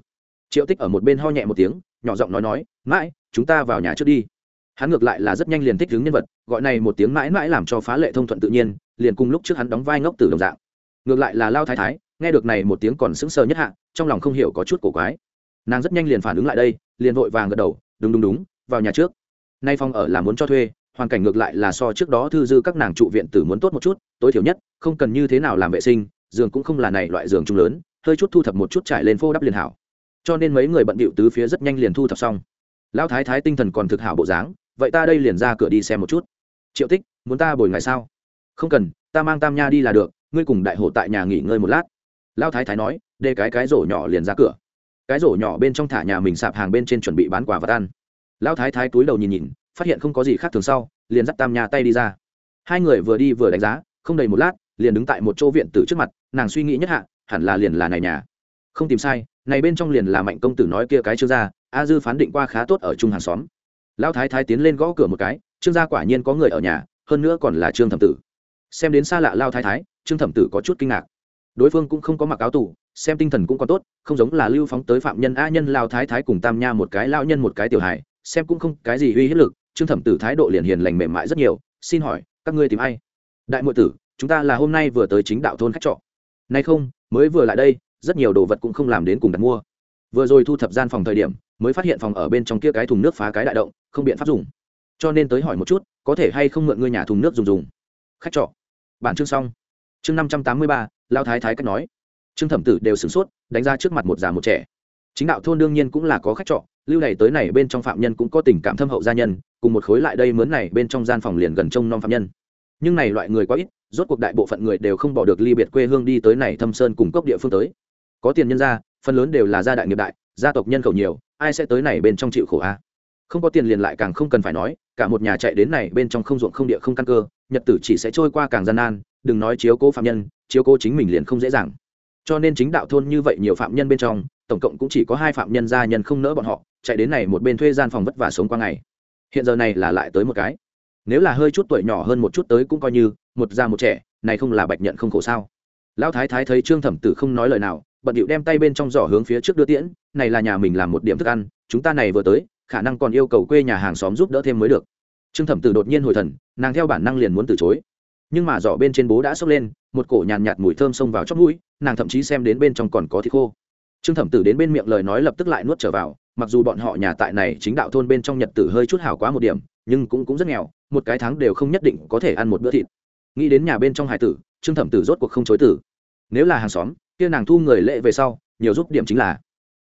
Triệu tích ở một bên ho nhẹ một tiếng, nhỏ giọng nói nói, mãi, chúng ta vào nhà trước đi. Hắn ngược lại là rất nhanh liền thích hướng nhân vật, gọi này một tiếng mãi mãi làm cho phá lệ thông thuận tự nhiên, liền cùng lúc trước hắn đóng vai ngốc từ đồng dạng ngược lại là lao thái thái, nghe được này một tiếng còn sững sờ nhất hạ, trong lòng không hiểu có chút cổ quái. Nàng rất nhanh liền phản ứng lại đây, liền vội vàng gật đầu, đúng đúng đúng, vào nhà trước. Nay phòng ở là muốn cho thuê, hoàn cảnh ngược lại là so trước đó thư dư các nàng trụ viện tử muốn tốt một chút, tối thiểu nhất, không cần như thế nào làm vệ sinh, giường cũng không là này loại giường chung lớn, hơi chút thu thập một chút trải lên phô đắp liền hảo. Cho nên mấy người bận bịu tứ phía rất nhanh liền thu thập xong. Lão thái thái tinh thần còn thực hảo bộ dáng, vậy ta đây liền ra cửa đi xem một chút. Triệu tích, muốn ta bồi ngày sao? Không cần, ta mang tam nha đi là được ngươi cùng đại hộ tại nhà nghỉ ngơi một lát. Lão thái thái nói đê cái cái rổ nhỏ liền ra cửa. Cái rổ nhỏ bên trong thả nhà mình sạp hàng bên trên chuẩn bị bán quà vật ăn. Lão thái thái túi đầu nhìn nhìn, phát hiện không có gì khác thường sau, liền dắt tam nha tay đi ra. Hai người vừa đi vừa đánh giá, không đầy một lát, liền đứng tại một chỗ viện tử trước mặt, nàng suy nghĩ nhất hạ, hẳn là liền là này nhà. Không tìm sai, này bên trong liền là mạnh công tử nói kia cái trương gia a dư phán định qua khá tốt ở chung hàng xóm. Lão thái thái tiến lên gõ cửa một cái, trương gia quả nhiên có người ở nhà, hơn nữa còn là trương thẩm tử. Xem đến xa lạ lao thái thái trương thẩm tử có chút kinh ngạc. Đối phương cũng không có mặc áo tủ xem tinh thần cũng còn tốt, không giống là lưu phóng tới phạm nhân a nhân lao thái thái cùng tam nha một cái lao nhân một cái tiểu hài, xem cũng không cái gì uy hiếp lực, trương thẩm tử thái độ liền hiền lành mềm mại rất nhiều, xin hỏi, các ngươi tìm ai? Đại muội tử, chúng ta là hôm nay vừa tới chính đạo thôn khách trọ. Nay không, mới vừa lại đây, rất nhiều đồ vật cũng không làm đến cùng đặt mua. Vừa rồi thu thập gian phòng thời điểm, mới phát hiện phòng ở bên trong kia cái thùng nước phá cái đại động, không biện pháp dùng. Cho nên tới hỏi một chút, có thể hay không mượn ngươi nhà thùng nước dùng dùng. Khách trọ. Bản chương xong chương năm trăm tám mươi ba lao thái thái cách nói. Trương thẩm tử đều sửng sốt, đánh ra trước mặt một già một trẻ. Chính đạo thôn đương nhiên cũng là có khách trọ, lưu này tới này bên trong phạm nhân cũng có tình cảm thâm hậu gia nhân, cùng một khối lại đây mướn này bên trong gian phòng liền gần trông non phạm nhân. Nhưng này loại người quá ít, rốt cuộc đại bộ phận người đều không bỏ được ly biệt quê hương đi tới này thâm sơn cùng cốc địa phương tới. Có tiền nhân ra phần lớn đều là gia đại nghiệp đại, gia tộc nhân khẩu nhiều, ai sẽ tới này bên trong chịu khổ a? Không có tiền liền lại càng không cần phải nói, cả một nhà chạy đến này bên trong không ruộng không địa không căn cơ, nhật tử chỉ sẽ trôi qua càng gian nan, đừng nói chiếu cố phạm nhân, chiếu cố chính mình liền không dễ dàng. Cho nên chính đạo thôn như vậy nhiều phạm nhân bên trong, tổng cộng cũng chỉ có hai phạm nhân gia nhân không nỡ bọn họ, chạy đến này một bên thuê gian phòng vất vả sống qua ngày. Hiện giờ này là lại tới một cái. Nếu là hơi chút tuổi nhỏ hơn một chút tới cũng coi như, một già một trẻ, này không là bạch nhận không khổ sao? Lão thái thái thấy trương thẩm tử không nói lời nào, bận điệu đem tay bên trong giỏ hướng phía trước đưa tiễn, này là nhà mình làm một điểm thức ăn, chúng ta này vừa tới khả năng còn yêu cầu quê nhà hàng xóm giúp đỡ thêm mới được. Trương thẩm tử đột nhiên hồi thần nàng theo bản năng liền muốn từ chối. Nhưng mà giỏ bên trên bố đã sốc lên một cổ nhàn nhạt, mùi thơm xông vào chót mũi nàng thậm chí xem đến bên trong còn có thịt khô. Trương thẩm tử đến bên miệng lời nói lập tức lại nuốt trở vào mặc dù bọn họ nhà tại này chính đạo thôn bên trong nhật tử hơi chút hào quá một điểm nhưng cũng cũng rất nghèo một cái tháng đều không nhất định có thể ăn một bữa thịt. Nghĩ đến nhà bên trong hải tử trương thẩm tử rốt cuộc không chối tử nếu là hàng xóm kia nàng thu người lệ về sau nhiều giúp điểm chính là.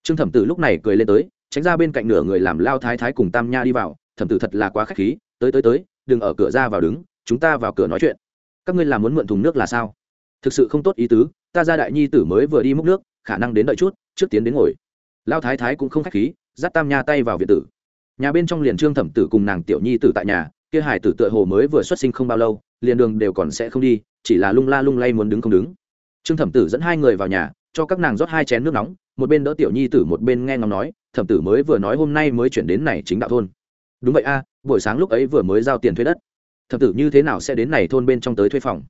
Trương thẩm tử lúc này cười lên tới tránh ra bên cạnh nửa người làm lao thái thái cùng tam nha đi vào, thẩm tử thật là quá k h á c h khí, tới tới tới, đừng ở cửa ra vào đứng, chúng ta vào cửa nói chuyện. Các ngươi làm muốn mượn thùng nước là sao? Thực sự không tốt ý tứ, ta ra đại nhi tử mới vừa đi múc nước, khả năng đến đợi chút, trước tiến đến ngồi. Lao thái thái cũng không k h á c h khí, dắt tam nha tay vào viện tử. Nhà bên trong liền trương thẩm tử cùng nàng tiểu nhi tử tại nhà, kia hải tử tựa hồ mới vừa xuất sinh không bao lâu, liền đường đều còn sẽ không đi, chỉ là lung la lung lay muốn đứng không đứng. Trương thẩm tử dẫn hai người vào nhà, cho các nàng rót hai chén nước nóng một bên đỡ tiểu nhi tử một bên nghe ngóng nói, thẩm tử mới vừa nói hôm nay mới chuyển đến này chính đạo thôn. Đúng vậy a, buổi sáng lúc ấy vừa mới giao tiền thuê đất. Thẩm tử như thế nào sẽ đến này thôn bên trong tới thuê phòng?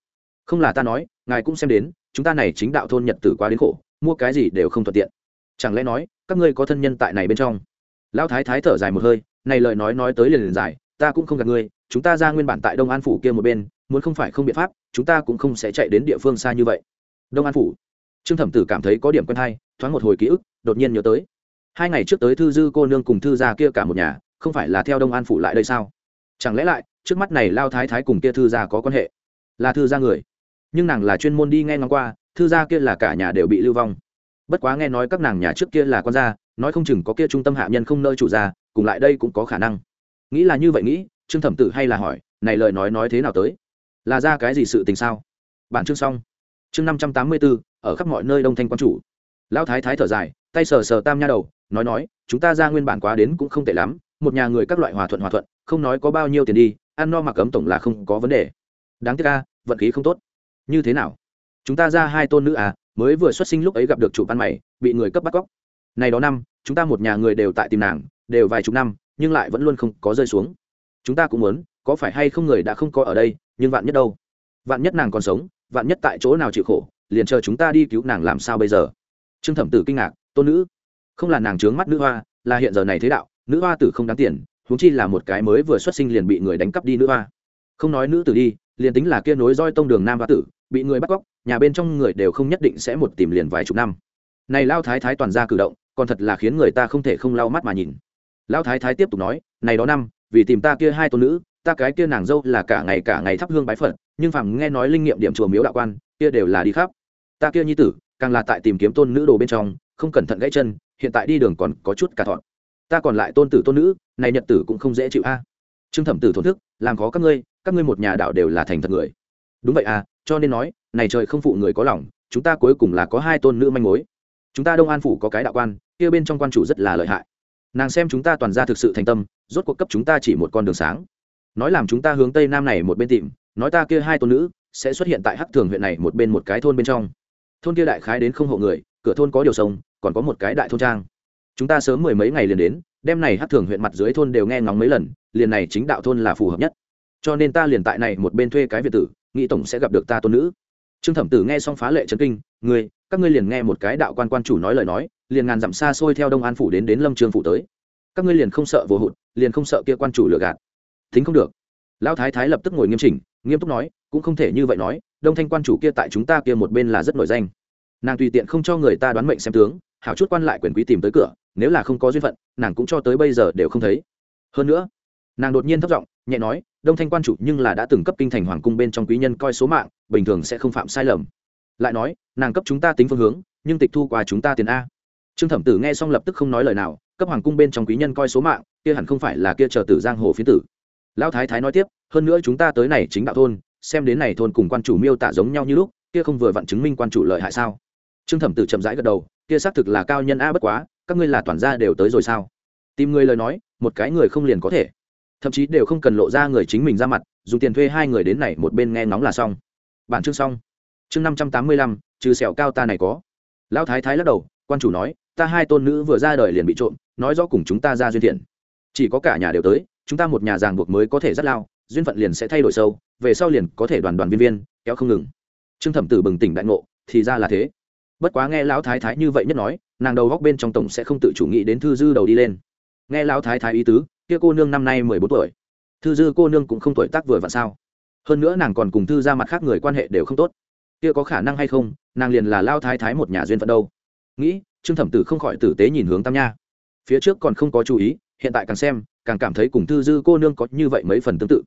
Không là ta nói, ngài cũng xem đến, chúng ta này chính đạo thôn nhật tử quá đến khổ, mua cái gì đều không thuận tiện. Chẳng lẽ nói, các ngươi có thân nhân tại này bên trong? Lão thái thái thở dài một hơi, này lời nói nói tới liền liền dài, ta cũng không gặp ngươi, chúng ta ra nguyên bản tại đông an phủ kia một bên, muốn không phải không biện pháp, chúng ta cũng không sẽ chạy đến địa phương xa như vậy. Đông an phủ? Trương thẩm tử cảm thấy có điểm quen hay, thoáng một hồi ký ức, đột nhiên nhớ tới. Hai ngày trước tới thư dư cô nương cùng thư gia kia cả một nhà, không phải là theo đông an phủ lại đây sao? Chẳng lẽ lại, trước mắt này lao thái thái cùng kia thư gia có quan hệ? Là thư gia người. Nhưng nàng là chuyên môn đi nghe ngóng qua, thư gia kia là cả nhà đều bị lưu vong. Bất quá nghe nói các nàng nhà trước kia là con gia, nói không chừng có kia trung tâm hạ nhân không nơi chủ gia, cùng lại đây cũng có khả năng. Nghĩ là như vậy nghĩ, trương thẩm tử hay là hỏi, này lời nói nói thế nào tới? Là ra cái gì sự tình sao? Bản chương xong. Chương năm trăm tám mươi bốn ở khắp mọi nơi đông thanh quan chủ. Lão thái thái thở dài, tay sờ sờ tam nha đầu, nói nói, chúng ta ra nguyên bản quá đến cũng không tệ lắm, một nhà người các loại hòa thuận hòa thuận, không nói có bao nhiêu tiền đi, ăn no mặc ấm tổng là không có vấn đề. Đáng tiếc ca vận khí không tốt. Như thế nào? Chúng ta ra hai tôn nữ à mới vừa xuất sinh lúc ấy gặp được chủ ban mày, bị người cấp bắt cóc. Này đó năm, chúng ta một nhà người đều tại tìm nàng, đều vài chục năm, nhưng lại vẫn luôn không có rơi xuống. Chúng ta cũng muốn, có phải hay không người đã không có ở đây, nhưng vạn nhất đâu? Vạn nhất nàng còn sống, vạn nhất tại chỗ nào chịu khổ liền chờ chúng ta đi cứu nàng làm sao bây giờ? Trương thẩm tử kinh ngạc, tôn nữ, không là nàng trướng mắt nữ hoa, là hiện giờ này thế đạo, nữ hoa tử không đáng tiền, huống chi là một cái mới vừa xuất sinh liền bị người đánh cắp đi nữ hoa. Không nói nữ tử đi, liền tính là kia nối roi tông đường nam hoa tử, bị người bắt cóc, nhà bên trong người đều không nhất định sẽ một tìm liền vài chục năm. Này lao thái thái toàn ra cử động, còn thật là khiến người ta không thể không lau mắt mà nhìn. Lao thái thái tiếp tục nói, này đó năm, vì tìm ta kia hai tôn nữ, ta cái kia nàng dâu là cả ngày cả ngày thắp hương bái phật, nhưng phàm nghe nói linh nghiệm điểm chùa miếu đạo quan kia đều là đi khắp. Ta kia nhi tử, càng là tại tìm kiếm tôn nữ đồ bên trong, không cẩn thận gãy chân, hiện tại đi đường còn có chút cả thọn ta còn lại tôn tử tôn nữ, này nhật tử cũng không dễ chịu a. Trương thẩm tử thổn thức, làm khó các ngươi các ngươi một nhà đạo đều là thành thật người. Đúng vậy à cho nên nói, này trời không phụ người có lòng, chúng ta cuối cùng là có hai tôn nữ manh mối. Chúng ta đông an phủ có cái đạo quan, kia bên trong quan chủ rất là lợi hại. Nàng xem chúng ta toàn ra thực sự thành tâm, rốt cuộc cấp chúng ta chỉ một con đường sáng. Nói làm chúng ta hướng tây nam này một bên tìm, nói ta kia hai tôn nữ sẽ xuất hiện tại hắc thường huyện này một bên một cái thôn bên trong. Thôn kia đại khái đến không hộ người, cửa thôn có điều sông, còn có một cái đại thôn trang. Chúng ta sớm mười mấy ngày liền đến, đêm này hát thường huyện mặt dưới thôn đều nghe ngóng mấy lần, liền này chính đạo thôn là phù hợp nhất. Cho nên ta liền tại này một bên thuê cái việt tử, nghĩ tổng sẽ gặp được ta tôn nữ. Trương thẩm tử nghe xong phá lệ trấn kinh người các ngươi liền nghe một cái đạo quan quan chủ nói lời nói, liền ngàn dặm xa xôi theo đông an phủ đến đến lâm trường phủ tới. Các ngươi liền không sợ vô hụt, liền không sợ kia quan chủ lừa gạt. Thính không được. Lão thái thái lập tức ngồi nghiêm chỉnh, nghiêm túc nói cũng không thể như vậy nói, đông thanh quan chủ kia tại chúng ta kia một bên là rất nổi danh. Nàng tùy tiện không cho người ta đoán mệnh xem tướng, hảo chút quan lại quyền quý tìm tới cửa, nếu là không có duyên phận, nàng cũng cho tới bây giờ đều không thấy. Hơn nữa, nàng đột nhiên thất giọng, nhẹ nói, đông thanh quan chủ nhưng là đã từng cấp kinh thành hoàng cung bên trong quý nhân coi số mạng, bình thường sẽ không phạm sai lầm. Lại nói, nàng cấp chúng ta tính phương hướng, nhưng tịch thu qua chúng ta tiền a. Trương thẩm tử nghe xong lập tức không nói lời nào, cấp hoàng cung bên trong quý nhân coi số mạng, kia hẳn không phải là kia chờ tử giang hồ phiến tử. Lão thái thái nói tiếp, hơn nữa chúng ta tới này chính đạo thôn xem đến này thôn cùng quan chủ miêu tả giống nhau như lúc, kia không vừa vặn chứng minh quan chủ lợi hại sao? Trương thẩm tử chậm rãi gật đầu, kia xác thực là cao nhân a, bất quá, các ngươi là toàn gia đều tới rồi sao? Tìm người lời nói, một cái người không liền có thể. Thậm chí đều không cần lộ ra người chính mình ra mặt, dùng tiền thuê hai người đến này một bên nghe ngóng là xong. Bản chương xong. Chương năm trăm tám mươi lăm, trừ sẹo cao ta này có. Lão thái thái lắc đầu, quan chủ nói, ta hai tôn nữ vừa ra đời liền bị trộm, nói rõ cùng chúng ta ra duyên thiện. Chỉ có cả nhà đều tới, chúng ta một nhà ràng buộc mới có thể rất lao, duyên phận liền sẽ thay đổi sâu về sau liền có thể đoàn đoàn viên viên, kéo không ngừng. Trương thẩm tử bừng tỉnh đại ngộ, thì ra là thế. Bất quá nghe lão thái thái như vậy nhất nói, nàng đầu góc bên trong tổng sẽ không tự chủ nghĩ đến thư dư đầu đi lên. Nghe lão thái thái ý tứ, kia cô nương năm nay mười bốn tuổi. Thư dư cô nương cũng không tuổi tác vừa vặn sao. Hơn nữa nàng còn cùng thư ra mặt khác người quan hệ đều không tốt. Kia có khả năng hay không, nàng liền là lao thái thái một nhà duyên phận đâu. Nghĩ, trương thẩm tử không khỏi tử tế nhìn hướng tam nha. Phía trước còn không có chú ý, hiện tại càng xem, càng cảm thấy cùng thư dư cô nương có như vậy mấy phần tương tự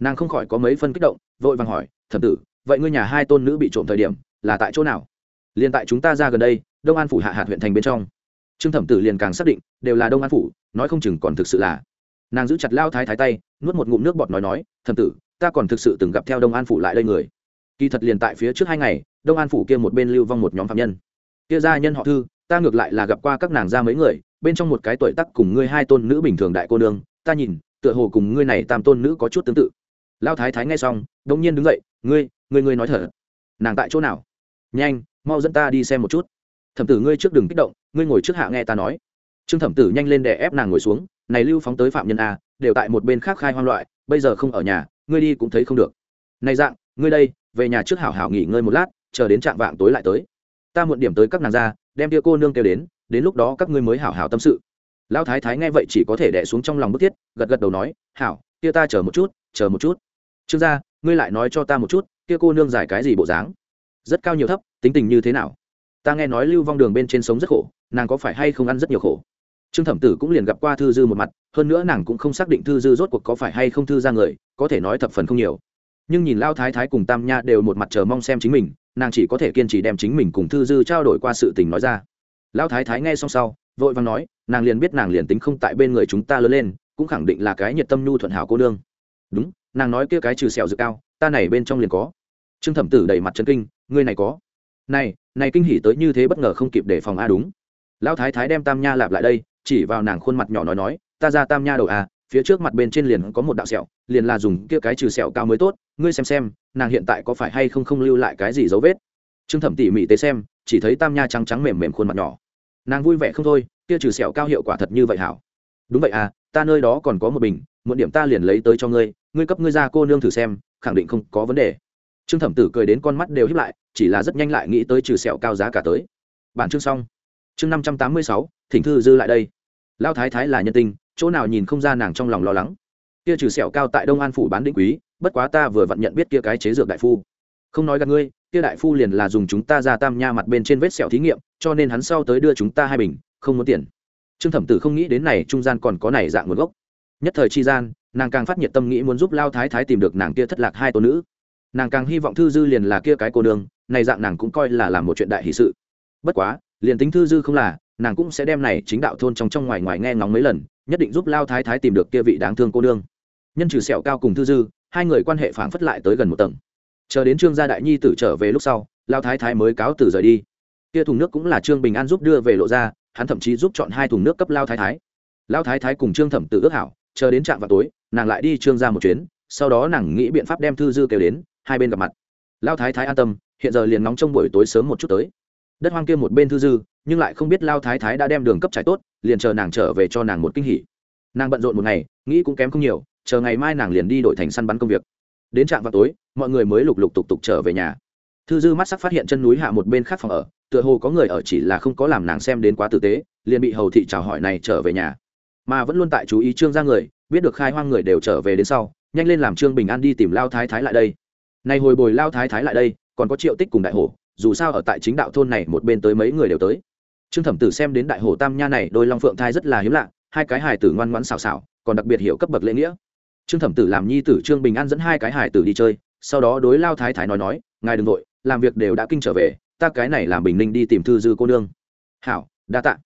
nàng không khỏi có mấy phân kích động, vội vàng hỏi, thẩm tử, vậy ngươi nhà hai tôn nữ bị trộm thời điểm là tại chỗ nào? Liền tại chúng ta ra gần đây, đông an phủ hạ hạt huyện thành bên trong. Trương thẩm tử liền càng xác định, đều là đông an phủ, nói không chừng còn thực sự là. Nàng giữ chặt lao thái thái tay, nuốt một ngụm nước bọt nói nói, thẩm tử, ta còn thực sự từng gặp theo đông an phủ lại đây người. Kỳ thật liền tại phía trước hai ngày, đông an phủ kia một bên lưu vong một nhóm phạm nhân. Kia gia nhân họ thư, ta ngược lại là gặp qua các nàng ra mấy người, bên trong một cái tuổi tắc cùng ngươi hai tôn nữ bình thường đại cô nương, ta nhìn, tựa hồ cùng ngươi này tam tôn nữ có chút tương tự lao thái thái nghe xong đông nhiên đứng dậy, ngươi ngươi ngươi nói thở nàng tại chỗ nào? Nhanh, mau dẫn ta đi xem một chút. Thẩm tử ngươi trước đừng kích động, ngươi ngồi trước hạ nghe ta nói. Trương thẩm tử nhanh lên để ép nàng ngồi xuống, này lưu phóng tới phạm nhân a, đều tại một bên khác khai hoang loại, bây giờ không ở nhà, ngươi đi cũng thấy không được. Này dạng, ngươi đây, về nhà trước hảo hảo nghỉ ngơi một lát, chờ đến trạng vạng tối lại tới. Ta muộn điểm tới các nàng ra, đem tia cô nương kêu đến đến lúc đó các ngươi mới hảo hảo tâm sự. Lão thái thái nghe vậy chỉ có thể đẻ xuống trong lòng bức thiết, gật gật đầu nói, hảo tia ta chờ một chút, chờ một chút trương gia, ngươi lại nói cho ta một chút, kia cô nương giải cái gì bộ dáng? Rất cao nhiều thấp, tính tình như thế nào? Ta nghe nói lưu vong đường bên trên sống rất khổ, nàng có phải hay không ăn rất nhiều khổ? Trương thẩm tử cũng liền gặp qua thư dư một mặt, hơn nữa nàng cũng không xác định thư dư rốt cuộc có phải hay không thư ra người, có thể nói thập phần không nhiều. Nhưng nhìn lao thái thái cùng tam nha đều một mặt chờ mong xem chính mình, nàng chỉ có thể kiên trì đem chính mình cùng thư dư trao đổi qua sự tình nói ra. Lao thái thái nghe xong sau, vội vàng nói, nàng liền biết nàng liền tính không tại bên người chúng ta lớn lên, cũng khẳng định là cái nhiệt tâm nhu thuận hảo cô nương. Đúng nàng nói kia cái trừ sẹo dự cao, ta này bên trong liền có. Trương thẩm tử đầy mặt chân kinh, ngươi này có. Này này kinh hỉ tới như thế bất ngờ không kịp để phòng a, đúng. Lão thái thái đem tam nha lạp lại đây, chỉ vào nàng khuôn mặt nhỏ nói nói, ta ra tam nha đầu à phía trước mặt bên trên liền có một đạo sẹo, liền là dùng kia cái trừ sẹo cao mới tốt, ngươi xem xem, nàng hiện tại có phải hay không không lưu lại cái gì dấu vết. Trương thẩm tỉ mỉ tế xem, chỉ thấy tam nha trắng trắng mềm mềm khuôn mặt nhỏ. Nàng vui vẻ không thôi, kia trừ sẹo cao hiệu quả thật như vậy hảo. Đúng vậy à ta nơi đó còn có một bình một điểm ta liền lấy tới cho ngươi ngươi cấp ngươi ra cô nương thử xem, khẳng định không có vấn đề. Trương thẩm tử cười đến con mắt đều hiếp lại, chỉ là rất nhanh lại nghĩ tới trừ sẹo cao giá cả tới. Bản chương xong. Chương năm trăm tám mươi sáu, thỉnh thư dư lại đây. Lao thái thái là nhân tình, chỗ nào nhìn không ra nàng trong lòng lo lắng. Kia trừ sẹo cao tại đông an phủ bán định quý, bất quá ta vừa vặn nhận biết kia cái chế dược đại phu. Không nói gặp ngươi, kia đại phu liền là dùng chúng ta ra tam nha mặt bên trên vết sẹo thí nghiệm, cho nên hắn sau tới đưa chúng ta hai bình, không muốn tiền. Trương thẩm tử không nghĩ đến này trung gian còn có này dạng nguồn gốc. Nhất thời chi gian nàng càng phát nhiệt tâm nghĩ muốn giúp lao thái thái tìm được nàng kia thất lạc hai tôn nữ. Nàng càng hy vọng thư dư liền là kia cái cô đường này dạng nàng cũng coi là làm một chuyện đại hỷ sự. Bất quá, liền tính thư dư không là, nàng cũng sẽ đem này chính đạo thôn trong trong ngoài ngoài nghe ngóng mấy lần, nhất định giúp lao thái thái tìm được kia vị đáng thương cô nương. Nhân trừ sẹo cao cùng thư dư, hai người quan hệ phảng phất lại tới gần một tầng. Chờ đến trương gia đại nhi tử trở về lúc sau, lao thái thái mới cáo từ rời đi. Kia thùng nước cũng là trương bình an giúp đưa về lộ ra, hắn thậm chí giúp chọn hai thùng nước cấp lao thái thái. Lao thái thái cùng trương thẩm tự ước hảo chờ đến trạm vào tối, nàng lại đi trương ra một chuyến, sau đó nàng nghĩ biện pháp đem thư dư kêu đến, hai bên gặp mặt. Lao thái thái an tâm, hiện giờ liền nóng trong buổi tối sớm một chút tới. Đất hoang kia một bên thư dư, nhưng lại không biết lao thái thái đã đem đường cấp trải tốt, liền chờ nàng trở về cho nàng một kinh hỉ. Nàng bận rộn một ngày, nghĩ cũng kém không nhiều, chờ ngày mai nàng liền đi đổi thành săn bắn công việc. Đến trạm vào tối, mọi người mới lục lục tục tục trở về nhà. Thư dư mắt sắc phát hiện chân núi hạ một bên khác phòng ở, tựa hồ có người ở chỉ là không có làm nàng xem đến quá tử tế, liền bị hầu thị chào hỏi này trở về nhà mà vẫn luôn tại chú ý trương ra người, biết được khai hoang người đều trở về đến sau, nhanh lên làm trương bình an đi tìm lao thái thái lại đây. Này hồi bồi lao thái thái lại đây, còn có triệu tích cùng đại hổ, dù sao ở tại chính đạo thôn này một bên tới mấy người đều tới. Trương thẩm tử xem đến đại hổ tam nha này, đôi long phượng thai rất là hiếm lạ, hai cái hài tử ngoan ngoãn xào xào còn đặc biệt hiểu cấp bậc lễ nghĩa. Trương thẩm tử làm nhi tử trương bình an dẫn hai cái hài tử đi chơi, sau đó đối lao thái thái nói nói, ngài đừng vội, làm việc đều đã kinh trở về, ta cái này làm bình ninh đi tìm thư dư cô nương. Hảo, đa tạ.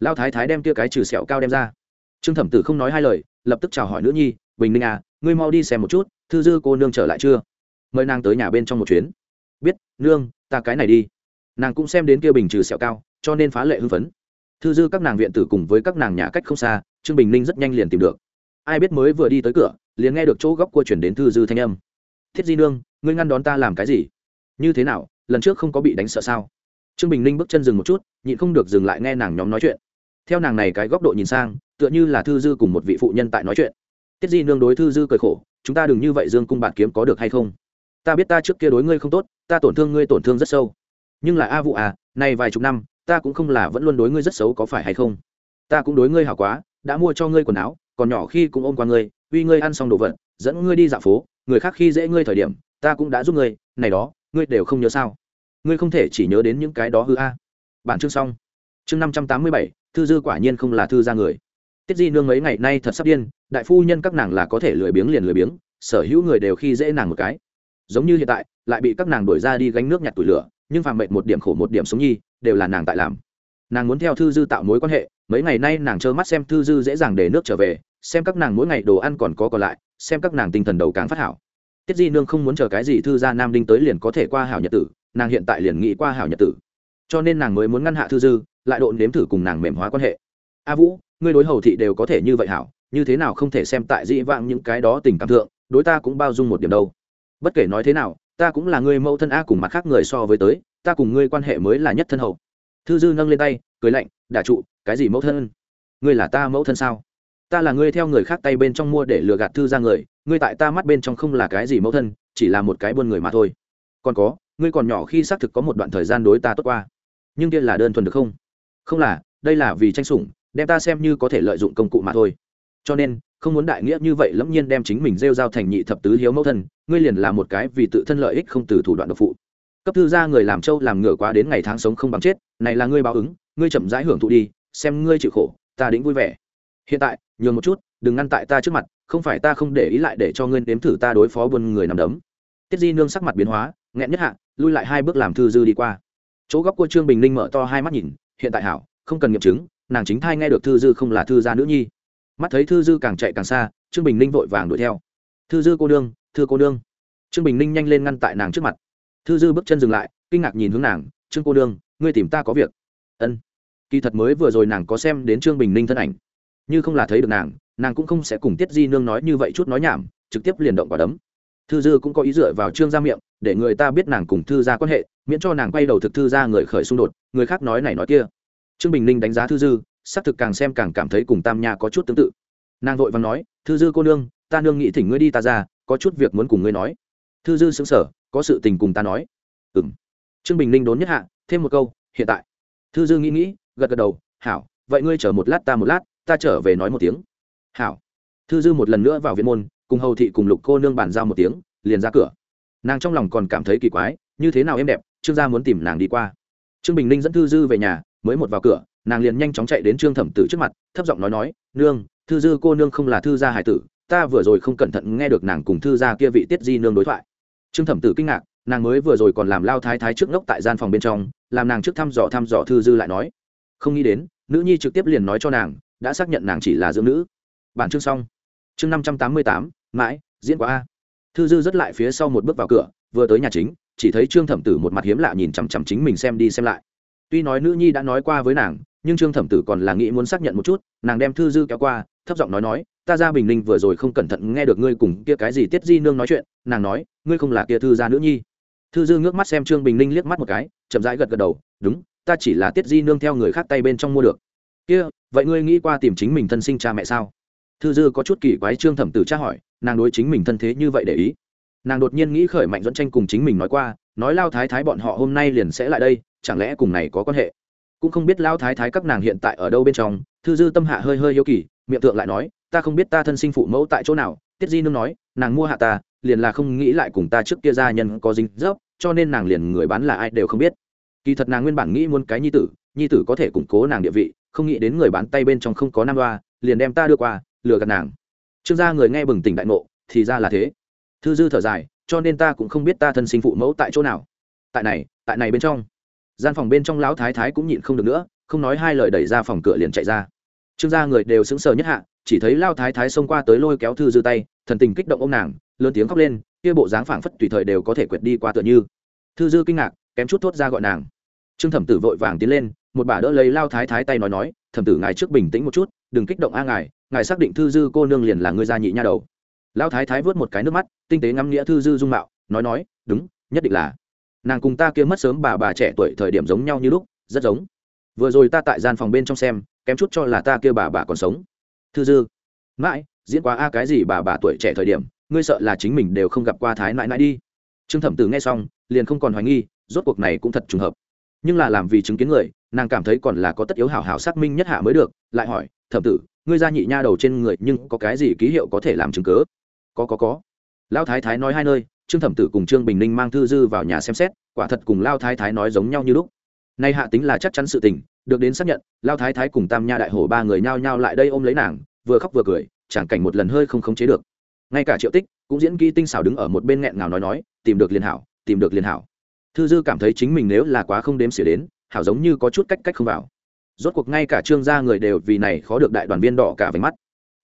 Lao thái thái đem kia cái trừ sẹo cao đem ra trương thẩm tử không nói hai lời, lập tức chào hỏi nữ nhi, bình ninh à ngươi mau đi xem một chút, thư dư cô nương trở lại chưa? Mời nàng tới nhà bên trong một chuyến. Biết, nương, ta cái này đi. Nàng cũng xem đến kia bình trừ sẹo cao, cho nên phá lệ hưng phấn. Thư dư các nàng viện tử cùng với các nàng nhà cách không xa, trương bình ninh rất nhanh liền tìm được. Ai biết mới vừa đi tới cửa, liền nghe được chỗ góc cua chuyển đến thư dư thanh âm. Thiết di nương, ngươi ngăn đón ta làm cái gì? Như thế nào, lần trước không có bị đánh sợ sao? Trương bình ninh bước chân dừng một chút, nhịn không được dừng lại nghe nàng nhóm nói chuyện. Theo nàng này cái góc độ nhìn sang tựa như là thư dư cùng một vị phụ nhân tại nói chuyện. Tiết di nương đối thư dư cười khổ, chúng ta đừng như vậy, dương cung bạn kiếm có được hay không? Ta biết ta trước kia đối ngươi không tốt, ta tổn thương ngươi tổn thương rất sâu. Nhưng là a vụ à nay vài chục năm, ta cũng không là vẫn luôn đối ngươi rất xấu có phải hay không? Ta cũng đối ngươi hảo quá, đã mua cho ngươi quần áo, còn nhỏ khi cũng ôm qua ngươi, uy ngươi ăn xong đồ vật, dẫn ngươi đi dạo phố, người khác khi dễ ngươi thời điểm, ta cũng đã giúp ngươi, này đó, ngươi đều không nhớ sao? Ngươi không thể chỉ nhớ đến những cái đó hư a. Bản chương xong. Chương năm trăm tám mươi bảy, thư dư quả nhiên không là thư ra người tiết di nương mấy ngày nay thật sắp điên, đại phu nhân các nàng là có thể lười biếng liền lười biếng, sở hữu người đều khi dễ nàng một cái. Giống như hiện tại, lại bị các nàng đuổi ra đi gánh nước nhặt tủi lửa, nhưng phàm mệnh một điểm khổ một điểm sống nhi, đều là nàng tại làm. Nàng muốn theo thư dư tạo mối quan hệ, mấy ngày nay nàng trơ mắt xem thư dư dễ dàng để nước trở về, xem các nàng mỗi ngày đồ ăn còn có còn lại, xem các nàng tinh thần đầu càng phát hảo. Tiết di nương không muốn chờ cái gì thư gia nam đinh tới liền có thể qua hảo nhật tử, nàng hiện tại liền nghĩ qua hảo nhật tử. Cho nên nàng mới muốn ngăn hạ thư dư, lại độn nếm thử cùng nàng mềm hóa quan hệ. A vũ ngươi đối hầu thị đều có thể như vậy hảo, như thế nào không thể xem tại dĩ vãng những cái đó tình cảm thượng, đối ta cũng bao dung một điểm đâu. Bất kể nói thế nào, ta cũng là người mẫu thân a cùng mặt khác người so với tới, ta cùng ngươi quan hệ mới là nhất thân hậu. Thư dư nâng lên tay, cười lạnh, đả trụ, cái gì mẫu thân? Ngươi là ta mẫu thân sao? Ta là ngươi theo người khác tay bên trong mua để lừa gạt thư ra người, ngươi tại ta mắt bên trong không là cái gì mẫu thân, chỉ là một cái buôn người mà thôi. Còn có, ngươi còn nhỏ khi xác thực có một đoạn thời gian đối ta tốt qua, nhưng kia là đơn thuần được không? Không là, đây là vì tranh sủng đem ta xem như có thể lợi dụng công cụ mà thôi. Cho nên, không muốn đại nghĩa như vậy lẫm nhiên đem chính mình rêu giao thành nhị thập tứ hiếu mẫu thân, ngươi liền là một cái vì tự thân lợi ích không từ thủ đoạn độc phụ. Cấp thư gia người làm trâu làm ngựa quá đến ngày tháng sống không bằng chết, này là ngươi báo ứng, ngươi chậm rãi hưởng thụ đi, xem ngươi chịu khổ, ta đĩnh vui vẻ. Hiện tại, nhường một chút, đừng ngăn tại ta trước mặt, không phải ta không để ý lại để cho ngươi nếm thử ta đối phó buôn người nằm đấm. Tiết di nương sắc mặt biến hóa, nghẹn nhất hạ, lui lại hai bước làm thư dư đi qua. Chỗ góc của trương bình ninh mở to hai mắt nhìn, hiện tại hảo, không cần nghiệm chứng nàng chính thai nghe được thư dư không là thư gia nữ nhi. Mắt thấy thư dư càng chạy càng xa, trương bình ninh vội vàng đuổi theo. Thư dư cô nương, thư cô nương. Trương bình ninh nhanh lên ngăn tại nàng trước mặt. Thư dư bước chân dừng lại, kinh ngạc nhìn hướng nàng, trương cô nương, ngươi tìm ta có việc. Ân. Kỳ thật mới vừa rồi nàng có xem đến trương bình ninh thân ảnh. Như không là thấy được nàng nàng cũng không sẽ cùng tiết di nương nói như vậy chút nói nhảm, trực tiếp liền động quả đấm. Thư dư cũng có ý dựa vào trương gia miệng, để người ta biết nàng cùng thư gia quan hệ, miễn cho nàng quay đầu thực thư ra người khởi xung đột, người khác nói này nói kia trương bình ninh đánh giá thư dư, xác thực càng xem càng cảm thấy cùng tam nha có chút tương tự. Nàng vội và nói, thư dư cô nương, ta nương nghĩ thỉnh ngươi đi ta ra, có chút việc muốn cùng ngươi nói. Thư dư xứng sở có sự tình cùng ta nói. Ừ m trương bình ninh đốn nhất hạ, thêm một câu, hiện tại. Thư dư nghĩ nghĩ, gật gật đầu, hảo, vậy ngươi chờ một lát ta một lát, ta trở về nói một tiếng. Hảo. Thư dư một lần nữa vào viện môn, cùng hầu thị cùng lục cô nương bàn giao một tiếng, liền ra cửa. Nàng trong lòng còn cảm thấy kỳ quái, như thế nào em đẹp, trương gia muốn tìm nàng đi qua. Trương bình ninh dẫn thư dư về nhà mới một vào cửa, nàng liền nhanh chóng chạy đến trương thẩm tử trước mặt, thấp giọng nói nói, nương, thư dư cô nương không là thư gia hải tử, ta vừa rồi không cẩn thận nghe được nàng cùng thư gia kia vị tiết di nương đối thoại. Trương thẩm tử kinh ngạc, nàng mới vừa rồi còn làm lao thái thái trước ngốc tại gian phòng bên trong, làm nàng trước thăm dò thăm dò thư dư lại nói, không nghĩ đến, nữ nhi trực tiếp liền nói cho nàng, đã xác nhận nàng chỉ là dưỡng nữ. Bản chương xong. Chương năm trăm tám mươi tám, mãi, diễn quá a. Thư dư rất lại phía sau một bước vào cửa, vừa tới nhà chính, chỉ thấy trương thẩm tử một mặt hiếm lạ nhìn chằm chằm chính mình xem đi xem lại tuy nói nữ nhi đã nói qua với nàng, nhưng trương thẩm tử còn là nghĩ muốn xác nhận một chút, nàng đem thư dư kéo qua, thấp giọng nói nói, ta ra bình ninh vừa rồi không cẩn thận nghe được ngươi cùng kia cái gì tiết di nương nói chuyện, nàng nói, ngươi không là kia thư gia nữ nhi. Thư dư ngước mắt xem trương bình ninh liếc mắt một cái, chậm rãi gật gật đầu, đúng, ta chỉ là tiết di nương theo người khác tay bên trong mua được. Kia, vậy ngươi nghĩ qua tìm chính mình thân sinh cha mẹ sao? Thư dư có chút kỳ quái trương thẩm tử tra hỏi, nàng đối chính mình thân thế như vậy để ý? Nàng đột nhiên nghĩ khởi mạnh dẫn tranh cùng chính mình nói qua, nói lao thái thái bọn họ hôm nay liền sẽ lại đây, chẳng lẽ cùng này có quan hệ? Cũng không biết lao thái thái các nàng hiện tại ở đâu bên trong, thư dư tâm hạ hơi hơi yêu kỳ, miệng tượng lại nói, ta không biết ta thân sinh phụ mẫu tại chỗ nào. Tiết di nương nói, nàng mua hạ ta, liền là không nghĩ lại cùng ta trước kia gia nhân có dính dốc cho nên nàng liền người bán là ai đều không biết. Kỳ thật nàng nguyên bản nghĩ muốn cái nhi tử nhi tử có thể củng cố nàng địa vị, không nghĩ đến người bán tay bên trong không có nam đoa liền đem ta đưa qua, lừa gạt nàng. Trương gia người nghe bừng tỉnh đại ngộ, thì ra là thế thư dư thở dài, cho nên ta cũng không biết ta thân sinh phụ mẫu tại chỗ nào. Tại này tại này bên trong. Gian phòng bên trong lão thái thái cũng nhịn không được nữa, không nói hai lời đẩy ra phòng cửa liền chạy ra. Trương gia người đều sững sờ nhất hạ, chỉ thấy lao thái thái xông qua tới lôi kéo thư dư tay, thần tình kích động ô m nàng, lớn tiếng khóc lên, kia bộ dáng phảng phất tùy thời đều có thể quyệt đi qua tựa như. Thư dư kinh ngạc, kém chút thốt ra gọi nàng. Trương thẩm tử vội vàng tiến lên, một bà đỡ lấy lao thái thái tay nói nói, thẩm tử ngài trước bình tĩnh một chút, đừng kích động a ngài ngài xác định thư dư cô nương liền là ngươi gia nhị nha đầu. Lão thái thái vớt một cái nước mắt, tinh tế ngắm nghĩa thư dư dung mạo, nói nói, đúng, nhất định là. Nàng cùng ta kia mất sớm bà bà trẻ tuổi thời điểm giống nhau như lúc, rất giống. Vừa rồi ta tại gian phòng bên trong xem, kém chút cho là ta kia bà bà còn sống. Thư dư. Mãi, diễn quá a cái gì bà bà tuổi trẻ thời điểm, ngươi sợ là chính mình đều không gặp qua thái nãi nãi đi. Trương thẩm tử nghe xong, liền không còn hoài nghi, rốt cuộc này cũng thật trùng hợp. Nhưng là làm vì chứng kiến người, nàng cảm thấy còn là có tất yếu hảo hảo xác minh nhất hạ mới được, lại hỏi, thẩm tử, ngươi ra nhị nha đầu trên người nhưng có cái gì ký hiệu có thể làm chứng cớ có có có. Lao thái thái nói hai nơi, trương thẩm tử cùng trương bình ninh mang thư dư vào nhà xem xét, quả thật cùng lao thái thái nói giống nhau như lúc. Nay hạ tính là chắc chắn sự tình, được đến xác nhận lao thái thái cùng tam nha đại hổ ba người nhao nhao lại đây ôm lấy nàng, vừa khóc vừa cười, chẳng cảnh một lần hơi không khống chế được. Ngay cả triệu tích, cũng diễn kỹ tinh xảo đứng ở một bên nghẹn ngào nói nói, tìm được liền hảo, tìm được liền hảo. Thư dư cảm thấy chính mình nếu là quá không đếm xỉa đến, hảo giống như có chút cách cách không vào. Rốt cuộc ngay cả trương gia người đều vì này khó được đại đoàn viên đỏ cả váy mắt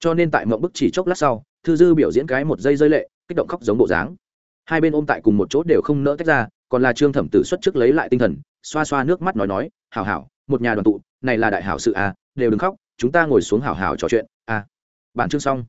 cho nên tại mộng bức chỉ chốc lát sau, thư dư biểu diễn cái một giây rơi lệ, kích động khóc giống bộ dáng. Hai bên ôm tại cùng một chỗ đều không nỡ tách ra, còn là trương thẩm tử xuất trước lấy lại tinh thần, xoa xoa nước mắt nói nói, hảo hảo, một nhà đoàn tụ, này là đại hảo sự à đều đừng khóc, chúng ta ngồi xuống hảo hảo trò chuyện à. Bản chương xong.